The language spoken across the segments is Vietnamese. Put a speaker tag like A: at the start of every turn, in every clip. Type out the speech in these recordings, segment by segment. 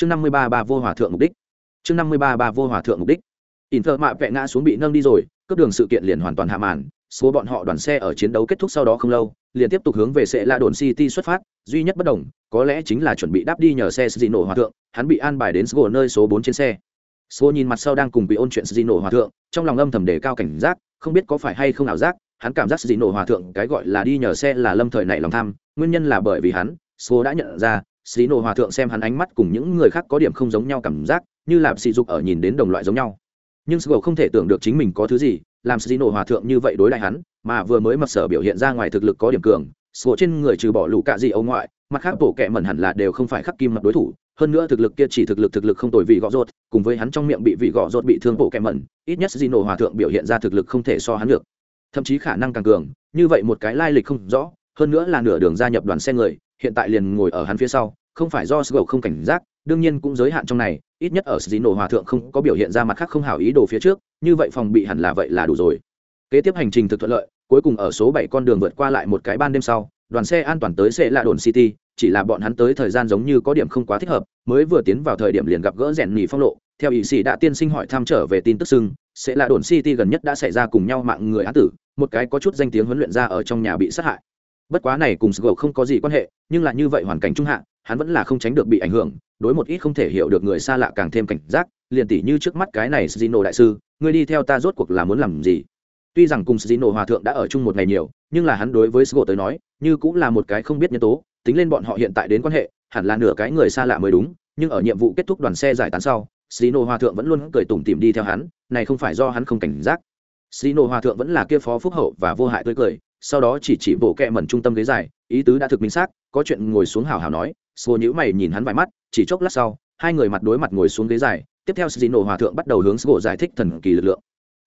A: chương năm mươi ba ba vô hòa thượng mục đích. Chương năm mươi ba ba vô hòa thượng mục đích. In thợ mạ vẹ ngã xuống bị nâng đi rồi, cướp đường sự kiện liền hoàn toàn hạ màn, số bọn họ đoàn xe ở chiến đấu kết thúc sau đó không lâu, liền tiếp tục hướng về sẽ la đồn city xuất phát, duy nhất bất đồng, có lẽ chính là chuẩn bị đáp đi nhờ xe dị nổ hòa thượng, hắn bị an bài đến sgô nơi số bốn trên xe. Số nhìn mặt sau đang cùng bị ôn chuyện dị nổ hòa thượng, trong lòng âm thầm đề cao cảnh giác, không biết có phải hay không ảo giác, hắn cảm giác dị nổ hòa thượng cái gọi là đi nhờ xe là lâm thời này lòng tham, nguyên nhân là bởi vì hắn, số đã nhận ra xí nổ hòa thượng xem hắn ánh mắt cùng những người khác có điểm không giống nhau cảm giác, như làm sỉ dục ở nhìn đến đồng loại giống nhau. Nhưng sgo không thể tưởng được chính mình có thứ gì, làm xí nổ hòa thượng như vậy đối lại hắn, mà vừa mới mập sở biểu hiện ra ngoài thực lực có điểm cường sổ trên người trừ bỏ lũ cạ gì ấu ngoại, mặt khác bộ kệ mẩn hẳn là đều không phải khắc kim mặt đối thủ, hơn nữa thực lực kia chỉ thực lực thực lực không tồi vì gõ rột cùng với hắn trong miệng bị vị gõ rột bị thương bộ kệ mẩn, ít nhất Gino hòa thượng biểu hiện ra thực lực không thể so hắn được. Thậm chí khả năng càng cường, như vậy một cái lai lịch không rõ hơn nữa là nửa đường gia nhập đoàn xe người, hiện tại liền ngồi ở hắn phía sau, không phải do Sgầu không cảnh giác, đương nhiên cũng giới hạn trong này, ít nhất ở Gino hòa thượng không có biểu hiện ra mặt khác không hảo ý đồ phía trước, như vậy phòng bị hẳn là vậy là đủ rồi. Kế tiếp hành trình thực thuận lợi, cuối cùng ở số bảy con đường vượt qua lại một cái ban đêm sau, đoàn xe an toàn tới sẽ là đồn city, chỉ là bọn hắn tới thời gian giống như có điểm không quá thích hợp, mới vừa tiến vào thời điểm liền gặp gỡ rèn nhì phong lộ, theo ý sĩ đã tiên sinh hỏi thăm trở về tin tức xưng sẽ là đồn city gần nhất đã xảy ra cùng nhau mạng người án tử, một cái có chút danh tiếng huấn luyện ra ở trong nhà bị sát hại bất quá này cùng sgo không có gì quan hệ, nhưng là như vậy hoàn cảnh trung hạ, hắn vẫn là không tránh được bị ảnh hưởng, đối một ít không thể hiểu được người xa lạ càng thêm cảnh giác, liền tỉ như trước mắt cái này Sgino đại sư, ngươi đi theo ta rốt cuộc là muốn làm gì? Tuy rằng cùng Sgino hòa thượng đã ở chung một ngày nhiều, nhưng là hắn đối với Sgo tới nói, như cũng là một cái không biết nhân tố, tính lên bọn họ hiện tại đến quan hệ, hẳn là nửa cái người xa lạ mới đúng, nhưng ở nhiệm vụ kết thúc đoàn xe giải tán sau Sino hòa thượng vẫn luôn cười tủm tỉm đi theo hắn, này không phải do hắn không cảnh giác. Sino hòa thượng vẫn là kia phó phúc hậu và vô hại tươi cười sau đó chỉ chỉ bộ kẹ mẩn trung tâm ghế dài ý tứ đã thực minh xác có chuyện ngồi xuống hào hào nói xô nhữ mày nhìn hắn vài mắt chỉ chốc lát sau hai người mặt đối mặt ngồi xuống ghế dài tiếp theo Sino hòa thượng bắt đầu hướng Sgo giải thích thần kỳ lực lượng.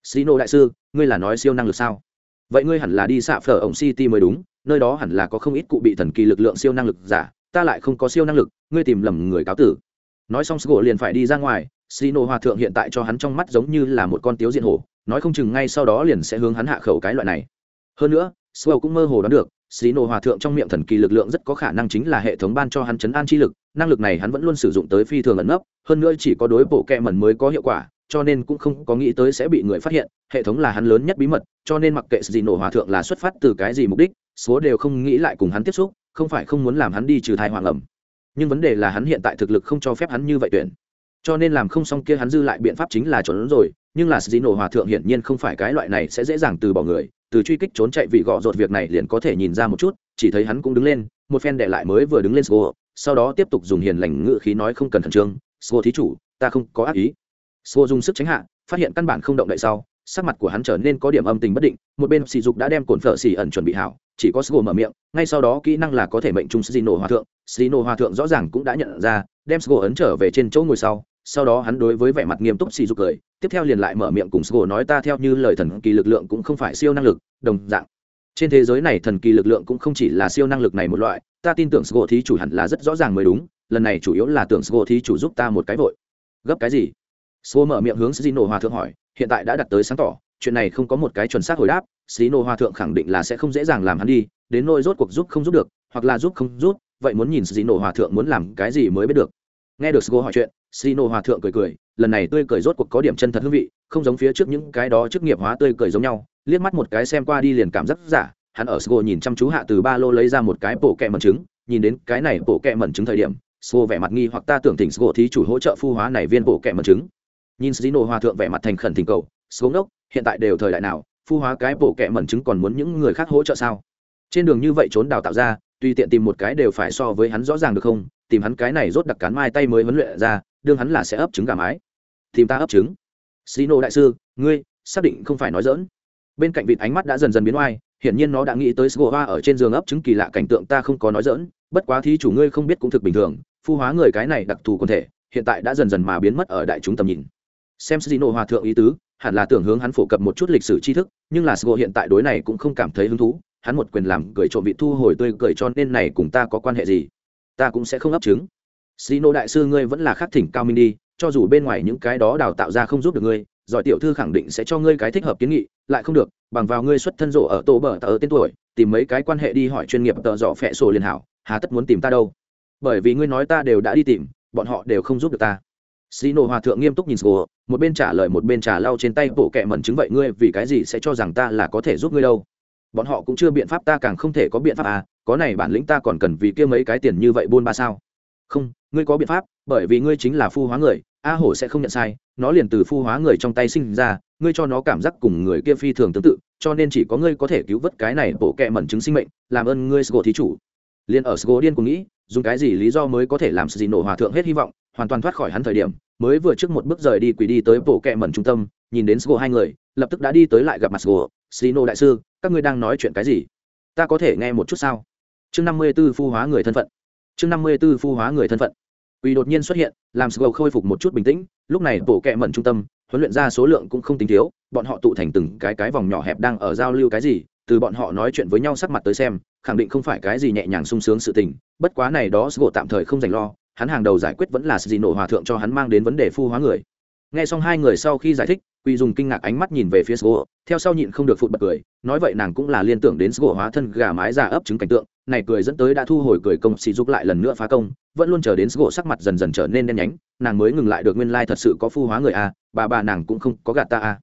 A: Sino đại sư, ngươi là nói siêu năng lực sao? Vậy ngươi hẳn là đi xạ phở ổng City mới đúng, nơi đó hẳn là có không ít cụ bị thần kỳ lực lượng siêu năng lực giả, ta lại không có siêu năng lực, ngươi tìm lầm người cáo tử. Nói xong Sgo liền phải đi ra ngoài, Sino hòa thượng hiện tại cho hắn trong mắt giống như là một con tiếu diện hổ, nói không chừng ngay sau đó liền sẽ hướng hắn hạ khẩu cái loại này. Hơn nữa, Swell cũng mơ hồ đoán được, Sino nổ hòa thượng trong miệng thần kỳ lực lượng rất có khả năng chính là hệ thống ban cho hắn chấn an chi lực năng lực này hắn vẫn luôn sử dụng tới phi thường ẩn nấp hơn nữa chỉ có đối bộ kệ mẩn mới có hiệu quả cho nên cũng không có nghĩ tới sẽ bị người phát hiện hệ thống là hắn lớn nhất bí mật cho nên mặc kệ Sino nổ hòa thượng là xuất phát từ cái gì mục đích số đều không nghĩ lại cùng hắn tiếp xúc không phải không muốn làm hắn đi trừ thai hoàng ẩm. Nhưng vấn đề là hắn hiện tại thực lực không cho phép hắn như vậy tuyển. Cho nên làm không xong kia hắn dư lại biện pháp chính là trốn rồi nhưng là Sino nổ hòa thượng hiển nhiên không phải cái loại này sẽ dễ dàng từ bỏ người từ truy kích trốn chạy vì gọ rột việc này liền có thể nhìn ra một chút, chỉ thấy hắn cũng đứng lên, một phen đệ lại mới vừa đứng lên sô sau đó tiếp tục dùng hiền lành ngự khí nói không cần khẩn trương sô thí chủ, ta không có ác ý. Sô dùng sức tránh hạ, phát hiện căn bản không động đậy sau, sắc mặt của hắn trở nên có điểm âm tình bất định, một bên sỉ dục đã đem cồn phở xỉ ẩn chuẩn bị hảo, chỉ có sô mở miệng, ngay sau đó kỹ năng là có thể mệnh trung Sino hòa thượng, Sino hòa thượng rõ ràng cũng đã nhận ra, đem sô ấn trở về trên chỗ ngồi sau sau đó hắn đối với vẻ mặt nghiêm túc xì dục cười, tiếp theo liền lại mở miệng cùng sô nói ta theo như lời thần kỳ lực lượng cũng không phải siêu năng lực, đồng dạng. Trên thế giới này thần kỳ lực lượng cũng không chỉ là siêu năng lực này một loại, ta tin tưởng sgô thí chủ hẳn là rất rõ ràng mới đúng, lần này chủ yếu là tưởng sgô thí chủ giúp ta một cái vội. Gấp cái gì? Sgô mở miệng hướng sino hòa thượng hỏi, hiện tại đã đặt tới sáng tỏ, chuyện này không có một cái chuẩn xác hồi đáp, sino hòa thượng khẳng định là sẽ không dễ dàng làm hắn đi, đến nôi rốt cuộc giúp không giúp được, hoặc là giúp không giúp, vậy muốn nhìn sino hòa thượng muốn làm cái gì mới biết được nghe được Sgo hỏi chuyện sino hòa thượng cười cười, lần này tươi cười rốt cuộc có điểm chân thật hương vị, không giống phía trước những cái đó chức nghiệp hóa tươi cười giống nhau, liếc mắt một cái xem qua đi liền cảm giác giả, hắn ở sgo nhìn chăm chú hạ từ ba lô lấy ra một cái bộ kẹ mẩn trứng, nhìn đến cái này bộ kẹ mẩn trứng thời điểm sgo vẻ mặt nghi hoặc ta tưởng thỉnh sgo thí chủ hỗ trợ phu hóa này viên bộ kẹ mẩn trứng. Nhìn Sino hòa thượng vẻ mặt thành khẩn thỉnh cầu xuống đốc hiện tại đều thời đại nào, phu hóa cái bộ kẹ mẩn trứng còn muốn những người khác hỗ trợ sao? Trên đường như vậy trốn đào tạo ra, tùy tiện tìm một cái đều phải so với hắn rõ ràng được không? Tìm hắn cái này rốt đặc cán mai tay mới huấn luyện ra, đương hắn là sẽ ấp trứng gà mái. Tìm ta ấp trứng. Sino đại sư, ngươi, xác định không phải nói dỡn bên cạnh vịt ánh mắt đã dần dần biến oai, hiển nhiên nó đã nghĩ tới Sgova ở trên giường ấp trứng kỳ lạ cảnh tượng ta không có nói dỡn bất quá thí chủ ngươi không biết cũng thực bình thường, phu hóa người cái này đặc thù quần thể, hiện tại đã dần dần mà biến mất ở đại chúng tầm nhìn. Xem Sino hòa thượng ý tứ, hẳn là tưởng hướng hắn phổ cập một chút lịch sử tri thức, nhưng là Sgo hiện tại đối này cũng không cảm thấy hứng thú, hắn một quyền làm cười trộm vị thu hồi tươi cười cho nên này cùng ta có quan hệ gì? Ta cũng sẽ không ấp trứng. Sino đại sư ngươi vẫn là khắc thỉnh cao minh đi cho dù bên ngoài những cái đó đào tạo ra không giúp được ngươi giỏi tiểu thư khẳng định sẽ cho ngươi cái thích hợp kiến nghị lại không được bằng vào ngươi xuất thân rộ ở tổ bờ tờ tên tuổi tìm mấy cái quan hệ đi hỏi chuyên nghiệp tờ dọ phẹ sổ liền hảo hà tất muốn tìm ta đâu. Bởi vì ngươi nói ta đều đã đi tìm bọn họ đều không giúp được ta. Sino hòa thượng nghiêm túc nhìn Sgo, một bên trả lời một bên trả lau trên tay bộ kẹ mẩn chứng vậy ngươi vì cái gì sẽ cho rằng ta là có thể giúp ngươi đâu? Bọn họ cũng chưa biện pháp, ta càng không thể có biện pháp à có này bản lĩnh ta còn cần vì kia mấy cái tiền như vậy buôn ba sao? Không, ngươi có biện pháp, bởi vì ngươi chính là phu hóa người, a hổ sẽ không nhận sai, nó liền từ phu hóa người trong tay sinh ra, ngươi cho nó cảm giác cùng người kia phi thường tương tự, cho nên chỉ có ngươi có thể cứu vớt cái này bộ kẹ mẩn chứng sinh mệnh, làm ơn ngươi sgô thí chủ. Liền ở sgô điên cùng nghĩ, dùng cái gì lý do mới có thể làm sự gì nổ hòa thượng hết hy vọng, hoàn toàn thoát khỏi hắn thời điểm, mới vừa trước một bước rời đi quỳ đi tới bộ kẹ mẩn trung tâm, nhìn đến sgô hai người, lập tức đã đi tới lại gặp mặt sgô, sino đại sư các ngươi đang nói chuyện cái gì? Ta có thể nghe một chút sao? Chương năm mươi b ố phu hóa người thân phận. Chương năm mươi b ố phu hóa người thân phận. Uy đột nhiên xuất hiện, làm Sgo khôi phục một chút bình tĩnh, lúc này bộ kệ mẩn trung tâm, huấn luyện ra số lượng cũng không tính thiếu, bọn họ tụ thành từng cái cái vòng nhỏ hẹp đang ở giao lưu cái gì, từ bọn họ nói chuyện với nhau sắc mặt tới xem, khẳng định không phải cái gì nhẹ nhàng sung sướng sự tình, bất quá này đó Sgo tạm thời không dành lo, hắn hàng đầu giải quyết vẫn là gì nổ hòa thượng cho hắn mang đến vấn đề phu hóa người. Nghe xong hai người sau khi giải thích, Quỳ dùng kinh ngạc ánh mắt nhìn về phía sgo theo sau nhịn không được phụt bật cười, nói vậy nàng cũng là liên tưởng đến sgo hóa thân gà mái già ấp trứng cảnh tượng, này cười dẫn tới đã thu hồi cười công xì giúp lại lần nữa phá công vẫn luôn chờ đến sgo sắc mặt dần dần trở nên đen nhánh nàng mới ngừng lại được nguyên lai thật sự có phu hóa người a bà bà nàng cũng không có gạt ta a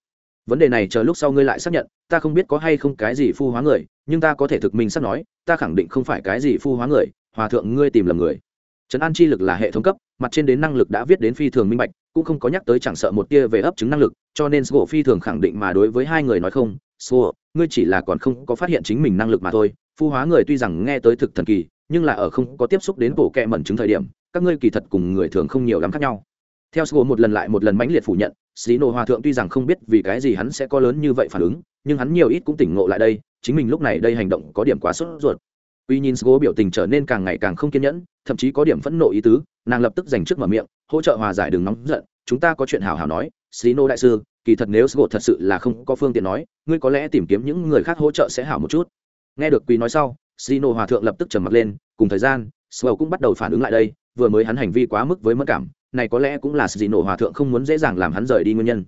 A: vấn đề này chờ lúc sau ngươi lại xác nhận ta không biết có hay không cái gì phu hóa người nhưng ta có thể thực minh sắp nói ta khẳng định không phải cái gì phu hóa người hòa thượng ngươi tìm lầm người. Trấn an chi lực là hệ thống cấp mặt trên đến năng lực đã viết đến phi thường minh bạch cũng không có nhắc tới chẳng sợ một tia về ấp chứng năng lực, cho nên sgo phi thường khẳng định mà đối với hai người nói không sgo ngươi chỉ là còn không có phát hiện chính mình năng lực mà thôi, phu hóa người tuy rằng nghe tới thực thần kỳ, nhưng là ở không có tiếp xúc đến bộ kẹ mẩn chứng thời điểm, các ngươi kỳ thật cùng người thường không nhiều lắm khác nhau. Theo sgo một lần lại một lần mãnh liệt phủ nhận, xí nổ hòa thượng tuy rằng không biết vì cái gì hắn sẽ có lớn như vậy phản ứng, nhưng hắn nhiều ít cũng tỉnh ngộ lại đây, chính mình lúc này đây hành động có điểm quá sốt ruột. Uy nhìn Sgo biểu tình trở nên càng ngày càng không kiên nhẫn, thậm chí có điểm phẫn nộ ý tứ, nàng lập tức giành trước mở miệng, hỗ trợ hòa giải đừng nóng giận, chúng ta có chuyện hảo hảo nói, Sino đại sư, kỳ thật nếu Sgo thật sự là không có phương tiện nói, ngươi có lẽ tìm kiếm những người khác hỗ trợ sẽ hảo một chút. Nghe được Quý nói sau, Sino hòa thượng lập tức trầm mặt lên, cùng thời gian, Sgo cũng bắt đầu phản ứng lại đây, vừa mới hắn hành vi quá mức với mất cảm, này có lẽ cũng là Sino hòa thượng không muốn dễ dàng làm hắn rời đi nguyên nhân.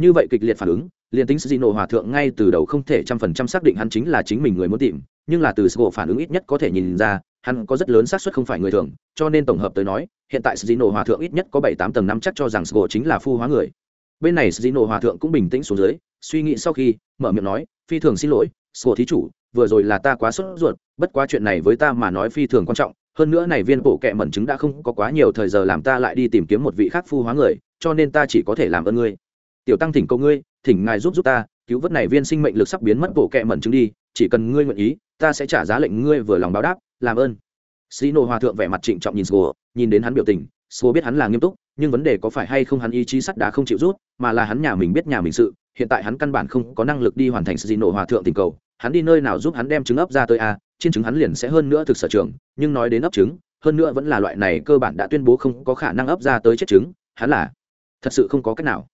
A: Như vậy kịch liệt phản ứng, liền tính Sino hòa thượng ngay từ đầu không thể trăm phần trăm xác định hắn chính là chính mình người muốn tìm, nhưng là từ Sgo phản ứng ít nhất có thể nhìn ra, hắn có rất lớn xác suất không phải người thường, cho nên tổng hợp tới nói, hiện tại Sino hòa thượng ít nhất có bảy tám tầng năm chắc cho rằng Sgo chính là phu hóa người. Bên này Dino hòa thượng cũng bình tĩnh xuống dưới suy nghĩ sau khi mở miệng nói phi thường xin lỗi sổ thí chủ vừa rồi là ta quá sốt ruột bất quá chuyện này với ta mà nói phi thường quan trọng hơn nữa này viên bộ kệ mẩn chứng đã không có quá nhiều thời giờ làm ta lại đi tìm kiếm một vị khác phu hóa người cho nên ta chỉ có thể làm ơn ngươi tiểu tăng thỉnh cầu ngươi thỉnh ngài giúp giúp ta cứu vớt này viên sinh mệnh lực sắp biến mất bộ kệ mẩn chứng đi chỉ cần ngươi nguyện ý ta sẽ trả giá lệnh ngươi vừa lòng báo đáp làm ơn. Sino hòa thượng vẻ mặt trịnh trọng nhìn Sô, nhìn đến hắn biểu tình, Sô biết hắn là nghiêm túc, nhưng vấn đề có phải hay không hắn ý chí sắt đá không chịu rút mà là hắn nhà mình biết nhà mình sự hiện tại hắn căn bản không có năng lực đi hoàn thành Sĩ gì nổ hòa thượng tình cầu hắn đi nơi nào giúp hắn đem trứng ấp ra tới a trên trứng hắn liền sẽ hơn nữa thực sở trường nhưng nói đến ấp trứng hơn nữa vẫn là loại này cơ bản đã tuyên bố không có khả năng ấp ra tới chết trứng hắn là thật sự không có cách nào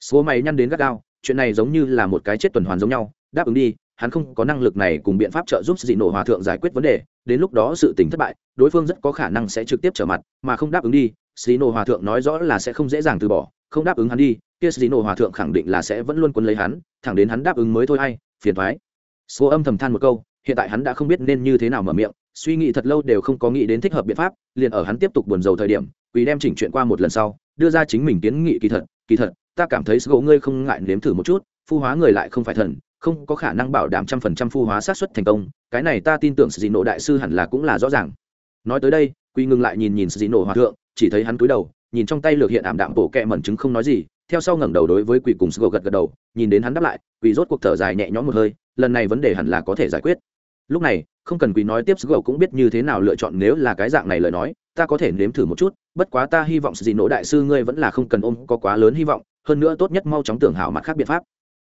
A: số mày nhăn đến gắt gao, chuyện này giống như là một cái chết tuần hoàn giống nhau. Đáp ứng đi, hắn không có năng lực này cùng biện pháp trợ giúp dị nổ hòa thượng giải quyết vấn đề. Đến lúc đó sự tình thất bại, đối phương rất có khả năng sẽ trực tiếp trở mặt, mà không đáp ứng đi, Dị nổ hòa thượng nói rõ là sẽ không dễ dàng từ bỏ. Không đáp ứng hắn đi, kia dị nổ hòa thượng khẳng định là sẽ vẫn luôn quân lấy hắn, thẳng đến hắn đáp ứng mới thôi hay, phiền thoái số âm thầm than một câu, hiện tại hắn đã không biết nên như thế nào mở miệng, suy nghĩ thật lâu đều không có nghĩ đến thích hợp biện pháp, liền ở hắn tiếp tục buồn rầu thời điểm vì đem chỉnh chuyện qua một lần sau, đưa ra chính mình kiến nghị kỳ thật kỳ thật ta cảm thấy gỗ ngươi không ngại nếm thử một chút, phu hóa người lại không phải thần, không có khả năng bảo đảm trăm phần trăm phu hóa sát xuất thành công, cái này ta tin tưởng sự dị nộ đại sư hẳn là cũng là rõ ràng. Nói tới đây, quy ngưng lại nhìn nhìn sự dị nộ hòa thượng, chỉ thấy hắn cúi đầu, nhìn trong tay lược hiện ảm đạm bộ kẹ mẩn chứng không nói gì, theo sau ngẩng đầu đối với quỷ cùng sgo gật gật đầu, nhìn đến hắn đáp lại, quỷ rốt cuộc thở dài nhẹ nhõm một hơi, lần này vấn đề hẳn là có thể giải quyết. Lúc này, không cần quỷ nói tiếp sgo cũng biết như thế nào lựa chọn nếu là cái dạng này lời nói, ta có thể nếm thử một chút, bất quá ta hy vọng gì nỗ đại sư ngươi vẫn là không cần ôm có quá lớn hy vọng hơn nữa tốt nhất mau chóng tưởng hảo mặt khác biện pháp.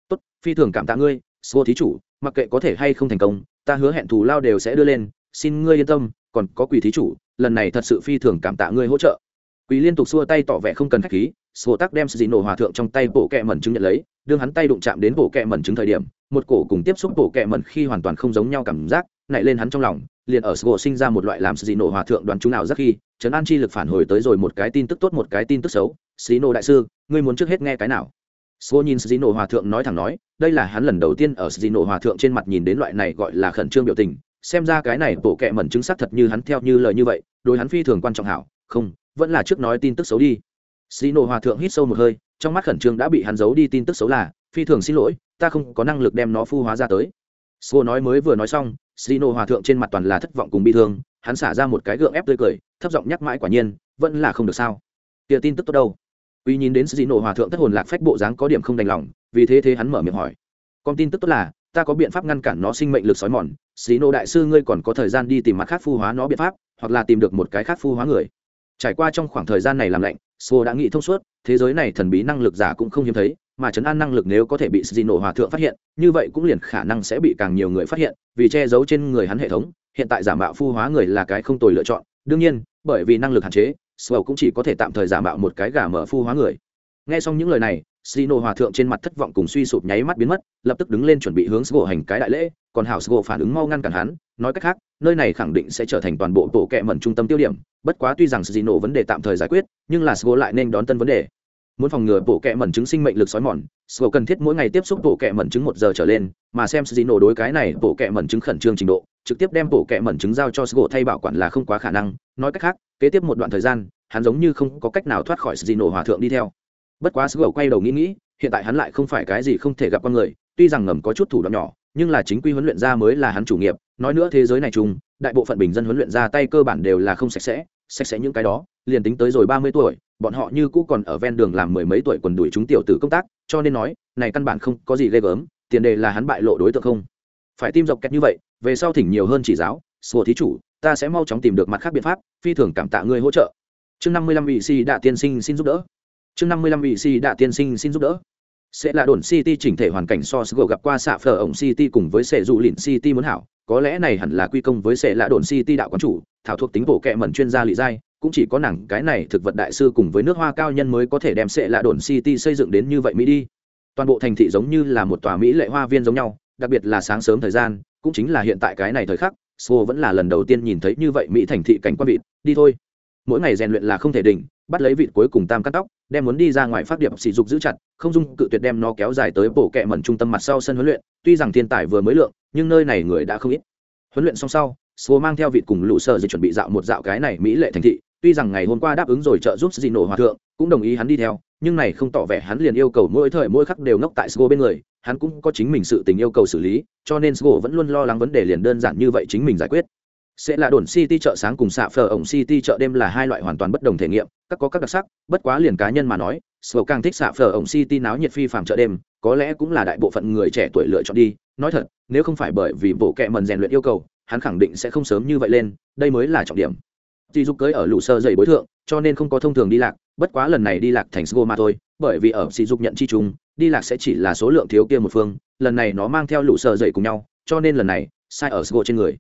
A: Tốt, phi thường cảm tạ ngươi, sô thí chủ, mặc kệ có thể hay không thành công, ta hứa hẹn thù lao đều sẽ đưa lên, xin ngươi yên tâm, còn có quỷ thí chủ, lần này thật sự phi thường cảm tạ ngươi hỗ trợ. Quỷ liên tục xua tay tỏ vẻ không cần khách khí, sô tắc đem sự dị nổ hòa thượng trong tay bộ kẹ mẩn chứng nhận lấy, đương hắn tay đụng chạm đến bộ kẹ mẩn chứng thời điểm, một cổ cùng tiếp xúc bộ kẹ mẩn khi hoàn toàn không giống nhau cảm giác, nảy lên hắn trong lòng, liền ở sô sinh ra một loại làm dị nổ hòa thượng đoán chúng nào rất khi, trấn an chi lực phản hồi tới rồi một cái tin tức tốt một cái tin tức xấu xí nô đại sư ngươi muốn trước hết nghe cái nào? Sô nhìn Sino Hòa thượng nói thẳng nói, đây là hắn lần đầu tiên ở Sino Hòa thượng trên mặt nhìn đến loại này gọi là khẩn trương biểu tình, xem ra cái này bộ kệ mẩn chứng xác thật như hắn theo như lời như vậy, đối hắn phi thường quan trọng hảo, không, vẫn là trước nói tin tức xấu đi. Sino hòa thượng hít sâu một hơi trong mắt khẩn trương đã bị hắn giấu đi tin tức xấu là phi thường xin lỗi ta không có năng lực đem nó phu hóa ra tới. Sô nói mới vừa nói xong Sino hòa thượng trên mặt toàn là thất vọng cùng bi thương hắn xả ra một cái gượng ép tươi cười thấp giọng nhắc mãi quả nhiên vẫn là không được sao. Kia tin tức tốt đâu? Uy nhìn đến Sĩ nổ hòa thượng thất hồn lạc phách bộ dáng có điểm không đành lòng, vì thế thế hắn mở miệng hỏi. Con tin tức tốt là, ta có biện pháp ngăn cản nó sinh mệnh lực sói mòn Sĩ nổ đại sư ngươi còn có thời gian đi tìm mặt khác phu hóa nó biện pháp, hoặc là tìm được một cái khác phu hóa người. Trải qua trong khoảng thời gian này làm lạnh sô đã nghĩ thông suốt, thế giới này thần bí năng lực giả cũng không hiếm thấy, mà chấn an năng lực nếu có thể bị xì hòa thượng phát hiện, như vậy cũng liền khả năng sẽ bị càng nhiều người phát hiện, vì che giấu trên người hắn hệ thống, hiện tại giả mạo phu hóa người là cái không tồi lựa chọn. Đương nhiên, bởi vì năng lực hạn chế sầu cũng chỉ có thể tạm thời giả mạo một cái gà mở phu hóa người. Nghe xong những lời này, Sino hòa thượng trên mặt thất vọng cùng suy sụp nháy mắt biến mất, lập tức đứng lên chuẩn bị hướng Sgo hành cái đại lễ, còn Hảo Sgo phản ứng mau ngăn cản hắn, nói cách khác, nơi này khẳng định sẽ trở thành toàn bộ bộ kệ mẩn trung tâm tiêu điểm, bất quá tuy rằng Sino vấn đề tạm thời giải quyết, nhưng là Sgo lại nên đón tân vấn đề. Muốn phòng ngừa bộ kệ mẩn chứng sinh mệnh lực sói mòn, Sgo cần thiết mỗi ngày tiếp xúc bộ kệ mẩn chứng một giờ trở lên, mà xem Sino đối cái này bộ kệ mẩn chứng khẩn trương trình độ, trực tiếp đem bộ kệ mẩn chứng giao cho Sgo thay bảo quản là không quá khả năng, nói cách khác, kế tiếp một đoạn thời gian, hắn giống như không có cách nào thoát khỏi sự nổ hòa thượng đi theo. Bất quá sgầu quay đầu nghĩ nghĩ hiện tại hắn lại không phải cái gì không thể gặp con người tuy rằng ngầm có chút thủ đoạn nhỏ nhưng là chính quy huấn luyện ra mới là hắn chủ nghiệp. Nói nữa thế giới này chung đại bộ phận bình dân huấn luyện ra tay cơ bản đều là không sạch sẽ sạch sẽ những cái đó liền tính tới rồi ba mươi tuổi bọn họ như cũ còn ở ven đường làm mười mấy tuổi quần đuổi chúng tiểu tử công tác cho nên nói này căn bản không có gì ghê gớm tiền đề là hắn bại lộ đối tượng không. Phải tim dọc kẹt như vậy về sau thỉnh nhiều hơn chỉ giáo sùa thí chủ ta sẽ mau chóng tìm được mặt khác biện pháp, phi thường cảm tạ ngươi hỗ trợ. Chương năm mươi lăm vị si đạ tiên sinh xin giúp đỡ. Chương năm mươi lăm vị si đạ tiên sinh xin giúp đỡ. Sẽ là đồn city chỉnh thể hoàn cảnh so sgo gặp qua xạ phở ổng city cùng với sệ dụ lìn city muốn hảo, có lẽ này hẳn là quy công với sệ là đồn city đạo quán chủ, thảo thuộc tính bổ kệ mẩn chuyên gia lị giai, cũng chỉ có nàng cái này thực vật đại sư cùng với nước hoa cao nhân mới có thể đem sệ là đồn city xây dựng đến như vậy mỹ đi. Toàn bộ thành thị giống như là một tòa mỹ lệ hoa viên giống nhau, đặc biệt là sáng sớm thời gian, cũng chính là hiện tại cái này thời khắc Sô vẫn là lần đầu tiên nhìn thấy như vậy mỹ thành thị cảnh quan vịt, đi thôi. Mỗi ngày rèn luyện là không thể đỉnh, bắt lấy vịt cuối cùng tam cắt tóc, đem muốn đi ra ngoài phát điệp sỉ dục giữ chặt, không dung cự tuyệt đem nó kéo dài tới bổ kệ mẩn trung tâm mặt sau sân huấn luyện, tuy rằng thiên tài vừa mới lượng, nhưng nơi này người đã không ít. Huấn luyện xong sau, Sô mang theo vịt cùng lũ sợ dự chuẩn bị dạo một dạo cái này mỹ lệ thành thị tuy rằng ngày hôm qua đáp ứng rồi trợ giúp dị nổ hòa thượng cũng đồng ý hắn đi theo nhưng này không tỏ vẻ hắn liền yêu cầu mỗi thời mỗi khắc đều ngốc tại Sgo bên người, hắn cũng có chính mình sự tình yêu cầu xử lý, cho nên Sgo vẫn luôn lo lắng vấn đề liền đơn giản như vậy chính mình giải quyết. Sẽ là đồn city chợ sáng cùng xạ phở ổng city chợ đêm là hai loại hoàn toàn bất đồng thể nghiệm các có các đặc sắc bất quá liền cá nhân mà nói Sgo càng thích xạ phở ổng city náo nhiệt phi phạm chợ đêm có lẽ cũng là đại bộ phận người trẻ tuổi lựa chọn đi. Nói thật nếu không phải bởi vì bộ kệ mần rèn luyện yêu cầu hắn khẳng định sẽ không sớm như vậy lên đây mới là trọng điểm. Tỷ dục cưới ở lũ sơ dậy bối thượng, cho nên không có thông thường đi lạc, bất quá lần này đi lạc thành Sgo mà thôi, bởi vì ở sỉ dục nhận chi trùng, đi lạc sẽ chỉ là số lượng thiếu kia một phương, lần này nó mang theo lũ sơ dậy cùng nhau, cho nên lần này sai ở Sgo trên người.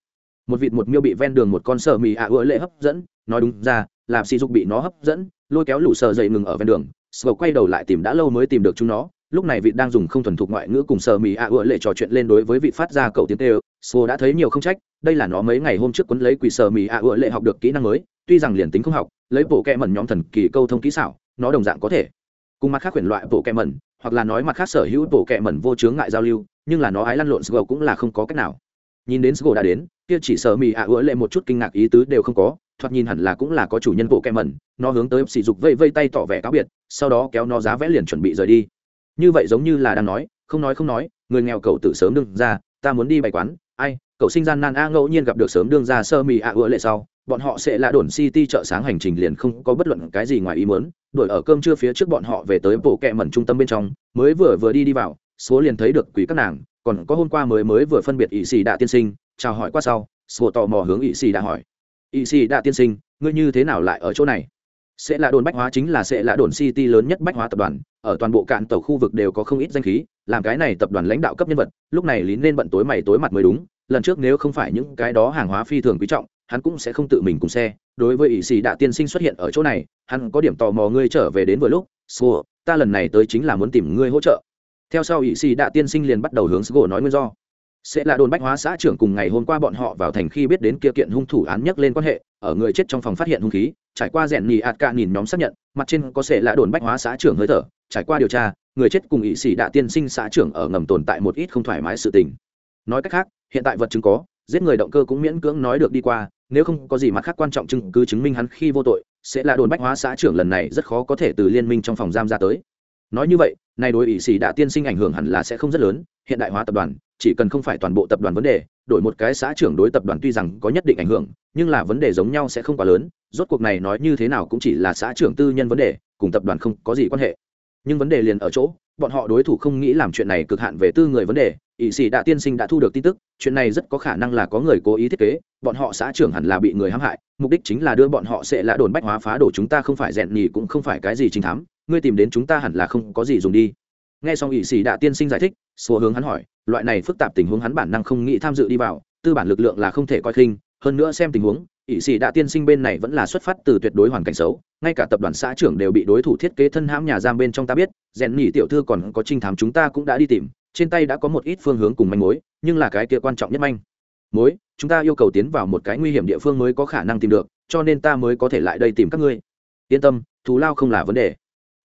A: Một vịt một miêu bị ven đường một con sợ mì ạ à lệ hấp dẫn nói đúng ra làm sỉ dục bị nó hấp dẫn lôi kéo lũ sơ dậy ngừng ở ven đường Sgo quay đầu lại tìm đã lâu mới tìm được chúng nó lúc này vị đang dùng không thuần thục ngoại ngữ cùng sờ mì ạ à lệ trò chuyện lên đối với vị phát ra cậu tiếng tê sô đã thấy nhiều không trách, đây là nó mấy ngày hôm trước quấn lấy quỷ sờ mì ạ à lệ học được kỹ năng mới, tuy rằng liền tính không học, lấy bộ kẹ mẩn nhóm thần kỳ câu thông kỹ xảo, nó đồng dạng có thể. Cùng mặt khác quyển loại bộ kẹ mẩn, hoặc là nói mặt khác sở hữu bộ kẹ mẩn vô chướng ngại giao lưu, nhưng là nó ái lăn lộn sgô cũng là không có cách nào. Nhìn đến sgô đã đến, kia chỉ sờ mì ạ ựa lệ một chút kinh ngạc ý tứ đều không có, thoạt nhìn hẳn là cũng là có chủ nhân bộ kẹ mẩn, nó hướng tới sỉ dục vây vây tay tỏ vẻ cáo biệt, sau đó kéo nó giá vẽ liền chuẩn bị rời đi như vậy giống như là đang nói, không nói không nói, người nghèo cậu tự sớm đương ra, ta muốn đi bày quán. Ai, cậu sinh gian nan a ngẫu nhiên gặp được sớm đương ra sơ mì ạ ứa lệ sau, bọn họ sẽ là đồn city chợ sáng hành trình liền không có bất luận cái gì ngoài ý muốn, đuổi ở cơm trưa phía trước bọn họ về tới bộ kẹ mẩn trung tâm bên trong, mới vừa vừa đi đi vào, số liền thấy được quý các nàng, còn có hôm qua mới mới vừa phân biệt ỵ sĩ đạ tiên sinh, chào hỏi qua sau sổ tò mò hướng ỵ sĩ đã hỏi. ỵ sĩ đạ tiên sinh, ngươi như thế nào lại ở chỗ này? Sẽ là đồn bách hóa chính là sẽ là đồn city lớn nhất bách hóa tập đoàn, ở toàn bộ cạn tàu khu vực đều có không ít danh khí, làm cái này tập đoàn lãnh đạo cấp nhân vật, lúc này lý nên bận tối mày tối mặt mới đúng, lần trước nếu không phải những cái đó hàng hóa phi thường quý trọng, hắn cũng sẽ không tự mình cùng xe. Đối với ỵ sĩ đạ tiên sinh xuất hiện ở chỗ này, hắn có điểm tò mò ngươi trở về đến vừa lúc, sô, ta lần này tới chính là muốn tìm ngươi hỗ trợ. Theo sau ỵ sĩ đạ tiên sinh liền bắt đầu hướng sô nói nguyên do sẽ là đồn bách hóa xã trưởng cùng ngày hôm qua bọn họ vào thành khi biết đến kia kiện hung thủ án nhắc lên quan hệ, ở người chết trong phòng phát hiện hung khí, trải qua rèn nhì ạt cạn nhìn nhóm xác nhận, mặt trên có sẽ là đồn bách hóa xã trưởng hơi thở, trải qua điều tra, người chết cùng ỵ sĩ đã tiên sinh xã trưởng ở ngầm tồn tại một ít không thoải mái sự tình. Nói cách khác, hiện tại vật chứng có, giết người động cơ cũng miễn cưỡng nói được đi qua, nếu không có gì mặt khác quan trọng chứng cứ chứng minh hắn khi vô tội, sẽ là đồn bách hóa xã trưởng lần này rất khó có thể từ liên minh trong phòng giam ra tới nói như vậy này đối ỷ xì đã tiên sinh ảnh hưởng hẳn là sẽ không rất lớn, hiện đại hóa tập đoàn, chỉ cần không phải toàn bộ tập đoàn vấn đề, đổi một cái xã trưởng đối tập đoàn tuy rằng có nhất định ảnh hưởng, nhưng là vấn đề giống nhau sẽ không quá lớn, rốt cuộc này nói như thế nào cũng chỉ là xã trưởng tư nhân vấn đề, cùng tập đoàn không có gì quan hệ. Nhưng vấn đề liền ở chỗ, bọn họ đối thủ không nghĩ làm chuyện này cực hạn về tư người vấn đề, ỷ sĩ đã tiên sinh đã thu được tin tức, chuyện này rất có khả năng là có người cố ý thiết kế, bọn họ xã trưởng hẳn là bị người hãm hại, mục đích chính là đưa bọn họ sẽ lã đồn bách hóa phá đổ chúng ta không phải rèn nhì cũng không phải cái gì chính thám ngươi tìm đến chúng ta hẳn là không có gì dùng đi. Nghe xong ỵ sĩ đạ tiên sinh giải thích xua hướng hắn hỏi, loại này phức tạp tình huống hắn bản năng không nghĩ tham dự đi vào, tư bản lực lượng là không thể coi khinh, hơn nữa xem tình huống ỵ sĩ đạ tiên sinh bên này vẫn là xuất phát từ tuyệt đối hoàn cảnh xấu, ngay cả tập đoàn xã trưởng đều bị đối thủ thiết kế thân hãm nhà giam bên trong ta biết, rèn nhỉ tiểu thư còn có trinh thám chúng ta cũng đã đi tìm, trên tay đã có một ít phương hướng cùng manh mối, nhưng là cái kia quan trọng nhất manh mối, chúng ta yêu cầu tiến vào một cái nguy hiểm địa phương mới có khả năng tìm được, cho nên ta mới có thể lại đây tìm các ngươi. Yên tâm, thù lao không là vấn đề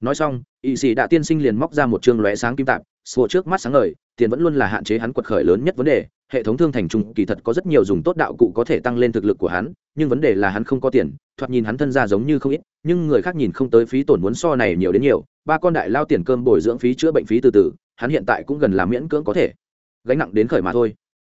A: nói xong ỵ sĩ đã tiên sinh liền móc ra một chương lóe sáng kim tạp, sổ trước mắt sáng ngời, tiền vẫn luôn là hạn chế hắn quật khởi lớn nhất vấn đề, hệ thống thương thành trung kỳ thật có rất nhiều dùng tốt đạo cụ có thể tăng lên thực lực của hắn, nhưng vấn đề là hắn không có tiền, thoạt nhìn hắn thân ra giống như không ít, nhưng người khác nhìn không tới phí tổn muốn so này nhiều đến nhiều, ba con đại lao tiền cơm bồi dưỡng phí chữa bệnh phí từ từ, hắn hiện tại cũng gần là miễn cưỡng có thể. Gánh nặng đến khởi mà thôi.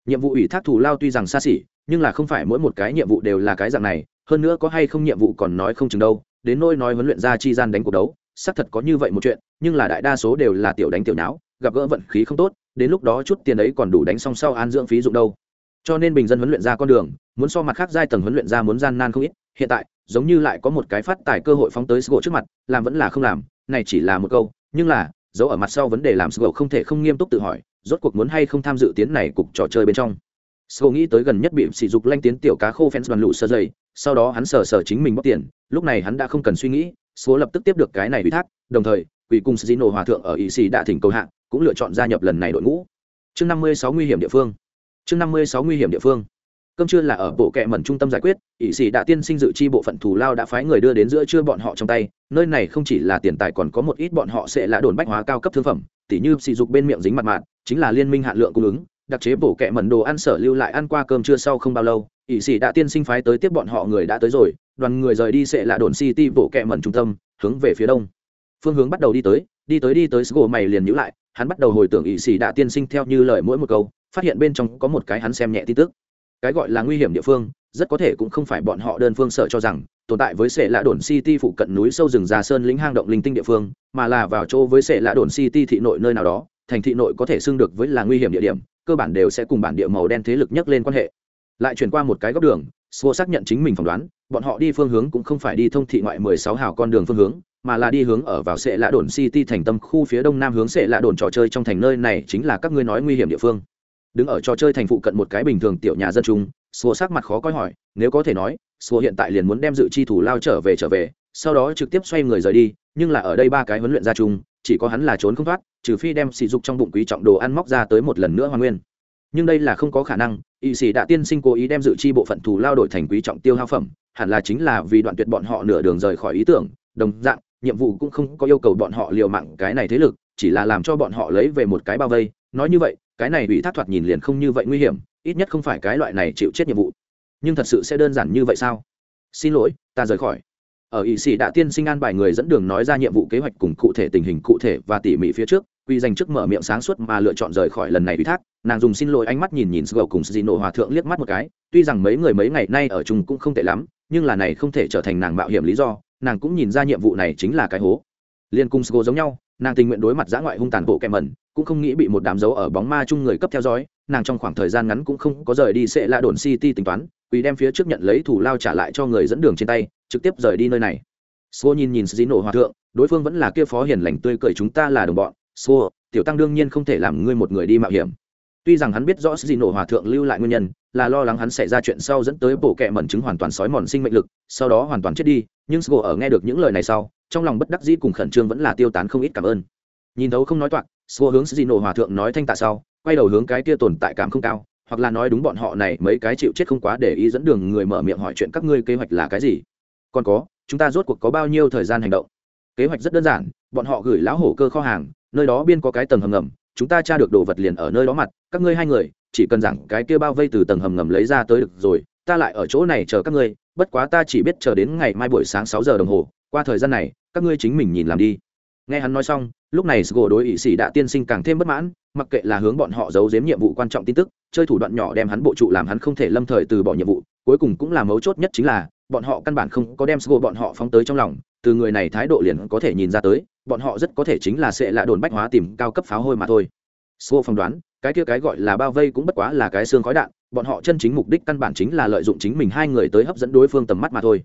A: Nhiệm vụ ủy thác thù lao tuy rằng xa xỉ, nhưng là không phải mỗi một cái nhiệm vụ đều là cái dạng này, hơn nữa có hay không nhiệm vụ còn nói không chừng đâu, đến nôi nói huấn luyện ra chi gian đánh cuộc đấu xác thật có như vậy một chuyện, nhưng là đại đa số đều là tiểu đánh tiểu não gặp gỡ vận khí không tốt, đến lúc đó chút tiền ấy còn đủ đánh xong sau an dưỡng phí dụng đâu. Cho nên bình dân huấn luyện ra con đường, muốn so mặt khác giai tầng huấn luyện ra muốn gian nan không ít, hiện tại, giống như lại có một cái phát tài cơ hội phóng tới sgo trước mặt, làm vẫn là không làm, này chỉ là một câu, nhưng là, dấu ở mặt sau vấn đề làm sgo không thể không nghiêm túc tự hỏi, rốt cuộc muốn hay không tham dự tiến này cục trò chơi bên trong. Sgo nghĩ tới gần nhất bị sỉ dục lanh tiến tiểu cá khô fans đoàn lụ sơ dày, sau đó hắn sờ sờ chính mình bóc tiền, lúc này hắn đã không cần suy nghĩ số lập tức tiếp được cái này ủy thác, đồng thời, quỷ cung Sino hòa thượng ở ý xì đã thỉnh cầu hạng cũng lựa chọn gia nhập lần này đội ngũ. Chương năm mươi sáu nguy hiểm địa phương. Chương năm mươi sáu nguy hiểm địa phương. Cơm trưa là ở bộ kệ mẩn trung tâm giải quyết ỷ sĩ đã tiên sinh dự chi bộ phận thủ lao đã phái người đưa đến giữa trưa bọn họ trong tay, nơi này không chỉ là tiền tài còn có một ít bọn họ sẽ là đồn bách hóa cao cấp thương phẩm, tỉ như sỉ dục bên miệng dính mặt mạn, chính là liên minh hạn lượng cung ứng, đặc chế bộ kệ mẩn đồ ăn sở lưu lại ăn qua cơm trưa sau không bao lâu ỷ sĩ đã tiên sinh phái tới tiếp bọn họ người đã tới rồi đoàn người rời đi sẽ là đồn city bộ kẹ mẩn trung tâm, hướng về phía đông. Phương hướng bắt đầu đi tới đi tới đi tới sgô mày liền nhữ lại, hắn bắt đầu hồi tưởng ỵ sĩ đã tiên sinh theo như lời mỗi một câu, phát hiện bên trong có một cái hắn xem nhẹ tin tức. Cái gọi là nguy hiểm địa phương, rất có thể cũng không phải bọn họ đơn phương sợ cho rằng, tồn tại với sệ lạ đồn city phụ cận núi sâu rừng già sơn lĩnh hang động linh tinh địa phương, mà là vào chỗ với sệ lạ đồn city thị nội nơi nào đó, thành thị nội có thể xưng được với là nguy hiểm địa điểm, cơ bản đều sẽ cùng bản địa màu đen thế lực nhắc lên quan hệ lại chuyển qua một cái góc đường, Sô xác nhận chính mình phỏng đoán, bọn họ đi phương hướng cũng không phải đi thông thị ngoại 16 hào con đường phương hướng, mà là đi hướng ở vào sệ lạ đồn city thành tâm khu phía đông nam hướng sệ lạ đồn trò chơi trong thành nơi này chính là các ngươi nói nguy hiểm địa phương. Đứng ở trò chơi thành phụ cận một cái bình thường tiểu nhà dân trung Sô sắc mặt khó coi hỏi, nếu có thể nói, Sô hiện tại liền muốn đem dự chi thủ lao trở về trở về, sau đó trực tiếp xoay người rời đi, nhưng là ở đây ba cái huấn luyện gia chung, chỉ có hắn là trốn không thoát, trừ phi đem sỉ dục trong bụng quý trọng đồ ăn móc ra tới một lần nữa hoàn nguyên. Nhưng đây là không có khả năng y sĩ đã tiên sinh cố ý đem dự chi bộ phận thù lao đổi thành quý trọng tiêu hao phẩm, hẳn là chính là vì đoạn tuyệt bọn họ nửa đường rời khỏi ý tưởng, đồng dạng, nhiệm vụ cũng không có yêu cầu bọn họ liều mạng cái này thế lực, chỉ là làm cho bọn họ lấy về một cái bao vây. Nói như vậy, cái này ủy thác thoạt nhìn liền không như vậy nguy hiểm, ít nhất không phải cái loại này chịu chết nhiệm vụ. Nhưng thật sự sẽ đơn giản như vậy sao? Xin lỗi, ta rời khỏi. Ở ỵ sĩ đã tiên sinh an bài người dẫn đường nói ra nhiệm vụ kế hoạch cùng cụ thể tình hình cụ thể và tỉ mỉ phía trước quy dành trước mở miệng sáng suốt mà lựa chọn rời khỏi lần này ủy thác nàng dùng xin lỗi ánh mắt nhìn nhìn sgầu cùng nổ hòa thượng liếc mắt một cái tuy rằng mấy người mấy ngày nay ở chung cũng không tệ lắm nhưng là này không thể trở thành nàng mạo hiểm lý do nàng cũng nhìn ra nhiệm vụ này chính là cái hố liên cung sgầu giống nhau nàng tình nguyện đối mặt giã ngoại hung tàn bộ kèm mẩn cũng không nghĩ bị một đám dấu ở bóng ma chung người cấp theo dõi nàng trong khoảng thời gian ngắn cũng không có rời đi sẽ la đồn city tính toán quỳ đem phía trước nhận lấy thủ lao trả lại cho người dẫn đường trên tay trực tiếp rời đi nơi này Sô nhìn nhìn Dĩ nổ hòa thượng, đối phương vẫn là kia phó hiền lành tươi cười chúng ta là đồng bọn. Sô, tiểu tăng đương nhiên không thể làm ngươi một người đi mạo hiểm. Tuy rằng hắn biết rõ gì nổ hòa thượng lưu lại nguyên nhân, là lo lắng hắn sẽ ra chuyện sau dẫn tới bộ kệ mẩn chứng hoàn toàn sói mòn sinh mệnh lực, sau đó hoàn toàn chết đi, nhưng Sô ở nghe được những lời này sau, trong lòng bất đắc dĩ cùng khẩn trương vẫn là tiêu tán không ít cảm ơn. Nhìn thấu không nói toạc, xua hướng gì nổ hòa thượng nói thanh tạ sau, quay đầu hướng cái kia tồn tại cảm không cao, hoặc là nói đúng bọn họ này mấy cái chịu chết không quá để ý dẫn đường người mở miệng hỏi chuyện các ngươi kế hoạch là cái gì còn có chúng ta rốt cuộc có bao nhiêu thời gian hành động kế hoạch rất đơn giản bọn họ gửi lão hổ cơ kho hàng nơi đó biên có cái tầng hầm ngầm, chúng ta tra được đồ vật liền ở nơi đó mặt, các ngươi hai người, chỉ cần rằng cái kia bao vây từ tầng hầm ngầm lấy ra tới được rồi, ta lại ở chỗ này chờ các ngươi, bất quá ta chỉ biết chờ đến ngày mai buổi sáng sáu giờ đồng hồ, qua thời gian này, các ngươi chính mình nhìn làm đi. Nghe hắn nói xong, lúc này sgo đối ỵ sĩ đã tiên sinh càng thêm bất mãn, mặc kệ là hướng bọn họ giấu giếm nhiệm vụ quan trọng tin tức, chơi thủ đoạn nhỏ đem hắn bộ trụ làm hắn không thể lâm thời từ bỏ nhiệm vụ, cuối cùng cũng là mấu chốt nhất chính là, bọn họ căn bản không có đem sgo bọn họ phóng tới trong lòng từ người này thái độ liền có thể nhìn ra tới, bọn họ rất có thể chính là sẽ là đồn bách hóa tìm cao cấp pháo hôi mà thôi. Sô phỏng đoán, cái kia cái gọi là bao vây cũng bất quá là cái xương khói đạn, bọn họ chân chính mục đích căn bản chính là lợi dụng chính mình hai người tới hấp dẫn đối phương tầm mắt mà thôi.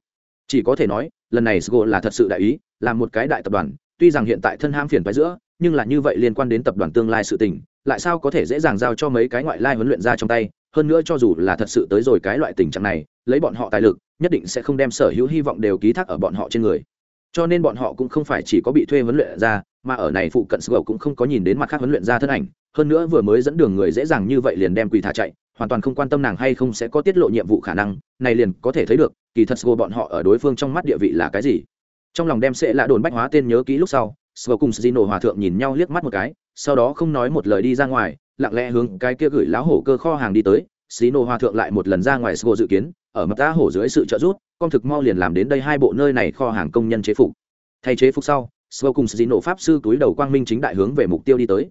A: Chỉ có thể nói, lần này Sô là thật sự đại ý, là một cái đại tập đoàn, tuy rằng hiện tại thân ham phiền phái giữa, nhưng là như vậy liên quan đến tập đoàn tương lai sự tình, lại sao có thể dễ dàng giao cho mấy cái ngoại lai huấn luyện ra trong tay, hơn nữa cho dù là thật sự tới rồi cái loại tình trạng này, lấy bọn họ tài lực, nhất định sẽ không đem sở hữu hy vọng đều ký thác ở bọn họ trên người cho nên bọn họ cũng không phải chỉ có bị thuê huấn luyện ra, mà ở này phụ cận sgầu cũng không có nhìn đến mặt khác huấn luyện ra thân ảnh. Hơn nữa vừa mới dẫn đường người dễ dàng như vậy liền đem quỳ thả chạy, hoàn toàn không quan tâm nàng hay không sẽ có tiết lộ nhiệm vụ khả năng. Này liền có thể thấy được, kỳ thật sgầu bọn họ ở đối phương trong mắt địa vị là cái gì. Trong lòng đem sẽ là đồn bách hóa tên nhớ kỹ lúc sau sgầu cùng sgino hòa thượng nhìn nhau liếc mắt một cái, sau đó không nói một lời đi ra ngoài, lặng lẽ hướng cái kia gửi láo hổ cơ kho hàng đi tới. Sgino hòa thượng lại một lần ra ngoài sgầu dự kiến ở mặt ta hổ dưới sự trợ giúp con thực mau liền làm đến đây hai bộ nơi này kho hàng công nhân chế phục thay chế phục sau sgầu cùng Sino pháp sư túi đầu quang minh chính đại hướng về mục tiêu đi tới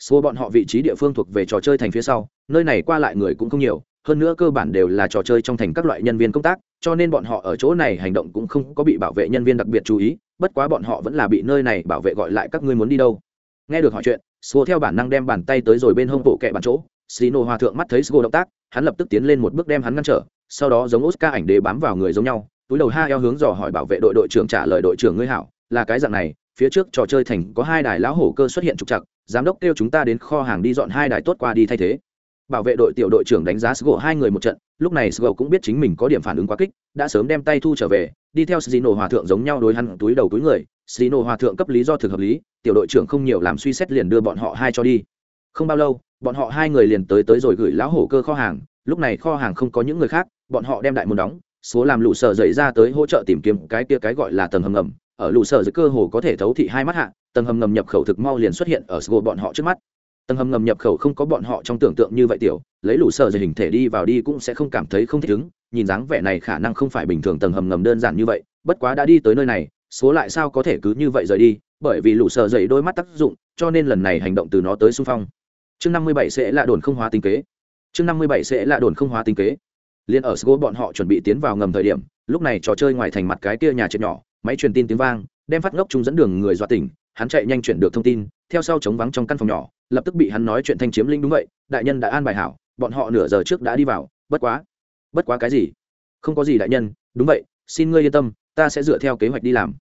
A: Số bọn họ vị trí địa phương thuộc về trò chơi thành phía sau, nơi này qua lại người cũng không nhiều, hơn nữa cơ bản đều là trò chơi trong thành các loại nhân viên công tác, cho nên bọn họ ở chỗ này hành động cũng không có bị bảo vệ nhân viên đặc biệt chú ý, bất quá bọn họ vẫn là bị nơi này bảo vệ gọi lại các ngươi muốn đi đâu. Nghe được hỏi chuyện, Số theo bản năng đem bàn tay tới rồi bên hông bộ kệ bàn chỗ, Sino Hòa thượng mắt thấy Số động tác, hắn lập tức tiến lên một bước đem hắn ngăn trở, sau đó giống Oscar ảnh đế bám vào người giống nhau, túi đầu ha eo hướng dò hỏi bảo vệ đội đội trưởng trả lời đội trưởng ngươi hảo, là cái dạng này, phía trước trò chơi thành có hai đài lão hổ cơ xuất hiện trục trặc, giám đốc kêu chúng ta đến kho hàng đi dọn hai đài tốt qua đi thay thế. Bảo vệ đội tiểu đội trưởng đánh giá sgo hai người một trận lúc này sgo cũng biết chính mình có điểm phản ứng quá kích đã sớm đem tay thu trở về đi theo Sino hòa thượng giống nhau đối hắn túi đầu túi người Sino hòa thượng cấp lý do thực hợp lý tiểu đội trưởng không nhiều làm suy xét liền đưa bọn họ hai cho đi. Không bao lâu bọn họ hai người liền tới tới rồi gửi lão hổ cơ kho hàng lúc này kho hàng không có những người khác bọn họ đem đại môn đóng, số làm lũ sở dậy ra tới hỗ trợ tìm kiếm cái kia cái gọi là tầng hầm ngầm. Ở lũ sở dưới cơ hồ có thể thấu thị hai mắt hạ, tầng hầm ngầm nhập khẩu thực mau liền xuất hiện ở sgo bọn họ trước mắt. Tầng hầm ngầm nhập khẩu không có bọn họ trong tưởng tượng như vậy tiểu, lấy lũ sở dậy hình thể đi vào đi cũng sẽ không cảm thấy không thích ứng. Nhìn dáng vẻ này khả năng không phải bình thường tầng hầm ngầm đơn giản như vậy, bất quá đã đi tới nơi này, số lại sao có thể cứ như vậy rời đi, bởi vì lũ sở dậy đôi mắt tác dụng, cho nên lần này hành động từ nó tới xung phong. Chương năm mươi bảy sẽ là đồn không hóa tinh kế. Chương năm mươi bảy sẽ là đồn không hóa tinh kế liền ở sgo bọn họ chuẩn bị tiến vào ngầm thời điểm, lúc này trò chơi ngoài thành mặt cái kia nhà trệt nhỏ, máy truyền tin tiếng vang, đem phát ngốc chúng dẫn đường người dọa tỉnh, hắn chạy nhanh chuyển được thông tin, theo sau chống vắng trong căn phòng nhỏ, lập tức bị hắn nói chuyện thanh chiếm linh đúng vậy, đại nhân đã an bài hảo, bọn họ nửa giờ trước đã đi vào, bất quá bất quá cái gì? Không có gì đại nhân, đúng vậy, xin ngươi yên tâm, ta sẽ dựa theo kế hoạch đi làm.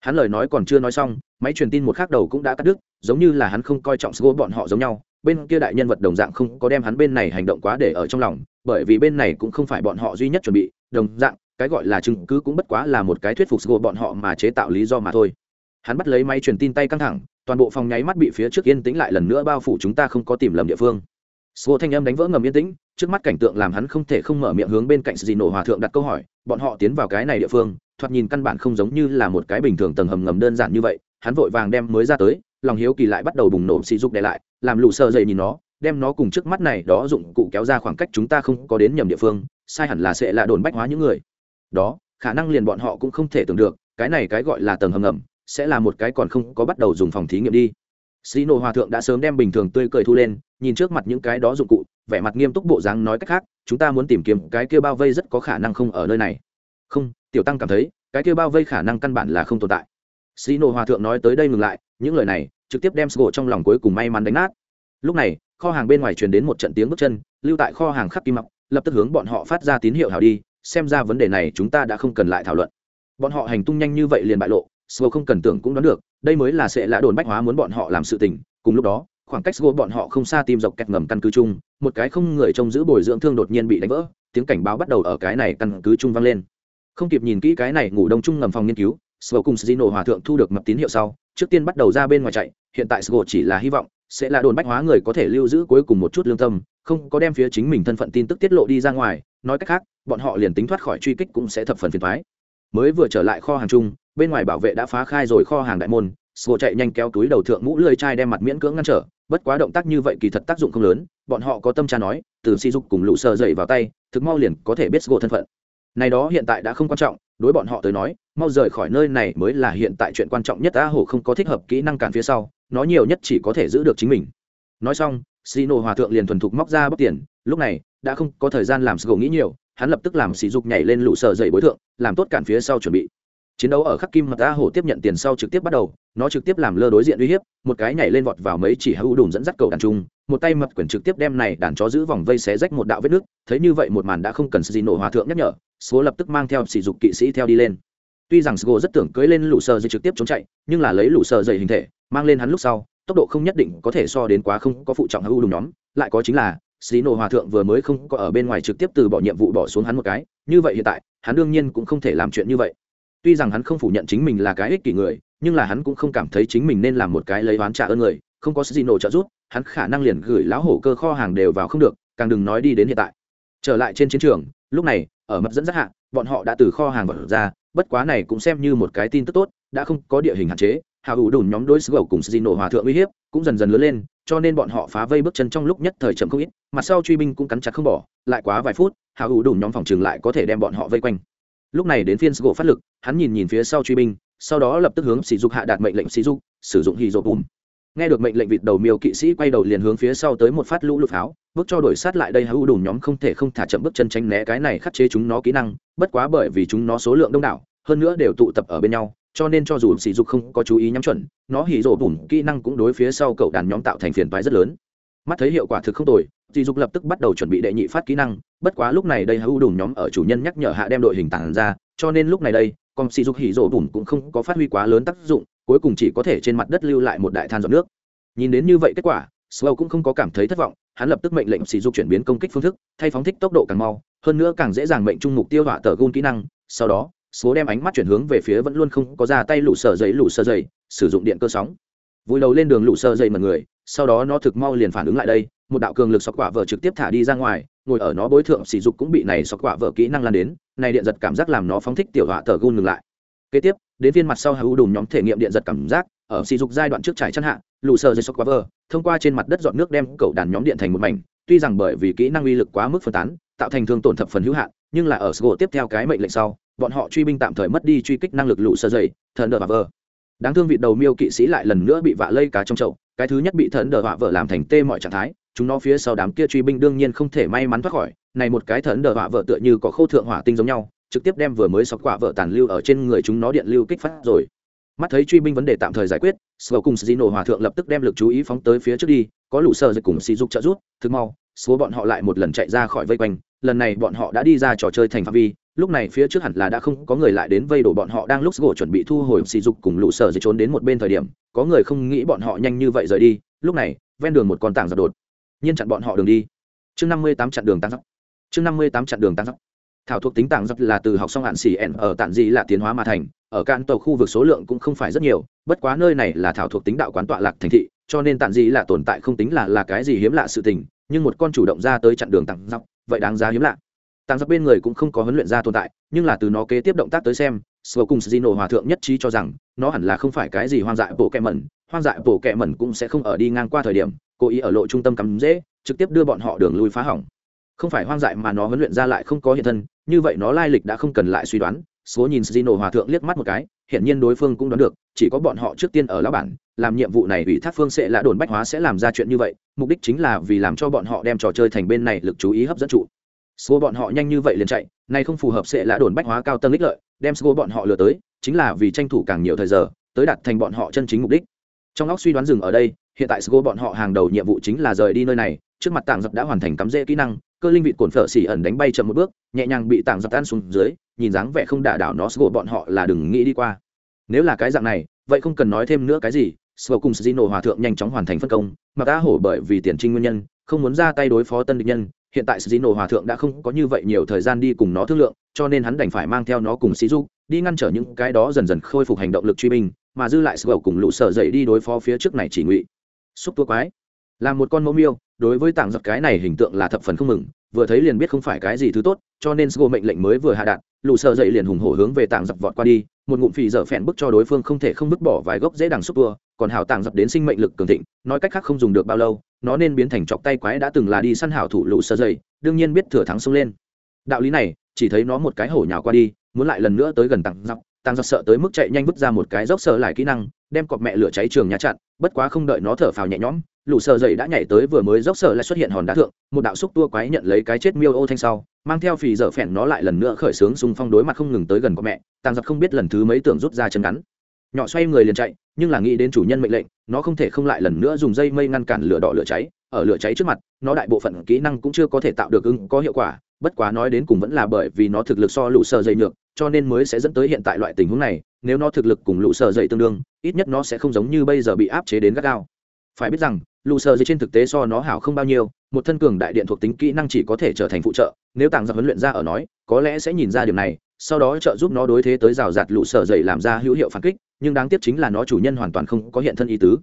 A: Hắn lời nói còn chưa nói xong, máy truyền tin một khác đầu cũng đã cắt đứt, giống như là hắn không coi trọng sgo bọn họ giống nhau bên kia đại nhân vật đồng dạng không có đem hắn bên này hành động quá để ở trong lòng, bởi vì bên này cũng không phải bọn họ duy nhất chuẩn bị, đồng dạng, cái gọi là chứng cứ cũng bất quá là một cái thuyết phục sgo bọn họ mà chế tạo lý do mà thôi. Hắn bắt lấy máy truyền tin tay căng thẳng, toàn bộ phòng nháy mắt bị phía trước yên tĩnh lại lần nữa bao phủ chúng ta không có tìm lầm địa phương. Sgo thanh âm đánh vỡ ngầm yên tĩnh, trước mắt cảnh tượng làm hắn không thể không mở miệng hướng bên cạnh dì nổ hòa thượng đặt câu hỏi, bọn họ tiến vào cái này địa phương, thoạt nhìn căn bản không giống như là một cái bình thường tầng hầm ngầm đơn giản như vậy, hắn vội vàng đem mới ra tới lòng hiếu kỳ lại bắt đầu bùng nổ xì dục để lại làm lũ sợ dậy nhìn nó đem nó cùng trước mắt này đó dụng cụ kéo ra khoảng cách chúng ta không có đến nhầm địa phương sai hẳn là sẽ là đồn bách hóa những người đó khả năng liền bọn họ cũng không thể tưởng được cái này cái gọi là tầng hầm ngầm sẽ là một cái còn không có bắt đầu dùng phòng thí nghiệm đi Sino Hòa thượng đã sớm đem bình thường tươi cười thu lên, nhìn trước mặt những cái đó dụng cụ, vẻ mặt nghiêm túc bộ dáng nói cách khác, chúng ta muốn tìm kiếm cái kia bao vây rất có khả năng không ở nơi này. Không, tiểu tăng cảm thấy, cái kia bao vây khả năng căn bản là không tồn tại. Sino Hòa thượng nói tới đây ngừng lại, những lời này trực tiếp đem Sgo trong lòng cuối cùng may mắn đánh nát. Lúc này, kho hàng bên ngoài truyền đến một trận tiếng bước chân, lưu tại kho hàng khắc kim mặc, lập tức hướng bọn họ phát ra tín hiệu hào đi, xem ra vấn đề này chúng ta đã không cần lại thảo luận. Bọn họ hành tung nhanh như vậy liền bại lộ, Sgo không cần tưởng cũng đoán được, đây mới là sẽ lã đồn bách hóa muốn bọn họ làm sự tình. Cùng lúc đó, khoảng cách Sgo bọn họ không xa tìm dọc kẹt ngầm căn cứ chung, một cái không người trông giữ bồi dưỡng thương đột nhiên bị đánh vỡ, tiếng cảnh báo bắt đầu ở cái này căn cứ chung vang lên. Không kịp nhìn kỹ cái này ngủ đông chung ngầm phòng nghiên cứu, Sgo cùng Zino hòa thượng thu được mập tín hiệu sau, trước tiên bắt đầu ra bên ngoài chạy, hiện tại Sgo chỉ là hy vọng sẽ là đồn bách hóa người có thể lưu giữ cuối cùng một chút lương tâm, không có đem phía chính mình thân phận tin tức tiết lộ đi ra ngoài, nói cách khác, bọn họ liền tính thoát khỏi truy kích cũng sẽ thập phần phiền toái. Mới vừa trở lại kho hàng chung, bên ngoài bảo vệ đã phá khai rồi kho hàng đại môn sgo chạy nhanh kéo túi đầu thượng mũ lưỡi chai đem mặt miễn cưỡng ngăn trở bất quá động tác như vậy kỳ thật tác dụng không lớn bọn họ có tâm tra nói từ si dục cùng lũ sơ dậy vào tay thực mau liền có thể biết sgo thân phận này đó hiện tại đã không quan trọng đối bọn họ tới nói, mau rời khỏi nơi này mới là hiện tại chuyện quan trọng nhất a hổ không có thích hợp kỹ năng cản phía sau, nó nhiều nhất chỉ có thể giữ được chính mình. Nói xong xì hòa thượng liền thuần thục móc ra bóc tiền, lúc này, đã không có thời gian làm sgô nghĩ nhiều, hắn lập tức làm sỉ dục nhảy lên lũ sợ dậy bối thượng, làm tốt cản phía sau chuẩn bị chiến đấu ở khắc kim mật a hổ tiếp nhận tiền sau trực tiếp bắt đầu, nó trực tiếp làm lơ đối diện uy hiếp, một cái nhảy lên vọt vào mấy chỉ hữu đùn dẫn dắt cầu đàn trung, một tay mật quyển trực tiếp đem này đàn chó giữ vòng vây xé rách một đạo vết nước, thấy như vậy một màn đã không cần gì nổ hòa thượng nhắc nhở, số lập tức mang theo sỉ dục kỵ sĩ theo đi lên. Tuy rằng sgo rất tưởng cưỡi lên lũ sờ dây trực tiếp chống chạy, nhưng là lấy lũ sờ dày hình thể, mang lên hắn lúc sau, tốc độ không nhất định có thể so đến quá không có phụ trọng hữu đùn nhóm, lại có chính là Sĩ nổ hòa thượng vừa mới không có ở bên ngoài trực tiếp từ bỏ nhiệm vụ bỏ xuống hắn một cái, như vậy hiện tại, hắn đương nhiên cũng không thể làm chuyện như vậy tuy rằng hắn không phủ nhận chính mình là cái ích kỷ người, nhưng là hắn cũng không cảm thấy chính mình nên làm một cái lấy oán trả ơn người, không có gì nổ trợ giúp, hắn khả năng liền gửi lão hổ cơ kho hàng đều vào không được, càng đừng nói đi đến hiện tại. Trở lại trên chiến trường, lúc này, ở mật dẫn dắt hạ, bọn họ đã từ kho hàng vật ra, bất quá này cũng xem như một cái tin tức tốt, đã không có địa hình hạn chế hào hủ đùn nhóm đối xứ gầu cùng xì nổ hòa thượng uy hiếp cũng dần dần lớn lên, cho nên bọn họ phá vây bước chân trong lúc nhất thời chậm không ít mặt sau truy binh cũng cắn chặt không bỏ, lại quá vài phút hào hủ đùn nhóm phòng trường lại có thể đem bọn họ vây quanh lúc này đến phiên gỗ phát lực, hắn nhìn nhìn phía sau truy binh, sau đó lập tức hướng sỉ dục hạ đạt mệnh lệnh sỉ dục, sử dụng hì dỗ bùm. Nghe được mệnh lệnh vịt đầu miêu kỵ sĩ quay đầu liền hướng phía sau tới một phát lũ lụt pháo, bước cho đổi sát lại đây hữu đủ nhóm không thể không thả chậm bước chân tránh né cái này khắc chế chúng nó kỹ năng, bất quá bởi vì chúng nó số lượng đông đảo, hơn nữa đều tụ tập ở bên nhau, cho nên cho dù sỉ dục không có chú ý nhắm chuẩn, nó hỉ rộ bùn kỹ năng cũng đối phía sau cậu đàn nhóm tạo thành phiền toái rất lớn. Mắt thấy hiệu quả thực không tồi dì dục lập tức bắt đầu chuẩn bị đệ nhị phát kỹ năng bất quá lúc này đây hữu đùn nhóm ở chủ nhân nhắc nhở hạ đem đội hình tản ra cho nên lúc này đây còn sỉ dục hỉ rộ bùn cũng không có phát huy quá lớn tác dụng cuối cùng chỉ có thể trên mặt đất lưu lại một đại than giọt nước. Nhìn đến như vậy kết quả Slow cũng không có cảm thấy thất vọng, hắn lập tức mệnh lệnh sỉ dục chuyển biến công kích phương thức, thay phóng thích tốc độ càng mau, hơn nữa càng dễ dàng mệnh trung mục tiêu hỏa tờ gun kỹ năng, sau đó, số đem ánh mắt chuyển hướng về phía vẫn luôn không có ra tay lũ sờ dày lũ sờ dày sử dụng điện cơ sóng. Vùi đầu lên đường lũ sờ dày mật người sau đó nó thực mau liền phản ứng lại đây một đạo cường lực sọc quả vợ trực tiếp thả đi ra ngoài, ngồi ở nó bối thượng sỉ dục cũng bị này sọc quả vợ kỹ năng lan đến, này điện giật cảm giác làm nó phóng thích tiểu họa tờ gun ngừng lại. Kế tiếp, đến viên mặt sau hữu đùm nhóm thể nghiệm điện giật cảm giác, ở sỉ dục giai đoạn trước trải chăn hạ lũ sờ dây sọc quả vợ, thông qua trên mặt đất dọn nước đem cầu đàn nhóm điện thành một mảnh, tuy rằng bởi vì kỹ năng uy lực quá mức phân tán, tạo thành thương tổn thập phần hữu hạn, nhưng là ở sgo tiếp theo cái mệnh lệnh sau, bọn họ truy binh tạm thời mất đi truy kích năng lực lũ sơ dày, thần đờ và vờ đáng thương vị đầu miêu kỵ sĩ lại lần nữa bị vạ lây cá trong chậu cái thứ nhất bị thần đờ họa vợ làm thành tê mọi trạng thái, chúng nó phía sau đám kia truy binh đương nhiên không thể may mắn thoát khỏi. Này một cái thần đờ họa vợ tựa như có khâu thượng hỏa tinh giống nhau, trực tiếp đem vừa mới sọc quả vợ tàn lưu ở trên người chúng nó điện lưu kích phát rồi. Mắt thấy truy binh vấn đề tạm thời giải quyết sờ cùng Sino hòa thượng lập tức đem lực chú ý phóng tới phía trước đi, có lũ sờ dịch cùng sĩ dục trợ rút thực mau số bọn họ lại một lần chạy ra khỏi vây quanh, lần này bọn họ đã đi ra trò chơi thành phạm vi lúc này phía trước hẳn là đã không có người lại đến vây đổ bọn họ đang lúc gỗ chuẩn bị thu hồi sỉ dục cùng lũ sở dây trốn đến một bên thời điểm, có người không nghĩ bọn họ nhanh như vậy rời đi. Lúc này, ven đường một con tảng giật đột. Nhiên chặn bọn họ đường đi. Chương năm mươi tám chặn đường tăng dốc chương năm mươi tám chặn đường tăng dốc thảo thuộc tính tảng dốc là từ học xong hạn xỉ ẻn ở tản dị là tiến hóa mà thành, ở cạn tàu khu vực số lượng cũng không phải rất nhiều, bất quá nơi này là thảo thuộc tính đạo quán tọa lạc thành thị, cho nên tản dị là tồn tại không tính là là cái gì hiếm lạ sự tình, nhưng một con chủ động ra tới chặn đường tảng dốc vậy đáng giá hiếm lạ tàng giặc bên người cũng không có huấn luyện ra tồn tại, nhưng là từ nó kế tiếp động tác tới xem sơ cùng Sino hòa thượng nhất trí cho rằng, nó hẳn là không phải cái gì hoang dại bộ kẹ mẩn, hoang dại bộ kẹ mẩn cũng sẽ không ở đi ngang qua thời điểm, cố ý ở lộ trung tâm cắm dễ, trực tiếp đưa bọn họ đường lui phá hỏng. Không phải hoang dại mà nó huấn luyện ra lại không có hiện thân, như vậy nó lai lịch đã không cần lại suy đoán số nhìn Sino hòa thượng liếc mắt một cái hiện nhiên đối phương cũng đoán được, chỉ có bọn họ trước tiên ở lão bản, làm nhiệm vụ này ủy thác phương sẽ là đồn bách hóa sẽ làm ra chuyện như vậy, mục đích chính là vì làm cho bọn họ đem trò chơi thành bên này lực chú ý hấp dẫn trụ. Sgo bọn họ nhanh như vậy liền chạy nay không phù hợp sẽ là đồn bách hóa cao tầng ích lợi đem Sgo bọn họ lừa tới chính là vì tranh thủ càng nhiều thời giờ tới đạt thành bọn họ chân chính mục đích. Trong óc suy đoán dừng ở đây hiện tại Sgo bọn họ hàng đầu nhiệm vụ chính là rời đi nơi này trước mặt tảng dập đã hoàn thành cắm rễ kỹ năng cơ linh vị cồn phở xỉ ẩn đánh bay chậm một bước nhẹ nhàng bị tảng dập tan xuống dưới nhìn dáng vẻ không đả đảo nó Sgo bọn họ là đừng nghĩ đi qua. Nếu là cái dạng này vậy không cần nói thêm nữa cái gì Sgo cùng Sino hòa thượng nhanh chóng hoàn thành phân công, mà ta hổ bởi vì tiền trinh nguyên nhân, không muốn ra tay đối phó tân địch nhân, hiện tại Sino hòa thượng đã không có như vậy nhiều thời gian đi cùng nó thương lượng, cho nên hắn đành phải mang theo nó cùng Sizu, đi ngăn trở những cái đó dần dần khôi phục hành động lực truy binh, mà dư lại Sầu cùng lũ sở dậy đi đối phó phía trước này chỉ ngụy. Xúc tua quái, là một con mẫu miêu, đối với tảng giật cái này hình tượng là thập phần không mừng, vừa thấy liền biết không phải cái gì thứ tốt, cho nên Sgo mệnh lệnh mới vừa hạ đạn, lũ sở dậy liền hùng hổ hướng về tảng giật vọt qua đi, một ngụm phì dở phèn bức cho đối phương không thể không bứt bỏ vài gốc dễ đằng xúc tua, còn hảo tảng dập đến sinh mệnh lực cường thịnh nói cách khác không dùng được bao lâu nó nên biến thành chọc tay quái đã từng là đi săn hảo thủ lũ sơ dày đương nhiên biết thừa thắng xông lên. Đạo lý này, chỉ thấy nó một cái hổ nhào qua đi, muốn lại lần nữa tới gần tặng dọc. Tăng giặc sợ tới mức chạy nhanh vứt ra một cái dốc sợ lại kỹ năng, đem cọp mẹ lửa cháy trường nhà chặn, bất quá không đợi nó thở phào nhẹ nhõm, lũ sợ dậy đã nhảy tới vừa mới dốc sợ lại xuất hiện hòn đá thượng, một đạo xúc tua quái nhận lấy cái chết miêu ô thanh sau, mang theo phì dở phèn nó lại lần nữa khởi sướng xung phong đối mặt không ngừng tới gần cọp mẹ. Tăng giặc không biết lần thứ mấy tưởng rút ra chân ngắn. Nhỏ xoay người liền chạy nhưng là nghĩ đến chủ nhân mệnh lệnh, nó không thể không lại lần nữa dùng dây mây ngăn cản lửa đỏ lửa cháy. Ở lửa cháy trước mặt, nó đại bộ phận kỹ năng cũng chưa có thể tạo được ứng có hiệu quả, bất quá nói đến cùng vẫn là bởi vì nó thực lực so lũ sờ dây nhược, cho nên mới sẽ dẫn tới hiện tại loại tình huống này. Nếu nó thực lực cùng lũ sờ dây tương đương, ít nhất nó sẽ không giống như bây giờ bị áp chế đến gắt gao. Phải biết rằng, lũ sờ dây trên thực tế so nó hảo không bao nhiêu, một thân cường đại điện thuộc tính kỹ năng chỉ có thể trở thành phụ trợ. Nếu tàng giặc huấn luyện ra ở nói, có lẽ sẽ nhìn ra điều này sau đó trợ giúp nó đối thế tới rào rạt lũ sở dậy làm ra hữu hiệu phản kích, nhưng đáng tiếc chính là nó chủ nhân hoàn toàn không có hiện thân ý tứ.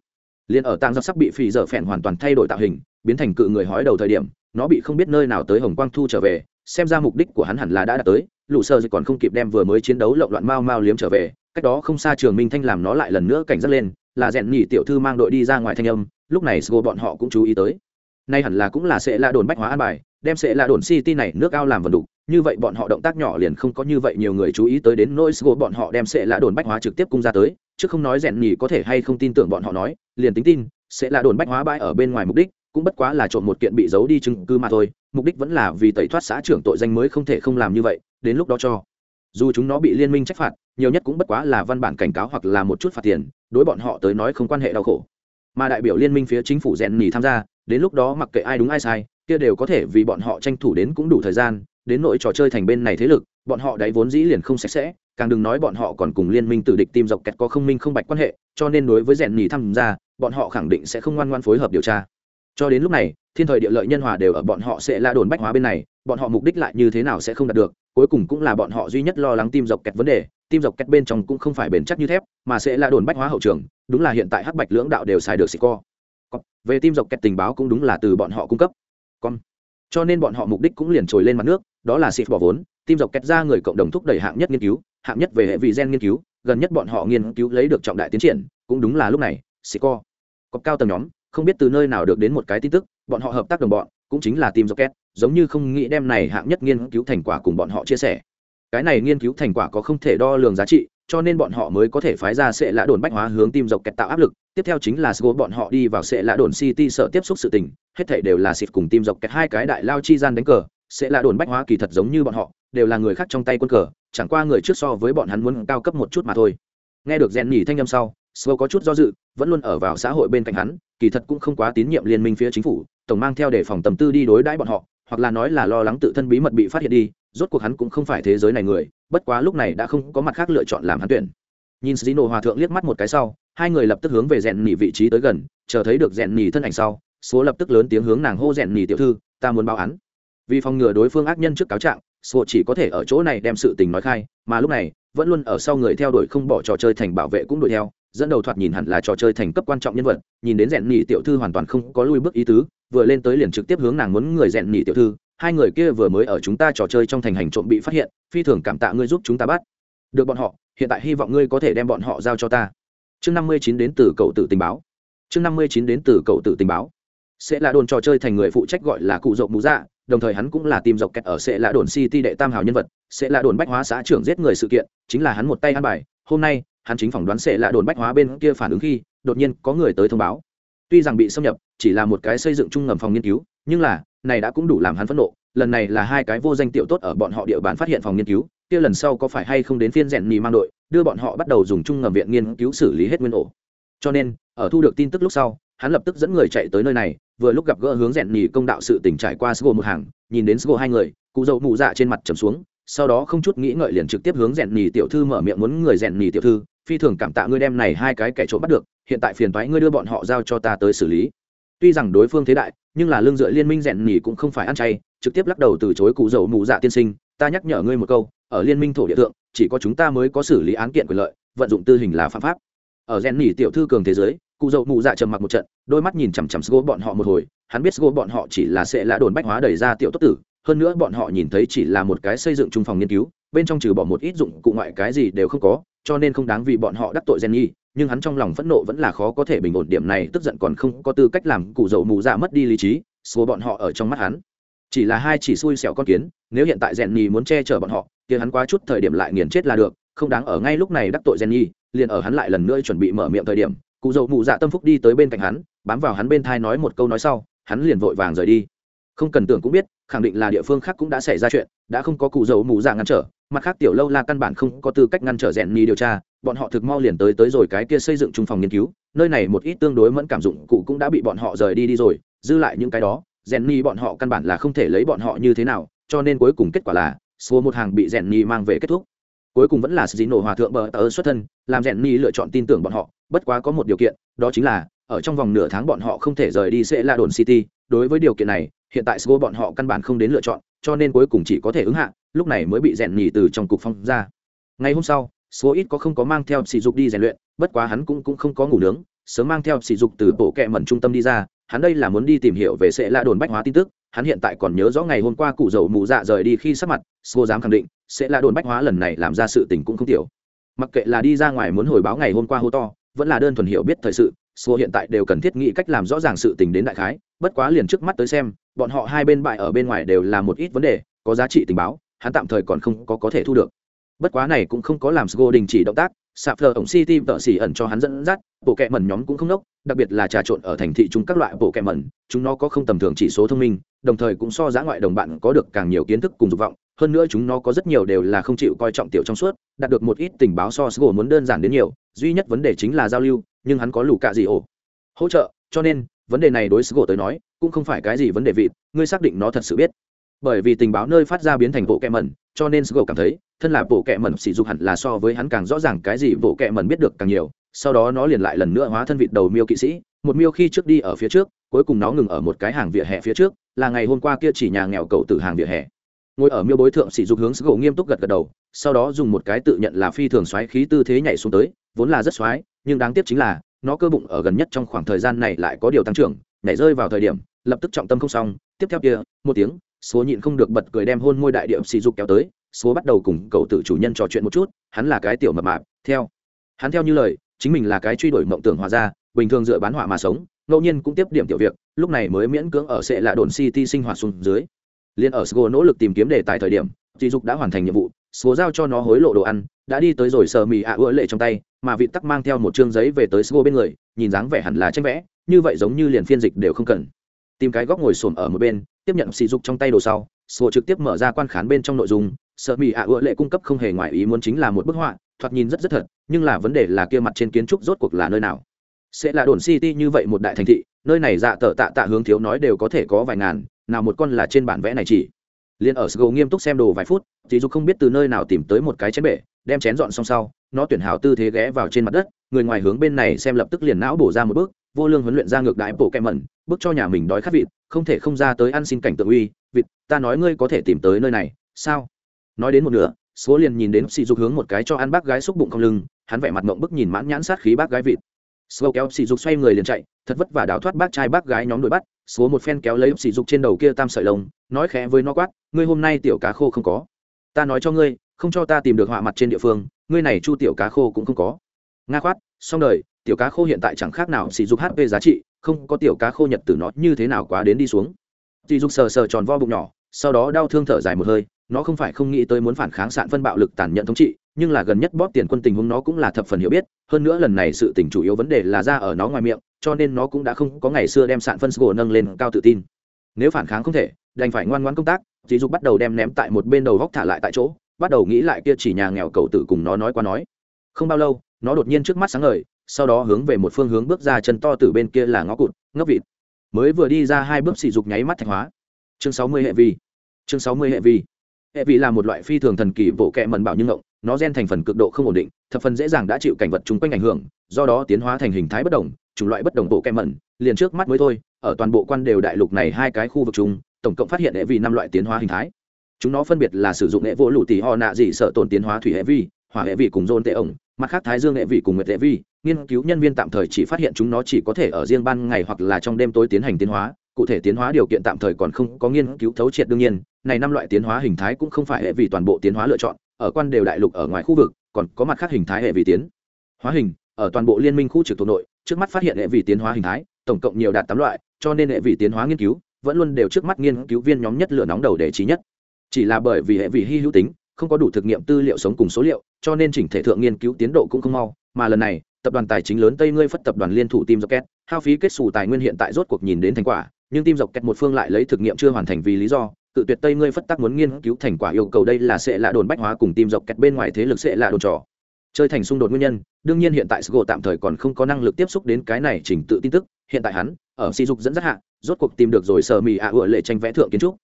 A: Liền ở tang giặc sắp bị phì dở phèn hoàn toàn thay đổi tạo hình, biến thành cự người hói đầu thời điểm, nó bị không biết nơi nào tới hồng quang thu trở về, xem ra mục đích của hắn hẳn là đã đạt tới, lũ sơ dịch còn không kịp đem vừa mới chiến đấu lộn loạn mau mau liếm trở về, cách đó không xa trường minh thanh làm nó lại lần nữa cảnh giác lên, là rèn nhỉ tiểu thư mang đội đi ra ngoài thanh âm, lúc này sgo bọn họ cũng chú ý tới. Nay hẳn là cũng là sẽ là đồn bách hóa an bài, đem sẽ là đồn city này nước ao làm vần đục như vậy bọn họ động tác nhỏ liền không có như vậy nhiều người chú ý tới đến nỗi sgo bọn họ đem sẽ là đồn bách hóa trực tiếp cung ra tới, chứ không nói rèn nhỉ có thể hay không tin tưởng bọn họ nói, liền tính tin sẽ là đồn bách hóa bãi ở bên ngoài mục đích, cũng bất quá là trộm một kiện bị giấu đi chứng cứ mà thôi, mục đích vẫn là vì tẩy thoát xã trưởng tội danh mới không thể không làm như vậy, đến lúc đó cho. Dù chúng nó bị liên minh trách phạt, nhiều nhất cũng bất quá là văn bản cảnh cáo hoặc là một chút phạt tiền, đối bọn họ tới nói không quan hệ đau khổ. Mà đại biểu liên minh phía chính phủ rèn nhì tham gia, đến lúc đó mặc kệ ai đúng ai sai, kia đều có thể vì bọn họ tranh thủ đến cũng đủ thời gian đến nội trò chơi thành bên này thế lực, bọn họ đáy vốn dĩ liền không sạch sẽ, càng đừng nói bọn họ còn cùng liên minh tử địch tim dọc kẹt có không minh không bạch quan hệ, cho nên đối với rèn nhì tham gia, bọn họ khẳng định sẽ không ngoan ngoan phối hợp điều tra. Cho đến lúc này, thiên thời địa lợi nhân hòa đều ở bọn họ sẽ la đồn bách hóa bên này, bọn họ mục đích lại như thế nào sẽ không đạt được, cuối cùng cũng là bọn họ duy nhất lo lắng tim dọc kẹt vấn đề tim dọc kẹt bên trong cũng không phải bền chắc như thép, mà sẽ là đồn bách hóa hậu trường, đúng là hiện tại hắc bạch lưỡng đạo đều xài được xịt co về tim dọc kẹt tình báo cũng đúng là từ bọn họ cung cấp. Con cho nên bọn họ mục đích cũng liền trồi lên mặt nước đó là xịt bỏ vốn tim dọc kẹt ra người cộng đồng thúc đẩy hạng nhất nghiên cứu hạng nhất về hệ vị gen nghiên cứu gần nhất bọn họ nghiên cứu lấy được trọng đại tiến triển cũng đúng là lúc này xịt co. Có cao tầng nhóm không biết từ nơi nào được đến một cái tin tức bọn họ hợp tác đồng bọn cũng chính là tìm dọc kẹt, giống như không nghĩ đem này hạng nhất nghiên cứu thành quả cùng bọn họ chia sẻ. Cái này nghiên cứu thành quả có không thể đo lường giá trị cho nên bọn họ mới có thể phái ra sẽ lã đồn bách hóa hướng tim dọc kẹt tạo áp lực. Tiếp theo chính là sgo bọn họ đi vào sẽ lã đồn city sợ tiếp xúc sự tình hết thảy đều là xịt cùng tim dọc kẹt hai cái đại lao chi gian đánh cờ sẽ là đồn bách hóa kỳ thật giống như bọn họ đều là người khác trong tay quân cờ chẳng qua người trước so với bọn hắn muốn cao cấp một chút mà thôi nghe được rèn nhỉ thanh âm sau sơ có chút do dự, vẫn luôn ở vào xã hội bên cạnh hắn, kỳ thật cũng không quá tín nhiệm liên minh phía chính phủ, tổng mang theo để phòng tầm tư đi đối đãi bọn họ, hoặc là nói là lo lắng tự thân bí mật bị phát hiện đi, rốt cuộc hắn cũng không phải thế giới này người, bất quá lúc này đã không có mặt khác lựa chọn làm hắn tuyển. Nhìn Zino hòa thượng liếc mắt một cái sau, hai người lập tức hướng về rèn nhỉ vị trí tới gần, chờ thấy được rèn nhỉ thân ảnh sau, số lập tức lớn tiếng hướng nàng hô rèn nhỉ tiểu thư, ta muốn báo án. Vì phòng ngừa đối phương ác nhân trước cáo trạng, sổ chỉ có thể ở chỗ này đem sự tình nói khai, mà lúc này, vẫn luôn ở sau người theo đuổi không bỏ trò chơi thành bảo vệ cũng đuổi theo, dẫn đầu thoạt nhìn hẳn là trò chơi thành cấp quan trọng nhân vật nhìn đến rèn nhị tiểu thư hoàn toàn không có lui bước ý tứ vừa lên tới liền trực tiếp hướng nàng muốn người rèn nhị tiểu thư hai người kia vừa mới ở chúng ta trò chơi trong thành hành trộm bị phát hiện phi thường cảm tạ ngươi giúp chúng ta bắt được bọn họ hiện tại hy vọng ngươi có thể đem bọn họ giao cho ta. Chương năm mươi chín đến từ cậu tự tình báo. Chương năm mươi chín đến từ cậu tự tình báo. Sẽ là đồn trò chơi thành người phụ trách gọi là cụ rộng mũ dạ đồng thời hắn cũng là tìm dọc kẹt ở sẽ là đồn city đệ tam hào nhân vật, sẽ là đồn bách hóa xã trưởng giết người sự kiện, chính là hắn một tay ăn bài. Hôm nay, hắn chính phỏng đoán sẽ là đồn bách hóa bên kia phản ứng khi, đột nhiên có người tới thông báo. Tuy rằng bị xâm nhập, chỉ là một cái xây dựng chung ngầm phòng nghiên cứu, nhưng là, này đã cũng đủ làm hắn phẫn nộ. Lần này là hai cái vô danh tiểu tốt ở bọn họ địa bàn phát hiện phòng nghiên cứu, kia lần sau có phải hay không đến phiên rèn mì mang đội, đưa bọn họ bắt đầu dùng chung ngầm viện nghiên cứu xử lý hết nguyên ổ. Cho nên, ở thu được tin tức lúc sau hắn lập tức dẫn người chạy tới nơi này, vừa lúc gặp gỡ hướng rèn nhì công đạo sự tỉnh trải qua sgo một hàng, nhìn đến sgo hai người, cụ dậu mụ dạ trên mặt trầm xuống, sau đó không chút nghĩ ngợi liền trực tiếp hướng rèn nhì tiểu thư mở miệng muốn người rèn nhì tiểu thư, phi thường cảm tạ ngươi đem này hai cái kẻ trộm bắt được, hiện tại phiền toái ngươi đưa bọn họ giao cho ta tới xử lý. Tuy rằng đối phương thế đại, nhưng là lương dựa liên minh rèn nhì cũng không phải ăn chay, trực tiếp lắc đầu từ chối cụ dậu mù dạ tiên sinh, ta nhắc nhở ngươi một câu, ở liên minh thổ địa thượng, chỉ có chúng ta mới có xử lý án kiện quyền lợi, vận dụng tư hình là phạm pháp. Ở rèn nhì tiểu thư cường thế giới cụ dậu mụ dạ trầm mặc một trận, đôi mắt nhìn chằm chằm sgo bọn họ một hồi, hắn biết sgo bọn họ chỉ là sẽ lã đồn bách hóa đẩy ra tiểu tốt tử, hơn nữa bọn họ nhìn thấy chỉ là một cái xây dựng trung phòng nghiên cứu, bên trong trừ bỏ một ít dụng cụ ngoại cái gì đều không có, cho nên không đáng vì bọn họ đắc tội gen nhi, nhưng hắn trong lòng phẫn nộ vẫn là khó có thể bình ổn, điểm này tức giận còn không có tư cách làm cụ dậu mù dạ mất đi lý trí số bọn họ ở trong mắt hắn. Chỉ là hai chỉ xui xẻo con kiến, nếu hiện tại rèn nhi muốn che chở bọn họ thì hắn quá chút thời điểm lại nghiền chết là được, không đáng ở ngay lúc này đắc tội rèn nhi, liền ở hắn lại lần nữa chuẩn bị mở miệng thời điểm cụ dậu mụ dạ tâm phúc đi tới bên cạnh hắn, bám vào hắn bên thai nói một câu nói sau, hắn liền vội vàng rời đi. Không cần tưởng cũng biết, khẳng định là địa phương khác cũng đã xảy ra chuyện, đã không có cụ dầu mù dạ ngăn trở, mặt khác tiểu lâu la căn bản không có tư cách ngăn trở rèn ni điều tra, bọn họ thực mau liền tới tới rồi cái kia xây dựng trung phòng nghiên cứu, nơi này một ít tương đối mẫn cảm dụng cụ cũng đã bị bọn họ rời đi đi rồi, dư lại những cái đó, rèn ni bọn họ căn bản là không thể lấy bọn họ như thế nào, cho nên cuối cùng kết quả là, số một hàng bị rèn ni mang về kết thúc. Cuối cùng vẫn là dĩ nổ hòa thượng bờ tờ xuất thân, làm rèn ni lựa chọn tin tưởng bọn họ bất quá có một điều kiện đó chính là ở trong vòng nửa tháng bọn họ không thể rời đi sẽ là đồn city đối với điều kiện này hiện tại Sgo bọn họ căn bản không đến lựa chọn, cho nên cuối cùng chỉ có thể ứng hạ, lúc này mới bị rèn nhì từ trong cục phong ra. Ngày hôm sau, số ít có không có mang theo sỉ dục đi rèn luyện, bất quá hắn cũng cũng không có ngủ nướng, sớm mang theo sỉ dục từ bộ kệ mẩn trung tâm đi ra, hắn đây là muốn đi tìm hiểu về sẽ là đồn bách hóa tin tức, hắn hiện tại còn nhớ rõ ngày hôm qua cụ dầu mù dạ rời đi khi sắp mặt, Sgo dám khẳng định, sẽ là đồn bách hóa lần này làm ra sự tình cũng không tiểu. Mặc kệ là đi ra ngoài muốn hồi báo ngày hôm qua hô to, vẫn là đơn thuần hiểu biết thời sự, Sgo hiện tại đều cần thiết nghĩ cách làm rõ ràng sự tình đến đại khái, bất quá liền trước mắt tới xem, bọn họ hai bên bại ở bên ngoài đều là một ít vấn đề có giá trị tình báo hắn tạm thời còn không có có thể thu được. Bất quá này cũng không có làm Sgo đình chỉ động tác sạp thờ ổng city tợ xỉ ẩn cho hắn dẫn dắt bộ kẹ mẩn nhóm cũng không nốc đặc biệt là trà trộn ở thành thị chúng các loại bộ kẹ mẩn chúng nó có không tầm thường chỉ số thông minh đồng thời cũng so giá ngoại đồng bạn có được càng nhiều kiến thức cùng dục vọng hơn nữa chúng nó có rất nhiều đều là không chịu coi trọng tiểu trong suốt, đạt được một ít tình báo so Sgo muốn đơn giản đến nhiều, duy nhất vấn đề chính là giao lưu, nhưng hắn có lù cạ gì ổ. Hỗ trợ, cho nên, vấn đề này đối Sgo tới nói, cũng không phải cái gì vấn đề vịt, ngươi xác định nó thật sự biết. Bởi vì tình báo nơi phát ra biến thành bộ kẹ mẩn, cho nên sgo cảm thấy, thân là bộ kẹ mẩn sỉ dục hẳn là so với hắn càng rõ ràng cái gì bộ kẹ mẩn biết được càng nhiều, sau đó nó liền lại lần nữa hóa thân vịt đầu miêu kỵ sĩ, một miêu khi trước đi ở phía trước, cuối cùng nó ngừng ở một cái hàng vỉa hè phía trước, là ngày hôm qua kia chỉ nhà nghèo cậu từ hàng vỉa hè ngồi ở miêu bối thượng sỉ dục hướng sgo nghiêm túc gật gật đầu, sau đó dùng một cái tự nhận là phi thường xoáy khí tư thế nhảy xuống tới, vốn là rất xoáy, nhưng đáng tiếc chính là, nó cơ bụng ở gần nhất trong khoảng thời gian này lại có điều tăng trưởng, nhảy rơi vào thời điểm, lập tức trọng tâm không xong, tiếp theo kia, một tiếng, số nhịn không được bật cười đem hôn môi đại điệu sỉ dục kéo tới, số bắt đầu cùng cậu tự chủ nhân trò chuyện một chút, hắn là cái tiểu mập mạp, theo. Hắn theo như lời, chính mình là cái truy đuổi mộng tưởng hòa ra, bình thường dựa bán họa mà sống, ngẫu nhiên cũng tiếp điểm tiểu việc, lúc này mới miễn cưỡng ở sẽ là đồn city sinh hoạt xuống dưới liên ở sgo nỗ lực tìm kiếm đề tài thời điểm dì dục đã hoàn thành nhiệm vụ Sgo giao cho nó hối lộ đồ ăn, đã đi tới rồi sờ mì ạ à lệ trong tay, mà vị tắc mang theo một chương giấy về tới sgo bên người, nhìn dáng vẻ hẳn là tranh vẽ, như vậy giống như liền phiên dịch đều không cần. Tìm cái góc ngồi xổm ở một bên, tiếp nhận sỉ dục trong tay đồ sau Sgo trực tiếp mở ra quan khán bên trong nội dung sợ mì ạ ứa lệ cung cấp không hề ngoài ý muốn chính là một bức họa, thoạt nhìn rất rất thật, nhưng là vấn đề là kia mặt trên kiến trúc rốt cuộc là nơi nào. Sẽ là đồn city như vậy một đại thành thị, nơi này dạ tờ tạ tạ hướng thiếu nói đều có thể có vài ngàn nào một con là trên bản vẽ này chỉ. Liền ở sgo nghiêm túc xem đồ vài phút chỉ dục không biết từ nơi nào tìm tới một cái chén bể, đem chén dọn xong sau, nó tuyển hảo tư thế ghé vào trên mặt đất, người ngoài hướng bên này xem lập tức liền não bổ ra một bước, vô lương huấn luyện ra ngược đại bộ kem mẩn, bước cho nhà mình đói khát vịt, không thể không ra tới ăn xin cảnh tượng uy, vịt, ta nói ngươi có thể tìm tới nơi này, sao? Nói đến một nửa số liền nhìn đến sỉ dục hướng một cái cho ăn bác gái xúc bụng không lưng, hắn vẻ mặt mộng bức nhìn mãn nhãn sát khí bác gái vịt. Slow kéo sỉ dục xoay người liền chạy, thật vất vả đào thoát bác trai bác gái nhóm đuổi bắt, số một phen kéo lấy sỉ dục trên đầu kia tam sợi lông, nói khẽ với nó quát, ngươi hôm nay tiểu cá khô không có. Ta nói cho ngươi, không cho ta tìm được họa mặt trên địa phương, ngươi này chu tiểu cá khô cũng không có. Nga khoát, xong đời, tiểu cá khô hiện tại chẳng khác nào sỉ dục hp giá trị, không có tiểu cá khô nhật tử nó như thế nào quá đến đi xuống dì dục sờ sờ tròn vo bụng nhỏ sau đó đau thương thở dài một hơi nó không phải không nghĩ tới muốn phản kháng sạn phân bạo lực tàn nhẫn thống trị nhưng là gần nhất bóp tiền quân tình huống nó cũng là thập phần hiểu biết, hơn nữa lần này sự tình chủ yếu vấn đề là ra ở nó ngoài miệng, cho nên nó cũng đã không có ngày xưa đem sạn phân sgô nâng lên cao tự tin. Nếu phản kháng không thể, đành phải ngoan ngoãn công tác dì dục bắt đầu đem ném tại một bên đầu góc thả lại tại chỗ, bắt đầu nghĩ lại kia chỉ nhà nghèo cầu tử cùng nó nói qua nói. Không bao lâu, nó đột nhiên trước mắt sáng ngời, sau đó hướng về một phương hướng bước ra chân to từ bên kia là ngõ cụt ngốc vịt. Mới vừa đi ra hai bước sỉ dục nháy mắt thạch hóa. Chương sáu mươi hệ vi. Chương sáu mươi hệ vi. Hệ vi là một loại phi thường thần kỳ, bộ kẹ mần bảo như ngộng nó gen thành phần cực độ không ổn định, thập phần dễ dàng đã chịu cảnh vật chung quanh ảnh hưởng, do đó tiến hóa thành hình thái bất đồng, chủng loại bất đồng bộ kem mẩn. Liền trước mắt mới thôi, ở toàn bộ quan đều đại lục này hai cái khu vực chung, tổng cộng phát hiện hệ vi năm loại tiến hóa hình thái. Chúng nó phân biệt là sử dụng hệ vô lụ tỷ ho nạ dị sợ tổn tiến hóa thủy hệ vi, hỏa hệ vi cùng dôn tệ ổng, mặt khác thái dương hệ vị cùng nguyệt hệ vi. Nghiên cứu nhân viên tạm thời chỉ phát hiện chúng nó chỉ có thể ở riêng ban ngày hoặc là trong đêm tối tiến hành tiến hóa. Cụ thể tiến hóa điều kiện tạm thời còn không có nghiên cứu thấu triệt đương nhiên, này năm loại tiến hóa hình thái cũng không phải hệ vì toàn bộ tiến hóa lựa chọn ở quan đều đại lục ở ngoài khu vực, còn có mặt khác hình thái hệ vị tiến. Hóa hình, ở toàn bộ liên minh khu trực thuộc nội, trước mắt phát hiện hệ vị tiến hóa hình thái, tổng cộng nhiều đạt tám loại, cho nên hệ vị tiến hóa nghiên cứu, vẫn luôn đều trước mắt nghiên cứu viên nhóm nhất lửa nóng đầu để trí nhất. Chỉ là bởi vì hệ vị hy hữu tính, không có đủ thực nghiệm tư liệu sống cùng số liệu, cho nên chỉnh thể thượng nghiên cứu tiến độ cũng không mau. Mà lần này, tập đoàn tài chính lớn tây ngươi phất tập đoàn liên thủ team rocket, hao phí kết xù tài nguyên hiện tại rốt cuộc nhìn đến thành quả, nhưng tim dọc két một phương lại lấy thực nghiệm chưa hoàn thành vì lý do cự tuyệt tây ngươi phất tắc muốn nghiên cứu thành quả yêu cầu đây là sẽ là đồn bách hóa cùng tìm dọc kẹt bên ngoài thế lực sẽ là đồn trò. Chơi thành xung đột nguyên nhân, đương nhiên hiện tại sgo tạm thời còn không có năng lực tiếp xúc đến cái này chỉnh tự tin tức, hiện tại hắn, ở si dục dẫn dắt hạ, rốt cuộc tìm được rồi sờ mì ạ à lệ tranh vẽ thượng kiến trúc.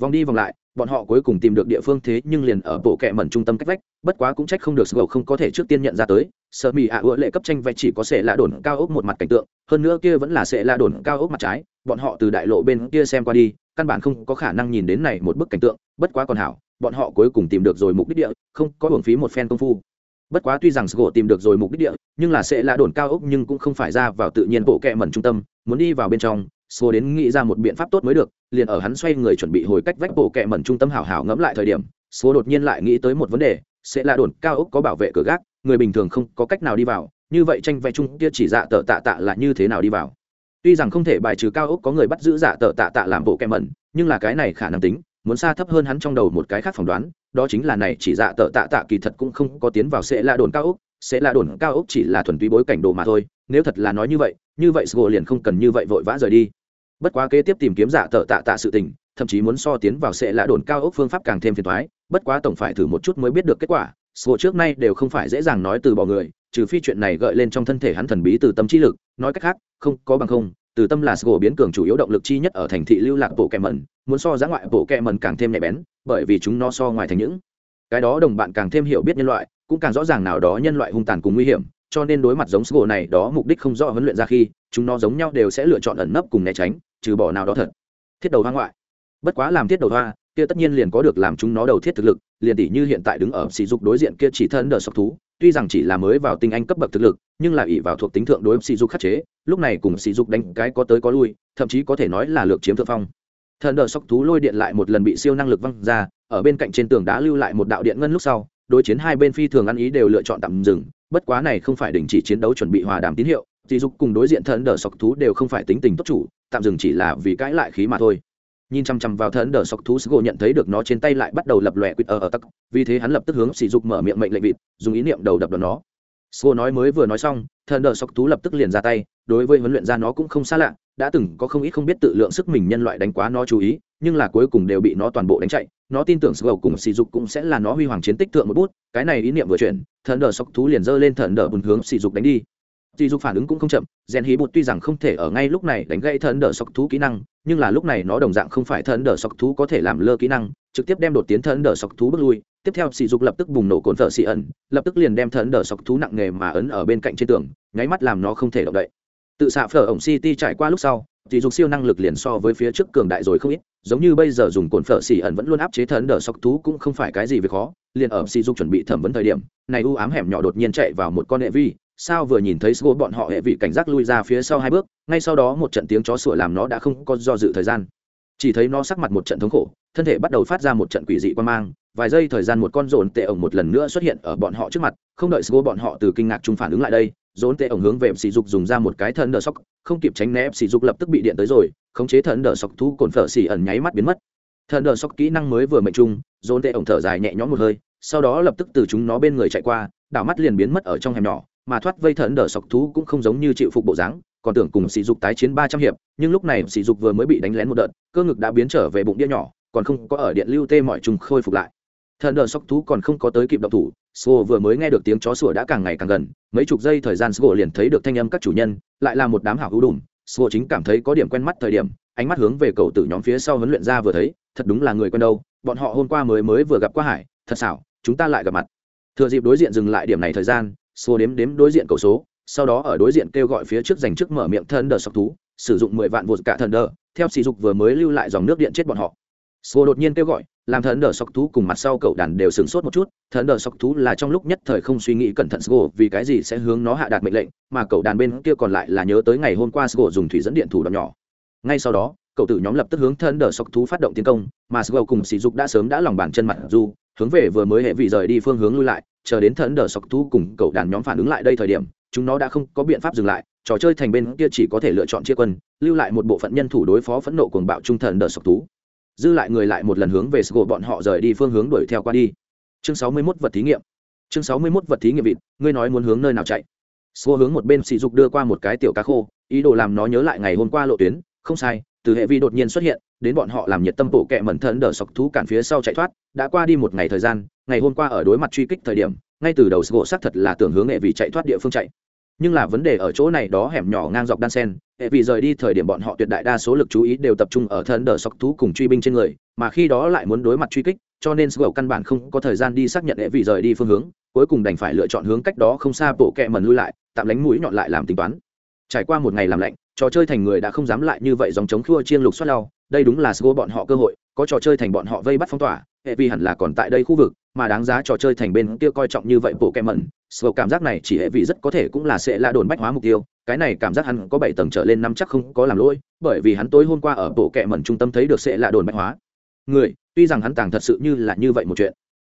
A: Vòng đi vòng lại, bọn họ cuối cùng tìm được địa phương thế nhưng liền ở bộ kệ mẩn trung tâm cách vách, bất quá cũng trách không được sgo không có thể trước tiên nhận ra tới sờ mì ạ à lệ cấp tranh vẽ chỉ có sẽ là đồn cao ốc một mặt cảnh tượng, hơn nữa kia vẫn là sẽ là đồn cao ốc mặt trái bọn họ từ đại lộ bên kia xem qua đi, căn bản không có khả năng nhìn đến này một bức cảnh tượng, bất quá còn hảo, bọn họ cuối cùng tìm được rồi mục đích địa, không có hưởng phí một phen công phu. Bất quá tuy rằng sgo tìm được rồi mục đích địa, nhưng là sẽ là đồn cao ốc nhưng cũng không phải ra vào tự nhiên bộ kẹ mẩn trung tâm, muốn đi vào bên trong sgo đến nghĩ ra một biện pháp tốt mới được, liền ở hắn xoay người chuẩn bị hồi cách vách bộ kẹ mẩn trung tâm hảo hảo ngẫm lại thời điểm sgo đột nhiên lại nghĩ tới một vấn đề, sẽ là đồn cao ốc có bảo vệ cửa gác, người bình thường không có cách nào đi vào, như vậy tranh vẽ chung kia chỉ dạ tờ tạ tạ là như thế nào đi vào? Tuy rằng không thể bài trừ cao ốc có người bắt giữ giả tờ tạ tạ làm bộ kệ mẩn, nhưng là cái này khả năng tính, muốn xa thấp hơn hắn trong đầu một cái khác phỏng đoán, đó chính là này chỉ dạ tợ tạ tạ kỳ thật cũng không có tiến vào sẽ là đồn cao ốc, sẽ là đồn cao ốc chỉ là thuần túy bối cảnh đồ mà thôi, nếu thật là nói như vậy như vậy sgo liền không cần như vậy vội vã rời đi. Bất quá kế tiếp tìm kiếm giả tợ tạ tạ sự tình, thậm chí muốn so tiến vào sẽ là đồn cao ốc phương pháp càng thêm phiền thoái bất quá tổng phải thử một chút mới biết được kết quả sgo trước nay đều không phải dễ dàng nói từ bỏ người trừ phi chuyện này gợi lên trong thân thể hắn thần bí từ tâm trí lực, nói cách khác, không có bằng không, từ tâm là sgo biến cường chủ yếu động lực chi nhất ở thành thị lưu lạc bộ kẹ mẩn, muốn so giá ngoại bộ kẹ mẩn càng thêm nhạy bén, bởi vì chúng nó so ngoài thành những cái đó đồng bạn càng thêm hiểu biết nhân loại, cũng càng rõ ràng nào đó nhân loại hung tàn cùng nguy hiểm, cho nên đối mặt giống sgo này đó, mục đích không rõ huấn luyện ra khi, chúng nó giống nhau đều sẽ lựa chọn ẩn nấp cùng né tránh, trừ bỏ nào đó thật. Thiết đầu hoa ngoại. Bất quá làm thiết đầu hoa kia tất nhiên liền có được làm chúng nó đầu thiết thực lực, liền tỷ như hiện tại đứng ở sỉ dục đối diện kia chỉ thân đờ sọc thú, tuy rằng chỉ là mới vào tinh anh cấp bậc thực lực, nhưng là ỷ vào thuộc tính thượng đối sỉ dục khắc chế, lúc này cùng sỉ dục đánh cái có tới có lui, thậm chí có thể nói là lược chiếm thượng phong. Thần đờ sóc thú lôi điện lại một lần bị siêu năng lực văng ra, ở bên cạnh trên tường đá lưu lại một đạo điện ngân lúc sau, đối chiến hai bên phi thường ăn ý đều lựa chọn tạm dừng, bất quá này không phải đình chỉ chiến đấu chuẩn bị hòa đàm tín hiệu dì dục cùng đối diện thần đờ sóc thú đều không phải tính tình tốt chủ, tạm dừng chỉ là vì cãi lại khí mà thôi nhìn chăm chăm vào thần đờ sóc thú sgo nhận thấy được nó trên tay lại bắt đầu lập lòe quýt ở ở tắc, vì thế hắn lập tức hướng sỉ dục mở miệng mệnh lệnh vịt, dùng ý niệm đầu đập đòn nó. Sgo nói mới vừa nói xong, thần đờ sóc thú lập tức liền ra tay, đối với huấn luyện ra nó cũng không xa lạ, đã từng có không ít không biết tự lượng sức mình nhân loại đánh quá nó chú ý, nhưng là cuối cùng đều bị nó toàn bộ đánh chạy. Nó tin tưởng sgo cùng sỉ dục cũng sẽ là nó huy hoàng chiến tích thượng một bút, cái này ý niệm vừa chuyển, thần đờ sóc thú liền giơ lên thần đờ bùn hướng sỉ dục đánh đi. Tỷ dục phản ứng cũng không chậm, Gen Hí Bụt tuy rằng không thể ở ngay lúc này đánh gãy thần đỡ sọc thú kỹ năng, nhưng là lúc này nó đồng dạng không phải thần đỡ sọc thú có thể làm lơ kỹ năng, trực tiếp đem đột tiến thần đỡ sọc thú bước lui, tiếp theo sỉ dục lập tức bùng nổ cồn phở xì ẩn, lập tức liền đem thần đỡ sọc thú nặng nghề mà ấn ở bên cạnh trên tường, nháy mắt làm nó không thể động đậy. Tự xạ phở ổng City trải qua lúc sau, tỷ dục siêu năng lực liền so với phía trước cường đại rồi không ít, giống như bây giờ dùng cồn phở xì ẩn vẫn luôn áp chế thần đỡ sọc thú cũng không phải cái gì việc khó, liền ở sỉ dục chuẩn bị thẩm vấn thời điểm, này u ám hẻm nhỏ đột nhiên chạy vào một con hệ vi, sao vừa nhìn thấy Sgo bọn họ hệ vị cảnh giác lui ra phía sau hai bước, ngay sau đó một trận tiếng chó sủa làm nó đã không có do dự thời gian. Chỉ thấy nó sắc mặt một trận thống khổ, thân thể bắt đầu phát ra một trận quỷ dị quan mang, vài giây thời gian một con rồn tệ ổng một lần nữa xuất hiện ở bọn họ trước mặt, không đợi Sgo bọn họ từ kinh ngạc trung phản ứng lại đây, rồn tệ ổng hướng về sỉ dục dùng ra một cái thần đỡ sóc, không kịp tránh né sỉ dục lập tức bị điện tới rồi, khống chế thần đỡ sóc thú cồn phở xỉ ẩn nháy mắt biến mất. Thần đỡ sóc kỹ năng mới vừa mệnh trung, rồn tệ ổng thở dài nhẹ nhõm một hơi, sau đó lập tức từ chúng nó bên người chạy qua, đảo mắt liền biến mất ở trong hẻm nhỏ mà thoát vây thần đỡ sọc thú cũng không giống như chịu phục bộ dáng, còn tưởng cùng sỉ dục tái chiến ba trăm hiệp, nhưng lúc này sỉ dục vừa mới bị đánh lén một đợt, cơ ngực đã biến trở về bụng đĩa nhỏ, còn không có ở điện lưu tê mọi trùng khôi phục lại. Thần đỡ sọc thú còn không có tới kịp động thủ, sô vừa mới nghe được tiếng chó sủa đã càng ngày càng gần, mấy chục giây thời gian sô liền thấy được thanh âm các chủ nhân, lại là một đám hảo hữu đùm. Sô chính cảm thấy có điểm quen mắt thời điểm, ánh mắt hướng về cầu tử nhóm phía sau huấn luyện ra vừa thấy, thật đúng là người quen đâu, bọn họ hôm qua mới mới vừa gặp qua hải, thật xảo, chúng ta lại gặp mặt. Thừa dịp đối diện dừng lại điểm này thời gian xua đếm đếm đối diện cầu số, sau đó ở đối diện kêu gọi phía trước dành trước mở miệng thân đờ sọc thú, sử dụng mười vạn vột cả thần đờ theo sỉ dục vừa mới lưu lại dòng nước điện chết bọn họ. Xua đột nhiên kêu gọi, làm thần đờ sọc thú cùng mặt sau cậu đàn đều sửng sốt một chút thần đờ sọc thú là trong lúc nhất thời không suy nghĩ cẩn thận sgo vì cái gì sẽ hướng nó hạ đạt mệnh lệnh, mà cậu đàn bên kia còn lại là nhớ tới ngày hôm qua sgo dùng thủy dẫn điện thủ đoạn nhỏ. Ngay sau đó, cậu tử nhóm lập tức hướng thần đờ sọc thú phát động tiến công, mà sgo cùng sỉ dục đã sớm đã lòng bàn chân mặt du hướng về vừa mới hệ vị rời đi phương hướng lui lại chờ đến thần đờ sọc thú cùng cậu đàn nhóm phản ứng lại đây thời điểm, chúng nó đã không có biện pháp dừng lại, trò chơi thành bên kia chỉ có thể lựa chọn chia quân, lưu lại một bộ phận nhân thủ đối phó phẫn nộ cuồng bạo trung thần đỡ sọc thú. Dư lại người lại một lần hướng về sgô bọn họ rời đi phương hướng đuổi theo qua đi. Chương sáu mươi 61 vật thí nghiệm. Chương sáu mươi 61 vật thí nghiệm vịt, ngươi nói muốn hướng nơi nào chạy? Sgô hướng một bên sỉ dục đưa qua một cái tiểu cá khô, ý đồ làm nó nhớ lại ngày hôm qua lộ tuyến, không sai từ hệ vi đột nhiên xuất hiện, đến bọn họ làm nhiệt tâm bộ kệ mẩn thần đỡ sọc thú cản phía sau chạy thoát, đã qua đi một ngày thời gian, ngày hôm qua ở đối mặt truy kích thời điểm, ngay từ đầu sgô xác thật là tưởng hướng hệ vi chạy thoát địa phương chạy. Nhưng là vấn đề ở chỗ này đó hẻm nhỏ ngang dọc đan sen, hệ vì rời đi thời điểm bọn họ tuyệt đại đa số lực chú ý đều tập trung ở thân đờ sọc thú cùng truy binh trên người, mà khi đó lại muốn đối mặt truy kích, cho nên sgầu căn bản không có thời gian đi xác nhận hệ vì rời đi phương hướng, cuối cùng đành phải lựa chọn hướng cách đó không xa bộ kẹ mẩn lui lại, tạm lánh mũi nhọn lại làm tính toán. Trải qua một ngày làm lạnh trò chơi thành người đã không dám lại như vậy dòng chống khua chiên lục xoát lau, đây đúng là sgo bọn họ cơ hội, có trò chơi thành bọn họ vây bắt phong tỏa, hệ vì hẳn là còn tại đây khu vực, mà đáng giá trò chơi thành bên kia coi trọng như vậy bộ kem mẩn sgo cảm giác này chỉ hệ vi rất có thể cũng là sẽ là đồn bách hóa mục tiêu, cái này cảm giác hắn có bảy tầng trở lên năm chắc không có làm lỗi, bởi vì hắn tối hôm qua ở bộ kẹ mẩn trung tâm thấy được sẽ là đồn bách hóa. Người, tuy rằng hắn tàng thật sự như là như vậy một chuyện,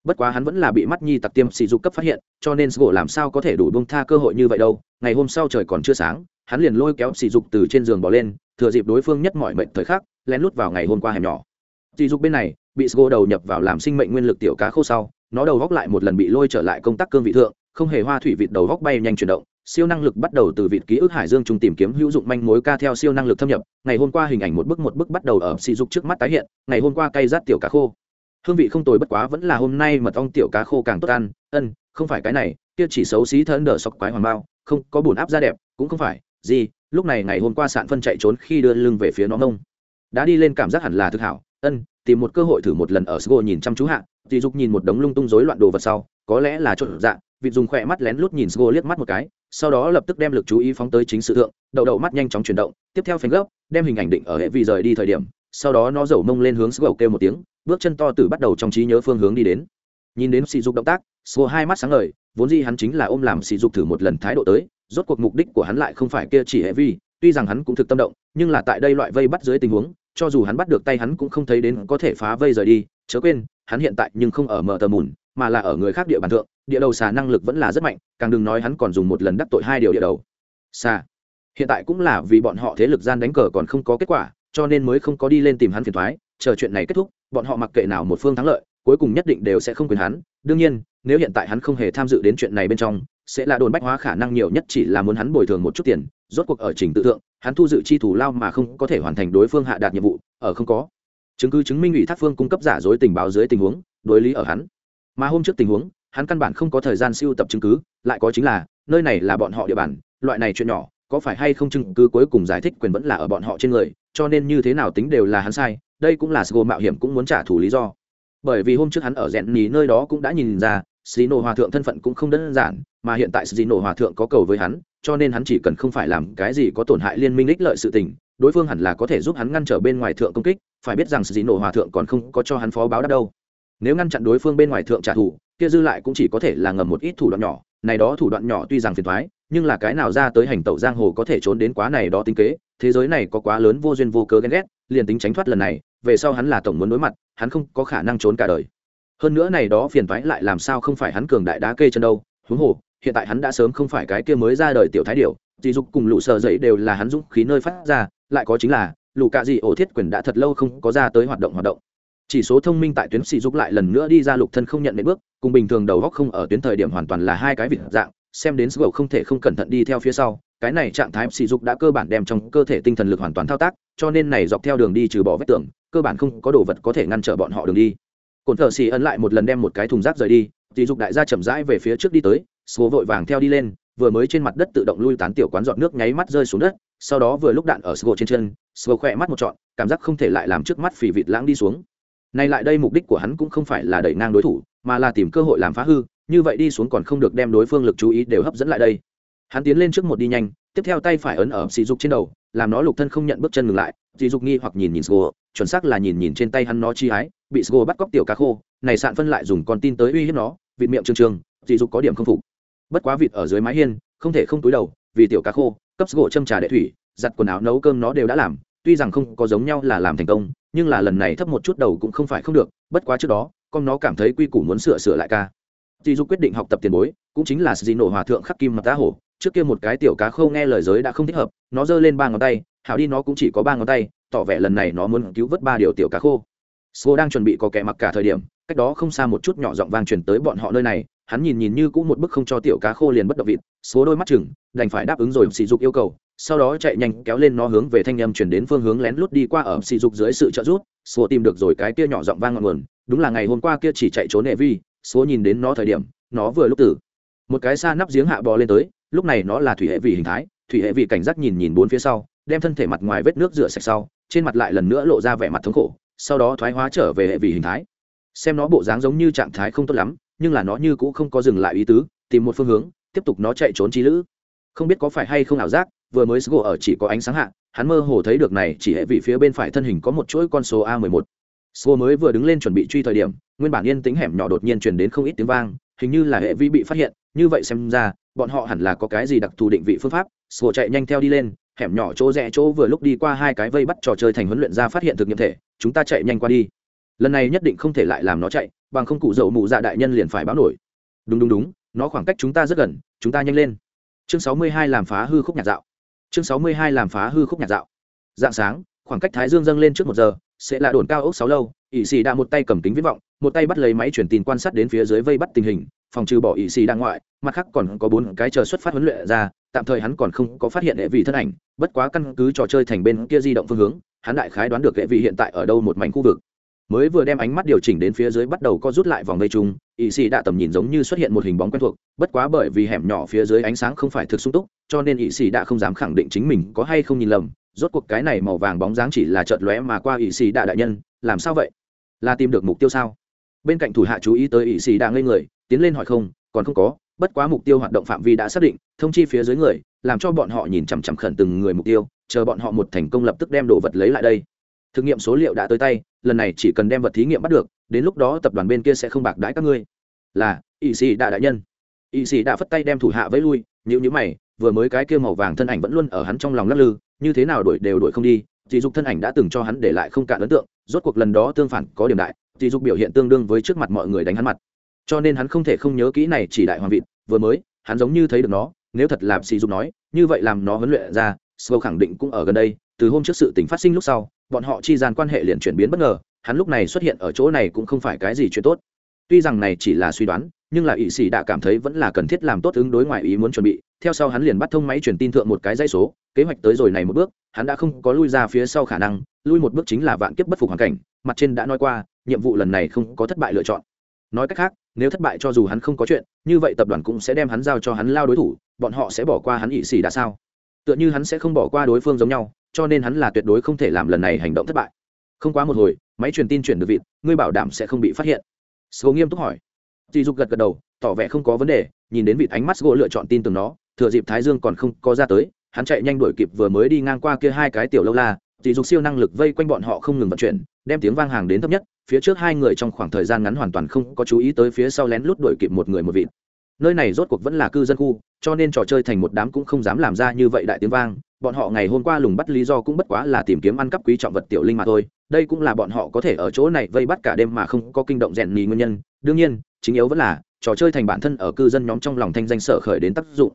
A: bất quá hắn vẫn là bị mắt nhi tặc tiêm sỉ dục cấp phát hiện, cho nên sgo làm sao có thể đủ bông tha cơ hội như vậy đâu, ngày hôm sau trời còn chưa sáng hắn liền lôi kéo sỉ dục từ trên giường bỏ lên, thừa dịp đối phương nhất mọi mệnh thời khắc, lén lút vào ngày hôm qua hẻm nhỏ. Sỉ dục bên này, bị sgo đầu nhập vào làm sinh mệnh nguyên lực tiểu cá khô sau, nó đầu góc lại một lần bị lôi trở lại công tác cương vị thượng, không hề hoa thủy vịt đầu góc bay nhanh chuyển động, siêu năng lực bắt đầu từ vịt ký ức hải dương trung tìm kiếm hữu dụng manh mối ca theo siêu năng lực thâm nhập, ngày hôm qua hình ảnh một bức một bức bắt đầu ở sỉ dục trước mắt tái hiện, ngày hôm qua cay rát tiểu cá khô. Hương vị không tồi bất quá vẫn là hôm nay mật ong tiểu cá khô càng tốt ăn, ân, không phải cái này, kia chỉ xấu xí thân đờ sọc quái hoàng bao, không có bùn áp da đẹp, cũng không phải gì lúc này ngày hôm qua sạn phân chạy trốn khi đưa lưng về phía nó ngông. Đã đi lên cảm giác hẳn là thực hảo. Ân, tìm một cơ hội thử một lần ở sgo nhìn chăm chú hạ. Thì dục nhìn một đống lung tung rối loạn đồ vật sau, có lẽ là trộn dạ. Vịt dùng khỏe mắt lén lút nhìn sgo liếc mắt một cái, sau đó lập tức đem lực chú ý phóng tới chính sự thượng, đậu đậu mắt nhanh chóng chuyển động, tiếp theo phanh gấp, đem hình ảnh định ở hệ vị rời đi thời điểm, sau đó nó dầu mông lên hướng sgo kêu một tiếng, bước chân to từ bắt đầu trong trí nhớ phương hướng đi đến. Nhìn đến sỉ dục động tác, sgo hai mắt sáng ngời, vốn dĩ hắn chính là ôm làm sỉ dục thử một lần thái độ tới rốt cuộc mục đích của hắn lại không phải kia chỉ hệ vi, tuy rằng hắn cũng thực tâm động, nhưng là tại đây loại vây bắt dưới tình huống, cho dù hắn bắt được tay hắn cũng không thấy đến có thể phá vây rời đi, chớ quên, hắn hiện tại nhưng không ở mở tờ mùn, mà là ở người khác địa bàn thượng, địa đầu xà năng lực vẫn là rất mạnh, càng đừng nói hắn còn dùng một lần đắc tội hai điều địa đầu. Xà. Hiện tại cũng là vì bọn họ thế lực gian đánh cờ còn không có kết quả, cho nên mới không có đi lên tìm hắn phiền thoái chờ chuyện này kết thúc, bọn họ mặc kệ nào một phương thắng lợi, cuối cùng nhất định đều sẽ không quyền hắn. Đương nhiên, nếu hiện tại hắn không hề tham dự đến chuyện này bên trong sẽ là đồn bách hóa khả năng nhiều nhất chỉ là muốn hắn bồi thường một chút tiền, rốt cuộc ở trình tự thượng, hắn thu dự chi thủ lao mà không có thể hoàn thành đối phương hạ đạt nhiệm vụ, ở không có. Chứng cứ chứng minh ủy thác phương cung cấp giả dối tình báo dưới tình huống, đối lý ở hắn. Mà hôm trước tình huống, hắn căn bản không có thời gian siêu tập chứng cứ, lại có chính là, nơi này là bọn họ địa bàn, loại này chuyện nhỏ, có phải hay không chứng cứ cuối cùng giải thích quyền vẫn là ở bọn họ trên người, cho nên như thế nào tính đều là hắn sai, đây cũng là sgo mạo hiểm cũng muốn trả thù lý do. Bởi vì hôm trước hắn ở rẽn nhì nơi đó cũng đã nhìn ra xì nổ hòa thượng thân phận cũng không đơn giản, mà hiện tại xì nổ hòa thượng có cầu với hắn, cho nên hắn chỉ cần không phải làm cái gì có tổn hại liên minh ích lợi sự tình, đối phương hẳn là có thể giúp hắn ngăn trở bên ngoài thượng công kích, phải biết rằng xì nổ hòa thượng còn không có cho hắn phó báo đáp đâu. Nếu ngăn chặn đối phương bên ngoài thượng trả thù, kia dư lại cũng chỉ có thể là ngầm một ít thủ đoạn nhỏ, này đó thủ đoạn nhỏ tuy rằng phiền thoái nhưng là cái nào ra tới hành tẩu giang hồ có thể trốn đến quá này đó tính kế, thế giới này có quá lớn vô duyên vô cớ ghen ghét, liền tính tránh thoát lần này, về sau hắn là tổng muốn đối mặt, hắn không có khả năng trốn cả đời hơn nữa này đó phiền toái lại làm sao không phải hắn cường đại đá kê chân đâu, huống hồ, hiện tại hắn đã sớm không phải cái kia mới ra đời tiểu thái điệu dì dục cùng lũ sợ dậy đều là hắn dũng khí nơi phát ra, lại có chính là, lũ cạ dị ổ thiết quyền đã thật lâu không có ra tới hoạt động hoạt động. Chỉ số thông minh tại tuyến sỉ dục lại lần nữa đi ra lục thân không nhận đến bước, cùng bình thường đầu góc không ở tuyến thời điểm hoàn toàn là hai cái vịt dạng, xem đến sgầu không thể không cẩn thận đi theo phía sau, cái này trạng thái sỉ dục đã cơ bản đem trong cơ thể tinh thần lực hoàn toàn thao tác, cho nên này dọc theo đường đi trừ bỏ vết tưởng cơ bản không có đồ vật có thể ngăn trở bọn họ đường đi cồn thợ xì ấn lại một lần đem một cái thùng rác rời đi, dì dục đại gia chậm rãi về phía trước đi tới, số vội vàng theo đi lên, vừa mới trên mặt đất tự động lui tán tiểu quán giọt nước nháy mắt rơi xuống đất, sau đó vừa lúc đạn ở sgô trên chân sgô khỏe mắt một trọn, cảm giác không thể lại làm trước mắt phì vịt lãng đi xuống. Nay lại đây mục đích của hắn cũng không phải là đẩy ngang đối thủ, mà là tìm cơ hội làm phá hư, như vậy đi xuống còn không được đem đối phương lực chú ý đều hấp dẫn lại đây. Hắn tiến lên trước một đi nhanh, tiếp theo tay phải ấn ở sỉ dục trên đầu, làm nó lục thân không nhận bước chân ngừng lại sỉ dục nghi hoặc nhìn nhìn sgô chuẩn xác là nhìn nhìn trên tay hắn nó chi ái bị sgo bắt cóc tiểu cá khô, này sạn phân lại dùng con tin tới uy hiếp nó, vịt miệng trương trương, dị dục có điểm không phục. Bất quá vịt ở dưới mái hiên, không thể không túi đầu, vì tiểu cá khô, cấp sgo châm trà đệ thủy, giặt quần áo nấu cơm nó đều đã làm, tuy rằng không có giống nhau là làm thành công, nhưng là lần này thấp một chút đầu cũng không phải không được, bất quá trước đó, con nó cảm thấy quy củ muốn sửa sửa lại ca. Dị dục quyết định học tập tiền bối, cũng chính là dị nổ hòa thượng khắc kim mặt tá hổ, trước kia một cái tiểu cá khâu nghe lời giới đã không thích hợp, nó giơ lên ba ngón tay, hảo đi nó cũng chỉ có ba ngón tay, tỏ vẻ lần này nó muốn cứu vớt ba điều tiểu cá khô. Sô đang chuẩn bị có kẻ mặc cả thời điểm, cách đó không xa một chút nhỏ giọng vang truyền tới bọn họ nơi này, hắn nhìn nhìn như cũng một bức không cho tiểu cá khô liền bất động vịt, số đôi mắt chừng, đành phải đáp ứng rồi sỉ dục yêu cầu, sau đó chạy nhanh kéo lên nó hướng về thanh âm chuyển đến phương hướng lén lút đi qua ở sỉ dục dưới sự trợ giúp, số tìm được rồi cái kia nhỏ giọng vang ngọn nguồn, đúng là ngày hôm qua kia chỉ chạy trốn nệ vi, số nhìn đến nó thời điểm, nó vừa lúc tử, một cái xa nắp giếng hạ bò lên tới, lúc này nó là thủy hệ vị hình thái, thủy hệ vị cảnh giác nhìn nhìn bốn phía sau, đem thân thể mặt ngoài vết nước rửa sạch sau, trên mặt lại lần nữa lộ ra vẻ mặt thống khổ, sau đó thoái hóa trở về hệ vị hình thái. Xem nó bộ dáng giống như trạng thái không tốt lắm, nhưng là nó như cũng không có dừng lại ý tứ, tìm một phương hướng, tiếp tục nó chạy trốn trí lữ. Không biết có phải hay không ảo giác, vừa mới sgo ở chỉ có ánh sáng hạ, hắn mơ hồ thấy được này chỉ hệ vị phía bên phải thân hình có một chuỗi con số a 11 sgo mới vừa đứng lên chuẩn bị truy thời điểm, nguyên bản yên tính hẻm nhỏ đột nhiên truyền đến không ít tiếng vang, hình như là hệ vi bị phát hiện, như vậy xem ra, bọn họ hẳn là có cái gì đặc thù định vị phương pháp sgo chạy nhanh theo đi lên hẻm nhỏ chỗ rẽ chỗ vừa lúc đi qua hai cái vây bắt trò chơi thành huấn luyện ra phát hiện thực nghiệm thể, chúng ta chạy nhanh qua đi. Lần này nhất định không thể lại làm nó chạy, bằng không cụ dậu mụ dạ đại nhân liền phải báo nổi. Đúng đúng đúng, nó khoảng cách chúng ta rất gần, chúng ta nhanh lên. Chương sáu mươi hai làm phá hư khúc nhạc dạo. Chương sáu mươi hai làm phá hư khúc nhạc dạo. Dạng sáng, khoảng cách thái dương dâng lên trước một giờ, sẽ là đồn cao ốc sáu lâu ỵ xì đã một tay cầm kính viễn vọng, một tay bắt lấy máy truyền tin quan sát đến phía dưới vây bắt tình hình, phòng trừ bỏ ỵ xì đang ngoại, mặt khác còn có bốn cái chờ xuất phát huấn luyện ra tạm thời hắn còn không có phát hiện hệ vị thân ảnh, bất quá căn cứ trò chơi thành bên kia di động phương hướng, hắn đại khái đoán được hệ vị hiện tại ở đâu một mảnh khu vực. Mới vừa đem ánh mắt điều chỉnh đến phía dưới bắt đầu co rút lại vòng vây chung ỵ Sĩ đã tầm nhìn giống như xuất hiện một hình bóng quen thuộc, bất quá bởi vì hẻm nhỏ phía dưới ánh sáng không phải thực sung túc, cho nên ỵ Sĩ đã không dám khẳng định chính mình có hay không nhìn lầm, rốt cuộc cái này màu vàng bóng dáng chỉ là chợt lóe mà qua ỵ Sĩ đạ đại nhân, làm sao vậy? Là tìm được mục tiêu sao? Bên cạnh thủ hạ chú ý tới ỵ Sĩ đạ ngây người, tiến lên hỏi không, còn không có bất quá mục tiêu hoạt động phạm vi đã xác định, thông chi phía dưới người, làm cho bọn họ nhìn chằm chằm khẩn từng người mục tiêu, chờ bọn họ một thành công lập tức đem đồ vật lấy lại đây. Thực nghiệm số liệu đã tới tay, lần này chỉ cần đem vật thí nghiệm bắt được, đến lúc đó tập đoàn bên kia sẽ không bạc đãi các ngươi. Là ỵ sĩ đạ đại nhân. Ỵ sĩ đã phất tay đem thủ hạ vẫy lui nhữ nhữ mày, vừa mới cái kia màu vàng thân ảnh vẫn luôn ở hắn trong lòng lắc lư, như thế nào đuổi đều đuổi không đi dì dục thân ảnh đã từng cho hắn để lại không cạn ấn tượng, rốt cuộc lần đó tương phản có điểm đại dì dục biểu hiện tương đương với trước mặt mọi người đánh hắn mặt. Cho nên hắn không thể không nhớ kỹ này chỉ đại hoàng vịt vừa mới, hắn giống như thấy được nó, nếu thật làm sỉ dục nói, như vậy làm nó huấn luyện ra sâu khẳng định cũng ở gần đây, từ hôm trước sự tình phát sinh lúc sau, bọn họ chi gian quan hệ liền chuyển biến bất ngờ, hắn lúc này xuất hiện ở chỗ này cũng không phải cái gì chuyện tốt. Tuy rằng này chỉ là suy đoán, nhưng là ỵ sĩ đã cảm thấy vẫn là cần thiết làm tốt ứng đối ngoại ý muốn chuẩn bị, theo sau hắn liền bắt thông máy truyền tin thượng một cái dây số, kế hoạch tới rồi này một bước, hắn đã không có lui ra phía sau khả năng, lui một bước chính là vạn kiếp bất phục hoàn cảnh, mặt trên đã nói qua, nhiệm vụ lần này không có thất bại lựa chọn. Nói cách khác nếu thất bại cho dù hắn không có chuyện, như vậy tập đoàn cũng sẽ đem hắn giao cho hắn lao đối thủ, bọn họ sẽ bỏ qua hắn ỵ xỉ đã sao? Tựa như hắn sẽ không bỏ qua đối phương giống nhau, cho nên hắn là tuyệt đối không thể làm lần này hành động thất bại. Không quá một hồi, máy truyền tin chuyển được vịt, ngươi bảo đảm sẽ không bị phát hiện. Sô nghiêm túc hỏi. Dì dục gật gật đầu, tỏ vẻ không có vấn đề, nhìn đến vịt ánh mắt sô lựa chọn tin tưởng nó, thừa dịp thái dương còn không có ra tới, hắn chạy nhanh đuổi kịp vừa mới đi ngang qua kia hai cái tiểu lâu la dị dục siêu năng lực vây quanh bọn họ không ngừng vận chuyển, đem tiếng vang hàng đến thấp nhất, phía trước hai người trong khoảng thời gian ngắn hoàn toàn không có chú ý tới phía sau lén lút đuổi kịp một người một vịt. Nơi này rốt cuộc vẫn là cư dân khu, cho nên trò chơi thành một đám cũng không dám làm ra như vậy đại tiếng vang. Bọn họ ngày hôm qua lùng bắt lý do cũng bất quá là tìm kiếm ăn cắp quý trọng vật tiểu linh mà thôi, đây cũng là bọn họ có thể ở chỗ này vây bắt cả đêm mà không có kinh động rèn nhì nguyên nhân. Đương nhiên, chính yếu vẫn là, trò chơi thành bản thân ở cư dân nhóm trong lòng thanh danh sở khởi đến tác dụng.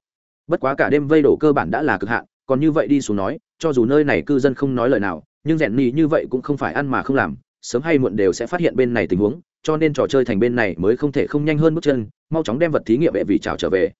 A: Bất quá cả đêm vây đổ cơ bản đã là cực hạn còn như vậy đi xuống nói, cho dù nơi này cư dân không nói lời nào, nhưng rèn nhì như vậy cũng không phải ăn mà không làm, sớm hay muộn đều sẽ phát hiện bên này tình huống, cho nên trò chơi thành bên này mới không thể không nhanh hơn bước chân, mau chóng đem vật thí nghiệm vệ vị trào trở về.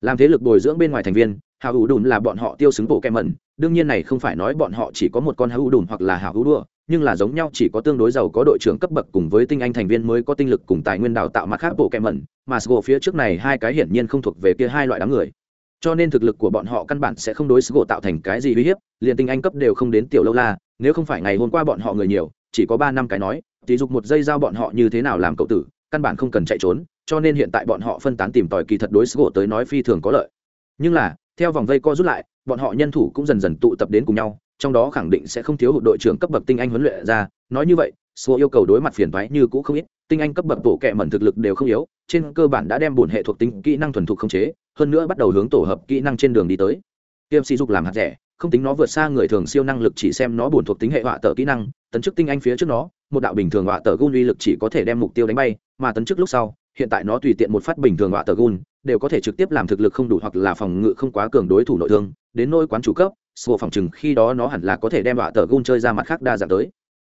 A: Làm thế lực bồi dưỡng bên ngoài thành viên, hào hữu đùn là bọn họ tiêu xứng bộ kem mẩn đương nhiên này không phải nói bọn họ chỉ có một con hào hữu đùn hoặc là hào hữu đua nhưng là giống nhau chỉ có tương đối giàu có đội trưởng cấp bậc cùng với tinh anh thành viên mới có tinh lực cùng tài nguyên đào tạo mặt khác bộ kem mẩn mà sgo phía trước này hai cái hiển nhiên không thuộc về kia hai loại đám người cho nên thực lực của bọn họ căn bản sẽ không đối sgo tạo thành cái gì uy hiếp, liền tinh anh cấp đều không đến tiểu lâu la, nếu không phải ngày hôm qua bọn họ người nhiều, chỉ có ba năm cái nói, thì dục một giây giao bọn họ như thế nào làm cậu tử, căn bản không cần chạy trốn, cho nên hiện tại bọn họ phân tán tìm tòi kỳ thật đối sgo tới nói phi thường có lợi. Nhưng là, theo vòng vây co rút lại, bọn họ nhân thủ cũng dần dần tụ tập đến cùng nhau, trong đó khẳng định sẽ không thiếu hụt đội trưởng cấp bậc tinh anh huấn luyện ra, nói như vậy số yêu cầu đối mặt phiền thoái như cũ không ít tinh anh cấp bậc tổ kệ mẩn thực lực đều không yếu, trên cơ bản đã đem bổn hệ thuộc tính kỹ năng thuần thục khống chế, hơn nữa bắt đầu hướng tổ hợp kỹ năng trên đường đi tới. Tiêm sĩ dục làm hạt rẻ, không tính nó vượt xa người thường siêu năng lực chỉ xem nó bổn thuộc tính hệ họa tờ kỹ năng, tấn chức tinh anh phía trước nó, một đạo bình thường họa tờ gun uy lực chỉ có thể đem mục tiêu đánh bay, mà tấn chức lúc sau, hiện tại nó tùy tiện một phát bình thường họa tờ gun đều có thể trực tiếp làm thực lực không đủ hoặc là phòng ngự không quá cường đối thủ nội thương, đến nỗi quán chủ cấp sô phòng chừng khi đó nó hẳn là có thể đem họa tờ gun chơi ra mặt khác đa dạng tới.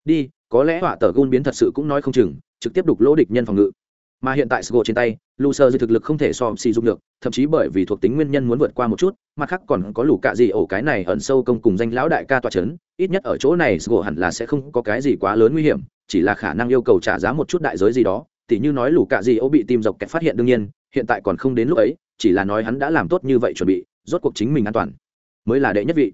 A: Đi, có lẽ họa tờ gun biến thật sự cũng nói không chừng trực tiếp đục lỗ địch nhân phòng ngự mà hiện tại sgo trên tay Lucer thực lực không thể so sử dung được, thậm chí bởi vì thuộc tính nguyên nhân muốn vượt qua một chút, mặt khác còn có lũ cạ gì ổ cái này ẩn sâu công cùng danh lão đại ca tọa chấn, ít nhất ở chỗ này sgo hẳn là sẽ không có cái gì quá lớn nguy hiểm, chỉ là khả năng yêu cầu trả giá một chút đại giới gì đó, tỉ như nói lũ cạ gì ổ bị tìm dọc kẹt phát hiện đương nhiên, hiện tại còn không đến lúc ấy, chỉ là nói hắn đã làm tốt như vậy chuẩn bị, rốt cuộc chính mình an toàn, mới là đệ nhất vị.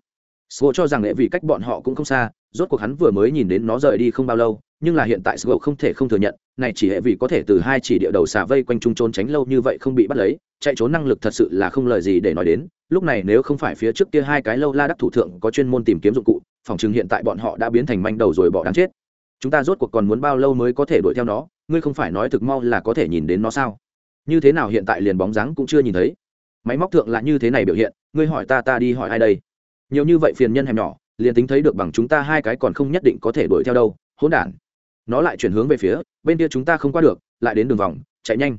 A: Sô cho rằng lệ vị cách bọn họ cũng không xa, rốt cuộc hắn vừa mới nhìn đến nó rời đi không bao lâu, nhưng là hiện tại Sô không thể không thừa nhận, này chỉ hệ vì có thể từ hai chỉ địa đầu xà vây quanh trung trốn tránh lâu như vậy không bị bắt lấy, chạy trốn năng lực thật sự là không lời gì để nói đến. Lúc này nếu không phải phía trước kia hai cái lâu la đắc thủ thượng có chuyên môn tìm kiếm dụng cụ, phòng chừng hiện tại bọn họ đã biến thành manh đầu rồi bỏ đáng chết. Chúng ta rốt cuộc còn muốn bao lâu mới có thể đuổi theo nó, ngươi không phải nói thực mau là có thể nhìn đến nó sao? Như thế nào hiện tại liền bóng dáng cũng chưa nhìn thấy? Máy móc thượng là như thế này biểu hiện, ngươi hỏi ta ta đi hỏi ai đây? Nhiều như vậy phiền nhân hẻm nhỏ, liền tính thấy được bằng chúng ta hai cái còn không nhất định có thể đuổi theo đâu, hỗn đản. Nó lại chuyển hướng về phía bên kia chúng ta không qua được lại đến đường vòng chạy nhanh.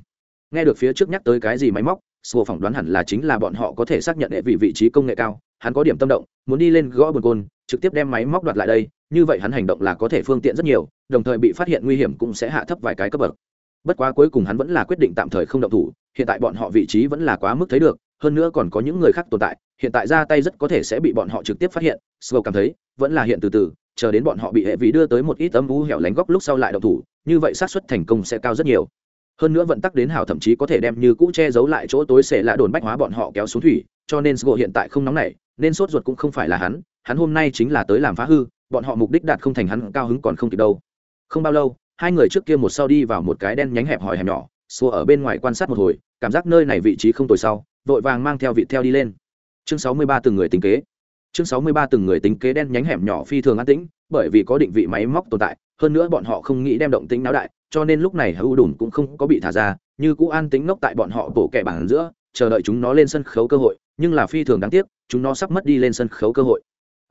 A: Nghe được phía trước nhắc tới cái gì máy móc sô phỏng đoán hẳn là chính là bọn họ có thể xác nhận hệ vị vị trí công nghệ cao hắn có điểm tâm động muốn đi lên gõ buồn côn trực tiếp đem máy móc đoạt lại đây như vậy hắn hành động là có thể phương tiện rất nhiều đồng thời bị phát hiện nguy hiểm cũng sẽ hạ thấp vài cái cấp bậc. Bất quá cuối cùng hắn vẫn là quyết định tạm thời không động thủ hiện tại bọn họ vị trí vẫn là quá mức thấy được hơn nữa còn có những người khác tồn tại hiện tại ra tay rất có thể sẽ bị bọn họ trực tiếp phát hiện. Sô cảm thấy, vẫn là hiện từ từ, chờ đến bọn họ bị hệ vị đưa tới một ít âm u hẻo lánh góc lúc sau lại độc thủ, như vậy xác suất thành công sẽ cao rất nhiều. Hơn nữa vận tắc đến hảo thậm chí có thể đem như cũ che giấu lại chỗ tối sẽ lạ đồn bách hóa bọn họ kéo xuống thủy, cho nên sgo hiện tại không nóng nảy, nên sốt ruột cũng không phải là hắn hắn hôm nay chính là tới làm phá hư, bọn họ mục đích đạt không thành hắn cao hứng còn không kịp đâu. Không bao lâu, hai người trước kia một sau đi vào một cái đen nhánh hẹp hòi hẻm nhỏ sgo ở bên ngoài quan sát một hồi, cảm giác nơi này vị trí không tồi sau, vội vàng mang theo vị theo đi lên chương sáu mươi ba từng người tính kế. Chương sáu mươi ba từng người tính kế đen nhánh hẻm nhỏ phi thường an tĩnh, bởi vì có định vị máy móc tồn tại, hơn nữa bọn họ không nghĩ đem động tính náo đại, cho nên lúc này hữu đùn cũng không có bị thả ra, như cũ an tính ngốc tại bọn họ bổ kẻ bản giữa, chờ đợi chúng nó lên sân khấu cơ hội, nhưng là phi thường đáng tiếc, chúng nó sắp mất đi lên sân khấu cơ hội.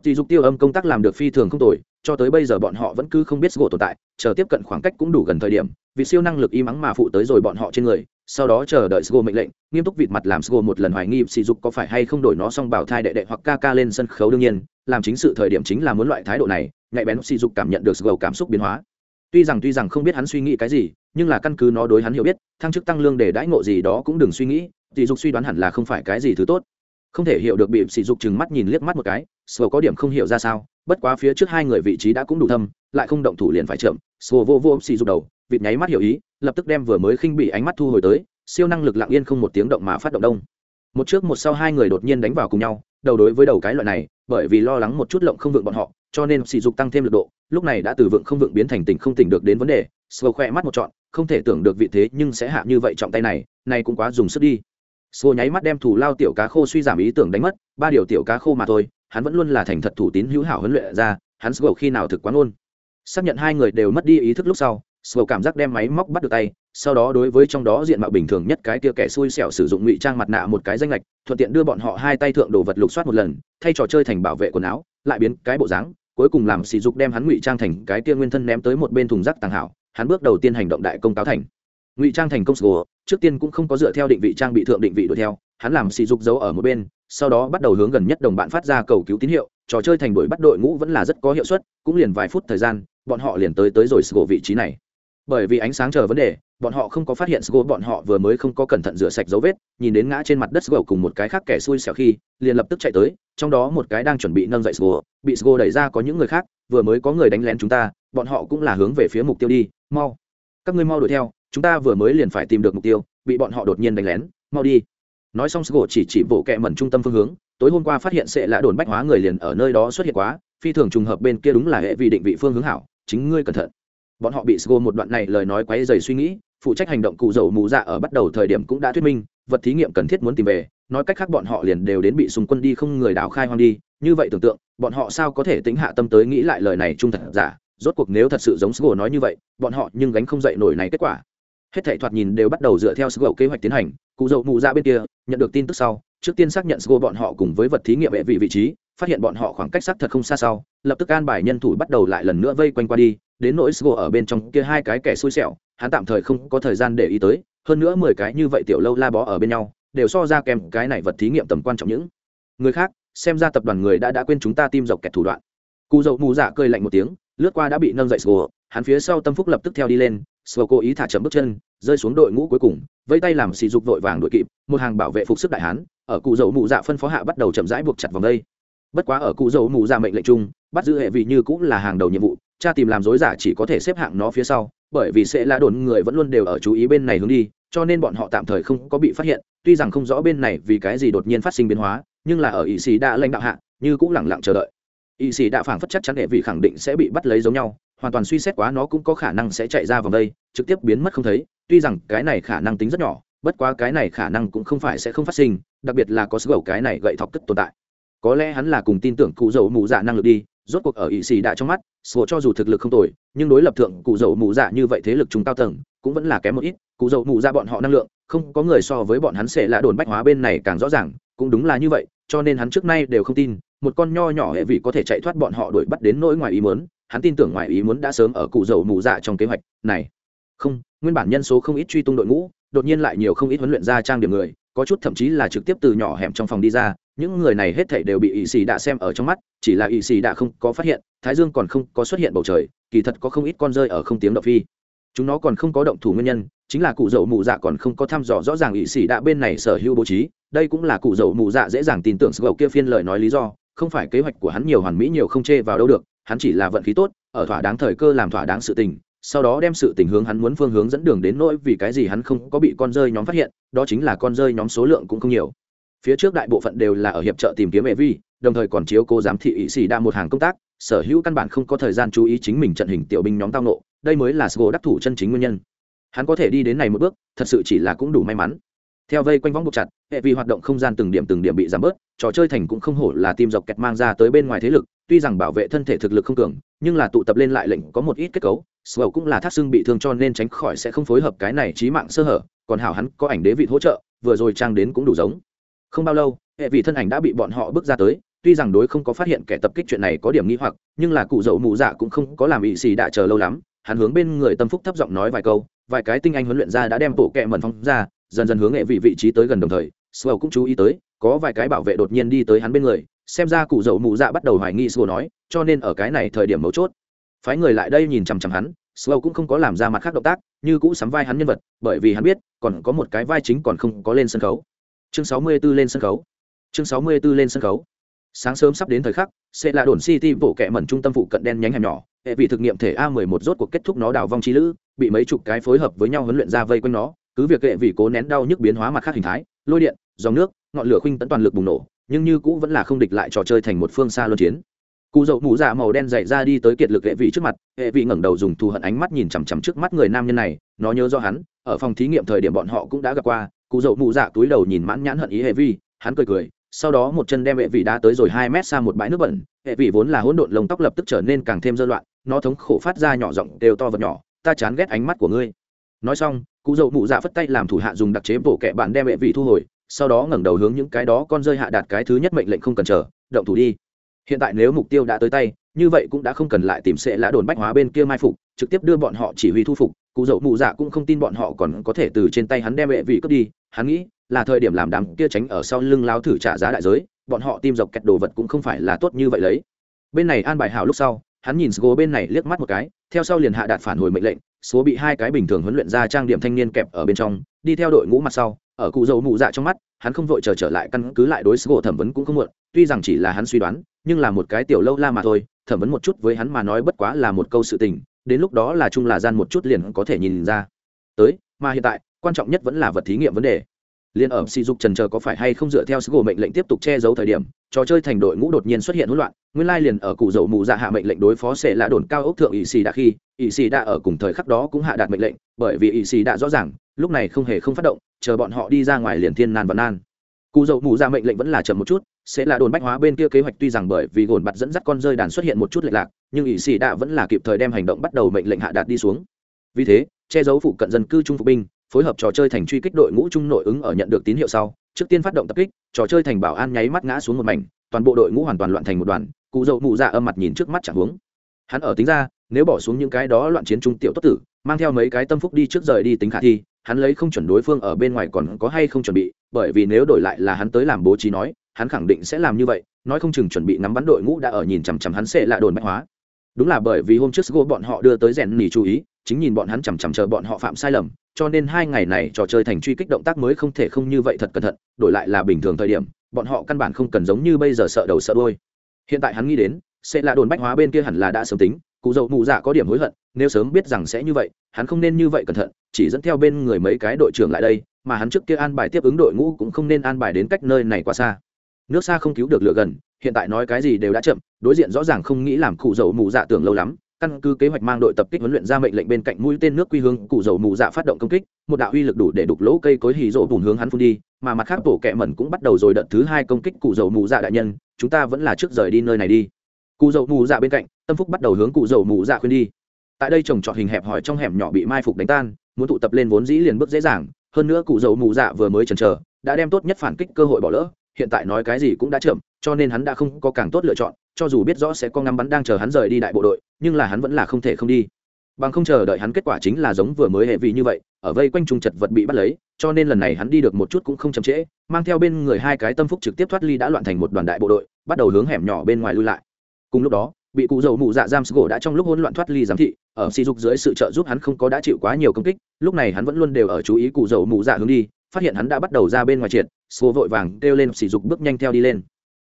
A: Thì dục tiêu âm công tác làm được phi thường không tồi, cho tới bây giờ bọn họ vẫn cứ không biết gỗ tồn tại, chờ tiếp cận khoảng cách cũng đủ gần thời điểm, vì siêu năng lực y mắng mà phụ tới rồi bọn họ trên người sau đó chờ đợi Sgo mệnh lệnh, nghiêm túc vịt mặt làm Sgo một lần hoài nghi sỉ dục có phải hay không đổi nó xong bảo thai đệ đệ hoặc ca ca lên sân khấu đương nhiên, làm chính sự thời điểm chính là muốn loại thái độ này, nhạy bén sỉ dục cảm nhận được Sgo cảm xúc biến hóa. Tuy rằng tuy rằng không biết hắn suy nghĩ cái gì, nhưng là căn cứ nó đối hắn hiểu biết, thăng chức tăng lương để đãi ngộ gì đó cũng đừng suy nghĩ, sỉ dục suy đoán hẳn là không phải cái gì thứ tốt. Không thể hiểu được bị sỉ dục chừng mắt nhìn liếc mắt một cái, Sgo có điểm không hiểu ra sao, bất quá phía trước hai người vị trí đã cũng đủ thâm, lại không động thủ liền phải chậm, Sô vô vô xì rụt đầu, vịt nháy mắt hiểu ý, lập tức đem vừa mới khinh bị ánh mắt thu hồi tới siêu năng lực lặng yên không một tiếng động mà phát động đông. Một trước một sau hai người đột nhiên đánh vào cùng nhau đầu đối với đầu cái loại này bởi vì lo lắng một chút lộng không vượng bọn họ cho nên sỉ dục tăng thêm lực độ lúc này đã từ vượng không vượng biến thành tỉnh không tỉnh được đến vấn đề sô khoe mắt một trọn không thể tưởng được vị thế nhưng sẽ hạ như vậy trọng tay này này cũng quá dùng sức đi. Sô nháy mắt đem thủ lao tiểu cá khô suy giảm ý tưởng đánh mất ba điều tiểu cá khô mà thôi hắn vẫn luôn là thành thật thủ tín hữu hảo huấn luyện ra, hắn sô khi nào thực quán ôn. Xác nhận hai người đều mất đi ý thức lúc sau sô cảm giác đem máy móc bắt được tay, sau đó đối với trong đó diện mạo bình thường nhất cái kia kẻ xui xẻo sử dụng ngụy trang mặt nạ một cái danh lệch, thuận tiện đưa bọn họ hai tay thượng đồ vật lục soát một lần, thay trò chơi thành bảo vệ quần áo, lại biến cái bộ dáng, cuối cùng làm sỉ dục đem hắn ngụy trang thành cái kia nguyên thân ném tới một bên thùng rác tàng hảo, hắn bước đầu tiên hành động đại công cáo thành. Ngụy trang thành công sgô, trước tiên cũng không có dựa theo định vị trang bị thượng định vị đuổi theo, hắn làm sỉ dục giấu ở một bên sau đó bắt đầu hướng gần nhất đồng bạn phát ra cầu cứu tín hiệu trò chơi thành đuổi bắt đội ngũ vẫn là rất có hiệu suất cũng liền vài phút thời gian bọn họ liền tới tới rồi sgo vị trí này bởi vì ánh sáng chờ vấn đề bọn họ không có phát hiện Sgo bọn họ vừa mới không có cẩn thận rửa sạch dấu vết, nhìn đến ngã trên mặt đất Sgo cùng một cái khác kẻ xui xẻo khi, liền lập tức chạy tới, trong đó một cái đang chuẩn bị nâng dậy Sgo, bị Sgo đẩy ra có những người khác, vừa mới có người đánh lén chúng ta, bọn họ cũng là hướng về phía mục tiêu đi, mau. Các ngươi mau đuổi theo, chúng ta vừa mới liền phải tìm được mục tiêu, bị bọn họ đột nhiên đánh lén, mau đi. Nói xong Sgo chỉ chỉ bộ kẹ mẩn trung tâm phương hướng, tối hôm qua phát hiện sẽ là đồn bách hóa người liền ở nơi đó xuất hiện quá, phi thường trùng hợp bên kia đúng là hệ vị định vị phương hướng hảo, chính ngươi cẩn thận. Bọn họ bị sgo một đoạn này lời nói quấy dày suy nghĩ phụ trách hành động cụ dầu mù dạ ở bắt đầu thời điểm cũng đã thuyết minh vật thí nghiệm cần thiết muốn tìm về nói cách khác bọn họ liền đều đến bị xung quân đi không người đào khai hoang đi như vậy tưởng tượng bọn họ sao có thể tính hạ tâm tới nghĩ lại lời này trung thật giả rốt cuộc nếu thật sự giống sgo nói như vậy bọn họ nhưng gánh không dậy nổi này kết quả hết thảy thoạt nhìn đều bắt đầu dựa theo sgo kế hoạch tiến hành, cụ dậu mù ra bên kia, nhận được tin tức sau, trước tiên xác nhận sgo bọn họ cùng với vật thí nghiệm hệ vị vị trí, phát hiện bọn họ khoảng cách xác thật không xa sau, lập tức an bài nhân thủ bắt đầu lại lần nữa vây quanh qua đi, đến nỗi sgo ở bên trong kia hai cái kẻ xui xẻo, hắn tạm thời không có thời gian để ý tới, hơn nữa mười cái như vậy tiểu lâu la bó ở bên nhau, đều so ra kèm cái này vật thí nghiệm tầm quan trọng những. Người khác, xem ra tập đoàn người đã đã quên chúng ta tim dọc kẹt thủ đoạn. Cụ dậu mù dạ cười lạnh một tiếng, lướt qua đã bị nâng dậy sgo hắn phía sau tâm phúc lập tức theo đi lên sờ cố ý thả chậm bước chân, rơi xuống đội ngũ cuối cùng, vây tay làm xì dục vội vàng đội kịp, một hàng bảo vệ phục sức đại hán, ở cụ dầu mụ dạ phân phó hạ bắt đầu chậm rãi buộc chặt vòng đây. Bất quá ở cụ dầu mụ dạ mệnh lệnh chung, bắt giữ hệ vị như cũng là hàng đầu nhiệm vụ, cha tìm làm dối giả chỉ có thể xếp hạng nó phía sau, bởi vì sẽ là đồn người vẫn luôn đều ở chú ý bên này hướng đi, cho nên bọn họ tạm thời không có bị phát hiện, tuy rằng không rõ bên này vì cái gì đột nhiên phát sinh biến hóa, nhưng là ở ỵ sĩ đã lãnh đạo hạ, như cũng lẳng lặng chờ đợi. Ỵ sĩ đã phảng phất chắc chắn hệ vị khẳng định sẽ bị bắt lấy giống nhau hoàn toàn suy xét quá nó cũng có khả năng sẽ chạy ra vòng đây, trực tiếp biến mất không thấy, tuy rằng cái này khả năng tính rất nhỏ, bất quá cái này khả năng cũng không phải sẽ không phát sinh, đặc biệt là có sức cái này gậy thọc tức tồn tại. Có lẽ hắn là cùng tin tưởng cụ dầu mù dạ năng lực đi, rốt cuộc ở ỵ xì đã trong mắt sổ cho dù thực lực không tồi, nhưng đối lập thượng cụ dầu mù dạ như vậy thế lực chúng cao tầng, cũng vẫn là kém một ít, cụ dầu mù dạ bọn họ năng lượng, không có người so với bọn hắn sẽ là đồn bách hóa bên này càng rõ ràng, cũng đúng là như vậy, cho nên hắn trước nay đều không tin, một con nho nhỏ hệ vị có thể chạy thoát bọn họ đuổi bắt đến nỗi ngoài ý muốn hắn tin tưởng ngoài ý muốn đã sớm ở cụ dầu mù dạ trong kế hoạch. Này, không, nguyên bản nhân số không ít truy tung đội ngũ, đột nhiên lại nhiều không ít huấn luyện ra trang điểm người, có chút thậm chí là trực tiếp từ nhỏ hẻm trong phòng đi ra. Những người này hết thảy đều bị ỵ xì đã xem ở trong mắt, chỉ là ỵ xì đã không có phát hiện, thái dương còn không có xuất hiện bầu trời, kỳ thật có không ít con rơi ở không tiếng động phi. Chúng nó còn không có động thủ nguyên nhân, chính là cụ dầu mù dạ còn không có thăm dò rõ ràng ỵ xì đã bên này sở hữu bố trí. Đây cũng là cụ dầu mù dạ dễ dàng tin tưởng sự gầu kia phiên lời nói lý do, không phải kế hoạch của hắn nhiều hoàn mỹ nhiều không chê vào đâu được hắn chỉ là vận khí tốt, ở thỏa đáng thời cơ làm thỏa đáng sự tình, sau đó đem sự tình hướng hắn muốn phương hướng dẫn đường đến nỗi vì cái gì hắn không có bị con rơi nhóm phát hiện, đó chính là con rơi nhóm số lượng cũng không nhiều. Phía trước đại bộ phận đều là ở hiệp trợ tìm kiếm mẹ vi đồng thời còn chiếu cố giám thị ý sĩ đa một hàng công tác, sở hữu căn bản không có thời gian chú ý chính mình trận hình tiểu binh nhóm tao nộ, đây mới là sgo đắc thủ chân chính nguyên nhân. Hắn có thể đi đến này một bước, thật sự chỉ là cũng đủ may mắn theo vây quanh võng buộc chặt, hệ vì hoạt động không gian từng điểm từng điểm bị giảm bớt, trò chơi thành cũng không hổ là tim dọc kẹt mang ra tới bên ngoài thế lực, tuy rằng bảo vệ thân thể thực lực không cường, nhưng là tụ tập lên lại lệnh có một ít kết cấu sầu cũng là thác xương bị thương cho nên tránh khỏi sẽ không phối hợp cái này trí mạng sơ hở, còn hảo hắn có ảnh đế vị hỗ trợ, vừa rồi trang đến cũng đủ giống. Không bao lâu, hệ vị thân ảnh đã bị bọn họ bước ra tới, tuy rằng đối không có phát hiện kẻ tập kích chuyện này có điểm nghi hoặc, nhưng là cụ dậu mụ dạ cũng không có làm ỵ xì đã chờ lâu lắm, hắn hướng bên người tâm phúc thấp giọng nói vài câu, vài cái tinh anh huấn luyện ra đã đem bộ kẹ mẩn phong ra dần dần hướng hệ vị vị trí tới gần đồng thời Swell cũng chú ý tới, có vài cái bảo vệ đột nhiên đi tới hắn bên người, xem ra cụ dậu mụ dạ bắt đầu hoài nghi Swell nói, cho nên ở cái này thời điểm mấu chốt. Phái người lại đây nhìn chằm chằm hắn Swell cũng không có làm ra mặt khác động tác, như cũ sắm vai hắn nhân vật, bởi vì hắn biết, còn có một cái vai chính còn không có lên sân khấu. Chương 64 lên sân khấu. Chương 64 lên sân khấu. Sáng sớm sắp đến thời khắc, sẽ là đồn city bộ kệ mẩn trung tâm phụ cận đen nhánh hẻm nhỏ, hệ vị thực nghiệm thể a 11 rốt cuộc kết thúc nó đào vong trí lữ, bị mấy chục cái phối hợp với nhau huấn luyện ra vây quanh nó cứ việc kệ vị cố nén đau nhức biến hóa mặt khác hình thái, lôi điện, dòng nước, ngọn lửa khuynh tấn toàn lực bùng nổ, nhưng như cũ vẫn là không địch lại trò chơi thành một phương xa luân chiến. Cụ dậu mũ dạ màu đen dậy ra đi tới kiệt lực hệ vị trước mặt, hệ vị ngẩng đầu dùng thù hận ánh mắt nhìn chằm chằm trước mắt người nam nhân này, nó nhớ do hắn, ở phòng thí nghiệm thời điểm bọn họ cũng đã gặp qua, cụ dậu mũ dạ túi đầu nhìn mãn nhãn hận ý hệ vi hắn cười cười, sau đó một chân đem hệ vị đá tới rồi hai mét xa một bãi nước bẩn, hệ vị vốn là hỗn độn lông tóc lập tức trở nên càng thêm dơ loạn, nó thống khổ phát ra nhỏ giọng đều to vật nhỏ, ta chán ghét ánh mắt của ngươi nói xong, cụ dậu mụ dạ phất tay làm thủ hạ dùng đặc chế bổ kẹ bạn đem hệ vị thu hồi, sau đó ngẩng đầu hướng những cái đó con rơi hạ đạt cái thứ nhất mệnh lệnh không cần chờ, động thủ đi. Hiện tại nếu mục tiêu đã tới tay, như vậy cũng đã không cần lại tìm sẽ lã đồn bách hóa bên kia mai phục, trực tiếp đưa bọn họ chỉ huy thu phục. Cụ dậu mụ dạ cũng không tin bọn họ còn có thể từ trên tay hắn đem hệ vị cướp đi, hắn nghĩ là thời điểm làm đám kia tránh ở sau lưng lao thử trả giá đại giới, bọn họ tìm dọc kẹt đồ vật cũng không phải là tốt như vậy lấy. Bên này an bài hào lúc sau, hắn nhìn sgo bên này liếc mắt một cái, theo sau liền hạ đạt phản hồi mệnh lệnh số bị hai cái bình thường huấn luyện ra trang điểm thanh niên kẹp ở bên trong, đi theo đội ngũ mặt sau, ở cụ dầu mụ dạ trong mắt, hắn không vội chờ trở lại căn cứ lại đối sgo thẩm vấn cũng không muộn, tuy rằng chỉ là hắn suy đoán, nhưng là một cái tiểu lâu la mà thôi, thẩm vấn một chút với hắn mà nói bất quá là một câu sự tình, đến lúc đó là chung là gian một chút liền có thể nhìn ra. Tới, mà hiện tại, quan trọng nhất vẫn là vật thí nghiệm vấn đề liên ở sỉ dục trần chờ có phải hay không dựa theo sứ mệnh lệnh tiếp tục che giấu thời điểm, trò chơi thành đội ngũ đột nhiên xuất hiện hỗn loạn, nguyên lai liền ở cụ dầu mù dạ hạ mệnh lệnh đối phó sẽ là đồn cao ốc thượng ỵ xì đã khi ỵ xì đã ở cùng thời khắc đó cũng hạ đạt mệnh lệnh, bởi vì ỵ xì đã rõ ràng, lúc này không hề không phát động, chờ bọn họ đi ra ngoài liền thiên nan và nan. Cụ dầu mù dạ mệnh lệnh vẫn là chậm một chút, sẽ là đồn bách hóa bên kia kế hoạch tuy rằng bởi vì gồn bặt dẫn dắt con rơi đàn xuất hiện một chút lệch lạc, nhưng ỵ xì đã vẫn là kịp thời đem hành động bắt đầu mệnh lệnh hạ đạt đi xuống. Vì thế, che giấu phụ cận dân cư trung phục binh phối hợp trò chơi thành truy kích đội ngũ trung nội ứng ở nhận được tín hiệu sau, trước tiên phát động tập kích, trò chơi thành bảo an nháy mắt ngã xuống một mảnh, toàn bộ đội ngũ hoàn toàn loạn thành một đoàn, cụ dậu mụ dạ âm mặt nhìn trước mắt chẳng hướng. Hắn ở tính ra, nếu bỏ xuống những cái đó loạn chiến trung tiểu tốt tử, mang theo mấy cái tâm phúc đi trước rời đi tính khả thi, hắn lấy không chuẩn đối phương ở bên ngoài còn có hay không chuẩn bị, bởi vì nếu đổi lại là hắn tới làm bố trí nói, hắn khẳng định sẽ làm như vậy, nói không chừng chuẩn bị nắm bắn đội ngũ đã ở nhìn chằm chằm hắn sẽ là đồn bách hóa đúng là bởi vì hôm trước Sgo bọn họ đưa tới rèn nỉ chú ý, chính nhìn bọn hắn chằm chằm chờ bọn họ phạm sai lầm, cho nên hai ngày này trò chơi thành truy kích động tác mới không thể không như vậy thật cẩn thận, đổi lại là bình thường thời điểm, bọn họ căn bản không cần giống như bây giờ sợ đầu sợ đôi hiện tại hắn nghĩ đến, sẽ là đồn bách hóa bên kia hẳn là đã sớm tính, cụ dậu mụ dạ có điểm hối hận, nếu sớm biết rằng sẽ như vậy, hắn không nên như vậy cẩn thận, chỉ dẫn theo bên người mấy cái đội trưởng lại đây, mà hắn trước kia an bài tiếp ứng đội ngũ cũng không nên an bài đến cách nơi này quá xa. Nước xa không cứu được lửa gần hiện tại nói cái gì đều đã chậm, đối diện rõ ràng không nghĩ làm cụ dầu mù dạ tưởng lâu lắm, căn cứ kế hoạch mang đội tập kích huấn luyện ra mệnh lệnh bên cạnh mũi tên nước quy hướng, cụ dầu mù dạ phát động công kích, một đạo uy lực đủ để đục lỗ cây cối hì rỗ bùn hướng hắn phun đi, mà mặt khác tổ kẹ mẩn cũng bắt đầu rồi đợt thứ hai công kích cụ dầu mù dạ đại nhân, chúng ta vẫn là trước rời đi nơi này đi. Cụ dầu mù dạ bên cạnh, tâm phúc bắt đầu hướng cụ dầu mù dạ khuyên đi. Tại đây trồng trọt hình hẹp hỏi trong hẻm nhỏ bị mai phục đánh tan, muốn tụ tập lên vốn dĩ liền bước dễ dàng, hơn nữa cụ dầu mù dạ vừa mới chần chờ, đã đem tốt nhất phản kích cơ hội bỏ lỡ hiện tại nói cái gì cũng đã chậm, cho nên hắn đã không có càng tốt lựa chọn, cho dù biết rõ sẽ có ngắm bắn đang chờ hắn rời đi đại bộ đội, nhưng là hắn vẫn là không thể không đi. Bằng không chờ đợi hắn kết quả chính là giống vừa mới hệ vị như vậy, ở vây quanh trung chật vật bị bắt lấy, cho nên lần này hắn đi được một chút cũng không chậm trễ, mang theo bên người hai cái tâm phúc trực tiếp thoát ly đã loạn thành một đoàn đại bộ đội, bắt đầu hướng hẻm nhỏ bên ngoài lui lại. Cùng lúc đó, bị cụ dầu mụ dạ giam gỗ đã trong lúc hỗn loạn thoát ly giám thị, ở si dục dưới sự trợ giúp hắn không có đã chịu quá nhiều công kích, lúc này hắn vẫn luôn đều ở chú ý cụ dầu mụ dạ hướng đi, phát hiện hắn đã bắt đầu ra bên ngoài triệt sô vội vàng kêu lên sỉ dục bước nhanh theo đi lên.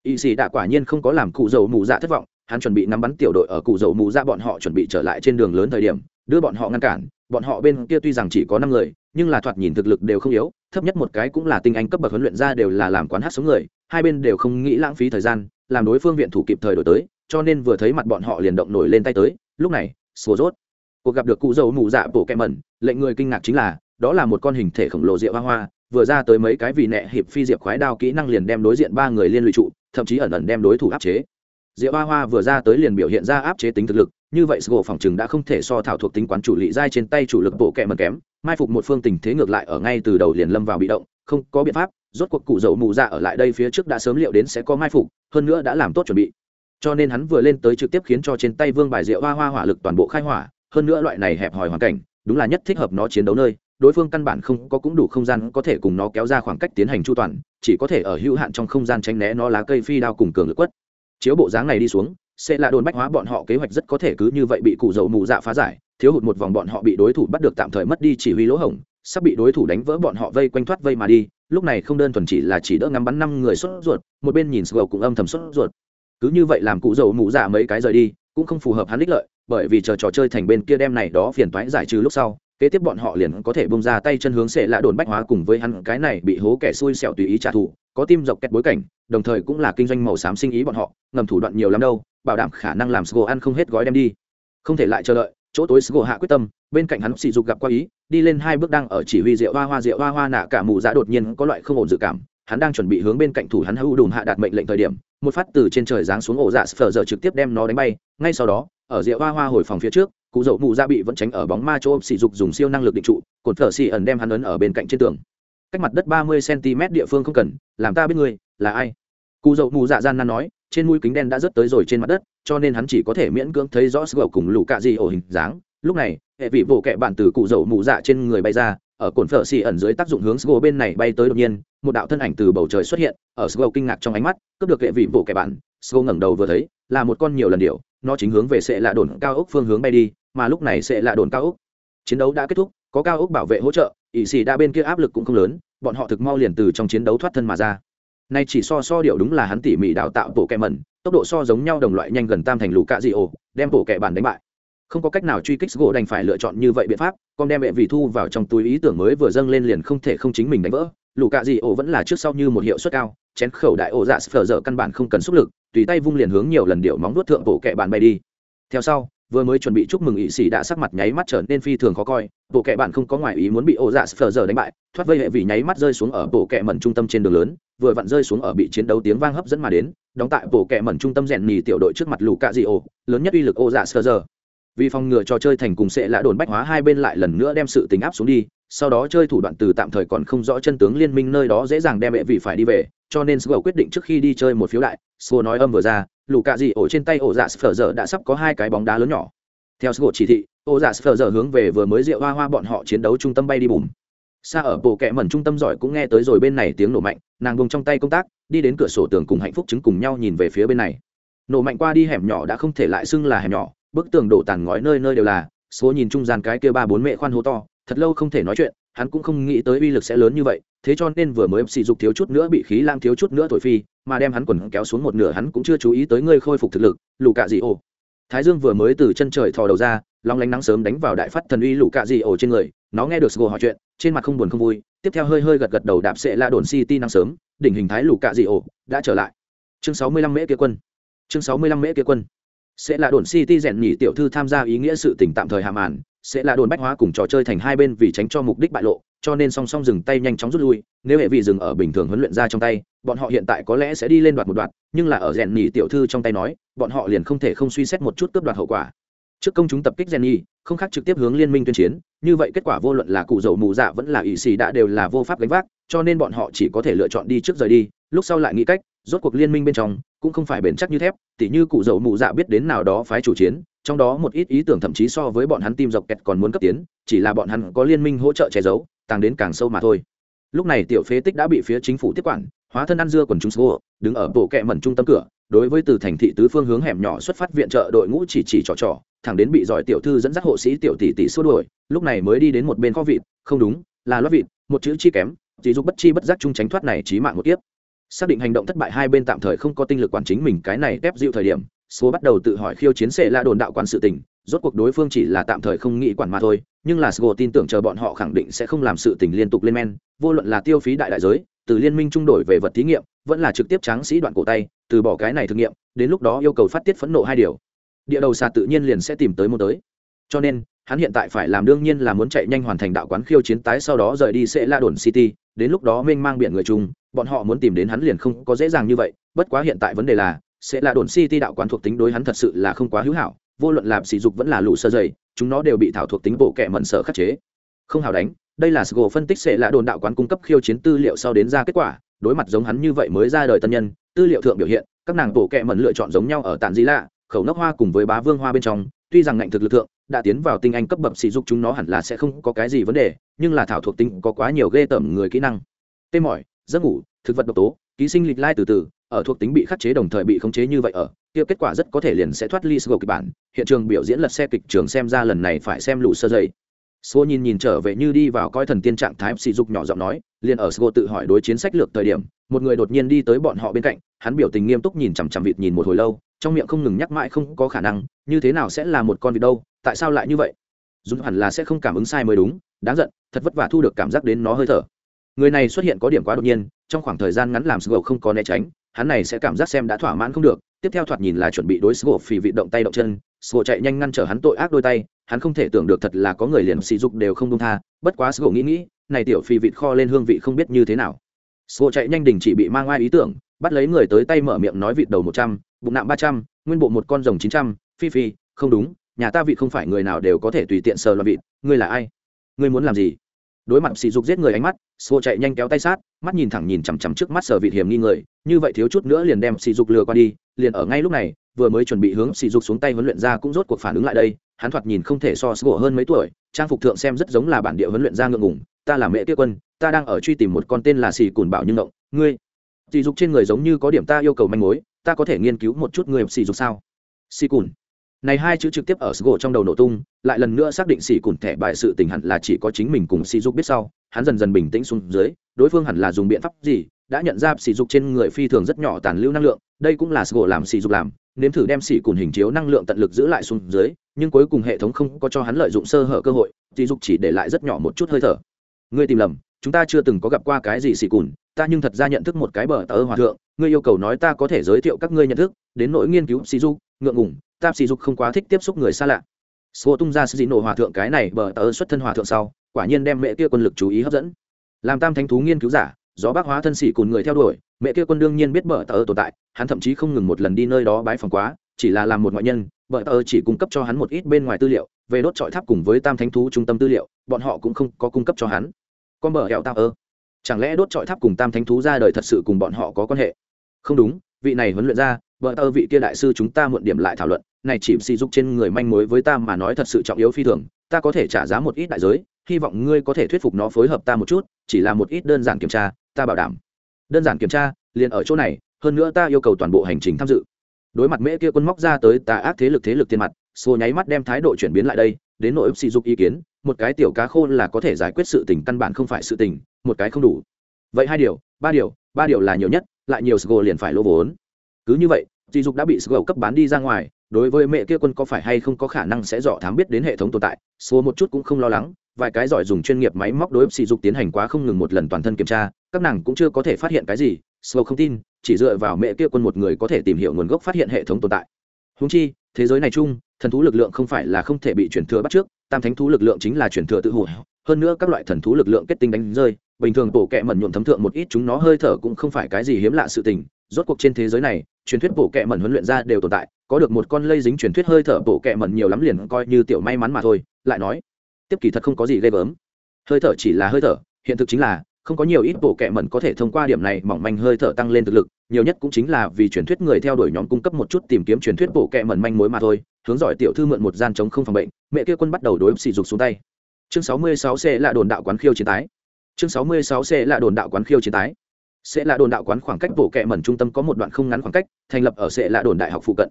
A: Y sĩ đã quả nhiên không có làm cụ dầu mù dạ thất vọng, hắn chuẩn bị nắm bắn tiểu đội ở cụ dầu mù dạ bọn họ chuẩn bị trở lại trên đường lớn thời điểm, đưa bọn họ ngăn cản. Bọn họ bên kia tuy rằng chỉ có năm người, nhưng là thoạt nhìn thực lực đều không yếu, thấp nhất một cái cũng là tinh anh cấp bậc huấn luyện ra đều là làm quán hát số người, hai bên đều không nghĩ lãng phí thời gian, làm đối phương viện thủ kịp thời đổi tới, cho nên vừa thấy mặt bọn họ liền động nổi lên tay tới, lúc này sùa rốt. Cuộc gặp được cụ dầu mù dạ bộ kẹ mẩn, lệnh người kinh ngạc chính là, đó là một con hình thể khổng lồ rượu hoa hoa vừa ra tới mấy cái vì nẹ hiệp phi diệp khoái đao kỹ năng liền đem đối diện ba người liên lụy trụ, thậm chí ẩn ẩn đem đối thủ áp chế. Diệp hoa hoa vừa ra tới liền biểu hiện ra áp chế tính thực lực, như vậy sgộ phòng chừng đã không thể so thảo thuộc tính quán chủ lị giai trên tay chủ lực bộ kẹ mật kém, mai phục một phương tình thế ngược lại ở ngay từ đầu liền lâm vào bị động, không có biện pháp, rốt cuộc cụ dầu mù ra ở lại đây phía trước đã sớm liệu đến sẽ có mai phục, hơn nữa đã làm tốt chuẩn bị. Cho nên hắn vừa lên tới trực tiếp khiến cho trên tay vương bài rượu hoa hoa hỏa lực toàn bộ khai hỏa, hơn nữa loại này hẹp hòi hoàn cảnh, đúng là nhất thích hợp nó chiến đấu nơi đối phương căn bản không có cũng đủ không gian có thể cùng nó kéo ra khoảng cách tiến hành chu toàn, chỉ có thể ở hữu hạn trong không gian tránh né nó lá cây phi đao cùng cường lực quất. Chiếu bộ dáng này đi xuống, sẽ là đồn bách hóa bọn họ kế hoạch rất có thể cứ như vậy bị cụ dầu mù dạ phá giải, thiếu hụt một vòng bọn họ bị đối thủ bắt được tạm thời mất đi chỉ huy lỗ hổng, sắp bị đối thủ đánh vỡ bọn họ vây quanh thoát vây mà đi, lúc này không đơn thuần chỉ là chỉ đỡ ngắm bắn năm người xuất ruột, một bên nhìn sầu cũng âm thầm xuất ruột. Cứ như vậy làm cụ dầu mù dạ mấy cái rời đi, cũng không phù hợp hắn đích lợi, bởi vì chờ trò chơi thành bên kia đem này đó phiền toái giải trừ lúc sau kế tiếp bọn họ liền có thể bông ra tay chân hướng sẽ lạ đồn bách hóa cùng với hắn, cái này bị hố kẻ xui xẻo tùy ý trả thù, có tim dọc kẹt bối cảnh, đồng thời cũng là kinh doanh màu xám sinh ý bọn họ, ngầm thủ đoạn nhiều lắm đâu, bảo đảm khả năng làm sgo ăn không hết gói đem đi. Không thể lại chờ đợi, chỗ tối sgo hạ quyết tâm, bên cạnh hắn sỉ dục gặp qua ý, đi lên hai bước đang ở chỉ huy rượu hoa hoa rượu hoa hoa nạ cả mù giá đột nhiên có loại không ổn dự cảm, hắn đang chuẩn bị hướng bên cạnh thủ hắn hữu đùm hạ đạt mệnh lệnh thời điểm, một phát từ trên trời giáng xuống ổ dạ phở giờ trực tiếp đem nó đánh bay, ngay sau đó, ở rượu hoa hoa hồi phòng phía trước cụ dậu mụ ra bị vẫn tránh ở bóng ma chỗ sỉ dục dùng siêu năng lực định trụ, cột thở xì ẩn đem hắn ấn ở bên cạnh trên tường. Cách mặt đất ba mươi cm địa phương không cần, làm ta biết người là ai? Cụ dậu mù dạ gian nan nói, trên mũi kính đen đã rớt tới rồi trên mặt đất, cho nên hắn chỉ có thể miễn cưỡng thấy rõ sgầu cùng lũ cạ gì ổ hình dáng. Lúc này, hệ vị bộ kệ bạn từ cụ dậu mù dạ trên người bay ra, ở cồn phở xì ẩn dưới tác dụng hướng sgo bên này bay tới đột nhiên, một đạo thân ảnh từ bầu trời xuất hiện, ở sgo kinh ngạc trong ánh mắt, cướp được hệ vị bộ kệ bạn. Sgo ngẩng đầu vừa thấy, là một con nhiều lần điệu nó chính hướng về sẽ lạ đồn cao ốc phương hướng bay đi, mà lúc này sẽ lạ đồn cao ốc chiến đấu đã kết thúc, có cao ốc bảo vệ hỗ trợ ỵ xì đa bên kia áp lực cũng không lớn, bọn họ thực mau liền từ trong chiến đấu thoát thân mà ra. Nay chỉ so so điệu đúng là hắn tỉ mỉ đào tạo bộ kẹ mẩn, tốc độ so giống nhau đồng loại nhanh gần tam thành lũ cạ dị ổ, đem bộ kẹ bản đánh bại. Không có cách nào truy kích gỗ đành phải lựa chọn như vậy biện pháp, con đem mẹ vị thu vào trong túi ý tưởng mới vừa dâng lên liền không thể không chính mình đánh vỡ. Lũ cạ dị ổ vẫn là trước sau như một hiệu suất cao, chén khẩu đại ổ dạ sờ dở căn bản không cần sức lực tùy tay vung liền hướng nhiều lần điệu móng vuốt thượng bộ kẹ bạn bay đi. Theo sau, vừa mới chuẩn bị chúc mừng ỵ sĩ đã sắc mặt nháy mắt trở nên phi thường khó coi, bộ kệ bạn không có ngoại ý muốn bị ô dạ sờ giờ đánh bại, thoát vây hệ vì nháy mắt rơi xuống ở bộ kệ mẩn trung tâm trên đường lớn, vừa vặn rơi xuống ở bị chiến đấu tiếng vang hấp dẫn mà đến, đóng tại bộ kệ mẩn trung tâm rèn nhì tiểu đội trước mặt lù cạ dị ổ, lớn nhất uy lực ô dạ sờ giờ. Vì phòng ngừa trò chơi thành cùng sẽ lạ đồn bách hóa hai bên lại lần nữa đem sự tính áp xuống đi, sau đó chơi thủ đoạn từ tạm thời còn không rõ chân tướng liên minh nơi đó dễ dàng đem hệ vị phải đi về cho nên Sgo quyết định trước khi đi chơi một phiếu đại Sgo nói âm vừa ra, lũ cạ dị ổ trên tay ổ dạ phờ giờ đã sắp có hai cái bóng đá lớn nhỏ. Theo Sgo chỉ thị, ổ dạ phờ giờ hướng về vừa mới rượu hoa hoa bọn họ chiến đấu trung tâm bay đi bùm. Xa ở bộ kẹ mẩn trung tâm giỏi cũng nghe tới rồi bên này tiếng nổ mạnh, nàng bông trong tay công tác, đi đến cửa sổ tường cùng hạnh phúc chứng cùng nhau nhìn về phía bên này. Nổ mạnh qua đi hẻm nhỏ đã không thể lại xưng là hẻm nhỏ, bức tường đổ tàn ngói nơi nơi đều là số nhìn trung gian cái kia ba bốn mẹ khoan hô to, thật lâu không thể nói chuyện hắn cũng không nghĩ tới uy lực sẽ lớn như vậy, thế cho nên vừa mới sỉ dục thiếu chút nữa bị khí lang thiếu chút nữa thổi phi, mà đem hắn quần kéo xuống một nửa hắn cũng chưa chú ý tới ngươi khôi phục thực lực lù cạ dị ổ. Thái dương vừa mới từ chân trời thò đầu ra, long lánh nắng sớm đánh vào đại phát thần uy lù cạ dị ổ trên người, nó nghe được sgô hỏi chuyện, trên mặt không buồn không vui, tiếp theo hơi hơi gật gật đầu đạp sẽ la đồn city nắng sớm, đỉnh hình thái lù cạ dị ổ, đã trở lại. Chương sáu mươi lăm mễ kia quân. Chương sáu mươi lăm mễ kia quân sẽ là đồn city rèn nhỉ tiểu thư tham gia ý nghĩa sự tình tạm thời hạ màn. Sẽ là đồn bách hóa cùng trò chơi thành hai bên vì tránh cho mục đích bại lộ, cho nên song song dừng tay nhanh chóng rút lui. Nếu hệ vị dừng ở bình thường huấn luyện ra trong tay, bọn họ hiện tại có lẽ sẽ đi lên đoạt một đoạn nhưng là ở rèn nhỉ tiểu thư trong tay nói, bọn họ liền không thể không suy xét một chút cướp đoạt hậu quả. Trước công chúng tập kích rèn nhỉ, không khác trực tiếp hướng liên minh tuyên chiến, như vậy kết quả vô luận là cụ dầu mù dạ vẫn là ỵ xì đã đều là vô pháp gánh vác, cho nên bọn họ chỉ có thể lựa chọn đi trước rời đi, lúc sau lại nghĩ cách, rốt cuộc liên minh bên trong cũng không phải bền chắc như thép, tỉ như cụ dầu mù dạ biết đến nào đó phái chủ chiến, trong đó một ít ý tưởng thậm chí so với bọn hắn tim dọc kẹt còn muốn cấp tiến, chỉ là bọn hắn có liên minh hỗ trợ che giấu tăng đến càng sâu mà thôi. Lúc này tiểu phế tích đã bị phía chính phủ tiếp quản, hóa thân ăn dưa quần chúng số đứng ở bộ kẹ mẩn trung tâm cửa, đối với từ thành thị tứ phương hướng hẻm nhỏ xuất phát viện trợ đội ngũ chỉ chỉ trò trò, thẳng đến bị giỏi tiểu thư dẫn dắt hộ sĩ tiểu tỷ tỷ xua đuổi, lúc này mới đi đến một bên kho vịt, không đúng, là loát vịt, một chữ chi kém, chỉ giúp bất chi bất giác chung tránh thoát này chí mạng một tiếp xác định hành động thất bại hai bên tạm thời không có tinh lực quản chính mình cái này ép dịu thời điểm, số bắt đầu tự hỏi khiêu chiến sẽ la đồn đạo quan sự tình, rốt cuộc đối phương chỉ là tạm thời không nghĩ quản mà thôi, nhưng là sgo tin tưởng chờ bọn họ khẳng định sẽ không làm sự tình liên tục lên men, vô luận là tiêu phí đại đại giới, từ liên minh trung đổi về vật thí nghiệm, vẫn là trực tiếp tráng sĩ đoạn cổ tay, từ bỏ cái này thử nghiệm, đến lúc đó yêu cầu phát tiết phẫn nộ hai điều. Địa đầu xa tự nhiên liền sẽ tìm tới một tới. Cho nên, hắn hiện tại phải làm đương nhiên là muốn chạy nhanh hoàn thành đạo quán khiêu chiến tái sau đó rời đi sẽ la đồn city đến lúc đó mênh mang biển người chung, bọn họ muốn tìm đến hắn liền không có dễ dàng như vậy, bất quá hiện tại vấn đề là, sẽ là đồn city đạo quán thuộc tính đối hắn thật sự là không quá hữu hảo, vô luận làm sỉ dục vẫn là lũ sơ dày, chúng nó đều bị thảo thuộc tính bộ kệ mận sở khắc chế. Không hào đánh, đây là sgo phân tích sẽ là đồn đạo quán cung cấp khiêu chiến tư liệu sau đến ra kết quả, đối mặt giống hắn như vậy mới ra đời tân nhân, tư liệu thượng biểu hiện, các nàng bộ kệ mận lựa chọn giống nhau ở tàn di lạ, khẩu nóc hoa cùng với bá vương hoa bên trong tuy rằng ngạnh thực lực thượng đã tiến vào tinh anh cấp bậc sỉ dục chúng nó hẳn là sẽ không có cái gì vấn đề nhưng là thảo thuộc tính có quá nhiều ghê tởm người kỹ năng. Tê mỏi giấc ngủ thực vật độc tố ký sinh lịch lai từ từ ở thuộc tính bị khắc chế đồng thời bị khống chế như vậy ở kia kết quả rất có thể liền sẽ thoát ly sgo kịch bản. Hiện trường biểu diễn lật xe kịch trường xem ra lần này phải xem lũ sơ dây Sô nhìn nhìn trở về như đi vào coi thần tiên trạng thái sỉ dục nhỏ giọng nói, liền ở Sô tự hỏi đối chiến sách lược thời điểm, một người đột nhiên đi tới bọn họ bên cạnh, hắn biểu tình nghiêm túc nhìn chằm chằm vịt nhìn một hồi lâu, trong miệng không ngừng nhắc mãi không có khả năng, như thế nào sẽ là một con vịt đâu, tại sao lại như vậy? dùng hẳn là sẽ không cảm ứng sai mới đúng, đáng giận, thật vất vả thu được cảm giác đến nó hơi thở. Người này xuất hiện có điểm quá đột nhiên, trong khoảng thời gian ngắn làm sgô không có né tránh, hắn này sẽ cảm giác xem đã thỏa mãn không được tiếp theo thoạt nhìn là chuẩn bị đối sgô phì vị động tay động chân sgô chạy nhanh ngăn trở hắn tội ác đôi tay hắn không thể tưởng được thật là có người liền sỉ dục đều không đông tha bất quá sgô nghĩ nghĩ này tiểu phì vịt kho lên hương vị không biết như thế nào sgô chạy nhanh đình chỉ bị mang oai ý tưởng bắt lấy người tới tay mở miệng nói vịt đầu một trăm bụng nạm ba trăm, nguyên bộ một con rồng chín trăm, phi phi, không đúng, nhà ta vị không phải người nào đều có thể tùy tiện sờ loạn vịt, ngươi là ai? Ngươi muốn làm gì? Đối mặt sỉ dục giết người ánh mắt, sô chạy nhanh kéo tay sát, mắt nhìn thẳng nhìn chằm chằm trước mắt sờ vịt hiểm nghi người, như vậy thiếu chút nữa liền đem sỉ dục lừa qua đi, liền ở ngay lúc này, vừa mới chuẩn bị hướng sỉ dục xuống tay huấn luyện ra cũng rốt cuộc phản ứng lại đây, hắn thoạt nhìn không thể so sổ hơn mấy tuổi, trang phục thượng xem rất giống là bản địa huấn luyện ra ngượng ngùng, ta là mẹ tiết quân, ta đang ở truy tìm một con tên là sỉ cùn bảo nhưng ngộng, ngươi sỉ dục trên người giống như có điểm ta yêu cầu manh mối, ta có thể nghiên cứu một chút người sỉ dục sao? Sỉ cùn. Này hai chữ trực tiếp ở sgô trong đầu nổ tung, lại lần nữa xác định Sỉ cùn thẻ bài sự tình hẳn là chỉ có chính mình cùng sỉ dục biết sau, hắn dần dần bình tĩnh xuống dưới, đối phương hẳn là dùng biện pháp gì, đã nhận ra sỉ dục trên người phi thường rất nhỏ tàn lưu năng lượng, đây cũng là sgô làm sỉ dục làm, nếm thử đem Sỉ cùn hình chiếu năng lượng tận lực giữ lại xuống dưới, nhưng cuối cùng hệ thống không có cho hắn lợi dụng sơ hở cơ hội, sỉ dục chỉ để lại rất nhỏ một chút hơi thở. Ngươi tìm lầm chúng ta chưa từng có gặp qua cái gì xì cùn ta nhưng thật ra nhận thức một cái bờ tờ hòa thượng ngươi yêu cầu nói ta có thể giới thiệu các ngươi nhận thức đến nỗi nghiên cứu xì du, ngượng ngủng ta xì dục không quá thích tiếp xúc người xa lạ. Số tung ra sự dị nổ hòa thượng cái này bờ tờ xuất thân hòa thượng sau quả nhiên đem mẹ kia quân lực chú ý hấp dẫn. Làm tam thánh thú nghiên cứu giả gió bác hóa thân sĩ cùng người theo đuổi mẹ kia quân đương nhiên biết bờ tờ tồn tại hắn thậm chí không ngừng một lần đi nơi đó bái phòng quá chỉ là làm một ngoại nhân bờ tờ chỉ cung cấp cho hắn một ít bên ngoài tư liệu về đốt trọi tháp cùng với tam thánh thú trung tâm tư liệu bọn họ cũng không có cung cấp cho hắn con bờ hẹo tạo ơ. Chẳng lẽ đốt trọi tháp cùng tam thánh thú ra đời thật sự cùng bọn họ có quan hệ? Không đúng, vị này huấn luyện ra vợ tơ vị kia đại sư chúng ta muộn điểm lại thảo luận, này chỉ sỉ dục trên người manh mối với ta mà nói thật sự trọng yếu phi thường, ta có thể trả giá một ít đại giới, hy vọng ngươi có thể thuyết phục nó phối hợp ta một chút, chỉ là một ít đơn giản kiểm tra, ta bảo đảm. Đơn giản kiểm tra, liền ở chỗ này, hơn nữa ta yêu cầu toàn bộ hành trình tham dự. Đối mặt mễ kia quân móc ra tới tà ác thế lực thế lực tiền mặt xô nháy mắt đem thái độ chuyển biến lại đây đến nội sỉ dục ý kiến một cái tiểu cá khô là có thể giải quyết sự tình căn bản không phải sự tình một cái không đủ vậy hai điều ba điều ba điều là nhiều nhất lại nhiều sgo liền phải lỗ vốn cứ như vậy sỉ dục đã bị sgo cấp bán đi ra ngoài đối với mẹ kia quân có phải hay không có khả năng sẽ dọ thám biết đến hệ thống tồn tại số một chút cũng không lo lắng vài cái giỏi dùng chuyên nghiệp máy móc đối sỉ dục tiến hành quá không ngừng một lần toàn thân kiểm tra các nàng cũng chưa có thể phát hiện cái gì Slow không tin, chỉ dựa vào mẹ kia quân một người có thể tìm hiểu nguồn gốc phát hiện hệ thống tồn tại. Huống chi, thế giới này chung, thần thú lực lượng không phải là không thể bị chuyển thừa bắt trước, tam thánh thú lực lượng chính là chuyển thừa tự hủ. Hơn nữa các loại thần thú lực lượng kết tinh đánh rơi, bình thường bổ kẹ mẩn nhuộm thấm thượng một ít chúng nó hơi thở cũng không phải cái gì hiếm lạ sự tình. Rốt cuộc trên thế giới này, truyền thuyết bổ kẹ mẩn huấn luyện ra đều tồn tại, có được một con lây dính truyền thuyết hơi thở bổ kẹ mẩn nhiều lắm liền coi như tiểu may mắn mà thôi. Lại nói, tiếp kỳ thật không có gì ghê gớm. Hơi thở chỉ là hơi thở, hiện thực chính là không có nhiều ít bộ kệ mẩn có thể thông qua điểm này mỏng manh hơi thở tăng lên thực lực nhiều nhất cũng chính là vì truyền thuyết người theo đuổi nhóm cung cấp một chút tìm kiếm truyền thuyết bộ kệ mẩn manh mối mà thôi, hướng giỏi tiểu thư mượn một gian chống không phòng bệnh, mẹ kia quân bắt đầu đối sỉ dục xuống tay. Chương 66 c là đồn đạo quán khiêu chiến tái. Chương 66 c là đồn đạo quán khiêu chiến tái. Sẽ là đồn đạo quán khoảng cách bộ kệ mẩn trung tâm có một đoạn không ngắn khoảng cách, thành lập ở sẽ là đồn đại học phụ cận.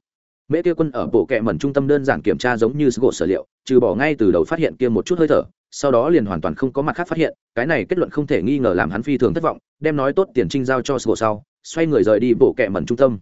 A: Mễ kia quân ở bộ kệ mẩn trung tâm đơn giản kiểm tra giống như gỗ sở liệu, trừ bỏ ngay từ đầu phát hiện kia một chút hơi thở, sau đó liền hoàn toàn không có mặt khác phát hiện, cái này kết luận không thể nghi ngờ làm hắn phi thường thất vọng, đem nói tốt tiền trinh giao cho sgô sau xoay người rời đi bộ kệ mẩn trung tâm.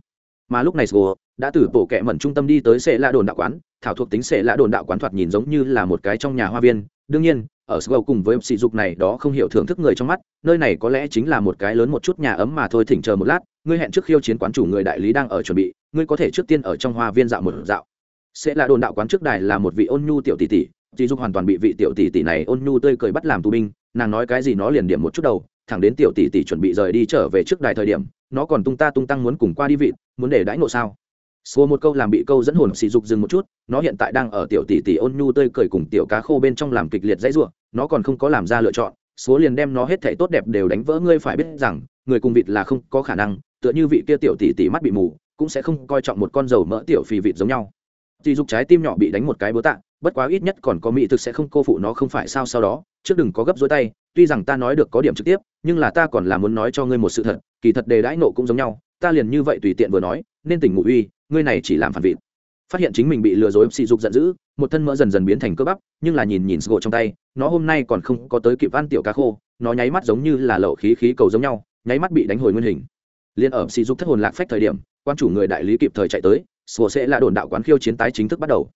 A: Mà lúc này sgô đã từ bộ kệ mẩn trung tâm đi tới sệ lạ đồn đạo quán, thảo thuộc tính sệ lạ đồn đạo quán thoạt nhìn giống như là một cái trong nhà hoa viên. Đương nhiên, ở sgô cùng với sỉ dục này đó không hiểu thưởng thức người trong mắt, nơi này có lẽ chính là một cái lớn một chút nhà ấm mà thôi, thỉnh chờ một lát, ngươi hẹn trước khiêu chiến quán chủ người đại lý đang ở chuẩn bị, ngươi có thể trước tiên ở trong hoa viên dạo một dạo. Sẽ là đồn đạo quán trước đài là một vị ôn nhu tiểu tỷ tỷ dì dục hoàn toàn bị vị tiểu tỷ tỷ này ôn nhu tươi cười bắt làm tù binh, nàng nói cái gì nó liền điểm một chút đầu thẳng đến tiểu tỷ tỷ chuẩn bị rời đi trở về trước đài thời điểm nó còn tung ta tung tăng muốn cùng qua đi vị muốn để đãi ngộ sao Số một câu làm bị câu dẫn hồn xì dục dừng một chút, nó hiện tại đang ở tiểu tỷ tỷ ôn nhu tươi cười cùng tiểu cá khô bên trong làm kịch liệt dãy rủa, nó còn không có làm ra lựa chọn, số liền đem nó hết thảy tốt đẹp đều đánh vỡ ngươi phải biết rằng, người cùng vịt là không có khả năng, tựa như vị kia tiểu tỷ tỷ mắt bị mù, cũng sẽ không coi trọng một con dầu mỡ tiểu phì vịt giống nhau. Tỷ dục trái tim nhỏ bị đánh một cái búa tạ, bất quá ít nhất còn có mỹ thực sẽ không cô phụ nó không phải sao sau đó trước đừng có gấp dối tay tuy rằng ta nói được có điểm trực tiếp, nhưng là ta còn là muốn nói cho ngươi một sự thật, kỳ thật đề đãi nộ cũng giống nhau, ta liền như vậy tùy tiện vừa nói, nên tỉnh ngụ uy, ngươi này chỉ làm phản vị phát hiện chính mình bị lừa dối, sỉ dục giận dữ, một thân mỡ dần dần biến thành cơ bắp, nhưng là nhìn nhìn Sgô trong tay, nó hôm nay còn không có tới kịp ăn tiểu cá khô, nó nháy mắt giống như là lậu khí khí cầu giống nhau, nháy mắt bị đánh hồi nguyên hình. Liên ở sỉ dục thất hồn lạc phách thời điểm, quan chủ người đại lý kịp thời chạy tới sgô sẽ là đồn đạo quán khiêu chiến tái chính thức bắt đầu.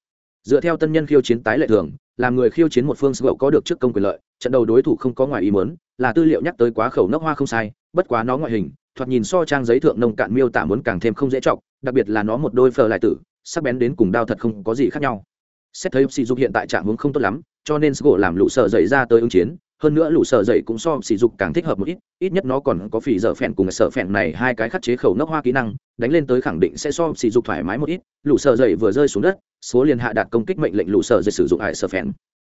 A: Dựa theo tân nhân khiêu chiến tái lệ thường làm người khiêu chiến một phương sgậu có được trước công quyền lợi, trận đầu đối thủ không có ngoài ý mớn là tư liệu nhắc tới quá khẩu nốc hoa không sai, bất quá nó ngoại hình, thoạt nhìn so trang giấy thượng nông cạn miêu tả muốn càng thêm không dễ trọng đặc biệt là nó một đôi phờ lại tử, sắc bén đến cùng đao thật không có gì khác nhau. Xét thấy sỉ dục hiện tại trạng hướng không tốt lắm, cho nên sgỗ làm lũ sợ dậy ra tới ứng chiến hơn nữa lũ sợ dậy cũng so sỉ dục càng thích hợp một ít ít nhất nó còn có phỉ dở phèn cùng sợ phèn này hai cái khắc chế khẩu nốc hoa kỹ năng, đánh lên tới khẳng định sẽ so sỉ dục thoải mái một ít. Lũ sợ dậy vừa rơi xuống đất, số liền hạ đạt công kích mệnh lệnh lũ sợ dậy sử dụng hải sợ phèn.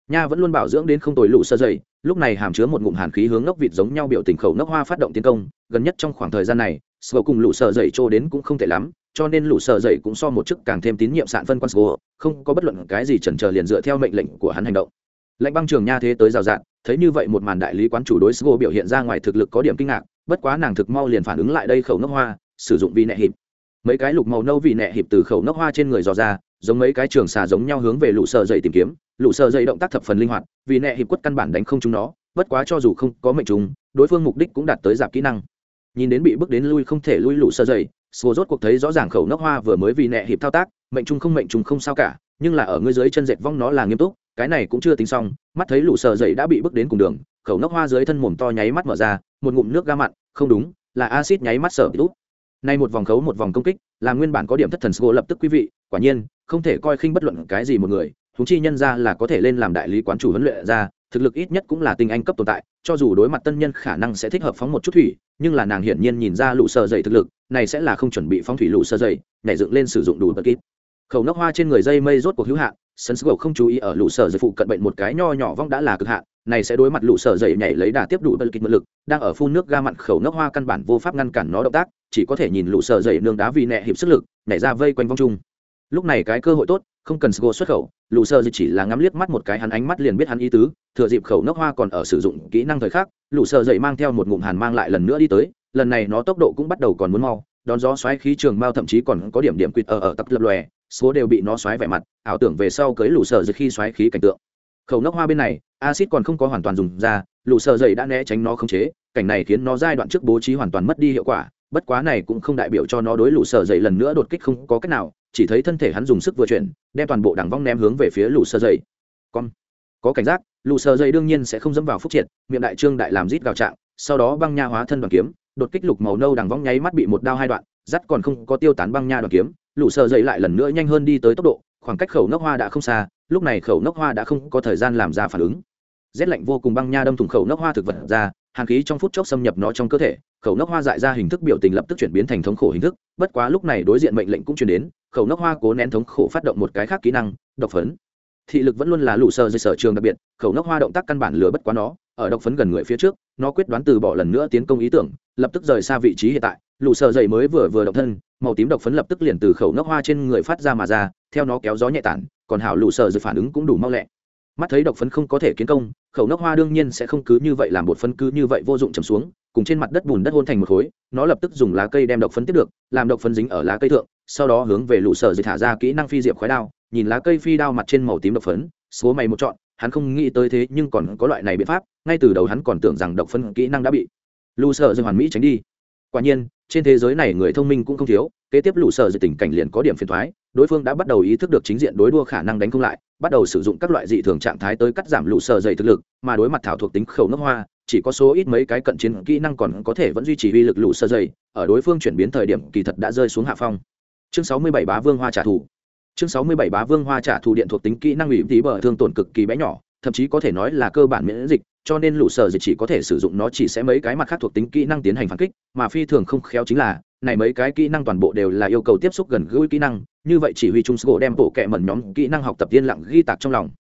A: Nha vẫn luôn bảo dưỡng đến không tồi lũ sợ dậy, lúc này hàm chứa một ngụm hàn khí hướng nốc vịt giống nhau biểu tình khẩu nốc hoa phát động tiến công, gần nhất trong khoảng thời gian này sợ cùng lũ sợ dậy trô đến cũng không tệ lắm, cho nên lũ sợ dậy cũng so một chức càng thêm tín nhiệm sạn phân quan sgo không có bất luận cái gì chần chờ liền dựa theo mệnh lệnh của hắn hành động. Lệnh băng trường nha thế tới rào rạt thấy như vậy một màn đại lý quán chủ đối sgo biểu hiện ra ngoài thực lực có điểm kinh ngạc, bất quá nàng thực mau liền phản ứng lại đây khẩu nốc hoa, sử dụng vị nẹ hiệp. Mấy cái lục màu nâu vị nẹ hiệp từ khẩu nốc hoa trên người dò ra, giống mấy cái trường xà giống nhau hướng về lũ sợ dậy tìm kiếm. Lũ sợ dậy động tác thập phần linh hoạt vì nẹ hiệp quất căn bản đánh không chúng nó, bất quá cho dù không có mệnh chúng đối phương mục đích cũng đạt tới giảm kỹ năng. Nhìn đến bị bước đến lui không thể lui lũ sợ dậy, sgo rốt cuộc thấy rõ ràng khẩu nốc hoa vừa mới vì nẹ hiệp thao tác, mệnh trùng không mệnh trùng không sao cả, nhưng là ở ngươi dưới chân dệt vong nó là nghiêm túc cái này cũng chưa tính xong, mắt thấy lũ sợ dậy đã bị bước đến cùng đường, khẩu nốc hoa dưới thân mồm to nháy mắt mở ra, một ngụm nước ga mặn, không đúng, là acid nháy mắt sợ bị út nay một vòng khấu, một vòng công kích, là nguyên bản có điểm thất thần sô lập tức quý vị, quả nhiên, không thể coi khinh bất luận cái gì một người thúng chi nhân ra là có thể lên làm đại lý quán chủ huấn luyện ra, thực lực ít nhất cũng là tinh anh cấp tồn tại, cho dù đối mặt tân nhân khả năng sẽ thích hợp phóng một chút thủy, nhưng là nàng hiển nhiên nhìn ra lũ sợ dậy thực lực, này sẽ là không chuẩn bị phóng thủy lũ sợ dậy, nhảy dựng lên sử dụng đủ bất kít khẩu nóc hoa trên người dây mây rốt cuộc hữu hạn sân sức không chú ý ở lũ sở dày phụ cận bệnh một cái nho nhỏ vong đã là cực hạn, này sẽ đối mặt lũ sở dậy nhảy lấy đà tiếp đủ bật kịch mượn lực, đang ở phun nước ga mặn khẩu nước hoa căn bản vô pháp ngăn cản nó động tác, chỉ có thể nhìn lũ sở dậy nương đá vì nẹ hiệp sức lực, nhảy ra vây quanh vong chung. Lúc này cái cơ hội tốt, không cần sgo xuất khẩu, lũ sơ dậy chỉ là ngắm liếc mắt một cái hắn ánh mắt liền biết hắn ý tứ, thừa dịp khẩu nốc hoa còn ở sử dụng kỹ năng thời khắc, lũ sơ dậy mang theo một ngụm hàn mang lại lần nữa đi tới, lần này nó tốc độ cũng bắt đầu còn muốn mau, đón gió xoáy khí trường mao thậm chí còn có điểm điểm quỵt ở ở tập lập lòe số đều bị nó xoáy vẻ mặt, ảo tưởng về sau cưới lũ sợ dậy khi xoáy khí cảnh tượng. Khẩu nốc hoa bên này acid còn không có hoàn toàn dùng ra, lũ sợ dậy đã né tránh nó khống chế, cảnh này khiến nó giai đoạn trước bố trí hoàn toàn mất đi hiệu quả, bất quá này cũng không đại biểu cho nó đối lũ sở dậy lần nữa đột kích không có cách nào, chỉ thấy thân thể hắn dùng sức vừa chuyển, đem toàn bộ đằng vong ném hướng về phía lũ sợ dậy. Con, có cảnh giác, lũ sợ dậy đương nhiên sẽ không dẫm vào phúc triệt, miệng đại trương đại làm rít gào trạng, sau đó băng nha hóa thân đoàn kiếm, đột kích lục màu nâu đằng vong nháy mắt bị một đao hai đoạn dắt còn không có tiêu tán băng nha đoàn kiếm, lũ sơ dậy lại lần nữa nhanh hơn đi tới tốc độ, khoảng cách khẩu nốc hoa đã không xa, lúc này khẩu nốc hoa đã không có thời gian làm ra phản ứng. Rét lạnh vô cùng băng nha đâm thủng khẩu nốc hoa thực vật ra, hàn khí trong phút chốc xâm nhập nó trong cơ thể, khẩu nốc hoa dại ra hình thức biểu tình lập tức chuyển biến thành thống khổ hình thức, bất quá lúc này đối diện mệnh lệnh cũng chuyển đến, khẩu nốc hoa cố nén thống khổ phát động một cái khác kỹ năng, độc phấn. Thị lực vẫn luôn là lũ sơ dây sở trường đặc biệt, khẩu nốc hoa động tác căn bản lừa bất quá nó ở độc phấn gần người phía trước, nó quyết đoán từ bỏ lần nữa tiến công ý tưởng, lập tức rời xa vị trí hiện tại. Lũ sợ dậy mới vừa vừa động thân, màu tím độc phấn lập tức liền từ khẩu nốc hoa trên người phát ra mà ra, theo nó kéo gió nhẹ tản, còn hảo lũ sợ dự phản ứng cũng đủ mau lẹ. Mắt thấy độc phấn không có thể kiến công, khẩu nốc hoa đương nhiên sẽ không cứ như vậy làm bột phấn cứ như vậy vô dụng chầm xuống, cùng trên mặt đất bùn đất hôn thành một khối, nó lập tức dùng lá cây đem độc phấn tiếp được, làm độc phấn dính ở lá cây thượng, sau đó hướng về lũ sở dịch thả ra kỹ năng phi diệp khói đao, nhìn lá cây phi đao mặt trên màu tím độc phấn, số mày một chọn hắn không nghĩ tới thế nhưng còn có loại này biện pháp, ngay từ đầu hắn còn tưởng rằng độc phấn kỹ năng đã bị lũ sợ dư hoàn mỹ tránh đi. Quả nhiên, trên thế giới này người thông minh cũng không thiếu, kế tiếp lũ sợ dư tình cảnh liền có điểm phiền thoái đối phương đã bắt đầu ý thức được chính diện đối đua khả năng đánh không lại, bắt đầu sử dụng các loại dị thường trạng thái tới cắt giảm lũ sợ dày thực lực, mà đối mặt thảo thuộc tính khẩu nước hoa, chỉ có số ít mấy cái cận chiến kỹ năng còn có thể vẫn duy trì uy lực lũ sợ dày ở đối phương chuyển biến thời điểm kỳ thật đã rơi xuống hạ phong. Chương sáu mươi bảy bá vương hoa trả thù chương sáu mươi bảy bá vương hoa trả thù điện thuộc tính kỹ năng ủy tí bờ thương tổn cực kỳ bé nhỏ, thậm chí có thể nói là cơ bản miễn dịch, cho nên lũ sở dịch chỉ có thể sử dụng nó chỉ sẽ mấy cái mặt khác thuộc tính kỹ năng tiến hành phản kích, mà phi thường không khéo chính là, này mấy cái kỹ năng toàn bộ đều là yêu cầu tiếp xúc gần gũi kỹ năng, như vậy chỉ huy trung sgo đem bộ kệ mẩn nhóm kỹ năng học tập yên lặng ghi tạc trong lòng.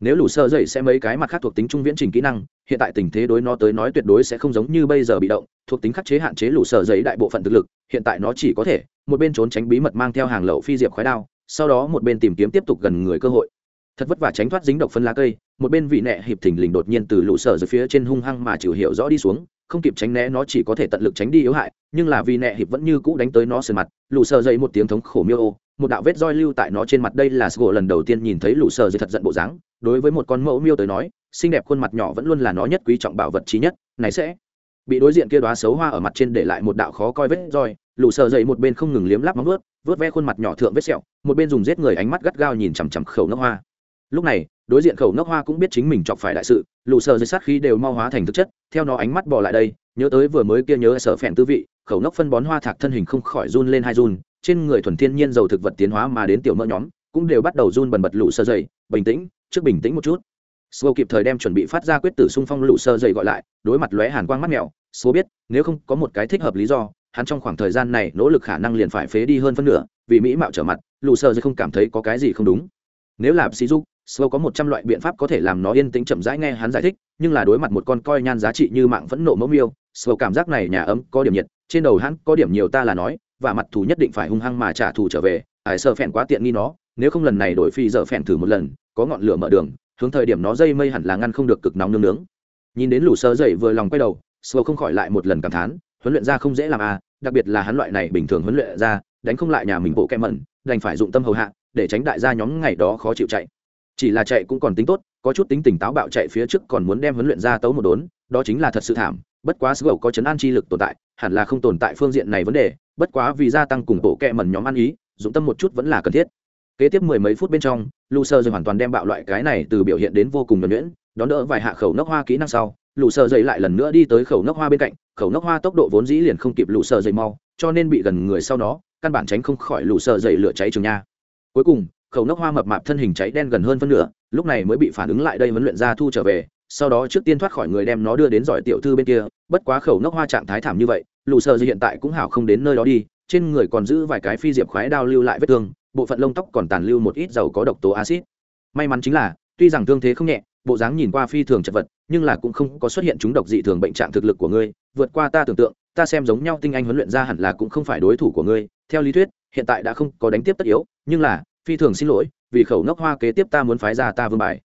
A: Nếu lũ sơ dậy sẽ mấy cái mặt khác thuộc tính trung viễn trình kỹ năng, hiện tại tình thế đối nó tới nói tuyệt đối sẽ không giống như bây giờ bị động, thuộc tính khắc chế hạn chế lũ sơ dậy đại bộ phận thực lực, hiện tại nó chỉ có thể, một bên trốn tránh bí mật mang theo hàng lậu phi diệp khói đao sau đó một bên tìm kiếm tiếp tục gần người cơ hội. Thật vất vả tránh thoát dính độc phân lá cây, một bên vị nẹ hiệp thình lình đột nhiên từ lũ sở dưới phía trên hung hăng mà chịu hiểu rõ đi xuống, không kịp tránh né nó chỉ có thể tận lực tránh đi yếu hại, nhưng là vì nẹ hiệp vẫn như cũ đánh tới nó sườn mặt, lũ sở dậy một tiếng thống khổ miêu ô, một đạo vết roi lưu tại nó trên mặt đây là sgộ lần đầu tiên nhìn thấy lũ sở dậy thật giận bộ dáng, đối với một con mẫu miêu tới nói, xinh đẹp khuôn mặt nhỏ vẫn luôn là nó nhất quý trọng bảo vật trí nhất, này sẽ bị đối diện kia đoá xấu hoa ở mặt trên để lại một đạo khó coi vết roi, lũ sở dậy một bên không ngừng liếm láp móng vớt vớt ve khuôn mặt nhỏ thượng vết sẹo một bên dùng giết người ánh mắt gắt gao nhìn chằm chằm khẩu nước hoa. Lúc này, đối diện khẩu nốc hoa cũng biết chính mình chọc phải đại sự lụ sờ dưới sát khí đều mau hóa thành thực chất, theo nó ánh mắt bỏ lại đây, nhớ tới vừa mới kia nhớ sở phèn tư vị, khẩu nốc phân bón hoa thạc thân hình không khỏi run lên hai run, trên người thuần thiên nhiên dầu thực vật tiến hóa mà đến tiểu mỡ nhóm, cũng đều bắt đầu run bần bật lụ sơ dày bình tĩnh, trước bình tĩnh một chút. Sô kịp thời đem chuẩn bị phát ra quyết tử xung phong lụ sơ dày gọi lại, đối mặt lóe hàn quang mắt mèo số biết, nếu không có một cái thích hợp lý do hắn trong khoảng thời gian này nỗ lực khả năng liền phải phế đi hơn phân nửa vì mỹ mạo trở mặt lù sơ dày không cảm thấy có cái gì không đúng nếu là sĩ dục Slow có một trăm loại biện pháp có thể làm nó yên tĩnh chậm rãi nghe hắn giải thích, nhưng là đối mặt một con coi nhan giá trị như mạng vẫn nộ mẫu miêu, Slow cảm giác này nhà ấm có điểm nhiệt, trên đầu hắn có điểm nhiều ta là nói, và mặt thù nhất định phải hung hăng mà trả thù trở về, ải sợ phèn quá tiện nghi nó, nếu không lần này đổi phi giờ phèn thử một lần, có ngọn lửa mở đường, hướng thời điểm nó dây mây hẳn là ngăn không được cực nóng nướng nướng. Nhìn đến lù sơ dậy vừa lòng quay đầu, Slow không khỏi lại một lần cảm thán, huấn luyện ra không dễ làm à, đặc biệt là hắn loại này bình thường huấn luyện ra, đánh không lại nhà mình bộ kẹm mẩn, đành phải dụng tâm hầu hạ, để tránh đại gia nhóm ngày đó khó chịu chạy. Chỉ là chạy cũng còn tính tốt có chút tính tỉnh táo bạo chạy phía trước còn muốn đem huấn luyện ra tấu một đốn đó chính là thật sự thảm bất quá sgầu có chấn an chi lực tồn tại hẳn là không tồn tại phương diện này vấn đề bất quá vì gia tăng cùng bộ kẹ mẩn nhóm ăn ý dụng tâm một chút vẫn là cần thiết. Kế tiếp mười mấy phút bên trong lù sơ dây hoàn toàn đem bạo loại cái này từ biểu hiện đến vô cùng nhuẩn nhuyễn đón đỡ vài hạ khẩu nốc hoa kỹ năng sau lù sơ dây lại lần nữa đi tới khẩu nốc hoa bên cạnh khẩu nốc hoa tốc độ vốn dĩ liền không kịp lũ sợ dày mau, cho nên bị gần người sau nó căn bản tránh không khỏi lũ sợ dày lửa cháy trường nha cuối cùng, khẩu nốc hoa mập mạp thân hình cháy đen gần hơn phân nửa, lúc này mới bị phản ứng lại đây huấn luyện ra thu trở về, sau đó trước tiên thoát khỏi người đem nó đưa đến giỏi tiểu thư bên kia, bất quá khẩu nốc hoa trạng thái thảm như vậy lù sờ hiện tại cũng hảo không đến nơi đó đi, trên người còn giữ vài cái phi diệp khoái đao lưu lại vết thương, bộ phận lông tóc còn tàn lưu một ít dầu có độc tố axit. may mắn chính là, tuy rằng thương thế không nhẹ bộ dáng nhìn qua phi thường chật vật, nhưng là cũng không có xuất hiện chúng độc dị thường bệnh trạng thực lực của ngươi, vượt qua ta tưởng tượng, ta xem giống nhau tinh anh huấn luyện ra hẳn là cũng không phải đối thủ của ngươi, theo lý thuyết, hiện tại đã không có đánh tiếp tất yếu, nhưng là, phi thường xin lỗi, vì khẩu ngốc hoa kế tiếp ta muốn phái ra ta vương bài.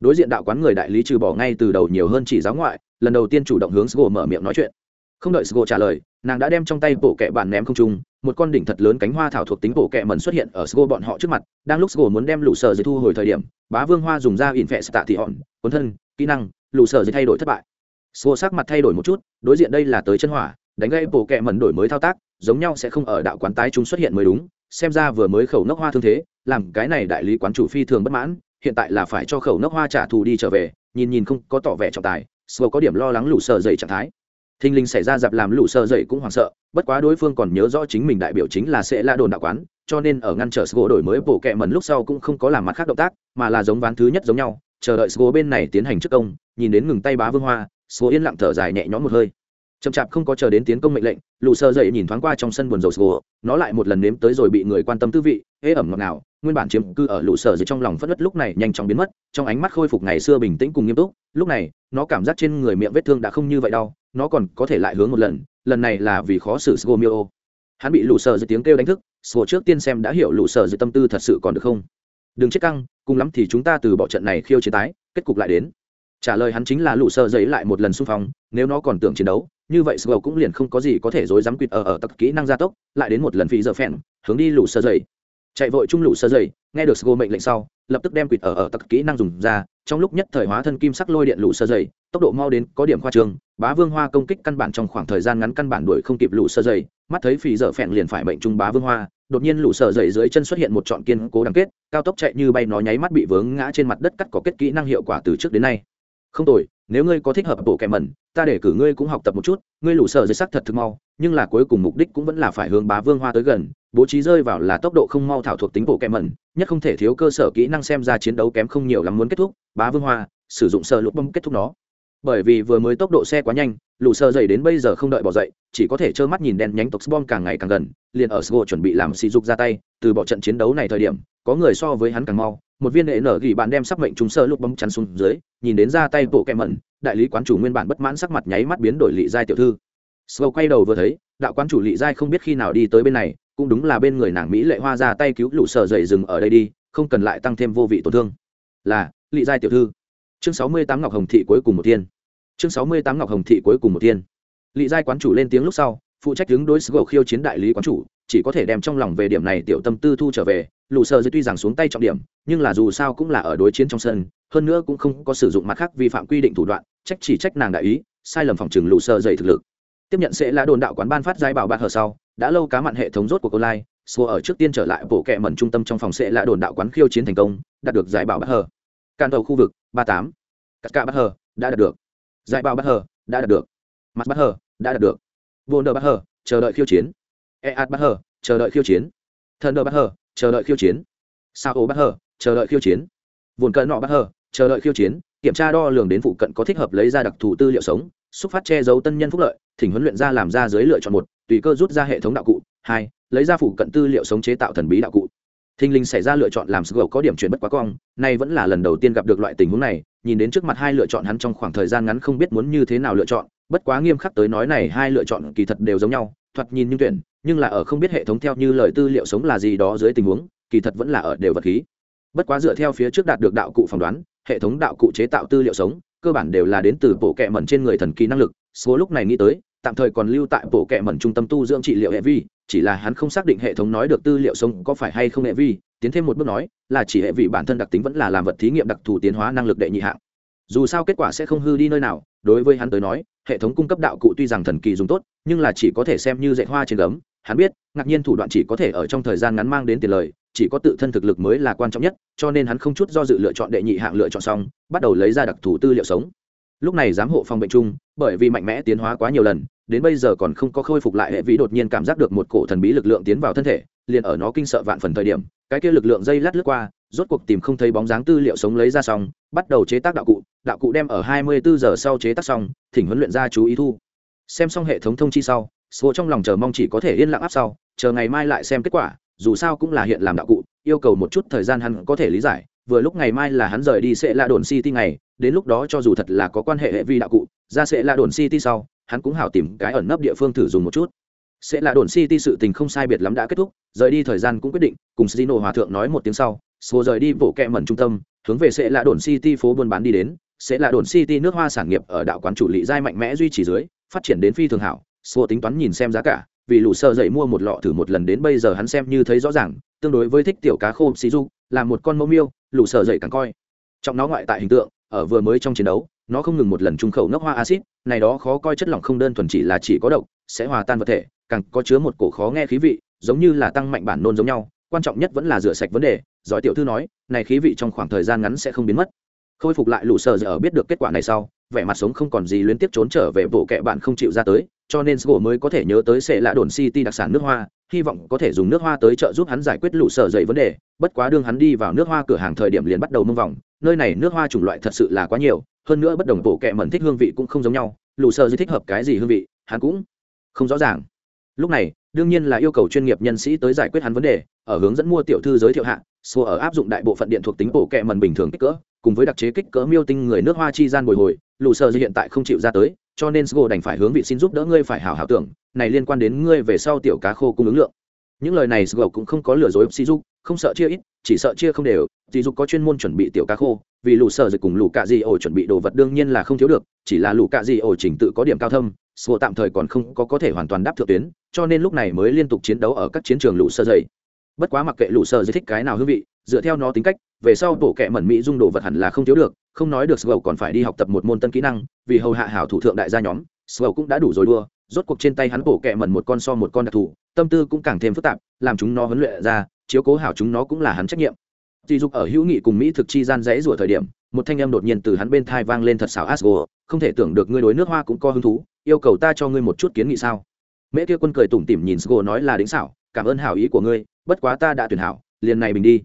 A: Đối diện đạo quán người đại lý trừ bỏ ngay từ đầu nhiều hơn chỉ giáo ngoại, lần đầu tiên chủ động hướng sgo mở miệng nói chuyện. Không đợi sgo trả lời, nàng đã đem trong tay bộ kẹ bản ném không trung một con đỉnh thật lớn cánh hoa thảo thuộc tính bộ kẹ mẩn xuất hiện ở sgo bọn họ trước mặt, đang lúc sgo muốn đem lũ sở dây thu hồi thời điểm, bá vương hoa dùng ra in phẹ tạ thị hòn, cuốn thân, kỹ năng, lũ sở dây thay đổi thất bại. Sgo sắc mặt thay đổi một chút, đối diện đây là tới chân hỏa, đánh gây bộ kẹ mẩn đổi mới thao tác, giống nhau sẽ không ở đạo quán tái chúng xuất hiện mới đúng, xem ra vừa mới khẩu nốc hoa thương thế, làm cái này đại lý quán chủ phi thường bất mãn, hiện tại là phải cho khẩu nốc hoa trả thù đi trở về, nhìn nhìn không có tỏ vẻ trọng tài sgo có điểm lo lắng lũ sở dậy trạng thái thinh linh xảy ra dạp làm lũ sợ dậy cũng hoảng sợ, bất quá đối phương còn nhớ rõ chính mình đại biểu chính là sẽ là đồn đạo quán, cho nên ở ngăn trở sgo đổi mới bộ kẹ mần lúc sau cũng không có làm mặt khác động tác, mà là giống ván thứ nhất giống nhau, chờ đợi sgo bên này tiến hành trước công, nhìn đến ngừng tay bá vương hoa, sgo yên lặng thở dài nhẹ nhõm một hơi. Chậm chạp không có chờ đến tiến công mệnh lệnh, lũ sơ dậy nhìn thoáng qua trong sân buồn rầu sgo, nó lại một lần nếm tới rồi bị người quan tâm tư vị ế ẩm ngọt ngào, nguyên bản chiếm cư ở lũ sở dưới trong lòng phất đất lúc này nhanh chóng biến mất, trong ánh mắt khôi phục ngày xưa bình tĩnh cùng nghiêm túc, lúc này, nó cảm giác trên người miệng vết thương đã không như vậy đau nó còn có thể lại hướng một lần lần này là vì khó xử sgomio. Hắn bị lũ sợ dưới tiếng kêu đánh thức sgo trước tiên xem đã hiểu lũ sợ dưới tâm tư thật sự còn được không. Đừng chết căng, cùng lắm thì chúng ta từ bỏ trận này khiêu chiến tái, kết cục lại đến. Trả lời hắn chính là lũ sợ giấy lại một lần xung phong, nếu nó còn tưởng chiến đấu, như vậy sgo cũng liền không có gì có thể dối dám quỵt ở ở tập kỹ năng gia tốc, lại đến một lần phí giờ phèn, hướng đi lũ sợ giấy chạy vội chung lũ sợ dày nghe được sgo mệnh lệnh sau, lập tức đem quỵt ở ở tặc kỹ năng dùng ra trong lúc nhất thời hóa thân kim sắc lôi điện lũ sơ dày, tốc độ mau đến có điểm khoa trương, bá vương hoa công kích căn bản trong khoảng thời gian ngắn căn bản đuổi không kịp lũ sơ dày, mắt thấy phì dở phẹn liền phải mệnh trung bá vương hoa, đột nhiên lũ sơ dày dưới chân xuất hiện một trọn kiên cố đằng kết, cao tốc chạy như bay nó nháy mắt bị vướng ngã trên mặt đất cắt có kết kỹ năng hiệu quả từ trước đến nay. Không tồi, nếu ngươi có thích hợp bộ kèm mẩn, ta để cử ngươi cũng học tập một chút, ngươi lũ sơ dưới sắc thật thực mau, nhưng là cuối cùng mục đích cũng vẫn là phải hướng bá vương hoa tới gần bố trí rơi vào là tốc độ không mau thảo thuộc tính bộ kẹm mẩn, nhất không thể thiếu cơ sở kỹ năng xem ra chiến đấu kém không nhiều lắm muốn kết thúc, bá vương hoa, sử dụng sơ lục bông kết thúc nó. Bởi vì vừa mới tốc độ xe quá nhanh lù sơ dậy đến bây giờ không đợi bỏ dậy, chỉ có thể trơ mắt nhìn đen nhánh tộc bom càng ngày càng gần, liền ở sgo chuẩn bị làm sỉ dục ra tay, từ bỏ trận chiến đấu này thời điểm, có người so với hắn càng mau, một viên hệ nở gỉ bạn đem sắc mệnh chúng sơ lục bấm chắn xuống dưới, nhìn đến ra tay bộ kẹm mẩn, đại lý quán chủ nguyên bản bất mãn sắc mặt nháy mắt biến đổi lị giai tiểu thư. Sgo quay đầu vừa thấy, đạo quán chủ lị giai không biết khi nào đi tới bên này cũng đúng là bên người nàng mỹ lệ hoa ra tay cứu lũ sở dậy dừng ở đây đi, không cần lại tăng thêm vô vị tổn thương. Là, lị giai tiểu thư. Chương sáu mươi tám ngọc hồng thị cuối cùng một thiên. Chương sáu mươi tám ngọc hồng thị cuối cùng một thiên. Lị giai quán chủ lên tiếng lúc sau, phụ trách đứng đối sgô khiêu chiến đại lý quán chủ, chỉ có thể đem trong lòng về điểm này tiểu tâm tư thu trở về. Lũ sơ dưới tuy rằng xuống tay trọng điểm, nhưng là dù sao cũng là ở đối chiến trong sân, hơn nữa cũng không có sử dụng mặt khác vi phạm quy định thủ đoạn, trách chỉ trách nàng đại ý, sai lầm phòng trừng lũ sơ dày thực lực. Tiếp nhận sẽ là đồn đạo quán ban phát giai bảo bạc hở sau đã lâu cá mặn hệ thống rốt của cô lai xua ở trước tiên trở lại bộ kệ mẩn trung tâm trong phòng sẽ là đồn đạo quán khiêu chiến thành công, đạt được giải bảo bất hở can tàu khu vực, ba tám. Cắt cả bất hở đã đạt được. Giải bảo bất hở đã đạt được. Mặt bất hở đã đạt được. Vô nợ bất hở chờ đợi khiêu chiến. E ad bất hở chờ đợi khiêu chiến. Thần đờ bất hở chờ đợi khiêu chiến. Sao ô bất hờ, chờ đợi khiêu chiến. Vồn cận nọ bất hờ, chờ đợi khiêu chiến. Kiểm tra đo lường đến phụ cận có thích hợp lấy ra đặc thù tư liệu sống, xúc phát che giấu tân nhân phúc lợi, thỉnh huấn luyện ra làm ra dưới lựa chọn một tùy cơ rút ra hệ thống đạo cụ. Hai, lấy ra phụ cận tư liệu sống chế tạo thần bí đạo cụ. Thình linh xảy ra lựa chọn làm sgầu có điểm chuyển bất quá cong, nay vẫn là lần đầu tiên gặp được loại tình huống này, nhìn đến trước mặt hai lựa chọn hắn trong khoảng thời gian ngắn không biết muốn như thế nào lựa chọn, bất quá nghiêm khắc tới nói này hai lựa chọn kỳ thật đều giống nhau, thoạt nhìn như tuyển, nhưng là ở không biết hệ thống theo như lời tư liệu sống là gì đó dưới tình huống, kỳ thật vẫn là ở đều vật khí. Bất quá dựa theo phía trước đạt được đạo cụ phỏng đoán, hệ thống đạo cụ chế tạo tư liệu sống, cơ bản đều là đến từ bộ kệ mẩn trên người thần kỳ năng lực số lúc này nghĩ tới tạm thời còn lưu tại bộ kệ mẩn trung tâm tu dưỡng trị liệu hệ vi, chỉ là hắn không xác định hệ thống nói được tư liệu sống có phải hay không hệ vi, tiến thêm một bước nói là chỉ hệ vị bản thân đặc tính vẫn là làm vật thí nghiệm đặc thù tiến hóa năng lực đệ nhị hạng. Dù sao kết quả sẽ không hư đi nơi nào, đối với hắn tới nói, hệ thống cung cấp đạo cụ tuy rằng thần kỳ dùng tốt, nhưng là chỉ có thể xem như dạy hoa trên gấm. Hắn biết, ngạc nhiên thủ đoạn chỉ có thể ở trong thời gian ngắn mang đến tiền lời, chỉ có tự thân thực lực mới là quan trọng nhất, cho nên hắn không chút do dự lựa chọn đệ nhị hạng lựa chọn xong, bắt đầu lấy ra đặc thù tư liệu sống. Lúc này giám hộ phòng bệnh chung, bởi vì mạnh mẽ tiến hóa quá nhiều lần đến bây giờ còn không có khôi phục lại hệ vĩ đột nhiên cảm giác được một cổ thần bí lực lượng tiến vào thân thể, liền ở nó kinh sợ vạn phần thời điểm, cái kia lực lượng dây lát lướt qua, rốt cuộc tìm không thấy bóng dáng tư liệu sống lấy ra xong, bắt đầu chế tác đạo cụ đạo cụ đem ở 24 giờ sau chế tác xong, thỉnh huấn luyện ra chú ý thu. Xem xong hệ thống thông chi sau số trong lòng chờ mong chỉ có thể yên lặng áp sau, chờ ngày mai lại xem kết quả, dù sao cũng là hiện làm đạo cụ, yêu cầu một chút thời gian hắn có thể lý giải, vừa lúc ngày mai là hắn rời đi sẽ là đồn city ngày, đến lúc đó cho dù thật là có quan hệ hệ vi đạo cụ, ra sẽ là đồn city sau hắn cũng hảo tìm cái ẩn nấp địa phương thử dùng một chút. Sẽ là đồn city sự tình không sai biệt lắm đã kết thúc, rời đi thời gian cũng quyết định, cùng Sino hòa thượng nói một tiếng sau số rời đi bộ kẹ mẩn trung tâm, hướng về sẽ là đồn city phố buôn bán đi đến. Sẽ là đồn city nước hoa sản nghiệp ở đạo quán chủ lý giai mạnh mẽ duy trì dưới, phát triển đến phi thường hảo. Số tính toán nhìn xem giá cả, vì lũ sợ dậy mua một lọ thử một lần đến bây giờ hắn xem như thấy rõ ràng, tương đối với thích tiểu cá khô xì du là một con mẫu miêu, lũ sợ dậy càng coi. Trong nó ngoại tại hình tượng, ở vừa mới trong chiến đấu nó không ngừng một lần trung khẩu nốc hoa acid, này đó khó coi chất lỏng không đơn thuần chỉ là chỉ có độc, sẽ hòa tan vật thể, càng có chứa một cổ khó nghe khí vị, giống như là tăng mạnh bản nôn giống nhau, quan trọng nhất vẫn là rửa sạch vấn đề, giỏi tiểu thư nói, này khí vị trong khoảng thời gian ngắn sẽ không biến mất. Khôi phục lại lũ sợ ở biết được kết quả này sau, vẻ mặt sống không còn gì liên tiếp trốn trở về bộ kệ bạn không chịu ra tới, cho nên sgô mới có thể nhớ tới sẽ là đồn city đặc sản nước hoa, hy vọng có thể dùng nước hoa tới trợ giúp hắn giải quyết lũ sợ dậy vấn đề, bất quá đương hắn đi vào nước hoa cửa hàng thời điểm liền bắt đầu mông vòng, nơi này nước hoa chủng loại thật sự là quá nhiều hơn nữa bất đồng bộ kệ mẩn thích hương vị cũng không giống nhau lũ sơ dậy thích hợp cái gì hương vị, hắn cũng không rõ ràng. Lúc này, đương nhiên là yêu cầu chuyên nghiệp nhân sĩ tới giải quyết hắn vấn đề, ở hướng dẫn mua tiểu thư giới thiệu hạ, xua ở áp dụng đại bộ phận điện thuộc tính bộ kệ mẩn bình thường kích cỡ, cùng với đặc chế kích cỡ miêu tinh người nước hoa chi gian bồi hồi, lù sơ hiện tại không chịu ra tới, cho nên sgo đành phải hướng vị xin giúp đỡ ngươi phải hảo hảo tưởng, này liên quan đến ngươi về sau tiểu cá khô cung ứng lượng những lời này sgo cũng không có lừa dối si Dục, không sợ chia ít chỉ sợ chia không đều sĩ dục có chuyên môn chuẩn bị tiểu cá khô vì lù sợ dịch cùng lù cạ di ổ chuẩn bị đồ vật đương nhiên là không thiếu được chỉ là lù cạ di ổ trình tự có điểm cao thâm sgo tạm thời còn không có có thể hoàn toàn đáp thượng tuyến cho nên lúc này mới liên tục chiến đấu ở các chiến trường lù sơ dậy. bất quá mặc kệ lù sơ dịch thích cái nào hương vị dựa theo nó tính cách về sau bộ kệ mẩn mỹ dung đồ vật hẳn là không thiếu được không nói được sgầu còn phải đi học tập một môn tân kỹ năng vì hầu hạ hảo thủ thượng đại gia nhóm sgầu cũng đã đủ rồi đua rốt cuộc trên tay hắn bổ kẹ mẩn một con so một con đặc thù, tâm tư cũng càng thêm phức tạp, làm chúng nó huấn luyện ra, chiếu cố hảo chúng nó cũng là hắn trách nhiệm. Dì dục ở hữu nghị cùng mỹ thực chi gian rẽ rủa thời điểm, một thanh em đột nhiên từ hắn bên thai vang lên thật xảo asgo không thể tưởng được ngươi đối nước hoa cũng có hứng thú, yêu cầu ta cho ngươi một chút kiến nghị sao? Mễ kia quân cười tủm tỉm nhìn sgo nói là đính xảo, cảm ơn hảo ý của ngươi, bất quá ta đã tuyển hảo, liền này mình đi.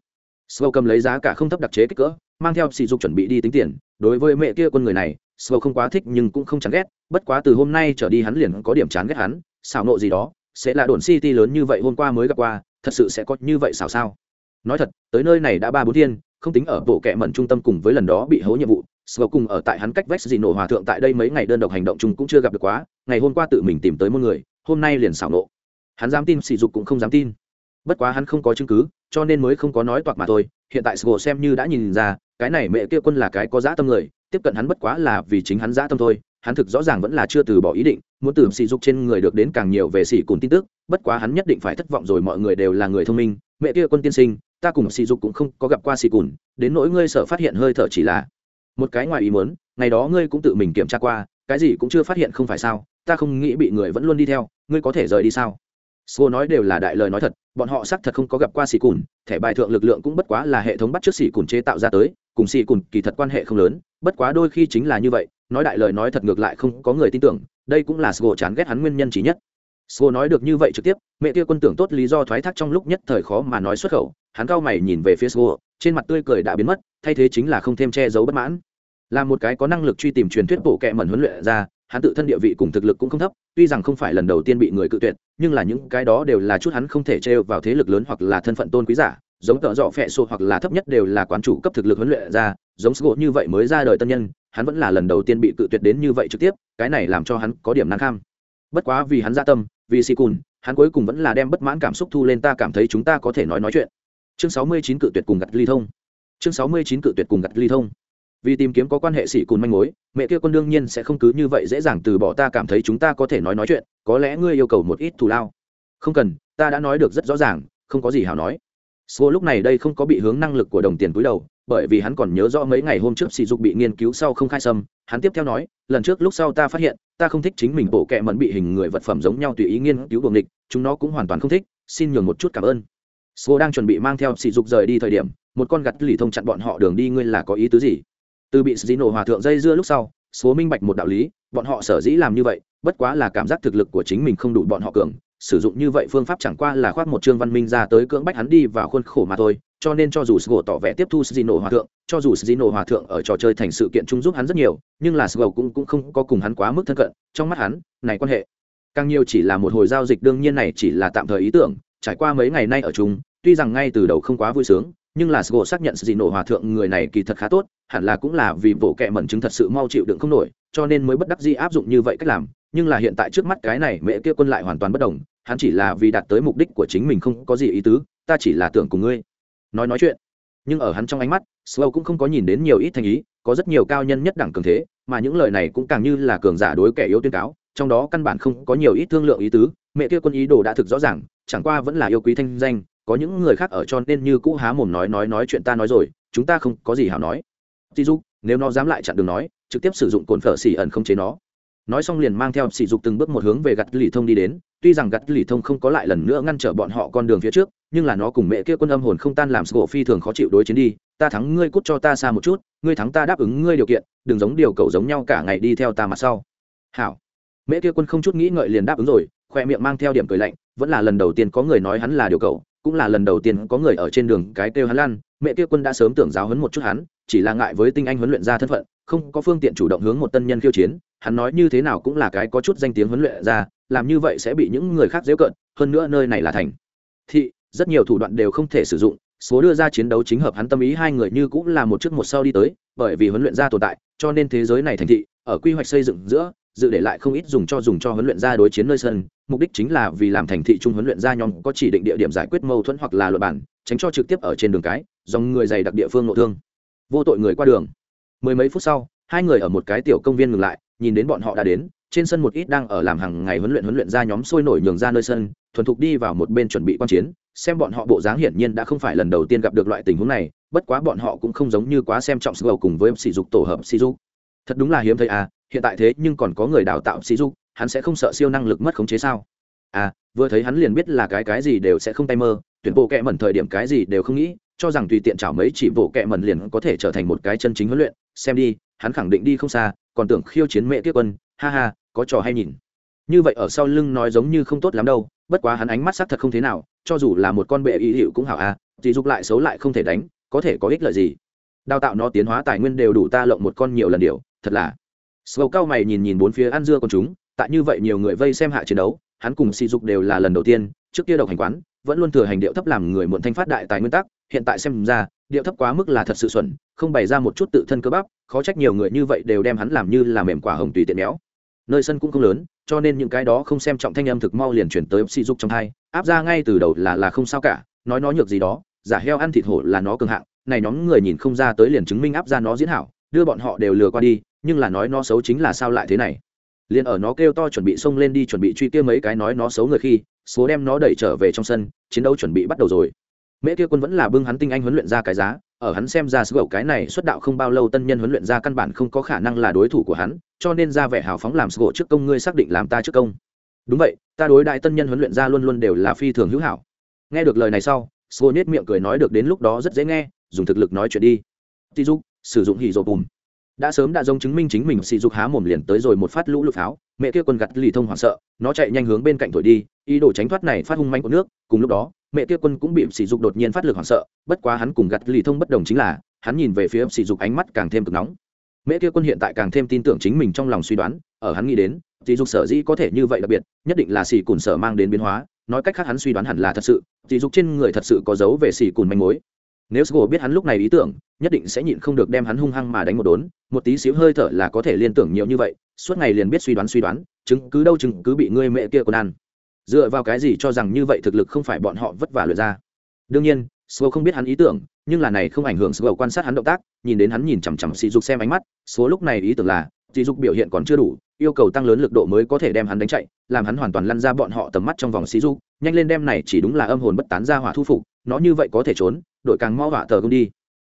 A: Sgo cầm lấy giá cả không thấp đặc chế kích cỡ, mang theo sỉ dục chuẩn bị đi tính tiền, đối với mẹ kia quân người này sgo không quá thích nhưng cũng không chán ghét bất quá từ hôm nay trở đi hắn liền có điểm chán ghét hắn xảo nộ gì đó sẽ là đồn city lớn như vậy hôm qua mới gặp qua thật sự sẽ có như vậy xảo sao nói thật tới nơi này đã ba bốn thiên không tính ở bộ kệ mẩn trung tâm cùng với lần đó bị hố nhiệm vụ Sầu cùng ở tại hắn cách vách gì nổ hòa thượng tại đây mấy ngày đơn độc hành động chung cũng chưa gặp được quá, ngày hôm qua tự mình tìm tới một người, hôm nay liền xảo nộ. Hắn dám tin sỉ dục cũng không dám tin. Bất quá hắn không có chứng cứ, cho nên mới không có nói toạc mà thôi. Hiện tại sgo xem như đã nhìn ra, cái này mẹ kia quân là cái có dã tâm người, tiếp cận hắn bất quá là vì chính hắn dã tâm thôi. Hắn thực rõ ràng vẫn là chưa từ bỏ ý định, muốn từ sỉ dục trên người được đến càng nhiều về sỉ cùng tin tức, bất quá hắn nhất định phải thất vọng rồi mọi người đều là người thông minh, mẹ kia quân tiên sinh, ta cùng sỉ dục cũng không có gặp qua sỉ cùn, đến nỗi ngươi sợ phát hiện hơi thở chỉ là một cái ngoài ý muốn ngày đó ngươi cũng tự mình kiểm tra qua cái gì cũng chưa phát hiện không phải sao ta không nghĩ bị người vẫn luôn đi theo ngươi có thể rời đi sao Sô nói đều là đại lời nói thật, bọn họ xác thật không có gặp qua xì cùn, thẻ bài thượng lực lượng cũng bất quá là hệ thống bắt trước xì cùn chế tạo ra tới, cùng xì cùn kỳ thật quan hệ không lớn, bất quá đôi khi chính là như vậy, nói đại lời nói thật ngược lại không có người tin tưởng, đây cũng là Sô chán ghét hắn nguyên nhân chỉ nhất. Sô nói được như vậy trực tiếp, mẹ kia quân tưởng tốt lý do thoái thác trong lúc nhất thời khó mà nói xuất khẩu, hắn cao mày nhìn về phía Sô, trên mặt tươi cười đã biến mất, thay thế chính là không thêm che giấu bất mãn là một cái có năng lực truy tìm truyền thuyết bộ kệ mẩn huấn luyện ra hắn tự thân địa vị cùng thực lực cũng không thấp, tuy rằng không phải lần đầu tiên bị người cự tuyệt, nhưng là những cái đó đều là chút hắn không thể trêu vào thế lực lớn hoặc là thân phận tôn quý giả, giống tợ dọ phẹ sổ hoặc là thấp nhất đều là quán chủ cấp thực lực huấn luyện ra, giống sgộ như vậy mới ra đời tân nhân, hắn vẫn là lần đầu tiên bị cự tuyệt đến như vậy trực tiếp, cái này làm cho hắn có điểm năng kham. Bất quá vì hắn gia tâm, vì si cùn, hắn cuối cùng vẫn là đem bất mãn cảm xúc thu lên ta cảm thấy chúng ta có thể nói nói chuyện. Chương sáu mươi chín cự tuyệt cùng gặt ly thông. Chương sáu mươi chín cự tuyệt cùng gặt ly thông vì tìm kiếm có quan hệ sĩ cùn manh mối, mẹ kia quân đương nhiên sẽ không cứ như vậy dễ dàng từ bỏ ta cảm thấy chúng ta có thể nói nói chuyện, có lẽ ngươi yêu cầu một ít thù lao. Không cần, ta đã nói được rất rõ ràng, không có gì hảo nói. Sô lúc này đây không có bị hướng năng lực của đồng tiền túi đầu, bởi vì hắn còn nhớ rõ mấy ngày hôm trước sỉ dục bị nghiên cứu sau không khai sâm hắn tiếp theo nói, lần trước lúc sau ta phát hiện, ta không thích chính mình bộ kệ mẫn bị hình người vật phẩm giống nhau tùy ý nghiên cứu buồng địch, chúng nó cũng hoàn toàn không thích, xin nhường một chút cảm ơn. Sô đang chuẩn bị mang theo sỉ dục rời đi thời điểm, một con gặt lì thông chặn bọn họ đường đi, ngươi là có ý tứ gì? Từ bị dĩ nổ hòa thượng dây dưa lúc sau, số minh bạch một đạo lý, bọn họ sở dĩ làm như vậy, bất quá là cảm giác thực lực của chính mình không đủ bọn họ cường, sử dụng như vậy phương pháp chẳng qua là khoác một trương văn minh ra tới cưỡng bách hắn đi vào khuôn khổ mà thôi, cho nên cho dù sgo tỏ vẻ tiếp thu Sgino hòa thượng, cho dù Sgino hòa thượng ở trò chơi thành sự kiện chung giúp hắn rất nhiều, nhưng là sgo cũng cũng không có cùng hắn quá mức thân cận, trong mắt hắn, này quan hệ. Càng nhiều chỉ là một hồi giao dịch, đương nhiên này chỉ là tạm thời ý tưởng, trải qua mấy ngày nay ở chung, tuy rằng ngay từ đầu không quá vui sướng nhưng là sgo xác nhận Sgino hòa thượng người này kỳ thật khá tốt, hẳn là cũng là vì bộ kệ mẩn chứng thật sự mau chịu đựng không nổi, cho nên mới bất đắc dĩ áp dụng như vậy cách làm. Nhưng là hiện tại trước mắt cái này mẹ kia quân lại hoàn toàn bất đồng, hắn chỉ là vì đạt tới mục đích của chính mình không có gì ý tứ, ta chỉ là tưởng cùng ngươi. Nói nói chuyện. Nhưng ở hắn trong ánh mắt slow cũng không có nhìn đến nhiều ít thành ý, có rất nhiều cao nhân nhất đẳng cường thế, mà những lời này cũng càng như là cường giả đối kẻ yếu tuyên cáo, trong đó căn bản không có nhiều ít thương lượng ý tứ, mẹ kia quân ý đồ đã thực rõ ràng, chẳng qua vẫn là yêu quý thanh danh có những người khác ở cho nên như cũ há mồm nói nói nói chuyện ta nói rồi, chúng ta không có gì hảo nói. Tí dục, nếu nó dám lại chặn đường nói, trực tiếp sử dụng cồn phở xỉ ẩn không chế nó. Nói xong liền mang theo sỉ dục từng bước một hướng về gặt lì thông đi đến, tuy rằng gặt lì thông không có lại lần nữa ngăn trở bọn họ con đường phía trước, nhưng là nó cùng mẹ kia quân âm hồn không tan làm sgộ phi thường khó chịu đối chiến đi. Ta thắng ngươi cút cho ta xa một chút, ngươi thắng ta đáp ứng ngươi điều kiện, đừng giống điều cầu giống nhau cả ngày đi theo ta mặt sau. Hảo. Mẹ kia quân không chút nghĩ ngợi liền đáp ứng rồi, khoe miệng mang theo điểm cười lạnh, vẫn là lần đầu tiên có người nói hắn là điều cầu cũng là lần đầu tiên có người ở trên đường cái kêu hắn lan mẹ kia quân đã sớm tưởng giáo hấn một chút hắn, chỉ là ngại với tinh anh huấn luyện ra thân phận, không có phương tiện chủ động hướng một tân nhân khiêu chiến, hắn nói như thế nào cũng là cái có chút danh tiếng huấn luyện ra, làm như vậy sẽ bị những người khác dễ cận hơn nữa nơi này là thành thị, rất nhiều thủ đoạn đều không thể sử dụng, số đưa ra chiến đấu chính hợp hắn tâm ý, hai người như cũng là một trước một sau đi tới, bởi vì huấn luyện ra tồn tại, cho nên thế giới này thành thị, ở quy hoạch xây dựng giữa dự để lại không ít dùng cho dùng cho huấn luyện ra đối chiến nơi sân, mục đích chính là vì làm thành thị trung huấn luyện ra nhóm có chỉ định địa điểm giải quyết mâu thuẫn hoặc là luật bản tránh cho trực tiếp ở trên đường cái, dòng người dày đặc địa phương nội thương. Vô tội người qua đường. Mười mấy phút sau, hai người ở một cái tiểu công viên ngừng lại, nhìn đến bọn họ đã đến, trên sân một ít đang ở làm hàng ngày huấn luyện huấn luyện ra nhóm sôi nổi nhường ra nơi sân, thuần thục đi vào một bên chuẩn bị quan chiến, xem bọn họ bộ dáng hiển nhiên đã không phải lần đầu tiên gặp được loại tình huống này, bất quá bọn họ cũng không giống như quá xem trọng sự cùng với sỉ dục tổ hợp sỉ dục. Thật đúng là hiếm thấy à hiện tại thế nhưng còn có người đào tạo sĩ dục hắn sẽ không sợ siêu năng lực mất khống chế sao? À vừa thấy hắn liền biết là cái cái gì đều sẽ không tay mơ tuyển bộ kệ mẩn thời điểm cái gì đều không nghĩ cho rằng tùy tiện chảo mấy chỉ bộ kệ mẩn liền có thể trở thành một cái chân chính huấn luyện. Xem đi hắn khẳng định đi không xa còn tưởng khiêu chiến mẹ tiếp quân. Ha ha có trò hay nhìn. Như vậy ở sau lưng nói giống như không tốt lắm đâu bất quá hắn ánh mắt sắc thật không thế nào cho dù là một con bệ ý hiệu cũng hảo a à, chỉ dục lại xấu lại không thể đánh có thể có ích lợi gì? Đào tạo nó tiến hóa tài nguyên đều đủ ta lộng một con nhiều lần điều thật là sầu cao mày nhìn nhìn bốn phía ăn dưa con chúng tại như vậy nhiều người vây xem hạ chiến đấu hắn cùng sỉ dục đều là lần đầu tiên trước kia độc hành quán vẫn luôn thừa hành điệu thấp làm người muộn thanh phát đại tài nguyên tắc hiện tại xem ra điệu thấp quá mức là thật sự xuẩn không bày ra một chút tự thân cơ bắp khó trách nhiều người như vậy đều đem hắn làm như là mềm quả hồng tùy tiện méo. Nơi sân cũng không lớn cho nên những cái đó không xem trọng thanh âm thực mau liền chuyển tới sỉ dục trong hai, áp ra ngay từ đầu là là không sao cả nói nó nhược gì đó giả heo ăn thịt hổ là nó cường hạng này nhóm người nhìn không ra tới liền chứng minh áp ra nó diễn hảo đưa bọn họ đều lừa qua đi, nhưng là nói nó xấu chính là sao lại thế này? Liền ở nó kêu to chuẩn bị xông lên đi chuẩn bị truy kia mấy cái nói nó xấu người khi, số đem nó đẩy trở về trong sân, chiến đấu chuẩn bị bắt đầu rồi. Mễ kia quân vẫn là bưng hắn tinh anh huấn luyện ra cái giá, ở hắn xem ra sức gậu cái này xuất đạo không bao lâu tân nhân huấn luyện ra căn bản không có khả năng là đối thủ của hắn, cho nên ra vẻ hào phóng làm sức gỗ trước công ngươi xác định làm ta trước công. Đúng vậy, ta đối đại tân nhân huấn luyện ra luôn luôn đều là phi thường hữu hảo. Nghe được lời này sau, sô nết miệng cười nói được đến lúc đó rất dễ nghe, dùng thực lực nói chuyện đi. Tí dục sử dụng hỉ rộ bùm đã sớm đã giống chứng minh chính mình sỉ dục há mồm liền tới rồi một phát lũ lụt pháo, mẹ kia quân gặt lì thông hoảng sợ, nó chạy nhanh hướng bên cạnh thổi đi, ý đồ tránh thoát này phát hung manh của nước, cùng lúc đó, mẹ kia quân cũng bị sỉ dục đột nhiên phát lực hoảng sợ, bất quá hắn cùng gặt lì thông bất đồng chính là, hắn nhìn về phía sỉ dục ánh mắt càng thêm cực nóng. Mẹ kia quân hiện tại càng thêm tin tưởng chính mình trong lòng suy đoán, ở hắn nghĩ đến sỉ dục sở dĩ có thể như vậy đặc biệt, nhất định là sỉ cùn sở mang đến biến hóa, nói cách khác hắn suy đoán hẳn là thật sự sỉ dục trên người thật sự có dấu về sỉ cùn manh mối nếu sgo biết hắn lúc này ý tưởng, nhất định sẽ nhịn không được đem hắn hung hăng mà đánh một đốn. Một tí xíu hơi thở là có thể liên tưởng nhiều như vậy, suốt ngày liền biết suy đoán suy đoán, chứng cứ đâu chứng cứ bị ngươi mẹ kia còn ăn. Dựa vào cái gì cho rằng như vậy thực lực không phải bọn họ vất vả lượt ra? Đương nhiên sgo không biết hắn ý tưởng, nhưng là này không ảnh hưởng sgo quan sát hắn động tác, nhìn đến hắn nhìn chằm chằm sỉ dục xem ánh mắt số lúc này ý tưởng là, sỉ dục biểu hiện còn chưa đủ, yêu cầu tăng lớn lực độ mới có thể đem hắn đánh chạy, làm hắn hoàn toàn lăn ra bọn họ tầm mắt trong vòng sỉ dục, nhanh lên đem này chỉ đúng là âm hồn bất tán ra hỏa thu phục, nó như vậy có thể trốn đội càng mau vạ tờ công đi.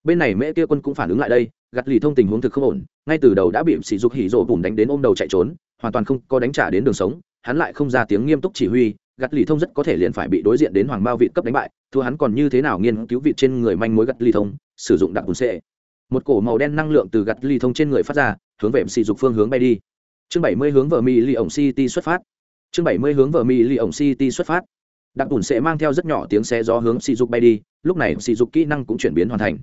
A: Bên này mễ kia quân cũng phản ứng lại đây gặt lì thông tình huống thực không ổn, ngay từ đầu đã bị sỉ dục hỉ rộ bùn đánh đến ôm đầu chạy trốn, hoàn toàn không có đánh trả đến đường sống, hắn lại không ra tiếng nghiêm túc chỉ huy gặt lì thông rất có thể liền phải bị đối diện đến hoàng bao vị cấp đánh bại, thua hắn còn như thế nào nghiên cứu vị trên người manh mối gặt lì thông, sử dụng đặc bùn xệ. Một cổ màu đen năng lượng từ gặt lì thông trên người phát ra, hướng về sỉ dục phương hướng bay đi. Chương bảy mươi hướng vợ mỹ lì ổng city xuất phát. Chương bảy mươi hướng vợ mỹ lì ổng city xuất phát đặc tùn sẽ mang theo rất nhỏ tiếng xe gió hướng sỉ dục bay đi, lúc này sỉ dục kỹ năng cũng chuyển biến hoàn thành.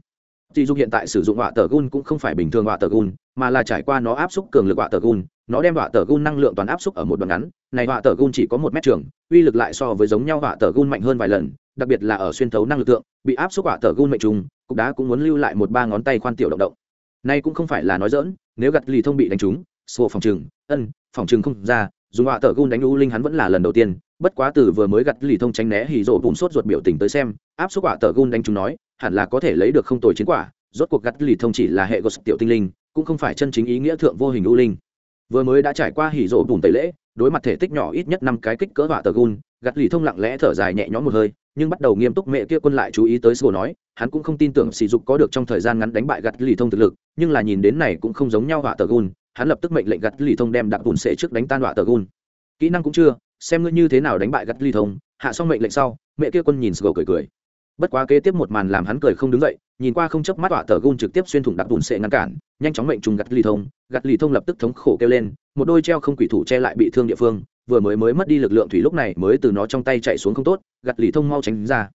A: Sỉ dục hiện tại sử dụng họa tờ gun cũng không phải bình thường họa tờ gun, mà là trải qua nó áp xúc cường lực họa tờ gun, nó đem họa tờ gun năng lượng toàn áp xúc ở một đoạn ngắn. Này họa tờ gun chỉ có một mét trường, uy lực lại so với giống nhau họa tờ gun mạnh hơn vài lần, đặc biệt là ở xuyên thấu năng lực tượng, bị áp xúc họa tờ gun mệnh trùng, cục đá cũng muốn lưu lại một ba ngón tay khoan tiểu động động. Nay cũng không phải là nói dỡn nếu gặt lì thông bị đánh trúng, sổ phòng trừng ân, phòng trừng không ra, dùng họa tờ gun đánh u linh hắn vẫn là lần đầu tiên bất quá từ vừa mới gặt lì thông tránh né hì rộ bùn sốt ruột biểu tình tới xem, áp suất quả tờ gun đánh chúng nói, hẳn là có thể lấy được không tồi chiến quả, rốt cuộc gặt lì thông chỉ là hệ gột tiểu tinh linh, cũng không phải chân chính ý nghĩa thượng vô hình u linh. Vừa mới đã trải qua hỉ rộ bùn tẩy lễ, đối mặt thể tích nhỏ ít nhất năm cái kích cỡ họa tờ gun gặt lì thông lặng lẽ thở dài nhẹ nhõm một hơi, nhưng bắt đầu nghiêm túc mẹ kia quân lại chú ý tới sô nói, hắn cũng không tin tưởng sỉ dục có được trong thời gian ngắn đánh bại gặt lì thông thực lực, nhưng là nhìn đến này cũng không giống nhau họa tờ gun hắn lập tức mệnh lệnh gặt lì thông đem đặc bùn sệ trước đánh tan họa tờ gun kỹ năng cũng chưa xem ngươi như thế nào đánh bại gặt lì thông, hạ xong mệnh lệnh sau, mẹ kia quân nhìn sô cười cười. Bất quá kế tiếp một màn làm hắn cười không đứng dậy, nhìn qua không chớp mắt họa tờ gun trực tiếp xuyên thủng đặc bùn sệ ngăn cản, nhanh chóng mệnh trùng gặt lì thông gặt lì thông lập tức thống khổ kêu lên, một đôi treo không quỷ thủ che lại bị thương địa phương, vừa mới mới mất đi lực lượng thủy lúc này mới từ nó trong tay chạy xuống không tốt gặt lì thông mau tránh ra.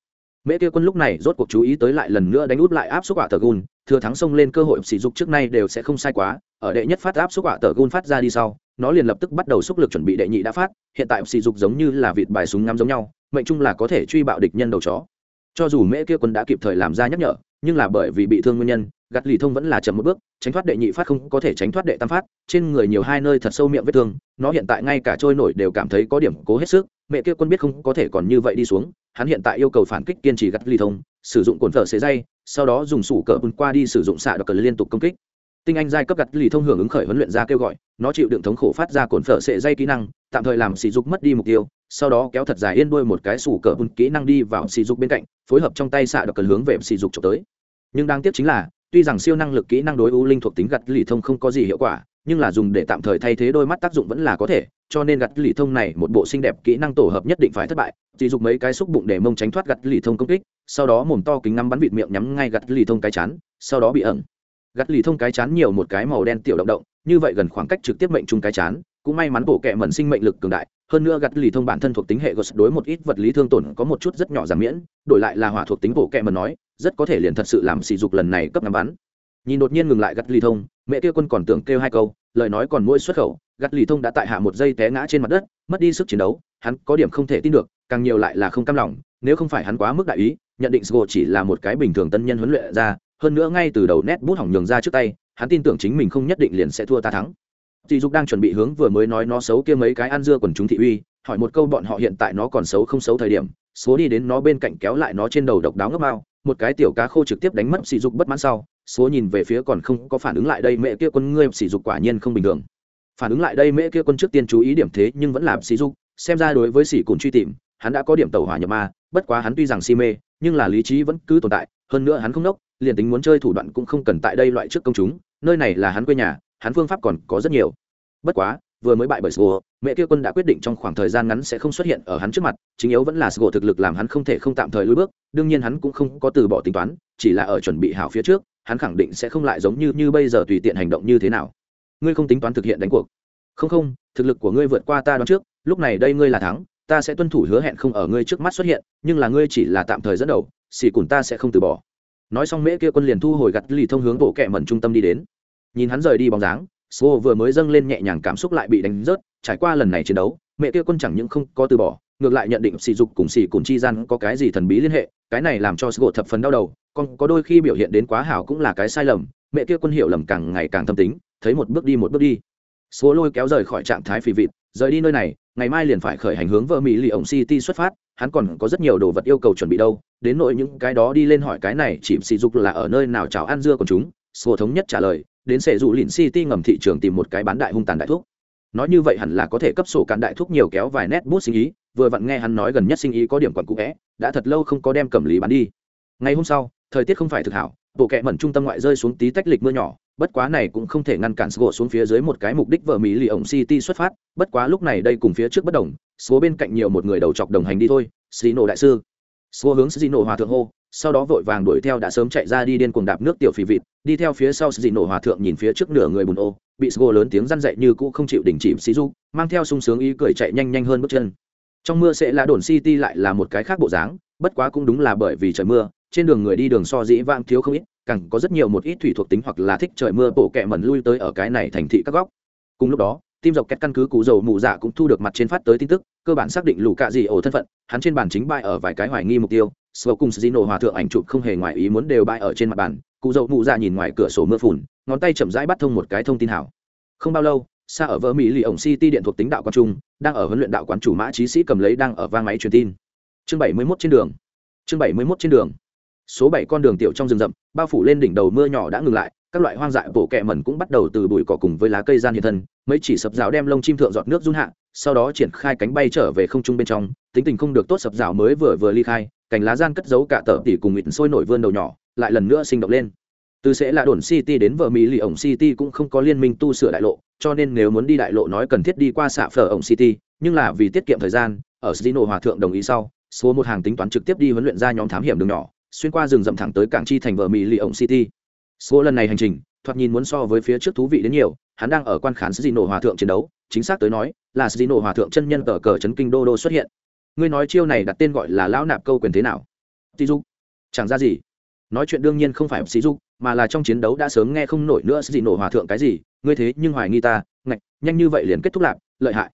A: Mễ kia quân lúc này rốt cuộc chú ý tới lại lần nữa đánh út lại áp xúc quả tờ gun, thừa thắng xông lên cơ hội sỉ dục trước nay đều sẽ không sai quá, ở đệ nhất phát áp xúc quả tờ gun phát ra đi sau nó liền lập tức bắt đầu xúc lực chuẩn bị đệ nhị đã phát, hiện tại sỉ dục giống như là vịt bài súng ngắm giống nhau, mệnh chung là có thể truy bạo địch nhân đầu chó. Cho dù mễ kia quân đã kịp thời làm ra nhắc nhở, nhưng là bởi vì bị thương nguyên nhân gặt lì thông vẫn là chậm một bước, tránh thoát đệ nhị phát không có thể tránh thoát đệ tam phát, trên người nhiều hai nơi thật sâu miệng vết thương, nó hiện tại ngay cả trôi nổi đều cảm thấy có điểm cố hết sức, mẹ kia quân biết không có thể còn như vậy đi xuống, hắn hiện tại yêu cầu phản kích kiên trì gặt lì thông, sử dụng cồn phở xế dây, sau đó dùng sủ cờ bùn qua đi sử dụng xạ đặc cờ liên tục công kích tinh anh giai cấp gặt lì thông hưởng ứng khởi huấn luyện ra kêu gọi, nó chịu đựng thống khổ phát ra cồn phở sệ dây kỹ năng, tạm thời làm sỉ dục mất đi mục tiêu, sau đó kéo thật dài yên đuôi một cái sủ cờ bùn kỹ năng đi vào sỉ dục bên cạnh, phối hợp trong tay xạ được cần hướng về sỉ dục trộm tới. Nhưng đáng tiếc chính là, tuy rằng siêu năng lực kỹ năng đối u linh thuộc tính gặt lì thông không có gì hiệu quả, nhưng là dùng để tạm thời thay thế đôi mắt tác dụng vẫn là có thể, cho nên gặt lì thông này một bộ xinh đẹp kỹ năng tổ hợp nhất định phải thất bại. Sỉ dục mấy cái xúc bụng để mông tránh thoát gặt lì thông công kích, sau đó mồm to kính ngắm bắn vịt miệng nhắm ngay gặt lì thông cái chán, sau đó bị ẩn gắt lì thông cái chán nhiều một cái màu đen tiểu động động, như vậy gần khoảng cách trực tiếp mệnh chung cái chán, cũng may mắn bộ kệ mẩn sinh mệnh lực cường đại, hơn nữa gặt lì thông bản thân thuộc tính hệ gos đối một ít vật lý thương tổn có một chút rất nhỏ giảm miễn, đổi lại là hỏa thuộc tính bộ kệ mẩn nói, rất có thể liền thật sự làm sỉ dục lần này cấp ngắm bắn. Nhìn đột nhiên ngừng lại gặt lì thông, mẹ kia quân còn tưởng kêu hai câu, lời nói còn mỗi xuất khẩu gặt lì thông đã tại hạ một giây té ngã trên mặt đất, mất đi sức chiến đấu, hắn có điểm không thể tin được, càng nhiều lại là không cam lòng, nếu không phải hắn quá mức đại ý, nhận định sgo chỉ là một cái bình thường tân nhân huấn luyện ra hơn nữa ngay từ đầu nét bút hỏng nhường ra trước tay, hắn tin tưởng chính mình không nhất định liền sẽ thua ta thắng. Dì dục đang chuẩn bị hướng vừa mới nói nó xấu kia mấy cái ăn dưa quần chúng thị uy, hỏi một câu bọn họ hiện tại nó còn xấu không xấu thời điểm, số đi đến nó bên cạnh kéo lại nó trên đầu độc đáo ngấp mao một cái tiểu cá khô trực tiếp đánh mất sỉ dục bất mãn sau, số nhìn về phía còn không có phản ứng lại đây mẹ kia quân ngươi sỉ dục quả nhiên không bình thường. Phản ứng lại đây mẹ kia quân trước tiên chú ý điểm thế nhưng vẫn làm sỉ dục, xem ra đối với sỉ cùn truy tìm, hắn đã có điểm tàu hỏa nhập ma, bất quá hắn tuy rằng si mê, nhưng là lý trí vẫn cứ tồn tại, hơn nữa hắn không nốc liền tính muốn chơi thủ đoạn cũng không cần tại đây loại trước công chúng, nơi này là hắn quê nhà, hắn phương pháp còn có rất nhiều. Bất quá, vừa mới bại bởi sgo mẹ kia quân đã quyết định trong khoảng thời gian ngắn sẽ không xuất hiện ở hắn trước mặt, chính yếu vẫn là sgo thực lực làm hắn không thể không tạm thời lùi bước, đương nhiên hắn cũng không có từ bỏ tính toán, chỉ là ở chuẩn bị hảo phía trước, hắn khẳng định sẽ không lại giống như như bây giờ tùy tiện hành động như thế nào. Ngươi không tính toán thực hiện đánh cuộc. Không không, thực lực của ngươi vượt qua ta đoán trước, lúc này đây ngươi là thắng, ta sẽ tuân thủ hứa hẹn không ở ngươi trước mắt xuất hiện, nhưng là ngươi chỉ là tạm thời dẫn đầu xỉ cùn ta sẽ không từ bỏ nói xong mễ kia quân liền thu hồi gặt lì thông hướng bộ kẹ mẩn trung tâm đi đến nhìn hắn rời đi bóng dáng Sô vừa mới dâng lên nhẹ nhàng cảm xúc lại bị đánh rớt, trải qua lần này chiến đấu, mẹ kia quân chẳng những không có từ bỏ, ngược lại nhận định sỉ dục cùng sỉ cùng chi gian có cái gì thần bí liên hệ, cái này làm cho Sô thập phần đau đầu, còn có đôi khi biểu hiện đến quá hảo cũng là cái sai lầm, mẹ kia quân hiểu lầm càng ngày càng thâm tính, thấy một bước đi một bước đi. Số lôi kéo rời khỏi trạng thái phi vịt, rời đi nơi này, ngày mai liền phải khởi hành hướng vợ Mỹ lì ổng City xuất phát, hắn còn có rất nhiều đồ vật yêu cầu chuẩn bị đâu, đến nội những cái đó đi lên hỏi cái này chỉ sỉ dục là ở nơi nào chào ăn dưa còn chúng, Số thống nhất trả lời, đến sẽ dụ lìn city ngầm thị trường tìm một cái bán đại hung tàn đại thuốc nói như vậy hẳn là có thể cấp sổ cạn đại thuốc nhiều kéo vài nét bút sinh ý vừa vặn nghe hắn nói gần nhất sinh ý có điểm quản cũ vẽ đã thật lâu không có đem cầm lý bán đi. Ngày hôm sau thời tiết không phải thực hảo bộ kẹ mẩn trung tâm ngoại rơi xuống tí tách lịch mưa nhỏ bất quá này cũng không thể ngăn cản sgo xuống phía dưới một cái mục đích vợ mỹ lì ổng city xuất phát. Bất quá lúc này đây cùng phía trước bất đồng sgo bên cạnh nhiều một người đầu chọc đồng hành đi thôi xì đại sư. Sgo hướng xì hòa thượng hô, sau đó vội vàng đuổi theo đã sớm chạy ra đi điên cuồng đạp nước tiểu phì vịt, đi theo phía sau Sino nổ hòa thượng nhìn phía trước nửa người bùn ô, bị sgo lớn tiếng răn dậy như cũ không chịu đình chỉ xì du mang theo sung sướng ý cười chạy nhanh nhanh hơn bước chân. Trong mưa sẽ là đồn city lại là một cái khác bộ dáng, bất quá cũng đúng là bởi vì trời mưa trên đường người đi đường so dĩ vang thiếu không ít càng có rất nhiều một ít thủy thuộc tính hoặc là thích trời mưa bổ kẹ mẩn lui tới ở cái này thành thị các góc. Cùng lúc đó tim dọc két căn cứ cụ dầu mù dạ cũng thu được mặt trên phát tới tin tức cơ bản xác định lũ cạ gì ổ thân phận hắn trên bàn chính bại ở vài cái hoài nghi mục tiêu Sô cùng Zino hòa thượng ảnh chụp không hề ngoài ý muốn đều bại ở trên mặt bàn, cụ dậu mù dạ nhìn ngoài cửa sổ mưa phùn, ngón tay chậm rãi bắt thông một cái thông tin hảo. Không bao lâu, xa ở vợ mỹ lì ổng city điện thuộc tính đạo quán trung đang ở huấn luyện đạo quán chủ mã trí sĩ cầm lấy đang ở vang máy truyền tin. Chương bảy mươi 71 trên đường. Chương bảy mươi 71 trên đường số bảy con đường tiểu trong rừng rậm, bao phủ lên đỉnh đầu mưa nhỏ đã ngừng lại, các loại hoang dại bổ kẹ mẩn cũng bắt đầu từ bụi cỏ cùng với lá cây gian hiện thân, mấy chỉ sập rào đem lông chim thượng giọt nước run hạ, sau đó triển khai cánh bay trở về không trung bên trong, tính tình không được tốt sập rào mới vừa vừa ly khai, cành lá gian cất giấu cả tờ tỉ cùng mịt sôi nổi vươn đầu nhỏ, lại lần nữa sinh động lên. Từ sẽ là đồn city đến vợ mỹ lì ổng city cũng không có liên minh tu sửa đại lộ, cho nên nếu muốn đi đại lộ nói cần thiết đi qua xạ phở ổng city, nhưng là vì tiết kiệm thời gian, ở Sino hòa thượng đồng ý sau, số một hàng tính toán trực tiếp đi huấn luyện ra nhóm thám hiểm đường nhỏ xuyên qua rừng rậm thẳng tới cảng chi thành vợ mỹ lì ổng city. Số lần này hành trình, thoạt nhìn muốn so với phía trước thú vị đến nhiều, hắn đang ở quan khán Sino hòa thượng chiến đấu, chính xác tới nói, là Sino hòa thượng chân nhân ở cờ chấn kinh đô đô xuất hiện. Ngươi nói chiêu này đặt tên gọi là lão nạp câu quyền thế nào? Tí dục. Chẳng ra gì. Nói chuyện đương nhiên không phải sĩ dục, mà là trong chiến đấu đã sớm nghe không nổi nữa sĩ nổ hòa thượng cái gì, ngươi thế nhưng hoài nghi ta, ngạch, nhanh như vậy liền kết thúc lạp lợi hại.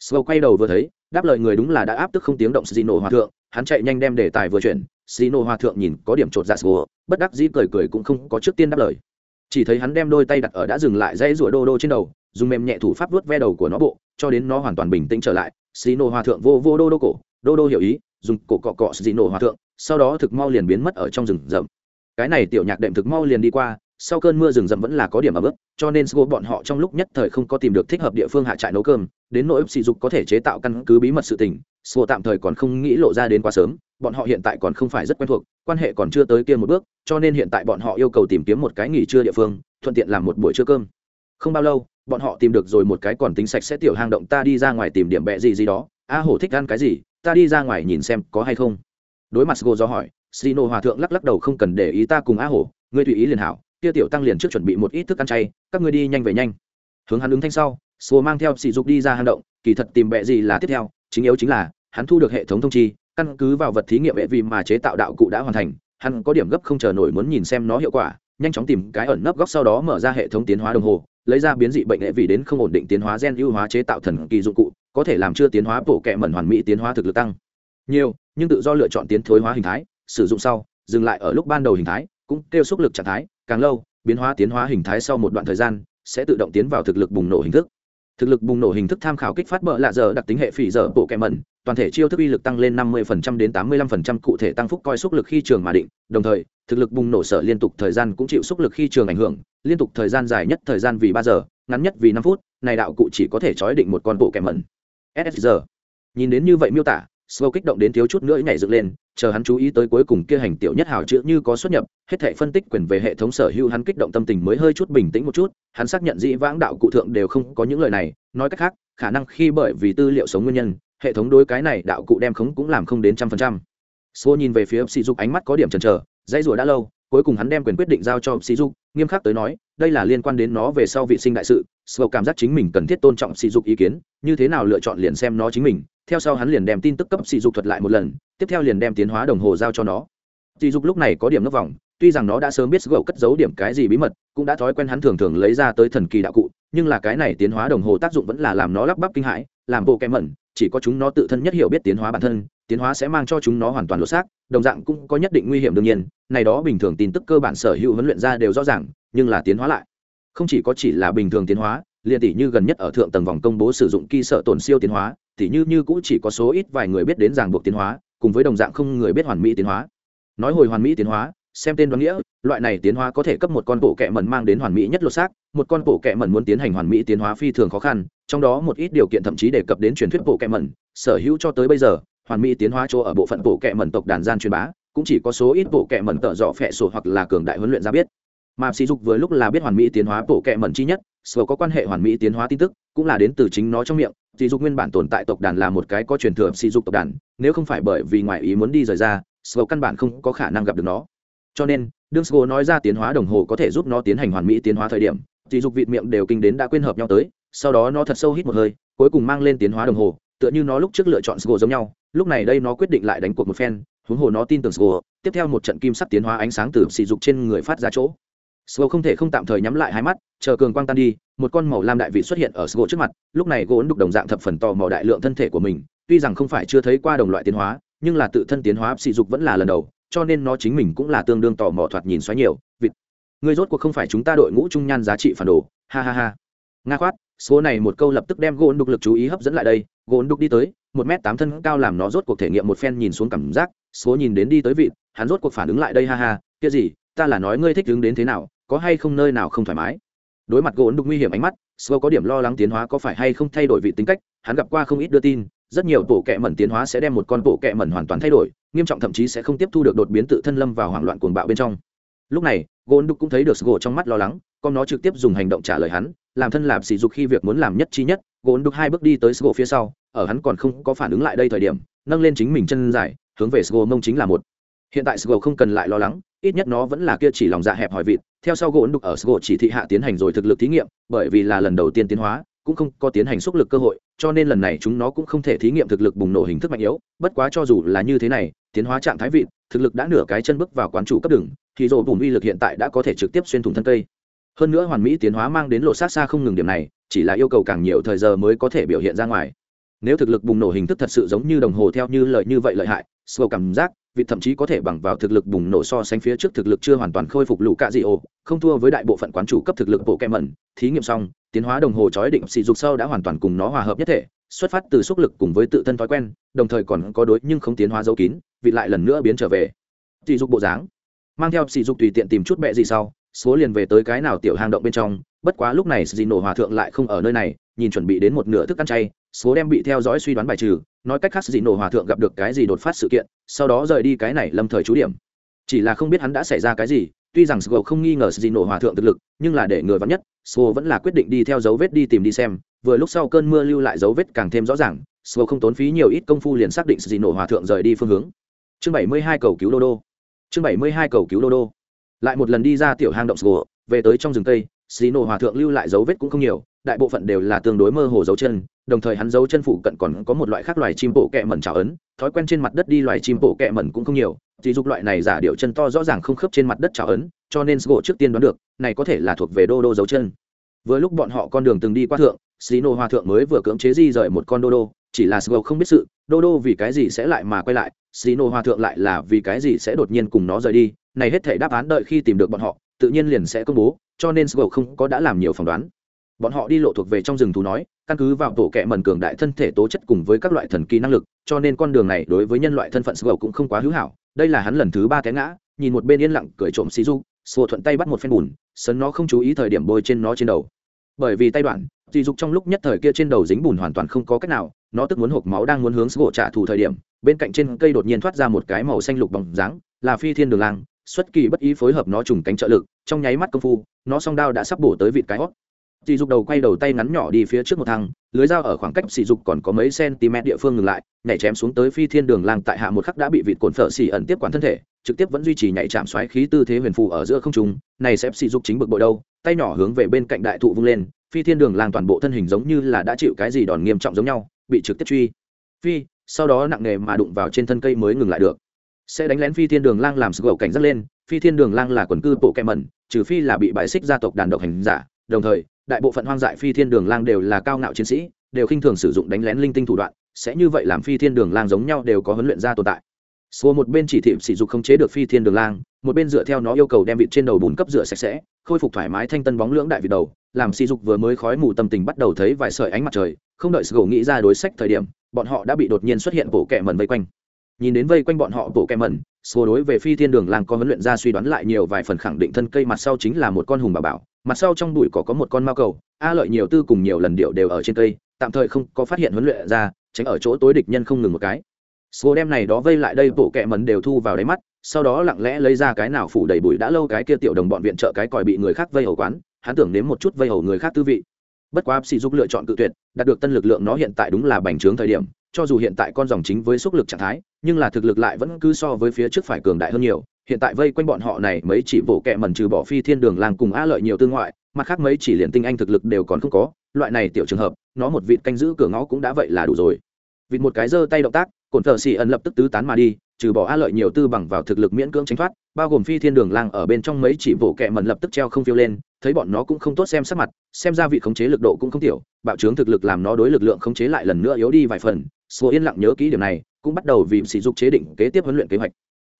A: Slow quay đầu vừa thấy, đáp lời người đúng là đã áp tức không tiếng động sĩ nổ hòa thượng, hắn chạy nhanh đem đề tài vừa chuyển xì Hoa hòa thượng nhìn có điểm chột dạ sô bất đắc dĩ cười cười cũng không có trước tiên đáp lời. Chỉ thấy hắn đem đôi tay đặt ở đã dừng lại dãy rủa đô đô trên đầu, dùng mềm nhẹ thủ pháp vuốt ve đầu của nó bộ, cho đến nó hoàn toàn bình tĩnh trở lại xì Hoa hòa thượng vô vô đô đô cổ, đô đô hiểu ý, dùng cổ cọ cọ xì Hoa hòa thượng, sau đó thực mau liền biến mất ở trong rừng rậm. Cái này tiểu nhạc đệm thực mau liền đi qua, sau cơn mưa rừng rậm vẫn là có điểm ở bước cho nên sgo bọn họ trong lúc nhất thời không có tìm được thích hợp địa phương hạ trại nấu cơm, đến nỗi sỉ dục có thể chế tạo căn cứ bí mật sự tình sgo tạm thời còn không nghĩ lộ ra đến quá sớm bọn họ hiện tại còn không phải rất quen thuộc, quan hệ còn chưa tới kia một bước, cho nên hiện tại bọn họ yêu cầu tìm kiếm một cái nghỉ trưa địa phương, thuận tiện làm một buổi trưa cơm. Không bao lâu, bọn họ tìm được rồi một cái còn tính sạch sẽ tiểu hang động, ta đi ra ngoài tìm điểm bẹ gì gì đó. A hổ thích ăn cái gì? Ta đi ra ngoài nhìn xem có hay không. Đối mặt sgo do hỏi, Sino hòa thượng lắc lắc đầu không cần để ý ta cùng a hổ, ngươi tùy ý liền hảo, kia tiểu tăng liền trước chuẩn bị một ít thức ăn chay, các ngươi đi nhanh về nhanh. Hướng hắn ứng thanh sau Sô mang theo sỉ dục đi ra hang động, kỳ thật tìm bẹ gì là tiếp theo, chính yếu chính là, hắn thu được hệ thống thông chi căn cứ vào vật thí nghiệm hệ vi mà chế tạo đạo cụ đã hoàn thành, hắn có điểm gấp không chờ nổi muốn nhìn xem nó hiệu quả, nhanh chóng tìm cái ẩn nấp góc sau đó mở ra hệ thống tiến hóa đồng hồ, lấy ra biến dị bệnh hệ vi đến không ổn định tiến hóa gen ưu hóa chế tạo thần kỳ dụng cụ, có thể làm chưa tiến hóa bổ kẹ mẩn hoàn mỹ tiến hóa thực lực tăng. Nhiều, nhưng tự do lựa chọn tiến thối hóa hình thái, sử dụng sau, dừng lại ở lúc ban đầu hình thái, cũng kêu xúc lực trạng thái, càng lâu, biến hóa tiến hóa hình thái sau một đoạn thời gian, sẽ tự động tiến vào thực lực bùng nổ hình thức thực lực bùng nổ hình thức tham khảo kích phát bợ lạ giờ đặc tính hệ phỉ giờ bộ kẹ mẩn toàn thể chiêu thức uy lực tăng lên 50% đến 85% cụ thể tăng phúc coi xúc lực khi trường mà định. Đồng thời thực lực bùng nổ sở liên tục thời gian cũng chịu xúc lực khi trường ảnh hưởng liên tục thời gian dài nhất thời gian vì ba giờ ngắn nhất vì năm phút này đạo cụ chỉ có thể trói định một con bộ kẹ mẩn ssr nhìn đến như vậy miêu tả Slow kích động đến thiếu chút nữa nhảy dựng lên, chờ hắn chú ý tới cuối cùng kia hành tiểu nhất hào chữ như có xuất nhập, hết thảy phân tích quyền về hệ thống sở hữu hắn kích động tâm tình mới hơi chút bình tĩnh một chút, hắn xác nhận dĩ vãng đạo cụ thượng đều không có những lời này, nói cách khác, khả năng khi bởi vì tư liệu sống nguyên nhân, hệ thống đối cái này đạo cụ đem khống cũng làm không đến trăm phần trăm. Slow nhìn về phía Sĩ Dục ánh mắt có điểm chần chờ, dãy rủa đã lâu, cuối cùng hắn đem quyền quyết định giao cho Sĩ Dục, nghiêm khắc tới nói, đây là liên quan đến nó về sau vị sinh đại sự, Sầu cảm giác chính mình cần thiết tôn trọng Sĩ Dục ý kiến, như thế nào lựa chọn liền xem nó chính mình, theo sau hắn liền đem tin tức cấp Sĩ dục thuật lại một lần tiếp theo liền đem tiến hóa đồng hồ giao cho nó. Sĩ dục lúc này có điểm nước vòng tuy rằng nó đã sớm biết gậu cất giấu điểm cái gì bí mật cũng đã thói quen hắn thường thường lấy ra tới thần kỳ đạo cụ nhưng là cái này tiến hóa đồng hồ tác dụng vẫn là làm nó lắp bắp kinh hãi làm bộ kém mẩn chỉ có chúng nó tự thân nhất hiểu biết tiến hóa bản thân tiến hóa sẽ mang cho chúng nó hoàn toàn lột xác, đồng dạng cũng có nhất định nguy hiểm đương nhiên, này đó bình thường tin tức cơ bản sở hữu huấn luyện ra đều rõ ràng, nhưng là tiến hóa lại. Không chỉ có chỉ là bình thường tiến hóa, liền tỷ như gần nhất ở thượng tầng vòng công bố sử dụng kỳ sợ tổn siêu tiến hóa, tỷ như như cũng chỉ có số ít vài người biết đến ràng buộc tiến hóa, cùng với đồng dạng không người biết hoàn mỹ tiến hóa. Nói hồi hoàn mỹ tiến hóa, xem tên đoán nghĩa, loại này tiến hóa có thể cấp một con bộ kẹ mẩn mang đến hoàn mỹ nhất lột xác, một con bộ kẹ mẩn muốn tiến hành hoàn mỹ tiến hóa phi thường khó khăn, trong đó một ít điều kiện thậm chí đề cập đến truyền thuyết bộ kẹ mẩn, sở hữu cho tới bây giờ hoàn mỹ tiến hóa chỗ ở bộ phận bộ kệ mẩn tộc đàn gian truyền bá, cũng chỉ có số ít bộ kệ mẩn tợ dọ phệ sổ hoặc là cường đại huấn luyện ra biết. Mà sỉ dục với lúc là biết hoàn mỹ tiến hóa bộ kệ mẩn chi nhất, sở có quan hệ hoàn mỹ tiến hóa tin tức, cũng là đến từ chính nó trong miệng. Sỉ dục nguyên bản tồn tại tộc đàn là một cái có truyền thừa sỉ dục tộc đàn, nếu không phải bởi vì ngoại ý muốn đi rời ra, sở căn bản không có khả năng gặp được nó. Cho nên, đương sở nói ra tiến hóa đồng hồ có thể giúp nó tiến hành hoàn mỹ tiến hóa thời điểm sỉ dục vịt miệng đều kinh đến đã quên hợp nhau tới, sau đó nó thật sâu hít một hơi, cuối cùng mang lên tiến hóa đồng hồ tựa như nó lúc trước lựa chọn sgo giống nhau lúc này đây nó quyết định lại đánh cuộc một phen huống hồ nó tin tưởng sgo tiếp theo một trận kim sắc tiến hóa ánh sáng từ sỉ dục trên người phát ra chỗ Sgo không thể không tạm thời nhắm lại hai mắt, chờ cường quang tan đi, một con màu lam đại vị xuất hiện ở Sgo trước mặt, lúc này gỗ đục đồng dạng thập phần to màu đại lượng thân thể của mình, tuy rằng không phải chưa thấy qua đồng loại tiến hóa, nhưng là tự thân tiến hóa sỉ dục vẫn là lần đầu, cho nên nó chính mình cũng là tương đương tò mò thoạt nhìn xoáy nhiều, vịt. người rốt cuộc không phải chúng ta đội ngũ trung nhan giá trị phản đồ, ha ha ha. Nga khoát, số này một câu lập tức đem Gôn đục lực chú ý hấp dẫn lại đây Gôn đục đi tới, một m tám thân cao làm nó rốt cuộc thể nghiệm một phen nhìn xuống cảm giác, số nhìn đến đi tới vị, hắn rốt cuộc phản ứng lại đây, ha ha, kia gì, ta là nói ngươi thích đứng đến thế nào, có hay không nơi nào không thoải mái? Đối mặt Gôn đục nguy hiểm ánh mắt số có điểm lo lắng tiến hóa có phải hay không thay đổi vị tính cách, hắn gặp qua không ít đưa tin, rất nhiều bộ kệ mẩn tiến hóa sẽ đem một con bộ kệ mẩn hoàn toàn thay đổi, nghiêm trọng thậm chí sẽ không tiếp thu được đột biến tự thân lâm vào hoảng loạn cuồng bạo bên trong. Lúc này Gôn đục cũng thấy được gỗ trong mắt lo lắng, con nó trực tiếp dùng hành động trả lời hắn làm thân làm sỉ dục khi việc muốn làm nhất chi nhất, gỗ đục hai bước đi tới gỗ phía sau, ở hắn còn không có phản ứng lại đây thời điểm, nâng lên chính mình chân dài, hướng về gỗ mông chính là một. Hiện tại gỗ không cần lại lo lắng, ít nhất nó vẫn là kia chỉ lòng dạ hẹp hỏi vịt, theo sau gỗ đục ở gỗ chỉ thị hạ tiến hành rồi thực lực thí nghiệm, bởi vì là lần đầu tiên tiến hóa, cũng không có tiến hành xúc lực cơ hội, cho nên lần này chúng nó cũng không thể thí nghiệm thực lực bùng nổ hình thức mạnh yếu, bất quá cho dù là như thế này, tiến hóa trạng thái vịt, thực lực đã nửa cái chân bước vào quán chủ cấp đường, thì rổ bùn uy lực hiện tại đã có thể trực tiếp xuyên thủng thân cây hơn nữa hoàn mỹ tiến hóa mang đến lộ sát xa không ngừng điểm này, chỉ là yêu cầu càng nhiều thời giờ mới có thể biểu hiện ra ngoài. Nếu thực lực bùng nổ hình thức thật sự giống như đồng hồ theo như lợi như vậy lợi hại sâu cảm giác vì thậm chí có thể bằng vào thực lực bùng nổ so sánh phía trước thực lực chưa hoàn toàn khôi phục lũ cạ dị ồ không thua với đại bộ phận quán chủ cấp thực lực bộ kem mẩn, thí nghiệm xong, tiến hóa đồng hồ chói định sỉ dục sâu đã hoàn toàn cùng nó hòa hợp nhất thể, xuất phát từ xúc lực cùng với tự thân thói quen, đồng thời còn có đối nhưng không tiến hóa dấu kín, vị lại lần nữa biến trở về. Sỉ dục bộ dáng. Mang theo sỉ dục tùy tiện tìm chút bẹ gì sau số liền về tới cái nào tiểu hang động bên trong, bất quá lúc này dị nổ hòa thượng lại không ở nơi này, nhìn chuẩn bị đến một nửa thức ăn chay, số đem bị theo dõi suy đoán bài trừ, nói cách khác dị nổ hòa thượng gặp được cái gì đột phát sự kiện, sau đó rời đi cái này lâm thời trú điểm. Chỉ là không biết hắn đã xảy ra cái gì, tuy rằng sgo không nghi ngờ dị nổ hòa thượng thực lực, nhưng là để người vắn nhất sgo vẫn là quyết định đi theo dấu vết đi tìm đi xem, vừa lúc sau cơn mưa lưu lại dấu vết càng thêm rõ ràng sgo không tốn phí nhiều ít công phu liền xác định dị nổ hòa thượng rời đi phương hướng. Chương bảy mươi hai cầu cứu đô đô chương bảy mươi hai cầu cứu đô đô lại một lần đi ra tiểu hang động sgô về tới trong rừng tây xì nổ hòa thượng lưu lại dấu vết cũng không nhiều, đại bộ phận đều là tương đối mơ hồ dấu chân, đồng thời hắn dấu chân phụ cận còn có một loại khác loài chim bộ kẹ mẩn trào ấn, thói quen trên mặt đất đi loài chim bộ kẹ mẩn cũng không nhiều chỉ dục loại này giả điệu chân to rõ ràng không khớp trên mặt đất trào ấn, cho nên sgô trước tiên đoán được, này có thể là thuộc về đô đô dấu chân. Vừa lúc bọn họ con đường từng đi qua thượng xì nổ hòa thượng mới vừa cưỡng chế di rời một con đô đô chỉ là sgo không biết sự, đô đô vì cái gì sẽ lại mà quay lại xì hoa hòa thượng lại là vì cái gì sẽ đột nhiên cùng nó rời đi, này hết thể đáp án đợi khi tìm được bọn họ, tự nhiên liền sẽ công bố, cho nên sgo không có đã làm nhiều phỏng đoán. Bọn họ đi lộ thuộc về trong rừng thú nói, căn cứ vào tổ kẹ mần cường đại thân thể tố chất cùng với các loại thần kỳ năng lực, cho nên con đường này đối với nhân loại thân phận sgo cũng không quá hữu hảo, đây là hắn lần thứ ba té ngã, nhìn một bên yên lặng cười trộm xí du thuận tay bắt một phen bùn, sấn nó không chú ý thời điểm bôi trên nó trên đầu. Bởi vì tay đoạn dì dục trong lúc nhất thời kia trên đầu dính bùn hoàn toàn không có cách nào nó tức muốn hộp máu đang muốn hướng sgô trả thù thời điểm, bên cạnh trên cây đột nhiên thoát ra một cái màu xanh lục bóng dáng, là phi thiên đường lang, xuất kỳ bất ý phối hợp nó trùng cánh trợ lực, trong nháy mắt công phu, nó song đao đã sắp bổ tới vịt cái hót. Dì dục đầu quay đầu tay ngắn nhỏ đi phía trước một thang lưới dao ở khoảng cách sỉ dục còn có mấy cm địa phương ngừng lại, nhảy chém xuống tới phi thiên đường lang tại hạ một khắc đã bị vịt cồn phở xỉ ẩn tiếp quản thân thể, trực tiếp vẫn duy trì nhảy chạm xoáy khí tư thế huyền phù ở giữa không trung, này sẽ sỉ dục chính bực bội đâu, tay nhỏ hướng về bên cạnh đại thụ vung lên, phi thiên đường lang toàn bộ thân hình giống như là đã chịu cái gì đòn nghiêm trọng giống nhau bị trực tiếp truy. Phi, sau đó nặng nề mà đụng vào trên thân cây mới ngừng lại được. Sẽ đánh lén phi thiên đường lang làm sự cảnh giác lên. Phi thiên đường lang là quần cư bộ kẹ mẩn, trừ phi là bị bại xích gia tộc đàn độc hành giả. Đồng thời, đại bộ phận hoang dại phi thiên đường lang đều là cao ngạo chiến sĩ, đều khinh thường sử dụng đánh lén linh tinh thủ đoạn. Sẽ như vậy làm phi thiên đường lang giống nhau đều có huấn luyện ra tồn tại. Số một bên chỉ thị sỉ dục không chế được phi thiên đường lang, một bên dựa theo nó yêu cầu đem vịt trên đầu bùn cấp rửa sạch sẽ, khôi phục thoải mái thanh tân bóng lưỡng đại vịt đầu làm sỉ dục vừa mới khói mù tâm tình bắt đầu thấy vài sợi ánh mặt trời, không đợi sgổ nghĩ ra đối sách thời điểm, bọn họ đã bị đột nhiên xuất hiện bộ kẹ mẩn vây quanh. Nhìn đến vây quanh bọn họ bộ kẹ mẩn số đối về phi thiên đường làng có huấn luyện ra suy đoán lại nhiều vài phần khẳng định thân cây mặt sau chính là một con hùng bà bảo, mặt sau trong bụi cỏ có một con mao cầu, a lợi nhiều tư cùng nhiều lần điệu đều ở trên cây, tạm thời không có phát hiện huấn luyện ra, tránh ở chỗ tối địch nhân không ngừng một cái. Số đem này đó vây lại đây bộ kẹ mẩn đều thu vào đáy mắt, sau đó lặng lẽ lấy ra cái nào phủ đầy bụi đã lâu cái kia tiểu đồng bọn viện trợ cái còi bị người khác vây hầu quán hắn tưởng đến một chút vây hầu người khác tư vị. Bất quá sỉ dục lựa chọn cự tuyệt, đạt được tân lực lượng nó hiện tại đúng là bành trướng thời điểm, cho dù hiện tại con dòng chính với xúc lực trạng thái, nhưng là thực lực lại vẫn cứ so với phía trước phải cường đại hơn nhiều. Hiện tại vây quanh bọn họ này mấy chỉ vỗ kẹ mẩn trừ bỏ phi thiên đường làng cùng a lợi nhiều tương ngoại, mặt khác mấy chỉ liền tinh anh thực lực đều còn không có, loại này tiểu trường hợp, nó một vịt canh giữ cửa ngõ cũng đã vậy là đủ rồi. Vịt một cái giơ tay động tác, cổn thợ xì ẩn lập tức tứ tán mà đi trừ bỏ a lợi nhiều tư bằng vào thực lực miễn cưỡng tránh thoát, bao gồm phi thiên đường lang ở bên trong mấy chỉ vỗ kẹ mần lập tức treo không phiêu lên, thấy bọn nó cũng không tốt xem sắc mặt, xem ra vị khống chế lực độ cũng không tiểu, bạo trướng thực lực làm nó đối lực lượng khống chế lại lần nữa yếu đi vài phần số yên lặng nhớ kỹ điểm này, cũng bắt đầu vì sỉ dục chế định kế tiếp huấn luyện kế hoạch.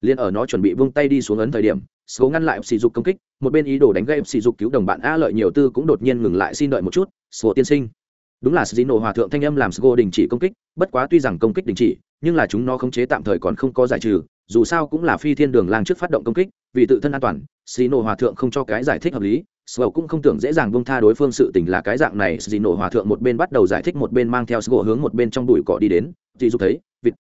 A: Liền ở nó chuẩn bị vung tay đi xuống ấn thời điểm số ngăn lại sỉ dục công kích, một bên ý đồ đánh gây sỉ dục cứu đồng bạn a lợi nhiều tư cũng đột nhiên ngừng lại xin đợi một chút, sô tiên sinh. Đúng là sĩ nổ hòa thượng thanh âm làm sô đình chỉ công kích, bất quá tuy rằng công kích đình chỉ nhưng là chúng nó khống chế tạm thời còn không có giải trừ dù sao cũng là phi thiên đường lang trước phát động công kích vì tự thân an toàn xì nổ hòa thượng không cho cái giải thích hợp lý sgô cũng không tưởng dễ dàng buông tha đối phương sự tình là cái dạng này, xì nổ Hòa thượng một bên bắt đầu giải thích một bên mang theo sgô hướng một bên trong đùi cỏ đi đến, thì dù thấy, vịt.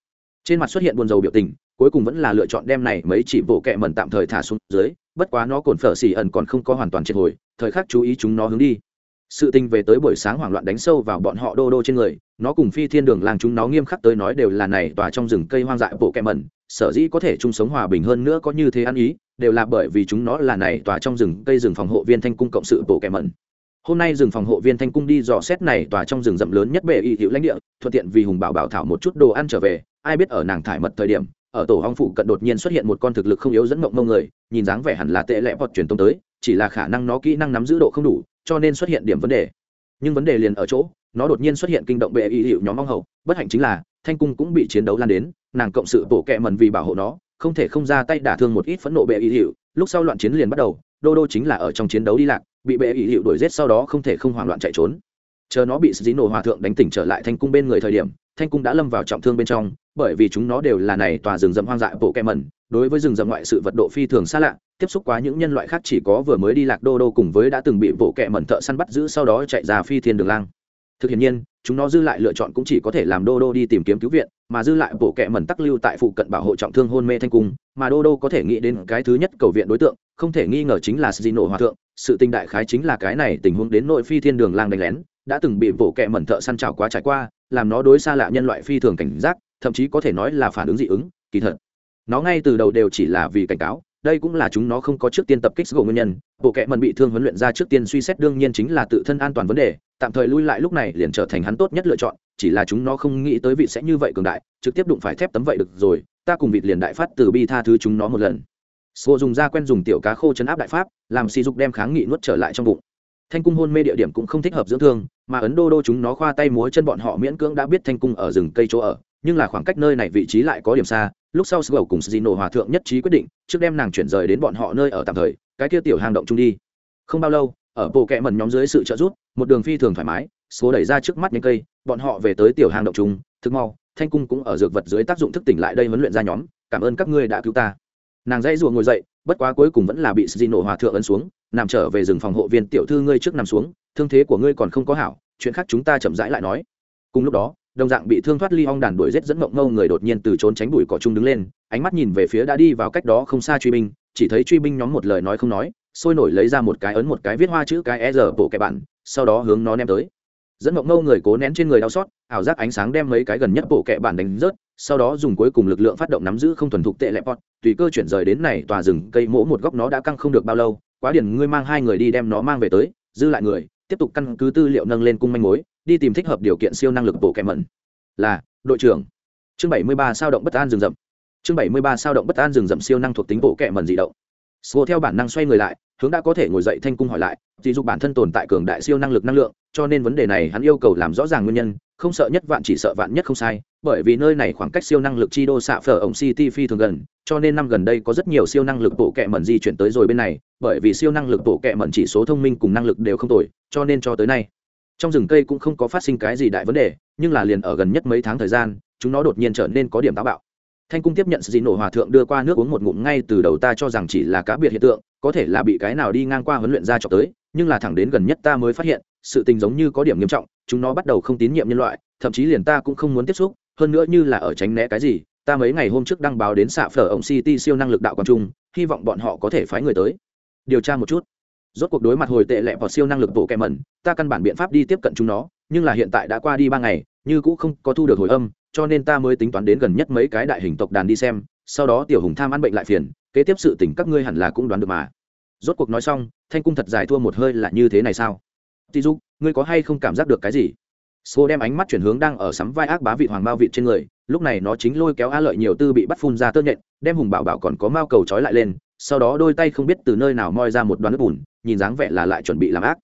A: Trên mặt xuất hiện buồn rầu biểu tình, cuối cùng vẫn là lựa chọn đem này mấy chỉ bộ kệ mẩn tạm thời thả xuống dưới, bất quá nó cồn phở xì ẩn còn không có hoàn toàn triệt hồi, thời khắc chú ý chúng nó hướng đi. Sự tình về tới buổi sáng hoảng loạn đánh sâu vào bọn họ đô đô trên người, nó cùng phi thiên đường làng chúng nó nghiêm khắc tới nói đều là này tòa trong rừng cây hoang dại bộ kẹ mẩn, sở dĩ có thể chung sống hòa bình hơn nữa có như thế ăn ý, đều là bởi vì chúng nó là này tòa trong rừng cây rừng phòng hộ viên thanh cung cộng sự bộ kẹ mẩn. Hôm nay rừng phòng hộ viên thanh cung đi dò xét này tòa trong rừng rậm lớn nhất bệ y hữu lãnh địa thuận tiện vì hùng bảo bảo thảo một chút đồ ăn trở về ai biết ở nàng thải mật thời điểm ở tổ hong phụ cận đột nhiên xuất hiện một con thực lực không yếu dẫn mộng mông người nhìn dáng vẻ hẳn là tệ lẽ vọt truyền tông tới chỉ là khả năng nó kỹ năng nắm giữ độ không đủ cho nên xuất hiện điểm vấn đề. Nhưng vấn đề liền ở chỗ, nó đột nhiên xuất hiện kinh động bệ y hiệu nhóm mong hậu. Bất hạnh chính là, thanh cung cũng bị chiến đấu lan đến, nàng cộng sự bổ kẹ mần vì bảo hộ nó, không thể không ra tay đả thương một ít phẫn nộ bệ y hiệu. Lúc sau loạn chiến liền bắt đầu, đô đô chính là ở trong chiến đấu đi lạc, bị bệ y hiệu đuổi giết sau đó không thể không hoảng loạn chạy trốn. Chờ nó bị dí nổ hòa thượng đánh tỉnh trở lại thanh cung bên người thời điểm, thanh cung đã lâm vào trọng thương bên trong, bởi vì chúng nó đều là này tòa rừng rậm hoang dại bộ kẹ mẩn. Đối với rừng rậm ngoại sự vật độ phi thường xa lạ tiếp xúc quá những nhân loại khác chỉ có vừa mới đi lạc đô đô cùng với đã từng bị bộ kẹ mẩn thợ săn bắt giữ sau đó chạy ra phi thiên đường lang. Thực hiện nhiên, chúng nó dư lại lựa chọn cũng chỉ có thể làm đô đô đi tìm kiếm cứu viện, mà dư lại bộ kẹ mẩn tắc lưu tại phụ cận bảo hộ trọng thương hôn mê thanh cung, mà đô đô có thể nghĩ đến cái thứ nhất cầu viện đối tượng, không thể nghi ngờ chính là di nổ hòa thượng. Sự tình đại khái chính là cái này tình huống đến nội phi thiên đường lang đánh lén, đã từng bị bộ kẹ mẩn thợ săn trào quá trải qua, làm nó đối xa lạ nhân loại phi thường cảnh giác, thậm chí có thể nói là phản ứng dị ứng, kỳ thật. Nó ngay từ đầu đều chỉ là vì cảnh cáo đây cũng là chúng nó không có trước tiên tập kích gỗ nguyên nhân. Bộ kệ mần bị thương huấn luyện ra trước tiên suy xét đương nhiên chính là tự thân an toàn vấn đề, tạm thời lui lại lúc này liền trở thành hắn tốt nhất lựa chọn, chỉ là chúng nó không nghĩ tới vị sẽ như vậy cường đại, trực tiếp đụng phải thép tấm vậy được rồi, ta cùng vịt liền đại phát từ bi tha thứ chúng nó một lần. Sô dùng da quen dùng tiểu cá khô chấn áp đại pháp, làm si dục đem kháng nghị nuốt trở lại trong bụng. Thanh cung hôn mê địa điểm cũng không thích hợp dưỡng thương, mà ấn đô đô chúng nó khoa tay múa chân bọn họ miễn cưỡng đã biết thanh cung ở rừng cây chỗ ở, nhưng là khoảng cách nơi này vị trí lại có điểm xa lúc sau sgầu cùng Dino hòa thượng nhất trí quyết định, trước đem nàng chuyển rời đến bọn họ nơi ở tạm thời, cái kia tiểu hang động chung đi. Không bao lâu, ở bộ kẹ mần nhóm dưới sự trợ giúp, một đường phi thường thoải mái, số đẩy ra trước mắt những cây, bọn họ về tới tiểu hang động chung thức mau, thanh cung cũng ở dược vật dưới tác dụng thức tỉnh lại đây huấn luyện ra nhóm, cảm ơn các ngươi đã cứu ta. Nàng dây ruộng ngồi dậy, bất quá cuối cùng vẫn là bị Dino hòa thượng ấn xuống, nằm trở về rừng phòng hộ viên tiểu thư ngươi trước nằm xuống, thương thế của ngươi còn không có hảo, chuyện khác chúng ta chậm rãi lại nói. Cùng lúc đó đồng dạng bị thương thoát ly ong đàn đuổi rết dẫn mộng ngâu người đột nhiên từ trốn tránh bụi cỏ chung đứng lên, ánh mắt nhìn về phía đã đi vào cách đó không xa truy binh, chỉ thấy truy binh nhóm một lời nói không nói, sôi nổi lấy ra một cái ấn một cái viết hoa chữ cái e rờ bộ kẻ bạn, sau đó hướng nó ném tới. Dẫn mộng ngâu người cố nén trên người đau xót, ảo giác ánh sáng đem mấy cái gần nhất bộ kẻ bản đánh rớt, sau đó dùng cuối cùng lực lượng phát động nắm giữ không thuần thục tệ lẹp pot tùy cơ chuyển rời đến này tòa rừng cây mỗ một góc nó đã căng không được bao lâu, quá điển ngươi mang hai người đi đem nó mang về tới, dư lại người, tiếp tục căn cứ tư liệu nâng lên cung manh mối đi tìm thích hợp điều kiện siêu năng lực bộ kẹm mẩn. Là đội trưởng. Chương bảy mươi ba sao động bất an rừng rậm. Chương bảy mươi ba sao động bất an rừng rậm siêu năng thuộc tính bộ kẹm mẩn dị động. Sô theo bản năng xoay người lại, hướng đã có thể ngồi dậy thanh cung hỏi lại, chỉ dục bản thân tồn tại cường đại siêu năng lực năng lượng, cho nên vấn đề này hắn yêu cầu làm rõ ràng nguyên nhân, không sợ nhất vạn chỉ sợ vạn nhất không sai, bởi vì nơi này khoảng cách siêu năng lực chi đô xạ phở ổng City phi thường gần, cho nên năm gần đây có rất nhiều siêu năng lực bộ kệ mẩn di chuyển tới rồi bên này, bởi vì siêu năng lực bộ kệ mẩn chỉ số thông minh cùng năng lực đều không tồi, cho nên cho tới nay, trong rừng cây cũng không có phát sinh cái gì đại vấn đề, nhưng là liền ở gần nhất mấy tháng thời gian chúng nó đột nhiên trở nên có điểm táo bạo. Thanh cung tiếp nhận sự dị nổ hòa thượng đưa qua nước uống một ngụm ngay từ đầu ta cho rằng chỉ là cá biệt hiện tượng có thể là bị cái nào đi ngang qua huấn luyện ra cho tới nhưng là thẳng đến gần nhất ta mới phát hiện sự tình giống như có điểm nghiêm trọng chúng nó bắt đầu không tín nhiệm nhân loại thậm chí liền ta cũng không muốn tiếp xúc hơn nữa như là ở tránh né cái gì ta mấy ngày hôm trước đăng báo đến xạ phở ông city siêu năng lực đạo quang trung hy vọng bọn họ có thể phái người tới. Điều tra một chút rốt cuộc đối mặt hồi tệ lẹ vào siêu năng lực bộ kẹ mẩn ta căn bản biện pháp đi tiếp cận chúng nó nhưng là hiện tại đã qua đi ba ngày như cũ không có thu được hồi âm cho nên ta mới tính toán đến gần nhất mấy cái đại hình tộc đàn đi xem sau đó tiểu hùng tham ăn bệnh lại phiền kế tiếp sự tình các ngươi hẳn là cũng đoán được mà. Rốt cuộc nói xong thanh cung thật dài thua một hơi là như thế này sao? Tí dụ ngươi có hay không cảm giác được cái gì? Sô đem ánh mắt chuyển hướng đang ở sắm vai ác bá vị hoàng bao vị trên người, lúc này nó chính lôi kéo A Lợi nhiều tư bị bắt phun ra tơ nhện, đem Hùng Bảo Bảo còn có mao cầu trói lại lên, sau đó đôi tay không biết từ nơi nào moi ra một đoàn nước bùn, nhìn dáng vẻ là lại chuẩn bị làm ác.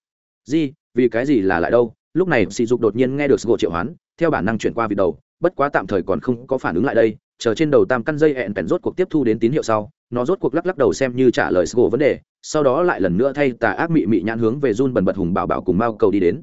A: Gì, vì cái gì là lại đâu? lúc này sỉ dục đột nhiên nghe được sgô triệu hoán theo bản năng chuyển qua vị đầu bất quá tạm thời còn không có phản ứng lại đây chờ trên đầu tam căn dây hẹn bèn rốt cuộc tiếp thu đến tín hiệu sau nó rốt cuộc lắc lắc đầu xem như trả lời sgô vấn đề sau đó lại lần nữa thay tà ác mị mị nhãn hướng về run bần bật hùng bảo bảo cùng mao cầu đi đến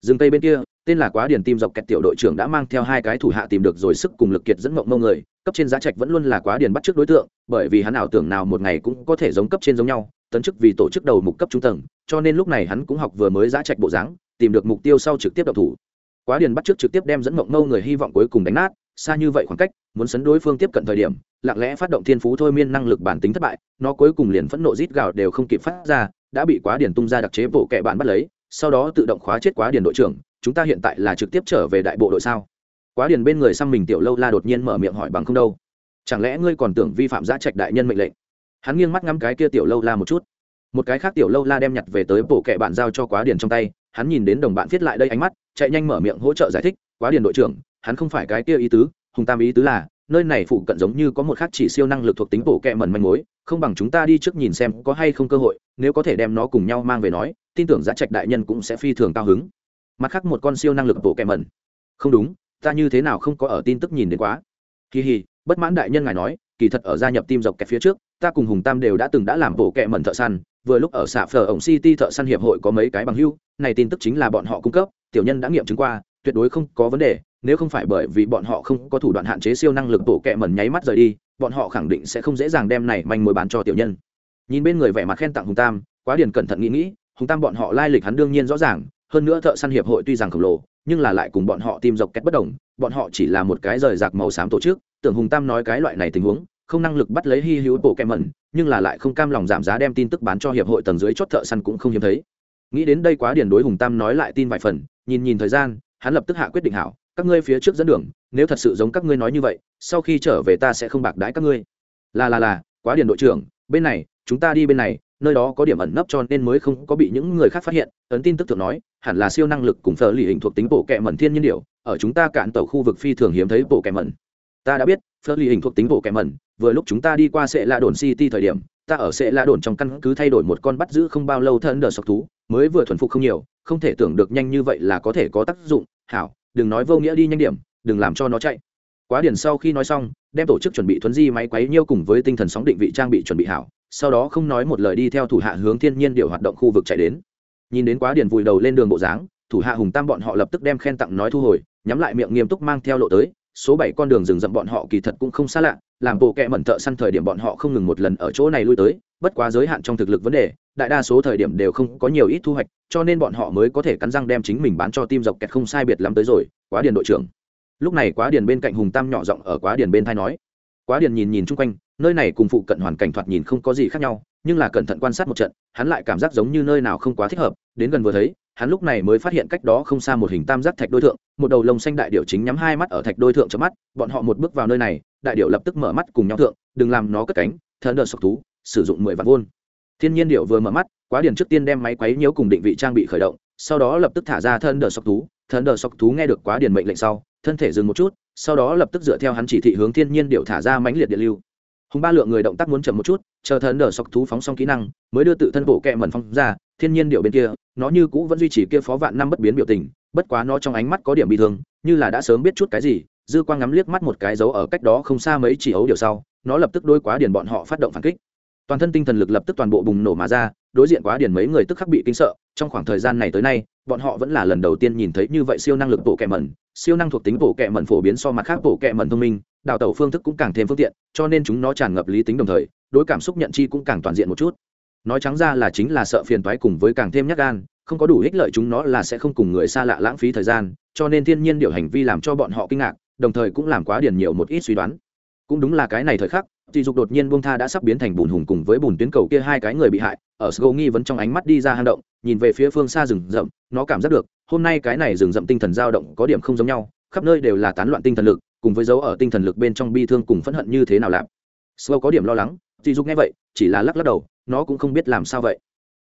A: rừng tây bên kia tên là quá điền tim dọc kẹt tiểu đội trưởng đã mang theo hai cái thủ hạ tìm được rồi sức cùng lực kiệt dẫn mộng mông người. Cấp trên giá trạch vẫn luôn là quá điền bắt trước đối tượng, bởi vì hắn ảo tưởng nào một ngày cũng có thể giống cấp trên giống nhau, tấn chức vì tổ chức đầu mục cấp trung tầng, cho nên lúc này hắn cũng học vừa mới giá trạch bộ dáng, tìm được mục tiêu sau trực tiếp đập thủ. Quá điền bắt trước trực tiếp đem dẫn mộng mâu người hy vọng cuối cùng đánh nát, xa như vậy khoảng cách, muốn sấn đối phương tiếp cận thời điểm, lặng lẽ phát động thiên phú thôi miên năng lực bản tính thất bại, nó cuối cùng liền phẫn nộ rít gào đều không kịp phát ra, đã bị quá điền tung ra đặc chế bộ kệ bạn bắt lấy, sau đó tự động khóa chết quá điền đội trưởng chúng ta hiện tại là trực tiếp trở về đại bộ đội sao? Quá điền bên người xăm mình tiểu lâu la đột nhiên mở miệng hỏi bằng không đâu. Chẳng lẽ ngươi còn tưởng vi phạm giá trạch đại nhân mệnh lệnh? Hắn nghiêng mắt ngắm cái kia tiểu lâu la một chút. Một cái khác tiểu lâu la đem nhặt về tới bộ kệ bạn giao cho quá điền trong tay, hắn nhìn đến đồng bạn viết lại đây ánh mắt, chạy nhanh mở miệng hỗ trợ giải thích, quá điền đội trưởng, hắn không phải cái kia ý tứ, hùng tam ý tứ là, nơi này phụ cận giống như có một khác chỉ siêu năng lực thuộc tính bộ kệ mẩn manh mối, không bằng chúng ta đi trước nhìn xem có hay không cơ hội, nếu có thể đem nó cùng nhau mang về nói, tin tưởng giá trạch đại nhân cũng sẽ phi thường cao hứng mặt khác một con siêu năng lực bộ kẹm mẩn. Không đúng, ta như thế nào không có ở tin tức nhìn đến quá. Kỳ hì, bất mãn đại nhân ngài nói, kỳ thật ở gia nhập tim dọc kẹp phía trước, ta cùng hùng tam đều đã từng đã làm bộ kẹm mẩn thợ săn, vừa lúc ở xạ phở ổng city thợ săn hiệp hội có mấy cái bằng hưu, này tin tức chính là bọn họ cung cấp, tiểu nhân đã nghiệm chứng qua, tuyệt đối không có vấn đề, nếu không phải bởi vì bọn họ không có thủ đoạn hạn chế siêu năng lực bộ kẹm mẩn nháy mắt rời đi, bọn họ khẳng định sẽ không dễ dàng đem này manh mối bán cho tiểu nhân. Nhìn bên người vẻ mặt khen tặng hùng tam, quá điền cẩn thận nghĩ nghĩ, hùng tam bọn họ lai lịch hắn đương nhiên rõ ràng hơn nữa thợ săn hiệp hội tuy rằng khổng lồ, nhưng là lại cùng bọn họ tìm dọc kết bất đồng, bọn họ chỉ là một cái rời rạc màu xám tổ chức, tưởng hùng tam nói cái loại này tình huống, không năng lực bắt lấy hy hữu bộ kẹm mẩn nhưng là lại không cam lòng giảm giá đem tin tức bán cho hiệp hội tầng dưới chốt thợ săn cũng không hiếm thấy. Nghĩ đến đây quá điền đối hùng tam nói lại tin vài phần, nhìn nhìn thời gian, hắn lập tức hạ quyết định hảo, các ngươi phía trước dẫn đường, nếu thật sự giống các ngươi nói như vậy, sau khi trở về ta sẽ không bạc đãi các ngươi. Là là là, quá điền đội trưởng, bên này, chúng ta đi bên này nơi đó có điểm ẩn nấp cho nên mới không có bị những người khác phát hiện, ấn tin tức thường nói, hẳn là siêu năng lực cùng phở lì hình thuộc tính bộ kẹ mẩn thiên nhiên điệu ở chúng ta cạn tàu khu vực phi thường hiếm thấy bộ kẹ mẩn. Ta đã biết, phở lì hình thuộc tính bộ kẹ mẩn, vừa lúc chúng ta đi qua sệ la đồn city thời điểm, ta ở sệ la đồn trong căn cứ thay đổi một con bắt giữ không bao lâu thân đờ sọc thú, mới vừa thuần phục không nhiều, không thể tưởng được nhanh như vậy là có thể có tác dụng. Hảo, đừng nói vô nghĩa đi nhanh điểm, đừng làm cho nó chạy quá điển sau khi nói xong, đem tổ chức chuẩn bị thuấn di máy quấy nhiêu cùng với tinh thần sóng định vị trang bị chuẩn bị hảo, sau đó không nói một lời đi theo thủ hạ hướng thiên nhiên điều hoạt động khu vực chạy đến. Nhìn đến quá điển vùi đầu lên đường bộ dáng, thủ hạ hùng tam bọn họ lập tức đem khen tặng nói thu hồi, nhắm lại miệng nghiêm túc mang theo lộ tới, số bảy con đường rừng rậm bọn họ kỳ thật cũng không xa lạ, làm bộ kẹ mẩn thợ săn thời điểm bọn họ không ngừng một lần ở chỗ này lui tới, bất quá giới hạn trong thực lực vấn đề, đại đa số thời điểm đều không có nhiều ít thu hoạch, cho nên bọn họ mới có thể cắn răng đem chính mình bán cho tim dọc kẹt không sai biệt lắm tới rồi, quá điền đội trưởng lúc này quá điền bên cạnh hùng tam nhỏ giọng ở quá điền bên thai nói. Quá điền nhìn nhìn chung quanh, nơi này cùng phụ cận hoàn cảnh thoạt nhìn không có gì khác nhau, nhưng là cẩn thận quan sát một trận, hắn lại cảm giác giống như nơi nào không quá thích hợp, đến gần vừa thấy, hắn lúc này mới phát hiện cách đó không xa một hình tam giác thạch đôi thượng, một đầu lông xanh đại điệu chính nhắm hai mắt ở thạch đôi thượng chớp mắt, bọn họ một bước vào nơi này, đại điệu lập tức mở mắt cùng nhau thượng, đừng làm nó cất cánh thân đợt sọc thú, sử dụng mười vạn vôn thiên nhiên điệu vừa mở mắt, quá điền trước tiên đem máy quấy nhiễu cùng định vị trang bị khởi động, sau đó lập tức thả ra thân đợt sọc thú thần đờ sọc thú nghe được quá điền mệnh lệnh sau, thân thể dừng một chút, sau đó lập tức dựa theo hắn chỉ thị hướng thiên nhiên điệu thả ra mãnh liệt điện lưu. Hùng ba lượng người động tác muốn chậm một chút, chờ thần đờ sọc thú phóng xong kỹ năng, mới đưa tự thân bộ kẹ mẩn phong ra, thiên nhiên điệu bên kia, nó như cũ vẫn duy trì kia phó vạn năm bất biến biểu tình, bất quá nó trong ánh mắt có điểm bị thương, như là đã sớm biết chút cái gì, dư quang ngắm liếc mắt một cái dấu ở cách đó không xa mấy chỉ ấu điều sau, nó lập tức đôi quá điền bọn họ phát động phản kích. Toàn thân tinh thần lực lập tức toàn bộ bùng nổ mà ra, đối diện quá điền mấy người tức khắc bị kinh sợ trong khoảng thời gian này tới nay, bọn họ vẫn là lần đầu tiên nhìn thấy như vậy siêu năng lực bộ kẹ mẩn. Siêu năng thuộc tính bộ kẹ mẩn phổ biến so mặt khác bộ kẹ mẩn thông minh, đào tẩu phương thức cũng càng thêm phương tiện, cho nên chúng nó tràn ngập lý tính đồng thời, đối cảm xúc nhận chi cũng càng toàn diện một chút. Nói trắng ra là chính là sợ phiền toái cùng với càng thêm nhắc gan, không có đủ ích lợi chúng nó là sẽ không cùng người xa lạ lãng phí thời gian, cho nên thiên nhiên điều hành vi làm cho bọn họ kinh ngạc, đồng thời cũng làm quá điển nhiều một ít suy đoán. Cũng đúng là cái này thời khắc Tỷ dục đột nhiên buông tha đã sắp biến thành bùn hùng cùng với bùn tuyến cầu kia hai cái người bị hại, ở sgo nghi vấn trong ánh mắt đi ra hang động, nhìn về phía phương xa rừng rậm, nó cảm giác được, hôm nay cái này rừng rậm tinh thần dao động có điểm không giống nhau, khắp nơi đều là tán loạn tinh thần lực, cùng với dấu ở tinh thần lực bên trong bi thương cùng phẫn hận như thế nào làm. Sgo có điểm lo lắng Tỷ dục nghe vậy, chỉ là lắc lắc đầu, nó cũng không biết làm sao vậy.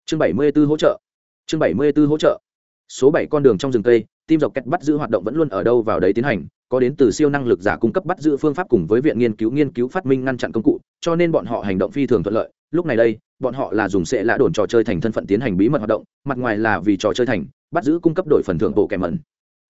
A: Chương bảy mươi 74 hỗ trợ. Chương bảy mươi 74 hỗ trợ số bảy con đường trong rừng cây tim dọc kẹt bắt giữ hoạt động vẫn luôn ở đâu vào đấy tiến hành, có đến từ siêu năng lực giả cung cấp bắt giữ phương pháp cùng với viện nghiên cứu nghiên cứu phát minh ngăn chặn công cụ, cho nên bọn họ hành động phi thường thuận lợi. Lúc này đây, bọn họ là dùng sẽ lã đồn trò chơi thành thân phận tiến hành bí mật hoạt động, mặt ngoài là vì trò chơi thành, bắt giữ cung cấp đổi phần thưởng bộ kẻ mẩn.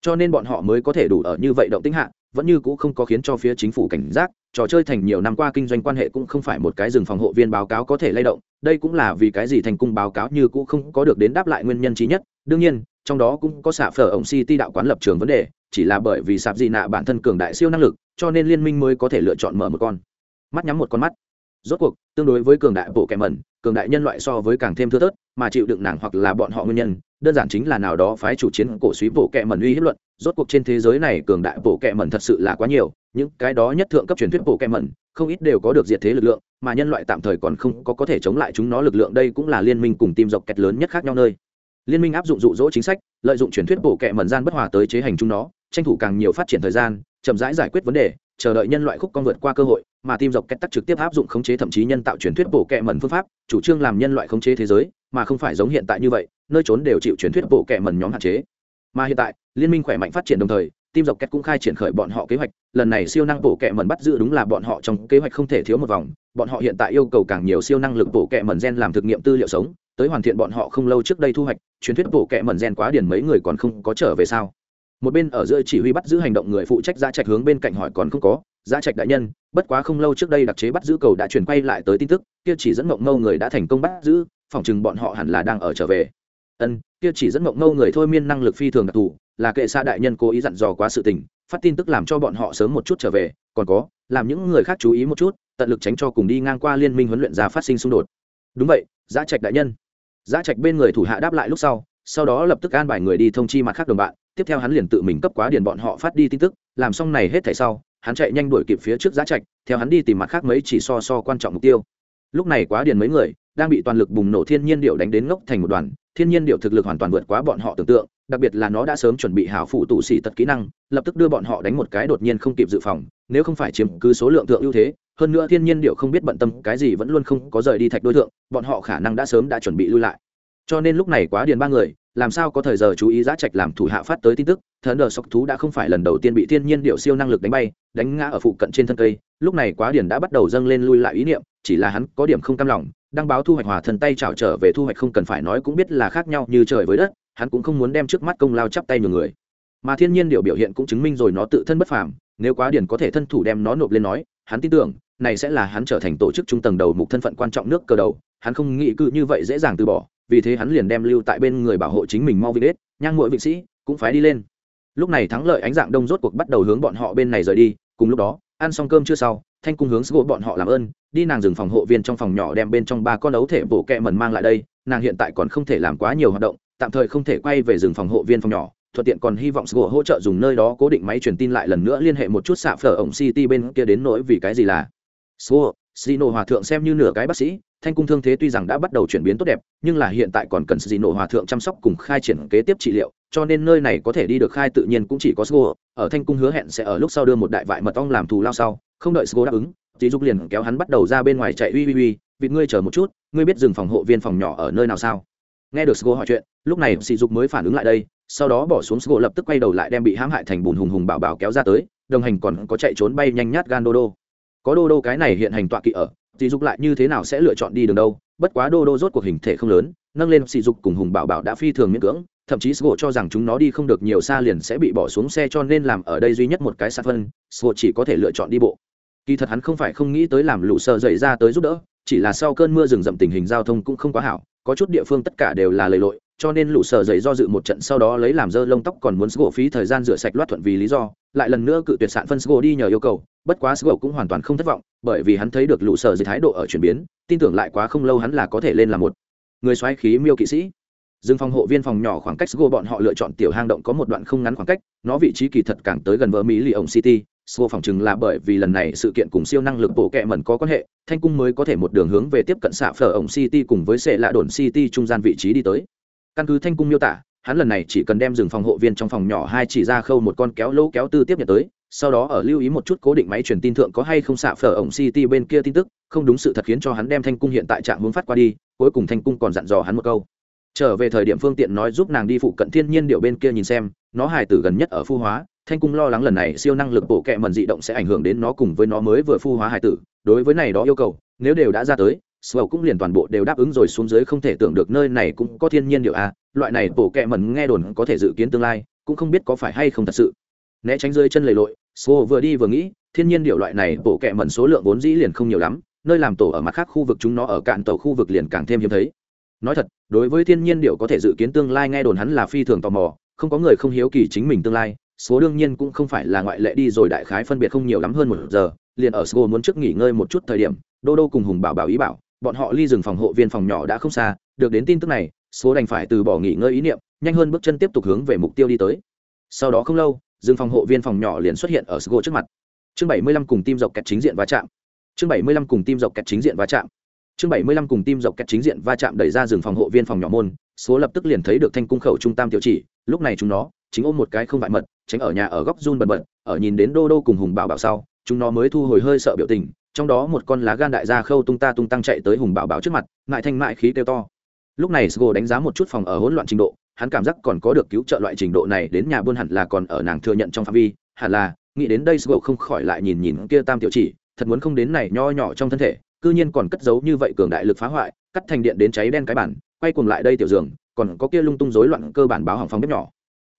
A: Cho nên bọn họ mới có thể đủ ở như vậy động tính hạ, vẫn như cũ không có khiến cho phía chính phủ cảnh giác, trò chơi thành nhiều năm qua kinh doanh quan hệ cũng không phải một cái rừng phòng hộ viên báo cáo có thể lay động, đây cũng là vì cái gì thành cung báo cáo như cũ không có được đến đáp lại nguyên nhân trí nhất đương nhiên, trong đó cũng có xạ phở ổng city đạo quán lập trường vấn đề, chỉ là bởi vì sạp dị nạ bản thân cường đại siêu năng lực, cho nên liên minh mới có thể lựa chọn mở một con. Mắt nhắm một con mắt. Rốt cuộc, tương đối với cường đại bộ kẻ mẩn, cường đại nhân loại so với càng thêm thưa thớt, mà chịu đựng nàng hoặc là bọn họ nguyên nhân, đơn giản chính là nào đó phái chủ chiến cổ suý bộ kẻ mẩn uy hiếp luận. Rốt cuộc trên thế giới này cường đại bộ kẻ mẩn thật sự là quá nhiều, những cái đó nhất thượng cấp truyền thuyết bộ kẻ mẩn, không ít đều có được diệt thế lực lượng, mà nhân loại tạm thời còn không có có thể chống lại chúng nó lực lượng, đây cũng là liên minh cùng tim dọc kẹt lớn nhất khác nhau nơi liên minh áp dụng dụ dỗ chính sách, lợi dụng truyền thuyết bộ kẹ mẩn gian bất hòa tới chế hành chúng nó, tranh thủ càng nhiều phát triển thời gian, chậm rãi giải quyết vấn đề, chờ đợi nhân loại khúc con vượt qua cơ hội, mà tim dọc cách tắc trực tiếp áp dụng khống chế thậm chí nhân tạo truyền thuyết bộ kệ mẩn phương pháp, chủ trương làm nhân loại khống chế thế giới, mà không phải giống hiện tại như vậy, nơi trốn đều chịu truyền thuyết bộ kệ mẩn nhóm hạn chế. Mà hiện tại, liên minh khỏe mạnh phát triển đồng thời tim dọc cách cũng khai triển khởi bọn họ kế hoạch, lần này siêu năng bổ kẹ mẩn bắt giữ đúng là bọn họ trong kế hoạch không thể thiếu một vòng. Bọn họ hiện tại yêu cầu càng nhiều siêu năng lực bổ kẹ mẩn gen làm thực nghiệm tư liệu sống, tới hoàn thiện bọn họ không lâu trước đây thu hoạch, truyền thuyết bổ kẹ mẩn gen quá điển mấy người còn không có trở về sao? Một bên ở giữa chỉ huy bắt giữ hành động người phụ trách gia trạch hướng bên cạnh hỏi còn không có Gia trạch đại nhân, bất quá không lâu trước đây đặc chế bắt giữ cầu đã chuyển quay lại tới tin tức, kia chỉ dẫn mộng mâu người đã thành công bắt giữ, phòng chừng bọn họ hẳn là đang ở trở về. Ân, kia chỉ dẫn mộng mâu người thôi miên năng lực phi thường đặc thù là kệ xa đại nhân cố ý dặn dò quá sự tình, phát tin tức làm cho bọn họ sớm một chút trở về, còn có, làm những người khác chú ý một chút, tận lực tránh cho cùng đi ngang qua liên minh huấn luyện ra phát sinh xung đột. Đúng vậy giã trạch đại nhân. Giã trạch bên người thủ hạ đáp lại lúc sau sau đó lập tức an bài người đi thông chi mặt khác đồng bạn, tiếp theo hắn liền tự mình cấp quá điền bọn họ phát đi tin tức, làm xong này hết thảy sau, hắn chạy nhanh đuổi kịp phía trước giá trạch, theo hắn đi tìm mặt khác mấy chỉ so so quan trọng mục tiêu. Lúc này quá điền mấy người, đang bị toàn lực bùng nổ thiên nhiên điệu đánh đến ngốc thành một đoàn, thiên nhiên điệu thực lực hoàn toàn vượt quá bọn họ tưởng tượng đặc biệt là nó đã sớm chuẩn bị hảo phụ tụ xỉ tật kỹ năng, lập tức đưa bọn họ đánh một cái đột nhiên không kịp dự phòng, nếu không phải chiếm cứ số lượng thượng ưu thế, hơn nữa thiên nhiên điệu không biết bận tâm cái gì vẫn luôn không có rời đi thạch đối tượng bọn họ khả năng đã sớm đã chuẩn bị lui lại. Cho nên lúc này quá điền ba người, làm sao có thời giờ chú ý giá trạch làm thủ hạ phát tới tin tức, thần đờ sọc thú đã không phải lần đầu tiên bị thiên nhiên điệu siêu năng lực đánh bay, đánh ngã ở phụ cận trên thân cây, lúc này quá điển đã bắt đầu dâng lên lui lại ý niệm, chỉ là hắn có điểm không cam lòng đăng báo thu hoạch hòa thần tay trào trở về thu hoạch không cần phải nói cũng biết là khác nhau như trời với đất hắn cũng không muốn đem trước mắt công lao chắp tay nhiều người. Mà thiên nhiên điều biểu hiện cũng chứng minh rồi nó tự thân bất phàm, nếu quá điển có thể thân thủ đem nó nộp lên nói, hắn tin tưởng, này sẽ là hắn trở thành tổ chức trung tầng đầu mục thân phận quan trọng nước cờ đầu, hắn không nghĩ cự như vậy dễ dàng từ bỏ, vì thế hắn liền đem lưu tại bên người bảo hộ chính mình mau vịnh đết nhang mỗi vị sĩ, cũng phải đi lên. Lúc này thắng lợi ánh dạng đông rốt cuộc bắt đầu hướng bọn họ bên này rời đi, cùng lúc đó, ăn xong cơm chưa sau, thanh cung hướng sgô bọn họ làm ơn, đi nàng dừng phòng hộ viên trong phòng nhỏ đem bên trong ba con ấu thể bổ kẹ mần mang lại đây, nàng hiện tại còn không thể làm quá nhiều hoạt động tạm thời không thể quay về rừng phòng hộ viên phòng nhỏ thuận tiện còn hy vọng sgo hỗ trợ dùng nơi đó cố định máy truyền tin lại lần nữa liên hệ một chút xạ phở ổng city bên kia đến nỗi vì cái gì là sgo Sino hòa thượng xem như nửa cái bác sĩ, thanh cung thương thế tuy rằng đã bắt đầu chuyển biến tốt đẹp, nhưng là hiện tại còn cần Sino hòa thượng chăm sóc cùng khai triển kế tiếp trị liệu, cho nên nơi này có thể đi được khai tự nhiên cũng chỉ có Sgo. Ở thanh cung hứa hẹn sẽ ở lúc sau đưa một đại vại mật ong làm thù lao sau, không đợi Sgo đáp ứng, Dĩ Dục liền kéo hắn bắt đầu ra bên ngoài chạy uy uy uy, "Vịt ngươi chờ một chút, ngươi biết rừng phòng hộ viên phòng nhỏ ở nơi nào sao?" Nghe được Sgo hỏi chuyện, lúc này sỉ Dục mới phản ứng lại đây, sau đó bỏ xuống Sgo lập tức quay đầu lại đem bị hãm hại thành bùn hùng hùng bảo bảo kéo ra tới, đồng hành còn có chạy trốn bay nhanh nhát gan đô đô. Có đô đô cái này hiện hành tọa kỵ ở sỉ dục lại như thế nào sẽ lựa chọn đi đường đâu bất quá đô đô rốt cuộc hình thể không lớn nâng lên sỉ dục cùng hùng bảo bảo đã phi thường miễn cưỡng thậm chí Sgo cho rằng chúng nó đi không được nhiều xa liền sẽ bị bỏ xuống xe cho nên làm ở đây duy nhất một cái xa phân sgo chỉ có thể lựa chọn đi bộ. Kỳ thật hắn không phải không nghĩ tới làm lũ sợ dậy ra tới giúp đỡ chỉ là sau cơn mưa rừng rậm tình hình giao thông cũng không quá hảo có chút địa phương tất cả đều là lầy lội cho nên lũ sờ dậy do dự một trận sau đó lấy làm dơ lông tóc còn muốn sgo phí thời gian rửa sạch loát thuận vì lý do lại lần nữa cự tuyệt sạn phân sgo đi nhờ yêu cầu bất quá sgo cũng hoàn toàn không thất vọng bởi vì hắn thấy được lũ sờ dậy thái độ ở chuyển biến tin tưởng lại quá không lâu hắn là có thể lên làm một người xoáy khí miêu kỵ sĩ Dương phòng hộ viên phòng nhỏ khoảng cách Sgo bọn họ lựa chọn tiểu hang động có một đoạn không ngắn khoảng cách, nó vị trí kỳ thật càng tới gần vợ Mỹ Lyon City. Sô phòng chừng là bởi vì lần này sự kiện cùng siêu năng lực bộ kệ mẩn có quan hệ, Thanh cung mới có thể một đường hướng về tiếp cận xạ phở ổng City cùng với sẽ lạ đồn City trung gian vị trí đi tới. Căn cứ Thanh cung miêu tả, hắn lần này chỉ cần đem rừng phòng hộ viên trong phòng nhỏ hai chỉ ra khâu một con kéo lỗ kéo tư tiếp nhận tới, sau đó ở lưu ý một chút cố định máy truyền tin thượng có hay không xạ phở ổng City bên kia tin tức, không đúng sự thật khiến cho hắn đem Thanh cung hiện tại trạng hướng phát qua đi, cuối cùng Thanh cung còn dặn dò hắn một câu trở về thời điểm phương tiện nói giúp nàng đi phụ cận thiên nhiên điệu bên kia nhìn xem nó hài tử gần nhất ở phu hóa thanh cung lo lắng lần này siêu năng lực bộ kệ mần dị động sẽ ảnh hưởng đến nó cùng với nó mới vừa phu hóa hài tử. Đối với này đó yêu cầu, nếu đều đã ra tới sầu cũng liền toàn bộ đều đáp ứng rồi xuống dưới không thể tưởng được nơi này cũng có thiên nhiên điệu a. Loại này bộ kệ mần nghe đồn có thể dự kiến tương lai, cũng không biết có phải hay không thật sự. Né tránh rơi chân lầy lội sầu vừa đi vừa nghĩ, thiên nhiên điệu loại này bộ kệ mần số lượng vốn dĩ liền không nhiều lắm, nơi làm tổ ở mặt khác khu vực chúng nó ở cạn tổ khu vực liền càng thêm hiếm thấy. Nói thật, đối với thiên nhiên điệu có thể dự kiến tương lai nghe đồn hắn là phi thường tò mò, không có người không hiếu kỳ chính mình tương lai số đương nhiên cũng không phải là ngoại lệ đi rồi đại khái phân biệt không nhiều lắm hơn một giờ, liền ở sgo muốn trước nghỉ ngơi một chút thời điểm, đô đô cùng hùng bảo bảo ý bảo, bọn họ ly rừng phòng hộ viên phòng nhỏ đã không xa, được đến tin tức này, số đành phải từ bỏ nghỉ ngơi ý niệm, nhanh hơn bước chân tiếp tục hướng về mục tiêu đi tới. Sau đó không lâu, rừng phòng hộ viên phòng nhỏ liền xuất hiện ở sgo trước mặt. Chương bảy mươi lăm cùng tim dọc kẹt chính diện va chạm. Chương bảy mươi lăm cùng tim dọc kẹt chính diện va chạm. Chương bảy mươi lăm cùng tim dọc kẹt chính diện va chạm đẩy ra rừng phòng hộ viên phòng nhỏ môn, số lập tức liền thấy được thanh cung khẩu trung tam tiểu chỉ, lúc này chúng nó chính ôm một cái không vại mật tránh ở nhà ở góc run bần bật, ở nhìn đến đô đô cùng hùng bảo bảo sau, chúng nó mới thu hồi hơi sợ biểu tình, trong đó một con lá gan đại gia khâu tung ta tung tăng chạy tới hùng bảo bảo trước mặt, ngại thanh mại khí kêu to. Lúc này sgo đánh giá một chút phòng ở hỗn loạn trình độ, hắn cảm giác còn có được cứu trợ loại trình độ này đến nhà buôn hẳn là còn ở nàng thừa nhận trong phạm vi, hẳn là, nghĩ đến đây sgo không khỏi lại nhìn nhìn kia tam tiểu chỉ, thật muốn không đến này nho nhỏ trong thân thể, cư nhiên còn cất giấu như vậy cường đại lực phá hoại, cắt thành điện đến cháy đen cái bản, quay cuồng lại đây tiểu giường, còn có kia lung tung rối loạn cơ bản báo hỏng phòng bếp nhỏ.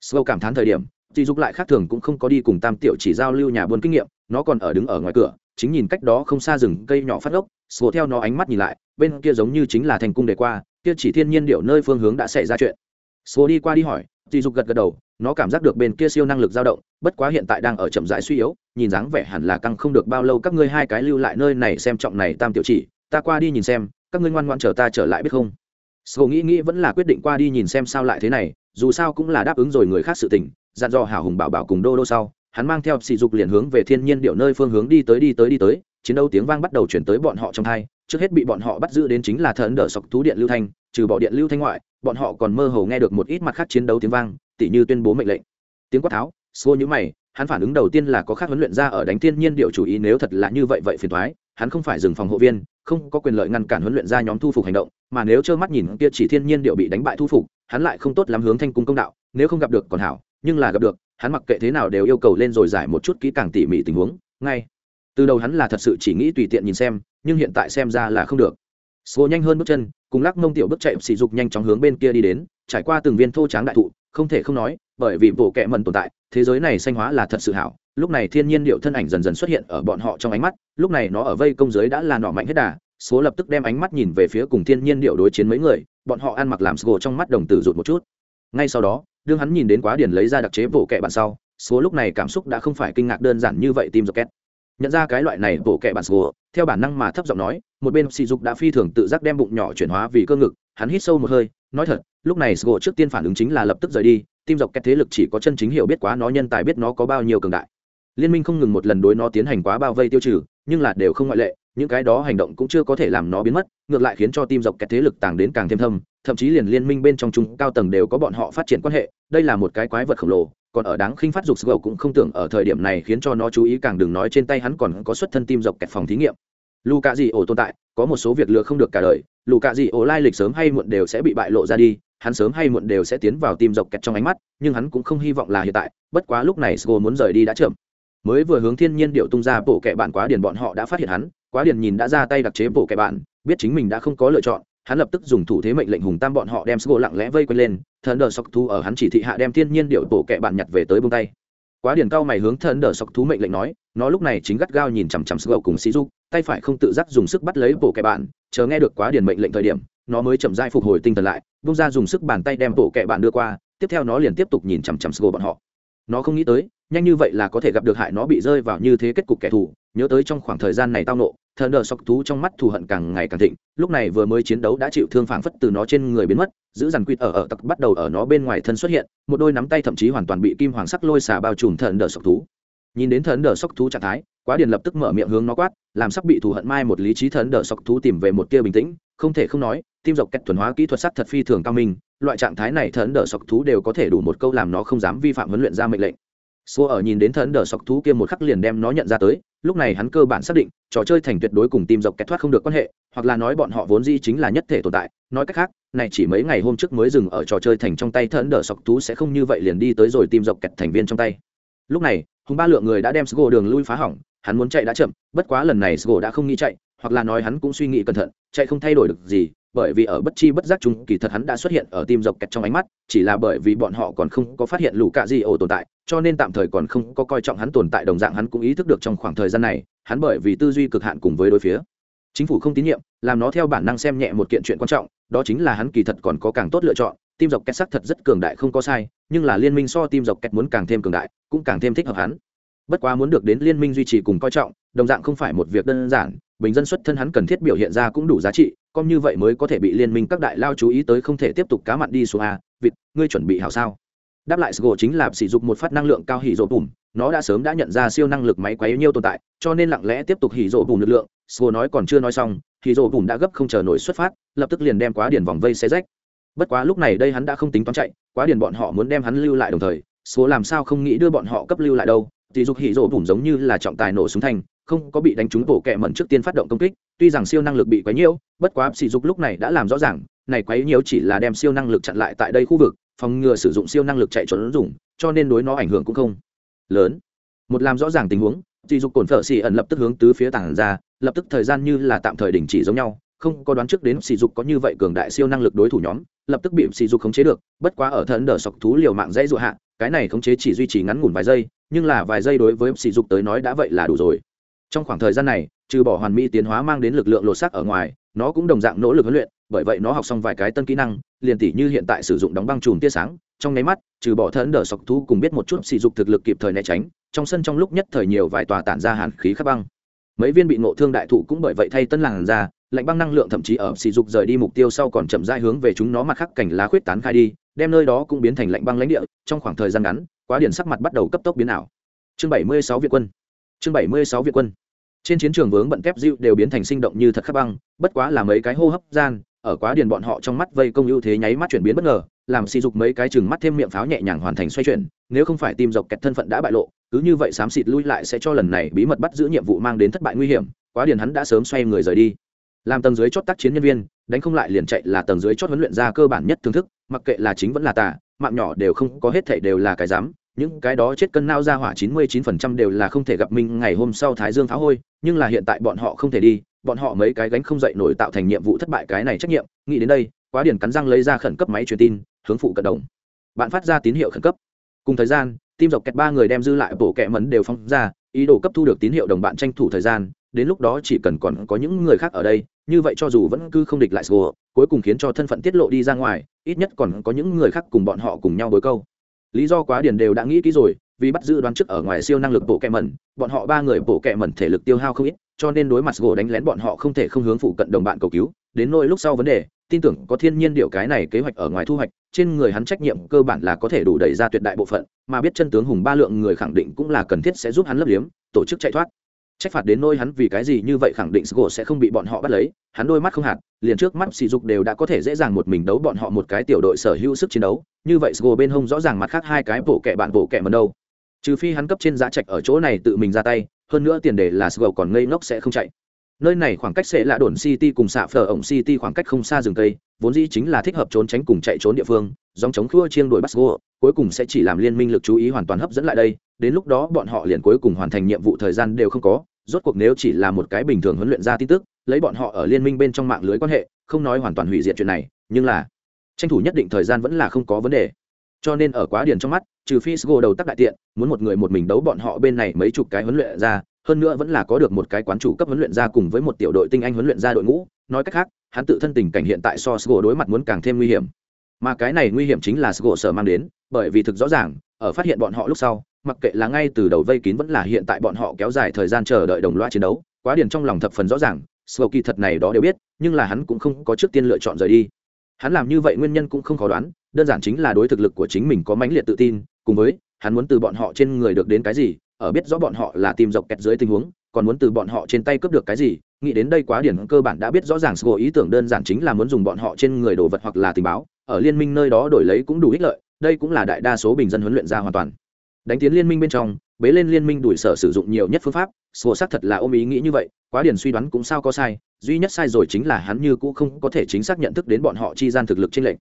A: Sgo cảm thán thời điểm dì dục lại khác thường cũng không có đi cùng tam tiểu chỉ giao lưu nhà buôn kinh nghiệm, nó còn ở đứng ở ngoài cửa, chính nhìn cách đó không xa rừng cây nhỏ phát ốc sổ theo nó ánh mắt nhìn lại, bên kia giống như chính là thành cung đề qua, kia chỉ thiên nhiên điệu nơi phương hướng đã xảy ra chuyện. Sổ đi qua đi hỏi dì dục gật gật đầu, nó cảm giác được bên kia siêu năng lực dao động, bất quá hiện tại đang ở chậm rãi suy yếu, nhìn dáng vẻ hẳn là căng không được bao lâu các ngươi hai cái lưu lại nơi này xem trọng này tam tiểu chỉ, ta qua đi nhìn xem, các ngươi ngoan ngoan chờ ta trở lại biết không? Sổ nghĩ nghĩ vẫn là quyết định qua đi nhìn xem sao lại thế này, dù sao cũng là đáp ứng rồi người khác sự tình dặn dò hảo hùng bảo bảo cùng đô đô sau, hắn mang theo sỉ dục liền hướng về thiên nhiên điệu nơi phương hướng đi tới đi tới đi tới, chiến đấu tiếng vang bắt đầu chuyển tới bọn họ trong thai, trước hết bị bọn họ bắt giữ đến chính là thần đỡ sọc thú điện lưu thanh, trừ bỏ điện lưu thanh ngoại, bọn họ còn mơ hồ nghe được một ít mặt khác chiến đấu tiếng vang, tỉ như tuyên bố mệnh lệnh. Tiếng quát tháo xô nhữ mày, hắn phản ứng đầu tiên là có khác huấn luyện ra ở đánh thiên nhiên điệu chủ ý nếu thật là như vậy vậy phiền thoái hắn không phải dừng phòng hộ viên, không có quyền lợi ngăn cản huấn luyện ra nhóm thu phục hành động, mà nếu trơ mắt nhìn kia chỉ thiên nhiên điệu bị đánh bại thu phục, hắn lại không tốt lắm hướng thanh cung công đạo, nếu không gặp được còn hảo nhưng là gặp được, hắn mặc kệ thế nào đều yêu cầu lên rồi giải một chút kỹ càng tỉ mỉ tình huống, ngay. Từ đầu hắn là thật sự chỉ nghĩ tùy tiện nhìn xem, nhưng hiện tại xem ra là không được. Số nhanh hơn bước chân, cùng lắc mông tiểu bước chạy sỉ dục nhanh chóng hướng bên kia đi đến, trải qua từng viên thô tráng đại thụ, không thể không nói, bởi vì bộ kệ mần tồn tại, thế giới này xanh hóa là thật sự hảo, lúc này thiên nhiên điệu thân ảnh dần dần xuất hiện ở bọn họ trong ánh mắt, lúc này nó ở vây công giới đã là nọ mạnh hết đà số lập tức đem ánh mắt nhìn về phía cùng thiên nhiên điệu đối chiến mấy người, bọn họ ăn mặc làm sgo trong mắt đồng tử rụt một chút. Ngay sau đó đương hắn nhìn đến quá điển lấy ra đặc chế bộ kệ bản sau, số lúc này cảm xúc đã không phải kinh ngạc đơn giản như vậy tim dọc két nhận ra cái loại này bộ kệ bản sùa theo bản năng mà thấp giọng nói, một bên sỉ dục đã phi thường tự giác đem bụng nhỏ chuyển hóa vì cơ ngực, hắn hít sâu một hơi, nói thật, lúc này sgồ trước tiên phản ứng chính là lập tức rời đi tim dọc két thế lực chỉ có chân chính hiểu biết quá nó nhân tài biết nó có bao nhiêu cường đại. Liên minh không ngừng một lần đối nó tiến hành quá bao vây tiêu trừ, nhưng là đều không ngoại lệ, những cái đó hành động cũng chưa có thể làm nó biến mất, ngược lại khiến cho tim dọc kẹt thế lực tàng đến càng thêm thâm thậm chí liền liên minh bên trong chúng cao tầng đều có bọn họ phát triển quan hệ, đây là một cái quái vật khổng lồ, còn ở đáng khinh phát dục gầu cũng không tưởng ở thời điểm này khiến cho nó chú ý càng đừng nói trên tay hắn còn có xuất thân tim dọc kẹt phòng thí nghiệm. Lù cạ dị ổ tồn tại, có một số việc lừa không được cả đời lù cạ dị ổ lai lịch sớm hay muộn đều sẽ bị bại lộ ra đi, hắn sớm hay muộn đều sẽ tiến vào tim dọc kẹt trong ánh mắt, nhưng hắn cũng không hy vọng là hiện tại, bất quá lúc này sgo muốn rời đi đã chậm. Mới vừa hướng thiên nhiên điệu tung ra bộ kệ bạn quá điền bọn họ đã phát hiện hắn, quá điền nhìn đã ra tay đặc chế bộ kệ bạn, biết chính mình đã không có lựa chọn hắn lập tức dùng thủ thế mệnh lệnh hùng tam bọn họ đem sgo lặng lẽ vây quanh lên thần đờ sọc thú ở hắn chỉ thị hạ đem thiên nhiên điệu tổ kệ bạn nhặt về tới bông tay. Quá điển cao mày hướng thần đờ sọc thú mệnh lệnh nói, nó lúc này chính gắt gao nhìn chằm chằm sgo cùng sĩ du tay phải không tự giác dùng sức bắt lấy bộ kệ bạn, chờ nghe được quá điển mệnh lệnh thời điểm, nó mới chậm rãi phục hồi tinh thần lại bông ra dùng sức bàn tay đem bộ kệ bạn đưa qua, tiếp theo nó liền tiếp tục nhìn chằm chằm sgo bọn họ. Nó không nghĩ tới, nhanh như vậy là có thể gặp được hại nó bị rơi vào như thế kết cục kẻ thù nhớ tới trong khoảng thời gian này tao nộ, thần đờ sọc thú trong mắt thù hận càng ngày càng thịnh, lúc này vừa mới chiến đấu đã chịu thương phảng phất từ nó trên người biến mất, giữ dằn quýt ở ở tặc bắt đầu ở nó bên ngoài thân xuất hiện, một đôi nắm tay thậm chí hoàn toàn bị kim hoàng sắc lôi xà bao trùm thần đờ sọc thú. Nhìn đến thần đờ sọc thú trạng thái, quá điền lập tức mở miệng hướng nó quát, làm sắc bị thù hận mai một lý trí thần đờ sọc thú tìm về một tia bình tĩnh, không thể không nói, tim dọc cách thuần hóa kỹ thuật sắc thật phi thường cao minh, loại trạng thái này thần đờ sọc thú đều có thể đủ một câu làm nó không dám vi phạm huấn luyện ra mệnh lệnh xô ở nhìn đến thần đờ sọc thú kia một khắc liền đem nó nhận ra tới, lúc này hắn cơ bản xác định, trò chơi thành tuyệt đối cùng tìm dọc kẹt thoát không được quan hệ, hoặc là nói bọn họ vốn dĩ chính là nhất thể tồn tại. Nói cách khác, này chỉ mấy ngày hôm trước mới dừng ở trò chơi thành trong tay thần đờ sọc thú sẽ không như vậy liền đi tới rồi tìm dọc kẹt thành viên trong tay. Lúc này, hùng ba lượng người đã đem sgo đường lui phá hỏng, hắn muốn chạy đã chậm, bất quá lần này sgo đã không nghĩ chạy, hoặc là nói hắn cũng suy nghĩ cẩn thận, chạy không thay đổi được gì bởi vì ở bất chi bất giác chúng kỳ thật hắn đã xuất hiện ở tim dọc kẹt trong ánh mắt, chỉ là bởi vì bọn họ còn không có phát hiện lũ cạ di ổ tồn tại, cho nên tạm thời còn không có coi trọng hắn tồn tại đồng dạng hắn cũng ý thức được trong khoảng thời gian này, hắn bởi vì tư duy cực hạn cùng với đối phía. Chính phủ không tín nhiệm, làm nó theo bản năng xem nhẹ một kiện chuyện quan trọng, đó chính là hắn kỳ thật còn có càng tốt lựa chọn, tim dọc kẹt sắc thật rất cường đại không có sai, nhưng là liên minh so tim dọc kẹt muốn càng thêm cường đại, cũng càng thêm thích hợp hắn. Bất quá muốn được đến liên minh duy trì cùng coi trọng, đồng dạng không phải một việc đơn giản, bình dân xuất thân hắn cần thiết biểu hiện ra cũng đủ giá trị con như vậy mới có thể bị liên minh các đại lao chú ý tới không thể tiếp tục cá mặn đi xuống a, vịt, ngươi chuẩn bị hảo sao? Đáp lại sgo chính là sử dụng một phát năng lượng cao hỉ rộ bùm, nó đã sớm đã nhận ra siêu năng lực máy quấy nhiêu tồn tại, cho nên lặng lẽ tiếp tục hỉ rộ bùm lực lượng. Sgo nói còn chưa nói xong, hỉ rộ bùm đã gấp không chờ nổi xuất phát, lập tức liền đem quá điền vòng vây xe rách. Bất quá lúc này đây hắn đã không tính toán chạy, quá điền bọn họ muốn đem hắn lưu lại đồng thời số làm sao không nghĩ đưa bọn họ cấp lưu lại đâu? Thì dục hỉ rộ bùm giống như là trọng tài nổ súng thành không có bị đánh trúng bổ kẹ mẩn trước tiên phát động công kích, tuy rằng siêu năng lực bị quấy nhiễu, bất quá sỉ dục lúc này đã làm rõ ràng, này quấy nhiễu chỉ là đem siêu năng lực chặn lại tại đây khu vực, phòng ngừa sử dụng siêu năng lực chạy trốn dùng, cho nên đối nó ảnh hưởng cũng không lớn. Một làm rõ ràng tình huống, sỉ dục cổn phở xỉ ẩn lập tức hướng tứ phía tảng ra, lập tức thời gian như là tạm thời đình chỉ giống nhau, không có đoán trước đến sỉ dục có như vậy cường đại siêu năng lực đối thủ nhóm, lập tức bị sỉ dục khống chế được, bất quá ở thần đờ sọc thú liều mạng dãy dụ hạ, cái này khống chế chỉ duy trì ngắn ngủn vài giây, nhưng là vài giây đối với sỉ dục tới nói đã vậy là đủ rồi trong khoảng thời gian này, trừ bỏ hoàn mỹ tiến hóa mang đến lực lượng lột xác ở ngoài, nó cũng đồng dạng nỗ lực huấn luyện, bởi vậy nó học xong vài cái tân kỹ năng, liền tỷ như hiện tại sử dụng đóng băng chùm tia sáng, trong nháy mắt, trừ bỏ thân đờ sọc thú cùng biết một chút sử dụng thực lực kịp thời né tránh, trong sân trong lúc nhất thời nhiều vài tòa tản ra hàn khí khắp băng. Mấy viên bị ngộ thương đại thụ cũng bởi vậy thay tân làng ra, lạnh băng năng lượng thậm chí ở sử dụng rời đi mục tiêu sau còn chậm rãi hướng về chúng nó mặt khắc cảnh lá khuyết tán khai đi, đem nơi đó cũng biến thành lạnh băng lãnh địa, trong khoảng thời gian ngắn, quá điển sắc mặt bắt đầu cấp tốc biến ảo. Chương 76 việt quân chương 76 việt quân. Trên chiến trường vướng bận kép dịu đều biến thành sinh động như thật khắc băng, bất quá là mấy cái hô hấp gian, ở quá điền bọn họ trong mắt vây công ưu thế nháy mắt chuyển biến bất ngờ, làm xì dục mấy cái chừng mắt thêm miệng pháo nhẹ nhàng hoàn thành xoay chuyển, nếu không phải tìm dọc kẹt thân phận đã bại lộ, cứ như vậy xám xịt lui lại sẽ cho lần này bí mật bắt giữ nhiệm vụ mang đến thất bại nguy hiểm, quá điền hắn đã sớm xoay người rời đi. Làm tầng dưới chót tác chiến nhân viên, đánh không lại liền chạy là tầng dưới chót huấn luyện ra cơ bản nhất thưởng thức, mặc kệ là chính vẫn là tà, mạng nhỏ đều không có hết thảy đều là cái dám những cái đó chết cân nao ra hỏa 99% đều là không thể gặp minh ngày hôm sau thái dương pháo hôi, nhưng là hiện tại bọn họ không thể đi, bọn họ mấy cái gánh không dậy nổi tạo thành nhiệm vụ thất bại cái này trách nhiệm, nghĩ đến đây, quá điển cắn răng lấy ra khẩn cấp máy truyền tin, hướng phụ cận đồng. Bạn phát ra tín hiệu khẩn cấp. Cùng thời gian tim dọc kẹt ba người đem dư lại bổ kẹ mấn đều phong ra, ý đồ cấp thu được tín hiệu đồng bạn tranh thủ thời gian, đến lúc đó chỉ cần còn có những người khác ở đây, như vậy cho dù vẫn cứ không địch lại score, cuối cùng khiến cho thân phận tiết lộ đi ra ngoài, ít nhất còn có những người khác cùng bọn họ cùng nhau bối câu lý do quá điển đều đã nghĩ kỹ rồi, vì bắt giữ đoán trước ở ngoài siêu năng lực bộ kẹ mẩn bọn họ ba người bộ kẹ mẩn thể lực tiêu hao không ít, cho nên đối mặt gỗ đánh lén bọn họ không thể không hướng phụ cận đồng bạn cầu cứu. Đến nỗi lúc sau vấn đề, tin tưởng có thiên nhiên điều cái này kế hoạch ở ngoài thu hoạch, trên người hắn trách nhiệm cơ bản là có thể đủ đẩy ra tuyệt đại bộ phận, mà biết chân tướng hùng ba lượng người khẳng định cũng là cần thiết sẽ giúp hắn lấp liếm, tổ chức chạy thoát trách phạt đến nôi hắn vì cái gì như vậy khẳng định gỗ sẽ không bị bọn họ bắt lấy, hắn đôi mắt không hạt, liền trước mắt sỉ dục đều đã có thể dễ dàng một mình đấu bọn họ một cái tiểu đội sở hữu sức chiến đấu, như vậy gỗ bên hông rõ ràng mặt khác hai cái bộ kẹ bạn bộ kẹ mần đâu trừ phi hắn cấp trên giá trạch ở chỗ này tự mình ra tay, hơn nữa tiền đề là sgầu còn ngây ngốc sẽ không chạy nơi này khoảng cách sẽ là đồn city cùng xạ phở ổng city khoảng cách không xa rừng cây, vốn dĩ chính là thích hợp trốn tránh cùng chạy trốn địa phương dòng chống khua chiêng đuổi bắt gô cuối cùng sẽ chỉ làm liên minh lực chú ý hoàn toàn hấp dẫn lại đây, đến lúc đó bọn họ liền cuối cùng hoàn thành nhiệm vụ thời gian đều không có, rốt cuộc nếu chỉ là một cái bình thường huấn luyện ra tin tức, lấy bọn họ ở liên minh bên trong mạng lưới quan hệ, không nói hoàn toàn hủy diệt chuyện này, nhưng là, tranh thủ nhất định thời gian vẫn là không có vấn đề. Cho nên ở quá điền trong mắt, trừ phi sgo đầu tắc đại tiện, muốn một người một mình đấu bọn họ bên này mấy chục cái huấn luyện ra hơn nữa vẫn là có được một cái quán chủ cấp huấn luyện ra cùng với một tiểu đội tinh anh huấn luyện ra đội ngũ. Nói cách khác, hắn tự thân tình cảnh hiện tại so sgo đối mặt muốn càng thêm nguy hiểm. Mà cái này nguy hiểm chính là sgo sở mang đến, bởi vì thực rõ ràng, ở phát hiện bọn họ lúc sau, mặc kệ là ngay từ đầu vây kín vẫn là hiện tại bọn họ kéo dài thời gian chờ đợi đồng loa chiến đấu, quá điền trong lòng thập phần rõ ràng sgo kỳ thật này đó đều biết, nhưng là hắn cũng không có trước tiên lựa chọn rời đi. Hắn làm như vậy nguyên nhân cũng không khó đoán, đơn giản chính là đối thực lực của chính mình có mãnh liệt tự tin, cùng với, hắn muốn từ bọn họ trên người được đến cái gì ở biết rõ bọn họ là tìm dọc kẹt dưới tình huống còn muốn từ bọn họ trên tay cướp được cái gì nghĩ đến đây quá điển cơ bản đã biết rõ ràng sgo ý tưởng đơn giản chính là muốn dùng bọn họ trên người đồ vật hoặc là tình báo ở liên minh nơi đó đổi lấy cũng đủ ích lợi đây cũng là đại đa số bình dân huấn luyện ra hoàn toàn. Đánh tiến liên minh bên trong bế lên liên minh đuổi sở sử dụng nhiều nhất phương pháp sổ xác thật là ôm ý nghĩ như vậy quá điển suy đoán cũng sao có sai duy nhất sai rồi chính là hắn như cũ không có thể chính xác nhận thức đến bọn họ chi gian thực lực trên lệnh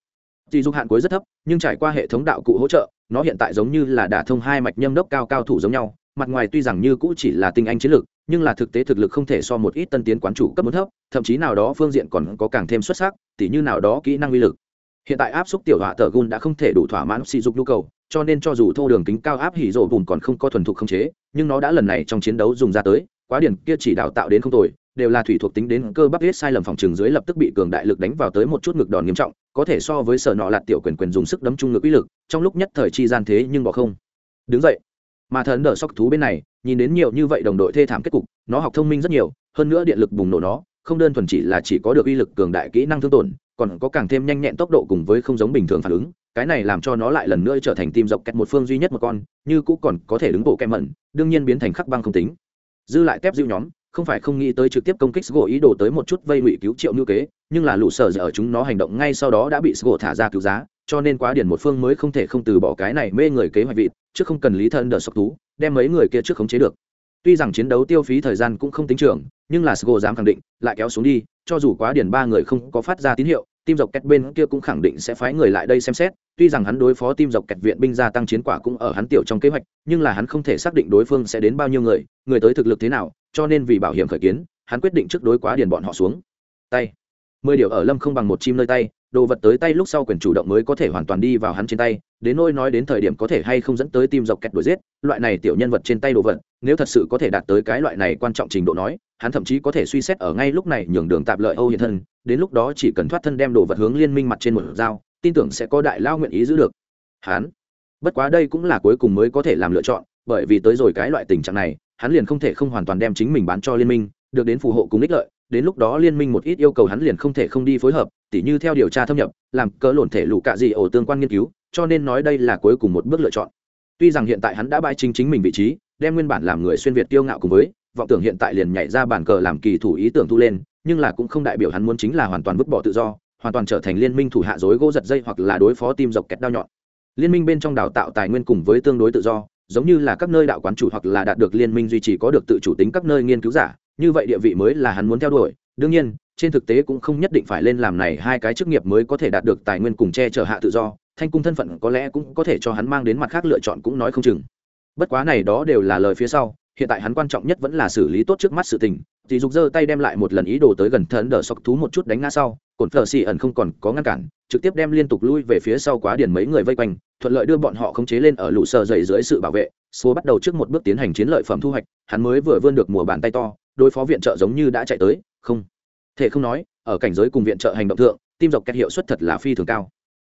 A: Tỷ dục hạn cuối rất thấp, nhưng trải qua hệ thống đạo cụ hỗ trợ, nó hiện tại giống như là đả thông hai mạch nhâm đốc cao cao thủ giống nhau, mặt ngoài tuy rằng như cũ chỉ là tinh anh chiến lực, nhưng là thực tế thực lực không thể so một ít tân tiến quán chủ cấp một thấp, thậm chí nào đó phương diện còn có càng thêm xuất sắc, tỉ như nào đó kỹ năng uy lực. Hiện tại áp xúc tiểu họa tờ gun đã không thể đủ thỏa mãn sử dụng nhu cầu, cho nên cho dù thô đường kính cao áp hỉ rồ bùn còn không có thuần thục không chế, nhưng nó đã lần này trong chiến đấu dùng ra tới, quá điển kia chỉ đào tạo đến không tồi, đều là thủy thuộc tính đến cơ bắp hết sai lầm phòng trường dưới lập tức bị cường đại lực đánh vào tới một chút ngực đòn nghiêm trọng có thể so với sở nọ lạt tiểu quyền quyền dùng sức đấm trung ngực uy lực trong lúc nhất thời chi gian thế nhưng bỏ không đứng dậy mà thần đỡ sóc thú bên này, nhìn đến nhiều như vậy đồng đội thê thảm kết cục, nó học thông minh rất nhiều, hơn nữa điện lực bùng nổ nó, không đơn thuần chỉ là chỉ có được uy lực cường đại kỹ năng thương tổn, còn có càng thêm nhanh nhẹn tốc độ cùng với không giống bình thường phản ứng. Cái này làm cho nó lại lần nữa trở thành tim dọc kẹt một phương duy nhất một con, như cũ còn có thể đứng bộ kem mẩn, đương nhiên biến thành khắc băng không tính. Dư lại tép dịu nhóm, không phải không nghĩ tới trực tiếp công kích sgô ý đồ tới một chút vây ngụy cứu triệu ngữ kế, nhưng là lũ sở ở chúng nó hành động ngay sau đó đã bị sgô thả ra cứu giá, cho nên quá điển một phương mới không thể không từ bỏ cái này mê người kế hoạch vịt chứ không cần lý thân đỡ sọc tú đem mấy người kia trước khống chế được. Tuy rằng chiến đấu tiêu phí thời gian cũng không tính trưởng nhưng là Sgo dám khẳng định, lại kéo xuống đi, cho dù quá điển ba người không có phát ra tín hiệu tim dọc kẹt bên kia cũng khẳng định sẽ phái người lại đây xem xét. Tuy rằng hắn đối phó tim dọc kẹt viện binh gia tăng chiến quả cũng ở hắn tiểu trong kế hoạch, nhưng là hắn không thể xác định đối phương sẽ đến bao nhiêu người người tới thực lực thế nào, cho nên vì bảo hiểm khởi kiến, hắn quyết định trước đối quá điền bọn họ xuống. Tay. Mười điều ở lâm không bằng một chim nơi tay đồ vật tới tay lúc sau quyền chủ động mới có thể hoàn toàn đi vào hắn trên tay, đến nôi nói đến thời điểm có thể hay không dẫn tới tim dọc kẹt đuổi giết, loại này tiểu nhân vật trên tay đồ vật, nếu thật sự có thể đạt tới cái loại này quan trọng trình độ nói, hắn thậm chí có thể suy xét ở ngay lúc này nhường đường tạp lợi âu hiện thân, đến lúc đó chỉ cần thoát thân đem đồ vật hướng liên minh mặt trên một dao tin tưởng sẽ có đại lao nguyện ý giữ được. Hắn, bất quá đây cũng là cuối cùng mới có thể làm lựa chọn, bởi vì tới rồi cái loại tình trạng này, hắn liền không thể không hoàn toàn đem chính mình bán cho liên minh, được đến phù hộ cùng ích lợi đến lúc đó liên minh một ít yêu cầu hắn liền không thể không đi phối hợp, tỉ như theo điều tra thâm nhập, làm cỡ lộn thể lũ cạ gì ổ tương quan nghiên cứu, cho nên nói đây là cuối cùng một bước lựa chọn. Tuy rằng hiện tại hắn đã bãi chính chính mình vị trí, đem nguyên bản làm người xuyên việt kiêu ngạo cùng với, vọng tưởng hiện tại liền nhảy ra bàn cờ làm kỳ thủ ý tưởng thu lên, nhưng là cũng không đại biểu hắn muốn chính là hoàn toàn vứt bỏ tự do, hoàn toàn trở thành liên minh thủ hạ dối gỗ giật dây hoặc là đối phó tim dọc kẹt đao nhọn. Liên minh bên trong đào tạo tài nguyên cùng với tương đối tự do, giống như là các nơi đạo quán chủ hoặc là đạt được liên minh duy trì có được tự chủ tính các nơi nghiên cứu giả như vậy địa vị mới là hắn muốn theo đuổi. Đương nhiên, trên thực tế cũng không nhất định phải lên làm này hai cái chức nghiệp mới có thể đạt được tài nguyên cùng che chở hạ tự do. Thanh cung thân phận có lẽ cũng có thể cho hắn mang đến mặt khác lựa chọn cũng nói không chừng. Bất quá này đó đều là lời phía sau. Hiện tại hắn quan trọng nhất vẫn là xử lý tốt trước mắt sự tình. Thì dục giơ tay đem lại một lần ý đồ tới gần thần đỡ sọc thú một chút đánh ngã sau cồn phở xì ẩn không còn có ngăn cản, trực tiếp đem liên tục lui về phía sau quá điển mấy người vây quanh, thuận lợi đưa bọn họ khống chế lên ở lũ sờ dậy dưới sự bảo vệ. Số bắt đầu trước một bước tiến hành chiến lợi phẩm thu hoạch, hắn mới vừa vươn được mùa bàn tay to đối phó viện trợ giống như đã chạy tới, không. Thể không nói, ở cảnh giới cùng viện trợ hành động thượng, tim dọc kẹt hiệu suất thật là phi thường cao.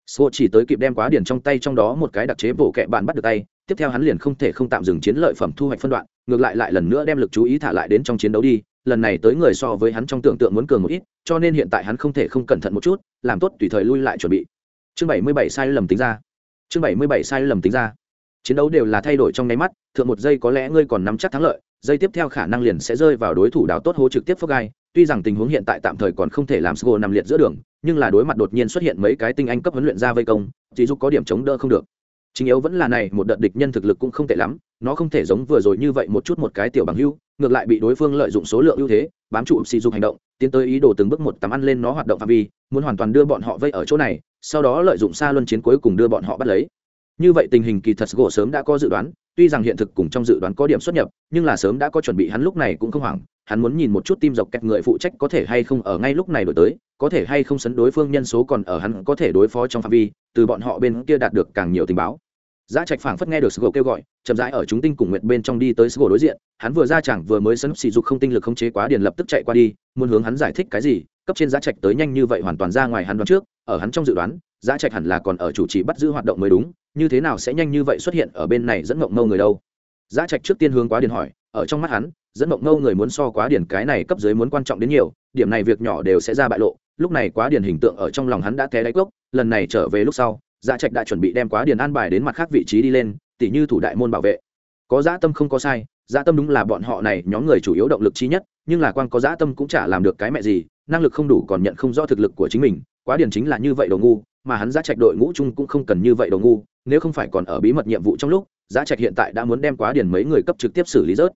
A: Sô chỉ tới kịp đem quá điển trong tay trong đó một cái đặc chế bổ kẹ bạn bắt được tay, tiếp theo hắn liền không thể không tạm dừng chiến lợi phẩm thu hoạch phân đoạn, ngược lại lại lần nữa đem lực chú ý thả lại đến trong chiến đấu đi, lần này tới người so với hắn trong tưởng tượng muốn cường một ít, cho nên hiện tại hắn không thể không cẩn thận một chút, làm tốt tùy thời lui lại chuẩn bị. Chương bảy mươi bảy sai lầm tính ra. Chương bảy mươi bảy sai lầm tính ra. Chiến đấu đều là thay đổi trong nháy mắt, thượng một giây có lẽ ngươi còn nắm chắc thắng lợi giây tiếp theo khả năng liền sẽ rơi vào đối thủ đào tốt hố trực tiếp phốc gai. Tuy rằng tình huống hiện tại tạm thời còn không thể làm sgo nằm liệt giữa đường, nhưng là đối mặt đột nhiên xuất hiện mấy cái tinh anh cấp huấn luyện ra vây công chỉ giúp có điểm chống đỡ không được. Chính yếu vẫn là này, một đợt địch nhân thực lực cũng không tệ lắm, nó không thể giống vừa rồi như vậy một chút một cái tiểu bằng hưu ngược lại bị đối phương lợi dụng số lượng ưu thế, bám trụ sỉ dục hành động, tiến tới ý đồ từng bước một tắm ăn lên nó hoạt động phạm vi, muốn hoàn toàn đưa bọn họ vây ở chỗ này, sau đó lợi dụng xa luân chiến cuối cùng đưa bọn họ bắt lấy. Như vậy tình hình kỳ thật gỗ sớm đã có dự đoán tuy rằng hiện thực cùng trong dự đoán có điểm xuất nhập, nhưng là sớm đã có chuẩn bị, hắn lúc này cũng không hoảng. Hắn muốn nhìn một chút tim dọc kẹt người phụ trách có thể hay không ở ngay lúc này đổi tới, có thể hay không sấn đối phương nhân số còn ở hắn có thể đối phó trong phạm vi, từ bọn họ bên kia đạt được càng nhiều tình báo. Giá trạch phảng phất nghe được sgô kêu gọi, chậm rãi ở chúng tinh cùng nguyệt bên trong đi tới sgô đối diện, hắn vừa ra chẳng vừa mới sấn sỉ dục không tinh lực không chế quá điền lập tức chạy qua đi, muốn hướng hắn giải thích cái gì, cấp trên giá trạch tới nhanh như vậy hoàn toàn ra ngoài hắn đoán trước, ở hắn trong dự đoán, giá trạch hẳn là còn ở chủ trì bắt giữ hoạt động mới đúng như thế nào sẽ nhanh như vậy xuất hiện ở bên này dẫn mộng mâu người đâu? Giá trạch trước tiên hướng quá điền hỏi, ở trong mắt hắn, dẫn mộng mâu người muốn so quá điền cái này cấp dưới muốn quan trọng đến nhiều, điểm này việc nhỏ đều sẽ ra bại lộ. Lúc này quá điền hình tượng ở trong lòng hắn đã té đáy cốc, lần này trở về lúc sau giá trạch đã chuẩn bị đem quá điền an bài đến mặt khác vị trí đi lên, tỉ như thủ đại môn bảo vệ. Có giá tâm không có sai giá tâm đúng là bọn họ này nhóm người chủ yếu động lực chi nhất, nhưng là quan có giá tâm cũng chả làm được cái mẹ gì, năng lực không đủ còn nhận không rõ thực lực của chính mình quá điển chính là như vậy đồ ngu, mà hắn giá trạch đội ngũ chung cũng không cần như vậy đồ ngu, nếu không phải còn ở bí mật nhiệm vụ trong lúc, giá trạch hiện tại đã muốn đem quá điển mấy người cấp trực tiếp xử lý rớt.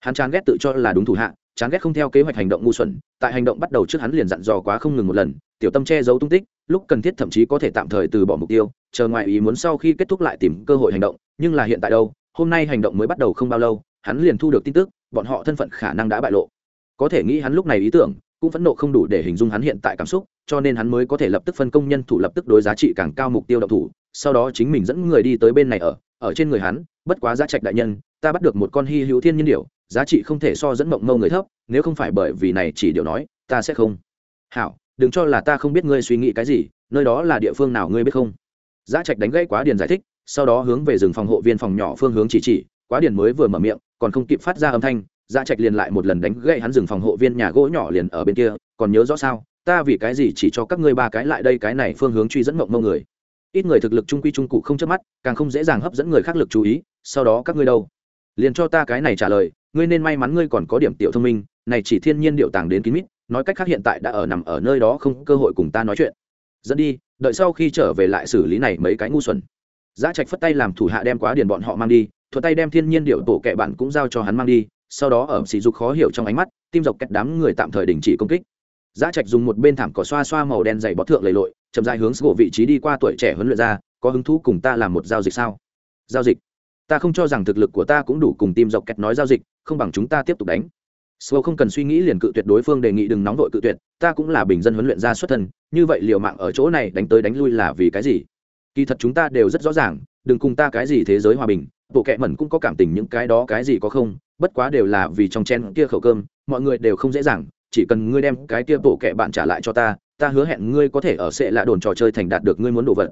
A: Hắn chán ghét tự cho là đúng thủ hạ, chán ghét không theo kế hoạch hành động ngu xuẩn, tại hành động bắt đầu trước hắn liền dặn dò quá không ngừng một lần, tiểu tâm che giấu tung tích, lúc cần thiết thậm chí có thể tạm thời từ bỏ mục tiêu, chờ ngoại ý muốn sau khi kết thúc lại tìm cơ hội hành động, nhưng là hiện tại đâu, hôm nay hành động mới bắt đầu không bao lâu, hắn liền thu được tin tức, bọn họ thân phận khả năng đã bại lộ. Có thể nghĩ hắn lúc này ý tưởng cũng phẫn nộ không đủ để hình dung hắn hiện tại cảm xúc, cho nên hắn mới có thể lập tức phân công nhân thủ lập tức đối giá trị càng cao mục tiêu động thủ, sau đó chính mình dẫn người đi tới bên này ở ở trên người hắn, bất quá giá trạch đại nhân, ta bắt được một con hy hữu thiên nhiên điểu, giá trị không thể so dẫn mộng mâu người thấp, nếu không phải bởi vì này chỉ điều nói, ta sẽ không. Hảo, đừng cho là ta không biết ngươi suy nghĩ cái gì, nơi đó là địa phương nào ngươi biết không? Giá trạch đánh gãy quá điền giải thích, sau đó hướng về rừng phòng hộ viên phòng nhỏ phương hướng chỉ chỉ, quá điền mới vừa mở miệng, còn không kịp phát ra âm thanh dạ trạch liền lại một lần đánh gãy hắn dừng phòng hộ viên nhà gỗ nhỏ liền ở bên kia, còn nhớ rõ sao? Ta vì cái gì chỉ cho các ngươi ba cái lại đây cái này phương hướng truy dẫn mộng mâu người? Ít người thực lực trung quy trung cụ không chớp mắt, càng không dễ dàng hấp dẫn người khác lực chú ý, sau đó các ngươi đâu? Liền cho ta cái này trả lời, ngươi nên may mắn ngươi còn có điểm tiểu thông minh, này chỉ thiên nhiên điệu tàng đến kín mít, nói cách khác hiện tại đã ở nằm ở nơi đó không cơ hội cùng ta nói chuyện. Dẫn đi, đợi sau khi trở về lại xử lý này mấy cái ngu xuẩn. Giá trạch phất tay làm thủ hạ đem quá điền bọn họ mang đi, thuận tay đem thiên nhiên điệu tổ kệ bạn cũng giao cho hắn mang đi sau đó ở sỉ dục khó hiểu trong ánh mắt tim dọc kẹt đám người tạm thời đình chỉ công kích. Giá trạch dùng một bên thảm cỏ xoa xoa màu đen dày bó thượng lầy lội chậm dài hướng gỗ vị trí đi qua tuổi trẻ huấn luyện ra có hứng thú cùng ta làm một giao dịch sao? Giao dịch? Ta không cho rằng thực lực của ta cũng đủ cùng tim dọc kẹt nói giao dịch không bằng chúng ta tiếp tục đánh. Sô không cần suy nghĩ liền cự tuyệt đối phương đề nghị đừng nóng vội cự tuyệt, ta cũng là bình dân huấn luyện ra xuất thân, như vậy liều mạng ở chỗ này đánh tới đánh lui là vì cái gì? Kỳ thật chúng ta đều rất rõ ràng, đừng cùng ta cái gì thế giới hòa bình, bộ kệ mẩn cũng có cảm tình những cái đó cái gì có không, bất quá đều là vì trong chen kia khẩu cơm, mọi người đều không dễ dàng, chỉ cần ngươi đem cái kia bộ kệ bạn trả lại cho ta, ta hứa hẹn ngươi có thể ở sẽ lạ đồn trò chơi thành đạt được ngươi muốn đồ vật.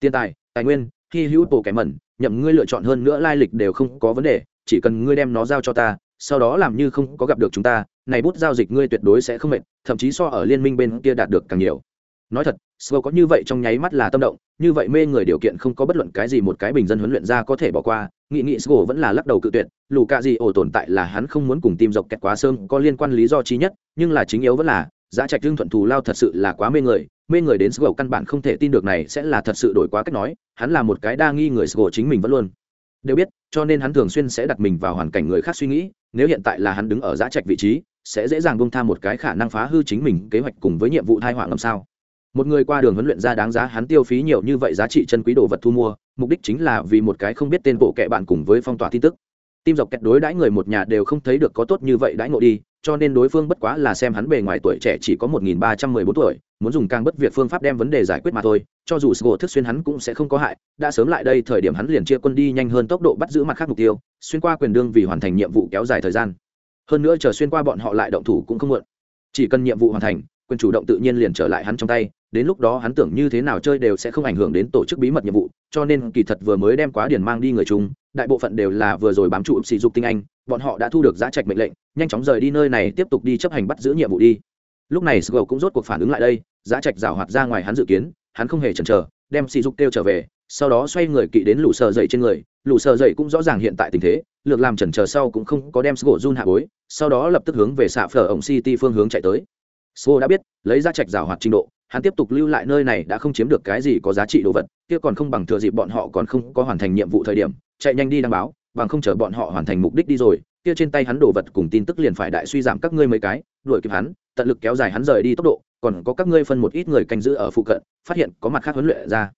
A: Tiền tài, tài nguyên, khi hữu bộ kệ mẩn, nhậm ngươi lựa chọn hơn nữa lai lịch đều không có vấn đề, chỉ cần ngươi đem nó giao cho ta, sau đó làm như không có gặp được chúng ta này bút giao dịch ngươi tuyệt đối sẽ không mệt thậm chí so ở liên minh bên kia đạt được càng nhiều nói thật sơ có như vậy trong nháy mắt là tâm động, như vậy mê người điều kiện không có bất luận cái gì một cái bình dân huấn luyện ra có thể bỏ qua nghị nghị sơ vẫn là lắc đầu cự tuyệt, lù cạ gì ổ tồn tại là hắn không muốn cùng tim dọc kẹt quá sơn có liên quan lý do chí nhất, nhưng là chính yếu vẫn là, giá trạch lương thuận thù lao thật sự là quá mê người mê người đến sơ căn bản không thể tin được này sẽ là thật sự đổi quá cách nói, hắn là một cái đa nghi người sơ chính mình vẫn luôn. Đều biết, cho nên hắn thường xuyên sẽ đặt mình vào hoàn cảnh người khác suy nghĩ, nếu hiện tại là hắn đứng ở giã trạch vị trí, sẽ dễ dàng buông tha một cái khả năng phá hư chính mình kế hoạch cùng với nhiệm vụ thai họa làm sao một người qua đường huấn luyện ra đáng giá hắn tiêu phí nhiều như vậy giá trị chân quý đồ vật thu mua, mục đích chính là vì một cái không biết tên bộ kệ bạn cùng với phong tỏa tin tức. Tim dọc kẹt đối đãi người một nhà đều không thấy được có tốt như vậy đãi ngộ đi, cho nên đối phương bất quá là xem hắn bề ngoài tuổi trẻ chỉ có một nghìn ba trăm mười bốn tuổi, muốn dùng càng bất việc phương pháp đem vấn đề giải quyết mà thôi, cho dù sgô thức xuyên hắn cũng sẽ không có hại, đã sớm lại đây thời điểm hắn liền chia quân đi nhanh hơn tốc độ bắt giữ mặt khác mục tiêu, xuyên qua quyền đương vì hoàn thành nhiệm vụ kéo dài thời gian. Hơn nữa chờ xuyên qua bọn họ lại động thủ cũng không muộn. Chỉ cần nhiệm vụ hoàn thành, quyền chủ động tự nhiên liền trở lại hắn trong tay đến lúc đó hắn tưởng như thế nào chơi đều sẽ không ảnh hưởng đến tổ chức bí mật nhiệm vụ, cho nên kỳ thật vừa mới đem quá điển mang đi người chúng đại bộ phận đều là vừa rồi bám trụ sỉ dục tinh anh, bọn họ đã thu được giá trạch mệnh lệnh, nhanh chóng rời đi nơi này tiếp tục đi chấp hành bắt giữ nhiệm vụ đi. Lúc này sgo cũng rốt cuộc phản ứng lại đây, giá trạch rào hoạt ra ngoài hắn dự kiến, hắn không hề chần chờ, đem sỉ dục kêu trở về, sau đó xoay người kỵ đến lũ sờ dậy trên người, lũ sờ dậy cũng rõ ràng hiện tại tình thế, lược làm chần chờ sau cũng không có đem sgo run hạ bối sau đó lập tức hướng về xạ phở ổng city phương hướng chạy tới. Sgo đã biết, lấy giá trạch rào hoạt trình độ hắn tiếp tục lưu lại nơi này đã không chiếm được cái gì có giá trị đồ vật, kia còn không bằng thừa dịp bọn họ còn không có hoàn thành nhiệm vụ thời điểm, chạy nhanh đi đăng báo, bằng không chờ bọn họ hoàn thành mục đích đi rồi, kia trên tay hắn đồ vật cùng tin tức liền phải đại suy giảm các ngươi mấy cái, đuổi kịp hắn, tận lực kéo dài hắn rời đi tốc độ, còn có các ngươi phân một ít người canh giữ ở phụ cận, phát hiện có mặt khác huấn luyện ra.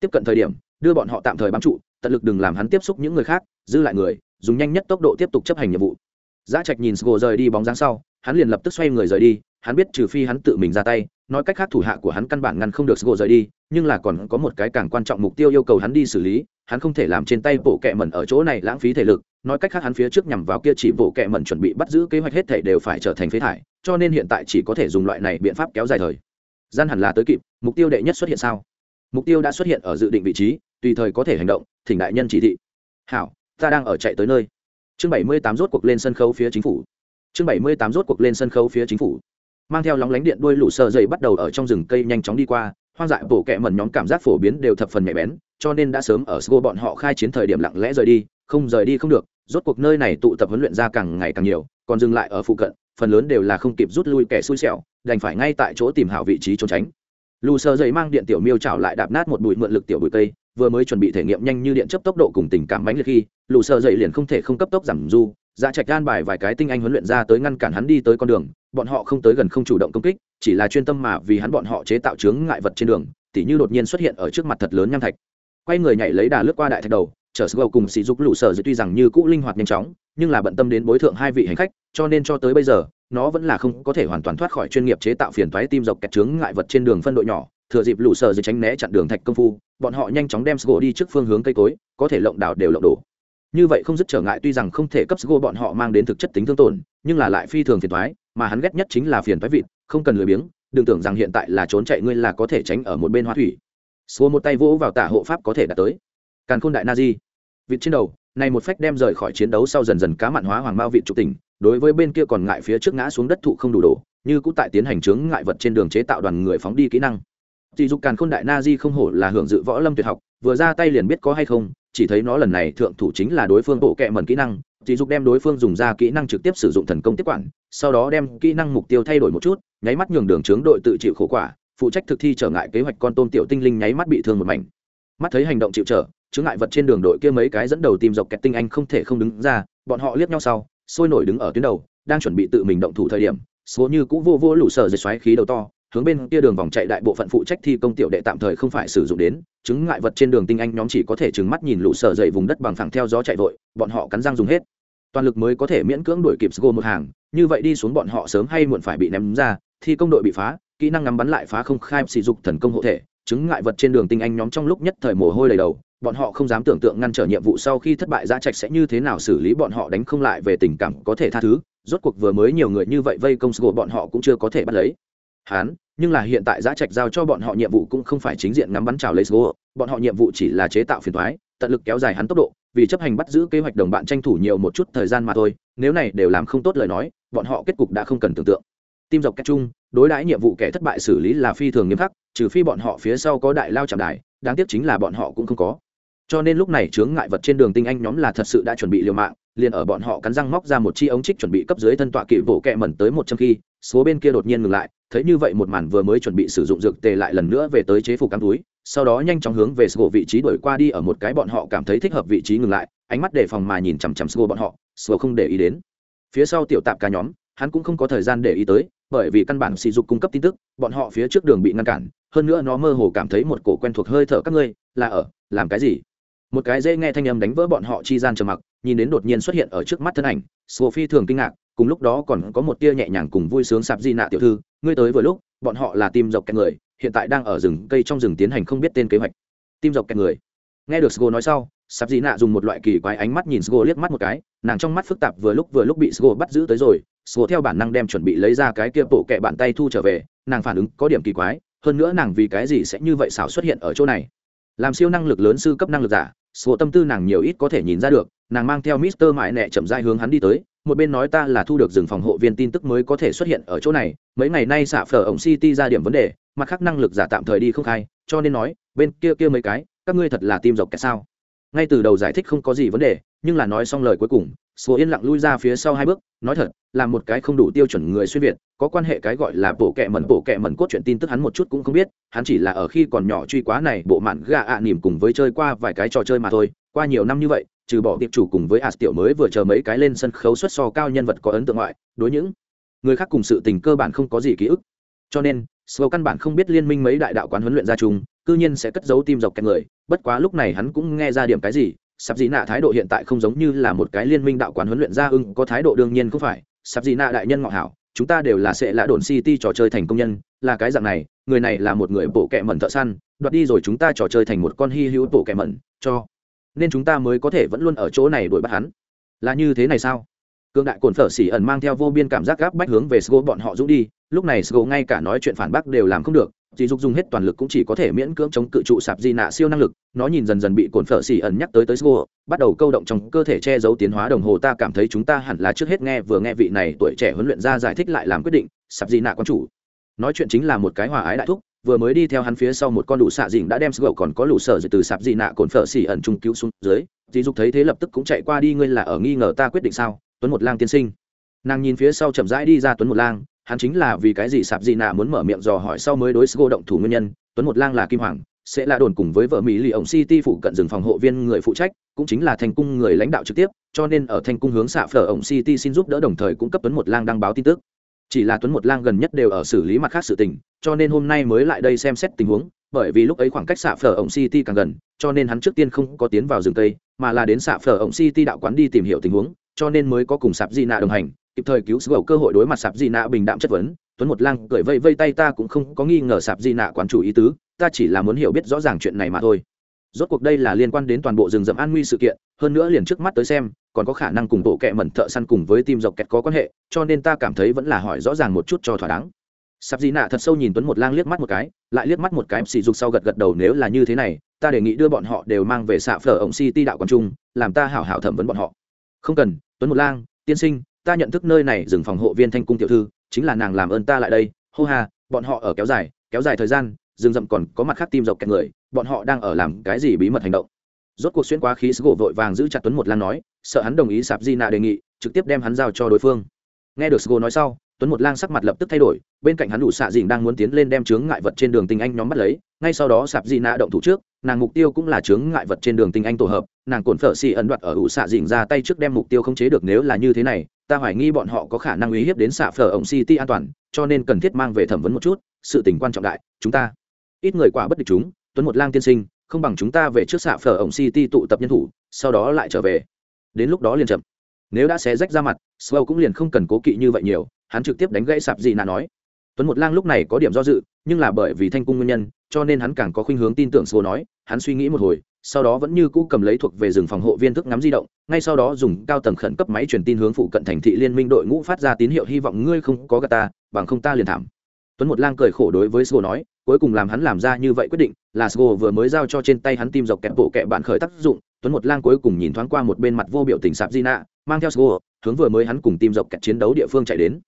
A: Tiếp cận thời điểm, đưa bọn họ tạm thời bám trụ, tận lực đừng làm hắn tiếp xúc những người khác dư lại người, dùng nhanh nhất tốc độ tiếp tục chấp hành nhiệm vụ. Giá trạch nhìn sgo rời đi bóng dáng sau, hắn liền lập tức xoay người rời đi hắn biết trừ phi hắn tự mình ra tay, nói cách khác thủ hạ của hắn căn bản ngăn không được sgo rời đi, nhưng là còn có một cái càng quan trọng mục tiêu yêu cầu hắn đi xử lý, hắn không thể làm trên tay bộ kẹ mẩn ở chỗ này lãng phí thể lực, nói cách khác hắn phía trước nhằm vào kia chỉ bộ kẹ mẩn chuẩn bị bắt giữ kế hoạch hết thể đều phải trở thành phế thải, cho nên hiện tại chỉ có thể dùng loại này biện pháp kéo dài thời gian hẳn là tới kịp, mục tiêu đệ nhất xuất hiện sao? Mục tiêu đã xuất hiện ở dự định vị trí, tùy thời có thể hành động, thỉnh đại nhân chỉ thị. Hảo, ta đang ở chạy tới nơi. Chương bảy mươi tám rốt cuộc lên sân khấu phía chính phủ. Chương bảy mươi tám rốt cuộc lên sân khấu phía chính phủ mang theo lóng lánh điện đuôi lũ sợ dậy bắt đầu ở trong rừng cây nhanh chóng đi qua, hoang dại bổ kẹ mẩn nhóm cảm giác phổ biến đều thập phần nhạy bén, cho nên đã sớm ở sgo bọn họ khai chiến thời điểm lặng lẽ rời đi, không rời đi không được, rốt cuộc nơi này tụ tập huấn luyện ra càng ngày càng nhiều, còn dừng lại ở phụ cận, phần lớn đều là không kịp rút lui kẻ xui xẻo, đành phải ngay tại chỗ tìm hảo vị trí trốn tránh. Lù sơ dậy mang điện tiểu miêu chảo lại đạp nát một bụi mượn lực tiểu bụi cây, vừa mới chuẩn bị thể nghiệm nhanh như điện chấp tốc độ cùng tình cảm mãnh liệt khi lù sơ dậy liền không thể không cấp tốc giảm du dạ trạch gan bài vài cái tinh anh huấn luyện ra tới ngăn cản hắn đi tới con đường, bọn họ không tới gần không chủ động công kích, chỉ là chuyên tâm mà vì hắn bọn họ chế tạo chướng ngại vật trên đường, tỉ như đột nhiên xuất hiện ở trước mặt thật lớn nham thạch. Quay người nhảy lấy đà lướt qua đại thạch đầu, chở sức cùng sỉ dục lũ sở dưới tuy rằng như cũ linh hoạt nhanh chóng, nhưng là bận tâm đến bối thượng hai vị hành khách, cho nên cho tới bây giờ, nó vẫn là không có thể hoàn toàn thoát khỏi chuyên nghiệp chế tạo phiền toái tim dọc kẹt chướng ngại vật trên đường phân đội nhỏ. Thừa dịp lũ sở dưới tránh né chặn đường thạch công phu, bọn họ nhanh chóng đem sgô đi trước phương hướng cây cối, có thể lộng đảo đều lộng đổ như vậy không dứt trở ngại tuy rằng không thể cấp Sgo bọn họ mang đến thực chất tính thương tổn nhưng là lại phi thường phiền toái mà hắn ghét nhất chính là phiền toái vịt không cần lười biếng đừng tưởng rằng hiện tại là trốn chạy ngươi là có thể tránh ở một bên hoa thủy. Sgo một tay vỗ vào tả hộ pháp có thể đạt tới. Càn khôn đại na di. Vịt trên đầu này một phách đem rời khỏi chiến đấu sau dần dần cá mặn hóa hoàng bao vịt trục tỉnh đối với bên kia còn ngại phía trước ngã xuống đất thụ không đủ đổ như cũng tại tiến hành chướng ngại vật trên đường chế tạo đoàn người phóng đi kỹ năng. Tỷ dục càn khôn đại na di không hổ là hưởng dự võ lâm tuyệt học, vừa ra tay liền biết có hay không, chỉ thấy nó lần này thượng thủ chính là đối phương bộ kệ mẩn kỹ năng, chỉ dục đem đối phương dùng ra kỹ năng trực tiếp sử dụng thần công tiếp quản, sau đó đem kỹ năng mục tiêu thay đổi một chút, nháy mắt nhường đường chướng đội tự chịu khổ quả, phụ trách thực thi trở ngại kế hoạch con tôm tiểu tinh linh nháy mắt bị thương một mảnh. Mắt thấy hành động chịu trở, chướng ngại vật trên đường đội kia mấy cái dẫn đầu tìm dọc kẹt tinh anh không thể không đứng ra, bọn họ liếc nhau sau, sôi nổi đứng ở tuyến đầu, đang chuẩn bị tự mình động thủ thời điểm, số như cũ vô vô lũ sở dệt xoáy khí đầu to, hướng bên kia đường vòng chạy đại bộ phận phụ trách thi công tiểu đệ tạm thời không phải sử dụng đến, chứng ngại vật trên đường tinh anh nhóm chỉ có thể trừng mắt nhìn lũ sở dậy vùng đất bằng phẳng theo gió chạy vội, bọn họ cắn răng dùng hết. Toàn lực mới có thể miễn cưỡng đuổi kịp sgo một hàng, như vậy đi xuống bọn họ sớm hay muộn phải bị ném ra, thi công đội bị phá, kỹ năng ngắm bắn lại phá không khai sử dụng thần công hộ thể, chứng ngại vật trên đường tinh anh nhóm trong lúc nhất thời mồ hôi đầy đầu, bọn họ không dám tưởng tượng ngăn trở nhiệm vụ sau khi thất bại ra trạch sẽ như thế nào xử lý bọn họ đánh không lại về tình cảm có thể tha thứ, rốt cuộc vừa mới nhiều người như vậy vây công sgo bọn họ cũng chưa có thể bắt lấy. Hắn nhưng là hiện tại giá trạch giao cho bọn họ nhiệm vụ cũng không phải chính diện ngắm bắn trào lấy số. Bọn họ nhiệm vụ chỉ là chế tạo phiền thoái, tận lực kéo dài hắn tốc độ, vì chấp hành bắt giữ kế hoạch đồng bạn tranh thủ nhiều một chút thời gian mà thôi, nếu này đều làm không tốt lời nói, bọn họ kết cục đã không cần tưởng tượng. Tim dọc cách chung, đối đãi nhiệm vụ kẻ thất bại xử lý là phi thường nghiêm khắc, trừ phi bọn họ phía sau có đại lao chạm đài, đáng tiếc chính là bọn họ cũng không có. Cho nên lúc này chướng ngại vật trên đường tinh anh nhóm là thật sự đã chuẩn bị liều mạng liền ở bọn họ cắn răng móc ra một chi ống trích chuẩn bị cấp dưới thân tọa kỵ bộ kẹ mẩn tới một trăm khi, số bên kia đột nhiên ngừng lại, thấy như vậy một màn vừa mới chuẩn bị sử dụng dược tề lại lần nữa về tới chế phục cắm túi, sau đó nhanh chóng hướng về sgô vị trí đổi qua đi ở một cái bọn họ cảm thấy thích hợp vị trí ngừng lại, ánh mắt đề phòng mà nhìn chằm chằm sgô bọn họ sgô không để ý đến. Phía sau tiểu tạp ca nhóm, hắn cũng không có thời gian để ý tới, bởi vì căn bản sỉ dục cung cấp tin tức, bọn họ phía trước đường bị ngăn cản, hơn nữa nó mơ hồ cảm thấy một cổ quen thuộc hơi thở các ngươi, là ở, làm cái gì? Một cái dễ nghe thanh âm đánh vỡ bọn họ chi gian trầm mặc nhìn đến đột nhiên xuất hiện ở trước mắt thân ảnh, sophie thường kinh ngạc, cùng lúc đó còn có một tia nhẹ nhàng cùng vui sướng sạp di nạ tiểu thư, ngươi tới vừa lúc, bọn họ là tim dọc kẹt người, hiện tại đang ở rừng cây trong rừng tiến hành không biết tên kế hoạch. Tim dọc kẹt người. Nghe được sgo nói sau, sạp di nạ dùng một loại kỳ quái ánh mắt nhìn sgo liếc mắt một cái, nàng trong mắt phức tạp vừa lúc vừa lúc bị sgo bắt giữ tới rồi, sgo theo bản năng đem chuẩn bị lấy ra cái kia bộ kẹ bàn tay thu trở về, nàng phản ứng có điểm kỳ quái, hơn nữa nàng vì cái gì sẽ như vậy xảo xuất hiện ở chỗ này? Làm siêu năng lực lớn sư cấp năng lực giả số tâm tư nàng nhiều ít có thể nhìn ra được, nàng mang theo mister mãi nẹ chậm dai hướng hắn đi tới, một bên nói ta là thu được rừng phòng hộ viên tin tức mới có thể xuất hiện ở chỗ này, mấy ngày nay xạ phở ổng city ra điểm vấn đề, mặt khác năng lực giả tạm thời đi không khai, cho nên nói, bên kia kia mấy cái, các ngươi thật là tim dọc kẹt sao? Ngay từ đầu giải thích không có gì vấn đề nhưng là nói xong lời cuối cùng số yên lặng lui ra phía sau hai bước nói thật là một cái không đủ tiêu chuẩn người xuyên việt có quan hệ cái gọi là bộ kệ mẩn bộ kệ mẩn cốt truyện tin tức hắn một chút cũng không biết hắn chỉ là ở khi còn nhỏ truy quá này bộ mạn gà ạ à nỉm cùng với chơi qua vài cái trò chơi mà thôi qua nhiều năm như vậy trừ bỏ tiệp chủ cùng với ạt tiểu mới vừa chờ mấy cái lên sân khấu xuất so cao nhân vật có ấn tượng ngoại đối những người khác cùng sự tình cơ bản không có gì ký ức. Cho nên Slow căn bản không biết liên minh mấy đại đạo quán huấn luyện ra chung, cư nhiên sẽ cất giấu tim dọc kẹt người, bất quá lúc này hắn cũng nghe ra điểm cái gì, sạp dị nạ thái độ hiện tại không giống như là một cái liên minh đạo quán huấn luyện ra ưng, có thái độ đương nhiên không phải. Sạp dị nạ đại nhân ngọ hảo, chúng ta đều là sẽ lã đồn city trò chơi thành công nhân, là cái dạng này, người này là một người bộ kẹ mẩn thợ săn, đoạt đi rồi chúng ta trò chơi thành một con hy hữu bộ kẹ mẩn, cho nên chúng ta mới có thể vẫn luôn ở chỗ này đuổi bắt hắn. Là như thế này sao? Cương đại cồn phở xỉ ẩn mang theo vô biên cảm giác gáp bách hướng về sgo bọn họ dũng đi, lúc này sgo ngay cả nói chuyện phản bác đều làm không được dì dục dùng hết toàn lực cũng chỉ có thể miễn cưỡng chống cự trụ sạp di nạ siêu năng lực, nó nhìn dần dần bị cồn phở xỉ ẩn nhắc tới tới sgo bắt đầu câu động trong cơ thể che giấu tiến hóa đồng hồ. Ta cảm thấy chúng ta hẳn là trước hết nghe vừa nghe vị này tuổi trẻ huấn luyện ra giải thích lại làm quyết định, sạp di nạ quan chủ. Nói chuyện chính là một cái hòa ái đại thúc, vừa mới đi theo hắn phía sau một con đủ xạ dịnh đã đem sgo còn có lũ sở từ sạp di nạ cồn phở xỉ ẩn trung cứu xuống dưới. Dì dục thấy thế lập tức cũng chạy qua đi, ngươi là ở nghi ngờ ta quyết định sao? Tuấn một lang tiên sinh. Nàng nhìn phía sau chậm rãi đi ra tuấn một lang hắn chính là vì cái gì sạp gì nạ muốn mở miệng dò hỏi sau mới đối sgo động thủ nguyên nhân, tuấn một lang là kim hoàng, sẽ là đồn cùng với vợ mỹ lì ổng city phụ cận rừng phòng hộ viên người phụ trách, cũng chính là thành cung người lãnh đạo trực tiếp, cho nên ở thành cung hướng xạ phở ổng city xin giúp đỡ đồng thời cung cấp tuấn một lang đăng báo tin tức. Chỉ là tuấn một lang gần nhất đều ở xử lý mặt khác sự tình, cho nên hôm nay mới lại đây xem xét tình huống, bởi vì lúc ấy khoảng cách xạ phở ổng city càng gần, cho nên hắn trước tiên không có tiến vào rừng tây mà là đến xạ phở ổng city đạo quán đi tìm hiểu tình huống, cho nên mới có cùng sạp di nạ đồng hành kịp thời cứu sgầu cơ hội đối mặt sạp di nạ bình đạm chất vấn, tuấn một lang cười vây vây tay ta cũng không có nghi ngờ sạp di nạ quán chủ ý tứ, ta chỉ là muốn hiểu biết rõ ràng chuyện này mà thôi. Rốt cuộc đây là liên quan đến toàn bộ rừng rậm an nguy sự kiện, hơn nữa liền trước mắt tới xem, còn có khả năng cùng bộ kệ mẩn thợ săn cùng với tim dọc kẹt có quan hệ, cho nên ta cảm thấy vẫn là hỏi rõ ràng một chút cho thỏa đáng. Sạp di nạ thật sâu nhìn tuấn một lang liếc mắt một cái, lại liếc mắt một cái xì dục sau gật gật đầu nếu là như thế này, ta đề nghị đưa bọn họ đều mang về xạ phở ổng city đạo quán trung làm ta hảo hảo thẩm vấn bọn họ. Không cần, tuấn một lang, tiên sinh ta nhận thức nơi này dừng phòng hộ viên thanh cung tiểu thư, chính là nàng làm ơn ta lại đây. Hô ha, bọn họ ở kéo dài kéo dài thời gian, rừng rậm còn có mặt khác tim dọc kẹt người, bọn họ đang ở làm cái gì bí mật hành động? Rốt cuộc xuyên quá khí sứ gỗ vội vàng giữ chặt tuấn một lan nói, sợ hắn đồng ý sạp di nạ đề nghị, trực tiếp đem hắn giao cho đối phương. Nghe được sgo nói sau, tuấn một lang sắc mặt lập tức thay đổi, bên cạnh hắn đủ xạ dìn đang muốn tiến lên đem chướng ngại vật trên đường tinh anh nhóm bắt lấy, ngay sau đó sạp di nạ động thủ trước, nàng mục tiêu cũng là chướng ngại vật trên đường tinh anh tổ hợp, nàng cổn phở xì ẩn đoạt ở ủ xạ dìn ra tay trước đem mục tiêu không chế được nếu là như thế này ta hoài nghi bọn họ có khả năng uy hiếp đến xạ phở ổng city an toàn, cho nên cần thiết mang về thẩm vấn một chút, sự tình quan trọng đại, chúng ta. Ít người quả bất địch chúng, tuấn một lang tiên sinh, không bằng chúng ta về trước xạ phở ổng city tụ tập nhân thủ, sau đó lại trở về. Đến lúc đó liền chậm. Nếu đã xé rách ra mặt swell cũng liền không cần cố kỵ như vậy nhiều, hắn trực tiếp đánh gãy sạp gì nà nói. Tuấn một lang lúc này có điểm do dự, nhưng là bởi vì thanh cung nguyên nhân cho nên hắn càng có khuynh hướng tin tưởng Sô nói hắn suy nghĩ một hồi sau đó vẫn như cũ cầm lấy thuộc về rừng phòng hộ viên thức ngắm di động ngay sau đó dùng cao tầng khẩn cấp máy truyền tin hướng phụ cận thành thị liên minh đội ngũ phát ra tín hiệu hy vọng ngươi không có gà ta bằng không ta liền thảm. Tuấn một lang cười khổ đối với Sô nói cuối cùng làm hắn làm ra như vậy quyết định là Sô vừa mới giao cho trên tay hắn tim dọc kẹp bộ kẹ bạn khởi tác dụng tuấn một lang cuối cùng nhìn thoáng qua một bên mặt vô biểu tình sạp di nạ mang theo Sô, hướng vừa mới hắn cùng tim dọc kẹp chiến đấu địa phương chạy đến.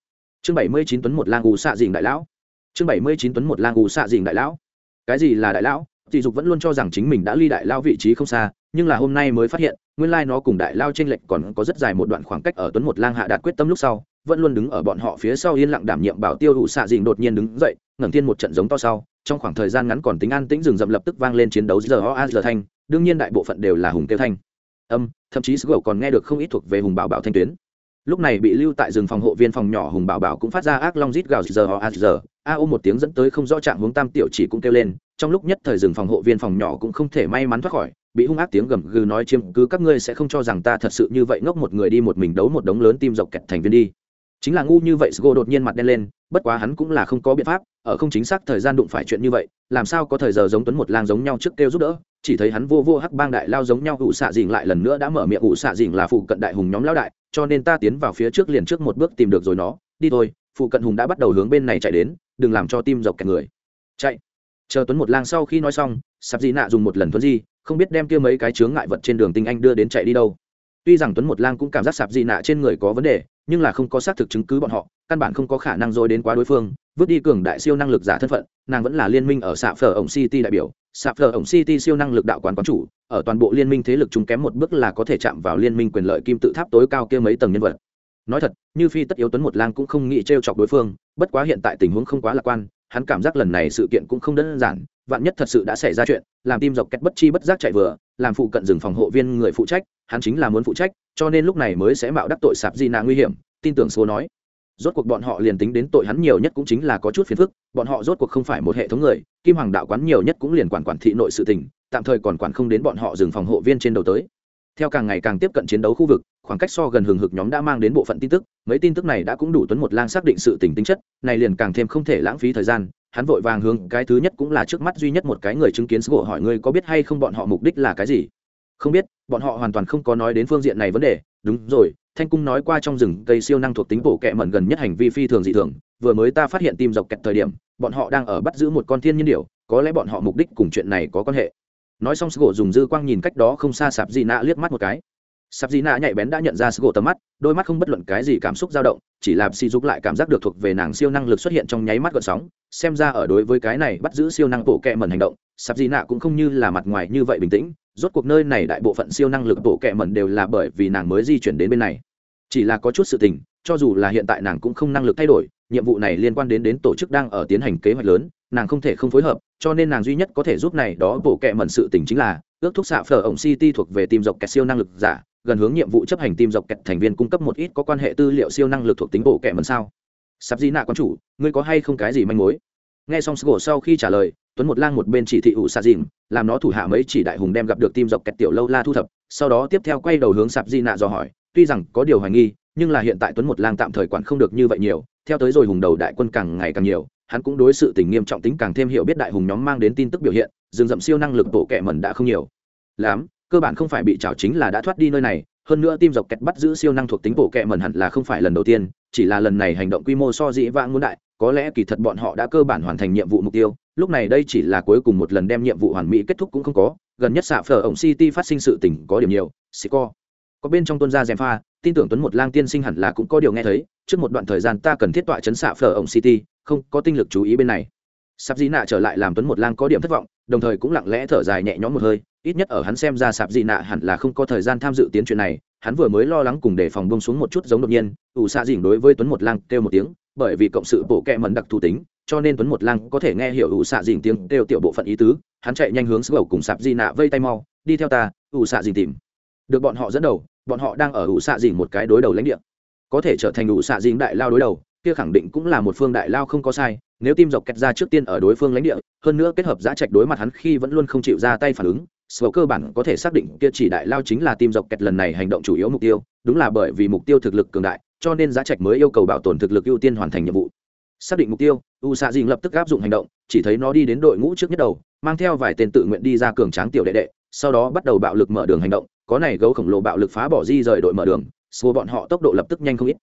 A: Chương bảy mươi chín tuấn một lang ù xạ dình đại lão. Chương bảy mươi chín tuấn một lang ù xạ dình đại lão cái gì là đại lão thì dục vẫn luôn cho rằng chính mình đã ly đại lao vị trí không xa, nhưng là hôm nay mới phát hiện, nguyên lai nó cùng đại lao chênh lệch còn có rất dài một đoạn khoảng cách ở Tuấn một lang hạ đạt quyết tâm lúc sau, vẫn luôn đứng ở bọn họ phía sau yên lặng đảm nhiệm bảo tiêu hụ xạ dình đột nhiên đứng dậy, ngẩng thiên một trận giống to sau, trong khoảng thời gian ngắn còn tính an tĩnh rừng rậm lập tức vang lên chiến đấu giờ o giờ thanh, đương nhiên đại bộ phận đều là hùng tiêu thanh. Âm, thậm chí Sgẩu còn nghe được không ít thuộc về hùng bảo bảo thanh tuyến lúc này bị lưu tại rừng phòng hộ viên phòng nhỏ hùng bảo bảo cũng phát ra ác long rít gào giờ ho giờ. A ô một tiếng dẫn tới không rõ trạng hướng tam tiểu chỉ cũng kêu lên. Trong lúc nhất thời rừng phòng hộ viên phòng nhỏ cũng không thể may mắn thoát khỏi, bị hung ác tiếng gầm gừ nói chiếm cứ, các ngươi sẽ không cho rằng ta thật sự như vậy ngốc một người đi một mình đấu một đống lớn tim dọc kẹt thành viên đi. Chính là ngu như vậy, sgo đột nhiên mặt đen lên, bất quá hắn cũng là không có biện pháp, ở không chính xác thời gian đụng phải chuyện như vậy, làm sao có thời giờ giống tuấn một lang giống nhau trước kêu giúp đỡ. Chỉ thấy hắn vô vô hắc bang đại lao giống nhau, ủ xạ dình lại lần nữa đã mở miệng, ủ xạ dình là phụ cận đại hùng nhóm lão đại cho nên ta tiến vào phía trước liền trước một bước tìm được rồi nó. Đi thôi, phụ cận hùng đã bắt đầu hướng bên này chạy đến, đừng làm cho tim dọc kẹt người. Chạy. Chờ tuấn một lang sau khi nói xong, sạp dị nạ dùng một lần thuấn di, không biết đem kia mấy cái chướng ngại vật trên đường tinh anh đưa đến chạy đi đâu. Tuy rằng tuấn một lang cũng cảm giác sạp dị nạ trên người có vấn đề, nhưng là không có xác thực chứng cứ bọn họ, căn bản không có khả năng dối đến quá đối phương. Vứt đi cường đại siêu năng lực giả thân phận, nàng vẫn là liên minh ở xạ phở ổng city đại biểu sạp phở ổng city siêu năng lực đạo quán quán chủ, ở toàn bộ liên minh thế lực chúng kém một bước là có thể chạm vào liên minh quyền lợi kim tự tháp tối cao kia mấy tầng nhân vật. Nói thật, như phi tất yếu tuấn một lang cũng không nghĩ t r e o chọc đối phương, bất quá hiện tại tình huống không quá lạc quan, hắn cảm giác lần này sự kiện cũng không đơn giản, vạn nhất thật sự đã xảy ra chuyện, làm tim dọc kẹt bất chi bất giác chạy vừa, làm phụ cận rừng phòng hộ viên người phụ trách, hắn chính là muốn phụ trách, cho nên lúc này mới sẽ mạo đắc tội sạp di nạ nguy hiểm, tin tưởng số nói rốt cuộc bọn họ liền tính đến tội hắn nhiều nhất cũng chính là có chút phiền phức, bọn họ rốt cuộc không phải một hệ thống người, kim hoàng đạo quán nhiều nhất cũng liền quản quản thị nội sự tình, tạm thời còn quản không đến bọn họ dừng phòng hộ viên trên đầu tới. Theo càng ngày càng tiếp cận chiến đấu khu vực, khoảng cách so gần hừng hực nhóm đã mang đến bộ phận tin tức, mấy tin tức này đã cũng đủ tuấn một lang xác định sự tình tính chất, này liền càng thêm không thể lãng phí thời gian, hắn vội vàng hướng cái thứ nhất cũng là trước mắt duy nhất một cái người chứng kiến sgộ hỏi ngươi có biết hay không bọn họ mục đích là cái gì không biết, bọn họ hoàn toàn không có nói đến phương diện này vấn đề. Đúng rồi, thanh cung nói qua trong rừng cây siêu năng thuộc tính bổ kẹ mẩn gần nhất hành vi phi thường dị thường. Vừa mới ta phát hiện tim dọc kẹt thời điểm, bọn họ đang ở bắt giữ một con thiên nhiên điểu, có lẽ bọn họ mục đích cùng chuyện này có quan hệ. Nói xong, Sgô dùng dư quang nhìn cách đó không xa sạp dị nạ liếc mắt một cái. Sạp dị nạ nhạy bén đã nhận ra Sgô tầm mắt, đôi mắt không bất luận cái gì cảm xúc dao động, chỉ làm si giúp lại cảm giác được thuộc về nàng siêu năng lực xuất hiện trong nháy mắt gợn sóng, xem ra ở đối với cái này bắt giữ siêu năng bổ kẹ mẩn hành động sạp dị nạ cũng không như là mặt ngoài như vậy bình tĩnh, rốt cuộc nơi này đại bộ phận siêu năng lực bộ kệ mẩn đều là bởi vì nàng mới di chuyển đến bên này. Chỉ là có chút sự tình, cho dù là hiện tại nàng cũng không năng lực thay đổi, nhiệm vụ này liên quan đến đến tổ chức đang ở tiến hành kế hoạch lớn, nàng không thể không phối hợp, cho nên nàng duy nhất có thể giúp này đó bổ kệ mẩn sự tình chính là ước thúc xạ phở ổng city thuộc về tìm dọc kẹt siêu năng lực giả, gần hướng nhiệm vụ chấp hành tìm dọc kẹt thành viên cung cấp một ít có quan hệ tư liệu siêu năng lực thuộc tính bổ kệ mẩn sao? Sắp di nạ quan chủ, ngươi có hay không cái gì manh mối? Nghe xong sgô sau khi trả lời tuấn một lang một bên chỉ thị ủ xạ dìm, làm nó thủ hạ mấy chỉ đại hùng đem gặp được tim dọc kẹt tiểu lâu la thu thập, sau đó tiếp theo quay đầu hướng sạp di nạ dò hỏi, tuy rằng có điều hoài nghi, nhưng là hiện tại tuấn một lang tạm thời quản không được như vậy nhiều, theo tới rồi hùng đầu đại quân càng ngày càng nhiều, hắn cũng đối sự tình nghiêm trọng tính càng thêm hiểu biết đại hùng nhóm mang đến tin tức biểu hiện, rừng rậm siêu năng lực bộ kệ mẩn đã không nhiều. Lắm, cơ bản không phải bị chảo chính là đã thoát đi nơi này, hơn nữa tim dọc kẹt bắt giữ siêu năng thuộc tính bộ kẹ mẩn hẳn là không phải lần đầu tiên, chỉ là lần này hành động quy mô so dĩ vãng muốn đại, có lẽ kỳ thật bọn họ đã cơ bản hoàn thành nhiệm vụ mục tiêu lúc này đây chỉ là cuối cùng một lần đem nhiệm vụ hoàn mỹ kết thúc cũng không có, gần nhất xạ phở ổng city phát sinh sự tình có điểm nhiều xì co có bên trong tuân gia gièm pha, tin tưởng tuấn một lang tiên sinh hẳn là cũng có điều nghe thấy, trước một đoạn thời gian ta cần thiết tọa chấn xạ phở ổng city, không có tinh lực chú ý bên này. Sạp di nạ trở lại làm tuấn một lang có điểm thất vọng, đồng thời cũng lặng lẽ thở dài nhẹ nhõm một hơi, ít nhất ở hắn xem ra sạp di nạ hẳn là không có thời gian tham dự tiến chuyện này, hắn vừa mới lo lắng cùng đề phòng bông xuống một chút giống đột nhiên, ủ xạ dỉnh đối với tuấn một lang kêu một tiếng, bởi vì cộng sự bộ kẹ mẩn đặc thù tính cho nên tuấn một lang có thể nghe hiểu ủ xạ dỉnh tiếng đều tiểu bộ phận ý tứ. Hắn chạy nhanh hướng sức cùng sạp di nạ vây tay mau đi theo ta ủ xạ dỉnh tìm. Được bọn họ dẫn đầu bọn họ đang ở ủ xạ dỉnh một cái đối đầu lãnh địa. Có thể trở thành ủ xạ dỉnh đại lao đối đầu kia khẳng định cũng là một phương đại lao không có sai. Nếu tim dọc kẹt ra trước tiên ở đối phương lãnh địa hơn nữa kết hợp giá trạch đối mặt hắn khi vẫn luôn không chịu ra tay phản ứng Sở cơ bản có thể xác định kia chỉ đại lao chính là tim dọc kẹt lần này hành động chủ yếu mục tiêu, đúng là bởi vì mục tiêu thực lực cường đại, cho nên giá trạch mới yêu cầu bảo tồn thực lực ưu tiên hoàn thành nhiệm vụ. Xác định mục tiêu, U xạ dình lập tức áp dụng hành động, chỉ thấy nó đi đến đội ngũ trước nhất đầu, mang theo vài tên tự nguyện đi ra cường tráng tiểu đệ đệ, sau đó bắt đầu bạo lực mở đường hành động, có này gấu khổng lồ bạo lực phá bỏ di rời đội mở đường, xua bọn họ tốc độ lập tức nhanh không ít.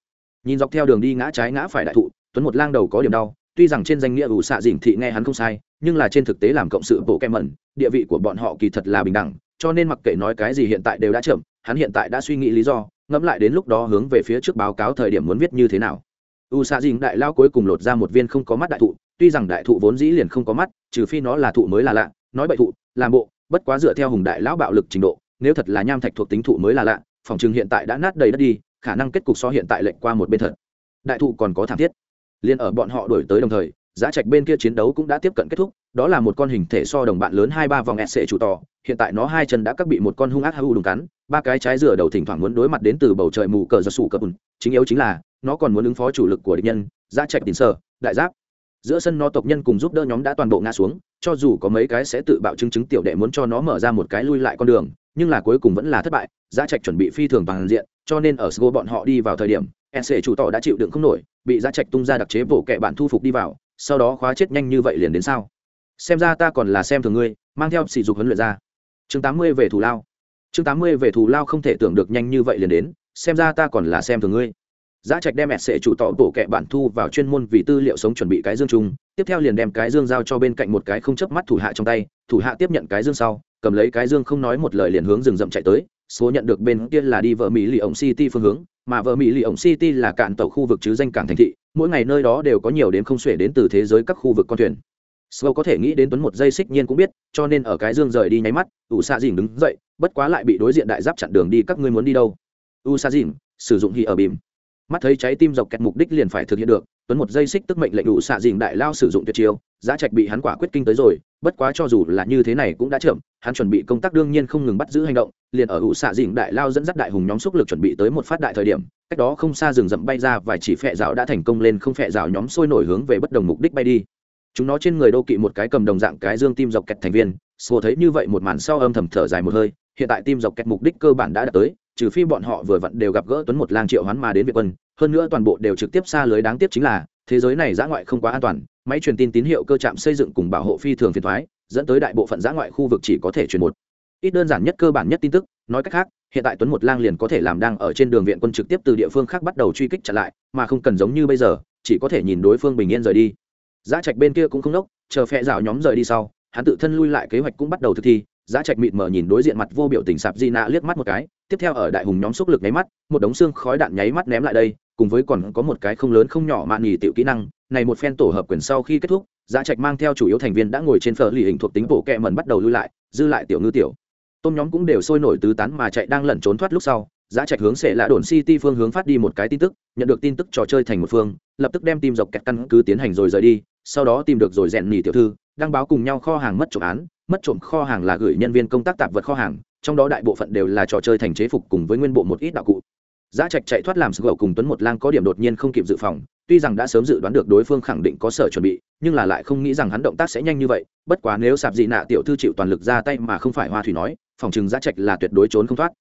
A: Nhìn dọc theo đường đi ngã trái ngã phải đại thụ, Tuấn một lang đầu có điểm đau, tuy rằng trên danh nghĩa ủ xạ dình thị nghe hắn không sai nhưng là trên thực tế làm cộng sự bộ kem mẩn địa vị của bọn họ kỳ thật là bình đẳng cho nên mặc kệ nói cái gì hiện tại đều đã chậm hắn hiện tại đã suy nghĩ lý do ngẫm lại đến lúc đó hướng về phía trước báo cáo thời điểm muốn viết như thế nào u xạ dình đại lao cuối cùng lột ra một viên không có mắt đại thụ, tuy rằng đại thụ vốn dĩ liền không có mắt, trừ phi nó là thụ mới là lạ, nói bậy thụ, làm bộ, bất quá dựa theo hùng đại lão bạo lực trình độ, nếu thật là nham thạch thuộc tính thụ mới là lạ, phòng chừng hiện tại đã nát đầy đất đi, khả năng kết cục so hiện tại lệnh qua một bên thật. Đại thụ còn có thảm thiết. Liền ở bọn họ đổi tới đồng thời, giá trạch bên kia chiến đấu cũng đã tiếp cận kết thúc, đó là một con hình thể so đồng bạn lớn hai ba vòng sc chủ tò, hiện tại nó hai chân đã cắt bị một con hung ác hau đùng cắn, ba cái trái dừa đầu thỉnh thoảng muốn đối mặt đến từ bầu trời mù cờ giật sủ cờ bùn chính yếu chính là, nó còn muốn ứng phó chủ lực của địch nhân, giá trạch tín sở đại giáp. Giữa sân nó tộc nhân cùng giúp đỡ nhóm đã toàn bộ ngã xuống, cho dù có mấy cái sẽ tự bạo chứng chứng tiểu đệ muốn cho nó mở ra một cái lui lại con đường, nhưng là cuối cùng vẫn là thất bại, giá trạch chuẩn bị phi thường bằng diện, cho nên ở sgo bọn họ đi vào thời điểm sc chủ tỏ đã chịu đựng không nổi, bị giá trạch tung ra đặc chế vỗ kệ bạn thu phục đi vào, sau đó khóa chết nhanh như vậy liền đến sao? Xem ra ta còn là xem thường ngươi, mang theo sỉ dục huấn luyện ra. Chương tám mươi về thù lao. Chương tám mươi về thù lao không thể tưởng được nhanh như vậy liền đến xem ra ta còn là xem thường ngươi giá trạch đem mẹ sệ chủ tỏ bổ kẹ bản thu vào chuyên môn vì tư liệu sống chuẩn bị cái dương chung tiếp theo liền đem cái dương giao cho bên cạnh một cái không chớp mắt thủ hạ trong tay thủ hạ tiếp nhận cái dương sau cầm lấy cái dương không nói một lời liền hướng rừng rậm chạy tới số nhận được bên kia là đi vợ mỹ lì ổng city phương hướng mà vợ mỹ lì ổng city là cạn tàu khu vực chứ danh cảng thành thị mỗi ngày nơi đó đều có nhiều đến không xuể đến từ thế giới các khu vực con thuyền Slow có thể nghĩ đến tuấn một giây xích nhiên cũng biết, cho nên ở cái dương rời đi nháy mắt, ủ xạ dình đứng dậy, bất quá lại bị đối diện đại giáp chặn đường đi các ngươi muốn đi đâu? U sử dụng hì ở bìm. Mắt thấy trái tim dọc kẹt mục đích liền phải thực hiện được, tuấn một giây xích tức mệnh lệnh đủ xạ Dĩnh đại lao sử dụng tuyệt chiêu, giá trạch bị hắn quả quyết kinh tới rồi, bất quá cho dù là như thế này cũng đã chậm, hắn chuẩn bị công tác đương nhiên không ngừng bắt giữ hành động, liền ở ủ xạ Dĩnh đại lao dẫn dắt đại hùng nhóm xúc lực chuẩn bị tới một phát đại thời điểm, cách đó không xa rừng rậm bay ra vài chỉ phệ rào đã thành công lên không phệ rào nhóm sôi nổi hướng về bất đồng mục đích bay đi chúng nó trên người đô kỵ một cái cầm đồng dạng cái dương tim dọc kẹt thành viên sô thấy như vậy một màn sau âm thầm thở dài một hơi hiện tại tim dọc kẹt mục đích cơ bản đã đạt tới trừ phi bọn họ vừa vặn đều gặp gỡ tuấn một lang triệu hoán mà đến việt quân, hơn nữa toàn bộ đều trực tiếp xa lưới đáng tiếc chính là, thế giới này giã ngoại không quá an toàn, máy truyền tin tín hiệu cơ trạm xây dựng cùng bảo hộ phi thường phiền thoái dẫn tới đại bộ phận giã ngoại khu vực chỉ có thể truyền một. Ít đơn giản nhất cơ bản nhất tin tức, nói cách khác, hiện tại tuấn một lang liền có thể làm đang ở trên đường viện quân trực tiếp từ địa phương khác bắt đầu truy kích trở lại, mà không cần giống như bây giờ, chỉ có thể nhìn đối phương bình yên rời đi. Giá trạch bên kia cũng không đốc chờ phe rào nhóm rời đi sau, hắn tự thân lui lại kế hoạch cũng bắt đầu thực thi giá trạch mịt mờ nhìn đối diện mặt vô biểu tình sạp di nạ liếc mắt một cái tiếp theo ở đại hùng nhóm xúc lực nháy mắt, một đống xương khói đạn nháy mắt ném lại đây, cùng với còn có một cái không lớn không nhỏ mạn nghỉ tiểu kỹ năng, này một phen tổ hợp quyền sau khi kết thúc, giá trạch mang theo chủ yếu thành viên đã ngồi trên phở lì hình thuộc tính bộ kẹ mẩn bắt đầu lưu lại, dư lại tiểu ngư tiểu. Tôm nhóm cũng đều sôi nổi tứ tán mà chạy đang lẩn trốn thoát lúc sau, giá trạch hướng sẽ là đồn city phương hướng phát đi một cái tin tức, nhận được tin tức trò chơi thành một phương, lập tức đem tim dọc kẹt căn cứ tiến hành rồi rời đi, sau đó tìm được rồi rèn nỉ tiểu thư, đăng báo cùng nhau kho hàng mất trộm án, mất trộm kho hàng là gửi nhân viên công tác tạp vật kho hàng trong đó đại bộ phận đều là trò chơi thành chế phục cùng với nguyên bộ một ít đạo cụ. Giá trạch chạy thoát làm sự gậu cùng tuấn một lang có điểm đột nhiên không kịp dự phòng, tuy rằng đã sớm dự đoán được đối phương khẳng định có sở chuẩn bị, nhưng là lại không nghĩ rằng hắn động tác sẽ nhanh như vậy, bất quá nếu sạp dị nạ tiểu thư chịu toàn lực ra tay mà không phải hoa thủy nói, phòng chừng giá trạch là tuyệt đối trốn không thoát.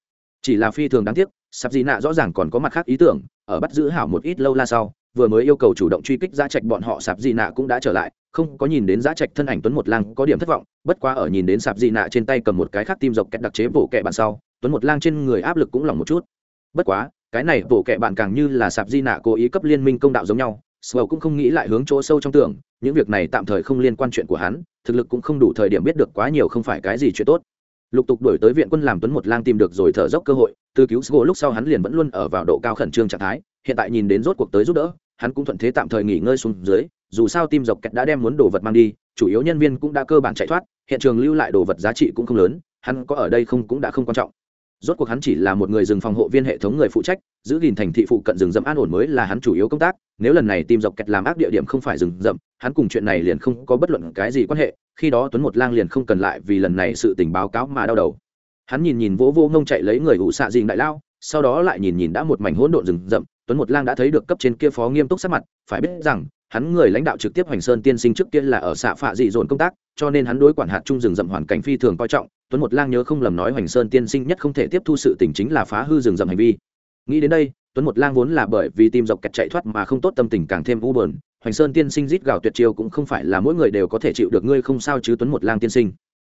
A: Chỉ là phi thường đáng tiếc, sạp dị nạ rõ ràng còn có mặt khác ý tưởng, ở bắt giữ hảo một ít lâu la sau vừa mới yêu cầu chủ động truy kích giá trạch bọn họ sạp dị nạ cũng đã trở lại không có nhìn đến giá trạch thân ảnh tuấn một lang có điểm thất vọng bất quá ở nhìn đến sạp dị nạ trên tay cầm một cái khác tim dọc kẹt đặc chế bổ kẹ bạn sau tuấn một lang trên người áp lực cũng lỏng một chút bất quá cái này bổ kẹ bạn càng như là sạp di nạ cố ý cấp liên minh công đạo giống nhau sầu cũng không nghĩ lại hướng chỗ sâu trong tưởng, những việc này tạm thời không liên quan chuyện của hắn, thực lực cũng không đủ thời điểm biết được quá nhiều không phải cái gì chuyện tốt. Lục tục đổi tới viện quân làm Tuấn một lang tìm được rồi thở dốc cơ hội, từ cứu sgo lúc sau hắn liền vẫn luôn ở vào độ cao khẩn trương trạng thái, hiện tại nhìn đến rốt cuộc tới giúp đỡ, hắn cũng thuận thế tạm thời nghỉ ngơi xuống dưới, dù sao tim dọc kẹt đã đem muốn đồ vật mang đi, chủ yếu nhân viên cũng đã cơ bản chạy thoát, hiện trường lưu lại đồ vật giá trị cũng không lớn, hắn có ở đây không cũng đã không quan trọng. Rốt cuộc hắn chỉ là một người rừng phòng hộ viên hệ thống người phụ trách giữ gìn thành thị phụ cận rừng rậm an ổn mới là hắn chủ yếu công tác nếu lần này tìm dọc kẹt làm ác địa điểm không phải rừng rậm hắn cùng chuyện này liền không có bất luận cái gì quan hệ khi đó tuấn một lang liền không cần lại vì lần này sự tình báo cáo mà đau đầu. Hắn nhìn nhìn vỗ vô ngông chạy lấy người ủ xạ dình đại lao sau đó lại nhìn nhìn đã một mảnh hỗn độn rừng rậm tuấn một lang đã thấy được cấp trên kia phó nghiêm túc sắc mặt, phải biết rằng, hắn người lãnh đạo trực tiếp hoành sơn tiên sinh trước kia là ở xạ phạ dị dồn công tác, cho nên hắn đối quản hạt trung rừng rậm hoàn cảnh phi thường coi trọng. Tuấn một lang nhớ không lầm nói hoành sơn tiên sinh nhất không thể tiếp thu sự tình chính là phá hư rừng rậm hành vi. Nghĩ đến đây, tuấn một lang vốn là bởi vì tim dọc kẹt chạy thoát mà không tốt tâm tình càng thêm u bờn hoành sơn tiên sinh rít gào tuyệt chiêu cũng không phải là mỗi người đều có thể chịu được, ngươi không sao chứ tuấn một lang tiên sinh?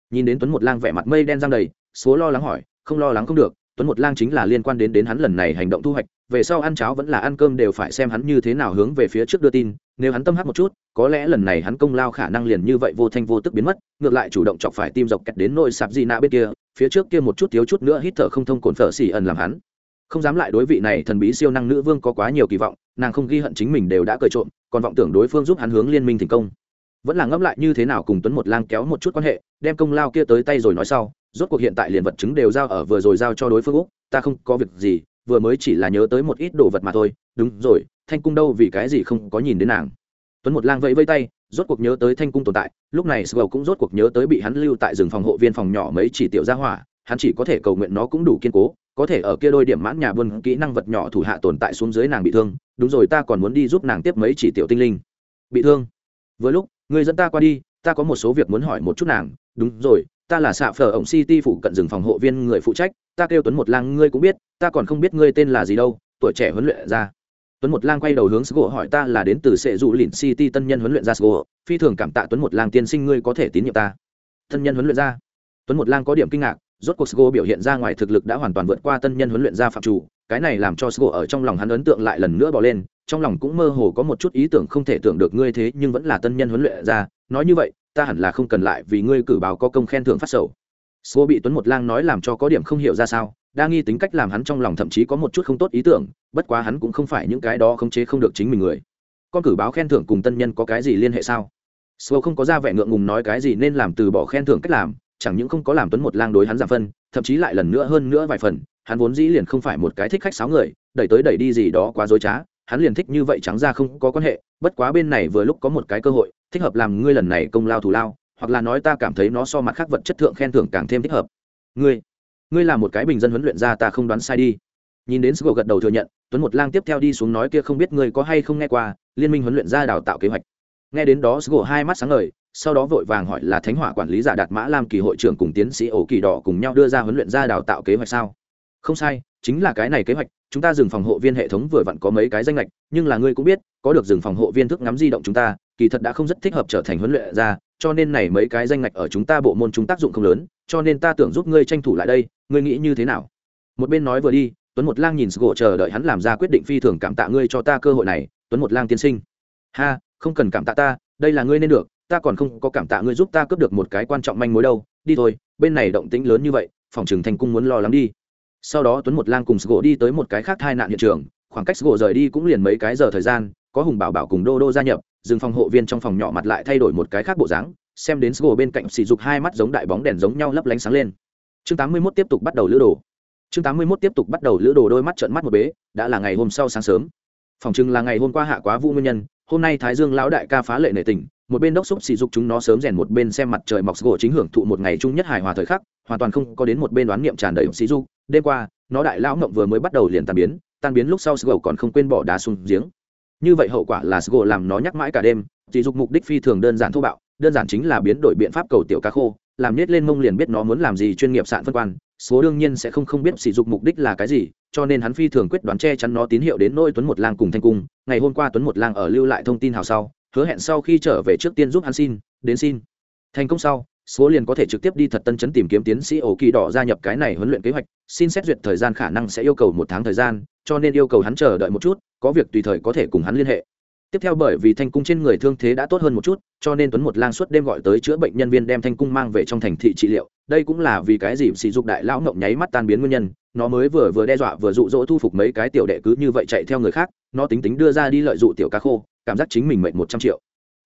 A: Nhìn đến tuấn một lang vẻ mặt mây đen răng đầy, số lo lắng hỏi, không lo lắng không được tuấn một lang chính là liên quan đến đến hắn lần này hành động thu hoạch, về sau ăn cháo vẫn là ăn cơm đều phải xem hắn như thế nào hướng về phía trước đưa tin, nếu hắn tâm hát một chút, có lẽ lần này hắn công lao khả năng liền như vậy vô thanh vô tức biến mất, ngược lại chủ động chọc phải tim dọc kẹt đến nôi sạp di nạ bên kia, phía trước kia một chút thiếu chút nữa hít thở không thông cồn phở xỉ ẩn làm hắn. Không dám lại đối vị này thần bí siêu năng nữ vương có quá nhiều kỳ vọng, nàng không ghi hận chính mình đều đã cởi trộm, còn vọng tưởng đối phương giúp hắn hướng liên minh thành công. Vẫn là ngẫm lại như thế nào cùng tuấn một lang kéo một chút quan hệ, đem công lao kia tới tay rồi nói sau rốt cuộc hiện tại liền vật chứng đều giao ở vừa rồi giao cho đối phương úc, ta không có việc gì, vừa mới chỉ là nhớ tới một ít đồ vật mà thôi. Đúng rồi, thanh cung đâu vì cái gì không có nhìn đến nàng? Tuấn một lang vẫy vây tay, rốt cuộc nhớ tới thanh cung tồn tại, lúc này sgầu cũng rốt cuộc nhớ tới bị hắn lưu tại rừng phòng hộ viên phòng nhỏ mấy chỉ tiểu gia hỏa, hắn chỉ có thể cầu nguyện nó cũng đủ kiên cố, có thể ở kia đôi điểm mãn nhà buôn kỹ năng vật nhỏ thủ hạ tồn tại xuống dưới nàng bị thương. Đúng rồi, ta còn muốn đi giúp nàng tiếp mấy chỉ tiểu tinh linh. Bị thương? Vừa lúc người dẫn ta qua đi, ta có một số việc muốn hỏi một chút nàng. Đúng rồi ta là xạ phở ổng city phụ cận rừng phòng hộ viên người phụ trách, ta kêu tuấn một lang, ngươi cũng biết, ta còn không biết ngươi tên là gì đâu, tuổi trẻ huấn luyện ra. Tuấn một lang quay đầu hướng sgô hỏi ta là đến từ sệ dụ lìn city, tân nhân huấn luyện ra sgô, phi thường cảm tạ tuấn một lang tiên sinh ngươi có thể tín nhiệm ta. Tân nhân huấn luyện ra. Tuấn một lang có điểm kinh ngạc, rốt cuộc sgô biểu hiện ra ngoài thực lực đã hoàn toàn vượt qua tân nhân huấn luyện ra phạm chủ, cái này làm cho sgô ở trong lòng hắn ấn tượng lại lần nữa bỏ lên, trong lòng cũng mơ hồ có một chút ý tưởng không thể tưởng được ngươi thế nhưng vẫn là tân nhân huấn luyện ra, nói như vậy ta hẳn là không cần lại vì ngươi cử báo có công khen thưởng phát sầu Sô bị Tuấn một lang nói làm cho có điểm không hiểu ra sao, đa nghi tính cách làm hắn trong lòng thậm chí có một chút không tốt ý tưởng, bất quá hắn cũng không phải những cái đó khống chế không được chính mình người. Con cử báo khen thưởng cùng tân nhân có cái gì liên hệ sao? Sô không có ra vẻ ngượng ngùng nói cái gì nên làm từ bỏ khen thưởng cách làm, chẳng những không có làm Tuấn một lang đối hắn giảm phân, thậm chí lại lần nữa hơn nữa vài phần, hắn vốn dĩ liền không phải một cái thích khách sáo người, đẩy tới đẩy đi gì đó quá dối trá, hắn liền thích như vậy trắng ra không có quan hệ, bất quá bên này vừa lúc có một cái cơ hội, thích hợp làm ngươi lần này công lao thủ lao, hoặc là nói ta cảm thấy nó so mặt khác vật chất thượng khen thưởng càng thêm thích hợp. Ngươi ngươi là một cái bình dân huấn luyện ra ta không đoán sai đi. Nhìn đến sgô gật đầu thừa nhận tuấn một lang tiếp theo đi xuống nói kia không biết ngươi có hay không nghe qua liên minh huấn luyện ra đào tạo kế hoạch. Nghe đến đó sgô hai mắt sáng ngời sau đó vội vàng hỏi là thánh hỏa quản lý giả đạt mã làm kỳ hội trưởng cùng tiến sĩ ổ kỳ đỏ cùng nhau đưa ra huấn luyện ra đào tạo kế hoạch sao? Không sai chính là cái này kế hoạch chúng ta dừng phòng hộ viên hệ thống vừa vặn có mấy cái danh lệch nhưng là ngươi cũng biết, có được dừng phòng hộ viên thức ngắm di động chúng ta, kỳ thật đã không rất thích hợp trở thành huấn luyện ra cho nên này mấy cái danh ngạch ở chúng ta bộ môn chúng tác dụng không lớn, cho nên ta tưởng giúp ngươi tranh thủ lại đây, ngươi nghĩ như thế nào? Một bên nói vừa đi, tuấn một lang nhìn gỗ chờ đợi hắn làm ra quyết định phi thường cảm tạ ngươi cho ta cơ hội này, tuấn một lang tiên sinh. Ha, không cần cảm tạ ta, đây là ngươi nên được, ta còn không có cảm tạ ngươi giúp ta cướp được một cái quan trọng manh mối đâu, đi thôi, bên này động tĩnh lớn như vậy, phòng trường thành cung muốn lo lắng đi sau đó tuấn một lang cùng gỗ đi tới một cái khác tai nạn hiện trường, khoảng cách gỗ rời đi cũng liền mấy cái giờ thời gian, có hùng bảo bảo cùng đô đô gia nhập dừng phòng hộ viên trong phòng nhỏ mặt lại thay đổi một cái khác bộ dáng, xem đến sgô bên cạnh sỉ dục hai mắt giống đại bóng đèn giống nhau lấp lánh sáng lên. Chương 81 tiếp tục bắt đầu lữ đồ. Chương 81 tiếp tục bắt đầu lữ đồ đôi mắt trợn mắt một bế, đã là ngày hôm sau sáng sớm. Phòng chừng là ngày hôm qua hạ quá vũ nguyên nhân, hôm nay thái dương lão đại ca phá lệ nể tình, một bên đốc xúc sỉ dục chúng nó sớm rèn một bên xem mặt trời mọc gỗ chính hưởng thụ một ngày chung nhất hài hòa thời khắc hoàn toàn không có đến một bên đoán niệm tràn đầy sĩ du. Đêm qua, nó đại lão ngậm vừa mới bắt đầu liền tan biến tan biến lúc sau sgo còn không quên bỏ đá xuống giếng. Như vậy hậu quả là sgo làm nó nhắc mãi cả đêm, chỉ dục mục đích phi thường đơn giản thô bạo, đơn giản chính là biến đổi biện pháp cầu tiểu cá khô, làm nết lên mông liền biết nó muốn làm gì chuyên nghiệp sạn phân quan, số đương nhiên sẽ không không biết sử dụng mục đích là cái gì, cho nên hắn phi thường quyết đoán che chắn nó tín hiệu đến nôi tuấn một lang cùng thanh cung, ngày hôm qua tuấn một lang ở lưu lại thông tin hào sau, hứa hẹn sau khi trở về trước tiên giúp hắn xin, đến xin. Thành công sau số liền có thể trực tiếp đi thật tân chấn tìm kiếm tiến sĩ ổ kỳ đỏ gia nhập cái này huấn luyện kế hoạch, xin xét duyệt thời gian khả năng sẽ yêu cầu một tháng thời gian, cho nên yêu cầu hắn chờ đợi một chút, có việc tùy thời có thể cùng hắn liên hệ. Tiếp theo bởi vì thanh cung trên người thương thế đã tốt hơn một chút, cho nên tuấn một lang suốt đêm gọi tới chữa bệnh nhân viên đem thanh cung mang về trong thành thị trị liệu. Đây cũng là vì cái gì sỉ dục đại lão ngộng nháy mắt tan biến nguyên nhân, nó mới vừa vừa đe dọa vừa dụ dỗ thu phục mấy cái tiểu đệ cứ như vậy chạy theo người khác, nó tính tính đưa ra đi lợi dụ tiểu cá khô, cảm giác chính mình mệnh một trăm triệu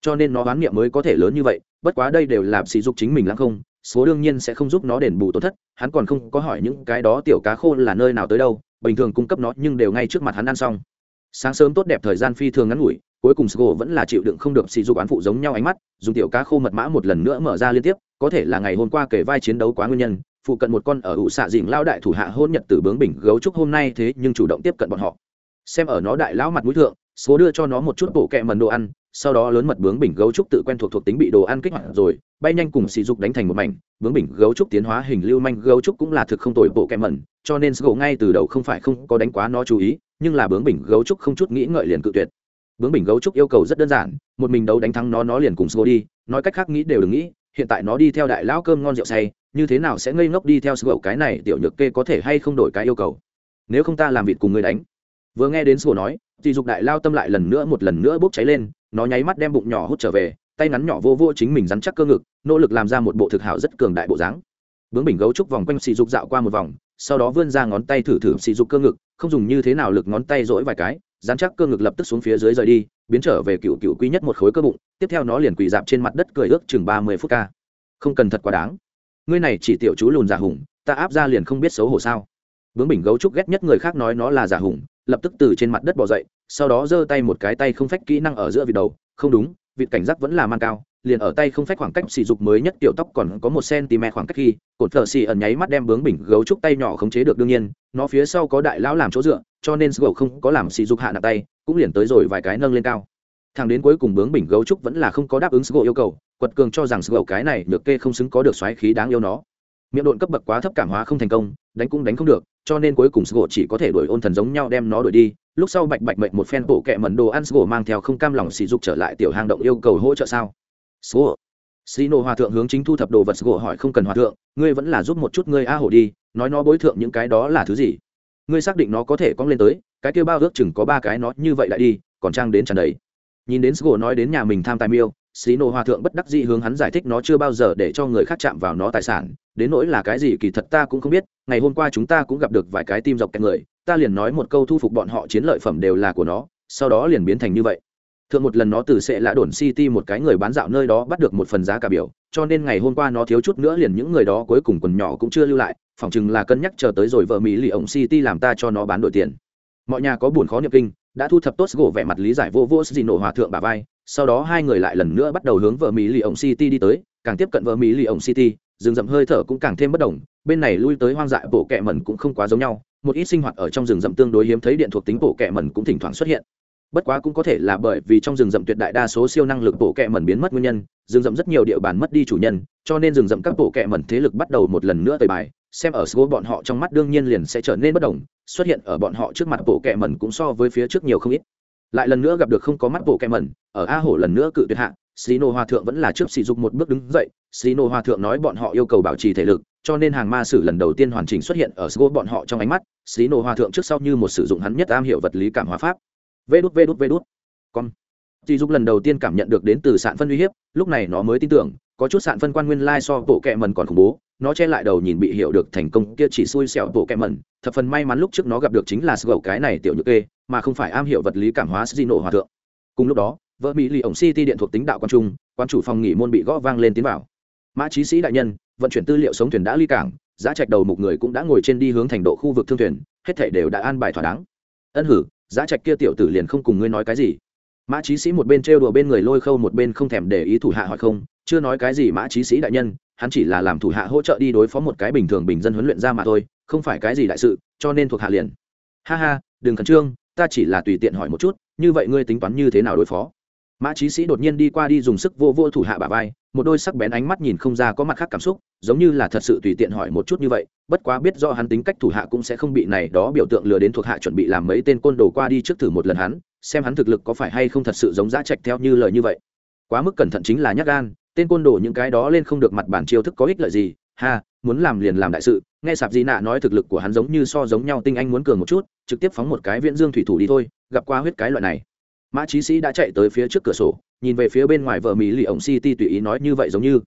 A: cho nên nó oán niệm mới có thể lớn như vậy, bất quá đây đều là sỉ dục chính mình lãng không, số đương nhiên sẽ không giúp nó đền bù tổn thất, hắn còn không có hỏi những cái đó tiểu cá khô là nơi nào tới đâu, bình thường cung cấp nó nhưng đều ngay trước mặt hắn ăn xong. Sáng sớm tốt đẹp thời gian phi thường ngắn ngủi, cuối cùng sgo vẫn là chịu đựng không được sỉ dục án phụ giống nhau ánh mắt, dùng tiểu cá khô mật mã một lần nữa mở ra liên tiếp, có thể là ngày hôm qua kể vai chiến đấu quá nguyên nhân, phụ cận một con ở ủ xạ dình lao đại thủ hạ hôn nhật tử bướng bình gấu trúc hôm nay thế nhưng chủ động tiếp cận bọn họ. Xem ở nó đại lão mặt mũi thượng số đưa cho nó một chút bộ kẹ mần đồ ăn sau đó lớn mật bướng bình gấu trúc tự quen thuộc thuộc tính bị đồ ăn kích hoạt rồi, bay nhanh cùng sỉ dục đánh thành một mảnh, bướng bình gấu trúc tiến hóa hình lưu manh, gấu trúc cũng là thực không tồi bộ kẹ mẩn, cho nên sgo ngay từ đầu không phải không có đánh quá nó chú ý, nhưng là bướng bình gấu trúc không chút nghĩ ngợi liền cự tuyệt. Bướng bình gấu trúc yêu cầu rất đơn giản, một mình đấu đánh thắng nó nó liền cùng sgo đi, nói cách khác nghĩ đều đừng nghĩ, hiện tại nó đi theo đại lão cơm ngon rượu say, như thế nào sẽ ngây ngốc đi theo sgo cái này tiểu nhược kê có thể hay không đổi cái yêu cầu? Nếu không ta làm vịt cùng người đánh. Vừa nghe đến sgo nói thì dục đại lao tâm lại lần nữa, một lần nữa bốc cháy lên nó nháy mắt đem bụng nhỏ hút trở về, tay ngắn nhỏ vô vô chính mình rắn chắc cơ ngực, nỗ lực làm ra một bộ thực hảo rất cường đại bộ dáng. Bướng bình gấu trúc vòng quanh xì dục dạo qua một vòng, sau đó vươn ra ngón tay thử thử xì dục cơ ngực, không dùng như thế nào lực ngón tay dỗi vài cái, rắn chắc cơ ngực lập tức xuống phía dưới rời đi, biến trở về cựu cựu quý nhất một khối cơ bụng, tiếp theo nó liền quỳ dạp trên mặt đất cười ước chừng ba mươi phút ca. Không cần thật quá đáng. Ngươi này chỉ tiểu chú lùn giả hùng, ta áp ra liền không biết xấu hổ sao. Bướng bình gấu trúc ghét nhất người khác nói nó là giả hùng, lập tức từ trên mặt đất bỏ dậy sau đó giơ tay một cái tay không phách kỹ năng ở giữa vịt đầu. Không đúng, vịt cảnh giác vẫn là man cao, liền ở tay không phách khoảng cách sỉ dục mới nhất tiểu tóc còn có một cm khoảng cách khi, cột thợ xì ẩn nháy mắt đem bướng bình gấu trúc tay nhỏ khống chế được đương nhiên, nó phía sau có đại lão làm chỗ dựa, cho nên gấu không có làm sỉ dục hạ nặng tay, cũng liền tới rồi vài cái nâng lên cao. Thằng đến cuối cùng bướng bình gấu trúc vẫn là không có đáp ứng gấu yêu cầu, quật cường cho rằng gấu cái này được kê không xứng có được xoáy khí đáng yêu nó. Miệng độn cấp bậc quá thấp cảm hóa không thành công, đánh cũng đánh không được cho nên cuối cùng sgo chỉ có thể đuổi ôn thần giống nhau đem nó đuổi đi. Lúc sau bạch bạch mệnh một phen bộ kẹ mẩn đồ ăn sgo mang theo không cam lòng sỉ dục trở lại tiểu hang động yêu cầu hỗ trợ sao? Sgo Sino hòa thượng hướng chính thu thập đồ vật sgỗ hỏi không cần hòa thượng, ngươi vẫn là giúp một chút ngươi a hổ đi, nói nó bối thượng những cái đó là thứ gì? Ngươi xác định nó có thể cong lên tới, cái kia bao ước chừng có ba cái nó như vậy lại đi, còn trang đến tràn đầy. Nhìn đến sgỗ nói đến nhà mình tham tài miêu Sino hòa thượng bất đắc dĩ hướng hắn giải thích nó chưa bao giờ để cho người khác chạm vào nó tài sản. Đến nỗi là cái gì kỳ thật ta cũng không biết, ngày hôm qua chúng ta cũng gặp được vài cái tim dọc kẹt người, ta liền nói một câu thu phục bọn họ chiến lợi phẩm đều là của nó, sau đó liền biến thành như vậy. Thượng một lần nó từ sẽ lã đồn city một cái người bán dạo nơi đó bắt được một phần giá cả biểu, cho nên ngày hôm qua nó thiếu chút nữa liền những người đó cuối cùng quần nhỏ cũng chưa lưu lại, phỏng chừng là cân nhắc chờ tới rồi vợ mỹ lì ổng city làm ta cho nó bán đổi tiền. Mọi nhà có buồn khó niệm kinh, đã thu thập tốt gỗ vẻ mặt lý giải vô vô xì nổ hòa thượng bà vai sau đó hai người lại lần nữa bắt đầu hướng vợ mỹ lì ổng city đi tới, càng tiếp cận vợ mỹ lì ổng city, rừng rậm hơi thở cũng càng thêm bất đồng, bên này lui tới hoang dại bộ kẹ mẩn cũng không quá giống nhau, một ít sinh hoạt ở trong rừng rậm tương đối hiếm thấy điện thuộc tính bộ kẹ mẩn cũng thỉnh thoảng xuất hiện. Bất quá cũng có thể là bởi vì trong rừng rậm tuyệt đại đa số siêu năng lực bộ kẹ mẩn biến mất nguyên nhân, rừng rậm rất nhiều địa bàn mất đi chủ nhân, cho nên rừng rậm các bộ kẹ mẩn thế lực bắt đầu một lần nữa tời bài, xem ở sgo bọn họ trong mắt đương nhiên liền sẽ trở nên bất đồng, xuất hiện ở bọn họ trước mặt bộ kẹ mẩn cũng so với phía trước nhiều không ít lại lần nữa gặp được không có mắt bộ kẹ mẩn ở a hổ lần nữa cự tuyệt hạ Sino Hòa thượng vẫn là trước sử dụng một bước đứng dậy, Sino Hòa thượng nói bọn họ yêu cầu bảo trì thể lực, cho nên hàng ma sử lần đầu tiên hoàn chỉnh xuất hiện ở Sgo bọn họ trong ánh mắt, Sino Hòa thượng trước sau như một sử dụng hắn nhất am hiểu vật lý cảm hóa pháp. Vê đút vê đút vê đút. Con. Sỉ dục lần đầu tiên cảm nhận được đến từ sạn phân uy hiếp, lúc này nó mới tin tưởng, có chút sạn phân quan nguyên lai so bộ kệ mần còn khủng bố, nó che lại đầu nhìn bị hiểu được thành công kia chỉ xui xẻo bộ kệ mẩn. thập phần may mắn lúc trước nó gặp được chính là sgầu cái này tiểu nhược kê, mà không phải am hiểu vật lý cảm hóa Sino Hòa thượng. Cùng lúc đó, vợ mỹ lì ổng city điện thuộc tính đạo quan trung quan chủ phòng nghỉ môn bị gõ vang lên tiến vào mã trí sĩ đại nhân vận chuyển tư liệu sống thuyền đã ly cảng giá trạch đầu một người cũng đã ngồi trên đi hướng thành độ khu vực thương thuyền hết thể đều đã an bài thỏa đáng ân hử giá trạch kia tiểu tử liền không cùng ngươi nói cái gì mã trí sĩ một bên trêu đùa bên người lôi khâu một bên không thèm để ý thủ hạ hỏi không chưa nói cái gì mã trí sĩ đại nhân hắn chỉ là làm thủ hạ hỗ trợ đi đối phó một cái bình thường bình dân huấn luyện ra mà thôi, không phải cái gì đại sự, cho nên thuộc hạ liền. Ha ha, đừng khẩn trương, ta chỉ là tùy tiện hỏi một chút, như vậy ngươi tính toán như thế nào đối phó? Mã trí sĩ đột nhiên đi qua đi dùng sức vô vô thủ hạ bà vai, một đôi sắc bén ánh mắt nhìn không ra có mặt khác cảm xúc, giống như là thật sự tùy tiện hỏi một chút như vậy, bất quá biết do hắn tính cách thủ hạ cũng sẽ không bị này đó biểu tượng lừa đến thuộc hạ chuẩn bị làm mấy tên côn đồ qua đi trước thử một lần hắn, xem hắn thực lực có phải hay không thật sự giống giá trạch theo như lời như vậy. Quá mức cẩn thận chính là nhắc gan tên côn đồ những cái đó lên không được mặt bản chiêu thức có ích lợi gì, ha, muốn làm liền làm đại sự, nghe sạp di nạ nói thực lực của hắn giống như so giống nhau, tinh anh muốn cường một chút, trực tiếp phóng một cái viễn dương thủy thủ đi thôi, gặp qua huyết cái loại này. Mã trí sĩ đã chạy tới phía trước cửa sổ, nhìn về phía bên ngoài vợ mỹ lì ổng city tùy ý nói như vậy giống như.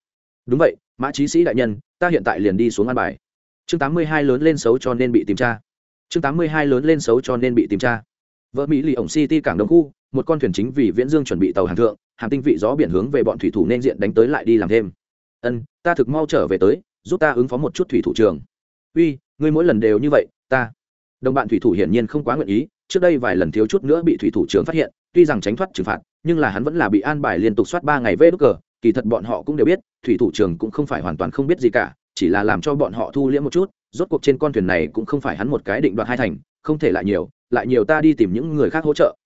A: Đúng vậy, mã trí sĩ đại nhân, ta hiện tại liền đi xuống ăn bài. Chương tám mươi hai lớn lên xấu cho nên bị tìm tra. Chương tám mươi hai lớn lên xấu cho nên bị tìm tra. Vợ mỹ lì ổng city cảng đông khu, một con thuyền chính vì viễn dương chuẩn bị tàu hàng thượng hàng tinh vị gió biển hướng về bọn thủy thủ nên diện đánh tới lại đi làm thêm. Ân, ta thực mau trở về tới, giúp ta ứng phó một chút thủy thủ trường. Uy, ngươi mỗi lần đều như vậy, ta. Đồng bạn thủy thủ hiển nhiên không quá nguyện ý, trước đây vài lần thiếu chút nữa bị thủy thủ trưởng phát hiện, tuy rằng tránh thoát trừng phạt, nhưng là hắn vẫn là bị an bài liên tục soát ba ngày vê đúc cờ, kỳ thật bọn họ cũng đều biết, thủy thủ trưởng cũng không phải hoàn toàn không biết gì cả, chỉ là làm cho bọn họ thu liễm một chút, rốt cuộc trên con thuyền này cũng không phải hắn một cái định đoạt hai thành, không thể lại nhiều lại nhiều ta đi tìm những người khác hỗ trợ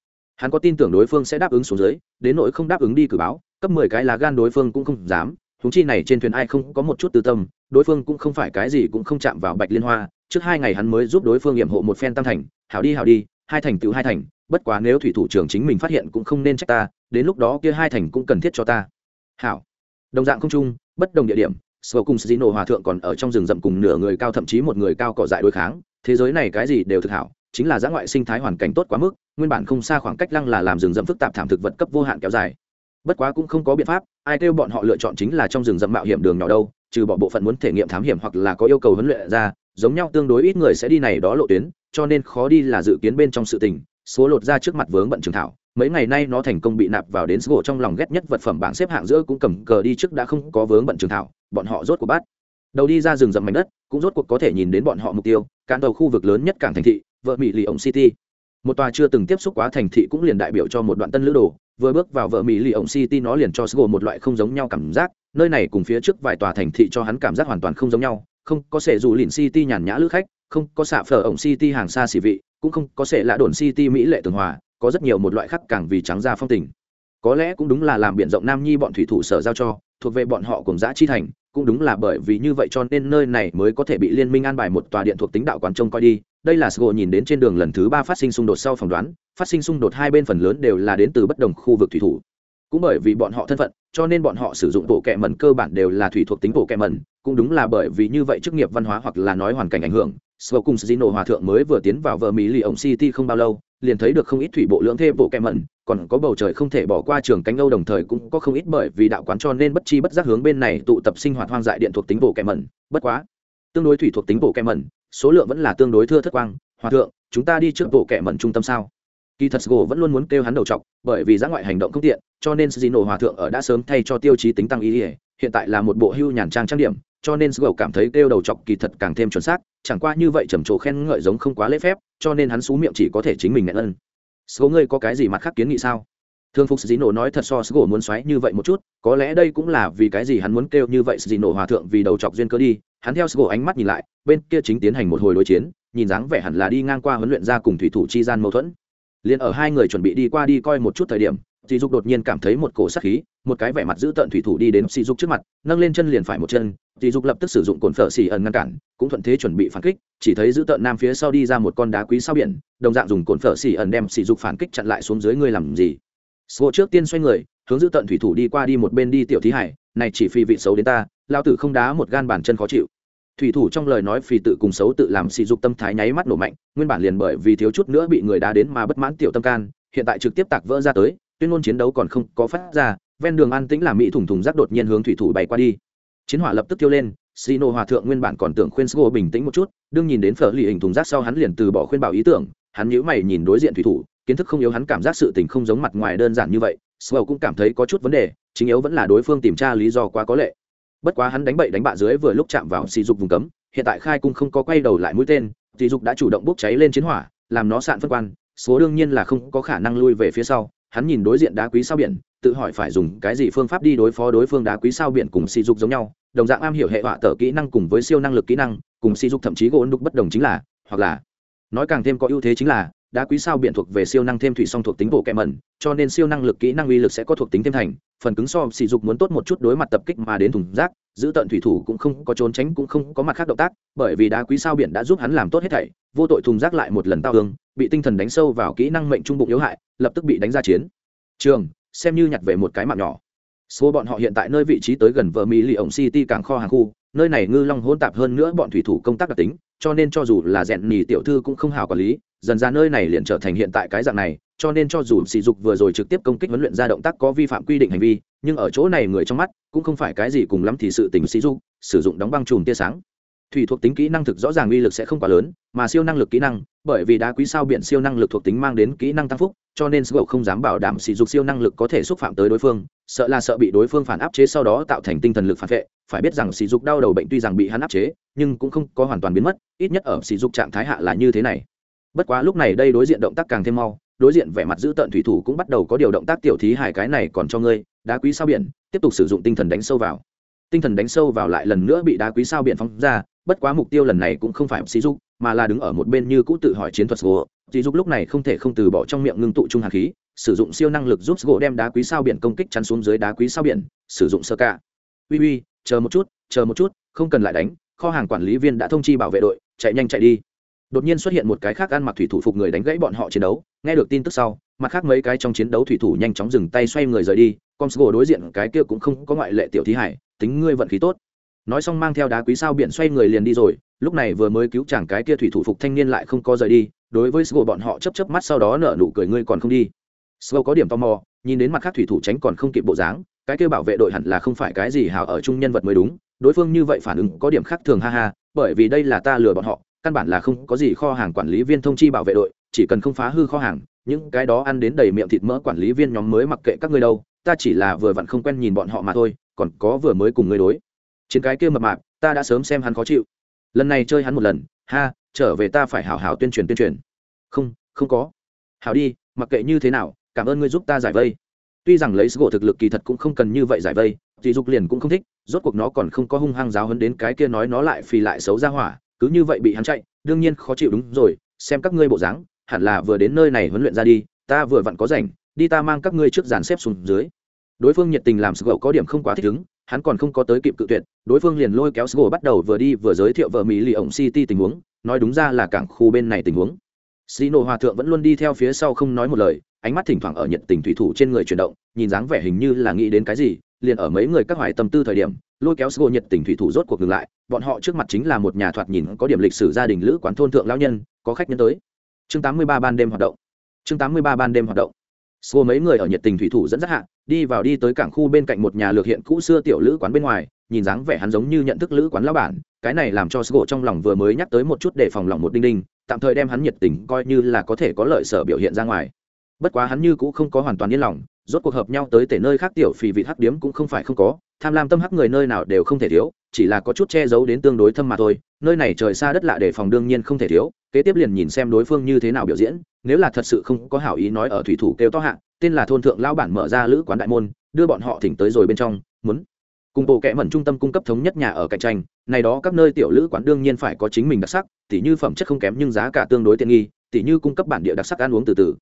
A: hắn có tin tưởng đối phương sẽ đáp ứng xuống dưới, đến nỗi không đáp ứng đi cử báo, cấp mười cái lá gan đối phương cũng không dám. Húng chi này trên thuyền ai không có một chút tư tâm, đối phương cũng không phải cái gì cũng không chạm vào bạch liên hoa. Trước hai ngày hắn mới giúp đối phương nghiệm hộ một phen tam thành, hảo đi hảo đi, hai thành tựu hai thành, bất quá nếu thủy thủ trưởng chính mình phát hiện cũng không nên trách ta, đến lúc đó kia hai thành cũng cần thiết cho ta. Hảo. Đồng dạng không chung bất đồng địa điểm sầu cùng Sino hòa thượng còn ở trong rừng rậm cùng nửa người cao thậm chí một người cao cỏ dại đối kháng. Thế giới này cái gì đều thực hảo chính là giã ngoại sinh thái hoàn cảnh tốt quá mức, nguyên bản không xa khoảng cách lăng là làm rừng rậm phức tạp thảm thực vật cấp vô hạn kéo dài. Bất quá cũng không có biện pháp, ai kêu bọn họ lựa chọn chính là trong rừng rậm mạo hiểm đường nhỏ đâu, trừ bỏ bộ phận muốn thể nghiệm thám hiểm hoặc là có yêu cầu huấn luyện ra, giống nhau tương đối ít người sẽ đi này đó lộ tuyến, cho nên khó đi là dự kiến bên trong sự tình, số lột ra trước mặt vướng bận trường thảo, mấy ngày nay nó thành công bị nạp vào đến gỗ trong lòng ghét nhất vật phẩm bảng xếp hạng giữa cũng cầm cờ đi trước đã không có vướng bận trường thảo, bọn họ rốt cuộc bắt đầu đi ra rừng rậm mảnh đất, cũng rốt cuộc có thể nhìn đến bọn họ mục tiêu cán đầu khu vực lớn nhất cảng thành thị vợ mỹ lì ổng city. Một tòa chưa từng tiếp xúc quá thành thị cũng liền đại biểu cho một đoạn tân lữ đồ, vừa bước vào vợ mỹ lì ổng city nó liền cho sgo một loại không giống nhau cảm giác, nơi này cùng phía trước vài tòa thành thị cho hắn cảm giác hoàn toàn không giống nhau, không có sẻ dù lìn city nhàn nhã lữ khách, không có xạ phở ổng city hàng xa xỉ vị, cũng không có sẻ lạ đồn city mỹ lệ tường hòa, có rất nhiều một loại khác càng vì trắng ra phong tình. Có lẽ cũng đúng là làm biển rộng nam nhi bọn thủy thủ sở giao cho, thuộc về bọn họ cùng giã chi thành, cũng đúng là bởi vì như vậy cho nên nơi này mới có thể bị liên minh an bài một tòa điện thuộc tính đạo quán trông coi đi đây là sgo nhìn đến trên đường lần thứ ba phát sinh xung đột sau phỏng đoán phát sinh xung đột hai bên phần lớn đều là đến từ bất đồng khu vực thủy thủ. Cũng bởi vì bọn họ thân phận cho nên bọn họ sử dụng bộ kẹ mẩn cơ bản đều là thủy thuộc tính bộ kẹ mẩn cũng đúng là bởi vì như vậy chức nghiệp văn hóa hoặc là nói hoàn cảnh ảnh hưởng sgo cùng Zino hòa thượng mới vừa tiến vào vợ Mỹ lì ổng City không bao lâu, liền thấy được không ít thủy bộ lượng thêm bộ kẹ mẩn, còn có bầu trời không thể bỏ qua trường cánh Âu đồng thời cũng có không ít bởi vì đạo quán cho nên bất chi bất giác hướng bên này tụ tập sinh hoạt hoang dại điện thuộc tính bộ kẹ mẩn, bất quá, tương đối thủy thuộc tính bộ kẹ mẩn, số lượng vẫn là tương đối thưa thất quang, hòa thượng, chúng ta đi trước bộ kẻ mẩn trung tâm sao? Kỳ thật Sgo vẫn luôn muốn kêu hắn đầu chọc bởi vì ra ngoại hành động không tiện, cho nên nổ hòa thượng ở đã sớm thay cho tiêu chí tính tăng ý, hiện tại là một bộ hưu nhàn trang trang điểm, cho nên Sgo cảm thấy kêu đầu chọc kỳ thật càng thêm chuẩn xác, chẳng qua như vậy trầm trồ khen ngợi giống không quá lễ phép, cho nên hắn xú miệng chỉ có thể chính mình nghẹn ân. số ngươi có cái gì mặt khác kiến nghị sao? Thương Phục nổ nói thật so Sgo muốn xoáy như vậy một chút, có lẽ đây cũng là vì cái gì hắn muốn kêu như vậy nổ hòa thượng vì đầu chọc duyên cơ đi. Hắn theo Sgo ánh mắt nhìn lại, bên kia chính tiến hành một hồi đối chiến, nhìn dáng vẻ hẳn là đi ngang qua huấn luyện ra cùng thủy thủ chi gian mâu thuẫn. liền ở hai người chuẩn bị đi qua đi coi một chút thời điểm, Dì Dục đột nhiên cảm thấy một cổ sát khí, một cái vẻ mặt giữ tợn thủy thủ đi đến xì Dục trước mặt, nâng lên chân liền phải một chân, Dì Dục lập tức sử dụng cồn phở xỉ ẩn ngăn cản, cũng thuận thế chuẩn bị phản kích, chỉ thấy giữ tợn nam phía sau đi ra một con đá quý sao biển, đồng dạng dùng cồn phở xỉ ẩn đem xì Dục phản kích chặn lại xuống dưới ngươi làm gì? Sô trước tiên xoay người, hướng giữ tợn thủy thủ đi qua đi một bên đi tiểu thí hải, này chỉ phi vị xấu đến ta, lão tử không đá một gan bản chân khó chịu. Thủy thủ trong lời nói phi tự cùng xấu tự làm Dì Dục tâm thái nháy mắt nổ mạnh, nguyên bản liền bởi vì thiếu chút nữa bị người đá đến mà bất mãn tiểu tâm can, hiện tại trực tiếp tạc vỡ ra tới tuyên ngôn chiến đấu còn không có phát ra ven đường an tĩnh làm mỹ thủng thùng rác đột nhiên hướng thủy thủ bay qua đi chiến hỏa lập tức tiêu lên Sino hòa thượng nguyên bản còn tưởng khuyên Sgo bình tĩnh một chút, đương nhìn đến phở lì hình thùng rác sau hắn liền từ bỏ khuyên bảo ý tưởng, hắn nhíu mày nhìn đối diện thủy thủ, kiến thức không yếu hắn cảm giác sự tình không giống mặt ngoài đơn giản như vậy, Sgo cũng cảm thấy có chút vấn đề, chính yếu vẫn là đối phương tìm tra lý do quá có lệ. Bất quá hắn đánh bậy đánh bạ dưới vừa lúc chạm vào sỉ dục vùng cấm, hiện tại khai cung không có quay đầu lại mũi tên, sỉ dục đã chủ động bốc cháy lên chiến hỏa, làm nó sạn phân quan, số đương nhiên là không có khả năng lui về phía sau, hắn nhìn đối diện đá quý sao biển tự hỏi phải dùng cái gì phương pháp đi đối phó đối phương đá quý sao biển cùng sỉ dục giống nhau đồng dạng am hiểu hệ họa tở kỹ năng cùng với siêu năng lực kỹ năng cùng sỉ dục thậm chí gỗ đục bất đồng chính là hoặc là nói càng thêm có ưu thế chính là đá quý sao biển thuộc về siêu năng thêm thủy song thuộc tính bộ kẹ mẩn, cho nên siêu năng lực kỹ năng uy lực sẽ có thuộc tính thêm thành, phần cứng so sỉ dục muốn tốt một chút đối mặt tập kích mà đến thùng rác, giữ tận thủy thủ cũng không có trốn tránh cũng không có mặt khác động tác, bởi vì đá quý sao biển đã giúp hắn làm tốt hết thảy, vô tội thùng rác lại một lần tao thương, bị tinh thần đánh sâu vào kỹ năng mệnh trung bụng yếu hại, lập tức bị đánh ra chiến. Trường, xem như nhặt về một cái mạng nhỏ. Số bọn họ hiện tại nơi vị trí tới gần vợ mỹ lì ổng city càng kho hàng khu, nơi này ngư long hỗn tạp hơn nữa bọn thủy thủ công tác đặc tính, cho nên cho dù là rèn nhì tiểu thư cũng không hào quản lý dần ra nơi này liền trở thành hiện tại cái dạng này, cho nên cho dù sỉ dục vừa rồi trực tiếp công kích huấn luyện ra động tác có vi phạm quy định hành vi, nhưng ở chỗ này người trong mắt cũng không phải cái gì cùng lắm thì sự tình sỉ dục, sử dụng đóng băng chùm tia sáng. Thủy thuộc tính kỹ năng thực rõ ràng uy lực sẽ không quá lớn, mà siêu năng lực kỹ năng, bởi vì đá quý sao biển siêu năng lực thuộc tính mang đến kỹ năng tăng phúc, cho nên sgậu không dám bảo đảm sỉ dục siêu năng lực có thể xúc phạm tới đối phương, sợ là sợ bị đối phương phản áp chế sau đó tạo thành tinh thần lực phản vệ. Phải biết rằng sỉ dục đau đầu bệnh tuy rằng bị hắn áp chế, nhưng cũng không có hoàn toàn biến mất, ít nhất ở sỉ dục trạng thái hạ là như thế này bất quá lúc này đây đối diện động tác càng thêm mau, đối diện vẻ mặt giữ tợn thủy thủ cũng bắt đầu có điều động tác tiểu thí hải cái này còn cho ngươi, đá quý sao biển, tiếp tục sử dụng tinh thần đánh sâu vào. Tinh thần đánh sâu vào lại lần nữa bị đá quý sao biển phóng ra, bất quá mục tiêu lần này cũng không phải sĩ dục, mà là đứng ở một bên như cũ tự hỏi chiến thuật gỗ Sĩ dục lúc này không thể không từ bỏ trong miệng ngưng tụ trung hạt khí, sử dụng siêu năng lực giúp gỗ đem đá quý sao biển công kích chắn xuống dưới đá quý sao biển, sử dụng sơ ca. Uy uy, chờ một chút, chờ một chút, không cần lại đánh, kho hàng quản lý viên đã thông chi bảo vệ đội, chạy nhanh chạy đi đột nhiên xuất hiện một cái khác ăn mặc thủy thủ phục người đánh gãy bọn họ chiến đấu, nghe được tin tức sau, mặt khác mấy cái trong chiến đấu thủy thủ nhanh chóng dừng tay xoay người rời đi, con sgô đối diện cái kia cũng không có ngoại lệ tiểu thí hải, tính ngươi vận khí tốt. Nói xong mang theo đá quý sao biển xoay người liền đi rồi, lúc này vừa mới cứu chàng cái kia thủy thủ phục thanh niên lại không có rời đi, đối với sgô bọn họ chấp chấp mắt sau đó nở nụ cười ngươi còn không đi. Sgô có điểm tò mò, nhìn đến mặt khác thủy thủ tránh còn không kịp bộ dáng, cái kia bảo vệ đội hẳn là không phải cái gì hào ở chung nhân vật mới đúng, đối phương như vậy phản ứng có điểm khác thường ha ha, bởi vì đây là ta lừa bọn họ căn bản là không có gì kho hàng quản lý viên thông chi bảo vệ đội, chỉ cần không phá hư kho hàng, những cái đó ăn đến đầy miệng thịt mỡ quản lý viên nhóm mới mặc kệ các ngươi đâu, ta chỉ là vừa vặn không quen nhìn bọn họ mà thôi, còn có vừa mới cùng ngươi đối. Chiến cái kia mập mạp, ta đã sớm xem hắn khó chịu. Lần này chơi hắn một lần, ha, trở về ta phải hảo hảo tuyên truyền tuyên truyền. Không không có. Hảo đi, mặc kệ như thế nào, cảm ơn ngươi giúp ta giải vây. Tuy rằng lấy gỗ thực lực kỳ thật cũng không cần như vậy giải vây, thì dục liền cũng không thích, rốt cuộc nó còn không có hung hăng giáo hấn đến cái kia nói nó lại phì lại xấu ra hỏa cứ như vậy bị hắn chạy, đương nhiên khó chịu đúng rồi, xem các ngươi bộ dáng, hẳn là vừa đến nơi này huấn luyện ra đi, ta vừa vặn có rảnh, đi ta mang các ngươi trước dàn xếp xuống dưới. Đối phương nhiệt tình làm sgô có điểm không quá thích ứng, hắn còn không có tới kịp cự tuyệt, đối phương liền lôi kéo sgô bắt đầu vừa đi vừa giới thiệu vợ mỹ lì ổng city tình huống, nói đúng ra là cảng khu bên này tình huống. Sino Hòa thượng vẫn luôn đi theo phía sau không nói một lời, ánh mắt thỉnh thoảng ở nhiệt tình thủy thủ trên người chuyển động, nhìn dáng vẻ hình như là nghĩ đến cái gì, liền ở mấy người các hoài tâm tư thời điểm, lôi kéo Sgo nhiệt tình thủy thủ rốt cuộc ngừng lại, bọn họ trước mặt chính là một nhà thoạt nhìn có điểm lịch sử gia đình lữ quán thôn thượng lão nhân, có khách nhân tới. Chương 83 ban đêm hoạt động. Chương 83 ban đêm hoạt động. Sgo mấy người ở nhiệt tình thủy thủ dẫn dắt hạ, đi vào đi tới cảng khu bên cạnh một nhà lược hiện cũ xưa tiểu lữ quán bên ngoài, nhìn dáng vẻ hắn giống như nhận thức lữ quán lão bản, cái này làm cho Sgo trong lòng vừa mới nhắc tới một chút để phòng lòng một đinh đinh, tạm thời đem hắn nhiệt tình coi như là có thể có lợi sở biểu hiện ra ngoài. Bất quá hắn như cũng không có hoàn toàn yên lòng rốt cuộc hợp nhau tới tể nơi khác tiểu phì vị hắc điếm cũng không phải không có tham lam tâm hắc người nơi nào đều không thể thiếu chỉ là có chút che giấu đến tương đối thâm mà thôi nơi này trời xa đất lạ để phòng đương nhiên không thể thiếu kế tiếp liền nhìn xem đối phương như thế nào biểu diễn nếu là thật sự không có hảo ý nói ở thủy thủ kêu to hạng tên là thôn thượng lão bản mở ra lữ quán đại môn đưa bọn họ thỉnh tới rồi bên trong muốn cùng bộ kệ mẩn trung tâm cung cấp thống nhất nhà ở cạnh tranh này đó các nơi tiểu lữ quán đương nhiên phải có chính mình đặc sắc, tỉ như phẩm chất không kém nhưng giá cả tương đối tiện nghi, tỉ như cung cấp bản địa đặc sắc ăn uống từ từ.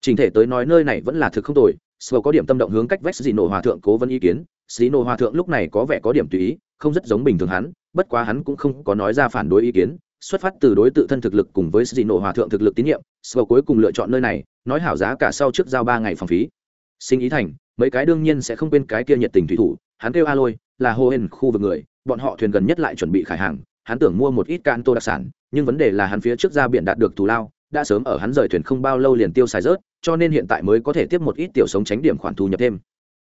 A: Trình thể tới nói nơi này vẫn là thực không tồi sờ có điểm tâm động hướng cách vách xì nổ hòa thượng cố vấn ý kiến. Xì nổ hòa thượng lúc này có vẻ có điểm tùy ý, không rất giống bình thường hắn, bất quá hắn cũng không có nói ra phản đối ý kiến. Xuất phát từ đối tự thân thực lực cùng với xì nổ hòa thượng thực lực tín nhiệm sờ cuối cùng lựa chọn nơi này, nói hảo giá cả sau trước giao ba ngày phòng phí. Sinh ý thành, mấy cái đương nhiên sẽ không quên cái kia nhiệt tình thủy thủ, hắn kêu a lôi là hô hên khu vực người, bọn họ thuyền gần nhất lại chuẩn bị khải hàng, hắn tưởng mua một ít can tô đặc sản, nhưng vấn đề là hắn phía trước ra biển đạt được thù lao, đã sớm ở hắn rời thuyền không bao lâu liền tiêu xài rớt, cho nên hiện tại mới có thể tiếp một ít tiểu sống tránh điểm khoản thu nhập thêm.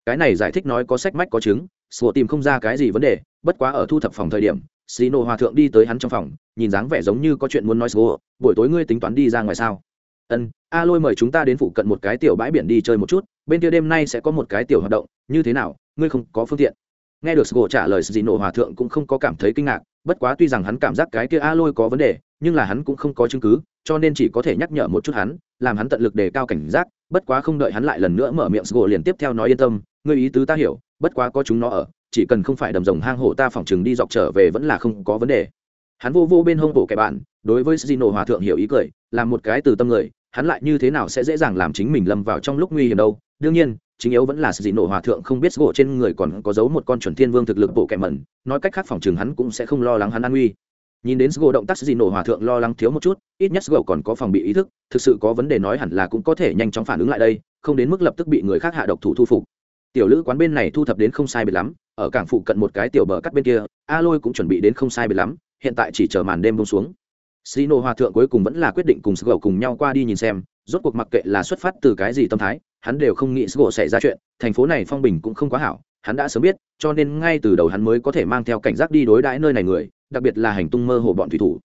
A: Cái này giải thích nói có sách mách có chứng sổ tìm không ra cái gì vấn đề, bất quá ở thu thập phòng thời điểm Sino hòa thượng đi tới hắn trong phòng, nhìn dáng vẻ giống như có chuyện muốn nói sổ buổi tối ngươi tính toán đi ra ngoài sao? Ân, a lôi mời chúng ta đến phụ cận một cái tiểu bãi biển đi chơi một chút, bên kia đêm nay sẽ có một cái tiểu hoạt động, như thế nào, ngươi không có phương tiện nghe được sgo trả lời Sino hòa thượng cũng không có cảm thấy kinh ngạc, bất quá tuy rằng hắn cảm giác cái kia a lôi có vấn đề, nhưng là hắn cũng không có chứng cứ, cho nên chỉ có thể nhắc nhở một chút hắn, làm hắn tận lực đề cao cảnh giác, bất quá không đợi hắn lại lần nữa mở miệng, sgô liền tiếp theo nói yên tâm, ngươi ý tứ ta hiểu, bất quá có chúng nó ở, chỉ cần không phải đầm rồng hang hổ ta phỏng chừng đi dọc trở về vẫn là không có vấn đề. Hắn vô vô bên hông bộ kẻ bạn, đối với Sino hòa thượng hiểu ý cười làm một cái từ tâm người, hắn lại như thế nào sẽ dễ dàng làm chính mình lâm vào trong lúc nguy hiểm đâu đương nhiên chính yếu vẫn là sự dị nổ hòa thượng không biết gỗ trên người còn có giấu một con chuẩn thiên vương thực lực bộ kẻ mẩn nói cách khác phòng trường hắn cũng sẽ không lo lắng hắn an nguy. Nhìn đến gỗ động tác gì nổ hòa thượng lo lắng thiếu một chút ít nhất gỗ còn có phòng bị ý thức thực sự có vấn đề nói hẳn là cũng có thể nhanh chóng phản ứng lại đây không đến mức lập tức bị người khác hạ độc thủ thu phục. Tiểu lữ quán bên này thu thập đến không sai biệt lắm ở cảng phụ cận một cái tiểu bờ cắt bên kia a lôi cũng chuẩn bị đến không sai biệt lắm hiện tại chỉ chờ màn đêm bông xuống. Sino Hòa thượng cuối cùng vẫn là quyết định cùng Sgo cùng nhau qua đi nhìn xem, rốt cuộc mặc kệ là xuất phát từ cái gì tâm thái, hắn đều không nghĩ Sgầu xảy ra chuyện, thành phố này phong bình cũng không quá hảo, hắn đã sớm biết, cho nên ngay từ đầu hắn mới có thể mang theo cảnh giác đi đối đãi nơi này người, đặc biệt là hành tung mơ hồ bọn thủy thủ.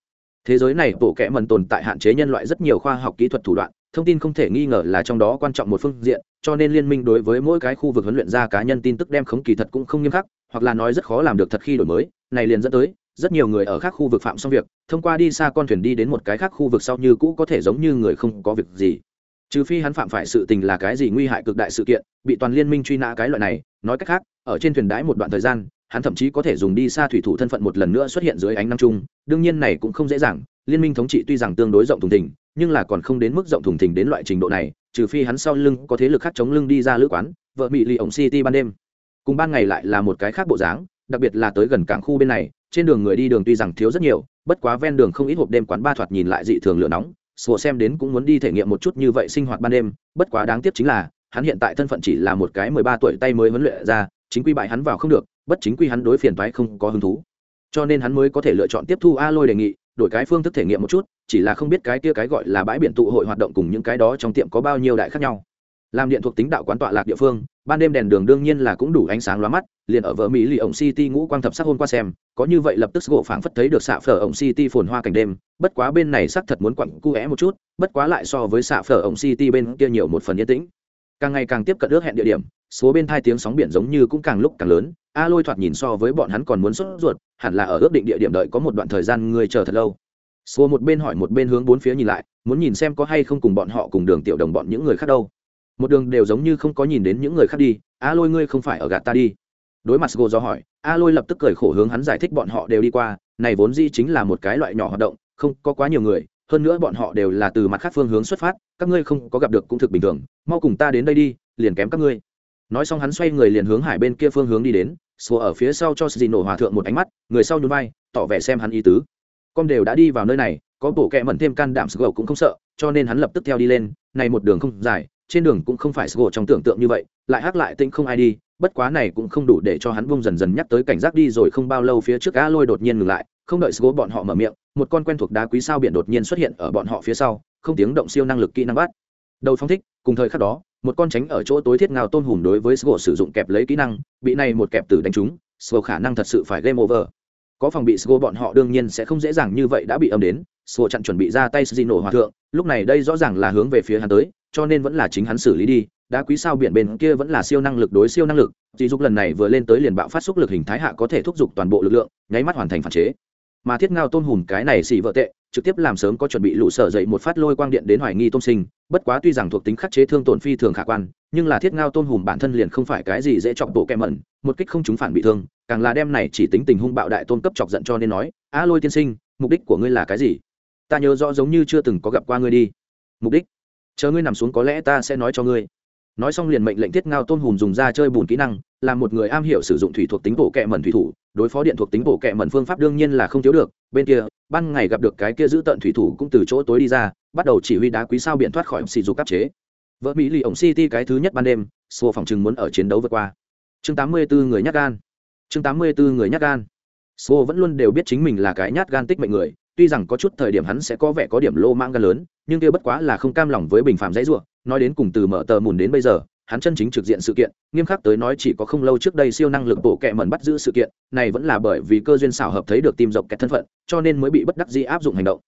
A: Thế giới này bộ kẽ mần tồn tại hạn chế nhân loại rất nhiều khoa học kỹ thuật thủ đoạn, thông tin không thể nghi ngờ là trong đó quan trọng một phương diện, cho nên liên minh đối với mỗi cái khu vực huấn luyện ra cá nhân tin tức đem khống kỳ thật cũng không nghiêm khắc, hoặc là nói rất khó làm được thật khi đổi mới, này liền dẫn tới rất nhiều người ở khác khu vực phạm xong việc, thông qua đi xa con thuyền đi đến một cái khác khu vực sau như cũ có thể giống như người không có việc gì. Trừ phi hắn phạm phải sự tình là cái gì nguy hại cực đại sự kiện, bị toàn liên minh truy nã cái loại này, nói cách khác, ở trên thuyền đái một đoạn thời gian, hắn thậm chí có thể dùng đi xa thủy thủ thân phận một lần nữa xuất hiện dưới ánh nắng chung, đương nhiên này cũng không dễ dàng, liên minh thống trị tuy rằng tương đối rộng thùng thình, nhưng là còn không đến mức rộng thùng thình đến loại trình độ này, trừ phi hắn sau lưng có thế lực khác chống lưng đi ra lữ quán, vợ bị lì ổng city ban đêm. Cùng ban ngày lại là một cái khác bộ dáng, đặc biệt là tới gần cảng khu bên này trên đường người đi đường tuy rằng thiếu rất nhiều, bất quá ven đường không ít hộp đêm quán ba thoạt nhìn lại dị thường lửa nóng sổ xem đến cũng muốn đi thể nghiệm một chút như vậy sinh hoạt ban đêm, bất quá đáng tiếc chính là, hắn hiện tại thân phận chỉ là một cái mười ba tuổi tay mới huấn luyện ra, chính quy bại hắn vào không được, bất chính quy hắn đối phiền toái không có hứng thú. Cho nên hắn mới có thể lựa chọn tiếp thu a lôi đề nghị, đổi cái phương thức thể nghiệm một chút, chỉ là không biết cái kia cái gọi là bãi biển tụ hội hoạt động cùng những cái đó trong tiệm có bao nhiêu đại khác nhau. Làm điện thuộc tính đạo quán tọa lạc địa phương ban đêm đèn đường đương nhiên là cũng đủ ánh sáng lóa mắt, liền ở vợ mỹ lì ổng city ngũ quang thập sắc hôm qua xem, có như vậy lập tức gỗ phảng phất thấy được xạ phở ổng city phồn hoa cảnh đêm, bất quá bên này sắc thật muốn quặng cu é một chút, bất quá lại so với xạ phở ổng city bên kia nhiều một phần yên tĩnh. Càng ngày càng tiếp cận ước hẹn địa điểm, số bên thai tiếng sóng biển giống như cũng càng lúc càng lớn, a lôi thoạt nhìn so với bọn hắn còn muốn sốt ruột, hẳn là ở ước định địa điểm đợi có một đoạn thời gian người chờ thật lâu. Số một bên hỏi một bên hướng bốn phía nhìn lại, muốn nhìn xem có hay không cùng bọn họ cùng đường tiểu đồng bọn những người khác đâu một đường đều giống như không có nhìn đến những người khác đi, a lôi ngươi không phải ở gạt ta đi? Đối mặt sgo do hỏi, a lôi lập tức cười khổ hướng hắn giải thích bọn họ đều đi qua, này vốn di chính là một cái loại nhỏ hoạt động, không có quá nhiều người, hơn nữa bọn họ đều là từ mặt khác phương hướng xuất phát, các ngươi không có gặp được cũng thực bình thường, mau cùng ta đến đây đi, liền kém các ngươi. Nói xong hắn xoay người liền hướng hải bên kia phương hướng đi đến sùa ở phía sau cho dì nổ hòa thượng một ánh mắt, người sau nhún vai, tỏ vẻ xem hắn ý tứ. Con đều đã đi vào nơi này, có bổ kẹ mẩn thêm can đảm sgầu cũng không sợ, cho nên hắn lập tức theo đi lên, này một đường không dài trên đường cũng không phải sgô trong tưởng tượng như vậy, lại hắc lại tinh không ai đi, bất quá này cũng không đủ để cho hắn bông dần dần nhắc tới cảnh giác đi rồi không bao lâu phía trước a lôi đột nhiên ngừng lại, không đợi sgô bọn họ mở miệng, một con quen thuộc đá quý sao biển đột nhiên xuất hiện ở bọn họ phía sau, không tiếng động siêu năng lực kỹ năng bắt. Đầu phong thích, cùng thời khắc đó, một con tránh ở chỗ tối thiết ngào tôn hùm đối với sgô sử dụng kẹp lấy kỹ năng, bị này một kẹp tử đánh trúng, sgô khả năng thật sự phải game over. Có phòng bị sgô bọn họ đương nhiên sẽ không dễ dàng như vậy đã bị âm đến, sgô chặn chuẩn bị ra tay di nổ hòa thượng, lúc này đây rõ ràng là hướng về phía hắn tới cho nên vẫn là chính hắn xử lý đi, đá quý sao biển bên kia vẫn là siêu năng lực đối siêu năng lực dì dục lần này vừa lên tới liền bạo phát xúc lực hình thái hạ có thể thúc giục toàn bộ lực lượng, nháy mắt hoàn thành phản chế. Mà thiết ngao tôn hùm cái này xì vợ tệ, trực tiếp làm sớm có chuẩn bị lũ sở dậy một phát lôi quang điện đến hoài nghi tôn sinh, bất quá tuy rằng thuộc tính khắc chế thương tổn phi thường khả quan, nhưng là thiết ngao tôn hùm bản thân liền không phải cái gì dễ chọc bộ kẹ mẩn, một kích không chúng phản bị thương, càng là đem này chỉ tính tình hung bạo đại tôn cấp chọc giận cho nên nói, a lôi tiên sinh, mục đích của ngươi là cái gì? Ta nhớ rõ giống như chưa từng có gặp qua ngươi đi. Mục đích? Chờ ngươi nằm xuống có lẽ ta sẽ nói cho ngươi. Nói xong liền mệnh lệnh thiết ngao tôn hùm dùng ra chơi bùn kỹ năng là một người am hiểu sử dụng thủy thuộc tính bổ kẹ mẩn thủy thủ, đối phó điện thuộc tính bổ kẹ mẩn phương pháp đương nhiên là không thiếu được. Bên kia, ban ngày gặp được cái kia giữ tận thủy thủ cũng từ chỗ tối đi ra, bắt đầu chỉ huy đá quý sao biện thoát khỏi xì dục áp chế. Vợ mỹ lì ổng city cái thứ nhất ban đêm xô phòng chừng muốn ở chiến đấu vượt qua. Chương 84 người nhát gan. Chương 84 người nhát gan. Xô vẫn luôn đều biết chính mình là cái nhát gan tích mệnh người, tuy rằng có chút thời điểm hắn sẽ có vẻ có điểm lô mang gan lớn nhưng kia bất quá là không cam lòng với bình phạm dãy rủa, nói đến cùng từ mở tờ mùn đến bây giờ hắn chân chính trực diện sự kiện nghiêm khắc tới nói chỉ có không lâu trước đây siêu năng lực bộ kệ mẩn bắt giữ sự kiện này vẫn là bởi vì cơ duyên xảo hợp thấy được tìm rộng kẹt thân phận cho nên mới bị bất đắc dĩ áp dụng hành động.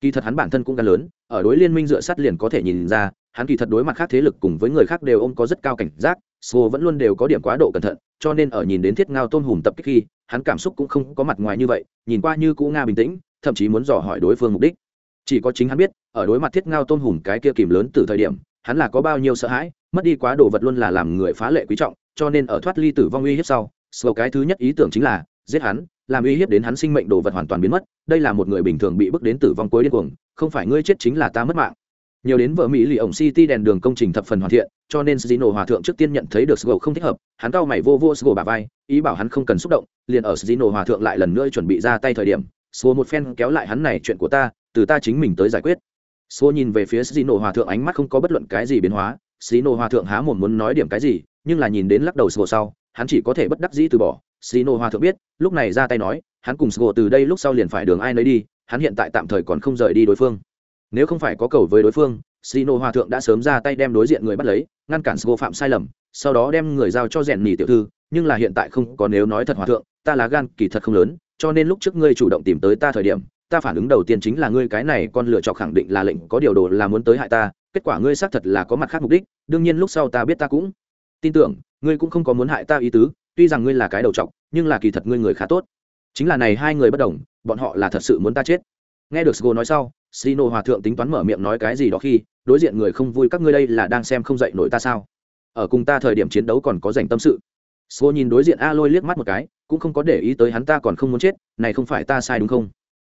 A: Kỳ thật hắn bản thân cũng gan lớn ở đối liên minh dựa sát liền có thể nhìn ra hắn kỳ thật đối mặt khác thế lực cùng với người khác đều ôm có rất cao cảnh giác Sô vẫn luôn đều có điểm quá độ cẩn thận cho nên ở nhìn đến thiết ngao tôn hùm tập kích khi hắn cảm xúc cũng không có mặt ngoài như vậy nhìn qua như cũ nga bình tĩnh thậm chí muốn dò hỏi đối phương mục đích chỉ có chính hắn biết, ở đối mặt thiết ngao tôn hùm cái kia kìm lớn từ thời điểm, hắn là có bao nhiêu sợ hãi, mất đi quá đồ vật luôn là làm người phá lệ quý trọng, cho nên ở thoát ly tử vong uy hiếp sau sầu cái thứ nhất ý tưởng chính là giết hắn, làm uy hiếp đến hắn sinh mệnh đồ vật hoàn toàn biến mất, đây là một người bình thường bị bước đến tử vong cuối điên cuồng, không phải ngươi chết chính là ta mất mạng. Nhiều đến vợ mỹ lì ổng city đèn đường công trình thập phần hoàn thiện, cho nên Sino hòa thượng trước tiên nhận thấy được Sgo không thích hợp, hắn cau mày vô vô Sgo bà vai, ý bảo hắn không cần xúc động, liền ở Sino hòa thượng lại lần nữa chuẩn bị ra tay thời điểm Sgo một phen kéo lại hắn này chuyện của ta, từ ta chính mình tới giải quyết. Sgo nhìn về phía Sino hòa thượng ánh mắt không có bất luận cái gì biến hóa. Sino hòa thượng há mồm muốn nói điểm cái gì, nhưng là nhìn đến lắc đầu Sgo sau, hắn chỉ có thể bất đắc dĩ từ bỏ. Sino hòa thượng biết, lúc này ra tay nói, hắn cùng Sgo từ đây lúc sau liền phải đường ai nấy đi, hắn hiện tại tạm thời còn không rời đi đối phương. Nếu không phải có cầu với đối phương, Sino hòa thượng đã sớm ra tay đem đối diện người bắt lấy, ngăn cản Sgo phạm sai lầm, sau đó đem người giao cho rèn nỉ tiểu thư, nhưng là hiện tại không có nếu nói thật hòa thượng, ta là gan kỳ thật không lớn cho nên lúc trước ngươi chủ động tìm tới ta thời điểm, ta phản ứng đầu tiên chính là ngươi cái này con lựa chọn khẳng định là lệnh có điều đồ là muốn tới hại ta, kết quả ngươi xác thật là có mặt khác mục đích, đương nhiên lúc sau ta biết ta cũng tin tưởng, ngươi cũng không có muốn hại ta ý tứ, tuy rằng ngươi là cái đầu trọc nhưng là kỳ thật ngươi người khá tốt. Chính là này hai người bất đồng, bọn họ là thật sự muốn ta chết. Nghe được sgo nói sau, sino hòa thượng tính toán mở miệng nói cái gì đó khi, đối diện người không vui các ngươi đây là đang xem không dậy nổi ta sao? Ở cùng ta thời điểm chiến đấu còn có dành tâm sự. Sgo nhìn đối diện a lôi liếc mắt một cái cũng không có để ý tới hắn ta còn không muốn chết, này không phải ta sai đúng không?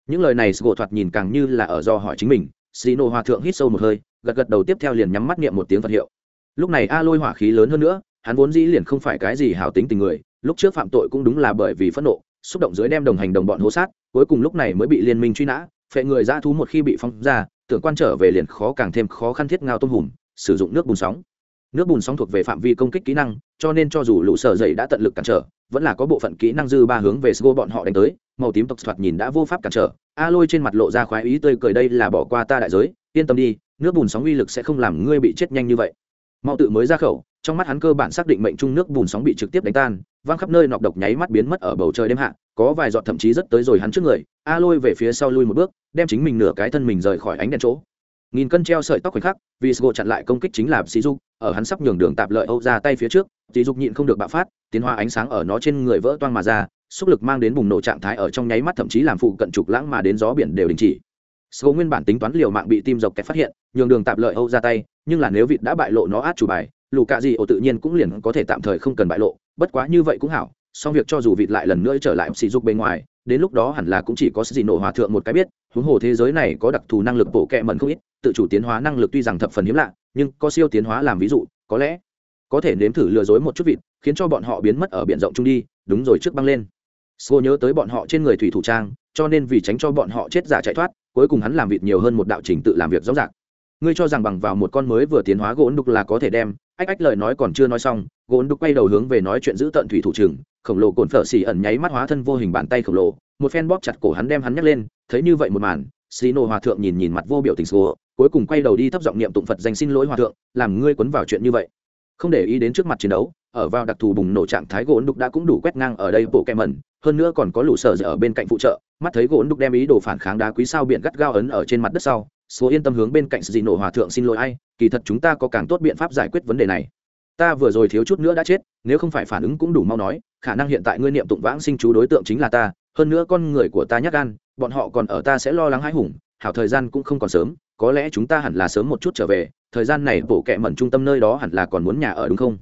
A: Những lời này sgo thoạt nhìn càng như là ở do hỏi chính mình sino hòa thượng hít sâu một hơi, gật gật đầu tiếp theo liền nhắm mắt niệm một tiếng phật hiệu. Lúc này a lôi hỏa khí lớn hơn nữa, hắn vốn dĩ liền không phải cái gì hảo tính tình người, lúc trước phạm tội cũng đúng là bởi vì phẫn nộ, xúc động dưới đem đồng hành đồng bọn hố sát, cuối cùng lúc này mới bị liên minh truy nã, phệ người ra thú một khi bị phong ra, tưởng quan trở về liền khó càng thêm khó khăn thiết ngao tôm hùm, sử dụng nước bùn sóng nước bùn sóng thuộc về phạm vi công kích kỹ năng, cho nên cho dù lũ sở dậy đã tận lực cản trở, vẫn là có bộ phận kỹ năng dư ba hướng về sgo bọn họ đánh tới, màu tím tộc thoạt nhìn đã vô pháp cản trở. A lôi trên mặt lộ ra khoái ý tươi cười, đây là bỏ qua ta đại giới, yên tâm đi, nước bùn sóng uy lực sẽ không làm ngươi bị chết nhanh như vậy. Mau tự mới ra khẩu, trong mắt hắn cơ bản xác định mệnh trung nước bùn sóng bị trực tiếp đánh tan, văng khắp nơi nọc độc nháy mắt biến mất ở bầu trời đêm hạ, có vài giọt thậm chí rất tới rồi hắn trước người. A lôi về phía sau lui một bước, đem chính mình nửa cái thân mình rời khỏi ánh đèn chỗ nghìn cân treo sợi tóc khoảnh khắc vì sgo chặn lại công kích chính là sĩ dục, ở hắn sắp nhường đường tạp lợi âu ra tay phía trước sĩ dục nhịn không được bạo phát, tiến hóa ánh sáng ở nó trên người vỡ toang mà ra, xúc lực mang đến bùng nổ trạng thái ở trong nháy mắt thậm chí làm phụ cận trục lãng mà đến gió biển đều đình chỉ. Sgo nguyên bản tính toán liều mạng bị tim dọc kẹt phát hiện, nhường đường tạp lợi âu ra tay, nhưng là nếu vịt đã bại lộ nó át chủ bài lù cạ gì ổ tự nhiên cũng liền có thể tạm thời không cần bại lộ, bất quá như vậy cũng hảo, song việc cho dù vịt lại lần nữa trở lại sỉ dục bên ngoài, đến lúc đó hẳn là cũng chỉ có gì nổ hòa thượng một cái biết, huống hồ thế giới này có đặc thù năng lực bộ kệ mẩn không ít tự chủ tiến hóa năng lực tuy rằng thập phần hiếm lạ, nhưng có siêu tiến hóa làm ví dụ, có lẽ có thể nếm thử lừa dối một chút vịt, khiến cho bọn họ biến mất ở biển rộng chung đi, đúng rồi, trước băng lên. Sô nhớ tới bọn họ trên người thủy thủ trang, cho nên vì tránh cho bọn họ chết giả chạy thoát, cuối cùng hắn làm vịt nhiều hơn một đạo trình tự làm việc rõ ràng. Ngươi cho rằng bằng vào một con mới vừa tiến hóa gỗ đục là có thể đem, ách ách lời nói còn chưa nói xong, gỗ đục quay đầu hướng về nói chuyện giữ tận thủy thủ trưởng khổng lồ cồn phở xì ẩn nháy mắt hóa thân vô hình bàn tay khổng lồ, một phen bóp chặt cổ hắn đem hắn nhấc lên, thấy như vậy một màn Sino hòa thượng nhìn nhìn mặt vô biểu tình xô cuối cùng quay đầu đi thấp giọng niệm tụng phật danh xin lỗi hòa thượng, làm ngươi quấn vào chuyện như vậy. Không để ý đến trước mặt chiến đấu, ở vào đặc thù bùng nổ trạng thái gỗ đục đã cũng đủ quét ngang ở đây bộ kẹm mẩn, hơn nữa còn có lũ sở ở bên cạnh phụ trợ, mắt thấy gỗ đục đem ý đồ phản kháng đá quý sao biển gắt gao ấn ở trên mặt đất sau, số yên tâm hướng bên cạnh dị nổ hòa thượng xin lỗi ai, kỳ thật chúng ta có càng tốt biện pháp giải quyết vấn đề này. Ta vừa rồi thiếu chút nữa đã chết, nếu không phải phản ứng cũng đủ mau nói, khả năng hiện tại ngươi niệm tụng vãng sinh chú đối tượng chính là ta, hơn nữa con người của ta nhắc gan, bọn họ còn ở ta sẽ lo lắng hãi hùng, hảo thời gian cũng không còn sớm có lẽ chúng ta hẳn là sớm một chút trở về, thời gian này bổ kẹ mẩn trung tâm nơi đó hẳn là còn muốn nhà ở đúng không?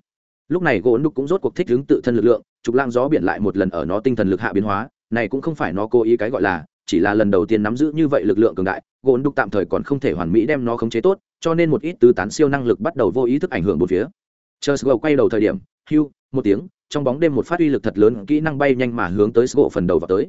A: Lúc này gỗ đục cũng rốt cuộc thích hướng tự thân lực lượng, trục lang gió biển lại một lần ở nó tinh thần lực hạ biến hóa, này cũng không phải nó cố ý cái gọi là, chỉ là lần đầu tiên nắm giữ như vậy lực lượng cường đại, gỗ đục tạm thời còn không thể hoàn mỹ đem nó khống chế tốt, cho nên một ít tứ tán siêu năng lực bắt đầu vô ý thức ảnh hưởng một phía. Chờ sgo quay đầu thời điểm, hưu, một tiếng, trong bóng đêm một phát uy lực thật lớn, kỹ năng bay nhanh mà hướng tới sgo phần đầu vào tới.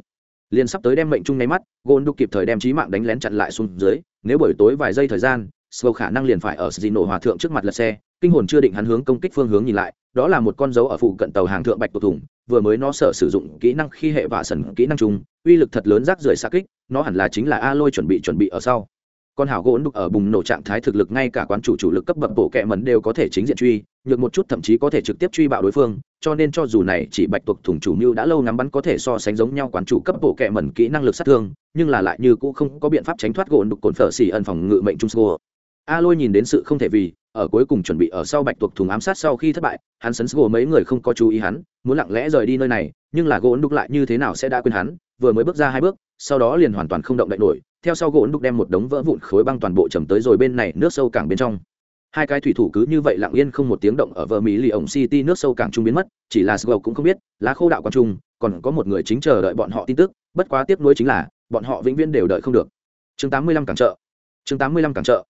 A: Liền sắp tới đem mệnh chung nháy mắt gôn đục kịp thời đem trí mạng đánh lén chặn lại xuống dưới nếu buổi tối vài giây thời gian sầu khả năng liền phải ở dì nổ hòa thượng trước mặt lật xe, kinh hồn chưa định hắn hướng công kích phương hướng nhìn lại, đó là một con dấu ở phụ cận tàu hàng thượng bạch tuộc thủng vừa mới nó sở sử dụng kỹ năng khi hệ vạ sần kỹ năng chung, uy lực thật lớn rác rưởi xa kích, nó hẳn là chính là a lôi chuẩn bị chuẩn bị ở sau. Con hảo gỗ đục ở bùng nổ trạng thái thực lực ngay cả quán chủ chủ lực cấp bậc bộ kẹ mẩn đều có thể chính diện truy, nhược một chút thậm chí có thể trực tiếp truy bạo đối phương cho nên cho dù này chỉ bạch tuộc thủng chủ mưu đã lâu ngắm bắn có thể so sánh giống nhau quán chủ cấp bộ kệ mẩn kỹ năng lực sát thương, nhưng là lại như cũng không có biện pháp tránh thoát gộn đục cồn phở xỉ ẩn phòng ngự mệnh trung sô a lôi nhìn đến sự không thể vì, ở cuối cùng chuẩn bị ở sau bạch tuộc thùng ám sát sau khi thất bại, hắn sấn sô mấy người không có chú ý hắn, muốn lặng lẽ rời đi nơi này, nhưng là gộn đục lại như thế nào sẽ đã quên hắn, vừa mới bước ra hai bước, sau đó liền hoàn toàn không động đậy nổi, theo sau gỗ đục đem một đống vỡ vụn khối băng toàn bộ chầm tới rồi bên này, nước sâu cảng bên trong hai cái thủy thủ cứ như vậy lặng yên không một tiếng động ở vợ mỹ lì ổng city nước sâu cảng trung biến mất, chỉ là sgầu cũng không biết, lá khô đạo quang trung, còn có một người chính chờ đợi bọn họ tin tức, bất quá tiếc nuối chính là, bọn họ vĩnh viễn đều đợi không được. Chương 85 cảng chợ chương 85 cảng chợ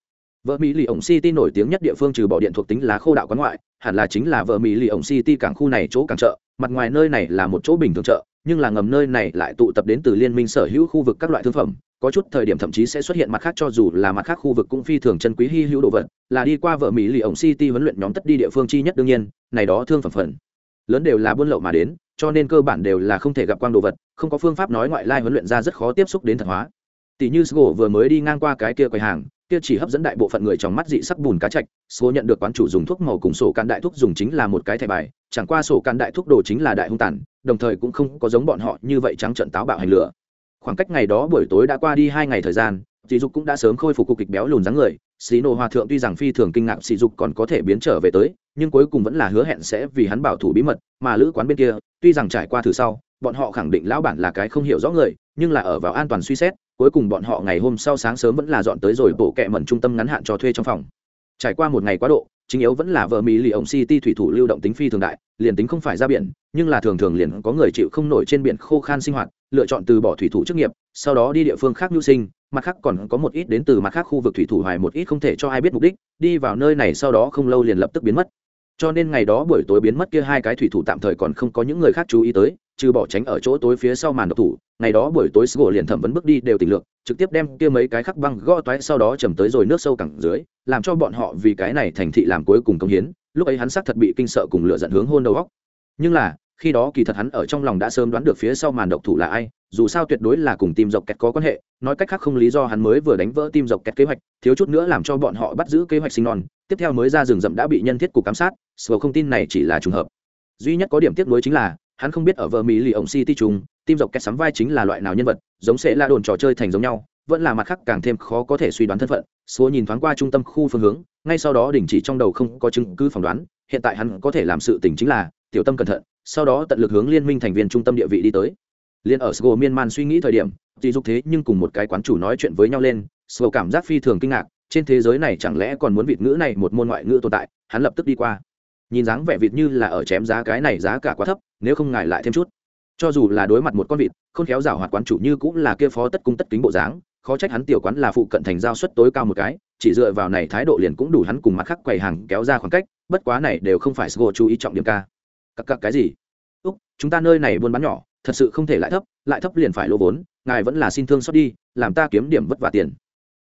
A: vợ mỹ lì ổng city nổi tiếng nhất địa phương trừ bỏ điện thuộc tính lá khô đạo quán ngoại, hẳn là chính là vợ mỹ lì ổng city cảng khu này chỗ cảng chợ, mặt ngoài nơi này là một chỗ bình thường chợ, nhưng là ngầm nơi này lại tụ tập đến từ liên minh sở hữu khu vực các loại thương phẩm có chút thời điểm thậm chí sẽ xuất hiện mặt khác cho dù là mặt khác khu vực cũng phi thường chân quý hy hữu đồ vật, là đi qua vợ mỹ lì ổng city huấn luyện nhóm tất đi địa phương chi nhất đương nhiên, này đó thương phẩm phần lớn đều là buôn lậu mà đến, cho nên cơ bản đều là không thể gặp quang đồ vật, không có phương pháp nói ngoại lai huấn luyện ra rất khó tiếp xúc đến thật hóa. Tỷ như sgo vừa mới đi ngang qua cái kia quầy hàng, kia chỉ hấp dẫn đại bộ phận người trong mắt dị sắc bùn cá chạch sgo nhận được quán chủ dùng thuốc màu cùng sổ can đại thuốc dùng chính là một cái thẻ bài, chẳng qua sổ can đại thuốc đồ chính là đại hung tàn, đồng thời cũng không có giống bọn họ như vậy trắng trận táo bạo hành lửa khoảng cách ngày đó buổi tối đã qua đi hai ngày thời gian dì dục cũng đã sớm khôi phục cục kịch béo lùn dáng người. Xí nổ hòa thượng tuy rằng phi thường kinh ngạc sỉ dục còn có thể biến trở về tới, nhưng cuối cùng vẫn là hứa hẹn sẽ vì hắn bảo thủ bí mật, mà lữ quán bên kia, tuy rằng trải qua thử sau, bọn họ khẳng định lão bản là cái không hiểu rõ người, nhưng là ở vào an toàn suy xét, cuối cùng bọn họ ngày hôm sau sáng sớm vẫn là dọn tới rồi bộ kẹ mẩn trung tâm ngắn hạn cho thuê trong phòng. Trải qua một ngày quá độ, chính yếu vẫn là vợ mỹ lì ổng city thủy thủ lưu động tính phi thường đại, liền tính không phải ra biển, nhưng là thường thường liền có người chịu không nổi trên biển khô khan sinh hoạt lựa chọn từ bỏ thủy thủ chức nghiệp, sau đó đi địa phương khác nhu sinh, mặt khác còn có một ít đến từ mặt khác khu vực thủy thủ hoài một ít không thể cho ai biết mục đích, đi vào nơi này sau đó không lâu liền lập tức biến mất. Cho nên ngày đó buổi tối biến mất kia hai cái thủy thủ tạm thời còn không có những người khác chú ý tới, trừ bỏ tránh ở chỗ tối phía sau màn độc thủ, ngày đó buổi tối sgô liền thẩm vấn bước đi đều tình lượng trực tiếp đem kia mấy cái khắc băng gõ toái sau đó chầm tới rồi nước sâu cẳng dưới, làm cho bọn họ vì cái này thành thị làm cuối cùng công hiến, lúc ấy hắn xác thật bị kinh sợ cùng lựa dẫn hướng hôn đầu góc nhưng là khi đó kỳ thật hắn ở trong lòng đã sớm đoán được phía sau màn độc thủ là ai, dù sao tuyệt đối là cùng tim dọc kẹt có quan hệ, nói cách khác không lý do hắn mới vừa đánh vỡ tim dọc kẹt kế hoạch, thiếu chút nữa làm cho bọn họ bắt giữ kế hoạch sinh non. Tiếp theo mới ra rừng rậm đã bị nhân thiết cục ám sát sờ không tin này chỉ là trùng hợp. Duy nhất có điểm tiếc nuối chính là, hắn không biết ở vợ mỹ lì ổng city trùng tim dọc kẹt sắm vai chính là loại nào nhân vật, giống sẽ là đồn trò chơi thành giống nhau, vẫn là mặt khác càng thêm khó có thể suy đoán thân phận. Số nhìn thoáng qua trung tâm khu phương hướng, ngay sau đó đình chỉ trong đầu không có chứng cứ phỏng đoán, hiện tại hắn có thể làm sự tình chính là, tiểu tâm cẩn thận sau đó tận lực hướng liên minh thành viên trung tâm địa vị đi tới. Liên ở sgo miên man suy nghĩ thời điểm thì dục thế nhưng cùng một cái quán chủ nói chuyện với nhau lên sgo cảm giác phi thường kinh ngạc, trên thế giới này chẳng lẽ còn muốn vịt ngữ này một môn ngoại ngữ tồn tại, hắn lập tức đi qua. Nhìn dáng vẻ vịt như là ở chém giá cái này giá cả quá thấp, nếu không ngại lại thêm chút. Cho dù là đối mặt một con vịt không khéo rào hoạt quán chủ như cũng là kia phó tất cung tất kính bộ dáng, khó trách hắn tiểu quán là phụ cận thành giao suất tối cao một cái, chỉ dựa vào này thái độ liền cũng đủ hắn cùng mặt khác quầy hàng kéo ra khoảng cách, bất quá này đều không phải sgo chú ý trọng điểm ca. Cặp cặp cái gì? Chúng ta nơi này buôn bán nhỏ, thật sự không thể lại thấp lại thấp liền phải lỗ vốn, ngài vẫn là xin thương xót đi, làm ta kiếm điểm vất vả tiền.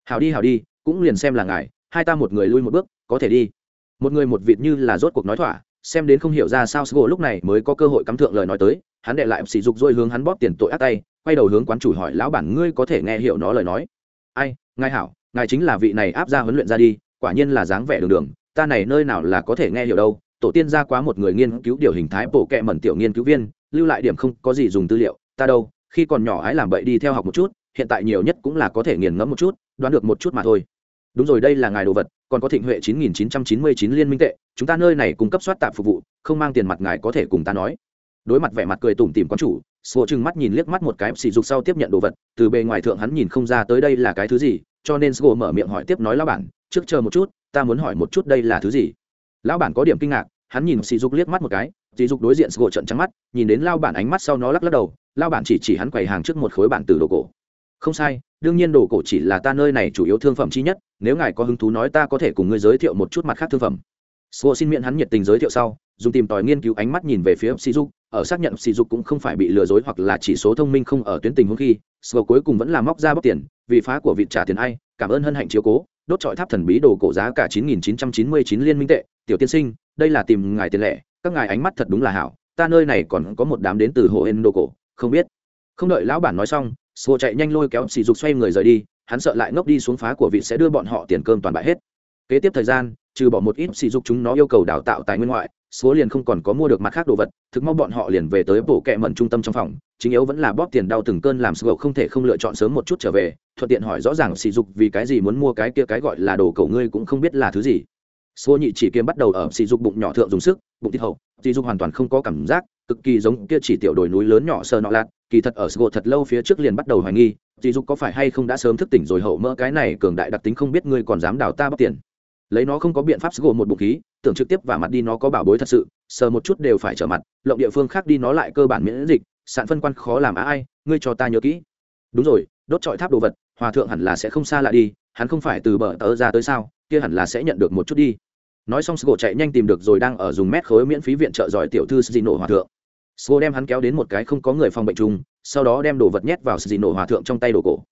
A: Hào đi hào đi, cũng liền xem là ngài, hai ta một người lui một bước, có thể đi. Một người một vịt như là rốt cuộc nói thỏa, xem đến không hiểu ra sao sgo lúc này mới có cơ hội cắm thượng lời nói tới, hắn đệ lại sỉ dục dôi hướng hắn bóp tiền tội ác tay, quay đầu hướng quán chủ hỏi, lão bản, ngươi có thể nghe hiểu nó lời nói? Ai, ngài hảo, ngài chính là vị này áp ra huấn luyện ra đi, quả nhiên là dáng vẻ đường đường, ta này nơi nào là có thể nghe hiểu đâu tổ tiên ra quá một người nghiên cứu điều hình thái bộ kệ mẩn tiểu nghiên cứu viên, lưu lại điểm không có gì dùng tư liệu, ta đâu, khi còn nhỏ ái làm bậy đi theo học một chút, hiện tại nhiều nhất cũng là có thể nghiền ngẫm một chút, đoán được một chút mà thôi. Đúng rồi đây là ngài đồ vật, còn có thịnh huệ 9999 liên minh tệ, chúng ta nơi này cung cấp soát tạp phục vụ, không mang tiền mặt ngài có thể cùng ta nói. Đối mặt vẻ mặt cười tủm tìm quán chủ sô chừng mắt nhìn liếc mắt một cái sỉ dục sau tiếp nhận đồ vật, từ bề ngoài thượng hắn nhìn không ra tới đây là cái thứ gì, cho nên sô mở miệng hỏi tiếp nói, lão bản, trước chờ một chút, ta muốn hỏi một chút đây là thứ gì? Lão bản có điểm kinh ngạc hắn nhìn sỉ dục liếc mắt một cái sỉ dục đối diện gỗ trận trắng mắt nhìn đến lao bản ánh mắt sau nó lắc lắc đầu lao bản chỉ chỉ hắn quầy hàng trước một khối bản từ đồ cổ. Không sai đương nhiên đồ cổ chỉ là ta nơi này chủ yếu thương phẩm chi nhất nếu ngài có hứng thú nói ta có thể cùng ngươi giới thiệu một chút mặt khác thương phẩm. Sô xin miệng hắn nhiệt tình giới thiệu sau, dùng tìm tòi nghiên cứu ánh mắt nhìn về phía Sỉ Dục, ở xác nhận Sỉ Dục cũng không phải bị lừa dối hoặc là chỉ số thông minh không ở tuyến tình huống khi, Sô cuối cùng vẫn là móc ra bóc tiền, vì phá của vị trả tiền ai, cảm ơn hân hạnh chiếu cố, đốt trọi tháp thần bí đồ cổ giá cả 9999 liên minh tệ, tiểu tiên sinh, đây là tìm ngài tiền lẻ, các ngài ánh mắt thật đúng là hảo, ta nơi này còn có một đám đến từ hồ Ên đồ cổ, không biết. Không đợi lão bản nói xong, Sô chạy nhanh lôi kéo Sỉ Dục xoay người rời đi, hắn sợ lại ngốc đi xuống phá của vị sẽ đưa bọn họ tiền cơm toàn bại hết. Kế tiếp thời gian, trừ bỏ một ít sỉ dục chúng nó yêu cầu đào tạo tài nguyên ngoại số liền không còn có mua được mặt khác đồ vật, thực mau bọn họ liền về tới bộ kẹ mẩn trung tâm trong phòng, chính yếu vẫn là bóp tiền đau từng cơn làm sgầu không thể không lựa chọn sớm một chút trở về, thuận tiện hỏi rõ ràng sỉ dục vì cái gì muốn mua cái kia cái gọi là đồ cầu ngươi cũng không biết là thứ gì. Số nhị chỉ kiếm bắt đầu ở sỉ dục bụng nhỏ thượng dùng sức, bụng thịt hậu, sỉ dục hoàn toàn không có cảm giác, cực kỳ giống kia chỉ tiểu đồi núi lớn nhỏ sờ nọ lạt, kỳ thật ở sgầu thật lâu phía trước liền bắt đầu hoài nghi, sỉ dục có phải hay không đã sớm thức tỉnh rồi hậu mỡ cái này cường đại đặc tính không biết ngươi còn dám đào ta bóp tiền lấy nó không có biện pháp gồm một bụng khí, tưởng trực tiếp và mặt đi nó có bảo bối thật sự, sờ một chút đều phải trở mặt, lộng địa phương khác đi nó lại cơ bản miễn dịch, sạn phân quan khó làm á ai, ngươi cho ta nhớ kỹ. Đúng rồi, đốt trọi tháp đồ vật, hòa thượng hẳn là sẽ không xa lại đi, hắn không phải từ bờ tớ ra tới sao, kia hẳn là sẽ nhận được một chút đi. Nói xong sgo chạy nhanh tìm được rồi đang ở dùng mét khối miễn phí viện trợ giỏi tiểu thư dị nổ hòa thượng. Sgo đem hắn kéo đến một cái không có người phòng bệnh chung, sau đó đem đồ vật nhét vào dị nổ hòa thượng trong tay đồ cổ.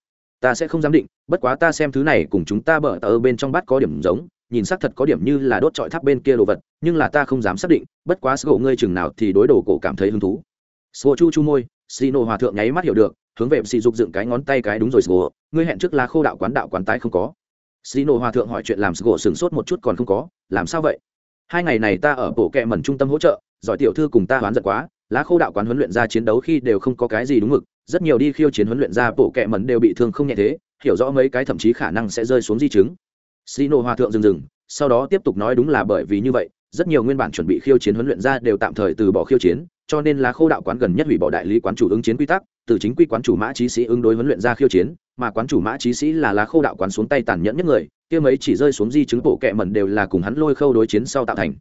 A: Ta sẽ không dám định, bất quá ta xem thứ này cùng chúng ta bở tờ bên trong bát có điểm giống nhìn xác thật có điểm như là đốt trọi tháp bên kia đồ vật nhưng là ta không dám xác định bất quá sgô ngươi chừng nào thì đối đồ cổ cảm thấy hứng thú sgô chu chu môi Sino hòa thượng nháy mắt hiểu được, hướng về sỉ dục dựng cái ngón tay cái đúng rồi sgô ngươi hẹn trước là khô đạo quán đạo quán tái không có. Sino hòa thượng hỏi chuyện làm sgô sửng sốt một chút còn không có, làm sao vậy? Hai ngày này ta ở bộ kệ mẩn trung tâm hỗ trợ, giỏi tiểu thư cùng ta hoán giật quá, lá khô đạo quán huấn luyện ra chiến đấu khi đều không có cái gì đúng mực, rất nhiều đi khiêu chiến huấn luyện ra bộ kệ mẩn đều bị thương không nhẹ thế, hiểu rõ mấy cái thậm chí khả năng sẽ rơi xuống di chứng. Sino hòa thượng dừng dừng, sau đó tiếp tục nói đúng là bởi vì như vậy, rất nhiều nguyên bản chuẩn bị khiêu chiến huấn luyện ra đều tạm thời từ bỏ khiêu chiến, cho nên là khô đạo quán gần nhất hủy bỏ đại lý quán chủ ứng chiến quy tắc từ chính quy quán chủ mã trí sĩ ứng đối huấn luyện ra khiêu chiến mà quán chủ mã trí sĩ là lá khô đạo quán xuống tay tàn nhẫn nhất người kia mấy chỉ rơi xuống di chứng bộ kẹ mẩn đều là cùng hắn lôi khâu đối chiến sau tạo thành.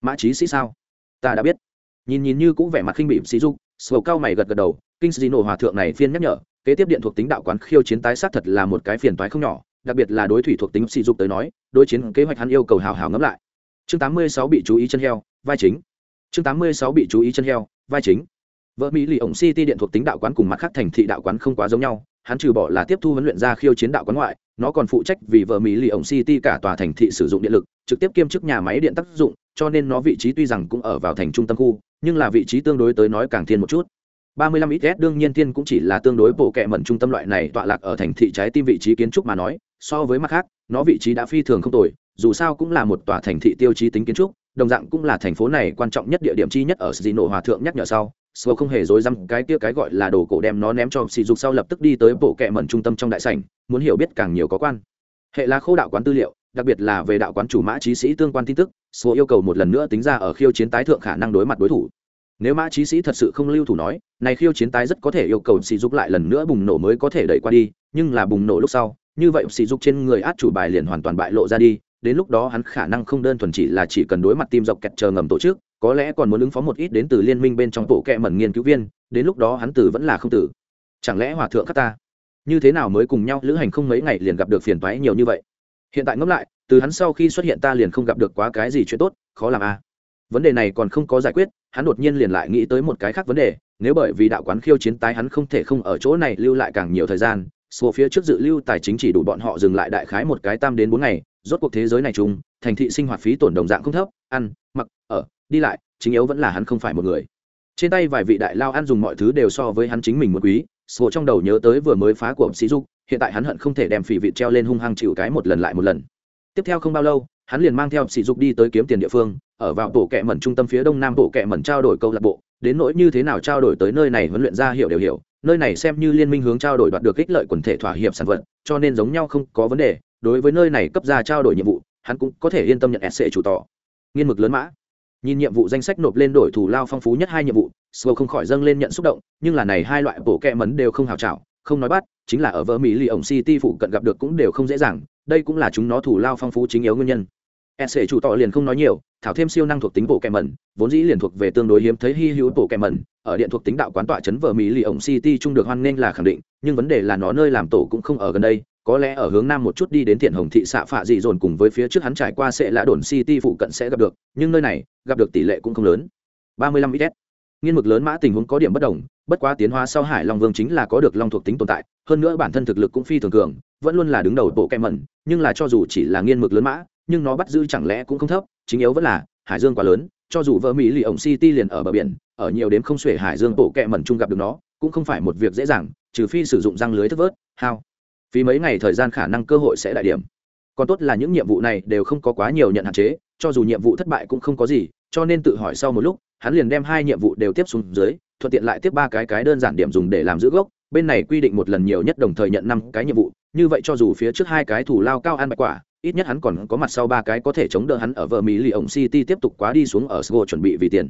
A: Mã trí sĩ sao? Ta đã biết. Nhìn nhìn như cũng vẻ mặt khinh bị sĩ dục sầu cao mày gật gật đầu kinh sĩ nổ hòa thượng này phiên nhắc nhở kế tiếp điện thuộc tính đạo quán khiêu chiến tái sát thật là một cái phiền toái không nhỏ đặc biệt là đối thủy thuộc tính sĩ dục tới nói, đối chiến kế hoạch hắn yêu cầu hào hào ngẫm lại. Chương 86 bị chú ý chân heo, vai chính. Chương 86 bị chú ý chân heo, vai chính. Vợ mỹ lì ổng city điện thuộc tính đạo quán cùng mặt khác thành thị đạo quán không quá giống nhau, hắn trừ bỏ là tiếp thu huấn luyện ra khiêu chiến đạo quán ngoại, nó còn phụ trách vì vợ mỹ lì ổng city cả tòa thành thị sử dụng điện lực, trực tiếp kiêm chức nhà máy điện tác dụng, cho nên nó vị trí tuy rằng cũng ở vào thành trung tâm khu, nhưng là vị trí tương đối tới nói càng thiên một chút. 35 ít đương nhiên tiên cũng chỉ là tương đối bộ kệ mẩn trung tâm loại này tọa lạc ở thành thị trái tim vị trí kiến trúc mà nói, so với mặt khác, nó vị trí đã phi thường không tồi, dù sao cũng là một tòa thành thị tiêu chí tính kiến trúc, đồng dạng cũng là thành phố này quan trọng nhất địa điểm chi nhất ở dị hòa thượng nhắc nhở sau Sô không hề dối rắm cái kia cái gọi là đồ cổ đem nó ném cho sỉ dục sau lập tức đi tới bộ kệ mẩn trung tâm trong đại sảnh, muốn hiểu biết càng nhiều có quan. Hệ là khô đạo quán tư liệu, đặc biệt là về đạo quán chủ mã trí sĩ tương quan tin tức Sô yêu cầu một lần nữa tính ra ở khiêu chiến tái thượng khả năng đối mặt đối thủ nếu mã trí sĩ thật sự không lưu thủ nói, này khiêu chiến tái rất có thể yêu cầu sỉ dục lại lần nữa bùng nổ mới có thể đẩy qua đi, nhưng là bùng nổ lúc sau, như vậy sỉ dục trên người át chủ bài liền hoàn toàn bại lộ ra đi, đến lúc đó hắn khả năng không đơn thuần chỉ là chỉ cần đối mặt tim dọc kẹt chờ ngầm tổ chức, có lẽ còn muốn ứng phó một ít đến từ liên minh bên trong bộ kẹ mẩn nghiên cứu viên, đến lúc đó hắn tử vẫn là không tử. Chẳng lẽ hòa thượng các ta? Như thế nào mới cùng nhau lữ hành không mấy ngày liền gặp được phiền toái nhiều như vậy? Hiện tại ngẫm lại, từ hắn sau khi xuất hiện ta liền không gặp được quá cái gì chuyện tốt, khó làm à vấn đề này còn không có giải quyết, hắn đột nhiên liền lại nghĩ tới một cái khác vấn đề, nếu bởi vì đạo quán khiêu chiến tái hắn không thể không ở chỗ này lưu lại càng nhiều thời gian, số phía trước dự lưu tài chính chỉ đủ bọn họ dừng lại đại khái một cái tam đến bốn ngày, rốt cuộc thế giới này chung thành thị sinh hoạt phí tổn đồng dạng không thấp, ăn, mặc, ở, đi lại, chính yếu vẫn là hắn không phải một người. Trên tay vài vị đại lao ăn dùng mọi thứ đều so với hắn chính mình một quý sổ trong đầu nhớ tới vừa mới phá của sĩ dục, hiện tại hắn hận không thể đem phỉ vị treo lên hung hăng chịu cái một lần lại một lần. Tiếp theo không bao lâu hắn liền mang theo sỉ dục đi tới kiếm tiền địa phương, ở vào bộ kệ mẩn trung tâm phía đông nam bộ kệ mẩn trao đổi câu lạc bộ, đến nỗi như thế nào trao đổi tới nơi này huấn luyện ra hiểu đều hiểu, nơi này xem như liên minh hướng trao đổi đoạt được ích lợi quần thể thỏa hiệp sản vật, cho nên giống nhau không có vấn đề, đối với nơi này cấp ra trao đổi nhiệm vụ, hắn cũng có thể yên tâm nhận sc chủ tỏ. Nghiên mực lớn mã. Nhìn nhiệm vụ danh sách nộp lên đổi thủ lao phong phú nhất hai nhiệm vụ sô không khỏi dâng lên nhận xúc động, nhưng là này hai loại bộ kẹ mấn đều không hào trào không nói bắt, chính là ở vợ mỹ lì ổng city phụ cận gặp được cũng đều không dễ dàng, đây cũng là chúng nó thủ lao phong phú chính yếu nguyên nhân sc chủ tọ liền không nói nhiều, thảo thêm siêu năng thuộc tính bộ kèm mẩn, vốn dĩ liền thuộc về tương đối hiếm thấy hy hữu bộ kèm mẩn, ở điện thuộc tính đạo quán tọa chấn vợ mỹ lì ổng city chung được hoan nghênh là khẳng định, nhưng vấn đề là nó nơi làm tổ cũng không ở gần đây, có lẽ ở hướng nam một chút đi đến thiện hồng thị xạ phạ dị dồn cùng với phía trước hắn trải qua sẽ lã đồn city phụ cận sẽ gặp được, nhưng nơi này, gặp được tỷ lệ cũng không lớn. 35 ít nghiên mực lớn mã tình huống có điểm bất đồng, bất quá tiến hóa sau hải long vương chính là có được long thuộc tính tồn tại, hơn nữa bản thân thực lực cũng phi thường cường, vẫn luôn là đứng đầu bộ kem mẩn, nhưng là cho dù chỉ là nghiên mực lớn mã nhưng nó bắt giữ chẳng lẽ cũng không thấp, chính yếu vẫn là, hải dương quá lớn, cho dù vợ mỹ lì ổng city liền ở bờ biển, ở nhiều đếm không xuể hải dương bộ kẹ mẩn chung gặp được nó, cũng không phải một việc dễ dàng, trừ phi sử dụng răng lưới thức vớt, hao. Phí mấy ngày thời gian khả năng cơ hội sẽ đại điểm. Còn tốt là những nhiệm vụ này đều không có quá nhiều nhận hạn chế, cho dù nhiệm vụ thất bại cũng không có gì, cho nên tự hỏi sau một lúc, hắn liền đem hai nhiệm vụ đều tiếp xuống dưới, thuận tiện lại tiếp ba cái cái đơn giản điểm dùng để làm giữ gốc bên này quy định một lần nhiều nhất đồng thời nhận năm cái nhiệm vụ, như vậy cho dù phía trước hai cái thủ lao cao ăn bạch quả, ít nhất hắn còn có mặt sau ba cái có thể chống đỡ hắn ở vợ mỹ lì ổng city tiếp tục quá đi xuống ở sgo chuẩn bị vì tiền.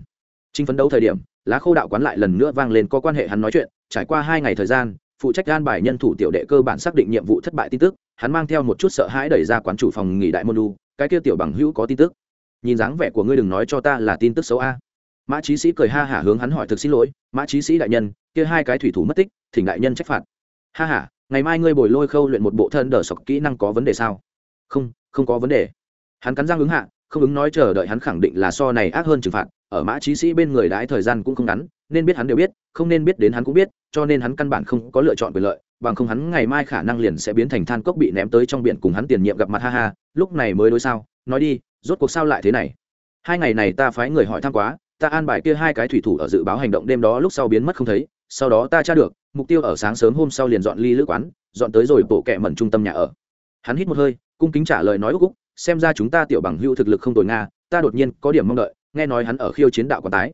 A: Chính phấn đấu thời điểm, lá khô đạo quán lại lần nữa vang lên có quan hệ hắn nói chuyện, trải qua hai ngày thời gian, phụ trách gan bài nhân thủ tiểu đệ cơ bản xác định nhiệm vụ thất bại tin tức, hắn mang theo một chút sợ hãi đẩy ra quán chủ phòng nghỉ đại môn lu, cái kia tiểu bằng hữu có tin tức. Nhìn dáng vẻ của ngươi đừng nói cho ta là tin tức xấu a. Mã trí sĩ cười ha hả hướng hắn hỏi thực xin lỗi, mã trí sĩ đại nhân kia hai cái thủy thủ mất tích, thỉnh đại nhân trách phạt. Ha hả ngày mai ngươi bồi lôi khâu luyện một bộ thân đờ sọc kỹ năng có vấn đề sao? Không không có vấn đề. Hắn cắn răng ứng hạ, không ứng nói chờ đợi hắn khẳng định là so này ác hơn trừng phạt, ở mã trí sĩ bên người đãi thời gian cũng không ngắn, nên biết hắn đều biết, không nên biết đến hắn cũng biết, cho nên hắn căn bản không có lựa chọn quyền lợi, bằng không hắn ngày mai khả năng liền sẽ biến thành than cốc bị ném tới trong biển cùng hắn tiền nhiệm gặp mặt ha ha, lúc này mới đối sao, nói đi, rốt cuộc sao lại thế này? Hai ngày này ta phái người hỏi thăm quá, ta an bài kia hai cái thủy thủ ở dự báo hành động đêm đó lúc sau biến mất không thấy sau đó ta tra được, mục tiêu ở sáng sớm hôm sau liền dọn ly lữ quán, dọn tới rồi bộ kẹ mẩn trung tâm nhà ở. Hắn hít một hơi, cung kính trả lời nói úc úc, xem ra chúng ta tiểu bằng hữu thực lực không tồi nga, ta đột nhiên có điểm mong đợi, nghe nói hắn ở khiêu chiến đạo quán tái.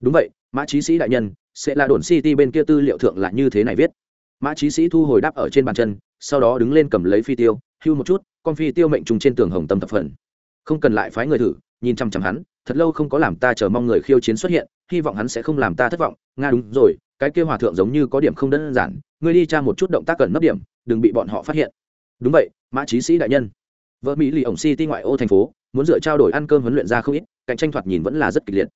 A: Đúng vậy, mã trí sĩ đại nhân, sẽ là đồn city bên kia tư liệu thượng là như thế này viết. Mã trí sĩ thu hồi đáp ở trên bàn chân, sau đó đứng lên cầm lấy phi tiêu, hưu một chút, con phi tiêu mệnh trùng trên tường hồng tâm tập phần. Không cần lại phái người thử, nhìn chăm chăm hắn, thật lâu không có làm ta chờ mong người khiêu chiến xuất hiện, hy vọng hắn sẽ không làm ta thất vọng. Nga đúng rồi cái kia hòa thượng giống như có điểm không đơn giản, ngươi đi tra một chút động tác cần nấp điểm, đừng bị bọn họ phát hiện. Đúng vậy, mã trí sĩ đại nhân. Vợ mỹ lì ổng city ngoại ô thành phố, muốn dựa trao đổi ăn cơm huấn luyện ra không ít, cạnh tranh thoạt nhìn vẫn là rất kịch liệt.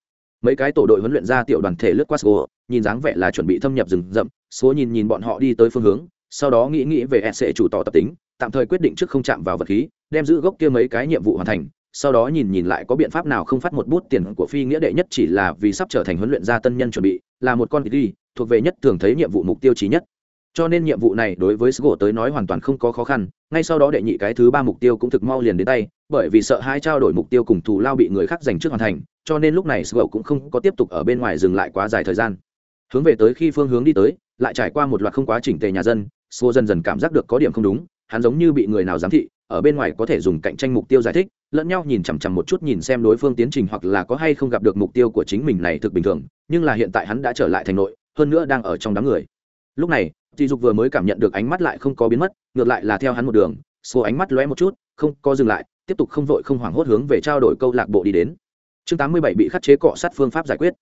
A: Mấy cái tổ đội huấn luyện ra tiểu đoàn thể lướt qua sgo nhìn dáng vẻ là chuẩn bị thâm nhập rừng rậm số nhìn nhìn bọn họ đi tới phương hướng, sau đó nghĩ nghĩ về sẽ chủ tỏ tập tính, tạm thời quyết định trước không chạm vào vật khí, đem giữ gốc kia mấy cái nhiệm vụ hoàn thành, sau đó nhìn nhìn lại có biện pháp nào không phát một bút tiền của phi nghĩa đệ nhất chỉ là vì sắp trở thành huấn luyện gia tân nhân chuẩn bị, là một con đi thuộc về nhất thường thấy nhiệm vụ mục tiêu trí nhất. Cho nên nhiệm vụ này đối với sgô tới nói hoàn toàn không có khó khăn, ngay sau đó đệ nhị cái thứ ba mục tiêu cũng thực mau liền đến tay, bởi vì sợ hai trao đổi mục tiêu cùng thù lao bị người khác giành trước hoàn thành, cho nên lúc này sgô cũng không có tiếp tục ở bên ngoài dừng lại quá dài thời gian. Hướng về tới khi phương hướng đi tới, lại trải qua một loạt không quá chỉnh tề nhà dân, sgô dần dần cảm giác được có điểm không đúng, hắn giống như bị người nào giám thị, ở bên ngoài có thể dùng cạnh tranh mục tiêu giải thích, lẫn nhau nhìn chằm chằm một chút nhìn xem đối phương tiến trình hoặc là có hay không gặp được mục tiêu của chính mình này thực bình thường, nhưng là hiện tại hắn đã trở lại thành nội hơn nữa đang ở trong đám người. Lúc này dì dục vừa mới cảm nhận được ánh mắt lại không có biến mất ngược lại là theo hắn một đường số ánh mắt lóe một chút không có dừng lại tiếp tục không vội không hoảng hốt hướng về trao đổi câu lạc bộ đi đến. Chương 87 bị khắc chế cọ sát phương pháp giải quyết.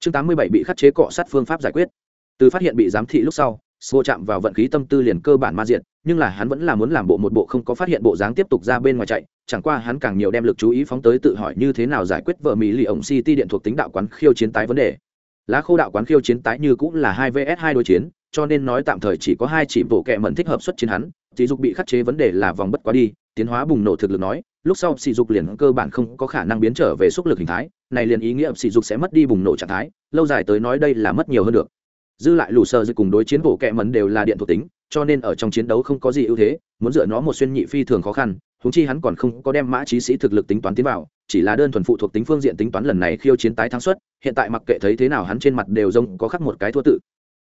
A: Chương 87 bị khắc chế cọ sát phương pháp giải quyết. Từ phát hiện bị giám thị lúc sau Sô chạm vào vận khí tâm tư liền cơ bản ma diện, nhưng là hắn vẫn là muốn làm bộ một bộ không có phát hiện bộ dáng tiếp tục ra bên ngoài chạy, chẳng qua hắn càng nhiều đem lực chú ý phóng tới tự hỏi như thế nào giải quyết vợ mỹ lì ổng City điện thuộc tính đạo quán khiêu chiến tái vấn đề. Lá khô đạo quán khiêu chiến tái như cũng là hai vs hai đối chiến, cho nên nói tạm thời chỉ có hai chỉ bộ kệ mẩn thích hợp xuất chiến hắn, sỉ dục bị khắc chế vấn đề là vòng bất quá đi, tiến hóa bùng nổ thực lực nói, lúc sau sỉ dục liền cơ bản không có khả năng biến trở về xúc lực hình thái, này liền ý nghĩa sỉ dục sẽ mất đi bùng nổ trạng thái, lâu dài tới nói đây là mất nhiều hơn được. Dư lại lù sơ dư cùng đối chiến bộ kệ mẩn đều là điện thuộc tính cho nên ở trong chiến đấu không có gì ưu thế muốn dựa nó một xuyên nhị phi thường khó khăn húng chi hắn còn không có đem mã trí sĩ thực lực tính toán tiến vào chỉ là đơn thuần phụ thuộc tính phương diện tính toán lần này khiêu chiến tái thắng suất, hiện tại mặc kệ thấy thế nào hắn trên mặt đều rông có khắc một cái thua tự.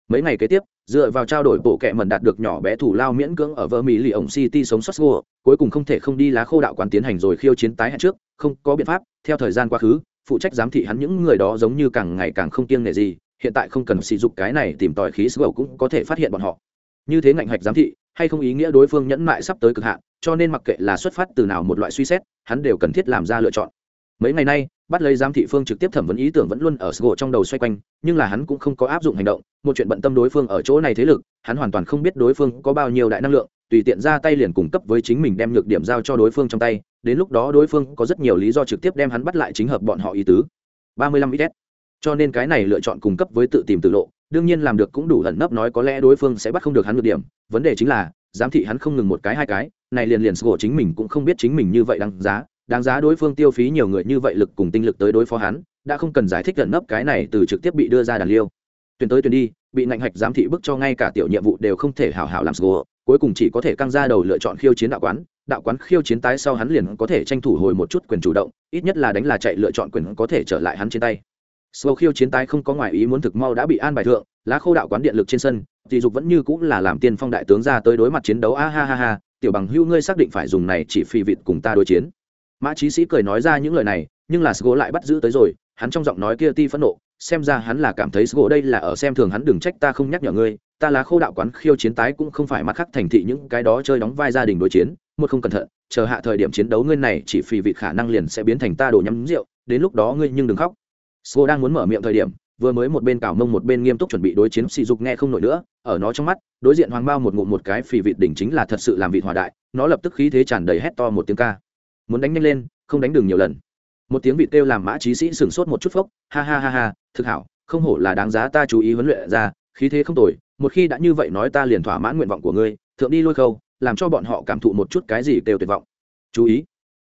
A: Mấy ngày kế tiếp, dựa vào trao đổi bộ kệ mẩn đạt được nhỏ bé thủ lao miễn cưỡng ở vợ mỹ lì ổng city sống sót xô cuối cùng không thể không đi lá khô đạo quán tiến hành rồi khiêu chiến tái hẹn trước, không có biện pháp, theo thời gian quá khứ, phụ trách giám thị hắn những người đó giống như càng ngày càng không kiêng nể gì, hiện tại không cần sử dụng cái này tìm tòi khí sức cũng có thể phát hiện bọn họ. Như thế ngạnh hạch giám thị hay không ý nghĩa đối phương nhẫn mại sắp tới cực hạn, cho nên mặc kệ là xuất phát từ nào một loại suy xét, hắn đều cần thiết làm ra lựa chọn. Mấy ngày nay, bắt lấy giám thị phương trực tiếp thẩm vấn ý tưởng vẫn luôn ở sgo trong đầu xoay quanh, nhưng là hắn cũng không có áp dụng hành động, một chuyện bận tâm đối phương ở chỗ này thế lực, hắn hoàn toàn không biết đối phương có bao nhiêu đại năng lượng, tùy tiện ra tay liền cung cấp với chính mình đem nhược điểm giao cho đối phương trong tay, đến lúc đó đối phương có rất nhiều lý do trực tiếp đem hắn bắt lại chính hợp bọn họ ý tứ. Ba mươi lăm ít cho nên cái này lựa chọn cung cấp với tự tìm tự lộ đương nhiên làm được cũng đủ lần nấp nói có lẽ đối phương sẽ bắt không được hắn được điểm. Vấn đề chính là, giám thị hắn không ngừng một cái hai cái, này liền liền sgô chính mình cũng không biết chính mình như vậy đáng giá. Đáng giá đối phương tiêu phí nhiều người như vậy lực cùng tinh lực tới đối phó hắn, đã không cần giải thích gần nấp cái này từ trực tiếp bị đưa ra đàn liêu. Tuyển tới tuyển đi, bị ngạnh hạch giám thị bức cho ngay cả tiểu nhiệm vụ đều không thể hào hào làm sgô cuối cùng chỉ có thể căng ra đầu lựa chọn khiêu chiến đạo quán. Đạo quán khiêu chiến tái sau hắn liền có thể tranh thủ hồi một chút quyền chủ động, ít nhất là đánh là chạy lựa chọn quyền có thể trở lại hắn trên tay. Slow khiêu chiến tái không có ngoại ý muốn thực mau đã bị an bài thượng, lá khô đạo quán điện lực trên sân, tỷ dục vẫn như cũng là làm tiên phong đại tướng ra tới đối mặt chiến đấu a ha ha ha, tiểu bằng hưu ngươi xác định phải dùng này chỉ phi vịt cùng ta đối chiến. Mã Chí Sĩ cười nói ra những lời này, nhưng là Sgo lại bắt giữ tới rồi, hắn trong giọng nói kia ti phẫn nộ, xem ra hắn là cảm thấy Sgo đây là ở xem thường hắn đừng trách ta không nhắc nhở ngươi, ta là khô đạo quán khiêu chiến tái cũng không phải mặt khắc thành thị những cái đó chơi đóng vai gia đình đối chiến, một không cẩn thận, chờ hạ thời điểm chiến đấu ngươi này chỉ phi vịt khả năng liền sẽ biến thành ta đồ nhắm rượu, đến lúc đó ngươi nhưng đừng khóc Sô đang muốn mở miệng thời điểm, vừa mới một bên cào mông một bên nghiêm túc chuẩn bị đối chiến sỉ dục nghe không nổi nữa, ở nó trong mắt, đối diện Hoàng Bao một ngụm một cái phì vịt đỉnh chính là thật sự làm vịt hòa đại, nó lập tức khí thế tràn đầy hét to một tiếng ca. Muốn đánh nhanh lên, không đánh đường nhiều lần. Một tiếng vịt kêu làm Mã Chí Sĩ sửng sốt một chút phốc, ha ha ha ha, thực hảo, không hổ là đáng giá ta chú ý huấn luyện ra, khí thế không tồi, một khi đã như vậy nói ta liền thỏa mãn nguyện vọng của ngươi, thượng đi lôi khâu, làm cho bọn họ cảm thụ một chút cái gì kêu tuyệt vọng. Chú ý,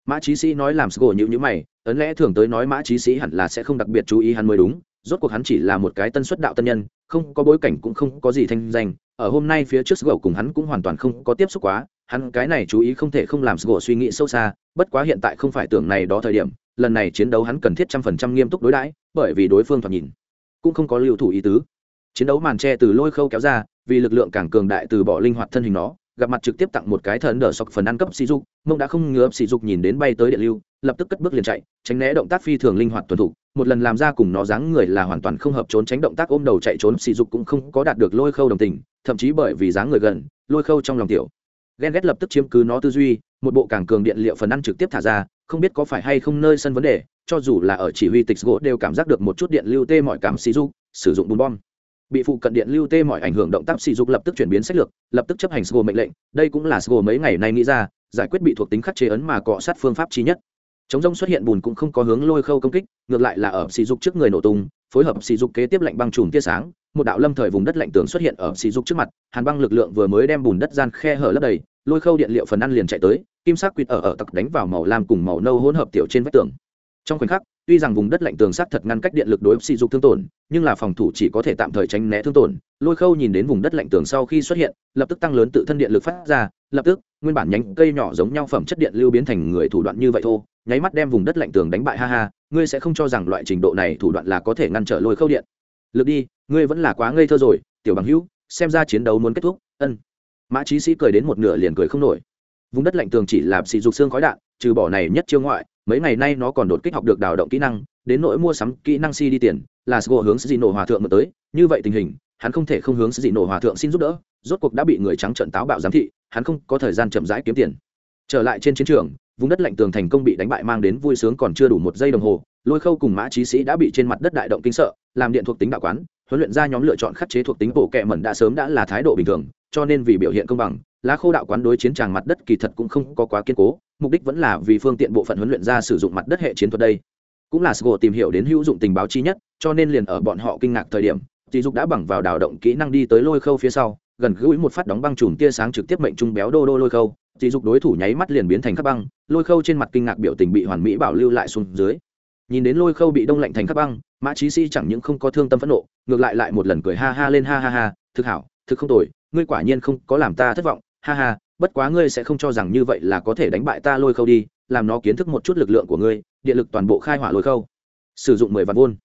A: mã chí sĩ nói làm Sgo nhíu nhíu mày ấn lẽ thường tới nói mã trí sĩ hẳn là sẽ không đặc biệt chú ý hắn mới đúng, rốt cuộc hắn chỉ là một cái tân xuất đạo tân nhân, không có bối cảnh cũng không có gì thanh danh, ở hôm nay phía trước sgô cùng hắn cũng hoàn toàn không có tiếp xúc quá, hắn cái này chú ý không thể không làm sgô suy nghĩ sâu xa, bất quá hiện tại không phải tưởng này đó thời điểm, lần này chiến đấu hắn cần thiết trăm phần trăm nghiêm túc đối đãi, bởi vì đối phương thoạt nhìn cũng không có lưu thủ ý tứ. Chiến đấu màn tre từ lôi khâu kéo ra, vì lực lượng càng cường đại từ bỏ linh hoạt thân hình nó, gặp mặt trực tiếp tặng một cái thần đỡ sọc phần ăn cấp sỉ dục, mông đã không ngứa sỉ dục nhìn đến bay tới điện lưu lập tức cất bước liền chạy, tránh né động tác phi thường linh hoạt tuần thủ. Một lần làm ra cùng nó dáng người là hoàn toàn không hợp trốn tránh động tác ôm đầu chạy trốn, sỉ dục cũng không có đạt được lôi khâu đồng tình, thậm chí bởi vì dáng người gần, lôi khâu trong lòng tiểu. Ghen ghét lập tức chiếm cứ nó tư duy, một bộ càng cường điện liệu phần ăn trực tiếp thả ra, không biết có phải hay không nơi sân vấn đề, cho dù là ở chỉ huy tịch gỗ đều cảm giác được một chút điện lưu tê mọi cảm sỉ dục, sử dụng bùn bom. Bị phụ cận điện lưu tê mọi ảnh hưởng động tác sỉ dục lập tức chuyển biến sách lược, lập tức chấp hành sgo mệnh lệnh, đây cũng là sgo mấy ngày nay nghĩ ra, giải quyết bị thuộc tính khắc chế ấn mà cọ sát phương pháp chi nhất chống rông xuất hiện bùn cũng không có hướng lôi khâu công kích, ngược lại là ở sỉ dục trước người nổ tung, phối hợp sỉ dục kế tiếp lệnh băng trùm tia sáng, một đạo lâm thời vùng đất lạnh tường xuất hiện ở sỉ dục trước mặt, hàn băng lực lượng vừa mới đem bùn đất gian khe hở lấp đầy, lôi khâu điện liệu phần ăn liền chạy tới, kim sắc quýt ở ở tặc đánh vào màu lam cùng màu nâu hỗn hợp tiểu trên vách tường. Trong khoảnh khắc, tuy rằng vùng đất lạnh tường sát thật ngăn cách điện lực đối sỉ dục thương tổn, nhưng là phòng thủ chỉ có thể tạm thời tránh né thương tổn, lôi khâu nhìn đến vùng đất lạnh tường sau khi xuất hiện, lập tức tăng lớn tự thân điện lực phát ra, lập tức, nguyên bản nhánh cây nhỏ giống nhau phẩm chất điện lưu biến thành người thủ đoạn như vậy thô nháy mắt đem vùng đất lạnh tường đánh bại, ha ha, ngươi sẽ không cho rằng loại trình độ này thủ đoạn là có thể ngăn trở lôi khâu điện. Lực đi, ngươi vẫn là quá ngây thơ rồi, tiểu bằng hữu, xem ra chiến đấu muốn kết thúc, ân. Mã trí sĩ cười đến một nửa liền cười không nổi. Vùng đất lạnh tường chỉ là sỉ dục xương khói đạn, trừ bỏ này nhất chiêu ngoại, mấy ngày nay nó còn đột kích học được đào động kỹ năng, đến nỗi mua sắm kỹ năng si đi tiền, là sgo hướng sĩ nổ hòa thượng mượn tới, như vậy tình hình, hắn không thể không hướng sĩ nổ hòa thượng xin giúp đỡ, rốt cuộc đã bị người trắng trợn táo bạo giám thị, hắn không có thời gian chậm rãi kiếm tiền. Trở lại trên chiến trường vùng đất lạnh tường thành công bị đánh bại mang đến vui sướng còn chưa đủ một giây đồng hồ, lôi khâu cùng mã trí sĩ đã bị trên mặt đất đại động kinh sợ, làm điện thuộc tính đạo quán, huấn luyện ra nhóm lựa chọn khắc chế thuộc tính bộ kệ mẩn đã sớm đã là thái độ bình thường, cho nên vì biểu hiện công bằng, lá khô đạo quán đối chiến tràng mặt đất kỳ thật cũng không có quá kiên cố, mục đích vẫn là vì phương tiện bộ phận huấn luyện ra sử dụng mặt đất hệ chiến thuật đây. Cũng là sgo tìm hiểu đến hữu dụng tình báo chi nhất, cho nên liền ở bọn họ kinh ngạc thời điểm dì dục đã bằng vào đào động kỹ năng đi tới lôi khâu phía sau, gần gũi một phát đóng băng chùm tia sáng trực tiếp mệnh trung béo đô đô lôi khâu. Dì dục đối thủ nháy mắt liền biến thành khắc băng, lôi khâu trên mặt kinh ngạc biểu tình bị hoàn mỹ bảo lưu lại xuống dưới. Nhìn đến lôi khâu bị đông lạnh thành khắc băng, mã trí sĩ chẳng những không có thương tâm phẫn nộ, ngược lại lại một lần cười ha ha lên ha ha ha, thực hảo, thực không tồi, ngươi quả nhiên không có làm ta thất vọng, ha ha, bất quá ngươi sẽ không cho rằng như vậy là có thể đánh bại ta lôi khâu đi, làm nó kiến thức một chút lực lượng của ngươi điện lực toàn bộ khai hỏa lôi khâu. Sử dụng mười vạn vôn.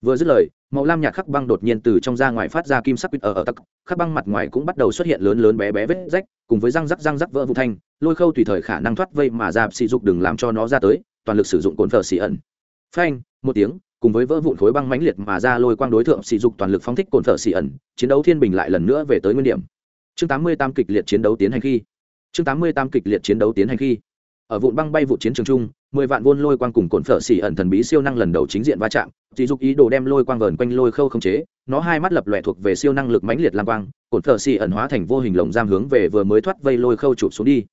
A: Vừa dứt lời màu lam nhạt khắc băng đột nhiên từ trong ra ngoài phát ra kim sắc quýt ở ở tắc. Khắc băng mặt ngoài cũng bắt đầu xuất hiện lớn lớn bé bé vết rách, cùng với răng rắc răng rắc vỡ vụ thanh, lôi khâu tùy thời khả năng thoát vây mà ra sỉ dục đừng làm cho nó ra tới, toàn lực sử dụng cồn phở xì ẩn. Phanh, một tiếng, cùng với vỡ vụn khối băng mãnh liệt mà ra lôi quang đối tượng sỉ dục toàn lực phóng thích cồn phở xì ẩn, chiến đấu thiên bình lại lần nữa về tới nguyên điểm. Chương tám mươi tam kịch liệt chiến đấu tiến hành khi. Chương tám mươi tam kịch liệt chiến đấu tiến hành khi. Ở vụn băng bay vụ chiến trường chung mười vạn vôn lôi quang cùng cồn phở xỉ ẩn thần bí siêu năng lần đầu chính diện va chạm dì dục ý đồ đem lôi quang vờn quanh lôi khâu không chế, nó hai mắt lập lòe thuộc về siêu năng lực mãnh liệt lam quang, cồn phở xỉ ẩn hóa thành vô hình lồng giam hướng về vừa mới thoát vây lôi khâu chụp xuống đi.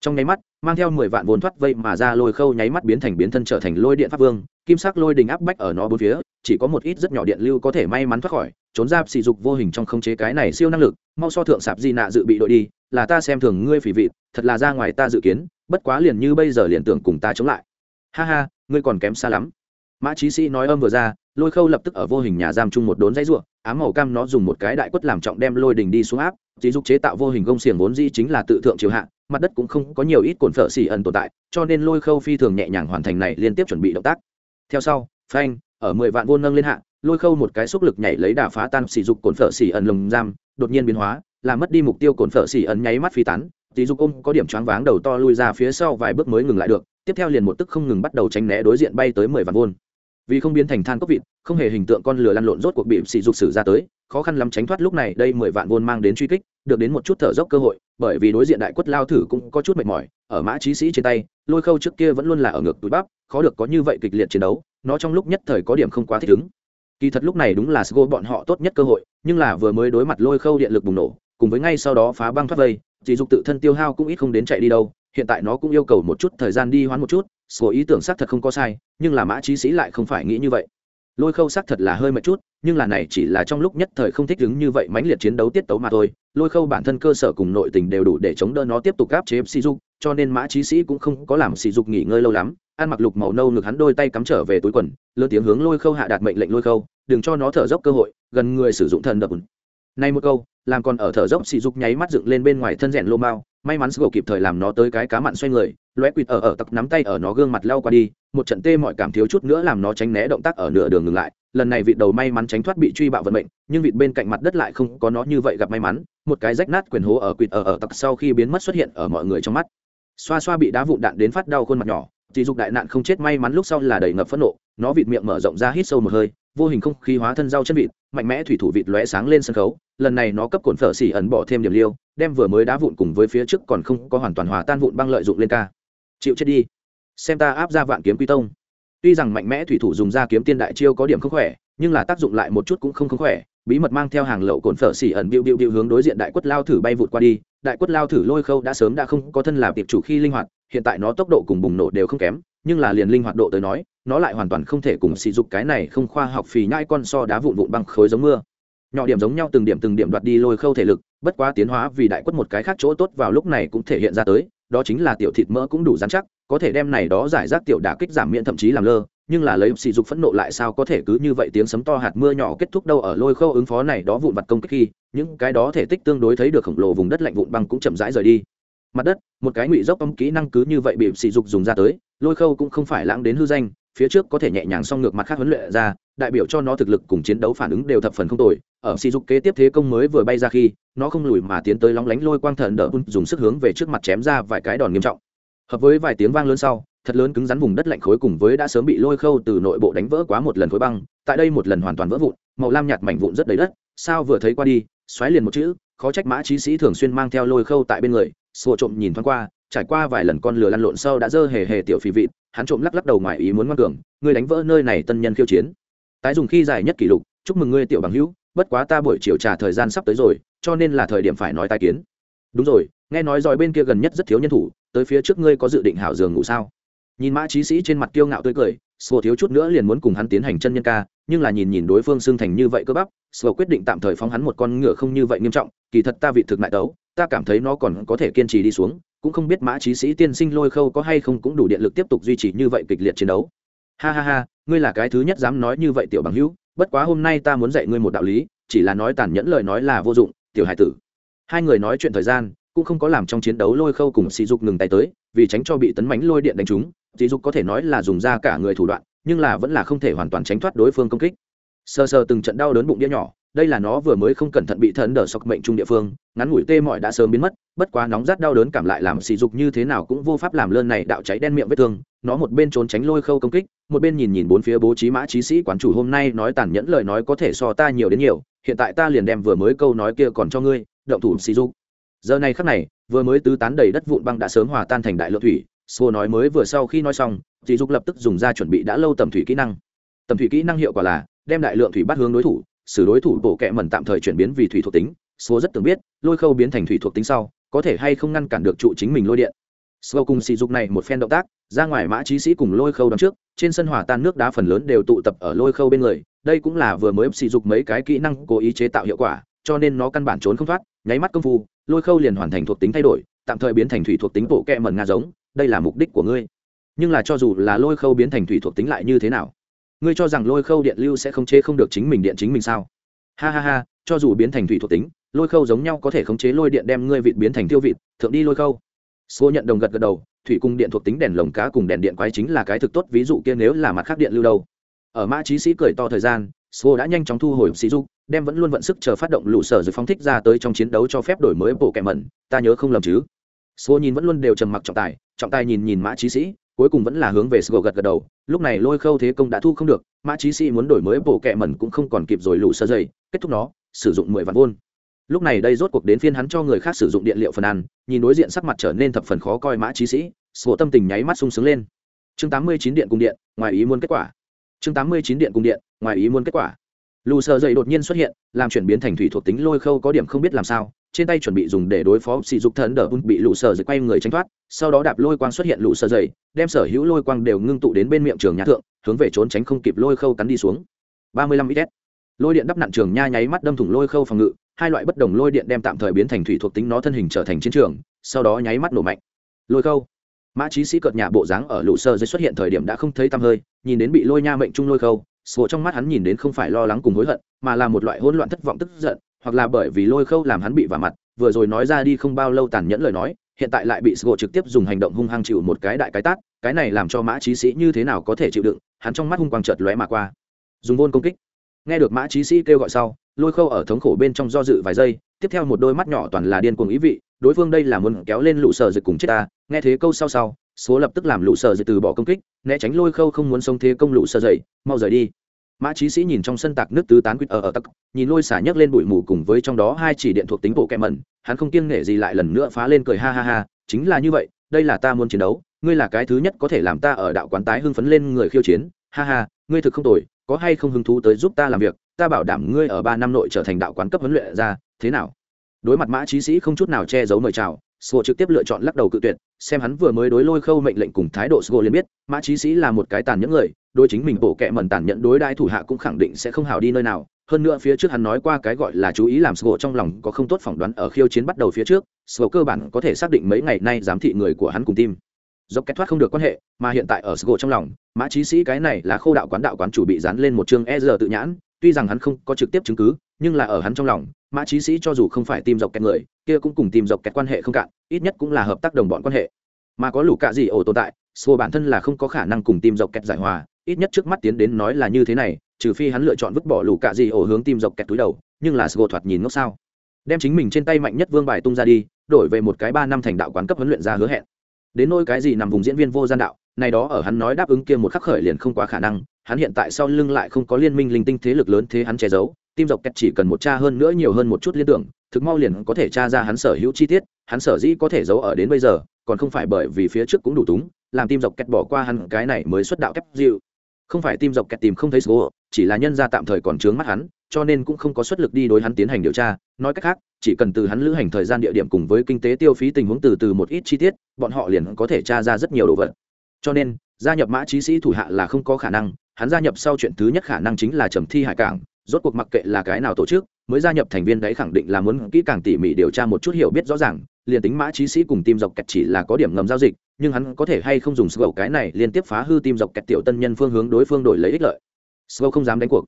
A: Trong nháy mắt, mang theo mười vạn vốn thoát vây mà ra lôi khâu nháy mắt biến thành biến thân trở thành lôi điện pháp vương, kim sắc lôi đình áp bách ở nó bốn phía, chỉ có một ít rất nhỏ điện lưu có thể may mắn thoát khỏi, trốn ra sỉ dục vô hình trong không chế cái này siêu năng lực, mau so thượng sạp di nạ dự bị đội đi, là ta xem thường ngươi phỉ vị, thật là ra ngoài ta dự kiến, bất quá liền như bây giờ liền tưởng cùng ta chống lại ha ha, ngươi còn kém xa lắm. Mã trí sĩ nói âm vừa ra, lôi khâu lập tức ở vô hình nhà giam chung một đốn dãy ruộng, ám màu cam nó dùng một cái đại quất làm trọng đem lôi đình đi xuống áp chỉ dục chế tạo vô hình gông xiềng vốn di chính là tự thượng triều hạ, mặt đất cũng không có nhiều ít cồn phở xỉ ẩn tồn tại, cho nên lôi khâu phi thường nhẹ nhàng hoàn thành này liên tiếp chuẩn bị động tác. Theo sau, phanh, ở mười vạn vô nâng lên hạ, lôi khâu một cái xúc lực nhảy lấy đà phá tan sỉ dục cồn phở xỉ ẩn lồng giam, đột nhiên biến hóa, làm mất đi mục tiêu cồn phở xỉ ẩn nháy mắt phi tán tí dục ôm có điểm choáng váng đầu to lui ra phía sau vài bước mới ngừng lại được tiếp theo liền một tức không ngừng bắt đầu tránh né đối diện bay tới mười vạn vôn vì không biến thành than cốc vịt, không hề hình tượng con lửa lăn lộn rốt cuộc bị sỉ dục xử ra tới, khó khăn lắm tránh thoát lúc này đây mười vạn vôn mang đến truy kích, được đến một chút thở dốc cơ hội, bởi vì đối diện đại quất lao thử cũng có chút mệt mỏi, ở mã trí sĩ trên tay, lôi khâu trước kia vẫn luôn là ở ngực túi bắp, khó được có như vậy kịch liệt chiến đấu, nó trong lúc nhất thời có điểm không quá thích ứng. Kỳ thật lúc này đúng là sgo bọn họ tốt nhất cơ hội, nhưng là vừa mới đối mặt lôi khâu điện lực bùng nổ, cùng với ngay sau đó phá băng thoát vây chỉ dục tự thân tiêu hao cũng ít không đến chạy đi đâu hiện tại nó cũng yêu cầu một chút thời gian đi hoán một chút số ý tưởng xác thật không có sai, nhưng là mã trí sĩ lại không phải nghĩ như vậy. Lôi khâu xác thật là hơi mệt chút, nhưng là này chỉ là trong lúc nhất thời không thích ứng như vậy mãnh liệt chiến đấu tiết tấu mà thôi. Lôi khâu bản thân cơ sở cùng nội tình đều đủ để chống đỡ nó tiếp tục gáp chế sỉ dục, cho nên mã trí sĩ cũng không có làm sỉ dục nghỉ ngơi lâu lắm. Ăn mặc lục màu nâu ngực hắn đôi tay cắm trở về túi quần lơ tiếng hướng lôi khâu hạ đạt mệnh lệnh lôi khâu, đừng cho nó thở dốc cơ hội, gần người sử dụng thần đập. Này một câu, làm còn ở thở dốc sỉ dục nháy mắt dựng lên bên ngoài thân rèn lô mao may mắn sgo kịp thời làm nó tới cái cá mặn xoay người loé quỵt ở ở tặc nắm tay ở nó gương mặt lao qua đi, một trận tê mọi cảm thiếu chút nữa làm nó tránh né động tác ở nửa đường ngừng lại. Lần này vịt đầu may mắn tránh thoát bị truy bạo vận mệnh, nhưng vịt bên cạnh mặt đất lại không có nó như vậy gặp may mắn. Một cái rách nát quyền hố ở quỵt ở ở tặc sau khi biến mất xuất hiện ở mọi người trong mắt. Xoa xoa bị đá vụn đạn đến phát đau khuôn mặt nhỏ, thì dục đại nạn không chết may mắn lúc sau là đầy ngập phẫn nộ, nó vịt miệng mở rộng ra hít sâu một hơi, vô hình không khí hóa thân rau chân vịt, mạnh mẽ thủy thủ vịt lóe sáng lên sân khấu. Lần này nó cấp cồn phở xỉ ẩn bỏ thêm điểm liêu đem vừa mới đá vụn cùng với phía trước còn không có hoàn toàn hòa tan vụn băng lợi dụng lên ca. Chịu chết đi. Xem ta áp ra vạn kiếm quy tông. Tuy rằng mạnh mẽ thủy thủ dùng ra kiếm tiên đại chiêu có điểm không khỏe, nhưng là tác dụng lại một chút cũng không không khỏe. Bí mật mang theo hàng lậu cồn phở xỉ ẩn biu biu biu hướng đối diện đại quất lao thử bay vụt qua đi. Đại quất lao thử lôi khâu đã sớm đã không có thân làm tiệp chủ khi linh hoạt, hiện tại nó tốc độ cùng bùng nổ đều không kém, nhưng là liền linh hoạt độ tới nói, nó lại hoàn toàn không thể cùng sỉ dục cái này không khoa học phì nhai con so đá vụn vụn băng khối giống mưa nhỏ điểm giống nhau từng điểm từng điểm đoạt đi lôi khâu thể lực, bất quá tiến hóa vì đại quất một cái khác chỗ tốt vào lúc này cũng thể hiện ra tới, đó chính là tiểu thịt mỡ cũng đủ dán chắc, có thể đem này đó giải rác tiểu đả kích giảm miễn thậm chí làm lơ, nhưng là lấy sỉ dục phẫn nộ lại sao có thể cứ như vậy tiếng sấm to hạt mưa nhỏ kết thúc đâu ở lôi khâu ứng phó này đó vụn vặt công kích khi, những cái đó thể tích tương đối thấy được khổng lồ vùng đất lạnh vụn băng cũng chậm rãi rời đi. Mặt đất, một cái ngụy dốc âm kỹ năng cứ như vậy bị sỉ dục dùng ra tới, lôi khâu cũng không phải lãng đến hư danh phía trước có thể nhẹ nhàng song ngược mặt khác huấn luyện ra, đại biểu cho nó thực lực cùng chiến đấu phản ứng đều thập phần không tồi. Ở si dục kế tiếp thế công mới vừa bay ra khi, nó không lùi mà tiến tới lóng lánh lôi quang thần đỡ dùng sức hướng về trước mặt chém ra vài cái đòn nghiêm trọng. Hợp với vài tiếng vang lớn sau, thật lớn cứng rắn vùng đất lạnh khối cùng với đã sớm bị lôi khâu từ nội bộ đánh vỡ quá một lần khối băng, tại đây một lần hoàn toàn vỡ vụn, màu lam nhạt mảnh vụn rất đầy đất, sao vừa thấy qua đi, xoáy liền một chữ, khó trách mã trí sĩ thường xuyên mang theo lôi khâu tại bên người xô trộm nhìn thoáng qua trải qua vài lần con lừa lăn lộn sau đã dơ hề hề tiểu phì vịt, hắn trộm lắc lắc đầu ngoài ý muốn ngoan cường, ngươi đánh vỡ nơi này tân nhân khiêu chiến. Tái dùng khi dài nhất kỷ lục, chúc mừng ngươi tiểu bằng hữu, bất quá ta buổi chiều trà thời gian sắp tới rồi, cho nên là thời điểm phải nói tai kiến. Đúng rồi, nghe nói giỏi bên kia gần nhất rất thiếu nhân thủ, tới phía trước ngươi có dự định hảo giường ngủ sao? Nhìn mã trí sĩ trên mặt kiêu ngạo tươi cười sô thiếu chút nữa liền muốn cùng hắn tiến hành chân nhân ca, nhưng là nhìn nhìn đối phương xưng thành như vậy cơ bắp sô quyết định tạm thời phóng hắn một con ngựa không như vậy nghiêm trọng, kỳ thật ta vị thực mại tấu ta cảm thấy nó còn có thể kiên trì đi xuống, cũng không biết mã trí sĩ tiên sinh lôi khâu có hay không cũng đủ điện lực tiếp tục duy trì như vậy kịch liệt chiến đấu. Ha ha ha, ngươi là cái thứ nhất dám nói như vậy tiểu bằng hữu, bất quá hôm nay ta muốn dạy ngươi một đạo lý, chỉ là nói tàn nhẫn lời nói là vô dụng, tiểu hải tử. Hai người nói chuyện thời gian, cũng không có làm trong chiến đấu lôi khâu cùng sỉ dục ngừng tay tới, vì tránh cho bị tấn mánh lôi điện đánh trúng sỉ dục có thể nói là dùng ra cả người thủ đoạn, nhưng là vẫn là không thể hoàn toàn tránh thoát đối phương công kích. Sờ sờ từng trận đau đớn bụng đĩa nhỏ đây là nó vừa mới không cẩn thận bị thần đỡ sọc mệnh trung địa phương, ngắn ngủi tê mọi đã sớm biến mất, bất quá nóng rát đau đớn cảm lại làm sỉ dục như thế nào cũng vô pháp làm lơn này đạo cháy đen miệng vết thương, nó một bên trốn tránh lôi khâu công kích, một bên nhìn nhìn bốn phía bố trí mã trí sĩ quán chủ hôm nay nói tàn nhẫn lời nói có thể so ta nhiều đến nhiều, hiện tại ta liền đem vừa mới câu nói kia còn cho ngươi, động thủ sỉ dục. Giờ này khắc này, vừa mới tứ tán đầy đất vụn băng đã sớm hòa tan thành đại lượng thủy xô nói mới vừa sau khi nói xong dì dục lập tức dùng ra chuẩn bị đã lâu tầm thủy kỹ năng. Tầm thủy kỹ năng hiệu quả là, đem đại lượng thủy bắt hướng đối thủ xử đối thủ bộ kệ mẩn tạm thời chuyển biến vì thủy thuộc tính, sô rất tưởng biết, lôi khâu biến thành thủy thuộc tính sau, có thể hay không ngăn cản được trụ chính mình lôi điện. Sô cùng sỉ dục này một phen động tác, ra ngoài mã trí sĩ cùng lôi khâu đón trước, trên sân hòa tan nước đá phần lớn đều tụ tập ở lôi khâu bên người, đây cũng là vừa mới sỉ dục mấy cái kỹ năng cố ý chế tạo hiệu quả, cho nên nó căn bản trốn không thoát, nháy mắt công phu, lôi khâu liền hoàn thành thuộc tính thay đổi, tạm thời biến thành thủy thuộc tính bộ kẹ mẩn nga giống, đây là mục đích của ngươi. Nhưng là cho dù là lôi khâu biến thành thủy thuộc tính lại như thế nào? Ngươi cho rằng lôi khâu điện lưu sẽ không chế không được chính mình điện chính mình sao? Ha ha ha, cho dù biến thành thủy thuộc tính, lôi khâu giống nhau có thể khống chế lôi điện đem ngươi vịt biến thành tiêu vịt, thượng đi lôi khâu. Số nhận đồng gật gật đầu, thủy cung điện thuộc tính đèn lồng cá cùng đèn điện quái chính là cái thực tốt, ví dụ kia nếu là mặt khác điện lưu đâu. Ở mã trí sĩ cười to thời gian số đã nhanh chóng thu hồi sĩ dục, đem vẫn luôn vận sức chờ phát động lũ sở rồi phóng thích ra tới trong chiến đấu cho phép đổi mới bộ kẹm mẩn, ta nhớ không lầm chứ. Số nhìn vẫn luôn đều trầm mặc trọng tài trọng tài nhìn nhìn mã trí sĩ cuối cùng vẫn là hướng về sgo gật gật đầu, lúc này lôi khâu thế công đã thu không được, mã trí sĩ muốn đổi mới bộ kẹ mẩn cũng không còn kịp rồi lũ sơ dày, kết thúc nó, sử dụng mười vạn vôn lúc này đây rốt cuộc đến phiên hắn cho người khác sử dụng điện liệu phần ăn, nhìn đối diện sắc mặt trở nên thập phần khó coi mã trí sĩ sgo tâm tình nháy mắt sung sướng lên. Chương tám mươi chín điện cung điện, ngoài ý muốn kết quả. Chương tám mươi chín điện cung điện, ngoài ý muốn kết quả lù sợ dậy đột nhiên xuất hiện, làm chuyển biến thành thủy thuộc tính lôi khâu có điểm không biết làm sao, trên tay chuẩn bị dùng để đối phó sỉ dục thần đờ bị lũ sơ dậy quay người tránh thoát, sau đó đạp lôi quang xuất hiện lũ sơ dậy, đem sở hữu lôi quang đều ngưng tụ đến bên miệng trường nhà thượng, hướng về trốn tránh không kịp lôi khâu cắn đi xuống. Ba mươi lăm ít lôi điện đắp nặn trường nha nháy mắt đâm thủng lôi khâu phòng ngự, hai loại bất đồng lôi điện đem tạm thời biến thành thủy thuộc tính nó thân hình trở thành chiến trường, sau đó nháy mắt nổ mạnh. Lôi khâu. Mã trí sĩ cợt nhà bộ dáng ở lũ sơ dưới xuất hiện thời điểm đã không thấy tăm hơi, nhìn đến bị lôi nha mệnh trung lôi khâu sổ trong mắt hắn nhìn đến không phải lo lắng cùng hối hận, mà là một loại hỗn loạn thất vọng tức giận, hoặc là bởi vì lôi khâu làm hắn bị vả mặt, vừa rồi nói ra đi không bao lâu tàn nhẫn lời nói, hiện tại lại bị sổ trực tiếp dùng hành động hung hăng chịu một cái đại cái tát, cái này làm cho mã trí sĩ như thế nào có thể chịu đựng, hắn trong mắt hung quang chợt lóe mà qua. Dùng vôn công kích. Nghe được mã trí sĩ kêu gọi sau, lôi khâu ở thống khổ bên trong do dự vài giây, tiếp theo một đôi mắt nhỏ toàn là điên cuồng ý vị, đối phương đây là muốn kéo lên lũ sờ dịch cùng chết ta nghe thế câu sau sau, số lập tức làm lũ sợ dậy từ bỏ công kích, né tránh lôi khâu không muốn sống thế công lũ sợ dậy, mau rời đi. Mã trí sĩ nhìn trong sân tạc nước tứ tán quýt ở ở tắc, nhìn lôi xả nhấc lên bụi mù cùng với trong đó hai chỉ điện thuộc tính bộ kẹm mẩn, hắn không kiêng nể gì lại lần nữa phá lên cười ha ha ha, chính là như vậy, đây là ta muốn chiến đấu, ngươi là cái thứ nhất có thể làm ta ở đạo quán tái hưng phấn lên người khiêu chiến, ha ha, ngươi thực không tồi, có hay không hứng thú tới giúp ta làm việc, ta bảo đảm ngươi ở ba năm nội trở thành đạo quán cấp huấn luyện ra thế nào? Đối mặt mã trí sĩ không chút nào che giấu mời chào sô trực tiếp lựa chọn lắc đầu cự tuyệt, xem hắn vừa mới đối lôi khâu mệnh lệnh cùng thái độ sô liền biết, mã trí sĩ là một cái tàn nhẫn người, đối chính mình bộ kệ mẩn tàn nhẫn đối đai thủ hạ cũng khẳng định sẽ không hào đi nơi nào. Hơn nữa phía trước hắn nói qua cái gọi là chú ý làm sô trong lòng có không tốt phỏng đoán ở khiêu chiến bắt đầu phía trước, sô cơ bản có thể xác định mấy ngày nay giám thị người của hắn cùng tim dốc kết thoát không được quan hệ, mà hiện tại ở sô trong lòng, mã trí sĩ cái này là khô đạo quán đạo quán chủ bị dán lên một chương e tự nhãn, tuy rằng hắn không có trực tiếp chứng cứ, nhưng là ở hắn trong lòng, mã trí sĩ cho dù không phải tìm dọc kẹt người kia cũng cùng tìm dọc kẹt quan hệ không cạn, ít nhất cũng là hợp tác đồng bọn quan hệ. Mà có lũ cạ gì ổ tồn tại, sô bản thân là không có khả năng cùng tìm dọc kẹt giải hòa, ít nhất trước mắt tiến đến nói là như thế này, trừ phi hắn lựa chọn vứt bỏ lũ cạ gì ổ hướng tìm dọc kẹt túi đầu, nhưng là sô thoạt nhìn ngốc sao. Đem chính mình trên tay mạnh nhất vương bài tung ra đi, đổi về một cái ba năm thành đạo quán cấp huấn luyện ra hứa hẹn. Đến nỗi cái gì nằm vùng diễn viên vô gian đạo, này đó ở hắn nói đáp ứng kia một khắc khởi liền không quá khả năng, hắn hiện tại sau lưng lại không có liên minh linh tinh thế lực lớn thế hắn che giấu tim dọc kẹt chỉ cần một cha hơn nữa nhiều hơn một chút liên tưởng thực mau liền có thể tra ra hắn sở hữu chi tiết, hắn sở dĩ có thể giấu ở đến bây giờ, còn không phải bởi vì phía trước cũng đủ túng, làm tim dọc kẹt bỏ qua hắn, cái này mới xuất đạo kép dịu. Không phải tim dọc kẹt tìm không thấy số chỉ là nhân ra tạm thời còn trướng mắt hắn, cho nên cũng không có xuất lực đi đối hắn tiến hành điều tra. Nói cách khác, chỉ cần từ hắn lữ hành thời gian địa điểm cùng với kinh tế tiêu phí tình huống từ từ một ít chi tiết, bọn họ liền có thể tra ra rất nhiều đồ vật. Cho nên, gia nhập mã trí sĩ thủ hạ là không có khả năng, hắn gia nhập sau chuyện thứ nhất khả năng chính là trầm thi hải cảng rốt cuộc mặc kệ là cái nào tổ chức, mới gia nhập thành viên đấy khẳng định là muốn kỹ càng tỉ mỉ điều tra một chút hiểu biết rõ ràng, liền tính mã trí sĩ cùng tim dọc kẹt chỉ là có điểm ngầm giao dịch, nhưng hắn có thể hay không dùng sgầu cái này liên tiếp phá hư tim dọc kẹt tiểu tân nhân phương hướng đối phương đổi lấy ích lợi. Sgầu không dám đánh cuộc.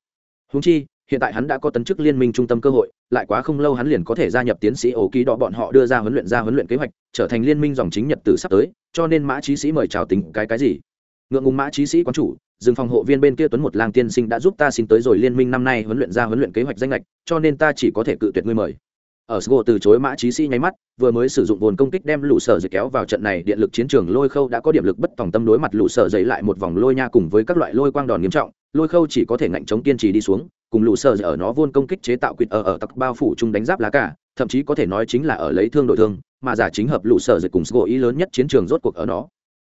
A: Húng chi, hiện tại hắn đã có tấn chức liên minh trung tâm cơ hội, lại quá không lâu hắn liền có thể gia nhập tiến sĩ ổ ký đỏ bọn họ đưa ra huấn luyện ra huấn luyện kế hoạch, trở thành liên minh dòng chính nhật từ sắp tới, cho nên mã trí sĩ mời chào tính cái cái gì? Ngượng ngùng mã trí sĩ quán chủ rừng phòng hộ viên bên kia tuấn một lang tiên sinh đã giúp ta xin tới rồi liên minh năm nay huấn luyện ra huấn luyện kế hoạch danh lệch, cho nên ta chỉ có thể cự tuyệt ngươi mời. Ở sgo từ chối mã trí sĩ nháy mắt, vừa mới sử dụng vồn công kích đem lũ sở dày kéo vào trận này, điện lực chiến trường lôi khâu đã có điểm lực bất tòng tâm đối mặt lũ sở dày lại một vòng lôi nha cùng với các loại lôi quang đòn nghiêm trọng, lôi khâu chỉ có thể ngạnh chống kiên trì đi xuống, cùng lũ sở dày ở nó vôn công kích chế tạo quyệt ở ở tặc bao phủ chung đánh giáp lá cả, thậm chí có thể nói chính là ở lấy thương đội thương, mà giả chính hợp lũ sở dày cùng sgo ý lớn nhất chiến trường rốt cuộc ở nó.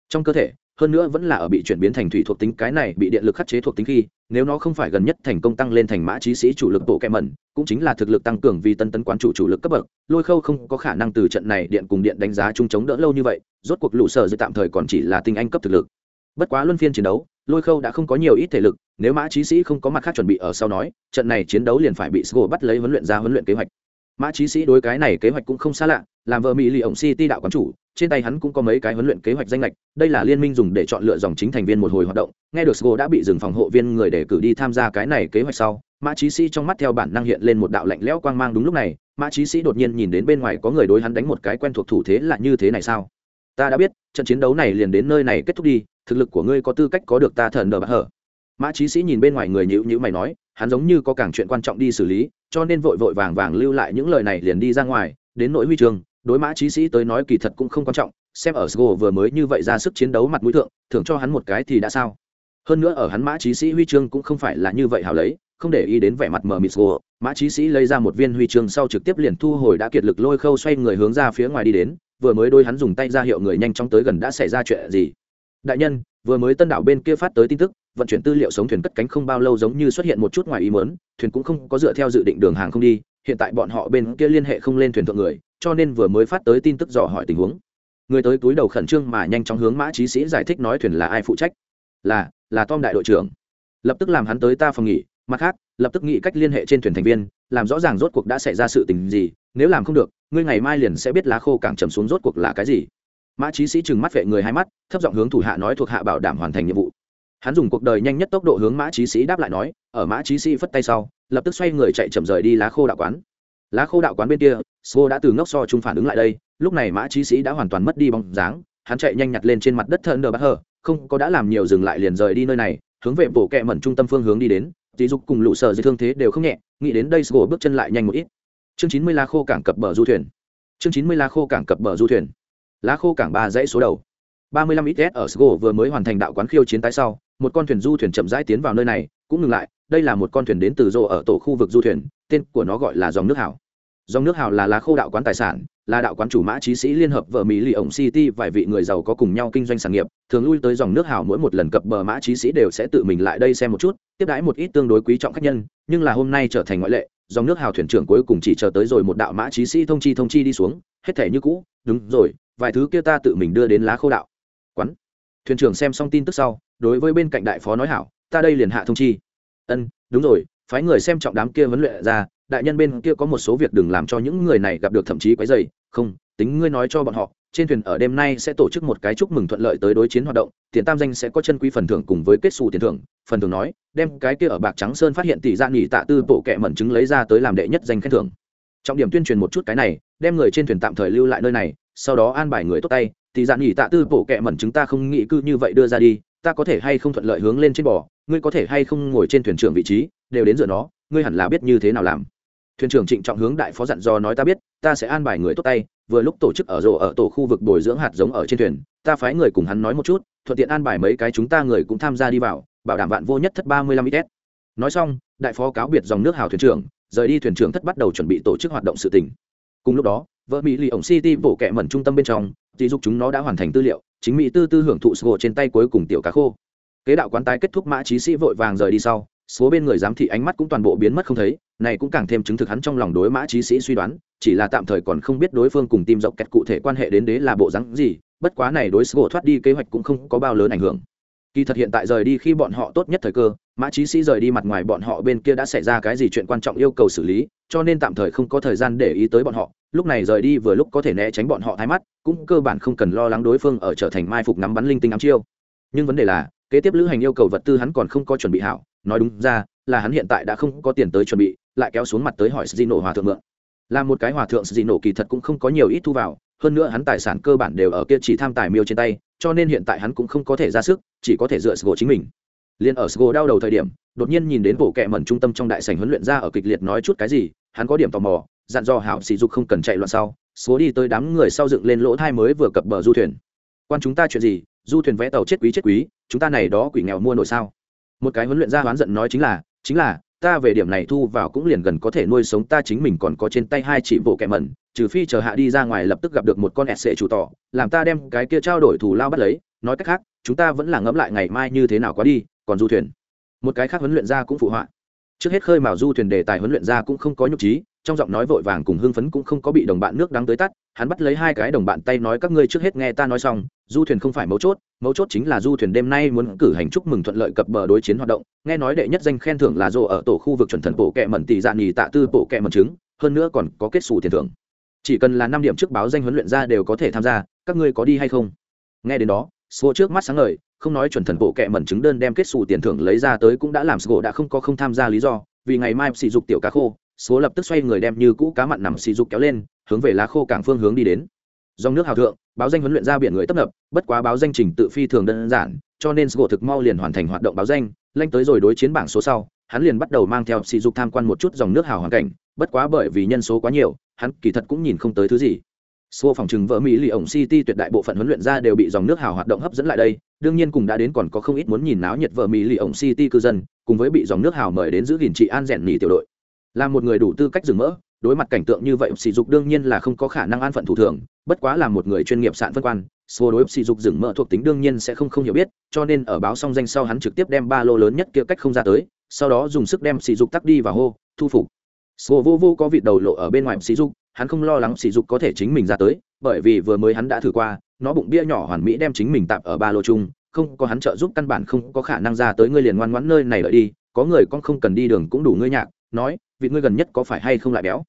A: Trong cơ thể hơn nữa vẫn là ở bị chuyển biến thành thủy thuộc tính, cái này bị điện lực khắc chế thuộc tính khi, nếu nó không phải gần nhất thành công tăng lên thành mã trí sĩ chủ lực bộ kẹ mẩn, cũng chính là thực lực tăng cường vì tân tấn quán chủ chủ lực cấp bậc, lôi khâu không có khả năng từ trận này điện cùng điện đánh giá chung chống đỡ lâu như vậy, rốt cuộc lũ sở dự tạm thời còn chỉ là tinh anh cấp thực lực. Bất quá luân phiên chiến đấu, lôi khâu đã không có nhiều ít thể lực, nếu mã trí sĩ không có mặt khác chuẩn bị ở sau nói, trận này chiến đấu liền phải bị sgo bắt lấy huấn luyện ra huấn luyện kế hoạch. Mã trí sĩ đối cái này kế hoạch cũng không xa lạ làm vợ mỹ lì ổng city đạo quán chủ, trên tay hắn cũng có mấy cái huấn luyện kế hoạch danh lệch, đây là liên minh dùng để chọn lựa dòng chính thành viên một hồi hoạt động, nghe được sgo đã bị dừng phòng hộ viên người để cử đi tham gia cái này kế hoạch sau, mã trí sĩ trong mắt theo bản năng hiện lên một đạo lạnh lẽo quang mang đúng lúc này, mã trí sĩ đột nhiên nhìn đến bên ngoài có người đối hắn đánh một cái quen thuộc thủ thế là như thế này sao? Ta đã biết, trận chiến đấu này liền đến nơi này kết thúc đi, thực lực của ngươi có tư cách có được ta thần nở bạc hở. Mã trí sĩ nhìn bên ngoài người nhữ nhữ mày nói, hắn giống như có càng chuyện quan trọng đi xử lý, cho nên vội vội vàng vàng lưu lại những lời này liền đi ra ngoài, đến nỗi huy trường đối mã trí sĩ tới nói kỳ thật cũng không quan trọng, xem ở sgo vừa mới như vậy ra sức chiến đấu mặt mũi thượng, thưởng cho hắn một cái thì đã sao? Hơn nữa ở hắn mã trí sĩ huy chương cũng không phải là như vậy hào lấy, không để ý đến vẻ mặt mờ mịt sgo mã trí sĩ lấy ra một viên huy chương sau trực tiếp liền thu hồi đã kiệt lực lôi khâu xoay người hướng ra phía ngoài đi đến, vừa mới đôi hắn dùng tay ra hiệu người nhanh chóng tới gần đã xảy ra chuyện gì? Đại nhân, vừa mới tân đảo bên kia phát tới tin tức, vận chuyển tư liệu sống thuyền cất cánh không bao lâu giống như xuất hiện một chút ngoài ý mớn thuyền cũng không có dựa theo dự định đường hàng không đi hiện tại bọn họ bên kia liên hệ không lên thuyền thượng người, cho nên vừa mới phát tới tin tức dò hỏi tình huống. Người tới túi đầu khẩn trương mà nhanh chóng hướng mã trí sĩ giải thích nói thuyền là ai phụ trách. Là là tom đại đội trưởng. Lập tức làm hắn tới ta phòng nghỉ, mặt khác, lập tức nghĩ cách liên hệ trên thuyền thành viên, làm rõ ràng rốt cuộc đã xảy ra sự tình gì, nếu làm không được, ngươi ngày mai liền sẽ biết lá khô càng trầm xuống rốt cuộc là cái gì. Mã trí sĩ trừng mắt vệ người hai mắt, thấp giọng hướng thủ hạ nói thuộc hạ bảo đảm hoàn thành nhiệm vụ hắn dùng cuộc đời nhanh nhất tốc độ hướng mã trí sĩ đáp lại nói, ở mã trí sĩ phất tay sau, lập tức xoay người chạy chậm rời đi lá khô đạo quán. Lá khô đạo quán bên kia, sô đã từ ngốc so chung phản ứng lại đây, lúc này mã trí sĩ đã hoàn toàn mất đi bóng dáng, hắn chạy nhanh nhặt lên trên mặt đất thân nờ bắt hờ không có đã làm nhiều dừng lại liền rời đi nơi này, hướng về bộ kẹ mẩn trung tâm phương hướng đi đến tí dục cùng lũ sở dưới thương thế đều không nhẹ, nghĩ đến đây sô bước chân lại nhanh một ít. Chương chín mươi lá khô cảng cập bờ du thuyền. Chương chín mươi lá khô cảng cập bờ du thuyền. Lá khô cảng ba dãy số đầu. ba mươi lăm ít ở sgo vừa mới hoàn thành đạo quán khiêu chiến tái sau một con thuyền du thuyền chậm rãi tiến vào nơi này, cũng ngừng lại, đây là một con thuyền đến từ rô ở tổ khu vực du thuyền, tên của nó gọi là dòng nước hảo dòng nước hảo là lá khô đạo quán tài sản, là đạo quán chủ mã trí sĩ liên hợp vợ mỹ lì ổng city, vài vị người giàu có cùng nhau kinh doanh sản nghiệp, thường lui tới dòng nước hảo mỗi một lần cập bờ mã trí sĩ đều sẽ tự mình lại đây xem một chút, tiếp đãi một ít tương đối quý trọng khách nhân, nhưng là hôm nay trở thành ngoại lệ, dòng nước hào thuyền trưởng cuối cùng chỉ chờ tới rồi một đạo mã trí sĩ thông chi thông chi đi xuống, hết thể như cũ, đúng rồi, vài thứ kia ta tự mình đưa đến lá khô đạo. Quán. Thuyền trưởng xem xong tin tức sau đối với bên cạnh đại phó nói hảo, ta đây liền hạ thông chi. Ân, đúng rồi, phái người xem trọng đám kia vấn luyện ra, đại nhân bên kia có một số việc đừng làm cho những người này gặp được thậm chí quấy dày không, tính ngươi nói cho bọn họ, trên thuyền ở đêm nay sẽ tổ chức một cái chúc mừng thuận lợi tới đối chiến hoạt động, tiền tam danh sẽ có chân quý phần thưởng cùng với kết xù tiền thưởng. Phần thưởng nói, đem cái kia ở bạc trắng sơn phát hiện tỷ gia nghỉ tạ tư bộ kệ mẩn chứng lấy ra tới làm đệ nhất danh khen thưởng. Trọng điểm tuyên truyền một chút cái này, đem người trên thuyền tạm thời lưu lại nơi này, sau đó an bài người tốt tay. Tỷ gia nghỉ tạ tư bộ kệ mẩn chứng ta không nghĩ cư như vậy đưa ra đi ta có thể hay không thuận lợi hướng lên trên bò, ngươi có thể hay không ngồi trên thuyền trưởng vị trí, đều đến dựa nó, ngươi hẳn là biết như thế nào làm. Thuyền trưởng trịnh trọng hướng đại phó dặn do nói ta biết, ta sẽ an bài người tốt tay, vừa lúc tổ chức ở rộ ở tổ khu vực bồi dưỡng hạt giống ở trên thuyền, ta phái người cùng hắn nói một chút, thuận tiện an bài mấy cái chúng ta người cũng tham gia đi vào, bảo đảm vạn vô nhất thất ba mươi lăm ít. Nói xong, đại phó cáo biệt dòng nước hào thuyền trưởng, rời đi thuyền trưởng thất bắt đầu chuẩn bị tổ chức hoạt động sự tỉnh cùng lúc đó vợ mỹ lì ổng city bổ kẹ mẩn trung tâm bên trong thì dục chúng nó đã hoàn thành tư liệu, chính mỹ tư tư hưởng thụ sgô trên tay cuối cùng tiểu cá khô. Kế đạo quán tái kết thúc mã trí sĩ vội vàng rời đi sau, số bên người giám thị ánh mắt cũng toàn bộ biến mất không thấy, này cũng càng thêm chứng thực hắn trong lòng đối mã trí sĩ suy đoán, chỉ là tạm thời còn không biết đối phương cùng tìm rộng kẹt cụ thể quan hệ đến đế là bộ rắn gì, bất quá này đối sgô thoát đi kế hoạch cũng không có bao lớn ảnh hưởng. Kỳ thật hiện tại rời đi khi bọn họ tốt nhất thời cơ, mã trí sĩ rời đi mặt ngoài bọn họ bên kia đã xảy ra cái gì chuyện quan trọng yêu cầu xử lý cho nên tạm thời không có thời gian để ý tới bọn họ, lúc này rời đi vừa lúc có thể né tránh bọn họ thái mắt, cũng cơ bản không cần lo lắng đối phương ở trở thành mai phục nắm bắn linh tinh ám chiêu. Nhưng vấn đề là, kế tiếp lữ hành yêu cầu vật tư hắn còn không có chuẩn bị hảo, nói đúng ra, là hắn hiện tại đã không có tiền tới chuẩn bị, lại kéo xuống mặt tới hỏi di nổ hòa thượng mượn. Là một cái hòa thượng di nổ kỳ thật cũng không có nhiều ít thu vào, hơn nữa hắn tài sản cơ bản đều ở kia chỉ tham tài miêu trên tay, cho nên hiện tại hắn cũng không có thể ra sức, chỉ có thể dựa sgô chính mình. Liền ở sgô đau đầu thời điểm, đột nhiên nhìn đến bộ kẹ mẩn trung tâm trong đại sảnh huấn luyện ra ở kịch liệt nói chút cái gì hắn có điểm tò mò, dặn dò hảo sỉ dục không cần chạy loạn sau, số đi tới đám người sau dựng lên lỗ thai mới vừa cập bờ du thuyền. Quan chúng ta chuyện gì? Du thuyền vẽ tàu chết quý chết quý, chúng ta này đó quỷ nghèo mua nổi sao? Một cái huấn luyện gia hoán giận nói chính là chính là, ta về điểm này thu vào cũng liền gần có thể nuôi sống ta chính mình còn có trên tay hai chỉ bộ kẻ mẩn, trừ phi chờ hạ đi ra ngoài lập tức gặp được một con ẹt sệ chủ tỏ, làm ta đem cái kia trao đổi thù lao bắt lấy, nói cách khác, chúng ta vẫn là ngẫm lại ngày mai như thế nào quá đi, còn du thuyền. Một cái khác huấn luyện gia cũng phụ họa trước hết khơi mào du thuyền đề tài huấn luyện ra cũng không có nhục trí, trong giọng nói vội vàng cùng hưng phấn cũng không có bị đồng bạn nước đắng tới tắt, hắn bắt lấy hai cái đồng bạn tay nói các ngươi trước hết nghe ta nói xong, du thuyền không phải mấu chốt mấu chốt chính là du thuyền đêm nay muốn cử hành chúc mừng thuận lợi cập bờ đối chiến hoạt động, nghe nói đệ nhất danh khen thưởng là rộ ở tổ khu vực chuẩn thần bộ kệ mẩn tỷ dạ nhì tạ tư bộ kệ mẩn trứng, hơn nữa còn có kết xù tiền thưởng. Chỉ cần là năm điểm trước báo danh huấn luyện ra đều có thể tham gia, các ngươi có đi hay không? Nghe đến đó số trước mắt sáng ngời không nói chuẩn thần bộ kệ mẩn chứng đơn đem kết xù tiền thưởng lấy ra tới cũng đã làm sgo đã không có không tham gia lý do, vì ngày mai sỉ dục tiểu cá khô, số lập tức xoay người đem như cũ cá mặn nằm sỉ dục kéo lên, hướng về lá khô cảng phương hướng đi đến. Dòng nước hào thượng, báo danh huấn luyện ra biển người tấp nập, bất quá báo danh trình tự phi thường đơn giản, cho nên sgo thực mau liền hoàn thành hoạt động báo danh lanh tới rồi đối chiến bảng số sau, hắn liền bắt đầu mang theo sỉ dục tham quan một chút dòng nước hào hoàn cảnh, bất quá bởi vì nhân số quá nhiều, hắn kỳ thật cũng nhìn không tới thứ gì. Sô phòng trừng vợ Mỹ lì ổng City tuyệt đại bộ phận huấn luyện ra đều bị dòng nước hào hoạt động hấp dẫn lại đây, đương nhiên cùng đã đến còn có không ít muốn nhìn náo nhiệt vợ Mỹ lì ổng City cư dân, cùng với bị dòng nước hào mời đến giữ gìn trị an rèn nhì tiểu đội. Là một người đủ tư cách dừng mỡ đối mặt cảnh tượng như vậy sỉ dục đương nhiên là không có khả năng an phận thủ thường bất quá là một người chuyên nghiệp sạn phân quan số đối sỉ dục dừng mỡ thuộc tính đương nhiên sẽ không không hiểu biết cho nên ở báo xong danh sau hắn trực tiếp đem ba lô lớn nhất kia cách không ra tới sau đó dùng sức đem sỉ dục tắt đi và hô thu phục. Sô vô vô có vịt đầu lộ ở bên ngoài sỉ dục hắn không lo lắng sỉ dục có thể chính mình ra tới, bởi vì vừa mới hắn đã thử qua, nó bụng bia nhỏ hoàn mỹ đem chính mình tạm ở ba lô chung, không có hắn trợ giúp căn bản không có khả năng ra tới, ngươi liền ngoan ngoãn nơi này lợi đi, có người con không cần đi đường cũng đủ ngươi nhạc, nói vị ngươi gần nhất có phải hay không lại béo?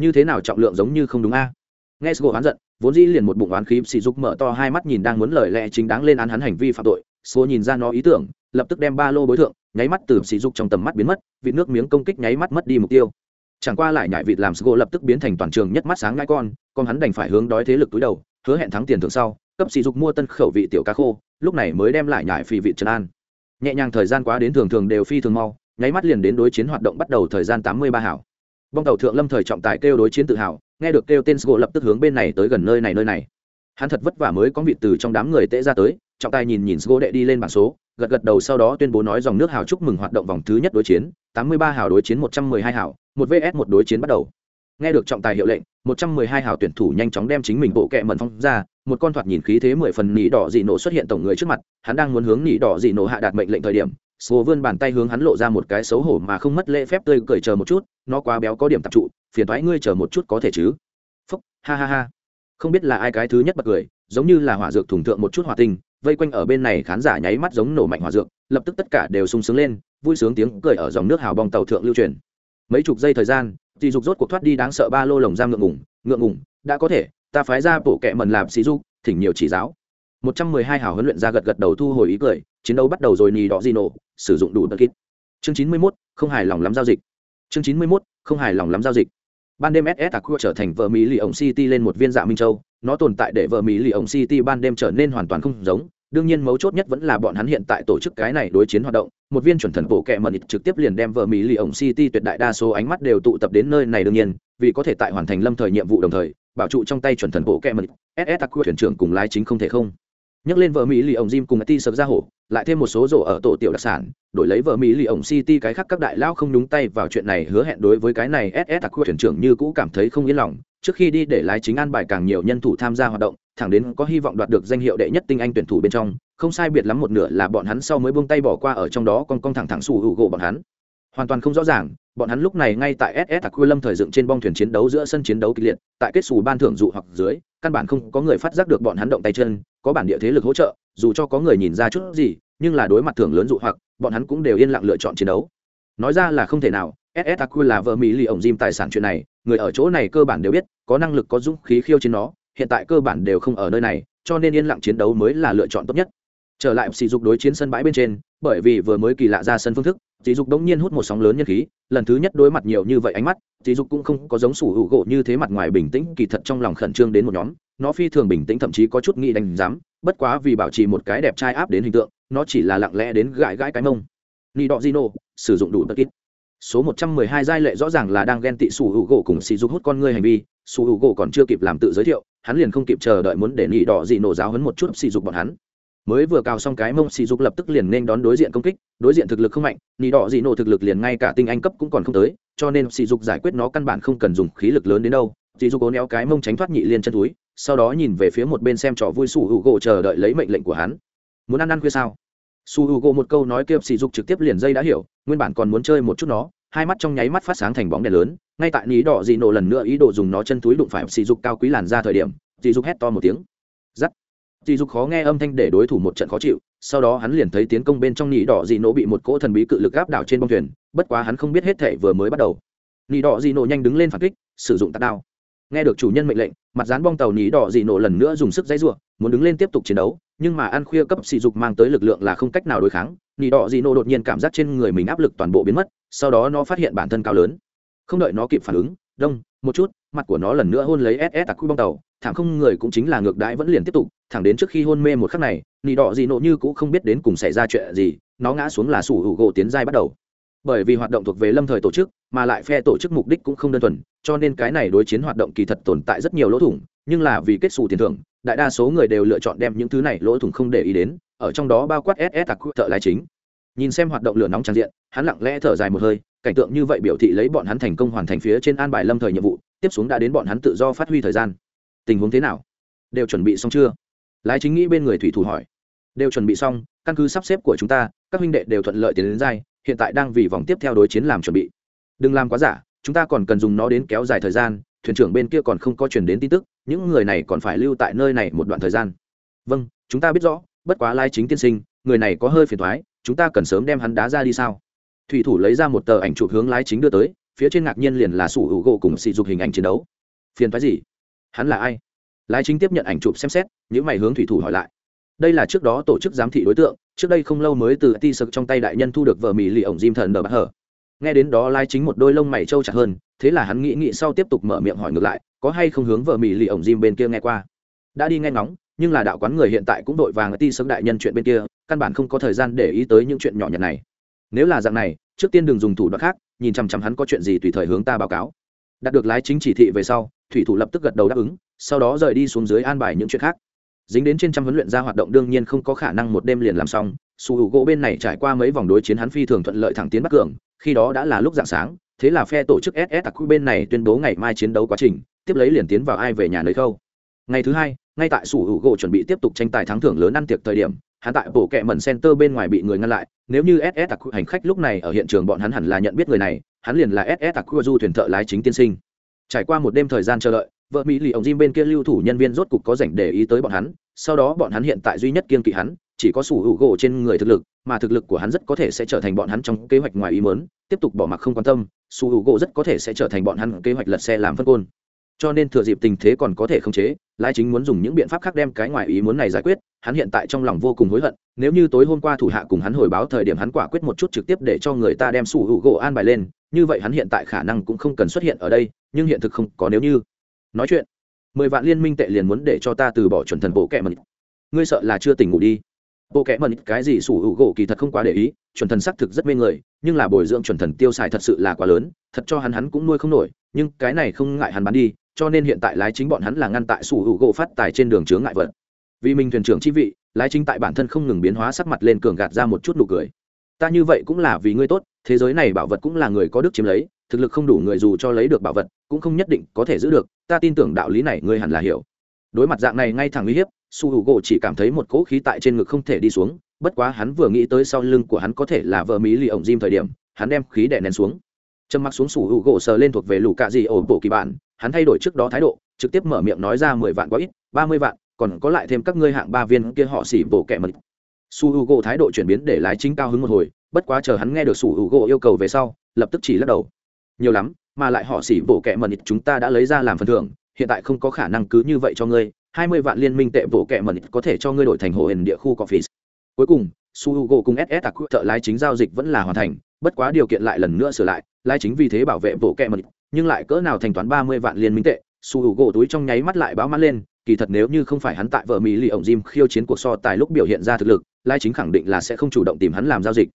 A: Như thế nào trọng lượng giống như không đúng a? Nghe sgo hắn giận, vốn dĩ liền một bụng oán khí, sỉ dục mở to hai mắt nhìn đang muốn lời lẽ chính đáng lên án hắn hành vi phạm tội. Sgo nhìn ra nó ý tưởng, lập tức đem ba lô bối thượng, nháy mắt từ sỉ dục trong tầm mắt biến mất vị nước miếng công kích nháy mắt mất đi mục tiêu chẳng qua lại nhại vịt làm sgo lập tức biến thành toàn trường nhất mắt sáng ngai con con hắn đành phải hướng đói thế lực túi đầu, hứa hẹn thắng tiền thưởng sau, cấp sỉ dục mua tân khẩu vị tiểu cá khô, lúc này mới đem lại nhại phì vị trần an. Nhẹ nhàng thời gian quá đến thường thường đều phi thường mau, nháy mắt liền đến đối chiến hoạt động bắt đầu thời gian tám mươi ba hảo. Bong tàu thượng lâm thời trọng tài kêu đối chiến tự hào, nghe được kêu tên sgo lập tức hướng bên này tới gần nơi này nơi này. Hắn thật vất vả mới có vị từ trong đám người tễ ra tới trọng tài nhìn nhìn sgo đệ đi lên bảng số gật gật đầu sau đó tuyên bố nói dòng nước hào chúc mừng hoạt động vòng thứ nhất đối chiến tám mươi ba hào đối chiến một trăm mười hai hào một vs một đối chiến bắt đầu nghe được trọng tài hiệu lệnh một trăm mười hai hào tuyển thủ nhanh chóng đem chính mình bộ kệ mẩn phong ra một con thoạt nhìn khí thế mười phần nỉ đỏ dị nổ xuất hiện tổng người trước mặt hắn đang muốn hướng nỉ đỏ dị nổ hạ đạt mệnh lệnh thời điểm Sgo vươn bàn tay hướng hắn lộ ra một cái xấu hổ mà không mất lễ phép tươi cười chờ một chút, nó quá béo có điểm tập trụ, phiền toái ngươi chờ một chút có thể chứ? Phúc, ha ha ha. Không biết là ai cái thứ nhất bật cười, giống như là hỏa dược thủng thượng một chút hỏa tinh, vây quanh ở bên này khán giả nháy mắt giống nổ mạnh hỏa dược, lập tức tất cả đều sung sướng lên, vui sướng tiếng cười ở dòng nước hào bong tàu thượng lưu truyền. Mấy chục giây thời gian, Tỷ dục rốt cuộc thoát đi đáng sợ ba lô lồng giam ngượng ngùng, ngượng ngùng, đã có thể, ta phái ra bổ kẹ mần làm sĩ du, thỉnh nhiều chỉ giáo. 112 hào huấn luyện ra gật gật đầu thu hồi ý cười, chiến đấu bắt đầu rồi nì đỏ gì nổ, sử dụng đủ kit chương chín mươi 91, không hài lòng lắm giao dịch chương chín mươi 91, không hài lòng lắm giao dịch ban đêm ss tạc trở thành vợ mỹ lì ổng city lên một viên dạ minh châu nó tồn tại để vợ mỹ lì ổng city ban đêm trở nên hoàn toàn không giống. Đương nhiên mấu chốt nhất vẫn là bọn hắn hiện tại tổ chức cái này đối chiến hoạt động. Một viên chuẩn thần bộ kệ mật trực tiếp liền đem vợ mỹ lì ổng city tuyệt đại đa số ánh mắt đều tụ tập đến nơi này đương nhiên, vì có thể tại hoàn thành lâm thời nhiệm vụ đồng thời, bảo trụ trong tay chuẩn thần bộ kệ mật ss aqua thuyền trưởng cùng lái chính không thể không. Nhắc lên vợ mỹ lì ổng jim cùng ti sập ra hổ, lại thêm một số rổ ở tổ tiểu đặc sản, đổi lấy vợ mỹ lì ổng city cái khác các đại lao không đúng tay vào chuyện này, hứa hẹn đối với cái này ss đặc thuyền trưởng như cũ cảm thấy không yên lòng trước khi đi để lái chính an bài càng nhiều nhân thủ tham gia hoạt động, thẳng đến có hy vọng đoạt được danh hiệu đệ nhất tinh anh tuyển thủ bên trong, không sai biệt lắm một nửa là bọn hắn sau mới buông tay bỏ qua ở trong đó còn con thẳng thẳng sủ hữu gỗ bọn hắn. Hoàn toàn không rõ ràng, bọn hắn lúc này ngay tại ss tạc quy lâm thời dựng trên bong thuyền chiến đấu giữa sân chiến đấu kịch liệt, tại kết xù ban thưởng dụ hoặc dưới, căn bản không có người phát giác được bọn hắn động tay chân, có bản địa thế lực hỗ trợ, dù cho có người nhìn ra chút gì, nhưng là đối mặt thưởng lớn dụ hoặc, bọn hắn cũng đều yên lặng lựa chọn chiến đấu. Nói ra là không thể nào ss aku là vợ mỹ lì ổng diêm tài sản chuyện này, người ở chỗ này cơ bản đều biết, có năng lực, có dũng khí khiêu trên nó, hiện tại cơ bản đều không ở nơi này, cho nên yên lặng chiến đấu mới là lựa chọn tốt nhất. Trở lại, sỉ dục đối chiến sân bãi bên trên, bởi vì vừa mới kỳ lạ ra sân phương thức, sỉ dục đống nhiên hút một sóng lớn nhân khí, lần thứ nhất đối mặt nhiều như vậy ánh mắt, sỉ dục cũng không có giống sủ hữu gỗ như thế mặt ngoài bình tĩnh, kỳ thật trong lòng khẩn trương đến một nhóm, nó phi thường bình tĩnh thậm chí có chút nghĩ đánh giám, bất quá vì bảo trì một cái đẹp trai áp đến hình tượng, nó chỉ là lặng lẽ đến gãi gãi cái mông. Ni đọ zino sử dụng đủ tất kít số một trăm mười hai giai lệ rõ ràng là đang ghen tị sủ hữu gỗ cùng xì dục hút con ngươi hành vi. Sủ hữu gỗ còn chưa kịp làm tự giới thiệu, hắn liền không kịp chờ đợi muốn để nỉ đỏ dị nổ giáo hấn một chút xì dục bọn hắn. Mới vừa cào xong cái mông xì dục lập tức liền nên đón đối diện công kích. Đối diện thực lực không mạnh, nỉ đỏ dị nổ thực lực liền ngay cả tinh anh cấp cũng còn không tới, cho nên xì dục giải quyết nó căn bản không cần dùng khí lực lớn đến đâu. Xì dục cố néo cái mông tránh thoát nhị liên chân túi, sau đó nhìn về phía một bên xem trò vui sủ hữu gỗ chờ đợi lấy mệnh lệnh của hắn. Muốn ăn ăn khuya sao? Su hữu gỗ một câu nói kia sỉ dục trực tiếp liền dây đã hiểu, nguyên bản còn muốn chơi một chút nó, hai mắt trong nháy mắt phát sáng thành bóng đèn lớn, ngay tại nỉ đỏ dị nổ lần nữa ý đồ dùng nó chân túi đụng phải sỉ dục cao quý làn ra thời điểm dị dục hét to một tiếng. Giắt Dị dục khó nghe âm thanh để đối thủ một trận khó chịu, sau đó hắn liền thấy tiến công bên trong nỉ đỏ dị nổ bị một cỗ thần bí cự lực áp đảo trên bông thuyền, bất quá hắn không biết hết thể vừa mới bắt đầu. Nỉ đỏ dị nổ nhanh đứng lên phản kích, sử dụng tạt đao. Nghe được chủ nhân mệnh lệnh mặt dán bong tàu nỉ đỏ dị nổ lần nữa dùng sức dãy ruộng muốn đứng lên tiếp tục chiến đấu, nhưng mà ăn khuya cấp sỉ dục mang tới lực lượng là không cách nào đối kháng, nỉ đỏ dị nổ đột nhiên cảm giác trên người mình áp lực toàn bộ biến mất, sau đó nó phát hiện bản thân cao lớn. Không đợi nó kịp phản ứng, đông, một chút, mặt của nó lần nữa hôn lấy ss tặc bong tàu, thảm không người cũng chính là ngược đãi vẫn liền tiếp tục, thẳng đến trước khi hôn mê một khắc này nị đỏ dị nộ như cũng không biết đến cùng xảy ra chuyện gì, nó ngã xuống là sủ hữu gỗ tiến giai bắt đầu bởi vì hoạt động thuộc về lâm thời tổ chức, mà lại phe tổ chức mục đích cũng không đơn thuần, cho nên cái này đối chiến hoạt động kỳ thật tồn tại rất nhiều lỗ thủng, nhưng là vì kết xù tiền thưởng, đại đa số người đều lựa chọn đem những thứ này lỗ thủng không để ý đến, ở trong đó bao quát ss tặc thợ lái chính. Nhìn xem hoạt động lửa nóng tràn diện, hắn lặng lẽ thở dài một hơi, cảnh tượng như vậy biểu thị lấy bọn hắn thành công hoàn thành phía trên an bài lâm thời nhiệm vụ, tiếp xuống đã đến bọn hắn tự do phát huy thời gian. Tình huống thế nào? Đều chuẩn bị xong chưa? Lái chính nghĩ bên người thủy thủ hỏi. Đều chuẩn bị xong, căn cứ sắp xếp của chúng ta, các huynh đệ đều thuận lợi tiến đến giai hiện tại đang vì vòng tiếp theo đối chiến làm chuẩn bị. Đừng làm quá giả, chúng ta còn cần dùng nó đến kéo dài thời gian, thuyền trưởng bên kia còn không có chuyển đến tin tức, những người này còn phải lưu tại nơi này một đoạn thời gian. Vâng chúng ta biết rõ, bất quá lai chính tiên sinh, người này có hơi phiền thoái chúng ta cần sớm đem hắn đá ra đi sao? Thủy thủ lấy ra một tờ ảnh chụp hướng lái chính đưa tới, phía trên ngạc nhiên liền là sủ hữu gỗ cùng sỉ dục hình ảnh chiến đấu. Phiền thoái gì? Hắn là ai? Lái chính tiếp nhận ảnh chụp xem xét những mày hướng thủy thủ hỏi lại. Đây là trước đó tổ chức giám thị đối tượng trước đây không lâu mới từ ti sực trong tay đại nhân thu được vợ mỹ lì ổng diêm thần đờ bắt hở. Nghe đến đó lai chính một đôi lông mày trâu chặt hơn, thế là hắn nghĩ nghĩ sau tiếp tục mở miệng hỏi ngược lại, có hay không hướng vợ mỹ lì ổng diêm bên kia nghe qua? Đã đi nghe ngóng, nhưng là đạo quán người hiện tại cũng đội vàng ti sực đại nhân chuyện bên kia, căn bản không có thời gian để ý tới những chuyện nhỏ nhặt này. Nếu là dạng này, trước tiên đừng dùng thủ đoạn khác, nhìn chằm chằm hắn có chuyện gì tùy thời hướng ta báo cáo. Đạt được lái chính chỉ thị về sau, thủy thủ lập tức gật đầu đáp ứng, sau đó rời đi xuống dưới an bài những chuyện khác dính đến trên trăm huấn luyện ra hoạt động, đương nhiên không có khả năng một đêm liền làm xong. Su hữu gỗ bên này trải qua mấy vòng đối chiến hắn phi thường thuận lợi thẳng tiến bắc cường, khi đó đã là lúc dạng sáng, thế là phe tổ chức ss tặc bên này tuyên bố ngày mai chiến đấu quá trình, tiếp lấy liền tiến vào ai về nhà nơi khâu. Ngày thứ hai, ngay tại su hữu gỗ chuẩn bị tiếp tục tranh tài thắng thưởng lớn ăn tiệc thời điểm, hắn tại bộ kẹ mẩn center bên ngoài bị người ngăn lại. Nếu như ss tặc hành khách lúc này ở hiện trường, bọn hắn hẳn là nhận biết người này, hắn liền là ss tặc du thuyền thợ lái chính tiên sinh. Trải qua một đêm thời gian chờ đợi vợ mỹ lì ông jim bên kia lưu thủ nhân viên rốt cục có dành để ý tới bọn hắn, sau đó bọn hắn hiện tại duy nhất kiên kỵ hắn, chỉ có sủ hữu gỗ trên người thực lực, mà thực lực của hắn rất có thể sẽ trở thành bọn hắn trong kế hoạch ngoài ý mớn tiếp tục bỏ mặc không quan tâm, sủ hữu gỗ rất có thể sẽ trở thành bọn hắn kế hoạch lật xe làm phân côn. Cho nên thừa dịp tình thế còn có thể khống chế, lai chính muốn dùng những biện pháp khác đem cái ngoài ý muốn này giải quyết, hắn hiện tại trong lòng vô cùng hối hận, nếu như tối hôm qua thủ hạ cùng hắn hồi báo thời điểm hắn quả quyết một chút trực tiếp để cho người ta đem sủ hữu gỗ an bài lên, như vậy hắn hiện tại khả năng cũng không cần xuất hiện ở đây, nhưng hiện thực không có nếu như nói chuyện. Mười vạn liên minh tệ liền muốn để cho ta từ bỏ chuẩn thần bộ kẹ mật ngươi sợ là chưa tỉnh ngủ đi. Bộ kẹ mật cái gì sủ hữu gỗ kỳ thật không quá để ý, chuẩn thần xác thực rất mê người, nhưng là bồi dưỡng chuẩn thần tiêu xài thật sự là quá lớn, thật cho hắn hắn cũng nuôi không nổi, nhưng cái này không ngại hắn bán đi, cho nên hiện tại lái chính bọn hắn là ngăn tại sủ hữu gỗ phát tài trên đường chướng ngại vật. Vì mình thuyền trưởng chi vị, lái chính tại bản thân không ngừng biến hóa sắc mặt lên cường gạt ra một chút nụ cười. Ta như vậy cũng là vì ngươi tốt, thế giới này bảo vật cũng là người có đức chiếm lấy thực lực không đủ người dù cho lấy được bảo vật, cũng không nhất định có thể giữ được, ta tin tưởng đạo lý này ngươi hẳn là hiểu. Đối mặt dạng này ngay thẳng uy hiếp, su h u gỗ chỉ cảm thấy một cỗ khí tại trên ngực không thể đi xuống, bất quá hắn vừa nghĩ tới sau lưng của hắn có thể là vợ mỹ lì ổng diêm thời điểm, hắn đem khí đè nén xuống. Trầm mặc xuống su h u gỗ sờ lên thuộc về lù cạ gì ổ bộ kỳ bản hắn thay đổi trước đó thái độ, trực tiếp mở miệng nói ra mười vạn quá ít, ba mươi vạn, còn có lại thêm các ngươi hạng ba viên kia họ xỉ bộ kẻ mật. Su h u gỗ thái độ chuyển biến để lái chính cao hứng một hồi, bất quá chờ hắn nghe được su h u gỗ yêu cầu về sau, lập tức chỉ lắc đầu nhiều lắm, mà lại họ xỉ bổ kẹ mật chúng ta đã lấy ra làm phần thưởng, hiện tại không có khả năng cứ như vậy cho ngươi, hai mươi vạn liên minh tệ bổ kẹ mật có thể cho ngươi đổi thành hồ hình địa khu coffee cuối cùng, su h u g o cùng ss tặc thợ lái chính giao dịch vẫn là hoàn thành, bất quá điều kiện lại lần nữa sửa lại, lái chính vì thế bảo vệ bổ kẹ mật nhưng lại cỡ nào thanh toán ba mươi vạn liên minh tệ, su h u g o túi trong nháy mắt lại báo mắt lên, kỳ thật nếu như không phải hắn tại vợ mỹ lì ổng jim khiêu chiến cuộc so tài lúc biểu hiện ra thực lực lai chính khẳng định là sẽ không chủ động tìm hắn làm giao dịch.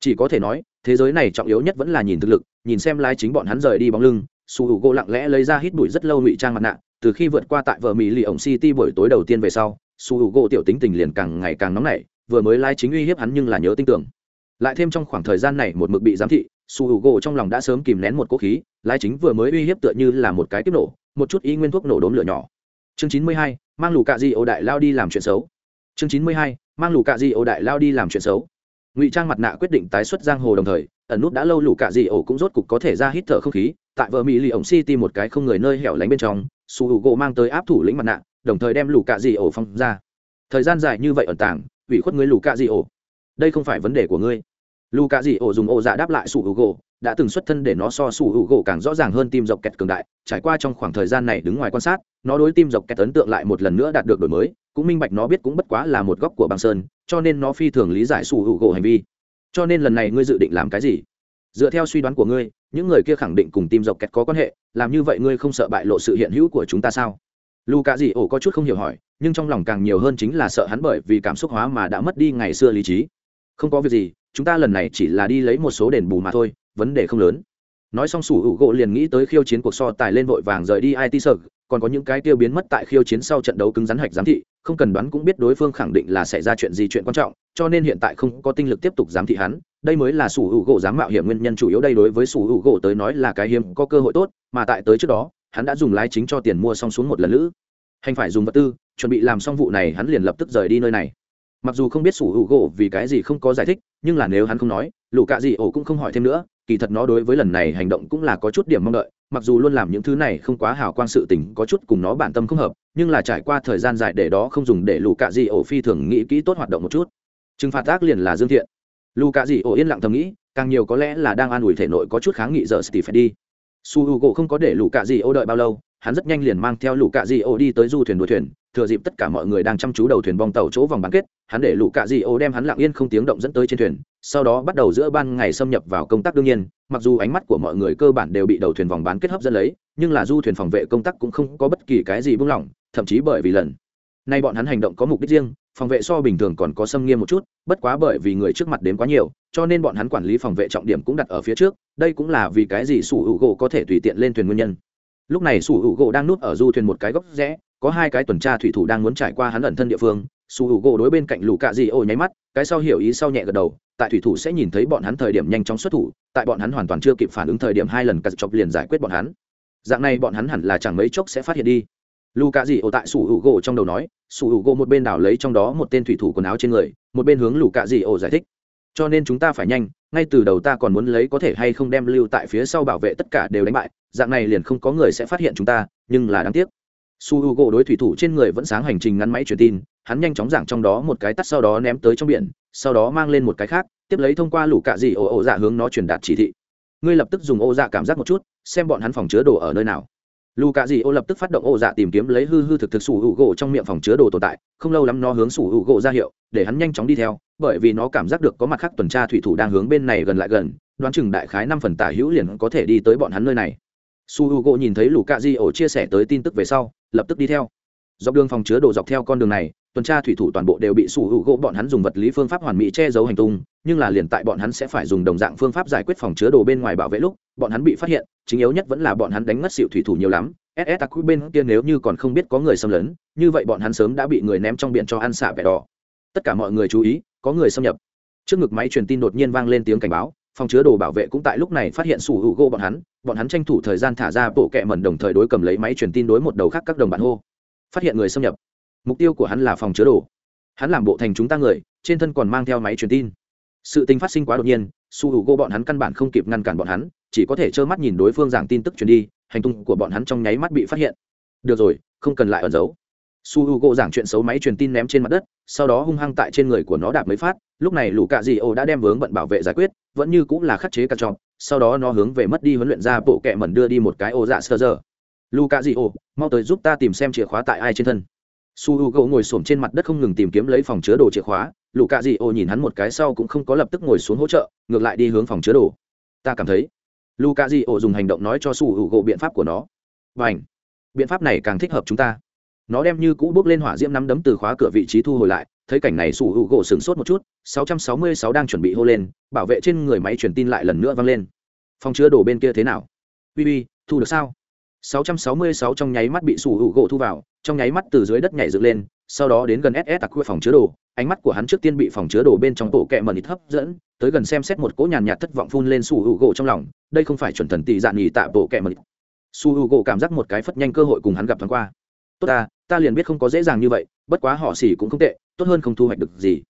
A: Chỉ có thể nói thế giới này trọng yếu nhất vẫn là nhìn thực lực, nhìn xem lái chính bọn hắn rời đi bóng lưng, su h u gỗ lặng lẽ lấy ra hít bụi rất lâu ngụy trang mặt nạ, từ khi vượt qua tại vợ mỹ lì ổng city buổi tối đầu tiên về sau, su h u gỗ tiểu tính tình liền càng ngày càng nóng nảy, vừa mới lái chính uy hiếp hắn nhưng là nhớ tin tưởng. Lại thêm trong khoảng thời gian này một mực bị giám thị, su h u gỗ trong lòng đã sớm kìm nén một cố khí, lái chính vừa mới uy hiếp tựa như là một cái tiếp nổ, một chút ý nguyên thuốc nổ đốm lửa nhỏ. Chương chín mươi hai, mang lù cạ di ô đại lao đi làm chuyện xấu. Chương chín mươi hai, mang lù cạ di ô đại lao đi làm chuyện xấu ngụy trang mặt nạ quyết định tái xuất giang hồ đồng thời, ẩn nút đã lâu lũ cạ dị ổ cũng rốt cục có thể ra hít thở không khí, tại vợ mỹ lì ổng city một cái không người nơi hẻo lánh bên trong, su h u gỗ mang tới áp thủ lĩnh mặt nạ, đồng thời đem lũ cạ dị ổ phong ra. Thời gian dài như vậy ẩn tàng, ủy khuất người lũ cạ dị ổ. Đây không phải vấn đề của ngươi lũ cạ dị ổ dùng ổ dạ đáp lại sủ hữu gỗ, đã từng xuất thân để nó so sủ hữu gỗ càng rõ ràng hơn tim dọc kẹt cường đại, trải qua trong khoảng thời gian này đứng ngoài quan sát, nó đối tim dọc kẹt ấn tượng lại một lần nữa đạt được đổi mới, cũng minh bạch nó biết cũng bất quá là một góc của băng sơn, cho nên nó phi thường lý giải sủ hữu gỗ hành vi. Cho nên lần này ngươi dự định làm cái gì? Dựa theo suy đoán của ngươi, những người kia khẳng định cùng tim dọc kẹt có quan hệ, làm như vậy ngươi không sợ bại lộ sự hiện hữu của chúng ta sao? Lu cạ dị ổ có chút không hiểu hỏi, nhưng trong lòng càng nhiều hơn chính là sợ hắn bởi vì cảm xúc hóa mà đã mất đi ngày xưa lý trí không có việc gì, chúng ta lần này chỉ là đi lấy một số đền bù mà thôi, vấn đề không lớn. Nói xong sủ hữu gỗ liền nghĩ tới khiêu chiến cuộc so tài lên vội vàng rời đi it sợ còn có những cái tiêu biến mất tại khiêu chiến sau trận đấu cứng rắn hạch giám thị, không cần đoán cũng biết đối phương khẳng định là xảy ra chuyện gì chuyện quan trọng, cho nên hiện tại không có tinh lực tiếp tục giám thị hắn. Đây mới là sủ hữu gỗ dám mạo hiểm nguyên nhân chủ yếu đây đối với sủ hữu gỗ tới nói là cái hiếm có cơ hội tốt, mà tại tới trước đó, hắn đã dùng lái chính cho tiền mua xong xuống một lần nữa hành phải dùng vật tư, chuẩn bị làm xong vụ này hắn liền lập tức rời đi nơi này mặc dù không biết sủ hữu gỗ vì cái gì không có giải thích, nhưng là nếu hắn không nói, lũ cạ gì ổ cũng không hỏi thêm nữa, kỳ thật nó đối với lần này hành động cũng là có chút điểm mong đợi, mặc dù luôn làm những thứ này không quá hào quang sự tình có chút cùng nó bản tâm không hợp, nhưng là trải qua thời gian dài để đó không dùng để lù cạ dị ổ phi thường nghĩ kỹ tốt hoạt động một chút. Trừng phạt tác liền là dương thiện. Lù cạ dị ổ yên lặng thầm nghĩ, càng nhiều có lẽ là đang an ủi thể nội có chút kháng nghị giờ steve phải đi. Su h u gỗ không có để lũ cạ dị ổ đợi bao lâu hắn rất nhanh liền mang theo lũ cạ Di ô đi tới du thuyền đuổi thuyền. Thừa dịp tất cả mọi người đang chăm chú đầu thuyền bong tàu chỗ vòng bán kết, hắn để lũ cạ Di ô đem hắn lặng yên không tiếng động dẫn tới trên thuyền, sau đó bắt đầu giữa ban ngày xâm nhập vào công tác đương nhiên. Mặc dù ánh mắt của mọi người cơ bản đều bị đầu thuyền vòng bán kết hấp dẫn lấy, nhưng là du thuyền phòng vệ công tác cũng không có bất kỳ cái gì buông lỏng, thậm chí bởi vì lần nay bọn hắn hành động có mục đích riêng, phòng vệ so bình thường còn có xâm nghiêm một chút, bất quá bởi vì người trước mặt đến quá nhiều, cho nên bọn hắn quản lý phòng vệ trọng điểm cũng đặt ở phía trước, đây cũng là vì cái gì sủ hữu gỗ có thể tùy tiện lên thuyền nguyên nhân lúc này sủ hữu gỗ đang núp ở du thuyền một cái góc rẽ, có hai cái tuần tra thủy thủ đang muốn trải qua hắn ẩn thân địa phương. Sủ hữu gỗ đối bên cạnh lũ cạ dị ô nháy mắt, cái sau hiểu ý sau nhẹ gật đầu, tại thủy thủ sẽ nhìn thấy bọn hắn thời điểm nhanh chóng xuất thủ, tại bọn hắn hoàn toàn chưa kịp phản ứng thời điểm hai lần cà chọc liền giải quyết bọn hắn. Dạng này bọn hắn hẳn là chẳng mấy chốc sẽ phát hiện đi. Lù cạ dị ô tại sủ hữu gỗ trong đầu nói, sủ hữu gỗ một bên đảo lấy trong đó một tên thủy thủ quần áo trên người, một bên hướng lù cạ dị ô giải thích cho nên chúng ta phải nhanh, ngay từ đầu ta còn muốn lấy có thể hay không đem lưu tại phía sau bảo vệ tất cả đều đánh bại, dạng này liền không có người sẽ phát hiện chúng ta, nhưng là đáng tiếc. Su h u gỗ đối thủy thủ trên người vẫn sáng hành trình ngắn máy truyền tin, hắn nhanh chóng giảng trong đó một cái tắt sau đó ném tới trong biển, sau đó mang lên một cái khác, tiếp lấy thông qua lũ cạ dị ồ ồ dạ hướng nó truyền đạt chỉ thị. Ngươi lập tức dùng ô dạ cảm giác một chút, xem bọn hắn phòng chứa đồ ở nơi nào lù cạ dị ô lập tức phát động ô dạ tìm kiếm lấy hư hư thực thực sủ hữu gỗ trong miệng phòng chứa đồ tồn tại, không lâu lắm nó hướng sủ hữu gỗ ra hiệu, để hắn nhanh chóng đi theo, bởi vì nó cảm giác được có mặt khác tuần tra thủy thủ đang hướng bên này gần lại gần, đoán chừng đại khái năm phần tả hữu liền có thể đi tới bọn hắn nơi này. Su h u gỗ nhìn thấy lù cạ di ổ chia sẻ tới tin tức về sau, lập tức đi theo. Dọc đường phòng chứa đồ dọc theo con đường này tuần tra thủy thủ toàn bộ đều bị sủ hữu gỗ bọn hắn dùng vật lý phương pháp hoàn mỹ che giấu hành tung, nhưng là liền tại bọn hắn sẽ phải dùng đồng dạng phương pháp giải quyết phòng chứa đồ bên ngoài bảo vệ lúc, bọn hắn bị phát hiện, chính yếu nhất vẫn là bọn hắn đánh ngất xịu thủy thủ nhiều lắm. Ss tặc bên kia nếu như còn không biết có người xâm lấn, như vậy bọn hắn sớm đã bị người ném trong biển cho ăn xạ vẻ đỏ. Tất cả mọi người chú ý, có người xâm nhập. Trước ngực máy truyền tin đột nhiên vang lên tiếng cảnh báo, phòng chứa đồ bảo vệ cũng tại lúc này phát hiện sủ hữu gỗ bọn hắn bọn hắn tranh thủ thời gian thả ra bộ kẹ mẩn đồng thời đối cầm lấy máy truyền tin đối một đầu khác các đồng bạn hô. Phát hiện người xâm nhập mục tiêu của hắn là phòng chứa đồ. Hắn làm bộ thành chúng ta người, trên thân còn mang theo máy truyền tin. Sự tình phát sinh quá đột nhiên, su hữu gỗ bọn hắn căn bản không kịp ngăn cản bọn hắn, chỉ có thể trơ mắt nhìn đối phương giảng tin tức truyền đi, hành tung của bọn hắn trong nháy mắt bị phát hiện. Được rồi, không cần lại ẩn giấu. Su h u gỗ giảng chuyện xấu máy truyền tin ném trên mặt đất, sau đó hung hăng tại trên người của nó đạp mấy phát, lúc này lũ cạ dị ô đã đem vướng bận bảo vệ giải quyết, vẫn như cũng là khắc chế cà trọn sau đó nó hướng về mất đi huấn luyện ra bộ kẹ mẩn đưa đi một cái ô dạ sơ giờ. Lũ cạ dị ô mau tới giúp ta tìm xem chìa khóa tại ai trên thân su h u gỗ ngồi s ổ m trên mặt đất không ngừng tìm kiếm lấy phòng chứa đồ chìa khóa. Lũ cạ dị ô nhìn hắn một cái sau cũng không có lập tức ngồi xuống hỗ trợ, ngược lại đi hướng phòng chứa đồ. Ta cảm thấy, lũ cạ dị ô dùng hành động nói cho su h u gỗ biện pháp của nó. Và ảnh biện pháp này càng thích hợp chúng ta. Nó đem như cũ bước lên hỏa diễm nắm đấm từ khóa cửa vị trí thu hồi lại, thấy cảnh này sủ hữu gỗ sửng sốt một chút 666 đang chuẩn bị hô lên, bảo vệ trên người máy truyền tin lại lần nữa vang lên. Phòng chứa đồ bên kia thế nào? Bb thu được sao? 666 trong nháy mắt bị sủ hữu gỗ thu vào, trong nháy mắt từ dưới đất nhảy dựng lên, sau đó đến gần ss tặc phòng chứa đồ, ánh mắt của hắn trước tiên bị phòng chứa đồ bên trong bộ kẹ mẩn ít hấp dẫn, tới gần xem xét một cỗ nhàn nhạt thất vọng phun lên sủ hữu gỗ trong lòng, đây không phải chuẩn thần tỷ dạn nhị tạ bộ kẹ mẩn. Sủ hữu gỗ cảm giác một cái phất nhanh cơ hội cùng hắn gặp thoáng qua tốt ta ta liền biết không có dễ dàng như vậy, bất quá họ xỉ cũng không tệ, tốt hơn không thu hoạch được gì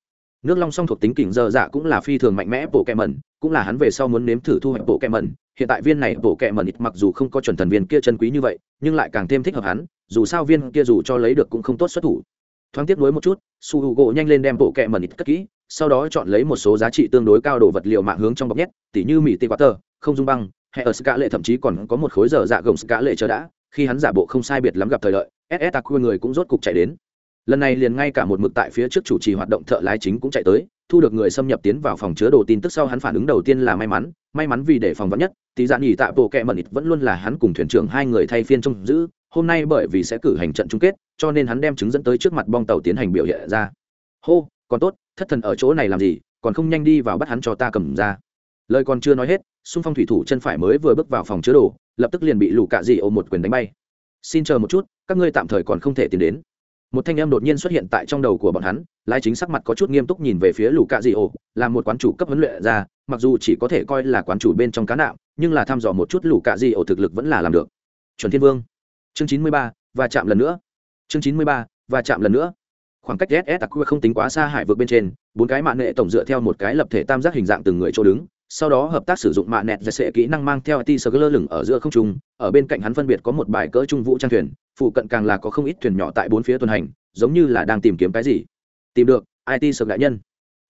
A: nước long song thuộc tính kình dơ dạ cũng là phi thường mạnh mẽ bộ kẹm mẩn, cũng là hắn về sau muốn nếm thử thu hoạch bộ kẹm mẩn hiện tại viên này bộ kẹ mẩn mặc dù không có chuẩn thần viên kia chân quý như vậy, nhưng lại càng thêm thích hợp hắn, dù sao viên kia dù cho lấy được cũng không tốt xuất thủ. Thoáng tiếp nối một chút, su h u gỗ nhanh lên đem bộ kẹ mẩn cất kỹ, sau đó chọn lấy một số giá trị tương đối cao đồ vật liệu mạng hướng trong bọc nhét, tỉ như mỹ tê quá tờ không dung băng hay ở ska lệ thậm chí còn có một khối giờ dạ gồng ska lệ chờ đã, khi hắn giả bộ không sai biệt lắm gặp thời lợi ss tặc người cũng rốt cục chạy đến. Lần này liền ngay cả một mực tại phía trước chủ trì hoạt động thợ lái chính cũng chạy tới thu được người xâm nhập tiến vào phòng chứa đồ tin tức sau hắn phản ứng đầu tiên là may mắn may mắn vì để phòng vắn nhất, tí dạn nghỉ tạ bộ kẹ mẩn ít vẫn luôn là hắn cùng thuyền trưởng hai người thay phiên trông giữ, hôm nay bởi vì sẽ cử hành trận chung kết, cho nên hắn đem chứng dẫn tới trước mặt bong tàu tiến hành biểu hiện ra. Hô, còn tốt, thất thần ở chỗ này làm gì, còn không nhanh đi vào bắt hắn cho ta cầm ra. Lời còn chưa nói hết, xung phong thủy thủ chân phải mới vừa bước vào phòng chứa đồ, lập tức liền bị lù cạ dị ôm một quyền đánh bay. Xin chờ một chút, các ngươi tạm thời còn không thể tiến đến một thanh em đột nhiên xuất hiện tại trong đầu của bọn hắn lai chính sắc mặt có chút nghiêm túc nhìn về phía lù cạ dị ổ là một quán chủ cấp huấn luyện ra mặc dù chỉ có thể coi là quán chủ bên trong cá nạo nhưng là thăm dò một chút lù cạ dị ổ thực lực vẫn là làm được. Chuẩn thiên vương. Chương chín mươi ba và chạm lần nữa. Chương chín mươi ba và chạm lần nữa. Khoảng cách ss tặc không tính quá xa hải vượt bên trên, bốn cái mạng nghệ tổng dựa theo một cái lập thể tam giác hình dạng từng người chỗ đứng sau đó hợp tác sử dụng mạng nẹt và sẽ kỹ năng mang theo it sơ lơ lửng ở giữa không trung, ở bên cạnh hắn phân biệt có một bài cỡ trung vũ trang thuyền, phụ cận càng là có không ít thuyền nhỏ tại bốn phía tuần hành, giống như là đang tìm kiếm cái gì. Tìm được it sơ đại nhân?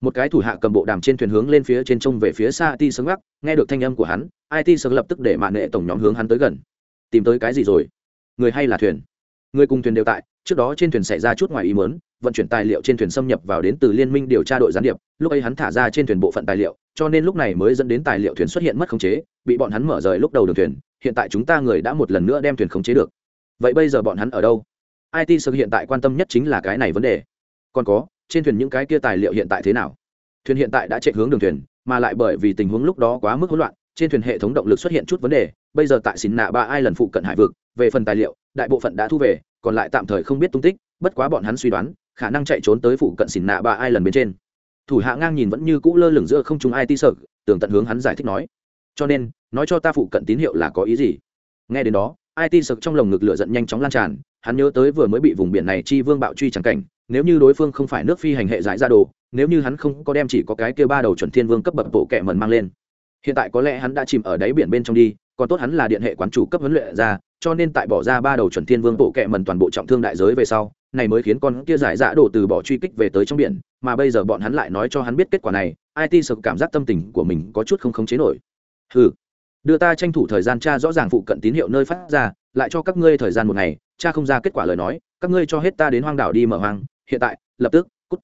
A: Một cái thủ hạ cầm bộ đàm trên thuyền hướng lên phía trên trông về phía xa it sơ gác, nghe được thanh âm của hắn it sơ lập tức để mạng nệ tổng nhóm hướng hắn tới gần. Tìm tới cái gì rồi? Người hay là thuyền? Người cùng thuyền đều tại, trước đó trên thuyền xảy ra chút ngoài ý mớn vận chuyển tài liệu trên thuyền xâm nhập vào đến từ liên minh điều tra đội gián điệp, lúc ấy hắn thả ra trên thuyền bộ phận tài liệu, cho nên lúc này mới dẫn đến tài liệu thuyền xuất hiện mất khống chế, bị bọn hắn mở rời lúc đầu đường thuyền, hiện tại chúng ta người đã một lần nữa đem thuyền khống chế được. Vậy bây giờ bọn hắn ở đâu? It sơ hiện tại quan tâm nhất chính là cái này vấn đề. Còn có, trên thuyền những cái kia tài liệu hiện tại thế nào? Thuyền hiện tại đã chạy hướng đường thuyền, mà lại bởi vì tình huống lúc đó quá mức hỗn loạn, trên thuyền hệ thống động lực xuất hiện chút vấn đề. Bây giờ tại xin nạ ba ai lần phụ cận hải vực, về phần tài liệu, đại bộ phận đã thu về, còn lại tạm thời không biết tung tích, bất quá bọn hắn suy đoán khả năng chạy trốn tới phụ cận xỉn nạ ba ai lần bên trên. Thủ hạ ngang nhìn vẫn như cũ lơ lửng giữa không trung ai ti sợ tưởng tận hướng hắn giải thích nói. Cho nên, nói cho ta phụ cận tín hiệu là có ý gì? Nghe đến đó, ai ti sợ trong lồng ngực lửa giận nhanh chóng lan tràn, hắn nhớ tới vừa mới bị vùng biển này chi vương bạo truy chẳng cảnh, nếu như đối phương không phải nước phi hành hệ giải ra đồ, nếu như hắn không có đem chỉ có cái kia ba đầu chuẩn thiên vương cấp bậc bộ kẹ mần mang lên. Hiện tại có lẽ hắn đã chìm ở đáy biển bên trong đi, còn tốt hắn là điện hệ quán chủ cấp huấn luyện ra, cho nên tại bỏ ra ba đầu chuẩn thiên vương bộ kẹ mần toàn bộ trọng thương đại giới về sau này mới khiến con kia giải dạ đổ từ bỏ truy kích về tới trong biển, mà bây giờ bọn hắn lại nói cho hắn biết kết quả này it sợ cảm giác tâm tình của mình có chút không khống chế nổi. Ừ đưa ta tranh thủ thời gian tra rõ ràng phụ cận tín hiệu nơi phát ra, lại cho các ngươi thời gian một ngày cha không ra kết quả lời nói, các ngươi cho hết ta đến hoang đảo đi mở hoang, hiện tại, lập tức, cút.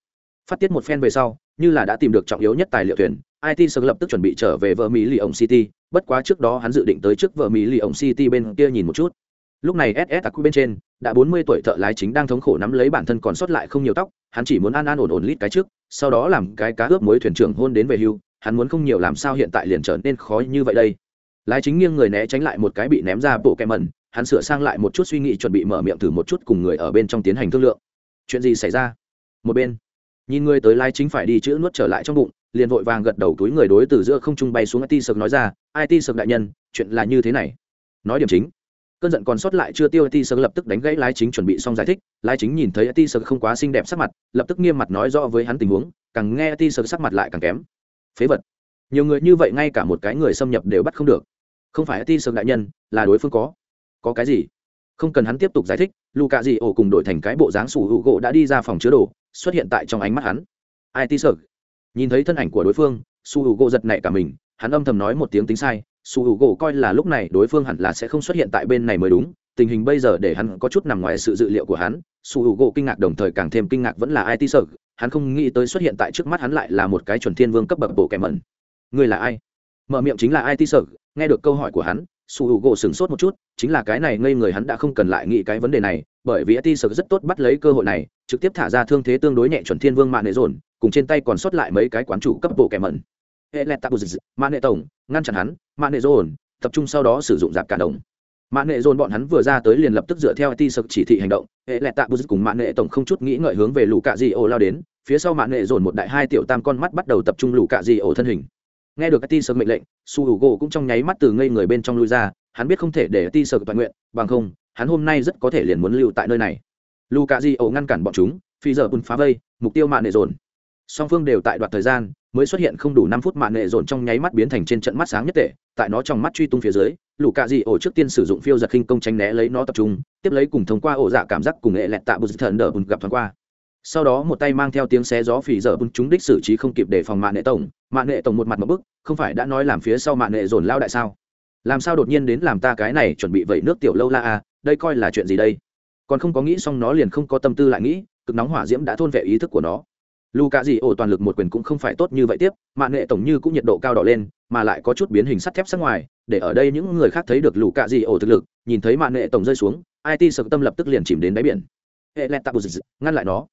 A: Phát tiết một phen về sau, như là đã tìm được trọng yếu nhất tài liệu thuyền it sợ lập tức chuẩn bị trở về vợ mỹ lì ổng city, bất quá trước đó hắn dự định tới trước vợ mỹ lì ổng city bên kia nhìn một chút lúc này ss aqu bên trên, đã bốn mươi tuổi thợ lái chính đang thống khổ nắm lấy bản thân còn sót lại không nhiều tóc, hắn chỉ muốn an an ổn ổn lít cái trước, sau đó làm cái cá ướp mối thuyền trưởng hôn đến về hưu, hắn muốn không nhiều làm sao hiện tại liền trở nên khó như vậy đây. Lái chính nghiêng người né tránh lại một cái bị ném ra bộ kem mẩn, hắn sửa sang lại một chút suy nghĩ chuẩn bị mở miệng thử một chút cùng người ở bên trong tiến hành thương lượng. Chuyện gì xảy ra? Một bên, nhìn người tới lái chính phải đi chữ nuốt trở lại trong bụng, liền vội vàng gật đầu túi người đối từ giữa không trung bay xuống it sực nói ra it sực đại nhân, chuyện là như thế này. Nói điểm chính cơn giận còn sót lại chưa tiêu ti sơ lập tức đánh gãy lái chính chuẩn bị xong giải thích. Lái chính nhìn thấy ti sơ không quá xinh đẹp sắc mặt, lập tức nghiêm mặt nói rõ với hắn tình huống, càng nghe ti sơ sắc mặt lại càng kém. Phế vật. Nhiều người như vậy ngay cả một cái người xâm nhập đều bắt không được. Không phải ti sơ đại nhân, là đối phương có. Có cái gì? Không cần hắn tiếp tục giải thích lù cạ dị ổ cùng đổi thành cái bộ dáng sủ hữu gỗ đã đi ra phòng chứa đồ, xuất hiện tại trong ánh mắt hắn. Ai ti sơ? Nhìn thấy thân ảnh của đối phương su hữu gỗ giật nảy cả mình, hắn âm thầm nói một tiếng tính sai su hữu gỗ coi là lúc này đối phương hẳn là sẽ không xuất hiện tại bên này mới đúng, tình hình bây giờ để hắn có chút nằm ngoài sự dự liệu của hắn, su hữu gỗ kinh ngạc đồng thời càng thêm kinh ngạc vẫn là ai ti sợ, hắn không nghĩ tới xuất hiện tại trước mắt hắn lại là một cái chuẩn thiên vương cấp bậc bộ kẻ mẩn. Người là ai? Mở miệng chính là ai ti sợ, nghe được câu hỏi của hắn, su hữu gỗ sửng sốt một chút, chính là cái này ngây người hắn đã không cần lại nghĩ cái vấn đề này, bởi vì it sợ rất tốt bắt lấy cơ hội này, trực tiếp thả ra thương thế tương đối nhẹ chuẩn thiên vương mạng nệ dồn, cùng trên tay còn sót lại mấy cái quán chủ cấp bộ kẻ mẩn hệ lẹt tạp mạng nệ tổng, ngăn chặn hắn mạng nệ dồn, tập trung sau đó sử dụng dạp cả đồng. Mạng nệ dồn bọn hắn vừa ra tới liền lập tức dựa theo ti sực chỉ thị hành động, hệ lẹt tạp cùng mạng nệ tổng không chút nghĩ ngợi hướng về lũ cạ di ổ lao đến, phía sau mạng nệ dồn một đại hai tiểu tam con mắt bắt đầu tập trung lũ cạ di ổ thân hình. Nghe được ti sực mệnh lệnh, su hữu gỗ cũng trong nháy mắt từ ngây người bên trong lui ra, hắn biết không thể để ti sực toàn nguyện, bằng không, hắn hôm nay rất có thể liền muốn lưu tại nơi này. Lũ cạ di ổ ngăn cản bọn chúng, phi giờ bùn phá vây, mục tiêu mạng nệ dồn. Song phương đều tại đoạt thời gian mới xuất hiện không đủ năm phút mạng nệ dồn trong nháy mắt biến thành trên trận mắt sáng nhất tệ, tại nó trong mắt truy tung phía dưới, lũ cạ di ổ trước tiên sử dụng phiêu giật khinh công tránh né lấy nó tập trung, tiếp lấy cùng thông qua ổ dạ cảm giác cùng nghệ lẹt tạ bùn thần đờ bùn gặp thoáng qua. Sau đó một tay mang theo tiếng xé gió phì dở bùn chúng đích xử trí không kịp để phòng mạng nệ tổng, mạng nệ tổng một mặt một bức, không phải đã nói làm phía sau mạng nệ dồn lao đại sao? Làm sao đột nhiên đến làm ta cái này chuẩn bị vẩy nước tiểu lâu la à đây coi là chuyện gì đây? Còn không có nghĩ xong nó liền không có tâm tư lại nghĩ, cực nóng hỏa diễm đã thôn vệ ý thức của nó lù cạ dị ổ toàn lực một quyền cũng không phải tốt như vậy tiếp mạng nghệ tổng như cũng nhiệt độ cao đỏ lên, mà lại có chút biến hình sắt thép sắc ngoài, để ở đây những người khác thấy được lù cạ dị ổ thực lực, nhìn thấy mạng nghệ tổng rơi xuống it sợ tâm lập tức liền chìm đến đáy biển. Hệ lẹt tạ bù ngăn lại nó.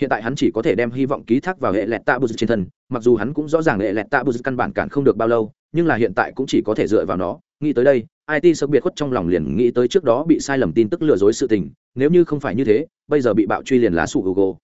A: Hiện tại hắn chỉ có thể đem hy vọng ký thác vào hệ lẹt tạ bù trên thân, mặc dù hắn cũng rõ ràng hệ lẹt tạ bù căn bản cản không được bao lâu, nhưng là hiện tại cũng chỉ có thể dựa vào nó. Nghĩ tới đây it sợ biệt khuất trong lòng liền nghĩ tới trước đó bị sai lầm tin tức lừa dối sự tình, nếu như không phải như thế, bây giờ bị bạo truy liền lá sụ google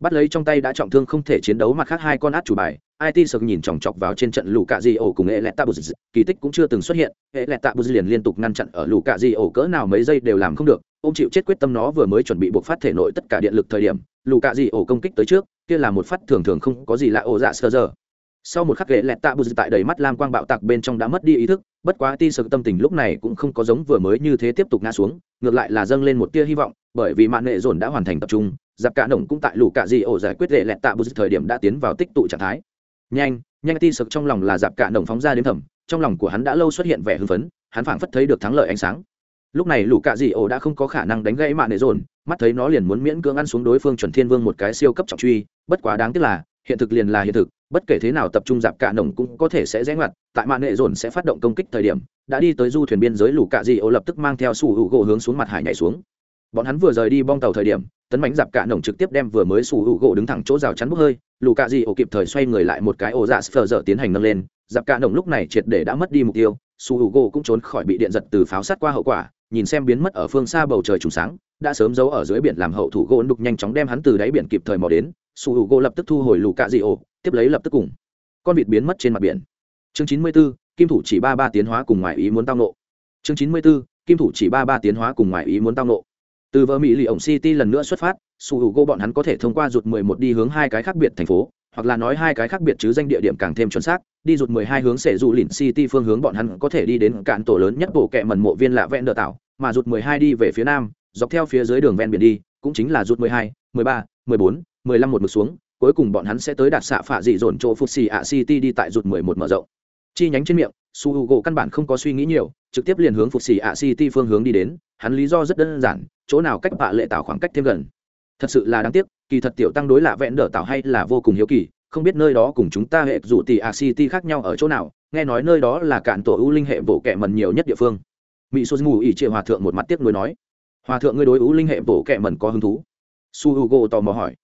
A: bắt lấy trong tay đã trọng thương không thể chiến đấu mặt khác hai con át chủ bài it sực nhìn chòng chọc vào trên trận lũ cạ di ổ cùng hệ lẹt tabuz kỳ tích cũng chưa từng xuất hiện hệ lẹt tabuz liền liên tục ngăn chặn ở lũ cạ di ổ cỡ nào mấy giây đều làm không được ô m chịu chết quyết tâm nó vừa mới chuẩn bị buộc phát thể nội tất cả điện lực thời điểm lũ cạ di ổ công kích tới trước, kia là một phát thường thường không có gì lạ ổ dạ sơ giờ. Sau một khắc ghệ lẹt tạ bù tại đầy mắt lam quang bạo tạc bên trong đã mất đi ý thức, bất quá ti sực tâm tình lúc này cũng không có giống vừa mới như thế tiếp tục ngã xuống, ngược lại là dâng lên một tia hy vọng, bởi vì mạng nghệ dồn đã hoàn thành tập trung giặc cả nổng cũng tại lũ cạ dị ổ giải quyết lệ lẹt tạ bút thời điểm đã tiến vào tích tụ trạng thái. Nhanh nhanh ti sực trong lòng là giặc cả nổng phóng ra đến thầm, trong lòng của hắn đã lâu xuất hiện vẻ hưng phấn, hắn phảng phất thấy được thắng lợi ánh sáng. Lúc này lũ cạ dị ổ đã không có khả năng đánh gãy mạng nệ dồn, mắt thấy nó liền muốn miễn cưỡng ăn xuống đối phương chuẩn thiên vương một cái siêu cấp trọng truy, bất quá đáng tiếc là, hiện thực liền là hiện thực, bất kể thế nào tập trung giặc cả nồng cũng có thể sẽ rẽ ngoặt, tại mạng nệ dồn sẽ phát động công kích thời điểm, đã đi tới du thuyền biên giới lũ cạ dị ổ lập tức mang theo sủ hữu gỗ hướng xuống mặt hải nhảy xuống. Bọn hắn vừa rời đi bong tàu thời điểm tấn bánh dạp cả nồng trực tiếp đem vừa mới sủ hữu gỗ đứng thẳng chỗ rào chắn bốc hơi lù cạ dị ổ kịp thời xoay người lại một cái ổ dạ sờ dở tiến hành nâng lên dạp cả nồng lúc này triệt để đã mất đi mục tiêu sủ hữu gỗ cũng trốn khỏi bị điện giật từ pháo sát qua hậu quả nhìn xem biến mất ở phương xa bầu trời trùng sáng đã sớm giấu ở dưới biển làm hậu thủ gỗ đục nhanh chóng đem hắn từ đáy biển kịp thời mò đến sủ hữu gỗ lập tức thu hồi lù cạ dị ổ tiếp lấy lập tức cùng con vịt biến mất trên mặt biển. Chương chín mươi 94, kim thủ chỉ ba ba tiến hóa cùng ngoài ý muốn tao nộ chương chín mươi 94, kim thủ chỉ ba ba tiến hóa cùng ngoài ý muốn tao nộ từ vợ mỹ lì ổng city lần nữa xuất phát su hữu gỗ bọn hắn có thể thông qua rụt 11 đi hướng hai cái khác biệt thành phố hoặc là nói hai cái khác biệt chứ danh địa điểm càng thêm chuẩn xác đi rụt 12 hướng sẽ dù lìn city phương hướng bọn hắn có thể đi đến cạn tổ lớn nhất bộ kẹ mần mộ viên lạ vẹn đỡ tạo mà rụt 12 đi về phía nam dọc theo phía dưới đường ven biển đi cũng chính là rụt 12, 13, 14, 15 một mực xuống cuối cùng bọn hắn sẽ tới đạt xạ phạ dị dồn chỗ phục xì ạ city đi tại rụt 11 mở rộng. Chi nhánh trên miệng su h u gỗ căn bản không có suy nghĩ nhiều trực tiếp liền hướng phục xì ạ city phương hướng đi đến hắn lý do rất đơn giản chỗ nào cách bạ lệ tạo khoảng cách thêm gần. Thật sự là đáng tiếc, kỳ thật tiểu tăng đối lạ vẹn đỡ tạo hay là vô cùng hiếu kỳ, không biết nơi đó cùng chúng ta hệ rủ tỷ a city khác nhau ở chỗ nào, nghe nói nơi đó là cạn tổ ưu linh hệ bộ kệ mần nhiều nhất địa phương. Mỹ sô mù ỉ triệu hòa thượng một mặt tiếc nuối nói, hòa thượng ngươi đối ưu linh hệ bộ kệ mần có hứng thú? Su hugo tò mò hỏi.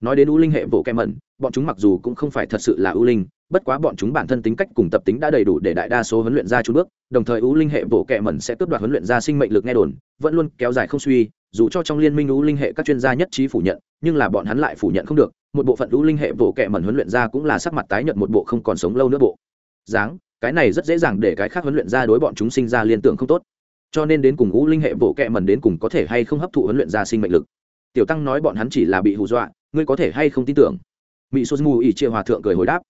A: Nói đến ưu linh hệ bộ kệ mần bọn chúng mặc dù cũng không phải thật sự là ưu linh bất quá bọn chúng bản thân tính cách cùng tập tính đã đầy đủ để đại đa số huấn luyện ra chút bước, đồng thời ưu linh hệ bộ kệ mẩn sẽ cướp đoạt huấn luyện ra sinh mệnh lực nghe đồn, vẫn luôn kéo dài không suy, dù cho trong liên minh ưu linh hệ các chuyên gia nhất trí phủ nhận, nhưng là bọn hắn lại phủ nhận không được, một bộ phận ưu linh hệ bộ kệ mẩn huấn luyện ra cũng là sắc mặt tái nhận một bộ không còn sống lâu nữa bộ. Dáng, cái này rất dễ dàng để cái khác huấn luyện ra đối bọn chúng sinh ra liên tưởng không tốt. Cho nên đến cùng ưu linh hệ bộ kệ mẩn đến cùng có thể hay không hấp thụ huấn luyện ra sinh mệnh lực. Tiểu tăng nói bọn hắn chỉ là bị hù dọa, ngươi có thể hay không tin tưởng? Mỹ sô mù ỉ chia hòa thượng cười hồi đáp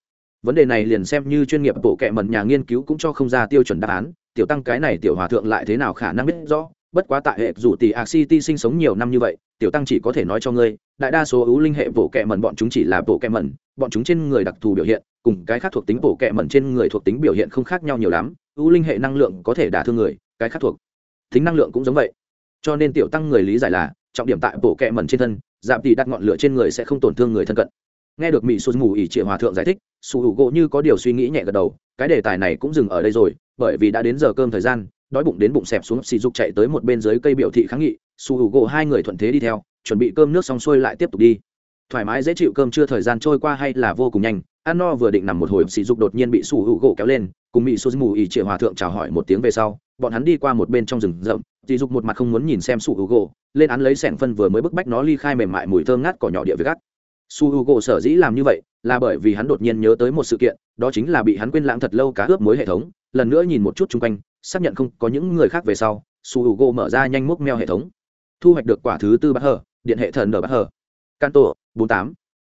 A: vấn đề này liền xem như chuyên nghiệp bộ kệ mẩn nhà nghiên cứu cũng cho không ra tiêu chuẩn đáp án. Tiểu tăng cái này tiểu hòa thượng lại thế nào khả năng biết rõ? Bất quá tại hệ rủ tỷ ạc city sinh sống nhiều năm như vậy, tiểu tăng chỉ có thể nói cho ngươi, đại đa số ưu linh hệ bộ kệ mẩn bọn chúng chỉ là bộ kệ mẩn, bọn chúng trên người đặc thù biểu hiện, cùng cái khác thuộc tính bộ kệ mẩn trên người thuộc tính biểu hiện không khác nhau nhiều lắm. Ưu linh hệ năng lượng có thể đả thương người, cái khác thuộc tính năng lượng cũng giống vậy. Cho nên tiểu tăng người lý giải là, trọng điểm tại bộ kệ mẩn trên thân, giảm tỷ đặt ngọn lửa trên người sẽ không tổn thương người thân cận nghe được mỹ sụt mù ỉ trịa hòa thượng giải thích su hữu gỗ như có điều suy nghĩ nhẹ gật đầu, cái đề tài này cũng dừng ở đây rồi, bởi vì đã đến giờ cơm thời gian, đói bụng đến bụng xẹp xuống xì dục chạy tới một bên dưới cây biểu thị kháng nghị su hữu gỗ hai người thuận thế đi theo, chuẩn bị cơm nước xong xuôi lại tiếp tục đi. Thoải mái dễ chịu cơm chưa thời gian trôi qua hay là vô cùng nhanh ăn no vừa định nằm một hồi sỉ dục đột nhiên bị su hữu gỗ kéo lên, cùng mỹ xuân ngủ ỉ trịa hòa thượng chào hỏi một tiếng về sau, bọn hắn đi qua một bên trong rừng rậm sỉ dục một mặt không muốn nhìn xem su hữu gỗ, lên án lấy sẻng phân vừa mới bức bách nó ly khai mềm mại mùi thơm ngát cỏ nhỏ địa với gắt su h u gỗ sở dĩ làm như vậy là bởi vì hắn đột nhiên nhớ tới một sự kiện, đó chính là bị hắn quên lãng thật lâu cá ướp mối hệ thống. Lần nữa nhìn một chút chung quanh, xác nhận không có những người khác về sau, su h u gỗ mở ra nhanh múc meo hệ thống. Thu hoạch được quả thứ tư bát hờ điện hệ thần nở bát hờ can tổ bốn tám.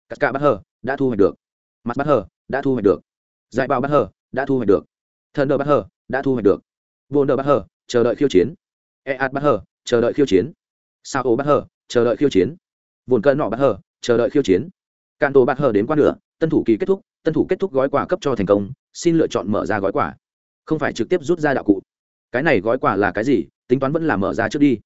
A: Cắt cả bát hờ đã thu hoạch được. Mặt bát hờ đã thu hoạch được. Giải bao bát hờ đã thu hoạch được. Thần nở bát hờ đã thu hoạch được. Vô nở bát hờ chờ đợi khiêu chiến. E ạt bát hờ chờ đợi khiêu chiến. Sao ô bát hờ chờ đợi khiêu chiến. Vồn cơn nọ bát hờ chờ đợi khiêu chiến. Cạn tổ bạc hờ đến qua nửa, tân thủ kỳ kết thúc, tân thủ kết thúc gói quà cấp cho thành công, xin lựa chọn mở ra gói quà. Không phải trực tiếp rút ra đạo cụ. Cái này gói quà là cái gì, tính toán vẫn là mở ra trước đi.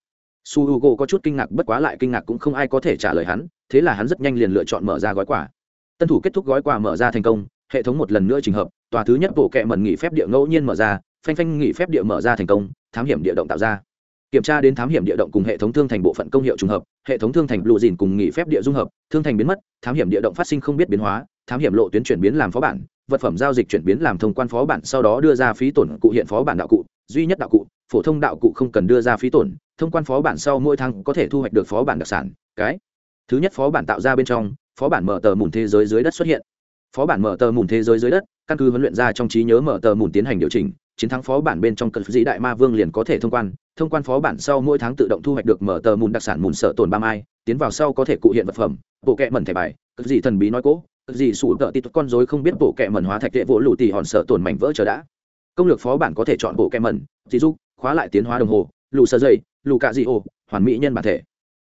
A: Su h u g o có chút kinh ngạc, bất quá lại kinh ngạc cũng không ai có thể trả lời hắn, thế là hắn rất nhanh liền lựa chọn mở ra gói quà. Tân thủ kết thúc gói quà mở ra thành công, hệ thống một lần nữa trình hợp, tòa thứ nhất bộ kệ mẩn nghỉ phép địa ngẫu nhiên mở ra, phanh phanh nghỉ phép địa mở ra thành công, thám hiểm địa động tạo ra kiểm tra đến thám hiểm địa động cùng hệ thống thương thành bộ phận công hiệu trùng hợp, hệ thống thương thành lụ dìn cùng nghỉ phép địa dung hợp, thương thành biến mất, thám hiểm địa động phát sinh không biết biến hóa, thám hiểm lộ tuyến chuyển biến làm phó bản, vật phẩm giao dịch chuyển biến làm thông quan phó bản, sau đó đưa ra phí tổn cụ hiện phó bản đạo cụ, duy nhất đạo cụ, phổ thông đạo cụ không cần đưa ra phí tổn, thông quan phó bản sau mỗi tháng có thể thu hoạch được phó bản đặc sản, cái thứ nhất phó bản tạo ra bên trong, phó bản mở tờ mùn thế giới dưới đất xuất hiện. Phó bản mở tờ mùn thế giới dưới đất, căn cứ huấn luyện ra trong trí nhớ mở tờ mùn tiến hành điều chỉnh chiến thắng phó bản bên trong cần dĩ đại ma vương liền có thể thông quan thông quan phó bản sau mỗi tháng tự động thu hoạch được mở tờ mùn đặc sản mùn sợ tồn ba mai, tiến vào sau có thể cụ hiện vật phẩm, bộ kẹ mẩn thẻ bài cực dị thần bí nói cố cực dị sủ tợ tít con dối không biết bộ kẹ mẩn hóa thạch tệ vỗ lụ tỉ hòn sợ tồn mảnh vỡ chờ đã. Công lược phó bản có thể chọn bộ kẹ mẩn dị giúp khóa lại tiến hóa đồng hồ lụ sơ dây lụ cạ dị ô hoàn mỹ nhân bản thể.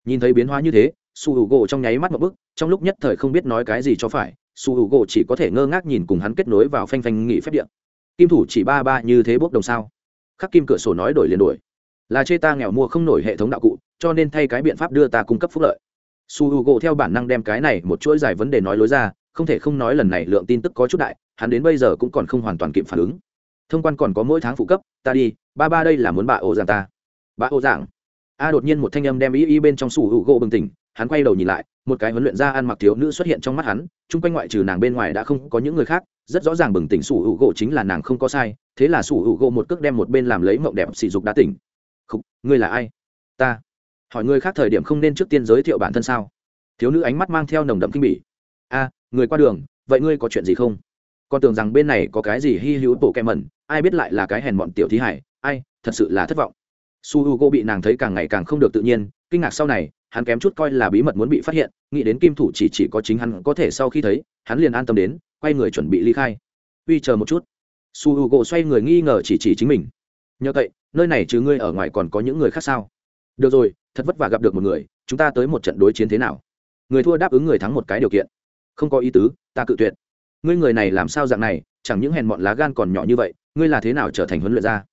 A: Nhìn thấy biến hóa như thế, su hữu gỗ trong nháy mắt một bức trong lúc nhất thời không biết nói cái gì cho phải, su hữu gỗ chỉ có thể ngơ ngác nhìn cùng hắn kết nối vào phanh phanh nghỉ phép điện kim thủ chỉ ba ba như thế bốc đồng sao? Khắc kim cửa sổ nói đổi liền đổi. Là chê ta nghèo mua không nổi hệ thống đạo cụ, cho nên thay cái biện pháp đưa ta cung cấp phúc lợi. Su h u gộ theo bản năng đem cái này một chuỗi dài vấn đề nói lối ra, không thể không nói lần này lượng tin tức có chút đại, hắn đến bây giờ cũng còn không hoàn toàn kịp phản ứng. Thông quan còn có mỗi tháng phụ cấp, ta đi, ba ba đây là muốn bà ô giảng ta. Bà ô giảng? A đột nhiên một thanh âm đem y y bên trong su h u gộ bừng tỉnh, hắn quay đầu nhìn lại một cái huấn luyện gia ăn mặc thiếu nữ xuất hiện trong mắt hắn, chung quanh ngoại trừ nàng bên ngoài đã không có những người khác, rất rõ ràng bừng tỉnh sủ hữu u gỗ chính là nàng không có sai, thế là sủ hữu u gỗ một cước đem một bên làm lấy mộng đẹp sỉ dục đã tỉnh. Không ngươi là ai? Ta. Hỏi người khác thời điểm không nên trước tiên giới thiệu bản thân sao? Thiếu nữ ánh mắt mang theo nồng đậm kinh bỉ. A, người qua đường, vậy ngươi có chuyện gì không? Con tưởng rằng bên này có cái gì hy hữu tổ kem mẩn, ai biết lại là cái hèn bọn tiểu thí hải, ai, thật sự là thất vọng. Su h u g o bị nàng thấy càng ngày càng không được tự nhiên, kinh ngạc sau này hắn kém chút coi là bí mật muốn bị phát hiện, nghĩ đến kim thủ chỉ chỉ có chính hắn có thể sau khi thấy, hắn liền an tâm đến, quay người chuẩn bị ly khai. Uy, chờ một chút. Su h u gỗ xoay người nghi ngờ chỉ chỉ chính mình. Nhờ vậy, nơi này chứ ngươi ở ngoài còn có những người khác sao? Được rồi, thật vất vả gặp được một người, chúng ta tới một trận đối chiến thế nào? Người thua đáp ứng người thắng một cái điều kiện. Không có ý tứ, ta cự tuyệt. Ngươi người này làm sao dạng này, chẳng những hèn mọn lá gan còn nhỏ như vậy, ngươi là thế nào trở thành huấn luyện gia?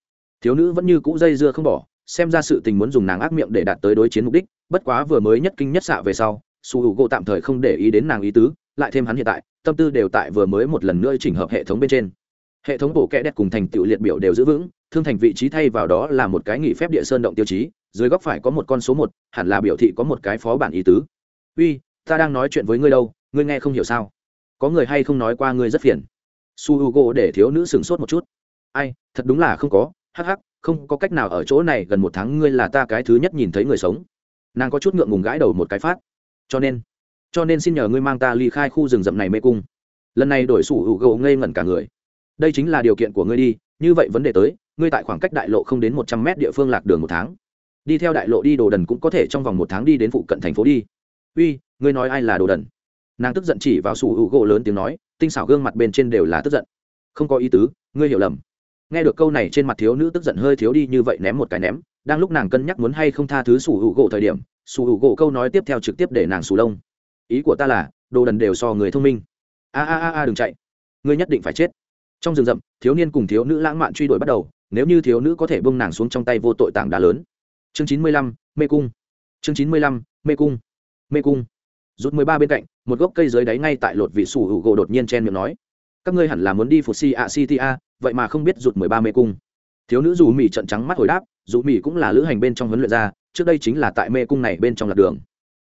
A: Thiếu nữ vẫn như cũ dây dưa không bỏ xem ra sự tình muốn dùng nàng ác miệng để đạt tới đối chiến mục đích, bất quá vừa mới nhất kinh nhất xạ về sau, su hữu gỗ tạm thời không để ý đến nàng ý tứ, lại thêm hắn hiện tại, tâm tư đều tại vừa mới một lần nữa chỉnh hợp hệ thống bên trên. Hệ thống bổ kẽ đẹp cùng thành tựu liệt biểu đều giữ vững, thương thành vị trí thay vào đó là một cái nghỉ phép địa sơn động tiêu chí, dưới góc phải có một con số một, hẳn là biểu thị có một cái phó bản ý tứ. Uy, ta đang nói chuyện với ngươi đâu, ngươi nghe không hiểu sao? Có người hay không nói qua ngươi rất phiền? Su h u g o để thiếu nữ sửng sốt một chút. Ai, thật đúng là không có, hắc hắc không có cách nào ở chỗ này gần một tháng ngươi là ta cái thứ nhất nhìn thấy người sống. Nàng có chút ngượng ngùng gãi đầu một cái phát. Cho nên cho nên xin nhờ ngươi mang ta ly khai khu rừng rậm này mê cung. Lần này đổi sủ hữu gỗ ngây ngẩn cả người. Đây chính là điều kiện của ngươi đi, như vậy vấn đề tới, ngươi tại khoảng cách đại lộ không đến một trăm mét địa phương lạc đường một tháng. Đi theo đại lộ đi đồ đần cũng có thể trong vòng một tháng đi đến phụ cận thành phố đi. Uy, ngươi nói ai là đồ đần? Nàng tức giận chỉ vào sủ hữu gỗ lớn tiếng nói, tinh xảo gương mặt bên trên đều là tức giận. Không có ý tứ, ngươi hiểu lầm nghe được câu này trên mặt thiếu nữ tức giận hơi thiếu đi như vậy ném một cái ném, đang lúc nàng cân nhắc muốn hay không tha thứ sủ hữu gỗ thời điểm, sủ hữu gỗ câu nói tiếp theo trực tiếp để nàng sủ lông. Ý của ta là, đồ đần đều so người thông minh. A a a a, đừng chạy. Ngươi nhất định phải chết. Trong rừng rậm, thiếu niên cùng thiếu nữ lãng mạn truy đuổi bắt đầu, nếu như thiếu nữ có thể bưng nàng xuống trong tay vô tội tảng đá lớn. Chương chín mươi lăm, mê cung. Chương chín mươi lăm, mê cung. Mê cung. Rút mười ba bên cạnh, một gốc cây dưới đáy ngay tại lột vị sủ hữu gỗ đột nhiên chen miệng nói các ngươi hẳn là muốn đi phục si a city a, vậy mà không biết rụt mười ba mê cung. Thiếu nữ dù mỹ trận trắng mắt hồi đáp, dù mỹ cũng là lữ hành bên trong huấn luyện ra trước đây chính là tại mê cung này bên trong lạc đường.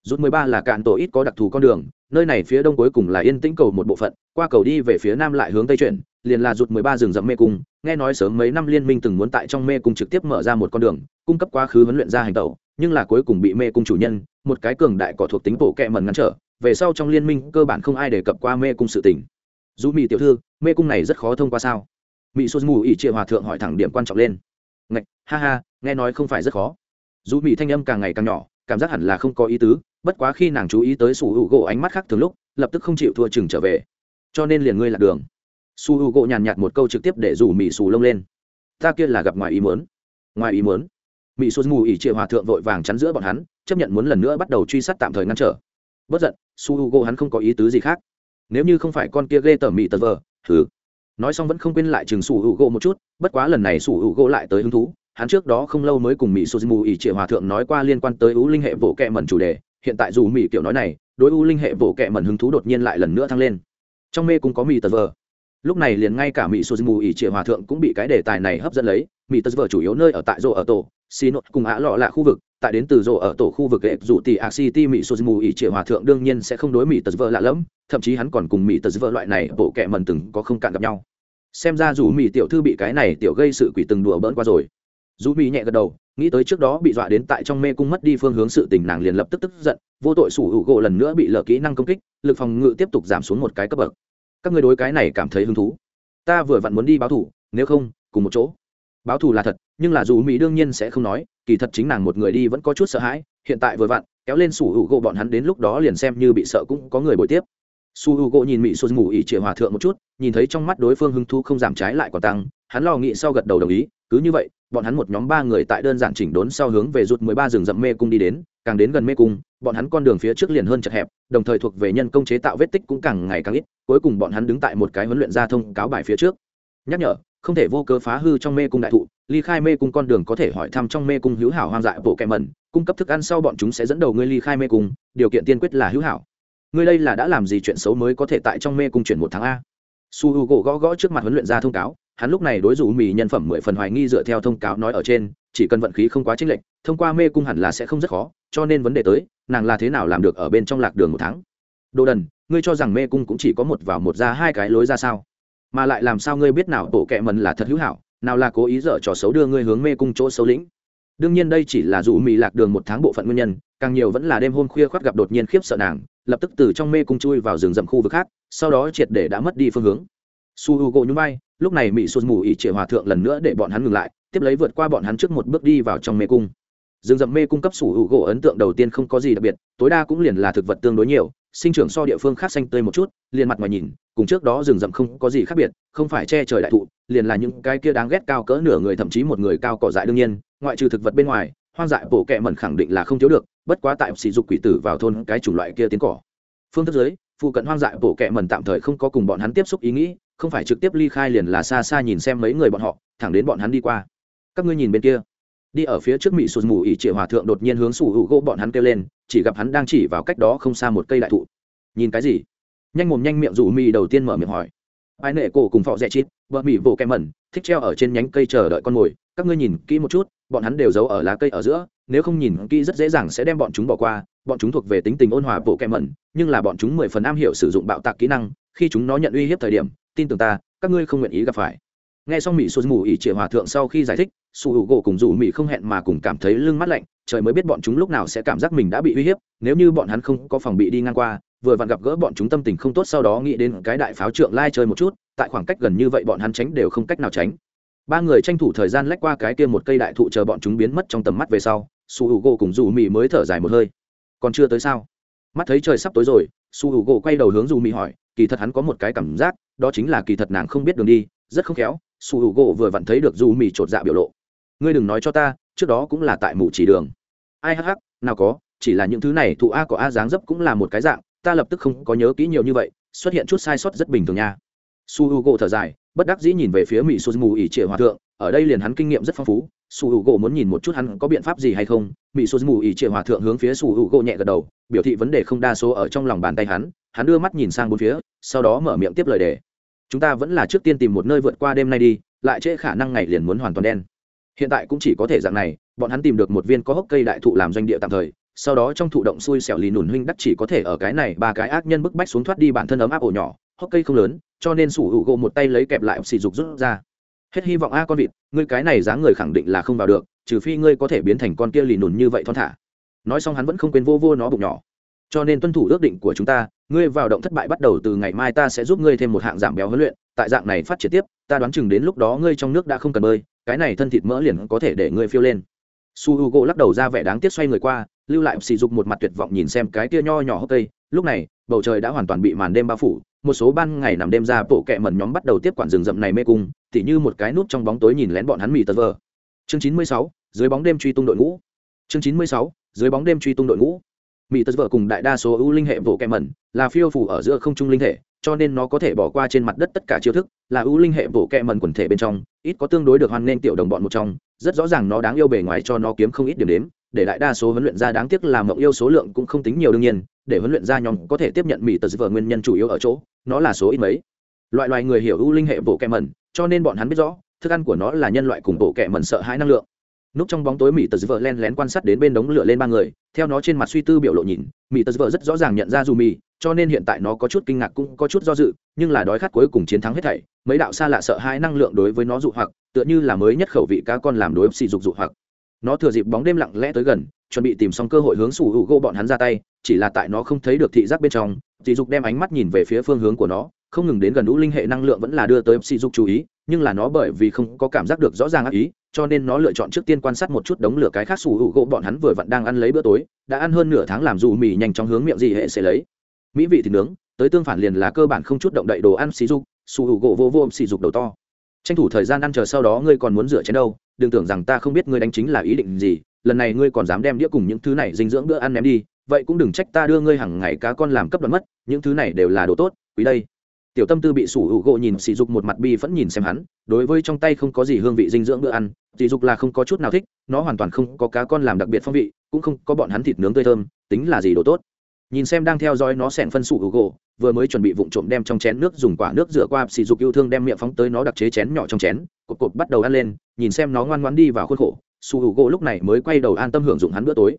A: Rút mười ba là cạn tổ ít có đặc thù con đường, nơi này phía đông cuối cùng là yên tĩnh cầu một bộ phận, qua cầu đi về phía nam lại hướng tây chuyển, liền là rụt mười ba rừng rậm mê cung, nghe nói sớm mấy năm liên minh từng muốn tại trong mê cung trực tiếp mở ra một con đường, cung cấp quá khứ huấn luyện ra hành tẩu, nhưng là cuối cùng bị mê cung chủ nhân, một cái cường đại có thuộc tính bộ kẹ mần ngăn trở, về sau trong liên minh cơ bản không ai đề cập qua mê cung sự tình dù mỹ tiểu thư, mê cung này rất khó thông qua sao? Mỹ xuân mù ỉ triệu hòa thượng hỏi thẳng điểm quan trọng lên. Ngạch, ha ha, nghe nói không phải rất khó. Dù mỹ thanh âm càng ngày càng nhỏ, cảm giác hẳn là không có ý tứ, bất quá khi nàng chú ý tới sủ hữu gỗ ánh mắt khác thường lúc, lập tức không chịu thua chừng trở về. Cho nên liền ngươi lạc đường. Su hữu gỗ nhàn nhạt một câu trực tiếp để rủ mỹ xù lông lên. Ta kia là gặp ngoài ý muốn. Ngoài ý muốn. Mỹ xù mù ỉ triệu hòa thượng vội vàng chắn giữa bọn hắn, chấp nhận muốn lần nữa bắt đầu truy sát tạm thời ngăn trở. Bất giận, su h u gỗ hắn không có ý tứ gì khác nếu như không phải con kia ghê tởm mỹ tờ vờ thử nói xong vẫn không quên lại chừng sủ hữu u gỗ một chút, bất quá lần này sủ hữu u gỗ lại tới hứng thú. Hắn trước đó không lâu mới cùng mỹ xù mù ỉ triệu hòa thượng nói qua liên quan tới ưu linh hệ vỗ kẹ mẩn chủ đề. Hiện tại dù mỹ kiểu nói này, đối ưu linh hệ vỗ kẹ mẩn hứng thú đột nhiên lại lần nữa thăng lên. Trong mê cũng có mỹ tờ vờ. Lúc này liền ngay cả mỹ sô mù ỉ triệu hòa thượng cũng bị cái đề tài này hấp dẫn lấy. Mỹ tật vờ chủ yếu nơi ở tại rộ ở tổ xì nốt cùng ả lọ là khu vực, tại đến từ rộ ở tổ khu vực hệ dù tỷ a city mỹ sô mù ỉ triệu hòa thượng đương nhiên sẽ không đối mỹ tật vợ lạ lẫm, thậm chí hắn còn cùng mỹ tật vợ loại này bộ kệ mần từng có không cạn gặp nhau. Xem ra dù mỹ tiểu thư bị cái này tiểu gây sự quỷ từng đùa bỡn qua rồi. Dù mỹ nhẹ gật đầu, nghĩ tới trước đó bị dọa đến tại trong mê cung mất đi phương hướng sự tình nàng liền lập tức tức giận, vô tội sủ hữu gỗ lần nữa bị lỡ kỹ năng công kích, lực phòng ngự tiếp tục giảm xuống một cái cấp bậc. Các người đối cái này cảm thấy hứng thú. Ta vừa vặn muốn đi báo thủ, nếu không, cùng một chỗ báo thù là thật, nhưng là dù mỹ đương nhiên sẽ không nói, kỳ thật chính nàng một người đi vẫn có chút sợ hãi, hiện tại vừa vặn, kéo lên sủ hữu gỗ bọn hắn đến lúc đó liền xem như bị sợ cũng có người bồi tiếp. Su hữu gỗ nhìn mỹ xuân mù ỉ chĩa hòa thượng một chút, nhìn thấy trong mắt đối phương hứng thu không giảm trái lại còn tăng, hắn lo nghĩ sau gật đầu đồng ý, cứ như vậy, bọn hắn một nhóm ba người tại đơn giản chỉnh đốn sau hướng về rụt mười ba rừng rậm mê cung đi đến, càng đến gần mê cung, bọn hắn con đường phía trước liền hơn chật hẹp, đồng thời thuộc về nhân công chế tạo vết tích cũng càng ngày càng ít, cuối cùng bọn hắn đứng tại một cái huấn luyện gia thông cáo bài phía trước nhắc nhở, không thể vô cớ phá hư trong mê cung đại thụ, ly khai mê cung con đường có thể hỏi thăm trong mê cung hữu hảo hoang dại bộ kẹ mẩn, cung cấp thức ăn sau bọn chúng sẽ dẫn đầu ngươi ly khai mê cung, điều kiện tiên quyết là hữu hảo. Ngươi đây là đã làm gì chuyện xấu mới có thể tại trong mê cung chuyển một tháng a? Su h u gỗ gõ gõ trước mặt huấn luyện ra thông cáo, hắn lúc này đối rủ mì nhân phẩm mười phần hoài nghi dựa theo thông cáo nói ở trên, chỉ cần vận khí không quá chênh lệch, thông qua mê cung hẳn là sẽ không rất khó, cho nên vấn đề tới, nàng là thế nào làm được ở bên trong lạc đường một tháng? Đồ đần, ngươi cho rằng mê cung cũng chỉ có một vào một ra hai cái lối ra sao? Mà lại làm sao ngươi biết nào tổ kẹ mần là thật hữu hảo, nào là cố ý dở trò xấu đưa ngươi hướng mê cung chỗ xấu lĩnh. Đương nhiên đây chỉ là dù mì lạc đường một tháng bộ phận nguyên nhân, càng nhiều vẫn là đêm hôm khuya khoác gặp đột nhiên khiếp sợ nàng, lập tức từ trong mê cung chui vào rừng rậm khu vực khác, sau đó triệt để đã mất đi phương hướng. Su h u gỗ nhún vai, lúc này mỹ sụt mù ỉ trịa hòa thượng lần nữa để bọn hắn ngừng lại, tiếp lấy vượt qua bọn hắn trước một bước đi vào trong mê cung. Rừng rậm mê cung cấp sủ hữu gỗ ấn tượng đầu tiên không có gì đặc biệt, tối đa cũng liền là thực vật tương đối nhiều sinh trưởng so địa phương khác xanh tươi một chút, liền mặt ngoài nhìn, cùng trước đó rừng rậm không có gì khác biệt, không phải che trời đại thụ, liền là những cái kia đáng ghét cao cỡ nửa người, thậm chí một người cao cỏ dại đương nhiên, ngoại trừ thực vật bên ngoài, hoang dại bổ kẹ mẩn khẳng định là không thiếu được, bất quá tại sỉ dục quỷ tử vào thôn cái chủng loại kia tiến cỏ. Phương thức giới, phụ cận hoang dại bổ kẹ mẩn tạm thời không có cùng bọn hắn tiếp xúc ý nghĩ, không phải trực tiếp ly khai liền là xa xa nhìn xem mấy người bọn họ, thẳng đến bọn hắn đi qua. Các ngươi nhìn bên kia đi ở phía trước mỹ sụt mù ỉ trịa hòa thượng đột nhiên hướng sủ hữu gỗ bọn hắn kêu lên, chỉ gặp hắn đang chỉ vào cách đó không xa một cây đại thụ. Nhìn cái gì? Nhanh mồm nhanh miệng rủ mỹ đầu tiên mở miệng hỏi. Ai nệ cổ cùng phọ rẽ chít, vợ mỹ vỗ kem mẩn, thích treo ở trên nhánh cây chờ đợi con mồi. Các ngươi nhìn kỹ một chút, bọn hắn đều giấu ở lá cây ở giữa, nếu không nhìn kỹ rất dễ dàng sẽ đem bọn chúng bỏ qua. Bọn chúng thuộc về tính tình ôn hòa bộ kem mẩn, nhưng là bọn chúng mười phần am hiểu sử dụng bạo tạc kỹ năng, khi chúng nó nhận uy hiếp thời điểm, tin tưởng ta, các ngươi không nguyện ý gặp phải nghe xong mỹ sụt mù ỉ trịa hòa thượng sau khi giải thích su hữu gỗ cùng rủ mỹ không hẹn mà cùng cảm thấy lưng mắt lạnh, trời mới biết bọn chúng lúc nào sẽ cảm giác mình đã bị uy hiếp, nếu như bọn hắn không có phòng bị đi ngang qua, vừa vặn gặp gỡ bọn chúng tâm tình không tốt sau đó nghĩ đến cái đại pháo trượng lai chơi một chút, tại khoảng cách gần như vậy bọn hắn tránh đều không cách nào tránh. Ba người tranh thủ thời gian lách qua cái kia một cây đại thụ chờ bọn chúng biến mất trong tầm mắt về sau su hữu gỗ cùng Dù mỹ mới thở dài một hơi. Còn chưa tới sao? Mắt thấy trời sắp tối rồi su hữu gỗ quay đầu hướng Dù mỹ hỏi, kỳ thật hắn có một cái cảm giác, đó chính là kỳ thật nàng không biết đường đi, rất không khéo su hữu gỗ vừa vặn thấy được Du mỹ chột dạ biểu lộ. Ngươi đừng nói cho ta, trước đó cũng là tại mù chỉ đường. Ai, hắc hắc, nào có, chỉ là những thứ này thụ a của a dáng dấp cũng là một cái dạng, ta lập tức không có nhớ kỹ nhiều như vậy, xuất hiện chút sai sót rất bình thường nha. Su h u gỗ thở dài, bất đắc dĩ nhìn về phía mỹ su mù ỉ trịa hòa thượng, ở đây liền hắn kinh nghiệm rất phong phú, su h u gỗ muốn nhìn một chút hắn có biện pháp gì hay không mỹ su mù ỉ trịa hòa thượng hướng phía su h u gỗ nhẹ gật đầu, biểu thị vấn đề không đa số ở trong lòng bàn tay hắn hắn đưa mắt nhìn sang bốn phía, sau đó mở miệng tiếp lời đề chúng ta vẫn là trước tiên tìm một nơi vượt qua đêm nay đi, lại trễ khả năng ngày liền muốn hoàn toàn đen. Hiện tại cũng chỉ có thể dạng này, bọn hắn tìm được một viên có hốc cây đại thụ làm doanh địa tạm thời, sau đó trong thụ động xui xẻo lì nùn huynh đắc chỉ có thể ở cái này ba cái ác nhân bức bách xuống thoát đi bản thân ấm áp ổ nhỏ, hốc cây không lớn, cho nên sủ hữu gỗ một tay lấy kẹp lại xì dục rút ra. Hết hy vọng a con vịt, ngươi cái này dáng người khẳng định là không vào được, trừ phi ngươi có thể biến thành con kia lì nùn như vậy thon thả. Nói xong hắn vẫn không quên vô vô nó bụng nhỏ. Cho nên tuân thủ ước định của chúng ta ngươi vào động thất bại bắt đầu từ ngày mai ta sẽ giúp ngươi thêm một hạng giảm béo huấn luyện, tại dạng này phát triển tiếp, ta đoán chừng đến lúc đó ngươi trong nước đã không cần bơi, cái này thân thịt mỡ liền có thể để ngươi phiêu lên. Su h u gỗ lắc đầu ra vẻ đáng tiếc xoay người qua, lưu lại sỉ dục một mặt tuyệt vọng nhìn xem cái kia nho nhỏ hốc cây, lúc này, bầu trời đã hoàn toàn bị màn đêm bao phủ, một số ban ngày nằm đêm ra bộ kẹ mẩn nhóm bắt đầu tiếp quản rừng rậm này mê cung, tỉ như một cái nút trong bóng tối nhìn lén bọn hắn mì tờ vờ. Chương chín mươi sáu, dưới bóng đêm truy tung đội ngũ. Chương chín mươi sáu, dưới bóng đêm truy tung đội ngũ mỹ tật vợ cùng đại đa số ưu linh hệ bộ kẹ mẩn là phiêu phủ ở giữa không trung linh hệ cho nên nó có thể bỏ qua trên mặt đất tất cả chiêu thức, là ưu linh hệ bộ kẹ mẩn quần thể bên trong, ít có tương đối được hoan nghênh tiểu đồng bọn một trong, rất rõ ràng nó đáng yêu bề ngoài cho nó kiếm không ít điểm đếm, để đại đa số huấn luyện gia đáng tiếc là mộng yêu số lượng cũng không tính nhiều đương nhiên, để huấn luyện gia nhóm có thể tiếp nhận mỹ tật vợ nguyên nhân chủ yếu ở chỗ, nó là số ít mấy. Loại loài người hiểu ưu linh hệ bộ kẹ mẩn, cho nên bọn hắn biết rõ, thức ăn của nó là nhân loại cùng bộ kẹm mẩn sợ hãi năng lượng núp trong bóng tối mỹ tật vợ len lén quan sát đến bên đống lửa lên ba người, theo nó trên mặt suy tư biểu lộ nhìn, mỹ tật vợ rất rõ ràng nhận ra dù mì cho nên hiện tại nó có chút kinh ngạc cũng có chút do dự, nhưng là đói khát cuối cùng chiến thắng hết thảy, mấy đạo xa lạ sợ hai năng lượng đối với nó dụ hoặc, tựa như là mới nhất khẩu vị cá con làm đối xì dục dụ hoặc. Nó thừa dịp bóng đêm lặng lẽ tới gần, chuẩn bị tìm xong cơ hội hướng sủ hữu gỗ bọn hắn ra tay, chỉ là tại nó không thấy được thị giác bên trong sỉ dục đem ánh mắt nhìn về phía phương hướng của nó, không ngừng đến gần ú linh hệ năng lượng vẫn là đưa tới sỉ dục chú ý, nhưng là nó bởi vì không có cảm giác được rõ ràng ác ý cho nên nó lựa chọn trước tiên quan sát một chút đống lửa cái khác sủ hữu gỗ bọn hắn vừa vặn đang ăn lấy bữa tối, đã ăn hơn nửa tháng làm dù mì nhanh chóng hướng miệng gì hệ sẽ lấy. Mỹ vị thì nướng, tới tương phản liền là cơ bản không chút động đậy đồ ăn xì dục sủ hữu gỗ vô vô xì dục đầu to. Tranh thủ thời gian ăn chờ sau đó ngươi còn muốn rửa chén đâu, đừng tưởng rằng ta không biết ngươi đánh chính là ý định gì, lần này ngươi còn dám đem đĩa cùng những thứ này dinh dưỡng bữa ăn ném đi, vậy cũng đừng trách ta đưa ngươi hàng ngày cá con làm cấp đoạn mất, những thứ này đều là đồ tốt, quý đây tiểu tâm tư bị sủ hữu gỗ nhìn, sỉ dục một mặt bi vẫn nhìn xem hắn, đối với trong tay không có gì hương vị dinh dưỡng bữa ăn, sỉ dục là không có chút nào thích, nó hoàn toàn không có cá con làm đặc biệt phong vị, cũng không có bọn hắn thịt nướng tươi thơm, tính là gì đồ tốt. Nhìn xem đang theo dõi nó xẻn phân sủ hữu gỗ, vừa mới chuẩn bị vụng trộm đem trong chén nước dùng quả nước rửa qua, sỉ dục yêu thương đem miệng phóng tới nó đặc chế chén nhỏ trong chén, cột cột bắt đầu ăn lên, nhìn xem nó ngoan ngoan đi vào khuôn khổ, sủ hữu gỗ lúc này mới quay đầu an tâm hưởng dụng hắn bữa tối.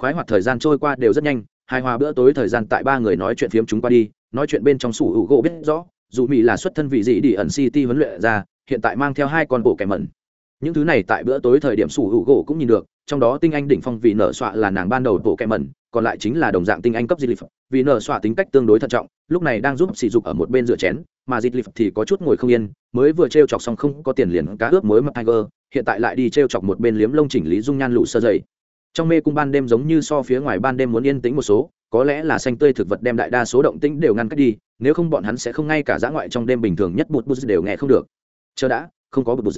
A: Khoái hoạt thời gian trôi qua đều rất nhanh, hài hòa bữa tối thời gian tại ba người nói chuyện phiếm chúng qua đi nói chuyện bên trong sủ hữu gỗ biết rõ, dù mỹ là xuất thân vị dị đi ẩn city huấn luyện ra, hiện tại mang theo hai con bộ kẻ mẩn. Những thứ này tại bữa tối thời điểm sủ hữu gỗ cũng nhìn được, trong đó tinh anh đỉnh phong vì nở xoa là nàng ban đầu bộ kẻ mẩn, còn lại chính là đồng dạng tinh anh cấp dịch vì nở xoa tính cách tương đối thận trọng, lúc này đang giúp sỉ dục ở một bên rửa chén, mà dịch thì có chút ngồi không yên, mới vừa t chọc xong không có tiền liền cá ướp mới mặt tiger, hiện tại lại đi t chọc một bên liếm lông chỉnh lý dung nhan lụ sơ dày trong mê cung ban đêm giống như so phía ngoài ban đêm muốn yên tĩnh một số có lẽ là xanh tươi thực vật đem đại đa số động tĩnh đều ngăn cách đi, nếu không bọn hắn sẽ không ngay cả dã ngoại trong đêm bình thường nhất bụt bụt đều nghe không được. Chờ đã, không có bụt bụt.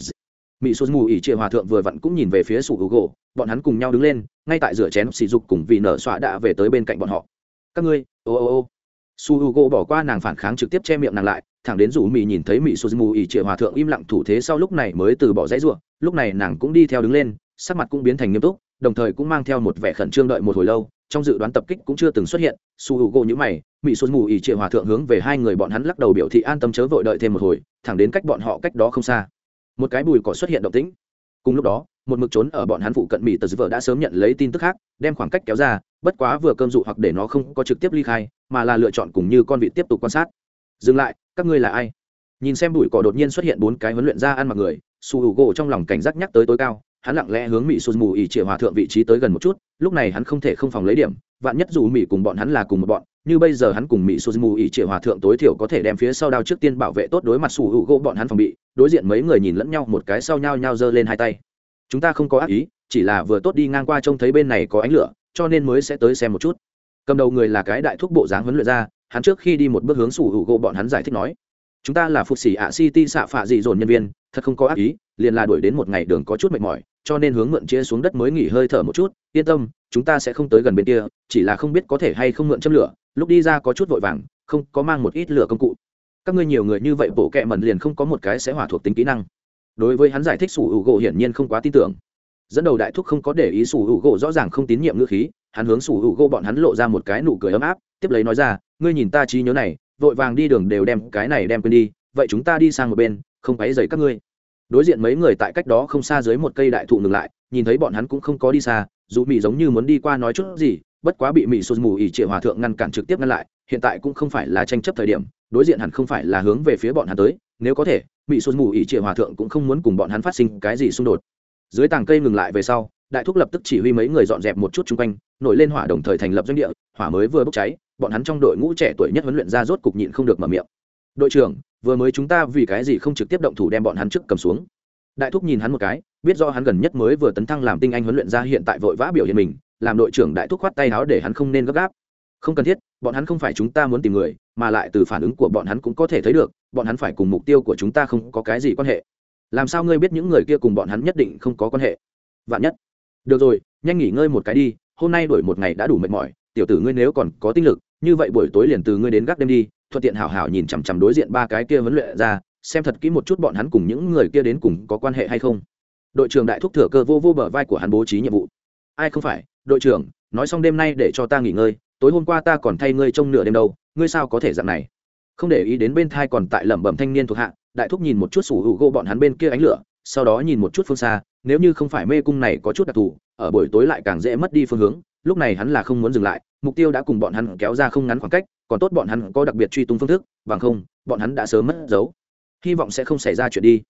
A: Mỹ sô mù ỉ trịa hòa thượng vừa vặn cũng nhìn về phía sủ hữu gỗ bọn hắn cùng nhau đứng lên, ngay tại rửa chén sỉ dục cùng vị nở xoa đã về tới bên cạnh bọn họ. Các ngươi, ô ô ô. Su h u gỗ bỏ qua nàng phản kháng trực tiếp che miệng nàng lại, thẳng đến rủ mỹ nhìn thấy mỹ số mù ỉ trịa hòa thượng im lặng thủ thế sau lúc này mới từ bỏ dãy ruộng lúc này nàng cũng đi theo đứng lên, sắc mặt cũng biến thành nghiêm túc đồng thời cũng mang theo một vẻ khẩn trương đợi một hồi lâu, trong dự đoán tập kích cũng chưa từng xuất hiện, su h u gỗ nhữ mày mỹ xuân mù ỉ triệu hòa thượng hướng về hai người bọn hắn lắc đầu biểu thị an tâm chớ vội đợi thêm một hồi, thẳng đến cách bọn họ cách đó không xa. Một cái bùi cỏ xuất hiện động tĩnh. Cùng lúc đó, một mực trốn ở bọn hắn phụ cận mỹ tờ vợ đã sớm nhận lấy tin tức khác, đem khoảng cách kéo ra, bất quá vừa cơm dụ hoặc để nó không có trực tiếp ly khai, mà là lựa chọn cùng như con vị tiếp tục quan sát. Dừng lại, các ngươi là ai? Nhìn xem bụi cỏ đột nhiên xuất hiện bốn cái huấn luyện ra ăn mặc người, su h u gỗ trong lòng cảnh giác nhắc tới tối cao hắn lặng lẽ hướng mỹ sụt mù ỉ triệu hòa thượng vị trí tới gần một chút, lúc này hắn không thể không phòng lấy điểm, vạn nhất dù mỹ cùng bọn hắn là cùng một bọn, như bây giờ hắn cùng mỹ sụt mù ỉ triệu hòa thượng tối thiểu có thể đem phía sau đao trước tiên bảo vệ tốt đối mặt sủ hữu gỗ bọn hắn phòng bị, đối diện mấy người nhìn lẫn nhau một cái sau nhau nhau giơ lên hai tay. Chúng ta không có ác ý, chỉ là vừa tốt đi ngang qua trông thấy bên này có ánh lửa, cho nên mới sẽ tới xem một chút. Cầm đầu người là cái đại thúc bộ dáng huấn luyện ra, hắn trước khi đi một bước hướng sủ hữu gỗ bọn hắn giải thích nói, chúng ta là phục sĩ ạ city xạ phạ dị dồn nhân viên, thật không có ác ý, liền là đuổi đến một ngày đường có chút mệt mỏi cho nên hướng mượn chia xuống đất mới nghỉ hơi thở một chút, yên tâm, chúng ta sẽ không tới gần bên kia, chỉ là không biết có thể hay không mượn châm lửa, lúc đi ra có chút vội vàng, không, có mang một ít lửa công cụ. Các ngươi nhiều người như vậy, bộ kệ mẩn liền không có một cái sẽ hỏa thuộc tính kỹ năng. Đối với hắn giải thích sủ hữu gỗ hiển nhiên không quá tin tưởng. Dẫn đầu đại thúc không có để ý sủ hữu gỗ rõ ràng không tín nhiệm ngữ khí, hắn hướng sủ hữu gỗ bọn hắn lộ ra một cái nụ cười ấm áp, tiếp lấy nói ra, ngươi nhìn ta trí nhớ này, vội vàng đi đường đều đem cái này đem quên đi, vậy chúng ta đi sang một bên, không quấy dày các ngươi đối diện mấy người tại cách đó không xa dưới một cây đại thụ ngừng lại, nhìn thấy bọn hắn cũng không có đi xa, dù mỹ giống như muốn đi qua nói chút gì, bất quá bị mỹ sụt mù ỉ triệu hòa thượng ngăn cản trực tiếp ngăn lại, hiện tại cũng không phải là tranh chấp thời điểm, đối diện hẳn không phải là hướng về phía bọn hắn tới, nếu có thể mỹ sụt mù ỉ triệu hòa thượng cũng không muốn cùng bọn hắn phát sinh cái gì xung đột. Dưới tàng cây ngừng lại về sau, đại thúc lập tức chỉ huy mấy người dọn dẹp một chút chung quanh, nổi lên hỏa đồng thời thành lập doanh địa, hỏa mới vừa bốc cháy, bọn hắn trong đội ngũ trẻ tuổi nhất huấn luyện ra rốt cục nhịn không được mở miệng đội trưởng, vừa mới chúng ta vì cái gì không trực tiếp động thủ đem bọn hắn trước cầm xuống? Đại thúc nhìn hắn một cái, biết do hắn gần nhất mới vừa tấn thăng làm tinh anh huấn luyện ra hiện tại vội vã biểu hiện mình, làm đội trưởng đại thúc khoát tay áo để hắn không nên gấp gáp. Không cần thiết, bọn hắn không phải chúng ta muốn tìm người, mà lại từ phản ứng của bọn hắn cũng có thể thấy được, bọn hắn phải cùng mục tiêu của chúng ta không có cái gì quan hệ. Làm sao ngươi biết những người kia cùng bọn hắn nhất định không có quan hệ? Vạn nhất. Được rồi, nhanh nghỉ ngơi một cái đi, hôm nay đổi một ngày đã đủ mệt mỏi, tiểu tử ngươi nếu còn có tinh lực, như vậy buổi tối liền từ ngươi đến gác đêm đi thuận tiện hảo hảo nhìn chằm chằm đối diện ba cái kia huấn luyện ra, xem thật kỹ một chút bọn hắn cùng những người kia đến cùng có quan hệ hay không. Đội trưởng đại thúc thừa cơ vô vô bờ vai của hắn bố trí nhiệm vụ. Ai không phải, đội trưởng, nói xong đêm nay để cho ta nghỉ ngơi, tối hôm qua ta còn thay ngươi trông nửa đêm đâu, ngươi sao có thể dạng này? Không để ý đến bên thai còn tại lẩm bẩm thanh niên thuộc hạ, đại thúc nhìn một chút sủ hữu gỗ bọn hắn bên kia ánh lửa, sau đó nhìn một chút phương xa, nếu như không phải mê cung này có chút đặc thù, ở buổi tối lại càng dễ mất đi phương hướng, lúc này hắn là không muốn dừng lại, mục tiêu đã cùng bọn hắn kéo ra không ngắn khoảng cách còn tốt bọn hắn có đặc biệt truy tung phương thức, bằng không, bọn hắn đã sớm mất dấu. Hy vọng sẽ không xảy ra chuyện đi.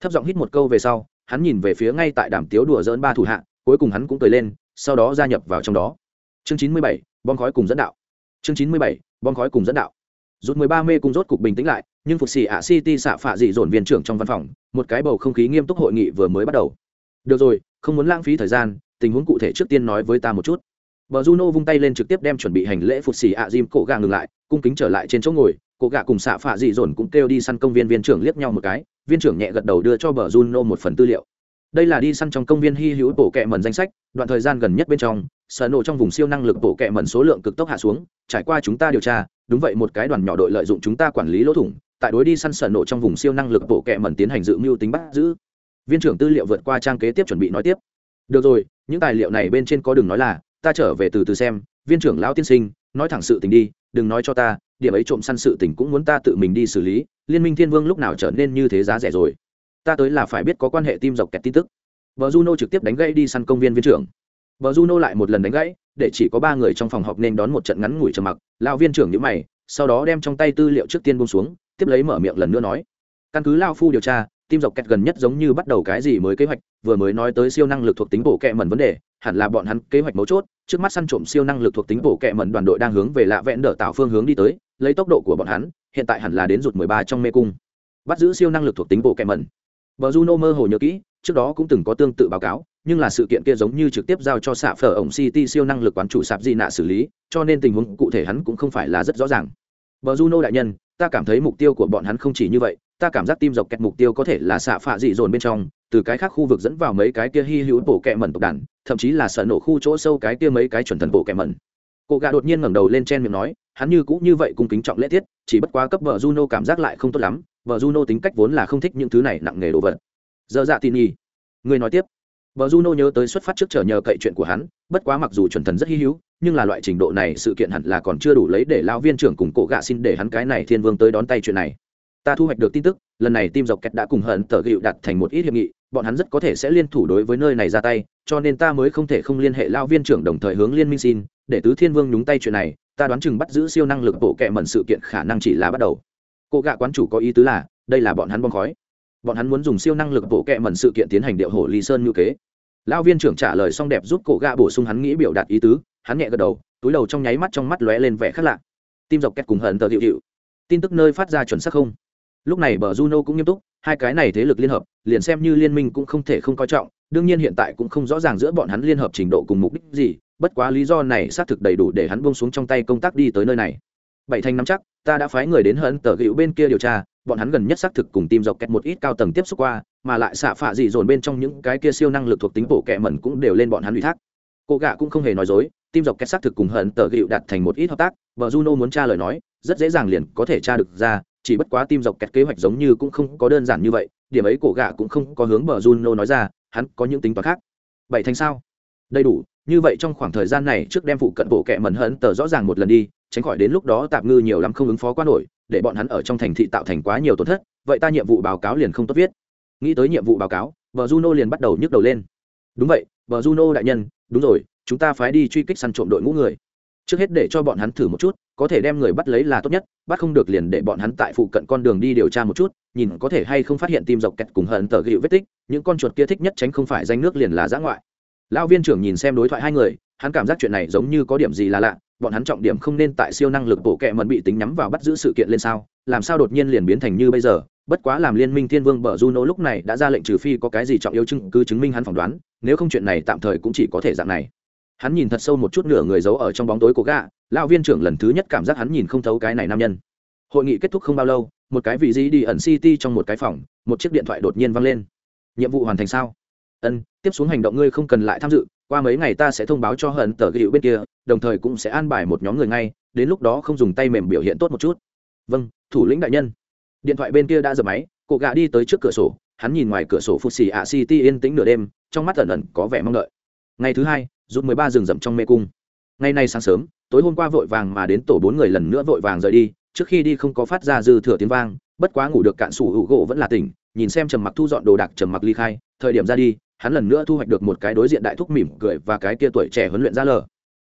A: Thấp giọng hít một câu về sau, hắn nhìn về phía ngay tại đàm tiếu đùa dỡn ba thủ hạ, cuối cùng hắn cũng cười lên, sau đó gia nhập vào trong đó. Chương chín mươi bảy, bom khói cùng dẫn đạo. Chương chín mươi bảy, bom khói cùng dẫn đạo. Rút mười ba mê cùng rốt cục bình tĩnh lại, nhưng phục xì ạ city xạ phạ dị dồn viên trưởng trong văn phòng, một cái bầu không khí nghiêm túc hội nghị vừa mới bắt đầu. Được rồi, không muốn lãng phí thời gian, tình huống cụ thể trước tiên nói với ta một chút. Bờ Juno vung tay lên trực tiếp đem chuẩn bị hành lễ phục xì ạ Jim cổ gà ngừng lại, cung kính trở lại trên chỗ ngồi, cổ gà cùng xạ phạ dị dồn cũng kêu đi săn công viên viên trưởng liếc nhau một cái, viên trưởng nhẹ gật đầu đưa cho bờ Juno một phần tư liệu. đây là đi săn trong công viên hy hữu bộ kẹ mẩn danh sách đoạn thời gian gần nhất bên trong sở nổ trong vùng siêu năng lực bộ kẹ mẩn số lượng cực tốc hạ xuống trải qua chúng ta điều tra đúng vậy một cái đoàn nhỏ đội lợi dụng chúng ta quản lý lỗ thủng tại đối đi săn sở nổ trong vùng siêu năng lực bộ kẹ mẩn tiến hành dự mưu tính bắt giữ viên trưởng tư liệu vượt qua trang kế tiếp chuẩn bị nói tiếp được rồi những tài liệu này bên trên có đừng nói là ta trở về từ từ xem, viên trưởng lão tiên sinh, nói thẳng sự tình đi, đừng nói cho ta, điểm ấy trộm săn sự tình cũng muốn ta tự mình đi xử lý, liên minh thiên vương lúc nào trở nên như thế giá rẻ rồi. Ta tới là phải biết có quan hệ tim dọc kẹt tin tức. Vợ juno trực tiếp đánh gãy đi săn công viên viên trưởng. Vợ juno lại một lần đánh gãy, để chỉ có ba người trong phòng họp nên đón một trận ngắn ngủi trầm mặc, Lão viên trưởng nhữ mày, sau đó đem trong tay tư liệu trước tiên bông xuống, tiếp lấy mở miệng lần nữa nói. Căn cứ lao phu điều tra tim dọc kẹt gần nhất giống như bắt đầu cái gì mới kế hoạch, vừa mới nói tới siêu năng lực thuộc tính bổ kẹ mẩn vấn đề hẳn là bọn hắn kế hoạch mấu chốt trước mắt săn trộm siêu năng lực thuộc tính bổ kẹ mẩn đoàn đội đang hướng về lạ vẹn đỡ tạo phương hướng đi tới lấy tốc độ của bọn hắn hiện tại hẳn là đến rụt mười ba trong mê cung bắt giữ siêu năng lực thuộc tính bổ kẹ mẩn Bờ Juno mơ hồ nhớ kỹ, trước đó cũng từng có tương tự báo cáo, nhưng là sự kiện kia giống như trực tiếp giao cho xạ phở ổng City siêu năng lực quán chủ sạp gì nạ xử lý, cho nên tình huống cụ thể hắn cũng không phải là rất rõ ràng. Bờ Juno đại nhân, ta cảm thấy mục tiêu của bọn hắn không chỉ như vậy, ta cảm giác tim dọc kẹt mục tiêu có thể là xạ phạ dị dồn bên trong, từ cái khác khu vực dẫn vào mấy cái kia hy hữu bổ kẹ mẩn tộc đàn, thậm chí là sở nổ khu chỗ sâu cái kia mấy cái chuẩn thần bổ kẹ mẩn. cụ gà đột nhiên ngẩng đầu lên trên miệng nói, hắn như cũng như vậy cùng kính trọng lễ tiết, chỉ bất quá cấp vợ Juno cảm giác lại không tốt lắm, vợ Juno tính cách vốn là không thích những thứ này nặng nghề đồ vật. Dơ dạ tin nhi người nói tiếp. Vợ juno nhớ tới xuất phát trước trở nhờ cậy chuyện của hắn bất quá mặc dù chuẩn thần rất hy hữu nhưng là loại trình độ này sự kiện hẳn là còn chưa đủ lấy để lao viên trưởng cùng cổ gạ xin để hắn cái này thiên vương tới đón tay chuyện này ta thu hoạch được tin tức, lần này tim dọc kẹt đã cùng hận tờ gịu đặt thành một ít hiệp nghị, bọn hắn rất có thể sẽ liên thủ đối với nơi này ra tay, cho nên ta mới không thể không liên hệ lao viên trưởng đồng thời hướng liên minh xin, để tứ thiên vương nhúng tay chuyện này, ta đoán chừng bắt giữ siêu năng lực bộ kệ mẩn sự kiện khả năng chỉ là bắt đầu. Cô gạ quán chủ có ý tứ là, đây là bọn hắn bom khói. Bọn hắn muốn dùng siêu năng lực bộ kệ mẩn sự kiện tiến hành điệu hổ lý sơn như kế. Lão viên trưởng trả lời xong đẹp giúp cổ gạ bổ sung hắn nghĩ biểu đạt ý tứ, hắn nhẹ gật đầu, túi đầu trong nháy mắt trong mắt lóe lên vẻ khác lạ. Tim dọc kẹt cùng hận tờ hiệu hiệu. Tin tức nơi phát ra chuẩn xác không? Lúc này bờ juno cũng nghiêm túc, hai cái này thế lực liên hợp, liền xem như liên minh cũng không thể không coi trọng, đương nhiên hiện tại cũng không rõ ràng giữa bọn hắn liên hợp trình độ cùng mục đích gì, bất quá lý do này xác thực đầy đủ để hắn buông xuống trong tay công tác đi tới nơi này. Bảy thanh nắm chắc, ta đã phái người đến hận tờ hữu bên kia điều tra, bọn hắn gần nhất xác thực cùng tìm dọc kẹt một ít cao tầng tiếp xúc qua, mà lại xạ phạ dị dồn bên trong những cái kia siêu năng lực thuộc tính bổ kẹ mẩn cũng đều lên bọn hắn ủy thác. Cô gạ cũng không hề nói dối tim dọc kẹt xác thực cùng hận tờ hữu đạt thành một ít hợp tác và juno muốn tra lời nói, rất dễ dàng liền có thể tra được ra chỉ bất quá tim dọc kẹt kế hoạch giống như cũng không có đơn giản như vậy, điểm ấy cổ gạ cũng không có hướng bờ juno nói ra, hắn có những tính toán khác. Bảy thành sao? Đầy đủ, như vậy trong khoảng thời gian này trước đem phụ cận bộ kẹ mẩn hận tờ rõ ràng một lần đi, tránh khỏi đến lúc đó tạm ngư nhiều lắm không ứng phó quá nổi, để bọn hắn ở trong thành thị tạo thành quá nhiều tổn thất, vậy ta nhiệm vụ báo cáo liền không tốt viết. Nghĩ tới nhiệm vụ báo cáo vợ juno liền bắt đầu nhức đầu lên. Đúng vậy vợ juno đại nhân, đúng rồi, chúng ta phải đi truy kích săn trộm đội ngũ người trước hết để cho bọn hắn thử một chút, có thể đem người bắt lấy là tốt nhất, bắt không được liền để bọn hắn tại phụ cận con đường đi điều tra một chút, nhìn có thể hay không phát hiện tim dọc kẹt cùng hận tờ gịu vết tích, những con chuột kia thích nhất tránh không phải danh nước liền là giã ngoại. Lão viên trưởng nhìn xem đối thoại hai người, hắn cảm giác chuyện này giống như có điểm gì là lạ, bọn hắn trọng điểm không nên tại siêu năng lực bổ kẹ mẫn bị tính nhắm vào bắt giữ sự kiện lên sao, làm sao đột nhiên liền biến thành như bây giờ, bất quá làm liên minh thiên vương bờ juno lúc này đã ra lệnh trừ phi có cái gì trọng yếu chứng cứ chứng minh hắn phỏng đoán, nếu không chuyện này tạm thời cũng chỉ có thể dạng này hắn nhìn thật sâu một chút nửa người giấu ở trong bóng tối của gã, lão viên trưởng lần thứ nhất cảm giác hắn nhìn không thấu cái này nam nhân. Hội nghị kết thúc không bao lâu, một cái vị trí đi ẩn city trong một cái phòng, một chiếc điện thoại đột nhiên vang lên. Nhiệm vụ hoàn thành sao? Ân, tiếp xuống hành động ngươi không cần lại tham dự, qua mấy ngày ta sẽ thông báo cho hận tờ gịu bên kia, đồng thời cũng sẽ an bài một nhóm người ngay, đến lúc đó không dùng tay mềm biểu hiện tốt một chút. Vâng thủ lĩnh đại nhân. Điện thoại bên kia đã dập máy cụ gạ đi tới trước cửa sổ, hắn nhìn ngoài cửa sổ phụt xì ạ city yên tĩnh nửa đêm, trong mắt ẩn ẩn có vẻ mong đợi. Ngày thứ hai rút mười ba rừng rậm trong mê cung. Ngày nay sáng sớm, tối hôm qua vội vàng mà đến tổ bốn người lần nữa vội vàng rời đi, trước khi đi không có phát ra dư thừa tiếng vang, bất quá ngủ được cạn sủ hữu gỗ vẫn là tỉnh, nhìn xem trầm mặc thu dọn đồ đạc trầm mặc ly khai, thời điểm ra đi, hắn lần nữa thu hoạch được một cái đối diện đại thúc mỉm cười và cái kia tuổi trẻ huấn luyện ra lờ.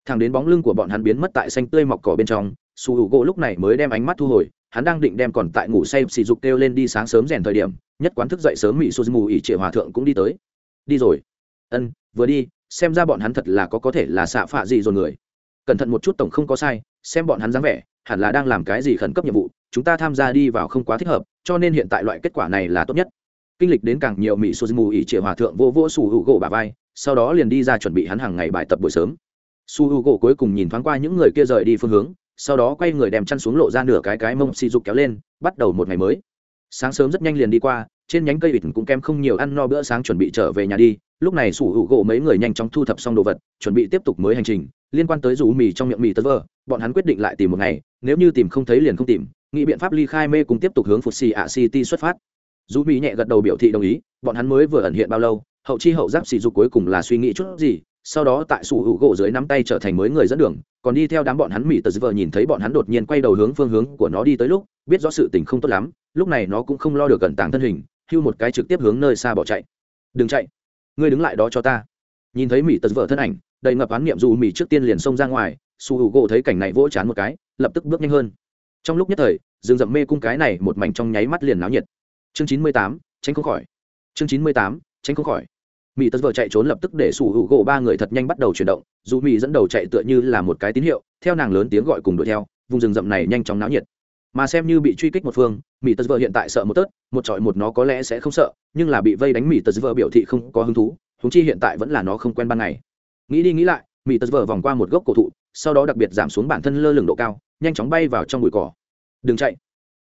A: Thằng đến bóng lưng của bọn hắn biến mất tại xanh tươi mọc cỏ bên trong su hữu gỗ lúc này mới đem ánh mắt thu hồi, hắn đang định đem còn tại ngủ say xì dục kêu lên đi sáng sớm rèn thời điểm, nhất quán thức dậy sớm mỹ su mù ỉ trịa hòa thượng cũng đi tới. Đi rồi. Ân, vừa đi xem ra bọn hắn thật là có có thể là xạ phạ gì rồi người. Cẩn thận một chút tổng không có sai, xem bọn hắn dáng vẻ, hẳn là đang làm cái gì khẩn cấp nhiệm vụ, chúng ta tham gia đi vào không quá thích hợp, cho nên hiện tại loại kết quả này là tốt nhất. Kinh lịch đến càng nhiều mỹ su mù ỉ triệu hòa thượng vô vô su hữu gỗ bà vai, sau đó liền đi ra chuẩn bị hắn hàng ngày bài tập buổi sớm. Su hữu gỗ cuối cùng nhìn thoáng qua những người kia rời đi phương hướng, sau đó quay người đem chăn xuống lộ ra nửa cái cái mông xì dục kéo lên, bắt đầu một ngày mới. Sáng sớm rất nhanh liền đi qua trên nhánh cây vịt cũng kém không nhiều ăn no bữa sáng chuẩn bị trở về nhà đi. Lúc này sủ hữu gỗ mấy người nhanh chóng thu thập xong đồ vật, chuẩn bị tiếp tục mới hành trình. Liên quan tới rủ mì trong miệng mì tơ vơ bọn hắn quyết định lại tìm một ngày, nếu như tìm không thấy liền không tìm. Nghĩ biện pháp ly khai mê cùng tiếp tục hướng phục xì ạ city xuất phát. Dù mỹ nhẹ gật đầu biểu thị đồng ý, bọn hắn mới vừa ẩn hiện bao lâu, hậu chi hậu giáp xì dục cuối cùng là suy nghĩ chút gì, sau đó tại sủ hữu gỗ dưới nắm tay trở thành mới người dẫn đường, còn đi theo đám bọn hắn mỹ tờ vờ nhìn thấy bọn hắn đột nhiên quay đầu hướng phương hướng của nó đi tới lúc, biết rõ sự tình không tốt lắm, lúc này nó cũng không lo được cẩn tàng thân hình hưu một cái trực tiếp hướng nơi xa bỏ chạy. Đừng chạy, ngươi đứng lại đó cho ta. Nhìn thấy mỹ tật vợ thân ảnh, đầy ngập án niệm dù mỹ trước tiên liền xông ra ngoài, su hữu gỗ thấy cảnh này vỗ chán một cái, lập tức bước nhanh hơn. Trong lúc nhất thời, rừng rậm mê cung cái này một mảnh trong nháy mắt liền náo nhiệt. Chương chín mươi tám, tránh không khỏi. Chương chín mươi tám, tránh không khỏi. Mỹ tật vợ chạy trốn lập tức để sủ hữu gỗ ba người thật nhanh bắt đầu chuyển động, dù mỹ dẫn đầu chạy tựa như là một cái tín hiệu, theo nàng lớn tiếng gọi cùng đuổi theo, vùng rừng rậm này nhanh chóng náo nhiệt mà xem như bị truy kích một phương, mỹ tật vợ hiện tại sợ một tớt, một trọi một nó có lẽ sẽ không sợ, nhưng là bị vây đánh mỹ tật vợ biểu thị không có hứng thú húng chi hiện tại vẫn là nó không quen ban ngày. Nghĩ đi nghĩ lại, mỹ tật vợ vòng qua một gốc cổ thụ, sau đó đặc biệt giảm xuống bản thân lơ lửng độ cao, nhanh chóng bay vào trong bụi cỏ. Đừng chạy.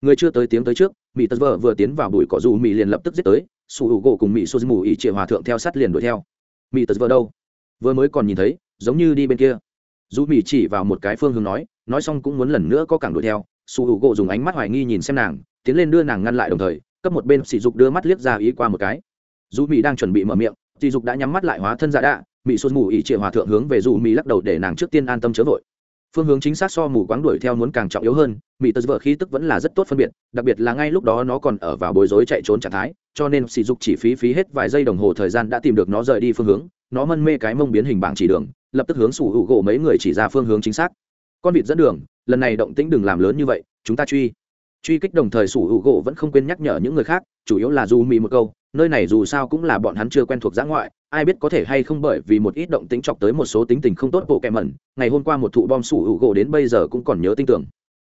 A: Người chưa tới tiếng tới trước, mỹ tật vợ vừa tiến vào bụi cỏ dù mỹ liền lập tức giết tới sủ hữu gỗ cùng mỹ sô mù ỉ trịa hòa thượng theo sát liền đuổi theo. Mỹ tật vợ đâu? Vừa mới còn nhìn thấy, giống như đi bên kia. Dù mỹ chỉ vào một cái phương hướng nói nói xong cũng muốn lần nữa có cảng đuổi theo su hữu gỗ dùng ánh mắt hoài nghi nhìn xem nàng, tiến lên đưa nàng ngăn lại đồng thời, cấp một bên sỉ dục đưa mắt liếc ra ý qua một cái. Dù mỹ đang chuẩn bị mở miệng, sỉ dục đã nhắm mắt lại hóa thân giả đạ mỹ sô mù ỉ trịa hòa thượng hướng về dù mỹ lắc đầu để nàng trước tiên an tâm chớ vội. Phương hướng chính xác so mù quáng đuổi theo muốn càng trọng yếu hơn mỹ tật vợ khí tức vẫn là rất tốt phân biệt, đặc biệt là ngay lúc đó nó còn ở vào bối rối chạy trốn trạng thái, cho nên sỉ dục chỉ phí phí hết vài giây đồng hồ thời gian đã tìm được nó rời đi phương hướng, nó mân mê cái mông biến hình bảng chỉ đường, lập tức hướng sủ hữu gỗ mấy người chỉ ra phương hướng chính xác. Con vịt dẫn đường lần này động tĩnh đừng làm lớn như vậy, chúng ta truy. Truy kích đồng thời sủ hữu gỗ vẫn không quên nhắc nhở những người khác, chủ yếu là dù mì một câu, nơi này dù sao cũng là bọn hắn chưa quen thuộc giã ngoại, ai biết có thể hay không bởi vì một ít động tính chọc tới một số tính tình không tốt bộ kẹ mẩn. Ngày hôm qua một thụ bom sủ hữu gỗ đến bây giờ cũng còn nhớ tin tưởng.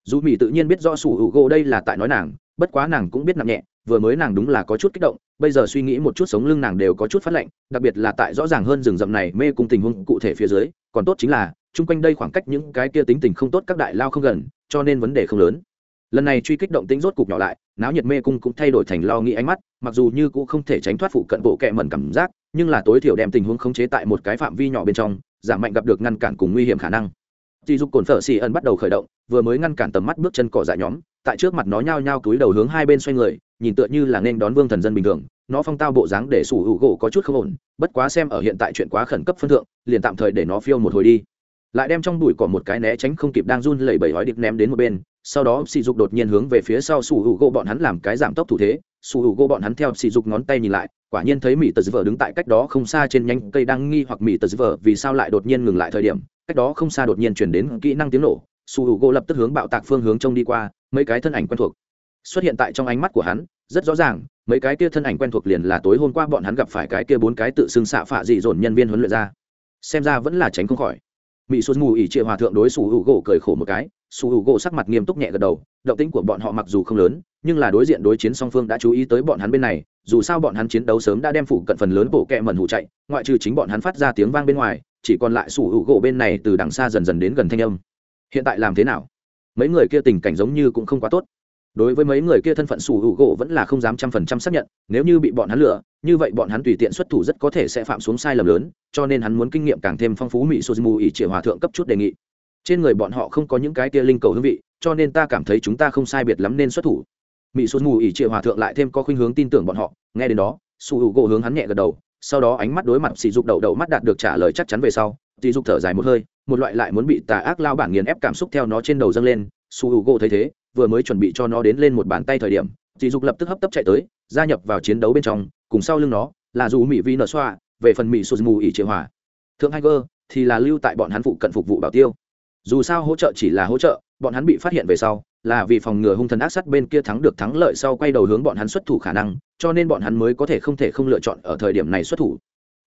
A: Dù mỹ tự nhiên biết rõ sủ hữu gỗ đây là tại nói nàng, bất quá nàng cũng biết nặng nhẹ, vừa mới nàng đúng là có chút kích động, bây giờ suy nghĩ một chút sống lưng nàng đều có chút phát lạnh, đặc biệt là tại rõ ràng hơn rừng rậm này mê cùng tình huống cụ thể phía dưới, còn tốt chính là chung quanh đây khoảng cách những cái kia tính tình không tốt các đại lao không gần, cho nên vấn đề không lớn. Lần này truy kích động tính rốt cục nhỏ lại, náo nhiệt mê cung cũng thay đổi thành lo nghĩ ánh mắt, mặc dù như cũng không thể tránh thoát phụ cận bộ kẹ mẩn cảm giác, nhưng là tối thiểu đem tình huống khống chế tại một cái phạm vi nhỏ bên trong, giảm mạnh gặp được ngăn cản cùng nguy hiểm khả năng. Dì dục cồn phở xì ẩn bắt đầu khởi động, vừa mới ngăn cản tầm mắt bước chân cỏ dại nhóm, tại trước mặt nó nhao nhao túi đầu hướng hai bên xoay người, nhìn tựa như là nên đón vương thần dân bình thường, nó phong tao bộ dáng để sủ hữu gỗ có chút không ổn, bất quá xem ở hiện tại chuyện quá khẩn cấp phân thượng, liền tạm thời để nó phiêu một hồi đi lại đem trong bụi cỏ một cái né tránh không kịp đang run lẩy bẩy hói điệp ném đến một bên, sau đó sỉ dục đột nhiên hướng về phía sau sủ hữu gỗ bọn hắn làm cái giảm tốc thủ thế. Sủ hữu gỗ bọn hắn theo sỉ dục ngón tay nhìn lại, quả nhiên thấy mỹ tờ vợ đứng tại cách đó không xa trên nhánh cây đang nghi hoặc mỹ tờ vợ vì sao lại đột nhiên ngừng lại thời điểm, cách đó không xa đột nhiên chuyển đến kỹ năng tiếng nổ. Sủ hữu gỗ lập tức hướng bạo tạc phương hướng trông đi qua, mấy cái thân ảnh quen thuộc xuất hiện tại trong ánh mắt của hắn, rất rõ ràng, mấy cái kia thân ảnh quen thuộc liền là tối hôm qua bọn hắn gặp phải cái kia bốn cái tự xưng xạ phạ dị dồn nhân viên huấn luyện ra. Xem ra vẫn là tránh không khỏi mỹ xuân mù ỉ trịa hòa thượng đối sủ hữu gỗ cười khổ một cái sủ hữu gỗ sắc mặt nghiêm túc nhẹ gật đầu, động tĩnh của bọn họ mặc dù không lớn, nhưng là đối diện đối chiến song phương đã chú ý tới bọn hắn bên này, dù sao bọn hắn chiến đấu sớm đã đem phủ cận phần lớn bộ kẹ mẩn hụ chạy, ngoại trừ chính bọn hắn phát ra tiếng vang bên ngoài, chỉ còn lại sủ hữu gỗ bên này từ đằng xa dần dần đến gần thanh âm. Hiện tại làm thế nào? Mấy người kia tình cảnh giống như cũng không quá tốt đối với mấy người kia thân phận sủ hữu gỗ vẫn là không dám trăm phần trăm xác nhận, nếu như bị bọn hắn lừa, như vậy bọn hắn tùy tiện xuất thủ rất có thể sẽ phạm xuống sai lầm lớn, cho nên hắn muốn kinh nghiệm càng thêm phong phú mỹ suzumu ỉ Triệu hòa thượng cấp chút đề nghị. Trên người bọn họ không có những cái kia linh cầu hương vị, cho nên ta cảm thấy chúng ta không sai biệt lắm nên xuất thủ. Mỹ suzumu ỉ Triệu hòa thượng lại thêm có khuynh hướng tin tưởng bọn họ, nghe đến đó, sủ hữu gỗ hướng hắn nhẹ gật đầu, sau đó ánh mắt đối mặt sỉ dục đầu đầu mắt đạt được trả lời chắc chắn về sau, sỉ dục thở dài một hơi, một loại lại muốn bị tà ác lao bản nghiền ép cảm xúc theo nó trên đầu dâng lên su hữu gỗ thấy thế vừa mới chuẩn bị cho nó đến lên một bàn tay thời điểm dì dục lập tức hấp tấp chạy tới, gia nhập vào chiến đấu bên trong, cùng sau lưng nó là dù mỹ vi nở xoa, về phần mỹ sô mù ỉ chế hòa thượng hai cơ thì là lưu tại bọn hắn phụ cận phục vụ bảo tiêu. Dù sao hỗ trợ chỉ là hỗ trợ, bọn hắn bị phát hiện về sau, là vì phòng ngừa hung thần ác sắt bên kia thắng được thắng lợi sau quay đầu hướng bọn hắn xuất thủ khả năng, cho nên bọn hắn mới có thể không thể không lựa chọn ở thời điểm này xuất thủ.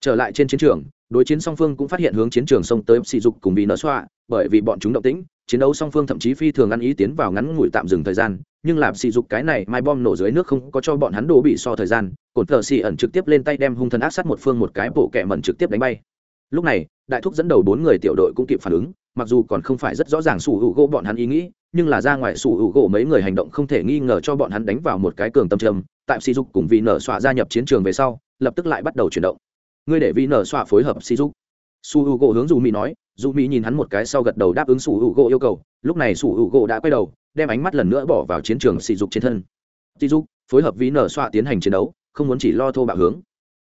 A: Trở lại trên chiến trường đối chiến song phương cũng phát hiện hướng chiến trường xông tới sỉ dục cùng bị nở xoa, bởi vì bọn chúng động tĩnh, chiến đấu song phương thậm chí phi thường ăn ý tiến vào ngắn ngủi tạm dừng thời gian, nhưng làm sỉ dục cái này mai bom nổ dưới nước không có cho bọn hắn đổ bị so thời gian, cổn thờ xì ẩn trực tiếp lên tay đem hung thần áp sát một phương một cái bộ kẹ mẩn trực tiếp đánh bay. Lúc này, đại thúc dẫn đầu bốn người tiểu đội cũng kịp phản ứng, mặc dù còn không phải rất rõ ràng sủ hữu gỗ bọn hắn ý nghĩ, nhưng là ra ngoài sủ hữu gỗ mấy người hành động không thể nghi ngờ cho bọn hắn đánh vào một cái cường tâm trầm tại sỉ dục cùng vị nở xoa gia nhập chiến trường về sau, lập tức lại bắt đầu chuyển động ngươi để vi nở xoa phối hợp si dục su h u gỗ hướng dù mỹ nói dù mỹ nhìn hắn một cái sau gật đầu đáp ứng su h u gỗ yêu cầu. Lúc này su h u gỗ đã quay đầu, đem ánh mắt lần nữa bỏ vào chiến trường sỉ dục trên thân. Si dục phối hợp vi nở xoa tiến hành chiến đấu, không muốn chỉ lo thô bạo hướng.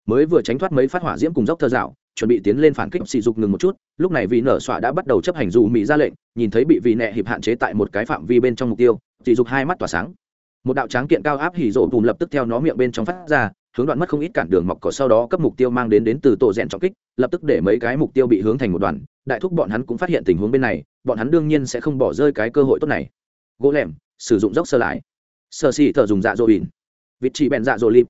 A: Mới vừa tránh thoát mấy phát hỏa diễm cùng dốc thơ dạo, chuẩn bị tiến lên phản kích sỉ dục ngừng một chút. Lúc này vị nở xoa đã bắt đầu chấp hành dù mỹ ra lệnh, nhìn thấy bị vị nẹ hiệp hạn chế tại một cái phạm vi bên trong mục tiêu sỉ dục hai mắt tỏa sáng. Một đạo tráng kiện cao áp hỉ rộ bùm lập tức theo nó miệng bên trong phát ra hướng đoạn mất không ít cản đường mọc cỏ sau đó cấp mục tiêu mang đến đến từ tổ rèn trọng kích, lập tức để mấy cái mục tiêu bị hướng thành một đoàn. Đại thúc bọn hắn cũng phát hiện tình huống bên này, bọn hắn đương nhiên sẽ không bỏ rơi cái cơ hội tốt này. Gỗ lẻm, sử dụng dốc sơ lại. Sơ xì thợ dùng dạ dỗ bỉn vịt chỉ bèn dạ dỗ lịp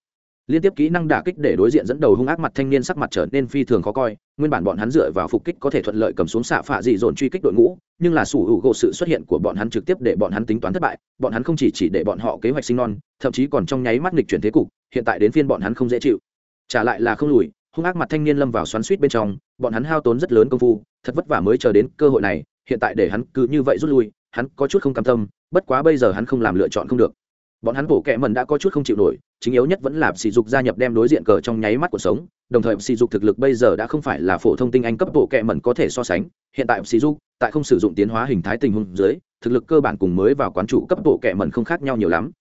A: liên tiếp kỹ năng đả kích để đối diện dẫn đầu hung ác mặt thanh niên sắc mặt trở nên phi thường khó coi, nguyên bản bọn hắn dựa vào phục kích có thể thuận lợi cầm xuống xạ phạ dị dồn truy kích đội ngũ, nhưng là sủ hữu gỗ sự xuất hiện của bọn hắn trực tiếp để bọn hắn tính toán thất bại, bọn hắn không chỉ chỉ để bọn họ kế hoạch sinh non, thậm chí còn trong nháy mắt nghịch chuyển thế cục, hiện tại đến phiên bọn hắn không dễ chịu. Trả lại là không lùi, hung ác mặt thanh niên lâm vào xoắn suýt bên trong, bọn hắn hao tốn rất lớn công phu, thật vất vả mới chờ đến cơ hội này, hiện tại để hắn cứ như vậy rút lui, hắn có chút không cam tâm, bất quá bây giờ hắn không làm lựa chọn không được bọn hắn bổ kẹ mần đã có chút không chịu nổi, chính yếu nhất vẫn là sỉ dục gia nhập đem đối diện cờ trong nháy mắt cuộc sống, đồng thời sỉ dục thực lực bây giờ đã không phải là phổ thông tinh anh cấp bộ kẹ mần có thể so sánh. Hiện tại sỉ dục, tại không sử dụng tiến hóa hình thái tình huống dưới, thực lực cơ bản cùng mới vào quán chủ cấp bộ kẹ mần không khác nhau nhiều lắm.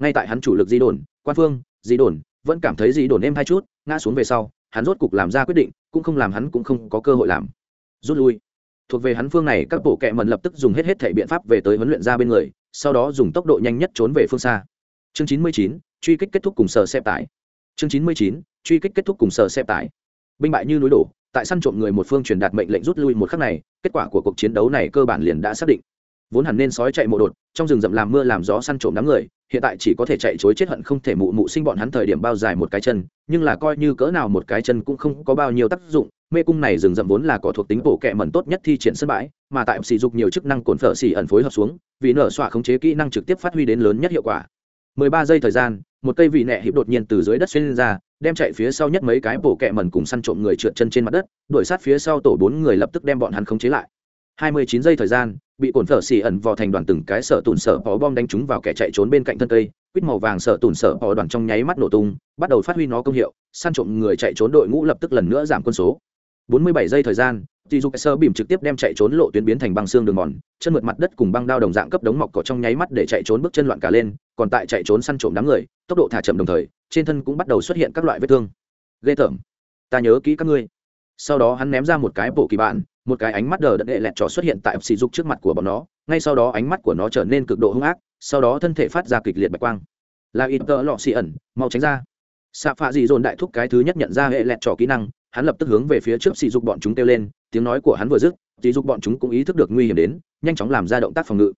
A: Ngay tại hắn chủ lực di đồn, quan phương, di đồn, vẫn cảm thấy di đồn êm hai chút, ngã xuống về sau, hắn rốt cục làm ra quyết định, cũng không làm hắn cũng không có cơ hội làm. Rút lui. Thuộc về hắn phương này, các bộ kẹ mần lập tức dùng hết hết thể biện pháp về tới huấn luyện ra bên người sau đó dùng tốc độ nhanh nhất trốn về phương xa. Chương chín mươi chín, truy kích kết thúc cùng sở xe tải. Chương chín mươi chín, truy kích kết thúc cùng sở xe tải. Binh bại như núi đổ, tại săn trộm người một phương truyền đạt mệnh lệnh rút lui một khắc này, kết quả của cuộc chiến đấu này cơ bản liền đã xác định. Vốn hẳn nên sói chạy mộ đột, trong rừng rậm làm mưa làm gió săn trộm đám người hiện tại chỉ có thể chạy chối chết hận không thể mụ mụ sinh bọn hắn thời điểm bao dài một cái chân, nhưng là coi như cỡ nào một cái chân cũng không có bao nhiêu tác dụng, mê cung này rừng rậm vốn là có thuộc tính bổ kẹ mẩn tốt nhất thi triển sân bãi, mà tại sử dụng nhiều chức năng cồn phở xỉ ẩn phối hợp xuống, vì nở xoa khống chế kỹ năng trực tiếp phát huy đến lớn nhất hiệu quả. 13 giây thời gian, một cây vị nẹ hiệp đột nhiên từ dưới đất xuyên lên ra, đem chạy phía sau nhất mấy cái bổ kẹ mẩn cùng săn trộm người trượt chân trên mặt đất, đuổi sát phía sau tổ bốn người lập tức đem bọn hắn khống chế lại. 29 giây thời gian, bị cồn phở xỉ ẩn vào thành đoàn từng cái sở tùn sở bó bom đánh trúng vào kẻ chạy trốn bên cạnh thân cây, quýt màu vàng sở tùn sở bó đoàn trong nháy mắt nổ tung, bắt đầu phát huy nó công hiệu, săn trộm người chạy trốn đội ngũ lập tức lần nữa giảm quân số. 47 giây thời gian dì dục sơ bìm trực tiếp đem chạy trốn lộ tuyến biến thành băng xương đường mòn, chân mượt mặt đất cùng băng đao đồng dạng cấp đống mọc cỏ trong nháy mắt để chạy trốn bước chân loạn cả lên, còn tại chạy trốn săn trộm đám người, tốc độ thả chậm đồng thời, trên thân cũng bắt đầu xuất hiện các loại vết thương. Ghê tởm. Ta nhớ kỹ các ngươi. Sau đó hắn ném ra một cái bộ kỳ bạn một cái ánh mắt đờ đẫn đệ lẹt trò xuất hiện tại sỉ dục trước mặt của bọn nó, ngay sau đó ánh mắt của nó trở nên cực độ hung ác, sau đó thân thể phát ra kịch liệt bạch quang. Là ít tợ lọ xì ẩn, mau tránh ra. Xạ phạ dị dồn đại thúc cái thứ nhất nhận ra hệ lẹt trò kỹ năng, hắn lập tức hướng về phía trước sỉ dục bọn chúng kêu lên, tiếng nói của hắn vừa dứt, sỉ dục bọn chúng cũng ý thức được nguy hiểm đến, nhanh chóng làm ra động tác phòng ngự.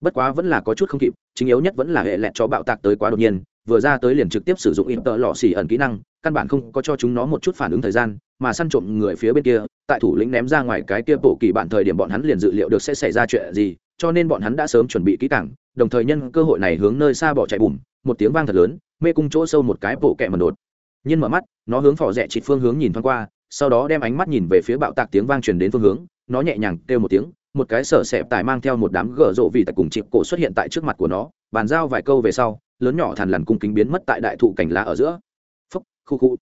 A: Bất quá vẫn là có chút không kịp, chính yếu nhất vẫn là hệ lẹt cho bạo tạc tới quá đột nhiên, vừa ra tới liền trực tiếp sử dụng ít tợ lọ xì ẩn kỹ năng căn bản không có cho chúng nó một chút phản ứng thời gian, mà săn trộm người phía bên kia, tại thủ lĩnh ném ra ngoài cái kia bộ kỳ bản thời điểm bọn hắn liền dự liệu được sẽ xảy ra chuyện gì, cho nên bọn hắn đã sớm chuẩn bị kỹ càng, đồng thời nhân cơ hội này hướng nơi xa bỏ chạy bùm, một tiếng vang thật lớn, mê cung chỗ sâu một cái bộ kẹ mần đột. Nhiên mở mắt, nó hướng phỏ rẽ chịt phương hướng nhìn thoáng qua, sau đó đem ánh mắt nhìn về phía bạo tạc tiếng vang truyền đến phương hướng, nó nhẹ nhàng kêu một tiếng, một cái sở xẹp tài mang theo một đám gở rộ vì tại cùng chịp cổ xuất hiện tại trước mặt của nó, bàn giao vài câu về sau, lớn nhỏ thằn lằn cung kính biến mất tại đại thụ cảnh lá ở giữa khu khu.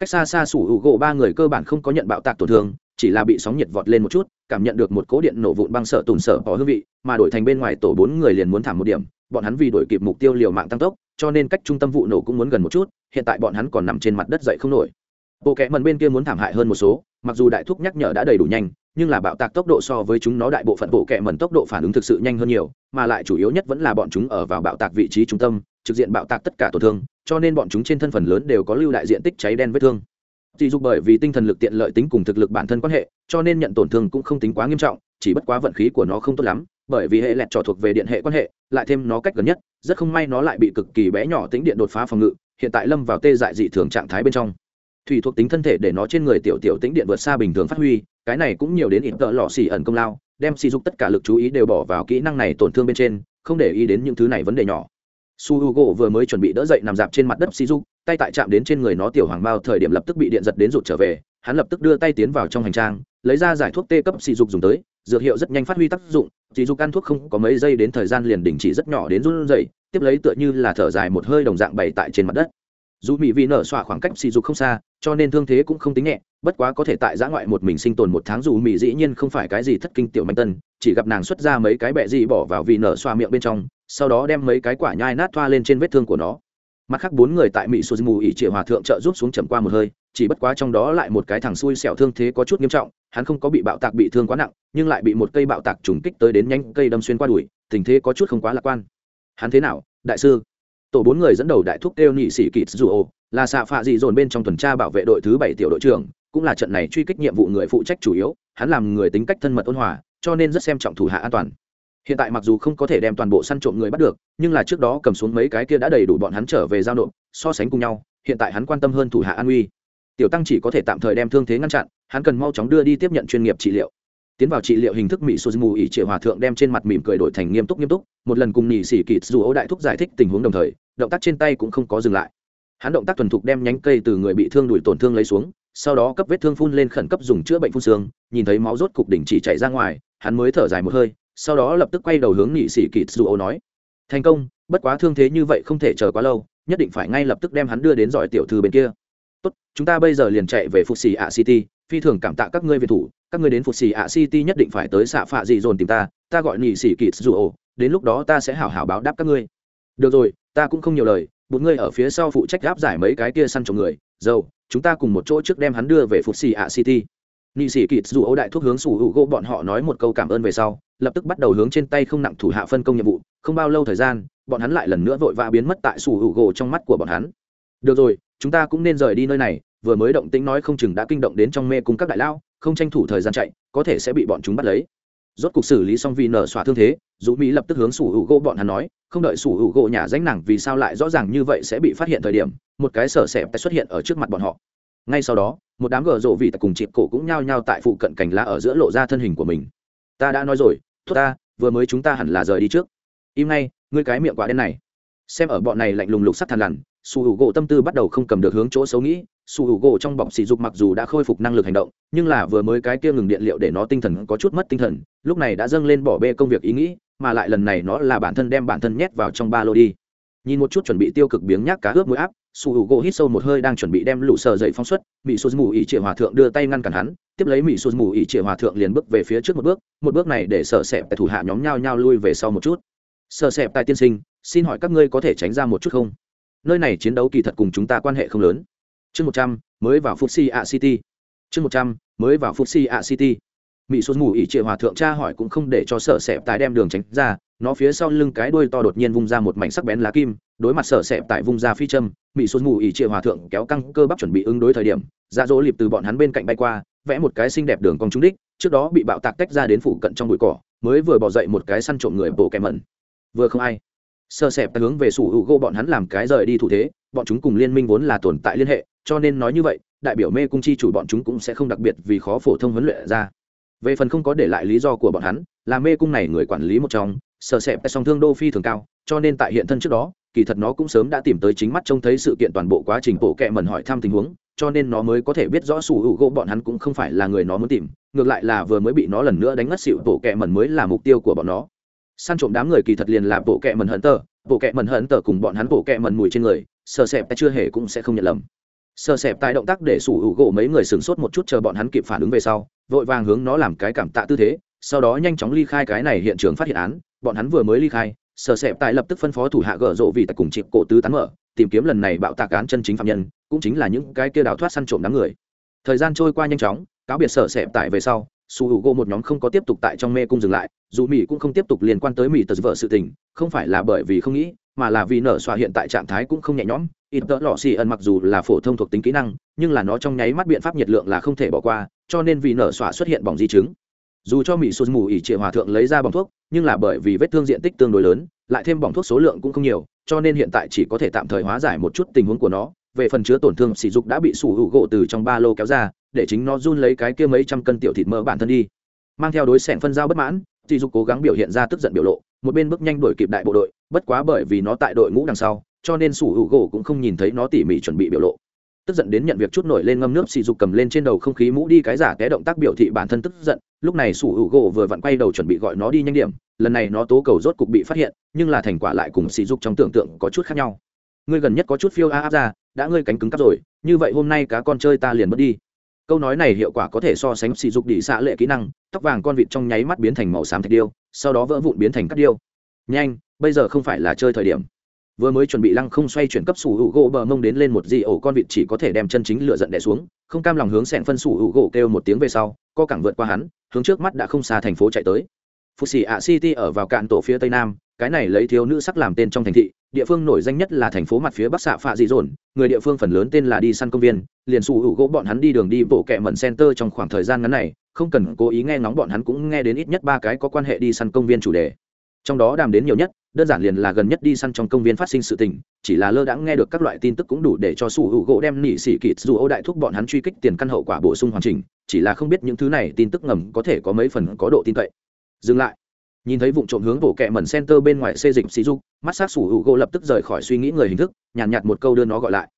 A: Cách xa xa sủ hữu gỗ ba người cơ bản không có nhận bạo tạc tổn thương, chỉ là bị sóng nhiệt vọt lên một chút, cảm nhận được một cố điện nổ vụn băng sợ tùn sợ bỏ hương vị, mà đổi thành bên ngoài tổ bốn người liền muốn thảm một điểm, bọn hắn vì đổi kịp mục tiêu liều mạng tăng tốc, cho nên cách trung tâm vụ nổ cũng muốn gần một chút, hiện tại bọn hắn còn nằm trên mặt đất dậy không nổi. Bộ kẽ mần bên kia muốn thảm hại hơn một số, mặc dù đại thúc nhắc nhở đã đầy đủ nhanh, nhưng là bạo tạc tốc độ so với chúng nó đại bộ phận bộ kẹ mần tốc độ phản ứng thực sự nhanh hơn nhiều, mà lại chủ yếu nhất vẫn là bọn chúng ở vào bạo tạc vị trí trung tâm, trực diện bạo tạc tất cả tổn thương cho nên bọn chúng trên thân phần lớn đều có lưu đại diện tích cháy đen vết thương. Chỉ dục bởi vì tinh thần lực tiện lợi tính cùng thực lực bản thân quan hệ, cho nên nhận tổn thương cũng không tính quá nghiêm trọng, chỉ bất quá vận khí của nó không tốt lắm, bởi vì hệ lẹt trò thuộc về điện hệ quan hệ, lại thêm nó cách gần nhất, rất không may nó lại bị cực kỳ bé nhỏ tính điện đột phá phòng ngự, hiện tại lâm vào tê dại dị thường trạng thái bên trong. Thủy thuộc tính thân thể để nó trên người tiểu tiểu tính điện vượt xa bình thường phát huy, cái này cũng nhiều đến ít tợ lọ xỉ ẩn công lao, đem sử dục tất cả lực chú ý đều bỏ vào kỹ năng này tổn thương bên trên, không để ý đến những thứ này vấn đề nhỏ su h u gỗ vừa mới chuẩn bị đỡ dậy nằm dạp trên mặt đất xì dục tay tại chạm đến trên người nó tiểu hoàng bao thời điểm lập tức bị điện giật đến rụt trở về, hắn lập tức đưa tay tiến vào trong hành trang, lấy ra giải thuốc tê cấp xì dục dùng tới, dược hiệu rất nhanh phát huy tác dụng xì dục ăn thuốc không có mấy giây đến thời gian liền đình chỉ rất nhỏ đến run dậy tiếp lấy tựa như là thở dài một hơi đồng dạng bày tại trên mặt đất. Dù mỹ vì nở xoa khoảng cách sỉ dục không xa cho nên thương thế cũng không tính nhẹ, bất quá có thể tại giã ngoại một mình sinh tồn một tháng dù mỹ dĩ nhiên không phải cái gì thất kinh tiểu manh tân, chỉ gặp nàng xuất ra mấy cái bẹ gì bỏ vào vì nở xoa miệng bên trong, sau đó đem mấy cái quả nhai nát thoa lên trên vết thương của nó. Mặt khác bốn người tại mỹ sô mù ỉ triệu hòa thượng trợ giúp xuống chậm qua một hơi, chỉ bất quá trong đó lại một cái thằng xui xẻo thương thế có chút nghiêm trọng, hắn không có bị bạo tạc bị thương quá nặng, nhưng lại bị một cây bạo tạc trùng kích tới đến nhanh cây đâm xuyên qua đùi, tình thế có chút không quá lạc quan. Hắn thế nào, đại sư? Tổ bốn người dẫn đầu đại thúc kêu nhị sĩ kịt dù ô là xạ phạ dị dồn bên trong tuần tra bảo vệ đội thứ bảy tiểu đội trưởng, cũng là trận này truy kích nhiệm vụ người phụ trách chủ yếu, hắn làm người tính cách thân mật ôn hòa, cho nên rất xem trọng thủ hạ an toàn. Hiện tại mặc dù không có thể đem toàn bộ săn trộm người bắt được, nhưng là trước đó cầm xuống mấy cái kia đã đầy đủ bọn hắn trở về giao nộp, so sánh cùng nhau, hiện tại hắn quan tâm hơn thủ hạ an uy. Tiểu tăng chỉ có thể tạm thời đem thương thế ngăn chặn, hắn cần mau chóng đưa đi tiếp nhận chuyên nghiệp trị liệu. Tiến vào trị liệu hình thức mỹ sô mù ỉ triệu hòa thượng đem trên mặt mỉm cười đổi thành nghiêm túc nghiêm túc, một lần cùng nhị sĩ kịt dù ấu đại thúc giải thích tình huống đồng thời, động tác trên tay cũng không có dừng lại hắn động tác thuần thục đem nhánh cây từ người bị thương đuổi tổn thương lấy xuống, sau đó cấp vết thương phun lên khẩn cấp dùng chữa bệnh phun xương, nhìn thấy máu rốt cục đỉnh chỉ chạy ra ngoài, hắn mới thở dài một hơi, sau đó lập tức quay đầu hướng nhị sĩ kịt dù ô nói, thành công, bất quá thương thế như vậy không thể chờ quá lâu, nhất định phải ngay lập tức đem hắn đưa đến giỏi tiểu thư bên kia. Tốt, chúng ta bây giờ liền chạy về phục xì ạ city, phi thường cảm tạ các ngươi về thủ, các ngươi đến phục xì ạ city nhất định phải tới xạ phạ dị dồn tìm ta ta gọi nhị sĩ kịt dù ô đến lúc đó ta sẽ hảo hảo báo đáp các ngươi. Được rồi, ta cũng không nhiều lời một ngươi ở phía sau phụ trách gáp giải mấy cái kia săn trộm người dầu chúng ta cùng một chỗ trước đem hắn đưa về phục xì ạ city Nị sĩ kịt dù ấu đại thuốc hướng sủ hữu gỗ bọn họ nói một câu cảm ơn về sau, lập tức bắt đầu hướng trên tay không nặng thủ hạ phân công nhiệm vụ, không bao lâu thời gian, bọn hắn lại lần nữa vội vã biến mất tại sủ hữu gỗ trong mắt của bọn hắn. Được rồi, chúng ta cũng nên rời đi nơi này, vừa mới động tĩnh nói không chừng đã kinh động đến trong mê cung các đại lao, không tranh thủ thời gian chạy, có thể sẽ bị bọn chúng bắt lấy. Rốt cục xử lý xong vì nở xóa thương thế, dù Mỹ lập tức hướng sủ hữu gỗ bọn hắn nói, không đợi sủ hữu gỗ nhà danh nàng vì sao lại rõ ràng như vậy sẽ bị phát hiện thời điểm, một cái sở sẹp xuất hiện ở trước mặt bọn họ. Ngay sau đó một đám gờ rộ vị tại cùng chịp cổ cũng nhao nhao tại phụ cận cành lá ở giữa lộ ra thân hình của mình. Ta đã nói rồi thốt ta vừa mới chúng ta hẳn là rời đi trước. Im ngay ngươi cái miệng quả đen này. Xem ở bọn này lạnh lùng lục sắt thằn lằn sủ hữu gỗ tâm tư bắt đầu không cầm được hướng chỗ xấu nghĩ sủ hữu gỗ trong bọc sỉ dục mặc dù đã khôi phục năng lực hành động, nhưng là vừa mới cái kia ngừng điện liệu để nó tinh thần có chút mất tinh thần, lúc này đã dâng lên bỏ bê công việc ý nghĩ, mà lại lần này nó là bản thân đem bản thân nhét vào trong ba lô đi. Nhìn một chút chuẩn bị tiêu cực biếng nhác cá ướp mũi áp sủ hữu gỗ hít sâu một hơi đang chuẩn bị đem lũ sờ dậy phóng xuất mỹ sô mù ỉ trịa hòa thượng đưa tay ngăn cản hắn, tiếp lấy mỹ sô mù ỉ trịa hòa thượng liền bước về phía trước một bước một bước này để sợ sẹp tại thủ hạ nhóm nhau nhao lui về sau một chút. Sợ sẹp tại tiên sinh, xin hỏi các ngươi có thể tránh ra một chút không? Nơi này chiến đấu kỳ thật cùng chúng ta quan hệ không lớn chương một trăm, mới vào Fuxi si a city. Chương một trăm, mới vào Fuxi si a city. Mỹ Xuân mù ỉ Triệu hòa thượng cha hỏi cũng không để cho sợ sẹp tại đem đường tránh ra, nó phía sau lưng cái đuôi to đột nhiên vung ra một mảnh sắc bén lá kim, đối mặt sợ sẹp tại vung ra phi châm mỹ xuân mù ỉ triệu hòa thượng kéo căng cơ bắp chuẩn bị ứng đối thời điểm, ra dỗ lịp từ bọn hắn bên cạnh bay qua, vẽ một cái xinh đẹp đường cong trúng đích, trước đó bị bạo tạc tách ra đến phủ cận trong bụi cỏ, mới vừa bỏ dậy một cái săn trộm người bổ kẻ mẩn. Vừa không ai. Sợ sẹp hướng về sủ hữu gỗ bọn hắn làm cái rời đi thủ thế, bọn chúng cùng liên minh vốn là tồn tại liên hệ cho nên nói như vậy, đại biểu mê cung chi chủ bọn chúng cũng sẽ không đặc biệt vì khó phổ thông huấn luyện ra. Về phần không có để lại lý do của bọn hắn, là mê cung này người quản lý một trong sợ sẹp tại song thương đô phi thường cao, cho nên tại hiện thân trước đó, kỳ thật nó cũng sớm đã tìm tới chính mắt trông thấy sự kiện toàn bộ quá trình bộ kệ mẩn hỏi thăm tình huống, cho nên nó mới có thể biết rõ sủ hữu gỗ bọn hắn cũng không phải là người nó muốn tìm, ngược lại là vừa mới bị nó lần nữa đánh ngất xịu bộ kệ mẩn mới là mục tiêu của bọn nó. Săn trộm đám người kỳ thật liền là bộ kệ mẩn hận tờ bộ kệ mẩn hận tờ cùng bọn hắn bộ kệ mẩn mùi trên người sợ sẹp chưa hề cũng sẽ không nhận lầm sờ sẹp tại động tác để sủ hữu gỗ mấy người sửng sốt một chút chờ bọn hắn kịp phản ứng về sau, vội vàng hướng nó làm cái cảm tạ tư thế, sau đó nhanh chóng ly khai cái này hiện trường phát hiện án, bọn hắn vừa mới ly khai, sờ sẹp tại lập tức phân phó thủ hạ gở rộ vì tại cùng chịp cổ tứ tán mở, tìm kiếm lần này bạo tạc án chân chính phạm nhân, cũng chính là những cái kia đào thoát săn trộm đám người. Thời gian trôi qua nhanh chóng, cáo biệt sở sẹp tại về sau su hữu gỗ một nhóm không có tiếp tục tại trong mê cung dừng lại, dù mỹ cũng không tiếp tục liên quan tới mỹ tật vợ sự tình, không phải là bởi vì không nghĩ, mà là vì nở xoa hiện tại trạng thái cũng không nhẹ nhõm. Ít tợ lọ xì ẩn mặc dù là phổ thông thuộc tính kỹ năng, nhưng là nó trong nháy mắt biện pháp nhiệt lượng là không thể bỏ qua, cho nên vì nở xoa xuất hiện bỏng di chứng. Dù cho mỹ sụt mù ỉ trịa hòa thượng lấy ra bỏng thuốc, nhưng là bởi vì vết thương diện tích tương đối lớn, lại thêm bỏng thuốc số lượng cũng không nhiều, cho nên hiện tại chỉ có thể tạm thời hóa giải một chút tình huống của nó về phần chứa tổn thương sỉ dục đã bị sủ hữu gỗ từ trong ba lô kéo ra, để chính nó run lấy cái kia mấy trăm cân tiểu thịt mỡ bản thân đi. Mang theo đối sẻn phân giao bất mãn, sỉ dục cố gắng biểu hiện ra tức giận biểu lộ, một bên bước nhanh đuổi kịp đại bộ đội, bất quá bởi vì nó tại đội ngũ đằng sau, cho nên sủ hữu gỗ cũng không nhìn thấy nó tỉ mỉ chuẩn bị biểu lộ. Tức giận đến nhận việc chút nổi lên ngâm nước, sỉ dục cầm lên trên đầu không khí mũ đi cái giả cái động tác biểu thị bản thân tức giận, lúc này sủ hữu gỗ vừa vặn quay đầu chuẩn bị gọi nó đi nhanh điểm, lần này nó tố cầu rốt cục bị phát hiện, nhưng là thành quả lại cùng sỉ dục trong tưởng tượng có chút khác nhau. Ngươi gần nhất có chút phiêu a áp ra đã ngươi cánh cứng cắp rồi, như vậy hôm nay cá con chơi ta liền mất đi. Câu nói này hiệu quả có thể so sánh sỉ dục đi xạ lệ kỹ năng, tóc vàng con vịt trong nháy mắt biến thành màu xám thạch điêu, sau đó vỡ vụn biến thành cắt điêu. Nhanh, bây giờ không phải là chơi thời điểm. Vừa mới chuẩn bị lăng không xoay chuyển cấp sủ hữu gỗ bờ mông đến lên một di ổ con vịt chỉ có thể đem chân chính lựa giận đẻ xuống, không cam lòng hướng sẹn phân sủ hữu gỗ kêu một tiếng về sau, co cẳng vượt qua hắn, hướng trước mắt đã không xa thành phố chạy tới. Phụ xì ạ city ở vào cạn tổ phía tây nam cái này lấy thiếu nữ sắc làm tên trong thành thị, địa phương nổi danh nhất là thành phố mặt phía bắc xạ phạ dị dồn, người địa phương phần lớn tên là đi săn công viên, liền xù hữu gỗ bọn hắn đi đường đi bộ kẹ mận center trong khoảng thời gian ngắn này, không cần cố ý nghe ngóng bọn hắn cũng nghe đến ít nhất ba cái có quan hệ đi săn công viên chủ đề. Trong đó đàm đến nhiều nhất, đơn giản liền là gần nhất đi săn trong công viên phát sinh sự tình, chỉ là lơ đãng nghe được các loại tin tức cũng đủ để cho sủ hữu gỗ đem nỉ xỉ kịt dù ô đại thúc bọn hắn truy kích tiền căn hậu quả bổ sung hoàn chỉnh, chỉ là không biết những thứ này tin tức ngầm có thể có mấy phần có độ tin cậy. Dừng lại nhìn thấy vụ trộm hướng bộ kẹ mẩn center bên ngoài xê dịch xì dục mắt sát sủ hữu gỗ lập tức rời khỏi suy nghĩ người hình thức nhàn nhạt, nhạt một câu đưa nó gọi lại.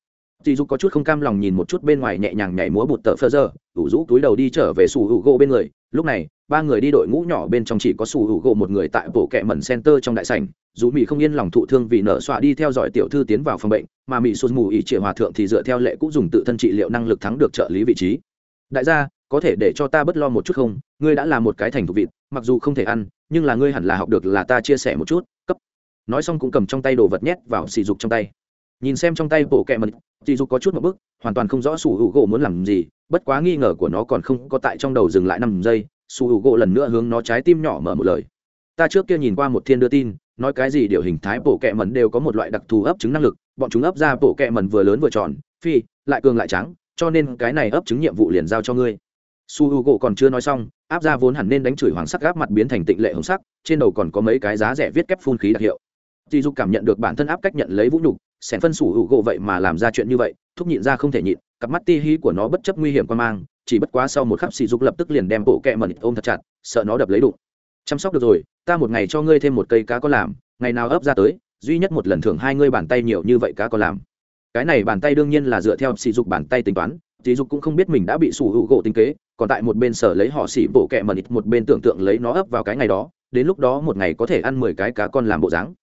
A: Dì dục có chút không cam lòng nhìn một chút bên ngoài nhẹ nhàng nhảy múa bụt tờ phơ giờ ủ rũ túi đầu đi trở về sủ hữu gỗ bên người. Lúc này ba người đi đội ngũ nhỏ bên trong chỉ có sủ hữu gỗ một người tại bộ kẹ mẩn center trong đại sảnh. Dù mỹ không yên lòng thụ thương vì nở xoa đi theo dõi tiểu thư tiến vào phòng bệnh mà mỹ sụt mù ỉ trịa hòa thượng thì dựa theo lệ cũng dùng tự thân trị liệu năng lực thắng được trợ lý vị trí. Đại gia có thể để cho ta bớt lo một chút không? Ngươi đã là một cái thành thục vịt mặc dù không thể ăn nhưng là ngươi hẳn là học được là ta chia sẻ một chút, cấp. Nói xong cũng cầm trong tay đồ vật nhét vào sỉ dục trong tay. Nhìn xem trong tay bộ kẹ mật sỉ dục có chút một bức hoàn toàn không rõ sủ hữu gỗ muốn làm gì, bất quá nghi ngờ của nó còn không có tại trong đầu dừng lại năm giây, sủ hữu gỗ lần nữa hướng nó trái tim nhỏ mở một lời. Ta trước kia nhìn qua một thiên đưa tin, nói cái gì điều hình thái bộ kẹ mẩn đều có một loại đặc thù ấp trứng năng lực, bọn chúng ấp ra bộ kẹ mẩn vừa lớn vừa tròn, phi, lại cường lại trắng, cho nên cái này ấp trứng nhiệm vụ liền giao cho ngươi su h u gỗ còn chưa nói xong, áp ra vốn hẳn nên đánh chửi hoàng sắc gáp mặt biến thành tịnh lệ hồng sắc, trên đầu còn có mấy cái giá rẻ viết kép phun khí đặc hiệu. Dì dục cảm nhận được bản thân áp cách nhận lấy vũ nhục sẻn phân sủ hữu gỗ vậy mà làm ra chuyện như vậy, thúc nhịn ra không thể nhịn, cặp mắt ti hí của nó bất chấp nguy hiểm quan mang, chỉ bất quá sau một khắc sỉ dục lập tức liền đem bộ kẹ mẩn ôm thật chặt, sợ nó đập lấy đụng. Chăm sóc được rồi, ta một ngày cho ngươi thêm một cây cá có làm, ngày nào ấp ra tới, duy nhất một lần thưởng hai ngươi bàn tay nhiều như vậy cá có làm. Cái này bàn tay đương nhiên là dựa theo sỉ dục bàn tay tính toán sỉ dục cũng không biết mình đã bị sủ hữu gỗ tính kế, còn tại một bên sở lấy họ xỉ bộ kẹ mẩn một bên tưởng tượng lấy nó ấp vào cái ngày đó, đến lúc đó một ngày có thể ăn mười cái cá con làm bộ dáng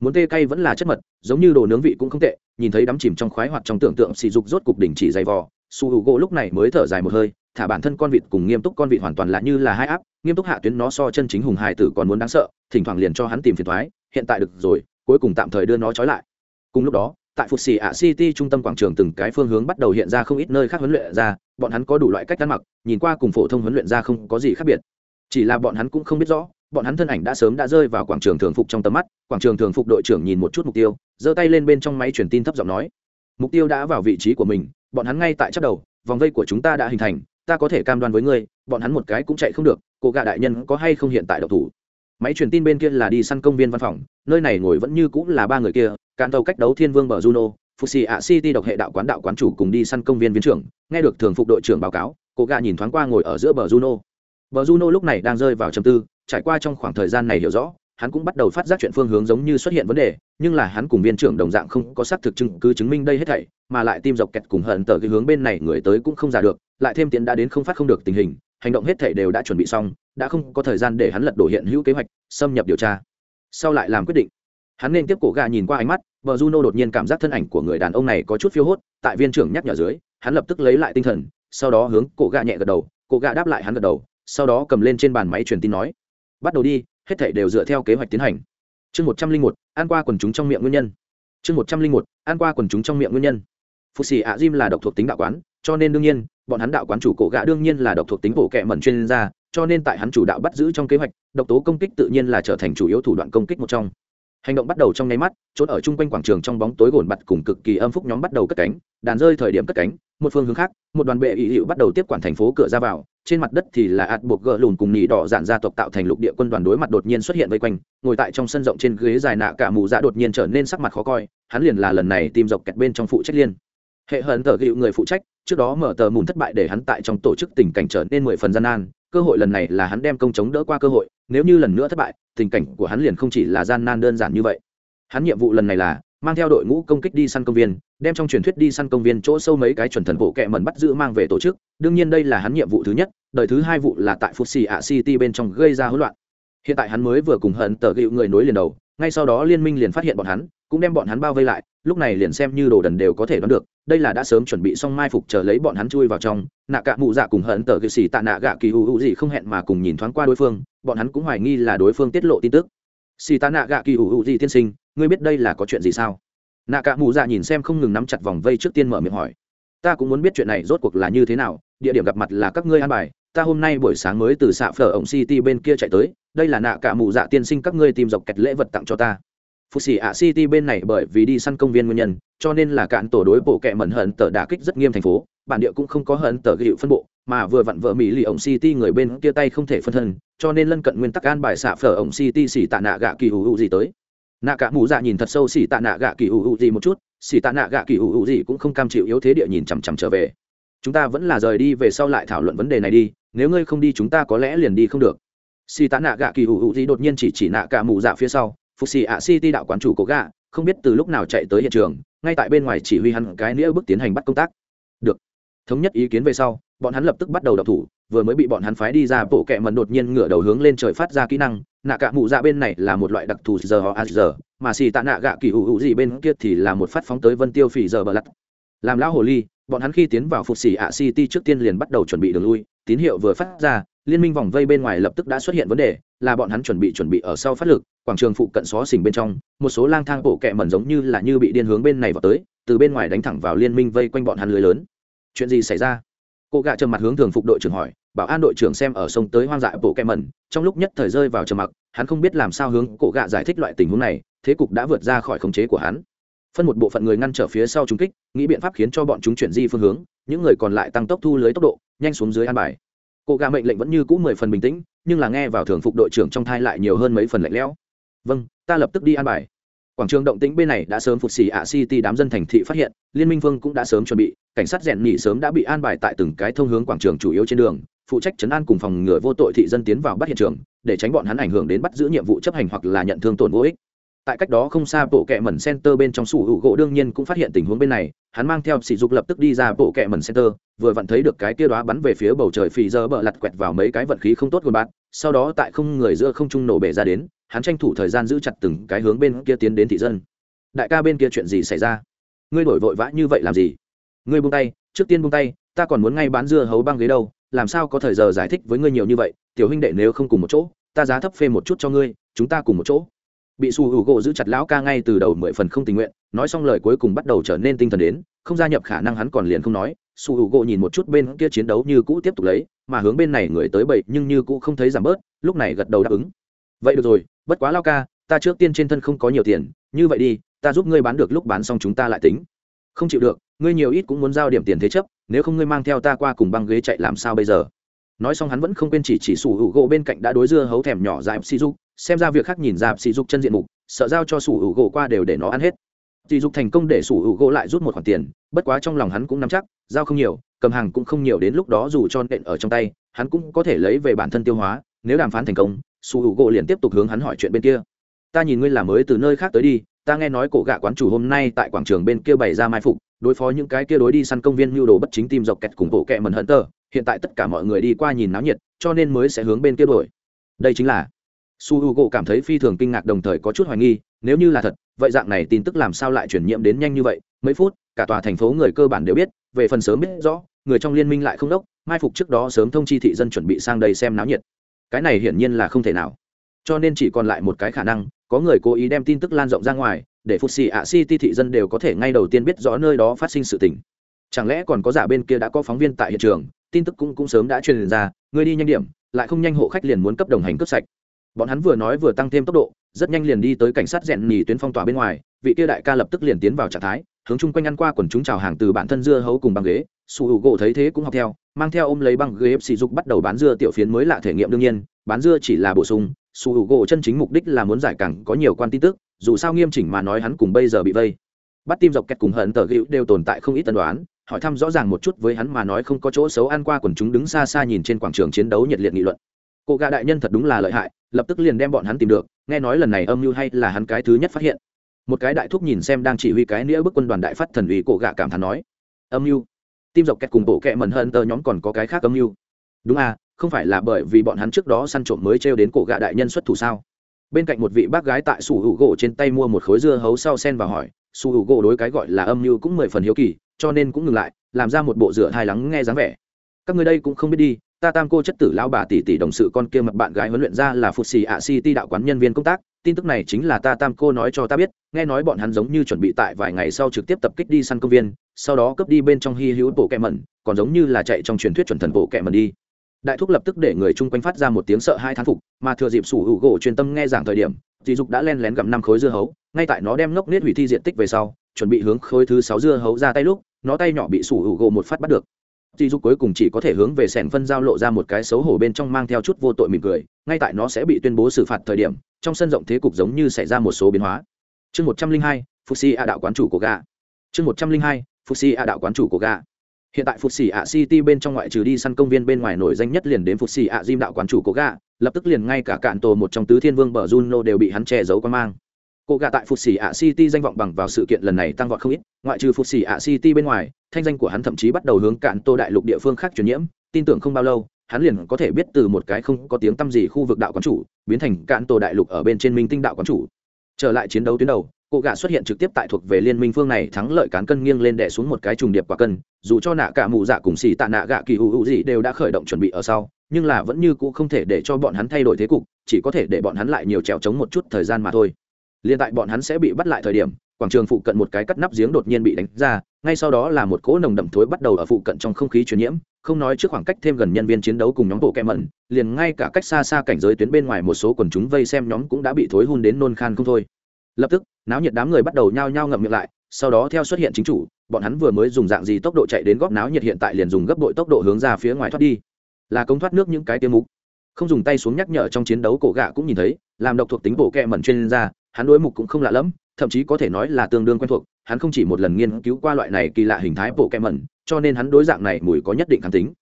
A: muốn tê cay vẫn là chất mật, giống như đồ nướng vị cũng không tệ, nhìn thấy đắm chìm trong khoái hoặc trong tưởng tượng sỉ dục rốt cục đỉnh chỉ dày vò, sủ hữu gỗ lúc này mới thở dài một hơi, thả bản thân con vịt cùng nghiêm túc con vịt hoàn toàn là như là hai áp, nghiêm túc hạ tuyến nó so chân chính hùng hài tử còn muốn đáng sợ, thỉnh thoảng liền cho hắn tìm phiền toái. hiện tại được rồi, cuối cùng tạm thời đưa nó trói lại cùng lúc đó tại phục xì ạ city trung tâm quảng trường từng cái phương hướng bắt đầu hiện ra không ít nơi khác huấn luyện ra, bọn hắn có đủ loại cách ăn mặc, nhìn qua cùng phổ thông huấn luyện ra không có gì khác biệt. Chỉ là bọn hắn cũng không biết rõ, bọn hắn thân ảnh đã sớm đã rơi vào quảng trường thường phục trong tầm mắt, quảng trường thường phục đội trưởng nhìn một chút mục tiêu, giơ tay lên bên trong máy truyền tin thấp giọng nói, mục tiêu đã vào vị trí của mình, bọn hắn ngay tại chắc đầu, vòng vây của chúng ta đã hình thành, ta có thể cam đoan với ngươi, bọn hắn một cái cũng chạy không được, cô gạ đại nhân có hay không hiện tại độc thủ? Máy truyền tin bên kia là đi săn công viên văn phòng, nơi này ngồi vẫn như cũng là ba người kia cạn tàu cách đấu thiên vương bờ juno fusi ạ city độc hệ đạo quán đạo quán chủ cùng đi săn công viên viên trưởng, nghe được thường phục đội trưởng báo cáo, cô gà nhìn thoáng qua ngồi ở giữa bờ juno. Bờ juno lúc này đang rơi vào trầm tư, trải qua trong khoảng thời gian này hiểu rõ, hắn cũng bắt đầu phát giác chuyện phương hướng giống như xuất hiện vấn đề, nhưng là hắn cùng viên trưởng đồng dạng không có xác thực chứng cứ chứng minh đây hết thảy, mà lại tim dọc kẹt cùng hận tờ cái hướng bên này người tới cũng không giả được, lại thêm tiền đã đến không phát không được tình hình, hành động hết thảy đều đã chuẩn bị xong, đã không có thời gian để hắn lật đổ hiện hữu kế hoạch, xâm nhập điều tra. Sau lại làm quyết định hắn nên tiếp cổ gà nhìn qua ánh mắt vợ juno đột nhiên cảm giác thân ảnh của người đàn ông này có chút phiêu hốt, tại viên trưởng nhắc nhở dưới, hắn lập tức lấy lại tinh thần, sau đó hướng cổ gà nhẹ gật đầu, cổ gà đáp lại hắn gật đầu, sau đó cầm lên trên bàn máy truyền tin nói, bắt đầu đi, hết thảy đều dựa theo kế hoạch tiến hành. Chương một trăm linh một, ăn qua quần chúng trong miệng nguyên nhân. Chương một trăm linh một, ăn qua quần chúng trong miệng nguyên nhân. Phụ xì ạ diêm là độc thuộc tính đạo quán, cho nên đương nhiên, bọn hắn đạo quán chủ cổ gạ đương nhiên là độc thuộc tính bộ kệ mẩn chuyên gia, cho nên tại hắn chủ đạo bắt giữ trong kế hoạch, độc tố công kích tự nhiên là trở thành chủ yếu thủ đoạn công kích một trong hành động bắt đầu trong nháy mắt, chốt ở chung quanh quảng trường trong bóng tối gồn bặt cùng cực kỳ âm phúc nhóm bắt đầu cất cánh, đàn rơi thời điểm cất cánh, một phương hướng khác, một đoàn bệ ý hiệu bắt đầu tiếp quản thành phố cửa ra vào, trên mặt đất thì là ạt buộc gỡ lùn cùng nhì đỏ dạn gia tộc tạo thành lục địa quân đoàn đối mặt đột nhiên xuất hiện vây quanh, ngồi tại trong sân rộng trên ghế dài nạ cả mù dạ đột nhiên trở nên sắc mặt khó coi, hắn liền là lần này tìm dọc kẹt bên trong phụ trách liên. Hệ hận thờ hiệu người phụ trách, trước đó mở tờ mùn thất bại để hắn tại trong tổ chức tình cảnh trở nên mười phần gian nan cơ hội lần này là hắn đem công chống đỡ qua cơ hội, nếu như lần nữa thất bại, tình cảnh của hắn liền không chỉ là gian nan đơn giản như vậy hắn nhiệm vụ lần này là mang theo đội ngũ công kích đi săn công viên, đem trong truyền thuyết đi săn công viên chỗ sâu mấy cái chuẩn thần bộ kẹ mẩn bắt giữ mang về tổ chức đương nhiên đây là hắn nhiệm vụ thứ nhất, đời thứ hai vụ là tại Fuji ạ City bên trong gây ra hỗn loạn. Hiện tại hắn mới vừa cùng hận tờ gịu người nối liền đầu, ngay sau đó liên minh liền phát hiện bọn hắn, cũng đem bọn hắn bao vây lại, lúc này liền xem như đồ đần đều có thể đoán được, đây là đã sớm chuẩn bị xong mai phục chờ lấy bọn hắn chui vào trong, nạ cạ mụ dạ cùng hận tờ gịu xì tạ nạ gạ kỳ u u gì không hẹn mà cùng nhìn thoáng qua đối phương, bọn hắn cũng hoài nghi là đối phương tiết lộ tin tức. xì tạ nạ gạ kỳ u u gì tiên sinh, ngươi biết đây là có chuyện gì sao? Nạ cạ mụ dạ nhìn xem không ngừng nắm chặt vòng vây trước tiên mở miệng hỏi. Ta cũng muốn biết chuyện này rốt cuộc là như thế nào, địa điểm gặp mặt là các ngươi an bài, ta hôm nay buổi sáng mới từ xạ phở ổng city bên kia chạy tới, đây là nạ cả mụ dạ tiên sinh các ngươi tìm dọc kẹt lễ vật tặng cho ta. Phú xỉ ạ city bên này bởi vì đi săn công viên nguyên nhân, cho nên là cạn tổ đối bộ kẹ mẩn hận tờ đả kích rất nghiêm thành phố, bản địa cũng không có hận tờ ghi hiệu phân bộ, mà vừa vặn vợ mỹ lì ổng city người bên kia tay không thể phân thân, cho nên lân cận nguyên tắc an bài xạ phở ổng city xỉ tạ nạ gạ kỳ hữu hữu gì tới. Nạ cả mụ dạ nhìn thật sâu xỉ tạ nạ gạ kỳ hữu hữu gì một chút, xỉ tạ nạ gạ kỳ hữu hữu gì cũng không cam chịu yếu thế địa nhìn chằm chằm trở về. Chúng ta vẫn là rời đi về sau lại thảo luận vấn đề này đi nếu ngươi không đi chúng ta có lẽ liền đi không được. Xì tạ nạ gạ kỳ hữu hữu gì đột nhiên chỉ chỉ nạ cả mù dạ phía sau, phục xì ạ Ti đạo quán chủ của gạ, không biết từ lúc nào chạy tới hiện trường, ngay tại bên ngoài chỉ huy hắn cái nĩa bước tiến hành bắt công tác. Được. Thống nhất ý kiến về sau, bọn hắn lập tức bắt đầu đập thủ, vừa mới bị bọn hắn phái đi ra, bộ kẹ mần đột nhiên ngửa đầu hướng lên trời phát ra kỹ năng, nạ cả mụ dạ bên này là một loại đặc thù giờ họ a giờ, mà xì tạ nạ gạ kỳ hữu hữu gì bên kia thì là một phát phóng tới vân tiêu phỉ giờ bờ lặt. Làm lão hồ ly, bọn hắn khi tiến vào phục xỉ ạ city trước tiên liền bắt đầu chuẩn bị đường lui tín hiệu vừa phát ra, liên minh vòng vây bên ngoài lập tức đã xuất hiện vấn đề, là bọn hắn chuẩn bị chuẩn bị ở sau phát lực, quảng trường phụ cận xó xỉnh bên trong, một số lang thang bộ kẹ mẩn giống như là như bị điên hướng bên này vào tới, từ bên ngoài đánh thẳng vào liên minh vây quanh bọn hắn lưới lớn. Chuyện gì xảy ra? Cô gạ trầm mặt hướng thường phục đội trưởng hỏi, bảo an đội trưởng xem ở sông tới hoang dại bộ kẹ mẩn, trong lúc nhất thời rơi vào trầm mặc, hắn không biết làm sao hướng cổ gạ giải thích loại tình huống này, thế cục đã vượt ra khỏi khống chế của hắn. Phân một bộ phận người ngăn trở phía sau chúng kích, nghĩ biện pháp khiến cho bọn chúng chuyển di phương hướng, những người còn lại tăng tốc thu lưới tốc độ nhanh xuống dưới an bài. Cô gà mệnh lệnh vẫn như cũ mười phần bình tĩnh, nhưng là nghe vào thường phục đội trưởng trong thai lại nhiều hơn mấy phần lạnh lẽo. Vâng ta lập tức đi an bài. Quảng trường động tĩnh bên này đã sớm phục xì ạ city đám dân thành thị phát hiện, liên minh vương cũng đã sớm chuẩn bị, cảnh sát rèn nhị sớm đã bị an bài tại từng cái thông hướng quảng trường chủ yếu trên đường, phụ trách chấn an cùng phòng ngừa vô tội thị dân tiến vào bắt hiện trường, để tránh bọn hắn ảnh hưởng đến bắt giữ nhiệm vụ chấp hành hoặc là nhận thương tổn vô ích tại cách đó không xa, bộ kẹ mẩn center bên trong sủ hữu gỗ đương nhiên cũng phát hiện tình huống bên này. Hắn mang theo sỉ dục lập tức đi ra bộ kẹ mẩn center, vừa vặn thấy được cái kia đó bắn về phía bầu trời phì giờ bờ lặt quẹt vào mấy cái vận khí không tốt của bạn. Sau đó tại không người giữa không trung nổ bể ra đến, hắn tranh thủ thời gian giữ chặt từng cái hướng bên kia tiến đến thị dân. Đại ca bên kia chuyện gì xảy ra? Ngươi đổi vội vã như vậy làm gì? Ngươi buông tay, trước tiên buông tay, ta còn muốn ngay bán dưa hấu băng ghế đâu, làm sao có thời giờ giải thích với ngươi nhiều như vậy? Tiểu huynh đệ nếu không cùng một chỗ, ta giá thấp phê một chút cho ngươi, chúng ta cùng một chỗ bị su hữu gỗ giữ chặt lão ca ngay từ đầu mười phần không tình nguyện, nói xong lời cuối cùng bắt đầu trở nên tinh thần đến, không gia nhập khả năng hắn còn liền không nói, su hữu gỗ nhìn một chút bên kia chiến đấu như cũ tiếp tục lấy, mà hướng bên này người tới bậy nhưng như cũ không thấy giảm bớt, lúc này gật đầu đáp ứng. Vậy được rồi, bất quá lao ca, ta trước tiên trên thân không có nhiều tiền, như vậy đi, ta giúp ngươi bán được lúc bán xong chúng ta lại tính. Không chịu được, ngươi nhiều ít cũng muốn giao điểm tiền thế chấp, nếu không ngươi mang theo ta qua cùng băng ghế chạy làm sao bây giờ? Nói xong hắn vẫn không quên chỉ chỉ sủ hữu gỗ bên cạnh đã đối dưa hấu thèm nhỏ dài xì xem ra việc khác nhìn ra sỉ dục chân diện mục, sợ giao cho sủ hữu gỗ qua đều để nó ăn hết. Sỉ dục thành công để sủ hữu gỗ lại rút một khoản tiền, bất quá trong lòng hắn cũng nắm chắc, giao không nhiều, cầm hàng cũng không nhiều đến lúc đó dù cho nện ở trong tay, hắn cũng có thể lấy về bản thân tiêu hóa, nếu đàm phán thành công, sủ hữu gỗ liền tiếp tục hướng hắn hỏi chuyện bên kia. Ta nhìn ngươi là mới từ nơi khác tới đi, ta nghe nói cổ gạ quán chủ hôm nay tại quảng trường bên kia bày ra mai phục, đối phó những cái kia đối đi săn công viên mưu đồ bất chính tìm dọc kẹt cùng bộ kẹ mần hận tơ hiện tại tất cả mọi người đi qua nhìn náo nhiệt, cho nên mới sẽ hướng bên kia đổi đây chính là su h u gỗ cảm thấy phi thường kinh ngạc đồng thời có chút hoài nghi, nếu như là thật, vậy dạng này tin tức làm sao lại chuyển nhiễm đến nhanh như vậy? Mấy phút, cả tòa thành phố người cơ bản đều biết, về phần sớm biết rõ, người trong liên minh lại không đốc, mai phục trước đó sớm thông chi thị dân chuẩn bị sang đây xem náo nhiệt. Cái này hiển nhiên là không thể nào. Cho nên chỉ còn lại một cái khả năng, có người cố ý đem tin tức lan rộng ra ngoài, để phục xì ạ city thị dân đều có thể ngay đầu tiên biết rõ nơi đó phát sinh sự tình. Chẳng lẽ còn có giả bên kia đã có phóng viên tại hiện trường, tin tức cũng cũng sớm đã truyền ra, người đi nhanh điểm, lại không nhanh hộ khách liền muốn cấp đồng hành cấp sạch bọn hắn vừa nói vừa tăng thêm tốc độ, rất nhanh liền đi tới cảnh sát rèn nhì tuyến phong tỏa bên ngoài, vị kia đại ca lập tức liền tiến vào trạng thái, hướng chung quanh ăn qua quần chúng chào hàng từ bản thân dưa hấu cùng băng ghế. Su hữu gỗ thấy thế cũng học theo, mang theo ôm lấy băng ghế sỉ dục bắt đầu bán dưa tiểu phiến mới lạ thể nghiệm đương nhiên, bán dưa chỉ là bổ sung su hữu gỗ chân chính mục đích là muốn giải cẳng có nhiều quan tin tức, dù sao nghiêm chỉnh mà nói hắn cùng bây giờ bị vây. Bắt tim dọc kẹt cùng hận tờ hữu đều tồn tại không ít tân đoán, hỏi thăm rõ ràng một chút với hắn mà nói không có chỗ xấu ăn qua quần chúng đứng xa xa nhìn trên quảng trường chiến đấu nhiệt liệt nghị luận. Cô gà đại nhân thật đúng là lợi hại lập tức liền đem bọn hắn tìm được, nghe nói lần này âm mưu hay là hắn cái thứ nhất phát hiện. Một cái đại thúc nhìn xem đang chỉ huy cái nĩa bức quân đoàn đại phát thần ủy cổ gạ cảm thán nói, âm mưu? Tim dọc kẹt cùng bộ kẹ mẩn hơn tờ nhóm còn có cái khác âm mưu? Đúng à không phải là bởi vì bọn hắn trước đó săn trộm mới trêu đến cổ gạ đại nhân xuất thủ sao? Bên cạnh một vị bác gái tại sủ hữu gỗ trên tay mua một khối dưa hấu sau sen và hỏi, sủ hữu gỗ đối cái gọi là âm mưu cũng mười phần hiếu kỳ, cho nên cũng ngừng lại, làm ra một bộ rửa hài lắng nghe dáng vẻ. Các người đây cũng không biết đi ta tam cô chất tử lão bà tỷ tỷ đồng sự con kia mập bạn gái huấn luyện ra là phụt xì ạ city đạo quán nhân viên công tác, tin tức này chính là ta tam cô nói cho ta biết, nghe nói bọn hắn giống như chuẩn bị tại vài ngày sau trực tiếp tập kích đi săn công viên, sau đó cướp đi bên trong hy hữu bộ kẹ mẩn, còn giống như là chạy trong truyền thuyết chuẩn thần bộ kẹ mẩn đi. Đại thúc lập tức để người chung quanh phát ra một tiếng sợ hai thán phục, mà thừa dịp sủ hữu gỗ chuyên tâm nghe giảng thời điểm, dì dục đã len lén gặm năm khối dưa hấu, ngay tại nó đem ngốc nết hủy thi diện tích về sau, chuẩn bị hướng khối thứ sáu dưa hấu ra tay lúc, nó tay nhỏ bị sủ hữu gỗ một phát bắt được dì dục cuối cùng chỉ có thể hướng về sèn phân giao lộ ra một cái xấu hổ bên trong mang theo chút vô tội mỉm cười, ngay tại nó sẽ bị tuyên bố xử phạt thời điểm, trong sân rộng thế cục giống như xảy ra một số biến hóa. Chương một trăm linh hai, fuxi a đạo quán chủ của gà. Chương một trăm linh hai, fuxi a đạo quán chủ của gà. Hiện tại phục Sĩ ạ city bên trong ngoại trừ đi săn công viên bên ngoài nổi danh nhất liền đến phục Sĩ ạ diêm đạo quán chủ của gà, lập tức liền ngay cả cạn tổ một trong tứ thiên vương bờ juno đều bị hắn che giấu quan mang. Cô gà tại phục Sĩ ạ city danh vọng bằng vào sự kiện lần này tăng vọt không ít, ngoại trừ phục Sĩ ạ city bên ngoài thanh danh của hắn thậm chí bắt đầu hướng cạn tô đại lục địa phương khác truyền nhiễm, tin tưởng không bao lâu, hắn liền có thể biết từ một cái không có tiếng tăm gì khu vực đạo quán chủ, biến thành cạn tô đại lục ở bên trên minh tinh đạo quán chủ. Trở lại chiến đấu tuyến đầu cụ gạ xuất hiện trực tiếp tại thuộc về liên minh phương này thắng lợi cán cân nghiêng lên đè xuống một cái trùng điệp quả cân, dù cho nạ cả mù dạ cùng xì tạ nạ gạ kỳ hữu hữu gì đều đã khởi động chuẩn bị ở sau, nhưng là vẫn như cũ không thể để cho bọn hắn thay đổi thế cục, chỉ có thể để bọn hắn lại nhiều trèo trống một chút thời gian mà thôi. Liên tại bọn hắn sẽ bị bắt lại thời điểm quảng trường phụ cận một cái cắt nắp giếng đột nhiên bị đánh ra ngay sau đó là một cỗ nồng đậm thối bắt đầu ở phụ cận trong không khí truyền nhiễm không nói trước khoảng cách thêm gần nhân viên chiến đấu cùng nhóm bộ kẹ mẩn liền ngay cả cách xa xa cảnh giới tuyến bên ngoài một số quần chúng vây xem nhóm cũng đã bị thối hun đến nôn khan không thôi. Lập tức náo nhiệt đám người bắt đầu nhao nhao ngậm miệng lại sau đó theo xuất hiện chính chủ bọn hắn vừa mới dùng dạng gì tốc độ chạy đến góp náo nhiệt hiện tại liền dùng gấp đội tốc độ hướng ra phía ngoài thoát đi. Là công thoát nước những cái tiêu mục. Không dùng tay xuống nhắc nhở trong chiến đấu cổ gạ cũng nhìn thấy làm độc thuộc tính bộ kẹ mẩn chuyên gia, hắn đối mục cũng không lạ lẫm thậm chí có thể nói là tương đương quen thuộc, hắn không chỉ một lần nghiên cứu qua loại này kỳ lạ hình thái bộ kẹ mẩn, cho nên hắn đối dạng này mùi có nhất định kháng tính.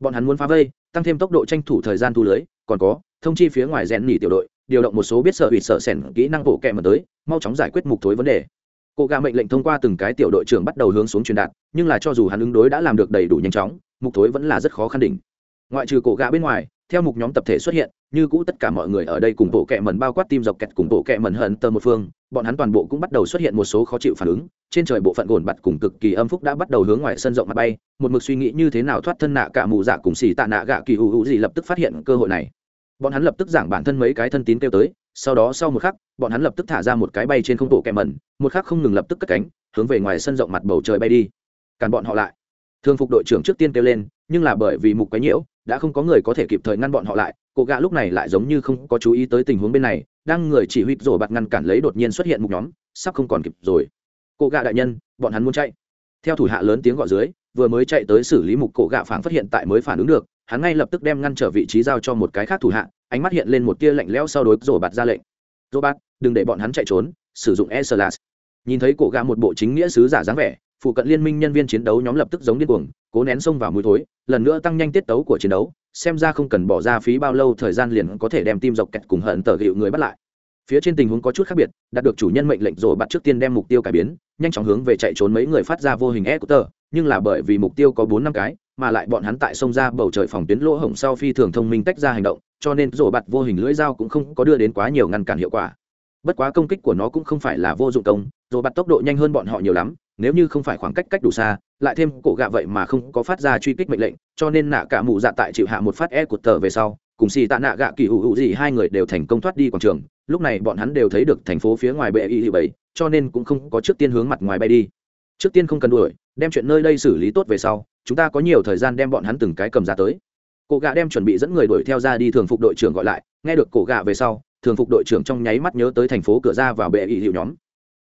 A: Bọn hắn muốn phá vây, tăng thêm tốc độ tranh thủ thời gian thu lưới, còn có, thông chi phía ngoài rèn nỉ tiểu đội, điều động một số biết sợ hủy sợ sẻn kỹ năng bộ kẹ mẩn tới, mau chóng giải quyết mục thối vấn đề. Cô gà mệnh lệnh thông qua từng cái tiểu đội trưởng bắt đầu hướng xuống truyền đạt, nhưng là cho dù hắn ứng đối đã làm được đầy đủ nhanh chóng, mục thối vẫn là rất khó khăn đỉnh. Ngoại trừ cổ gà bên ngoài theo mục nhóm tập thể xuất hiện, như cũ tất cả mọi người ở đây cùng bộ kẹ mẩn bao quát tim dọc kẹt cùng bộ kẹ mẩn hận tơ một phương, bọn hắn toàn bộ cũng bắt đầu xuất hiện một số khó chịu phản ứng. Trên trời bộ phận gồn bặt cùng cực kỳ âm phúc đã bắt đầu hướng ngoài sân rộng mặt bay. Một mực suy nghĩ như thế nào thoát thân nạ cả mù dạ cùng xì tạ nạ gạ kỳ hữu hữu gì lập tức phát hiện cơ hội này. Bọn hắn lập tức giảng bản thân mấy cái thân tín kêu tới. Sau đó sau một khắc, bọn hắn lập tức thả ra một cái bay trên không bộ kẹ mẩn. Một khắc không ngừng lập tức cất cánh, hướng về ngoài sân rộng mặt bầu trời bay đi. Cản bọn họ lại. Thường phục đội trưởng trước tiên kêu lên, nhưng là bởi vì mục quấy nhiễu đã không có người có thể kịp thời ngăn bọn họ lại Cổ gã lúc này lại giống như không có chú ý tới tình huống bên này, đang người chỉ huy rổ bạt ngăn cản lấy đột nhiên xuất hiện một nhóm, sắp không còn kịp rồi. Cổ gã đại nhân, bọn hắn muốn chạy. Theo thủ hạ lớn tiếng gọi dưới, vừa mới chạy tới xử lý mục cổ gạ phản phát hiện tại mới phản ứng được, hắn ngay lập tức đem ngăn trở vị trí giao cho một cái khác thủ hạ, ánh mắt hiện lên một tia lạnh lẽo sau đối rổ bạt ra lệnh. Rổ bạt, đừng để bọn hắn chạy trốn, sử dụng e nhìn thấy cổ gạ một bộ chính nghĩa sứ giả dáng vẻ phụ cận liên minh nhân viên chiến đấu nhóm lập tức giống điên cuồng, cố nén xông vào mùi thối, lần nữa tăng nhanh tiết tấu của chiến đấu, xem ra không cần bỏ ra phí bao lâu thời gian liền có thể đem tim dọc kẹt cùng hận tờ hiệu người bắt lại. Phía trên tình huống có chút khác biệt, đạt được chủ nhân mệnh lệnh rồi bắt trước tiên đem mục tiêu cải biến, nhanh chóng hướng về chạy trốn mấy người phát ra vô hình e của tờ nhưng là bởi vì mục tiêu có bốn năm cái, mà lại bọn hắn tại sông ra bầu trời phòng tuyến lỗ hổng sau phi thường thông minh tách ra hành động, cho nên rổ bạt vô hình lưỡi dao cũng không có đưa đến quá nhiều ngăn cản hiệu quả. Bất quá công kích của nó cũng không phải là vô dụng công, rổ bạt tốc độ nhanh hơn bọn họ nhiều lắm nếu như không phải khoảng cách cách đủ xa, lại thêm cổ gạ vậy mà không có phát ra truy kích mệnh lệnh, cho nên nạ cả mụ dạ tại chịu hạ một phát e cột tờ về sau, cùng xì tạ nạ gạ kỳ hữu hữu gì hai người đều thành công thoát đi quảng trường. Lúc này bọn hắn đều thấy được thành phố phía ngoài bệ y hữu bảy cho nên cũng không có trước tiên hướng mặt ngoài bay đi. Trước tiên không cần đuổi, đem chuyện nơi đây xử lý tốt về sau, chúng ta có nhiều thời gian đem bọn hắn từng cái cầm ra tới. Cổ gạ đem chuẩn bị dẫn người đuổi theo ra đi thường phục đội trưởng gọi lại, nghe được cổ gạ về sau, thường phục đội trưởng trong nháy mắt nhớ tới thành phố cửa ra vào bệ y hữu nhóm.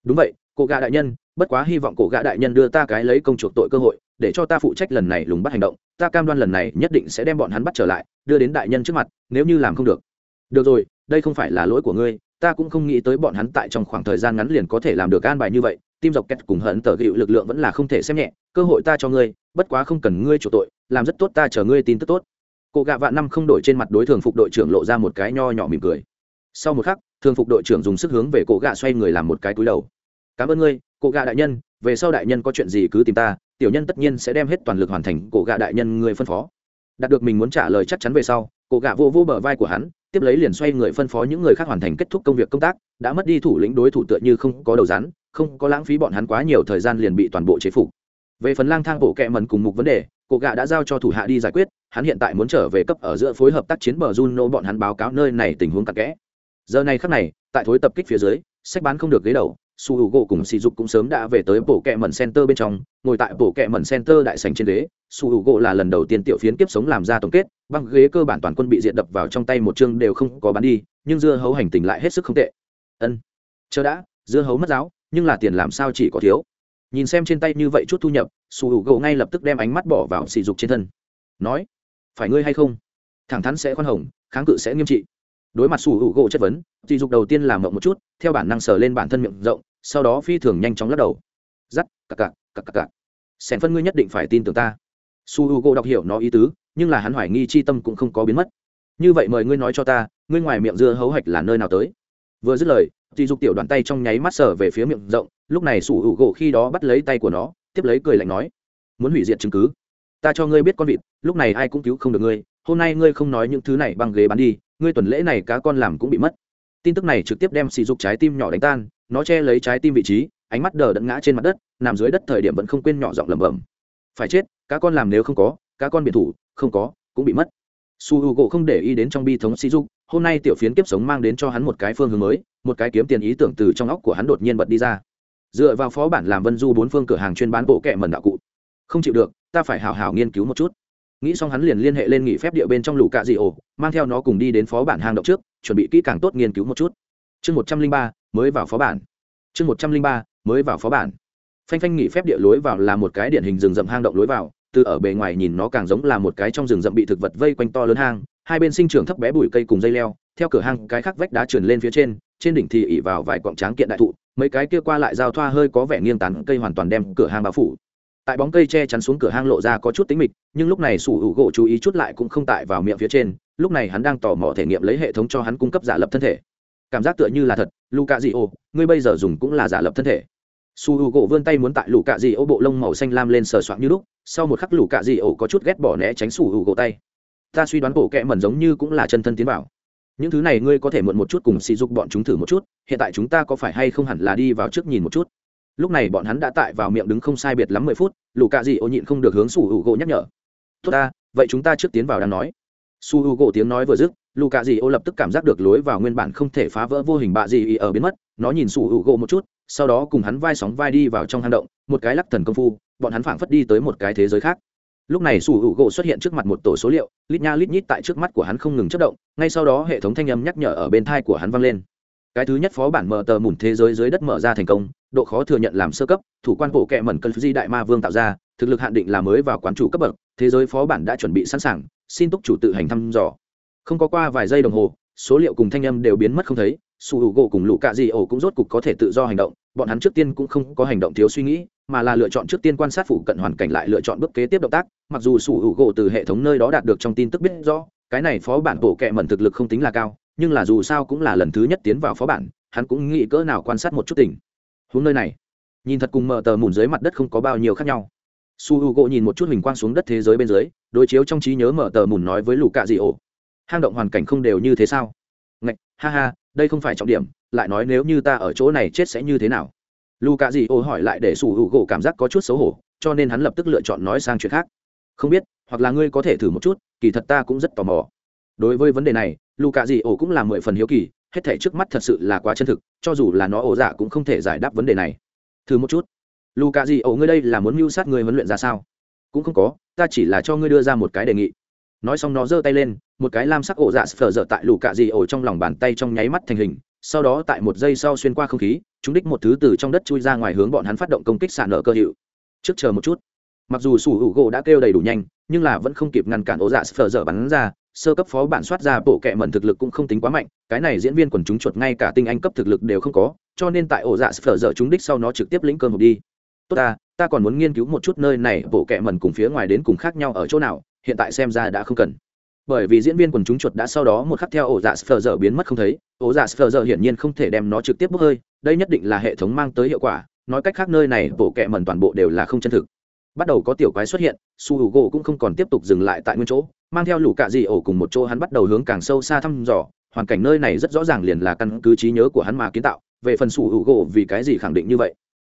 A: Đúng vậy, cổ gạ đại nhân bất quá hy vọng cổ gã đại nhân đưa ta cái lấy công chuộc tội cơ hội, để cho ta phụ trách lần này lùng bắt hành động, ta cam đoan lần này nhất định sẽ đem bọn hắn bắt trở lại, đưa đến đại nhân trước mặt, nếu như làm không được. Được rồi, đây không phải là lỗi của ngươi, ta cũng không nghĩ tới bọn hắn tại trong khoảng thời gian ngắn liền có thể làm được an bài như vậy, tim dọc kẹt cùng hận tờ gịu lực lượng vẫn là không thể xem nhẹ, cơ hội ta cho ngươi, bất quá không cần ngươi chủ tội, làm rất tốt ta chờ ngươi tin tức tốt. Cụ gạ vạn năm không đổi trên mặt đối thường phục đội trưởng lộ ra một cái nho nhỏ mỉm cười. Sau một khắc, thường phục đội trưởng dùng sức hướng về cổ gạ xoay người làm một cái túi đầu. Cảm ơn ngươi cổ gạ đại nhân, về sau đại nhân có chuyện gì cứ tìm ta, tiểu nhân tất nhiên sẽ đem hết toàn lực hoàn thành, cổ gạ đại nhân người phân phó. Đạt được mình muốn trả lời chắc chắn về sau, cổ gạ vô vô bờ vai của hắn, tiếp lấy liền xoay người phân phó những người khác hoàn thành kết thúc công việc công tác, đã mất đi thủ lĩnh đối thủ tựa như không có đầu rắn, không có lãng phí bọn hắn quá nhiều thời gian liền bị toàn bộ chế phục. Về phần lang thang bộ kẹ mần cùng mục vấn đề, cổ gạ đã giao cho thủ hạ đi giải quyết, hắn hiện tại muốn trở về cấp ở giữa phối hợp tác chiến bờ juno bọn hắn báo cáo nơi này tình huống tắc kẽ. Giờ này khắc này, tại thối tập kích phía dưới, sách bán không được ghế đầu su h u gỗ cùng sỉ dục cũng sớm đã về tới bộ kẹ mẩn center bên trong, ngồi tại bộ kẹ mẩn center đại sành trên ghế. Su h u gỗ là lần đầu tiên tiểu phiến kiếp sống làm ra tổng kết, băng ghế cơ bản toàn quân bị diện đập vào trong tay một chương đều không có bán đi, nhưng dưa hấu hành tình lại hết sức không tệ. Ân, chờ đã, dưa hấu mất giáo, nhưng là tiền làm sao chỉ có thiếu. Nhìn xem trên tay như vậy chút thu nhập, su h u gỗ ngay lập tức đem ánh mắt bỏ vào sỉ dục trên thân. Nói, phải ngươi hay không? Thẳng thắn sẽ khoan hồng, kháng cự sẽ nghiêm trị đối mặt sủ hữu gỗ chất vấn, dị dục đầu tiên làm mộng một chút, theo bản năng sờ lên bản thân miệng rộng, sau đó phi thường nhanh chóng lắc đầu. Giắt cặc cặc cặc cặc cặc. Sẻn phân ngươi nhất định phải tin tưởng ta. Su hữu gỗ đọc hiểu nó ý tứ, nhưng là hắn hoài nghi chi tâm cũng không có biến mất. Như vậy mời ngươi nói cho ta, ngươi ngoài miệng dưa hấu hạch là nơi nào tới? Vừa dứt lời, dị dục tiểu đoàn tay trong nháy mắt sờ về phía miệng rộng, lúc này sủ hữu gỗ khi đó bắt lấy tay của nó, tiếp lấy cười lạnh nói, muốn hủy diệt chứng cứ? Ta cho ngươi biết con vịt, lúc này ai cũng cứu không được ngươi, hôm nay ngươi không nói những thứ này bằng ghế bán đi ngươi tuần lễ này cá con làm cũng bị mất. Tin tức này trực tiếp đem sỉ dục trái tim nhỏ đánh tan, nó che lấy trái tim vị trí, ánh mắt đờ đẫn ngã trên mặt đất, nằm dưới đất thời điểm vẫn không quên nhỏ giọng lẩm bẩm. Phải chết, cá con làm nếu không có, cá con biệt thủ, không có, cũng bị mất. Su h u gỗ không để ý đến trong bi thống sỉ dục, hôm nay tiểu phiến kiếp sống mang đến cho hắn một cái phương hướng mới, một cái kiếm tiền ý tưởng từ trong óc của hắn đột nhiên bật đi ra. Dựa vào phó bản làm vân du bốn phương cửa hàng chuyên bán bộ kệ mần đạo cụ. Không chịu được, ta phải hào hào nghiên cứu một chút nghĩ xong hắn liền liên hệ lên nghỉ phép địa bên trong lũ cạ dị ổ, mang theo nó cùng đi đến phó bản hang động trước, chuẩn bị kỹ càng tốt nghiên cứu một chút. Chương một trăm linh ba, mới vào phó bản. Chương một trăm linh ba, mới vào phó bản. Phanh phanh nghỉ phép địa lối vào là một cái điển hình rừng rậm hang động lối vào, từ ở bề ngoài nhìn nó càng giống là một cái trong rừng rậm bị thực vật vây quanh to lớn hang, hai bên sinh trưởng thấp bé bụi cây cùng dây leo, theo cửa hang cái khác vách đá trườn lên phía trên trên đỉnh thì ỉ vào vài quặng tráng kiện đại thụ, mấy cái kia qua lại giao thoa hơi có vẻ nghiêng tán, cây hoàn toàn đem cửa hang bao phủ tại bóng cây che chắn xuống cửa hang lộ ra có chút tính mịch, nhưng lúc này sủ hữu gỗ chú ý chút lại cũng không tại vào miệng phía trên, lúc này hắn đang tò mò thể nghiệm lấy hệ thống cho hắn cung cấp giả lập thân thể. Cảm giác tựa như là thật lù cạ dị ô ngươi bây giờ dùng cũng là giả lập thân thể. Su hữu gỗ vươn tay muốn tại lù cạ dị ô bộ lông màu xanh lam lên sờ soạn như lúc, sau một khắc lù cạ dị ô có chút ghét bỏ né tránh su hữu gỗ tay. Ta suy đoán bộ kẽ mẩn giống như cũng là chân thân tiến bảo những thứ này ngươi có thể mượn một chút cùng sỉ dục bọn chúng thử một chút, hiện tại chúng ta có phải hay không hẳn là đi vào trước nhìn một chút? Lúc này bọn hắn đã tại vào miệng đứng không sai biệt lắm mười phút, lũ cạ dị ô nhịn không được hướng su hữu gỗ nhắc nhở. Tốt ta, vậy chúng ta trước tiến vào đang nói. Su hữu gỗ tiếng nói vừa dứt, lũ cạ dị ô lập tức cảm giác được lối vào nguyên bản không thể phá vỡ vô hình bạ dị ở biến mất, nó nhìn su hữu gỗ một chút, sau đó cùng hắn vai sóng vai đi vào trong hang động, một cái lắc thần công phu, bọn hắn phảng phất đi tới một cái thế giới khác. Lúc này su hữu gỗ xuất hiện trước mặt một tổ số liệu, lít nha lít nhít tại trước mắt của hắn không ngừng chất động, ngay sau đó hệ thống thanh âm nhắc nhở ở bên thai của hắn vang lên. Cái thứ nhất phó bản mở tờ mùn thế giới dưới đất mở ra thành công độ khó thừa nhận làm sơ cấp, thủ quan bộ kệ mẩn cân di đại ma vương tạo ra, thực lực hạn định là mới vào quán chủ cấp bậc, thế giới phó bản đã chuẩn bị sẵn sàng, xin túc chủ tự hành thăm dò. Không có qua vài giây đồng hồ, số liệu cùng thanh âm đều biến mất không thấy, su hữu gỗ cùng lũ cạ di ổ cũng rốt cục có thể tự do hành động, bọn hắn trước tiên cũng không có hành động thiếu suy nghĩ, mà là lựa chọn trước tiên quan sát phủ cận hoàn cảnh lại lựa chọn bước kế tiếp động tác, mặc dù su hữu gỗ từ hệ thống nơi đó đạt được trong tin tức biết rõ, cái này phó bản bộ kệ mẩn thực lực không tính là cao, nhưng là dù sao cũng là lần thứ nhất tiến vào phó bản, hắn cũng nghĩ cỡ nào quan sát một chút tình hướng nơi này. Nhìn thật cùng mở tờ mùn dưới mặt đất không có bao nhiêu khác nhau. Su h u gỗ nhìn một chút hình quang xuống đất thế giới bên dưới, đối chiếu trong trí nhớ mở tờ mùn nói với lũ cạ dị ổ hang động hoàn cảnh không đều như thế sao? Ngạch, ha ha, đây không phải trọng điểm, lại nói nếu như ta ở chỗ này chết sẽ như thế nào? Lũ cạ dị ổ hỏi lại để xu u gỗ cảm giác có chút xấu hổ, cho nên hắn lập tức lựa chọn nói sang chuyện khác. Không biết, hoặc là ngươi có thể thử một chút, kỳ thật ta cũng rất tò mò. Đối với vấn đề này lũ cạ dị ổ cũng là mười phần hiếu kỳ hết thể trước mắt thật sự là quá chân thực, cho dù là nó ổ dạ cũng không thể giải đáp vấn đề này. Thử một chút. Lu cạ dị ngươi đây là muốn mưu sát người huấn luyện ra sao? Cũng không có, ta chỉ là cho ngươi đưa ra một cái đề nghị. Nói xong nó giơ tay lên, một cái lam sắc ổ dạ phở dở tại lũ cạ ổ trong lòng bàn tay trong nháy mắt thành hình, sau đó tại một giây sau xuyên qua không khí, chúng đích một thứ từ trong đất chui ra ngoài hướng bọn hắn phát động công kích xả nợ cơ hiệu. Trước chờ một chút. Mặc dù sủ hữu gỗ đã kêu đầy đủ nhanh, nhưng là vẫn không kịp ngăn cản ổ dạ phở dở bắn ra sơ cấp phó bản soát ra bộ kệ mẩn thực lực cũng không tính quá mạnh, cái này diễn viên quần chúng chuột ngay cả tinh anh cấp thực lực đều không có, cho nên tại ổ dạ phở dở chúng đích sau nó trực tiếp lĩnh cơm hộp đi. Tốt ta ta còn muốn nghiên cứu một chút nơi này bộ kệ mẩn cùng phía ngoài đến cùng khác nhau ở chỗ nào, hiện tại xem ra đã không cần. Bởi vì diễn viên quần chúng chuột đã sau đó một khắc theo ổ dạ sờ dở biến mất không thấy, ổ dạ sờ dở hiển nhiên không thể đem nó trực tiếp bốc hơi, đây nhất định là hệ thống mang tới hiệu quả, nói cách khác nơi này bộ kệ mẩn toàn bộ đều là không chân thực bắt đầu có tiểu quái xuất hiện, su h u gỗ cũng không còn tiếp tục dừng lại tại nguyên chỗ, mang theo lũ cạ dị ổ cùng một chỗ hắn bắt đầu hướng càng sâu xa thăm dò, hoàn cảnh nơi này rất rõ ràng liền là căn cứ trí nhớ của hắn mà kiến tạo, về phần su h u gỗ vì cái gì khẳng định như vậy?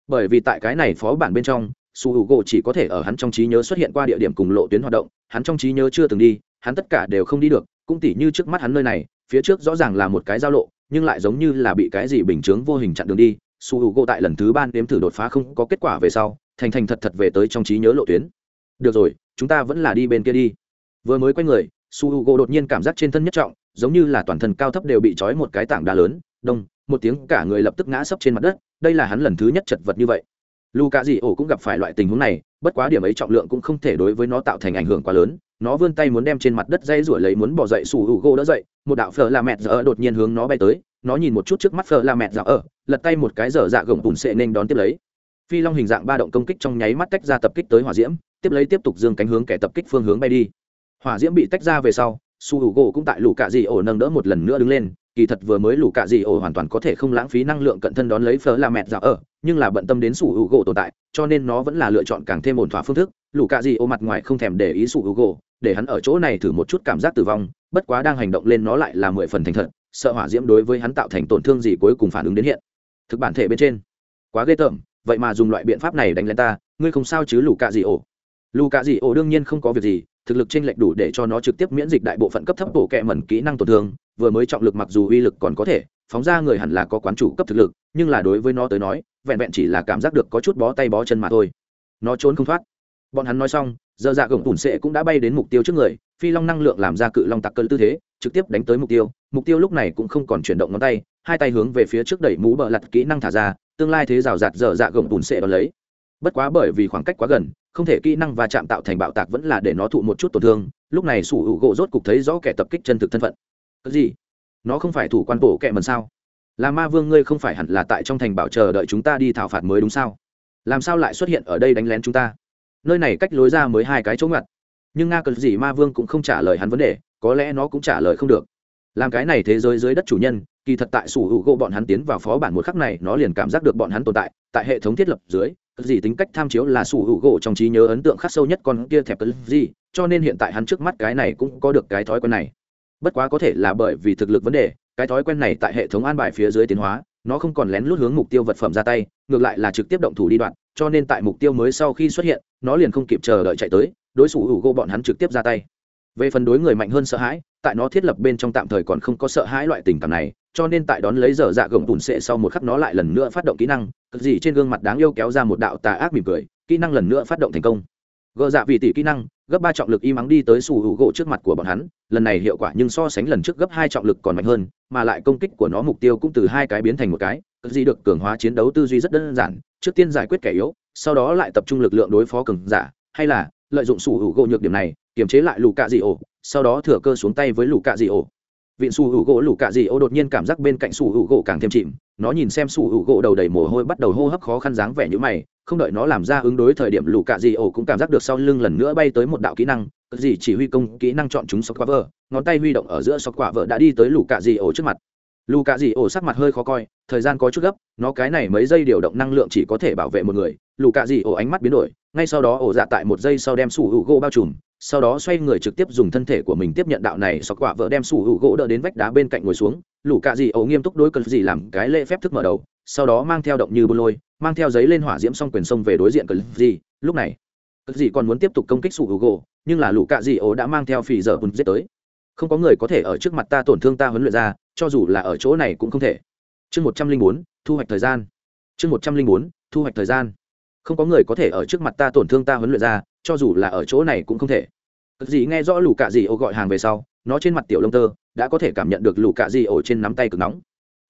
A: Bởi vì tại cái này phó bản bên trong, su h u gỗ chỉ có thể ở hắn trong trí nhớ xuất hiện qua địa điểm cùng lộ tuyến hoạt động, hắn trong trí nhớ chưa từng đi, hắn tất cả đều không đi được, cũng tỉ như trước mắt hắn nơi này, phía trước rõ ràng là một cái giao lộ, nhưng lại giống như là bị cái gì bình chướng vô hình chặn đường đi, su h u gỗ tại lần thứ ba nếm thử đột phá không có kết quả về sau thành thành thật thật về tới trong trí nhớ lộ tuyến. Được rồi, chúng ta vẫn là đi bên kia đi. Vừa mới quay người, su h u gỗ đột nhiên cảm giác trên thân nhất trọng, giống như là toàn thân cao thấp đều bị trói một cái tảng đá lớn, đông, một tiếng cả người lập tức ngã sấp trên mặt đất, đây là hắn lần thứ nhất chật vật như vậy. Lu cạ dị ổ cũng gặp phải loại tình huống này, bất quá điểm ấy trọng lượng cũng không thể đối với nó tạo thành ảnh hưởng quá lớn, nó vươn tay muốn đem trên mặt đất dây rủi lấy muốn bỏ dậy su h u g o đỡ dậy, một đạo phở là mẹt dở đột nhiên hướng nó bay tới, nó nhìn một chút trước mắt phở là mẹt dở ở lật tay một cái dở dạ gồng bùn sệ nên đón tiếp lấy phi long hình dạng ba động công kích trong nháy mắt tách ra tập kích tới hỏa diễm, tiếp lấy tiếp tục dương cánh hướng kẻ tập kích phương hướng bay đi. Hỏa diễm bị tách ra về sau, su hữu gỗ cũng tại lũ cạ dị ổ nâng đỡ một lần nữa đứng lên, kỳ thật vừa mới lũ cạ dị ổ hoàn toàn có thể không lãng phí năng lượng cận thân đón lấy phở là mẹt dạo ở, nhưng là bận tâm đến su hữu gỗ tồn tại, cho nên nó vẫn là lựa chọn càng thêm ổn thỏa phương thức. Lũ cạ dị ổ mặt ngoài không thèm để ý su hữu gỗ, để hắn ở chỗ này thử một chút cảm giác tử vong, bất quá đang hành động lên nó lại là mười phần thành thật, sợ hỏa diễm đối với hắn tạo thành tổn thương gì cuối cùng phản ứng đến hiện thực bản thể bên trên. Quá ghê tởm vậy mà dùng loại biện pháp này đánh lên ta, ngươi không sao chứ lù cạ dị ổ lù cạ dị ổ đương nhiên không có việc gì, thực lực trên lệch đủ để cho nó trực tiếp miễn dịch đại bộ phận cấp thấp bộ kẹ mẩn kỹ năng tổn thương, vừa mới trọng lực mặc dù uy lực còn có thể, phóng ra người hẳn là có quán chủ cấp thực lực, nhưng là đối với nó tới nói, vẹn vẹn chỉ là cảm giác được có chút bó tay bó chân mà thôi. Nó trốn không thoát. Bọn hắn nói xong, giờ dạ gồng tủn sệ cũng đã bay đến mục tiêu trước người, phi long năng lượng làm ra cự long tặc cơn tư thế, trực tiếp đánh tới mục tiêu. Mục tiêu lúc này cũng không còn chuyển động ngón tay, hai tay hướng về phía trước đẩy mũ bờ lặt kỹ năng thả ra tương lai thế rào rạt dở dạ gồng bùn sệ đón lấy. Bất quá bởi vì khoảng cách quá gần, không thể kỹ năng và chạm tạo thành bạo tạc vẫn là để nó thụ một chút tổn thương, lúc này sủ hữu gỗ rốt cục thấy rõ kẻ tập kích chân thực thân phận. Cái gì? Nó không phải thủ quan bổ kẹ mần sao? Là ma vương ngươi không phải hẳn là tại trong thành bảo chờ đợi chúng ta đi thảo phạt mới đúng sao? Làm sao lại xuất hiện ở đây đánh lén chúng ta? Nơi này cách lối ra mới hai cái chỗ ngặt. Nhưng nga cần gì ma vương cũng không trả lời hắn vấn đề, có lẽ nó cũng trả lời không được. Làm cái này thế giới dưới đất chủ nhân kỳ thật tại sủ hữu gỗ bọn hắn tiến vào phó bản một khắc này, nó liền cảm giác được bọn hắn tồn tại. Tại hệ thống thiết lập dưới gì tính cách tham chiếu là sủ hữu gỗ trong trí nhớ ấn tượng khắc sâu nhất con kia thẹp cất gì, cho nên hiện tại hắn trước mắt cái này cũng có được cái thói quen này. Bất quá có thể là bởi vì thực lực vấn đề, cái thói quen này tại hệ thống an bài phía dưới tiến hóa, nó không còn lén lút hướng mục tiêu vật phẩm ra tay, ngược lại là trực tiếp động thủ đi đoạn, cho nên tại mục tiêu mới sau khi xuất hiện, nó liền không kịp chờ đợi chạy tới, đối xử hữu gỗ bọn hắn trực tiếp ra tay. Về phần đối người mạnh hơn sợ hãi, tại nó thiết lập bên trong tạm thời còn không có sợ hãi loại tình cảm này cho nên tại đón lấy giờ dạ gồng tùn sệ sau một khắc nó lại lần nữa phát động kỹ năng, cực gì trên gương mặt đáng yêu kéo ra một đạo tà ác mỉm cười, kỹ năng lần nữa phát động thành công. Gỡ dạ vì tỷ kỹ năng, gấp ba trọng lực y mắng đi tới sủ hữu gỗ trước mặt của bọn hắn, lần này hiệu quả nhưng so sánh lần trước gấp hai trọng lực còn mạnh hơn, mà lại công kích của nó mục tiêu cũng từ hai cái biến thành một cái, cực gì được cường hóa chiến đấu tư duy rất đơn giản, trước tiên giải quyết kẻ yếu, sau đó lại tập trung lực lượng đối phó cường giả, hay là lợi dụng sủ hữu gỗ nhược điểm này, kiềm chế lại lù cạ dị ổ sau đó thừa cơ xuống tay với lù cạ dị ổ viện sủ hữu gỗ lù cạ dị ô đột nhiên cảm giác bên cạnh sủ hữu gỗ càng thêm chìm. Nó nhìn xem sủ hữu gỗ đầu đầy mồ hôi bắt đầu hô hấp khó khăn dáng vẻ như mày, không đợi nó làm ra ứng đối thời điểm lù cạ dị ô cũng cảm giác được sau lưng lần nữa bay tới một đạo kỹ năng gì chỉ huy công kỹ năng chọn chúng sọc quả vợ ngón tay huy động ở giữa sọc quả vợ đã đi tới lù cạ dị ô trước mặt. Lù cạ dị ô sắc mặt hơi khó coi, thời gian có chút gấp, nó cái này mấy giây điều động năng lượng chỉ có thể bảo vệ một người lù cạ dị ô ánh mắt biến đổi ngay sau đó ổ dạ tại một giây sau đem sủ hữu gỗ bao trùm, sau đó xoay người trực tiếp dùng thân thể của mình tiếp nhận đạo này sọc quả vợ đem sủ hữu gỗ đỡ đến vách đá bên cạnh ngồi xuống. Lũ cạ dị ấu nghiêm túc đối cần gì làm cái lễ phép thức mở đầu, sau đó mang theo động như bô lôi, mang theo giấy lên hỏa diễm xong quyền sông về đối diện cần gì lúc này cần gì còn muốn tiếp tục công kích sủ hữu gỗ, nhưng là lũ cạ dị ấu đã mang theo phì dở bùn giết tới. Không có người có thể ở trước mặt ta tổn thương ta huấn luyện ra, cho dù là ở chỗ này cũng không thể. Chương một trăm linh bốn, thu hoạch thời gian. Chương một trăm linh bốn, thu hoạch thời gian không có người có thể ở trước mặt ta tổn thương ta huấn luyện ra, cho dù là ở chỗ này cũng không thể. Cực gì nghe rõ lù cạ dị ổ gọi hàng về sau, nó trên mặt tiểu lông tơ, đã có thể cảm nhận được lù cạ dị ổ trên nắm tay cực nóng.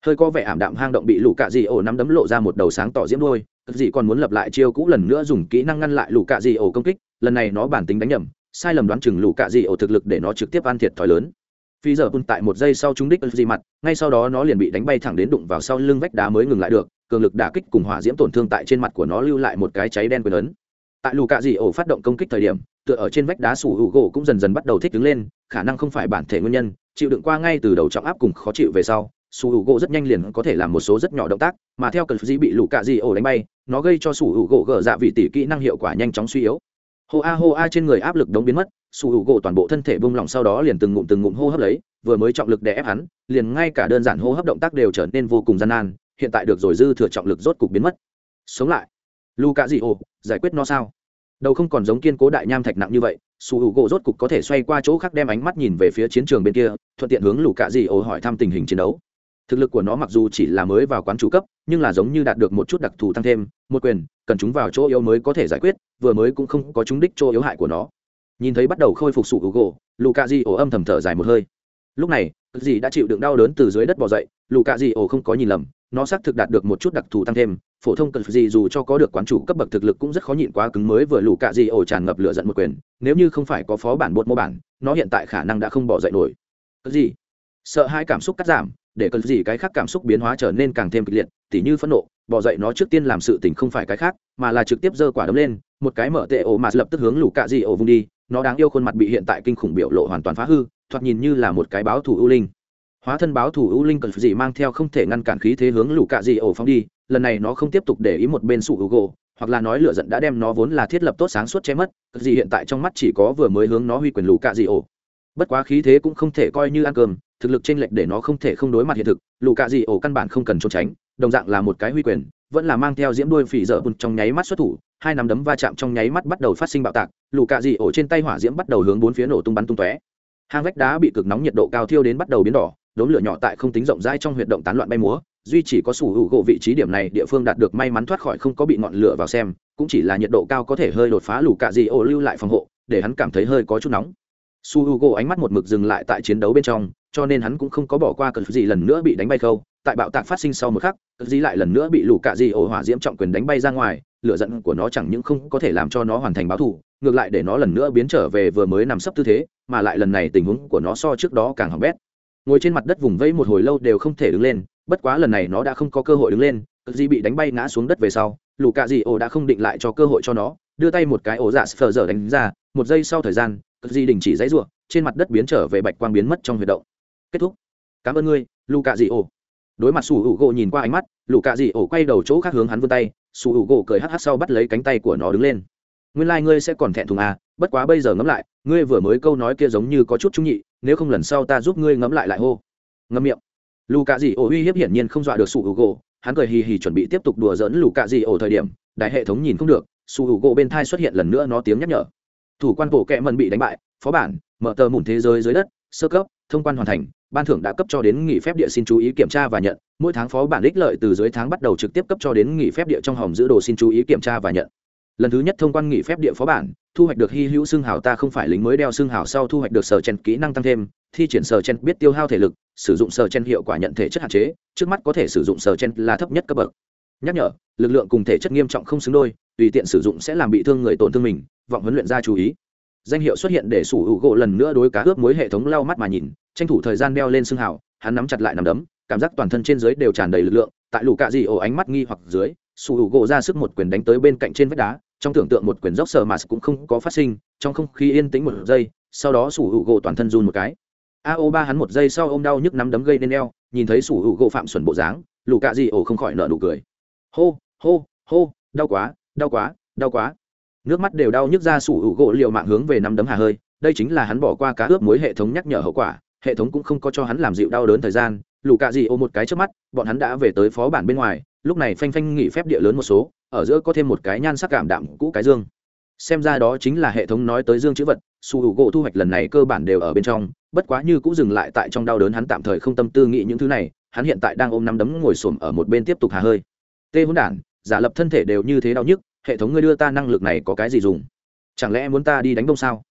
A: Hơi có vẻ ảm đạm hang động bị lù cạ dị ổ nắm đấm lộ ra một đầu sáng tỏ diễm đôi, cực gì còn muốn lập lại chiêu cũ lần nữa dùng kỹ năng ngăn lại lù cạ dị ổ công kích, lần này nó bản tính đánh nhầm, sai lầm đoán chừng lù cạ dị ổ thực lực để nó trực tiếp ăn thiệt thòi lớn. Phi giờ bùn tại một giây sau trúng đích gì mặt, ngay sau đó nó liền bị đánh bay thẳng đến đụng vào sau lưng vách đá mới ngừng lại được cường lực đả kích cùng hỏa diễm tổn thương tại trên mặt của nó lưu lại một cái cháy đen quyền ấn. Tại lù cạ dị ổ phát động công kích thời điểm, tựa ở trên vách đá sủ hữu gỗ cũng dần dần bắt đầu thích đứng lên, khả năng không phải bản thể nguyên nhân, chịu đựng qua ngay từ đầu trọng áp cùng khó chịu về sau, sủ hữu gỗ rất nhanh liền có thể làm một số rất nhỏ động tác, mà theo cần dị bị lù cạ dị ổ đánh bay, nó gây cho sủ hữu gỗ gỡ dạ vị tỷ kỹ năng hiệu quả nhanh chóng suy yếu. Hô a hô a trên người áp lực đống biến mất, sủ hữu gỗ toàn bộ thân thể bung lỏng sau đó liền từng ngụm từng ngụm hô hấp lấy, vừa mới trọng lực đè ép hắn, liền ngay cả đơn giản hô hấp động tác đều trở nên vô cùng gian nan hiện tại được rồi dư thừa trọng lực rốt cục biến mất. Sống lại. Luka dị ô, giải quyết nó sao? Đầu không còn giống kiên cố đại nham thạch nặng như vậy su hữu gỗ rốt cục có thể xoay qua chỗ khác đem ánh mắt nhìn về phía chiến trường bên kia thuận tiện hướng lù cạ dị ô hỏi thăm tình hình chiến đấu. Thực lực của nó mặc dù chỉ là mới vào quán chủ cấp nhưng là giống như đạt được một chút đặc thù tăng thêm một quyền cần chúng vào chỗ yếu mới có thể giải quyết vừa mới cũng không có chúng đích chỗ yếu hại của nó. Nhìn thấy bắt đầu khôi phục sụ hữu gỗ lù cạ dị ô âm thầm thở dài một hơi. Lúc này dì đã chịu đựng đau đớn từ dưới đất bỏ dậy lù cạ dị ô không có nhìn lầm nó xác thực đạt được một chút đặc thù tăng thêm, phổ thông cần gì dù cho có được quán chủ cấp bậc thực lực cũng rất khó nhịn quá cứng mới vừa lù cạ gì ổ tràn ngập lửa giận một quyền, nếu như không phải có phó bản bột mô bản, nó hiện tại khả năng đã không bỏ dậy nổi. Cái gì? Sợ hai cảm xúc cắt giảm, để cần gì cái khác cảm xúc biến hóa trở nên càng thêm kịch liệt, tỉ như phẫn nộ, bỏ dậy nó trước tiên làm sự tình không phải cái khác, mà là trực tiếp giơ quả đấm lên, một cái mở tệ ổ mà lập tức hướng lù cạ gì ổ vung đi, nó đáng yêu khuôn mặt bị hiện tại kinh khủng biểu lộ hoàn toàn phá hư, thoạt nhìn như là một cái báo thủ ưu linh hóa thân báo thủ ưu linh cần gì mang theo không thể ngăn cản khí thế hướng lũ cạ dị ổ phóng đi, lần này nó không tiếp tục để ý một bên sụ hữu gỗ hoặc là nói lựa giận đã đem nó vốn là thiết lập tốt sáng suốt che mất cờ gì hiện tại trong mắt chỉ có vừa mới hướng nó huy quyền lũ cạ dị ổ. Bất quá khí thế cũng không thể coi như ăn cơm, thực lực chênh lệch để nó không thể không đối mặt hiện thực, lũ cạ dị ổ căn bản không cần trốn tránh, đồng dạng là một cái huy quyền, vẫn là mang theo diễm đuôi phỉ dở bùn trong nháy mắt xuất thủ, hai nắm đấm va chạm trong nháy mắt bắt đầu phát sinh bạo tạc, lũ cạ dị ổ trên tay hỏa diễm bắt đầu hướng bốn phía nổ tung bắn tung tóe. Hang vách đá bị cực nóng nhiệt độ cao thiêu đến bắt đầu biến đỏ đốm lửa nhỏ tại không tính rộng rãi trong huyệt động tán loạn bay múa, duy chỉ có sủ hữu gỗ vị trí điểm này địa phương đạt được may mắn thoát khỏi không có bị ngọn lửa vào xem, cũng chỉ là nhiệt độ cao có thể hơi đột phá lù cạ dị ô lưu lại phòng hộ, để hắn cảm thấy hơi có chút nóng. Su h u gỗ ánh mắt một mực dừng lại tại chiến đấu bên trong, cho nên hắn cũng không có bỏ qua cờ gì lần nữa bị đánh bay khâu. Tại bạo tạc phát sinh sau một khắc cờ gì lại lần nữa bị lù cạ dị ô hỏa diễm trọng quyền đánh bay ra ngoài, lửa giận của nó chẳng những không có thể làm cho nó hoàn thành báo thù, ngược lại để nó lần nữa biến trở về vừa mới nằm sấp tư thế, mà lại lần này tình huống của nó so trước đó càng hỏng bét ngồi trên mặt đất vùng vẫy một hồi lâu đều không thể đứng lên, bất quá lần này nó đã không có cơ hội đứng lên cờ Di bị đánh bay ngã xuống đất về sau lù cạ Di ổ đã không định lại cho cơ hội cho nó, đưa tay một cái ổ dạ sờ dở đánh ra, một giây sau thời gian cờ Di đình chỉ dãy ruộng trên mặt đất biến trở về bạch quang biến mất trong huyệt động. Kết thúc. Cảm ơn ngươi lù cạ Di ổ. Đối mặt su hữu gỗ nhìn qua ánh mắt lù cạ Di ổ quay đầu chỗ khác hướng hắn vươn tay su hữu gỗ cười hắc hắc sau bắt lấy cánh tay của nó đứng lên. Nguyên lai、like、ngươi sẽ còn thẹn thùng à bất quá bây giờ ngẫm lại, ngươi vừa mới câu nói kia giống như có chút trung nhị nếu không lần sau ta giúp ngươi ngẫm lại lại hô. Ngâm miệng. Lù cạ dị ổ uy hiếp hiển nhiên không dọa được sủ hữu gỗ hắn cười hì hì chuẩn bị tiếp tục đùa dỡn lù cạ dị ổ thời điểm, đại hệ thống nhìn không được sủ hữu gỗ bên thai xuất hiện lần nữa nó tiếng nhắc nhở. Thủ quan bộ kệ mần bị đánh bại, phó bản, mở tờ mùn thế giới dưới đất, sơ cấp, thông quan hoàn thành, ban thưởng đã cấp cho đến nghỉ phép địa xin chú ý kiểm tra và nhận, mỗi tháng phó bản ích lợi từ dưới tháng bắt đầu trực tiếp cấp cho đến nghỉ phép địa trong hòm giữ đồ xin chú ý kiểm tra và nhận lần thứ nhất thông quan nghỉ phép địa phó bản, thu hoạch được hy hữu xương hào ta không phải lính mới đeo xương hào sau thu hoạch được sở chen kỹ năng tăng thêm, thi triển sở chen biết tiêu hao thể lực, sử dụng sở chen hiệu quả nhận thể chất hạn chế, trước mắt có thể sử dụng sở chen là thấp nhất cấp bậc. Nhắc nhở, lực lượng cùng thể chất nghiêm trọng không xứng đôi, tùy tiện sử dụng sẽ làm bị thương người tổn thương mình, vọng huấn luyện ra chú ý. Danh hiệu xuất hiện để sủ hữu gỗ lần nữa đối cá ướp mối hệ thống lau mắt mà nhìn, tranh thủ thời gian đeo lên xương hào, hắn nắm chặt lại nằm đấm, cảm giác toàn thân trên dưới đều tràn đầy lực lượng, tại lũ cạ dị ổ ánh mắt nghi hoặc dưới, sủ hữu gỗ ra sức một quyền đánh tới bên cạnh trên vách đá trong tưởng tượng một quyền dốc sờ mà cũng không có phát sinh, trong không khí yên tĩnh một giây, sau đó sủ hữu gỗ toàn thân run một cái. A o ba hắn một giây sau ô m đau nhức nắm đấm gây nên eo, nhìn thấy sủ hữu gỗ phạm xuẩn bộ dáng, lù cạ dị ổ không khỏi nợ nụ cười. Hô hô hô, đau quá đau quá đau quá. Nước mắt đều đau nhức ra sủ hữu gỗ liều mạng hướng về nắm đấm hà hơi, đây chính là hắn bỏ qua cá ướp mối hệ thống nhắc nhở hậu quả, hệ thống cũng không có cho hắn làm dịu đau đớn thời gian. Lù cạ dị ô một cái trước mắt, bọn hắn đã về tới phó bản bên ngoài, lúc này phanh phanh nghỉ phép địa lớn một số ở giữa có thêm một cái nhan sắc cảm đạm cũ cái dương. Xem ra đó chính là hệ thống nói tới dương chữ vật, su hữu gỗ thu hoạch lần này cơ bản đều ở bên trong, bất quá như cũng dừng lại tại trong đau đớn hắn tạm thời không tâm tư nghĩ những thứ này, hắn hiện tại đang ôm năm đấm ngồi xổm ở một bên tiếp tục hà hơi. Tê hôn đản, giả lập thân thể đều như thế đau nhức, hệ thống ngươi đưa ta năng lực này có cái gì dùng? Chẳng lẽ muốn ta đi đánh đông sao?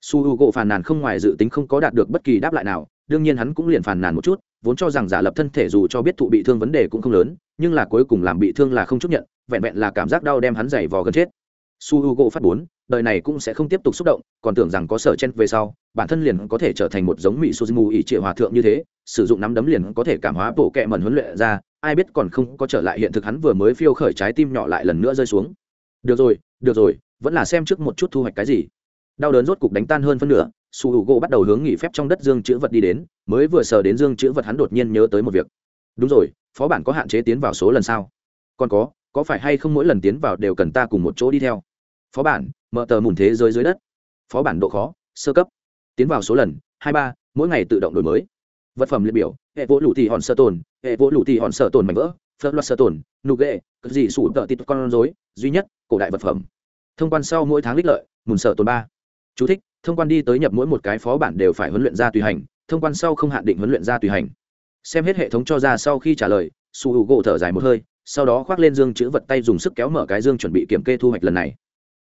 A: Su hữu u gỗ phàn nàn không ngoài dự tính không có đạt được bất kỳ đáp lại nào, đương nhiên hắn cũng liền phàn nàn một chút, vốn cho rằng giả lập thân thể dù cho biết thụ bị thương vấn đề cũng không lớn, nhưng là cuối cùng làm bị thương là không chấp nhận vẹn vẹn là cảm giác đau đem hắn giày vò gần chết. Su h u gỗ phát bốn, đời này cũng sẽ không tiếp tục xúc động, còn tưởng rằng có sở chen về sau, bản thân liền có thể trở thành một giống mỹ suzumu ỷ triệu hòa thượng như thế, sử dụng nắm đấm liền có thể cảm hóa bộ kẹ mẩn huấn luyện ra, ai biết còn không có trở lại hiện thực hắn vừa mới phiêu khởi trái tim nhỏ lại lần nữa rơi xuống. Được rồi được rồi, vẫn là xem trước một chút thu hoạch cái gì. Đau đớn rốt cục đánh tan hơn phân nửa, su h u gỗ bắt đầu hướng nghỉ phép trong đất dương chữ vật đi đến, mới vừa sờ đến dương chữ vật hắn đột nhiên nhớ tới một việc. Đúng rồi, phó bản có hạn chế tiến vào số lần sao? Còn có có phải hay không mỗi lần tiến vào đều cần ta cùng một chỗ đi theo? Phó bản mở tờ mùn thế giới dưới đất. Phó bản độ khó sơ cấp. Tiến vào số lần hai ba mỗi ngày tự động đổi mới. Vật phẩm liệt biểu hệ vỗ lũ thì hòn sơ tồn hệ vỗ lũ thì hòn sơ tồn mảnh vỡ phớt loạt sơ tồn nụ ghệ gì sủ tợ tít con rối duy nhất cổ đại vật phẩm. Thông quan sau mỗi tháng lích lợi mùn sợ tồn ba. Chú thích, thông quan đi tới nhập mỗi một cái phó bản đều phải huấn luyện ra tùy hành thông quan sau không hạn định huấn luyện ra tùy hành. Xem hết hệ thống cho ra sau khi trả lời su h u gỗ thở dài một hơi sau đó khoác lên dương chữ vật tay dùng sức kéo mở cái dương chuẩn bị kiểm kê thu hoạch lần này.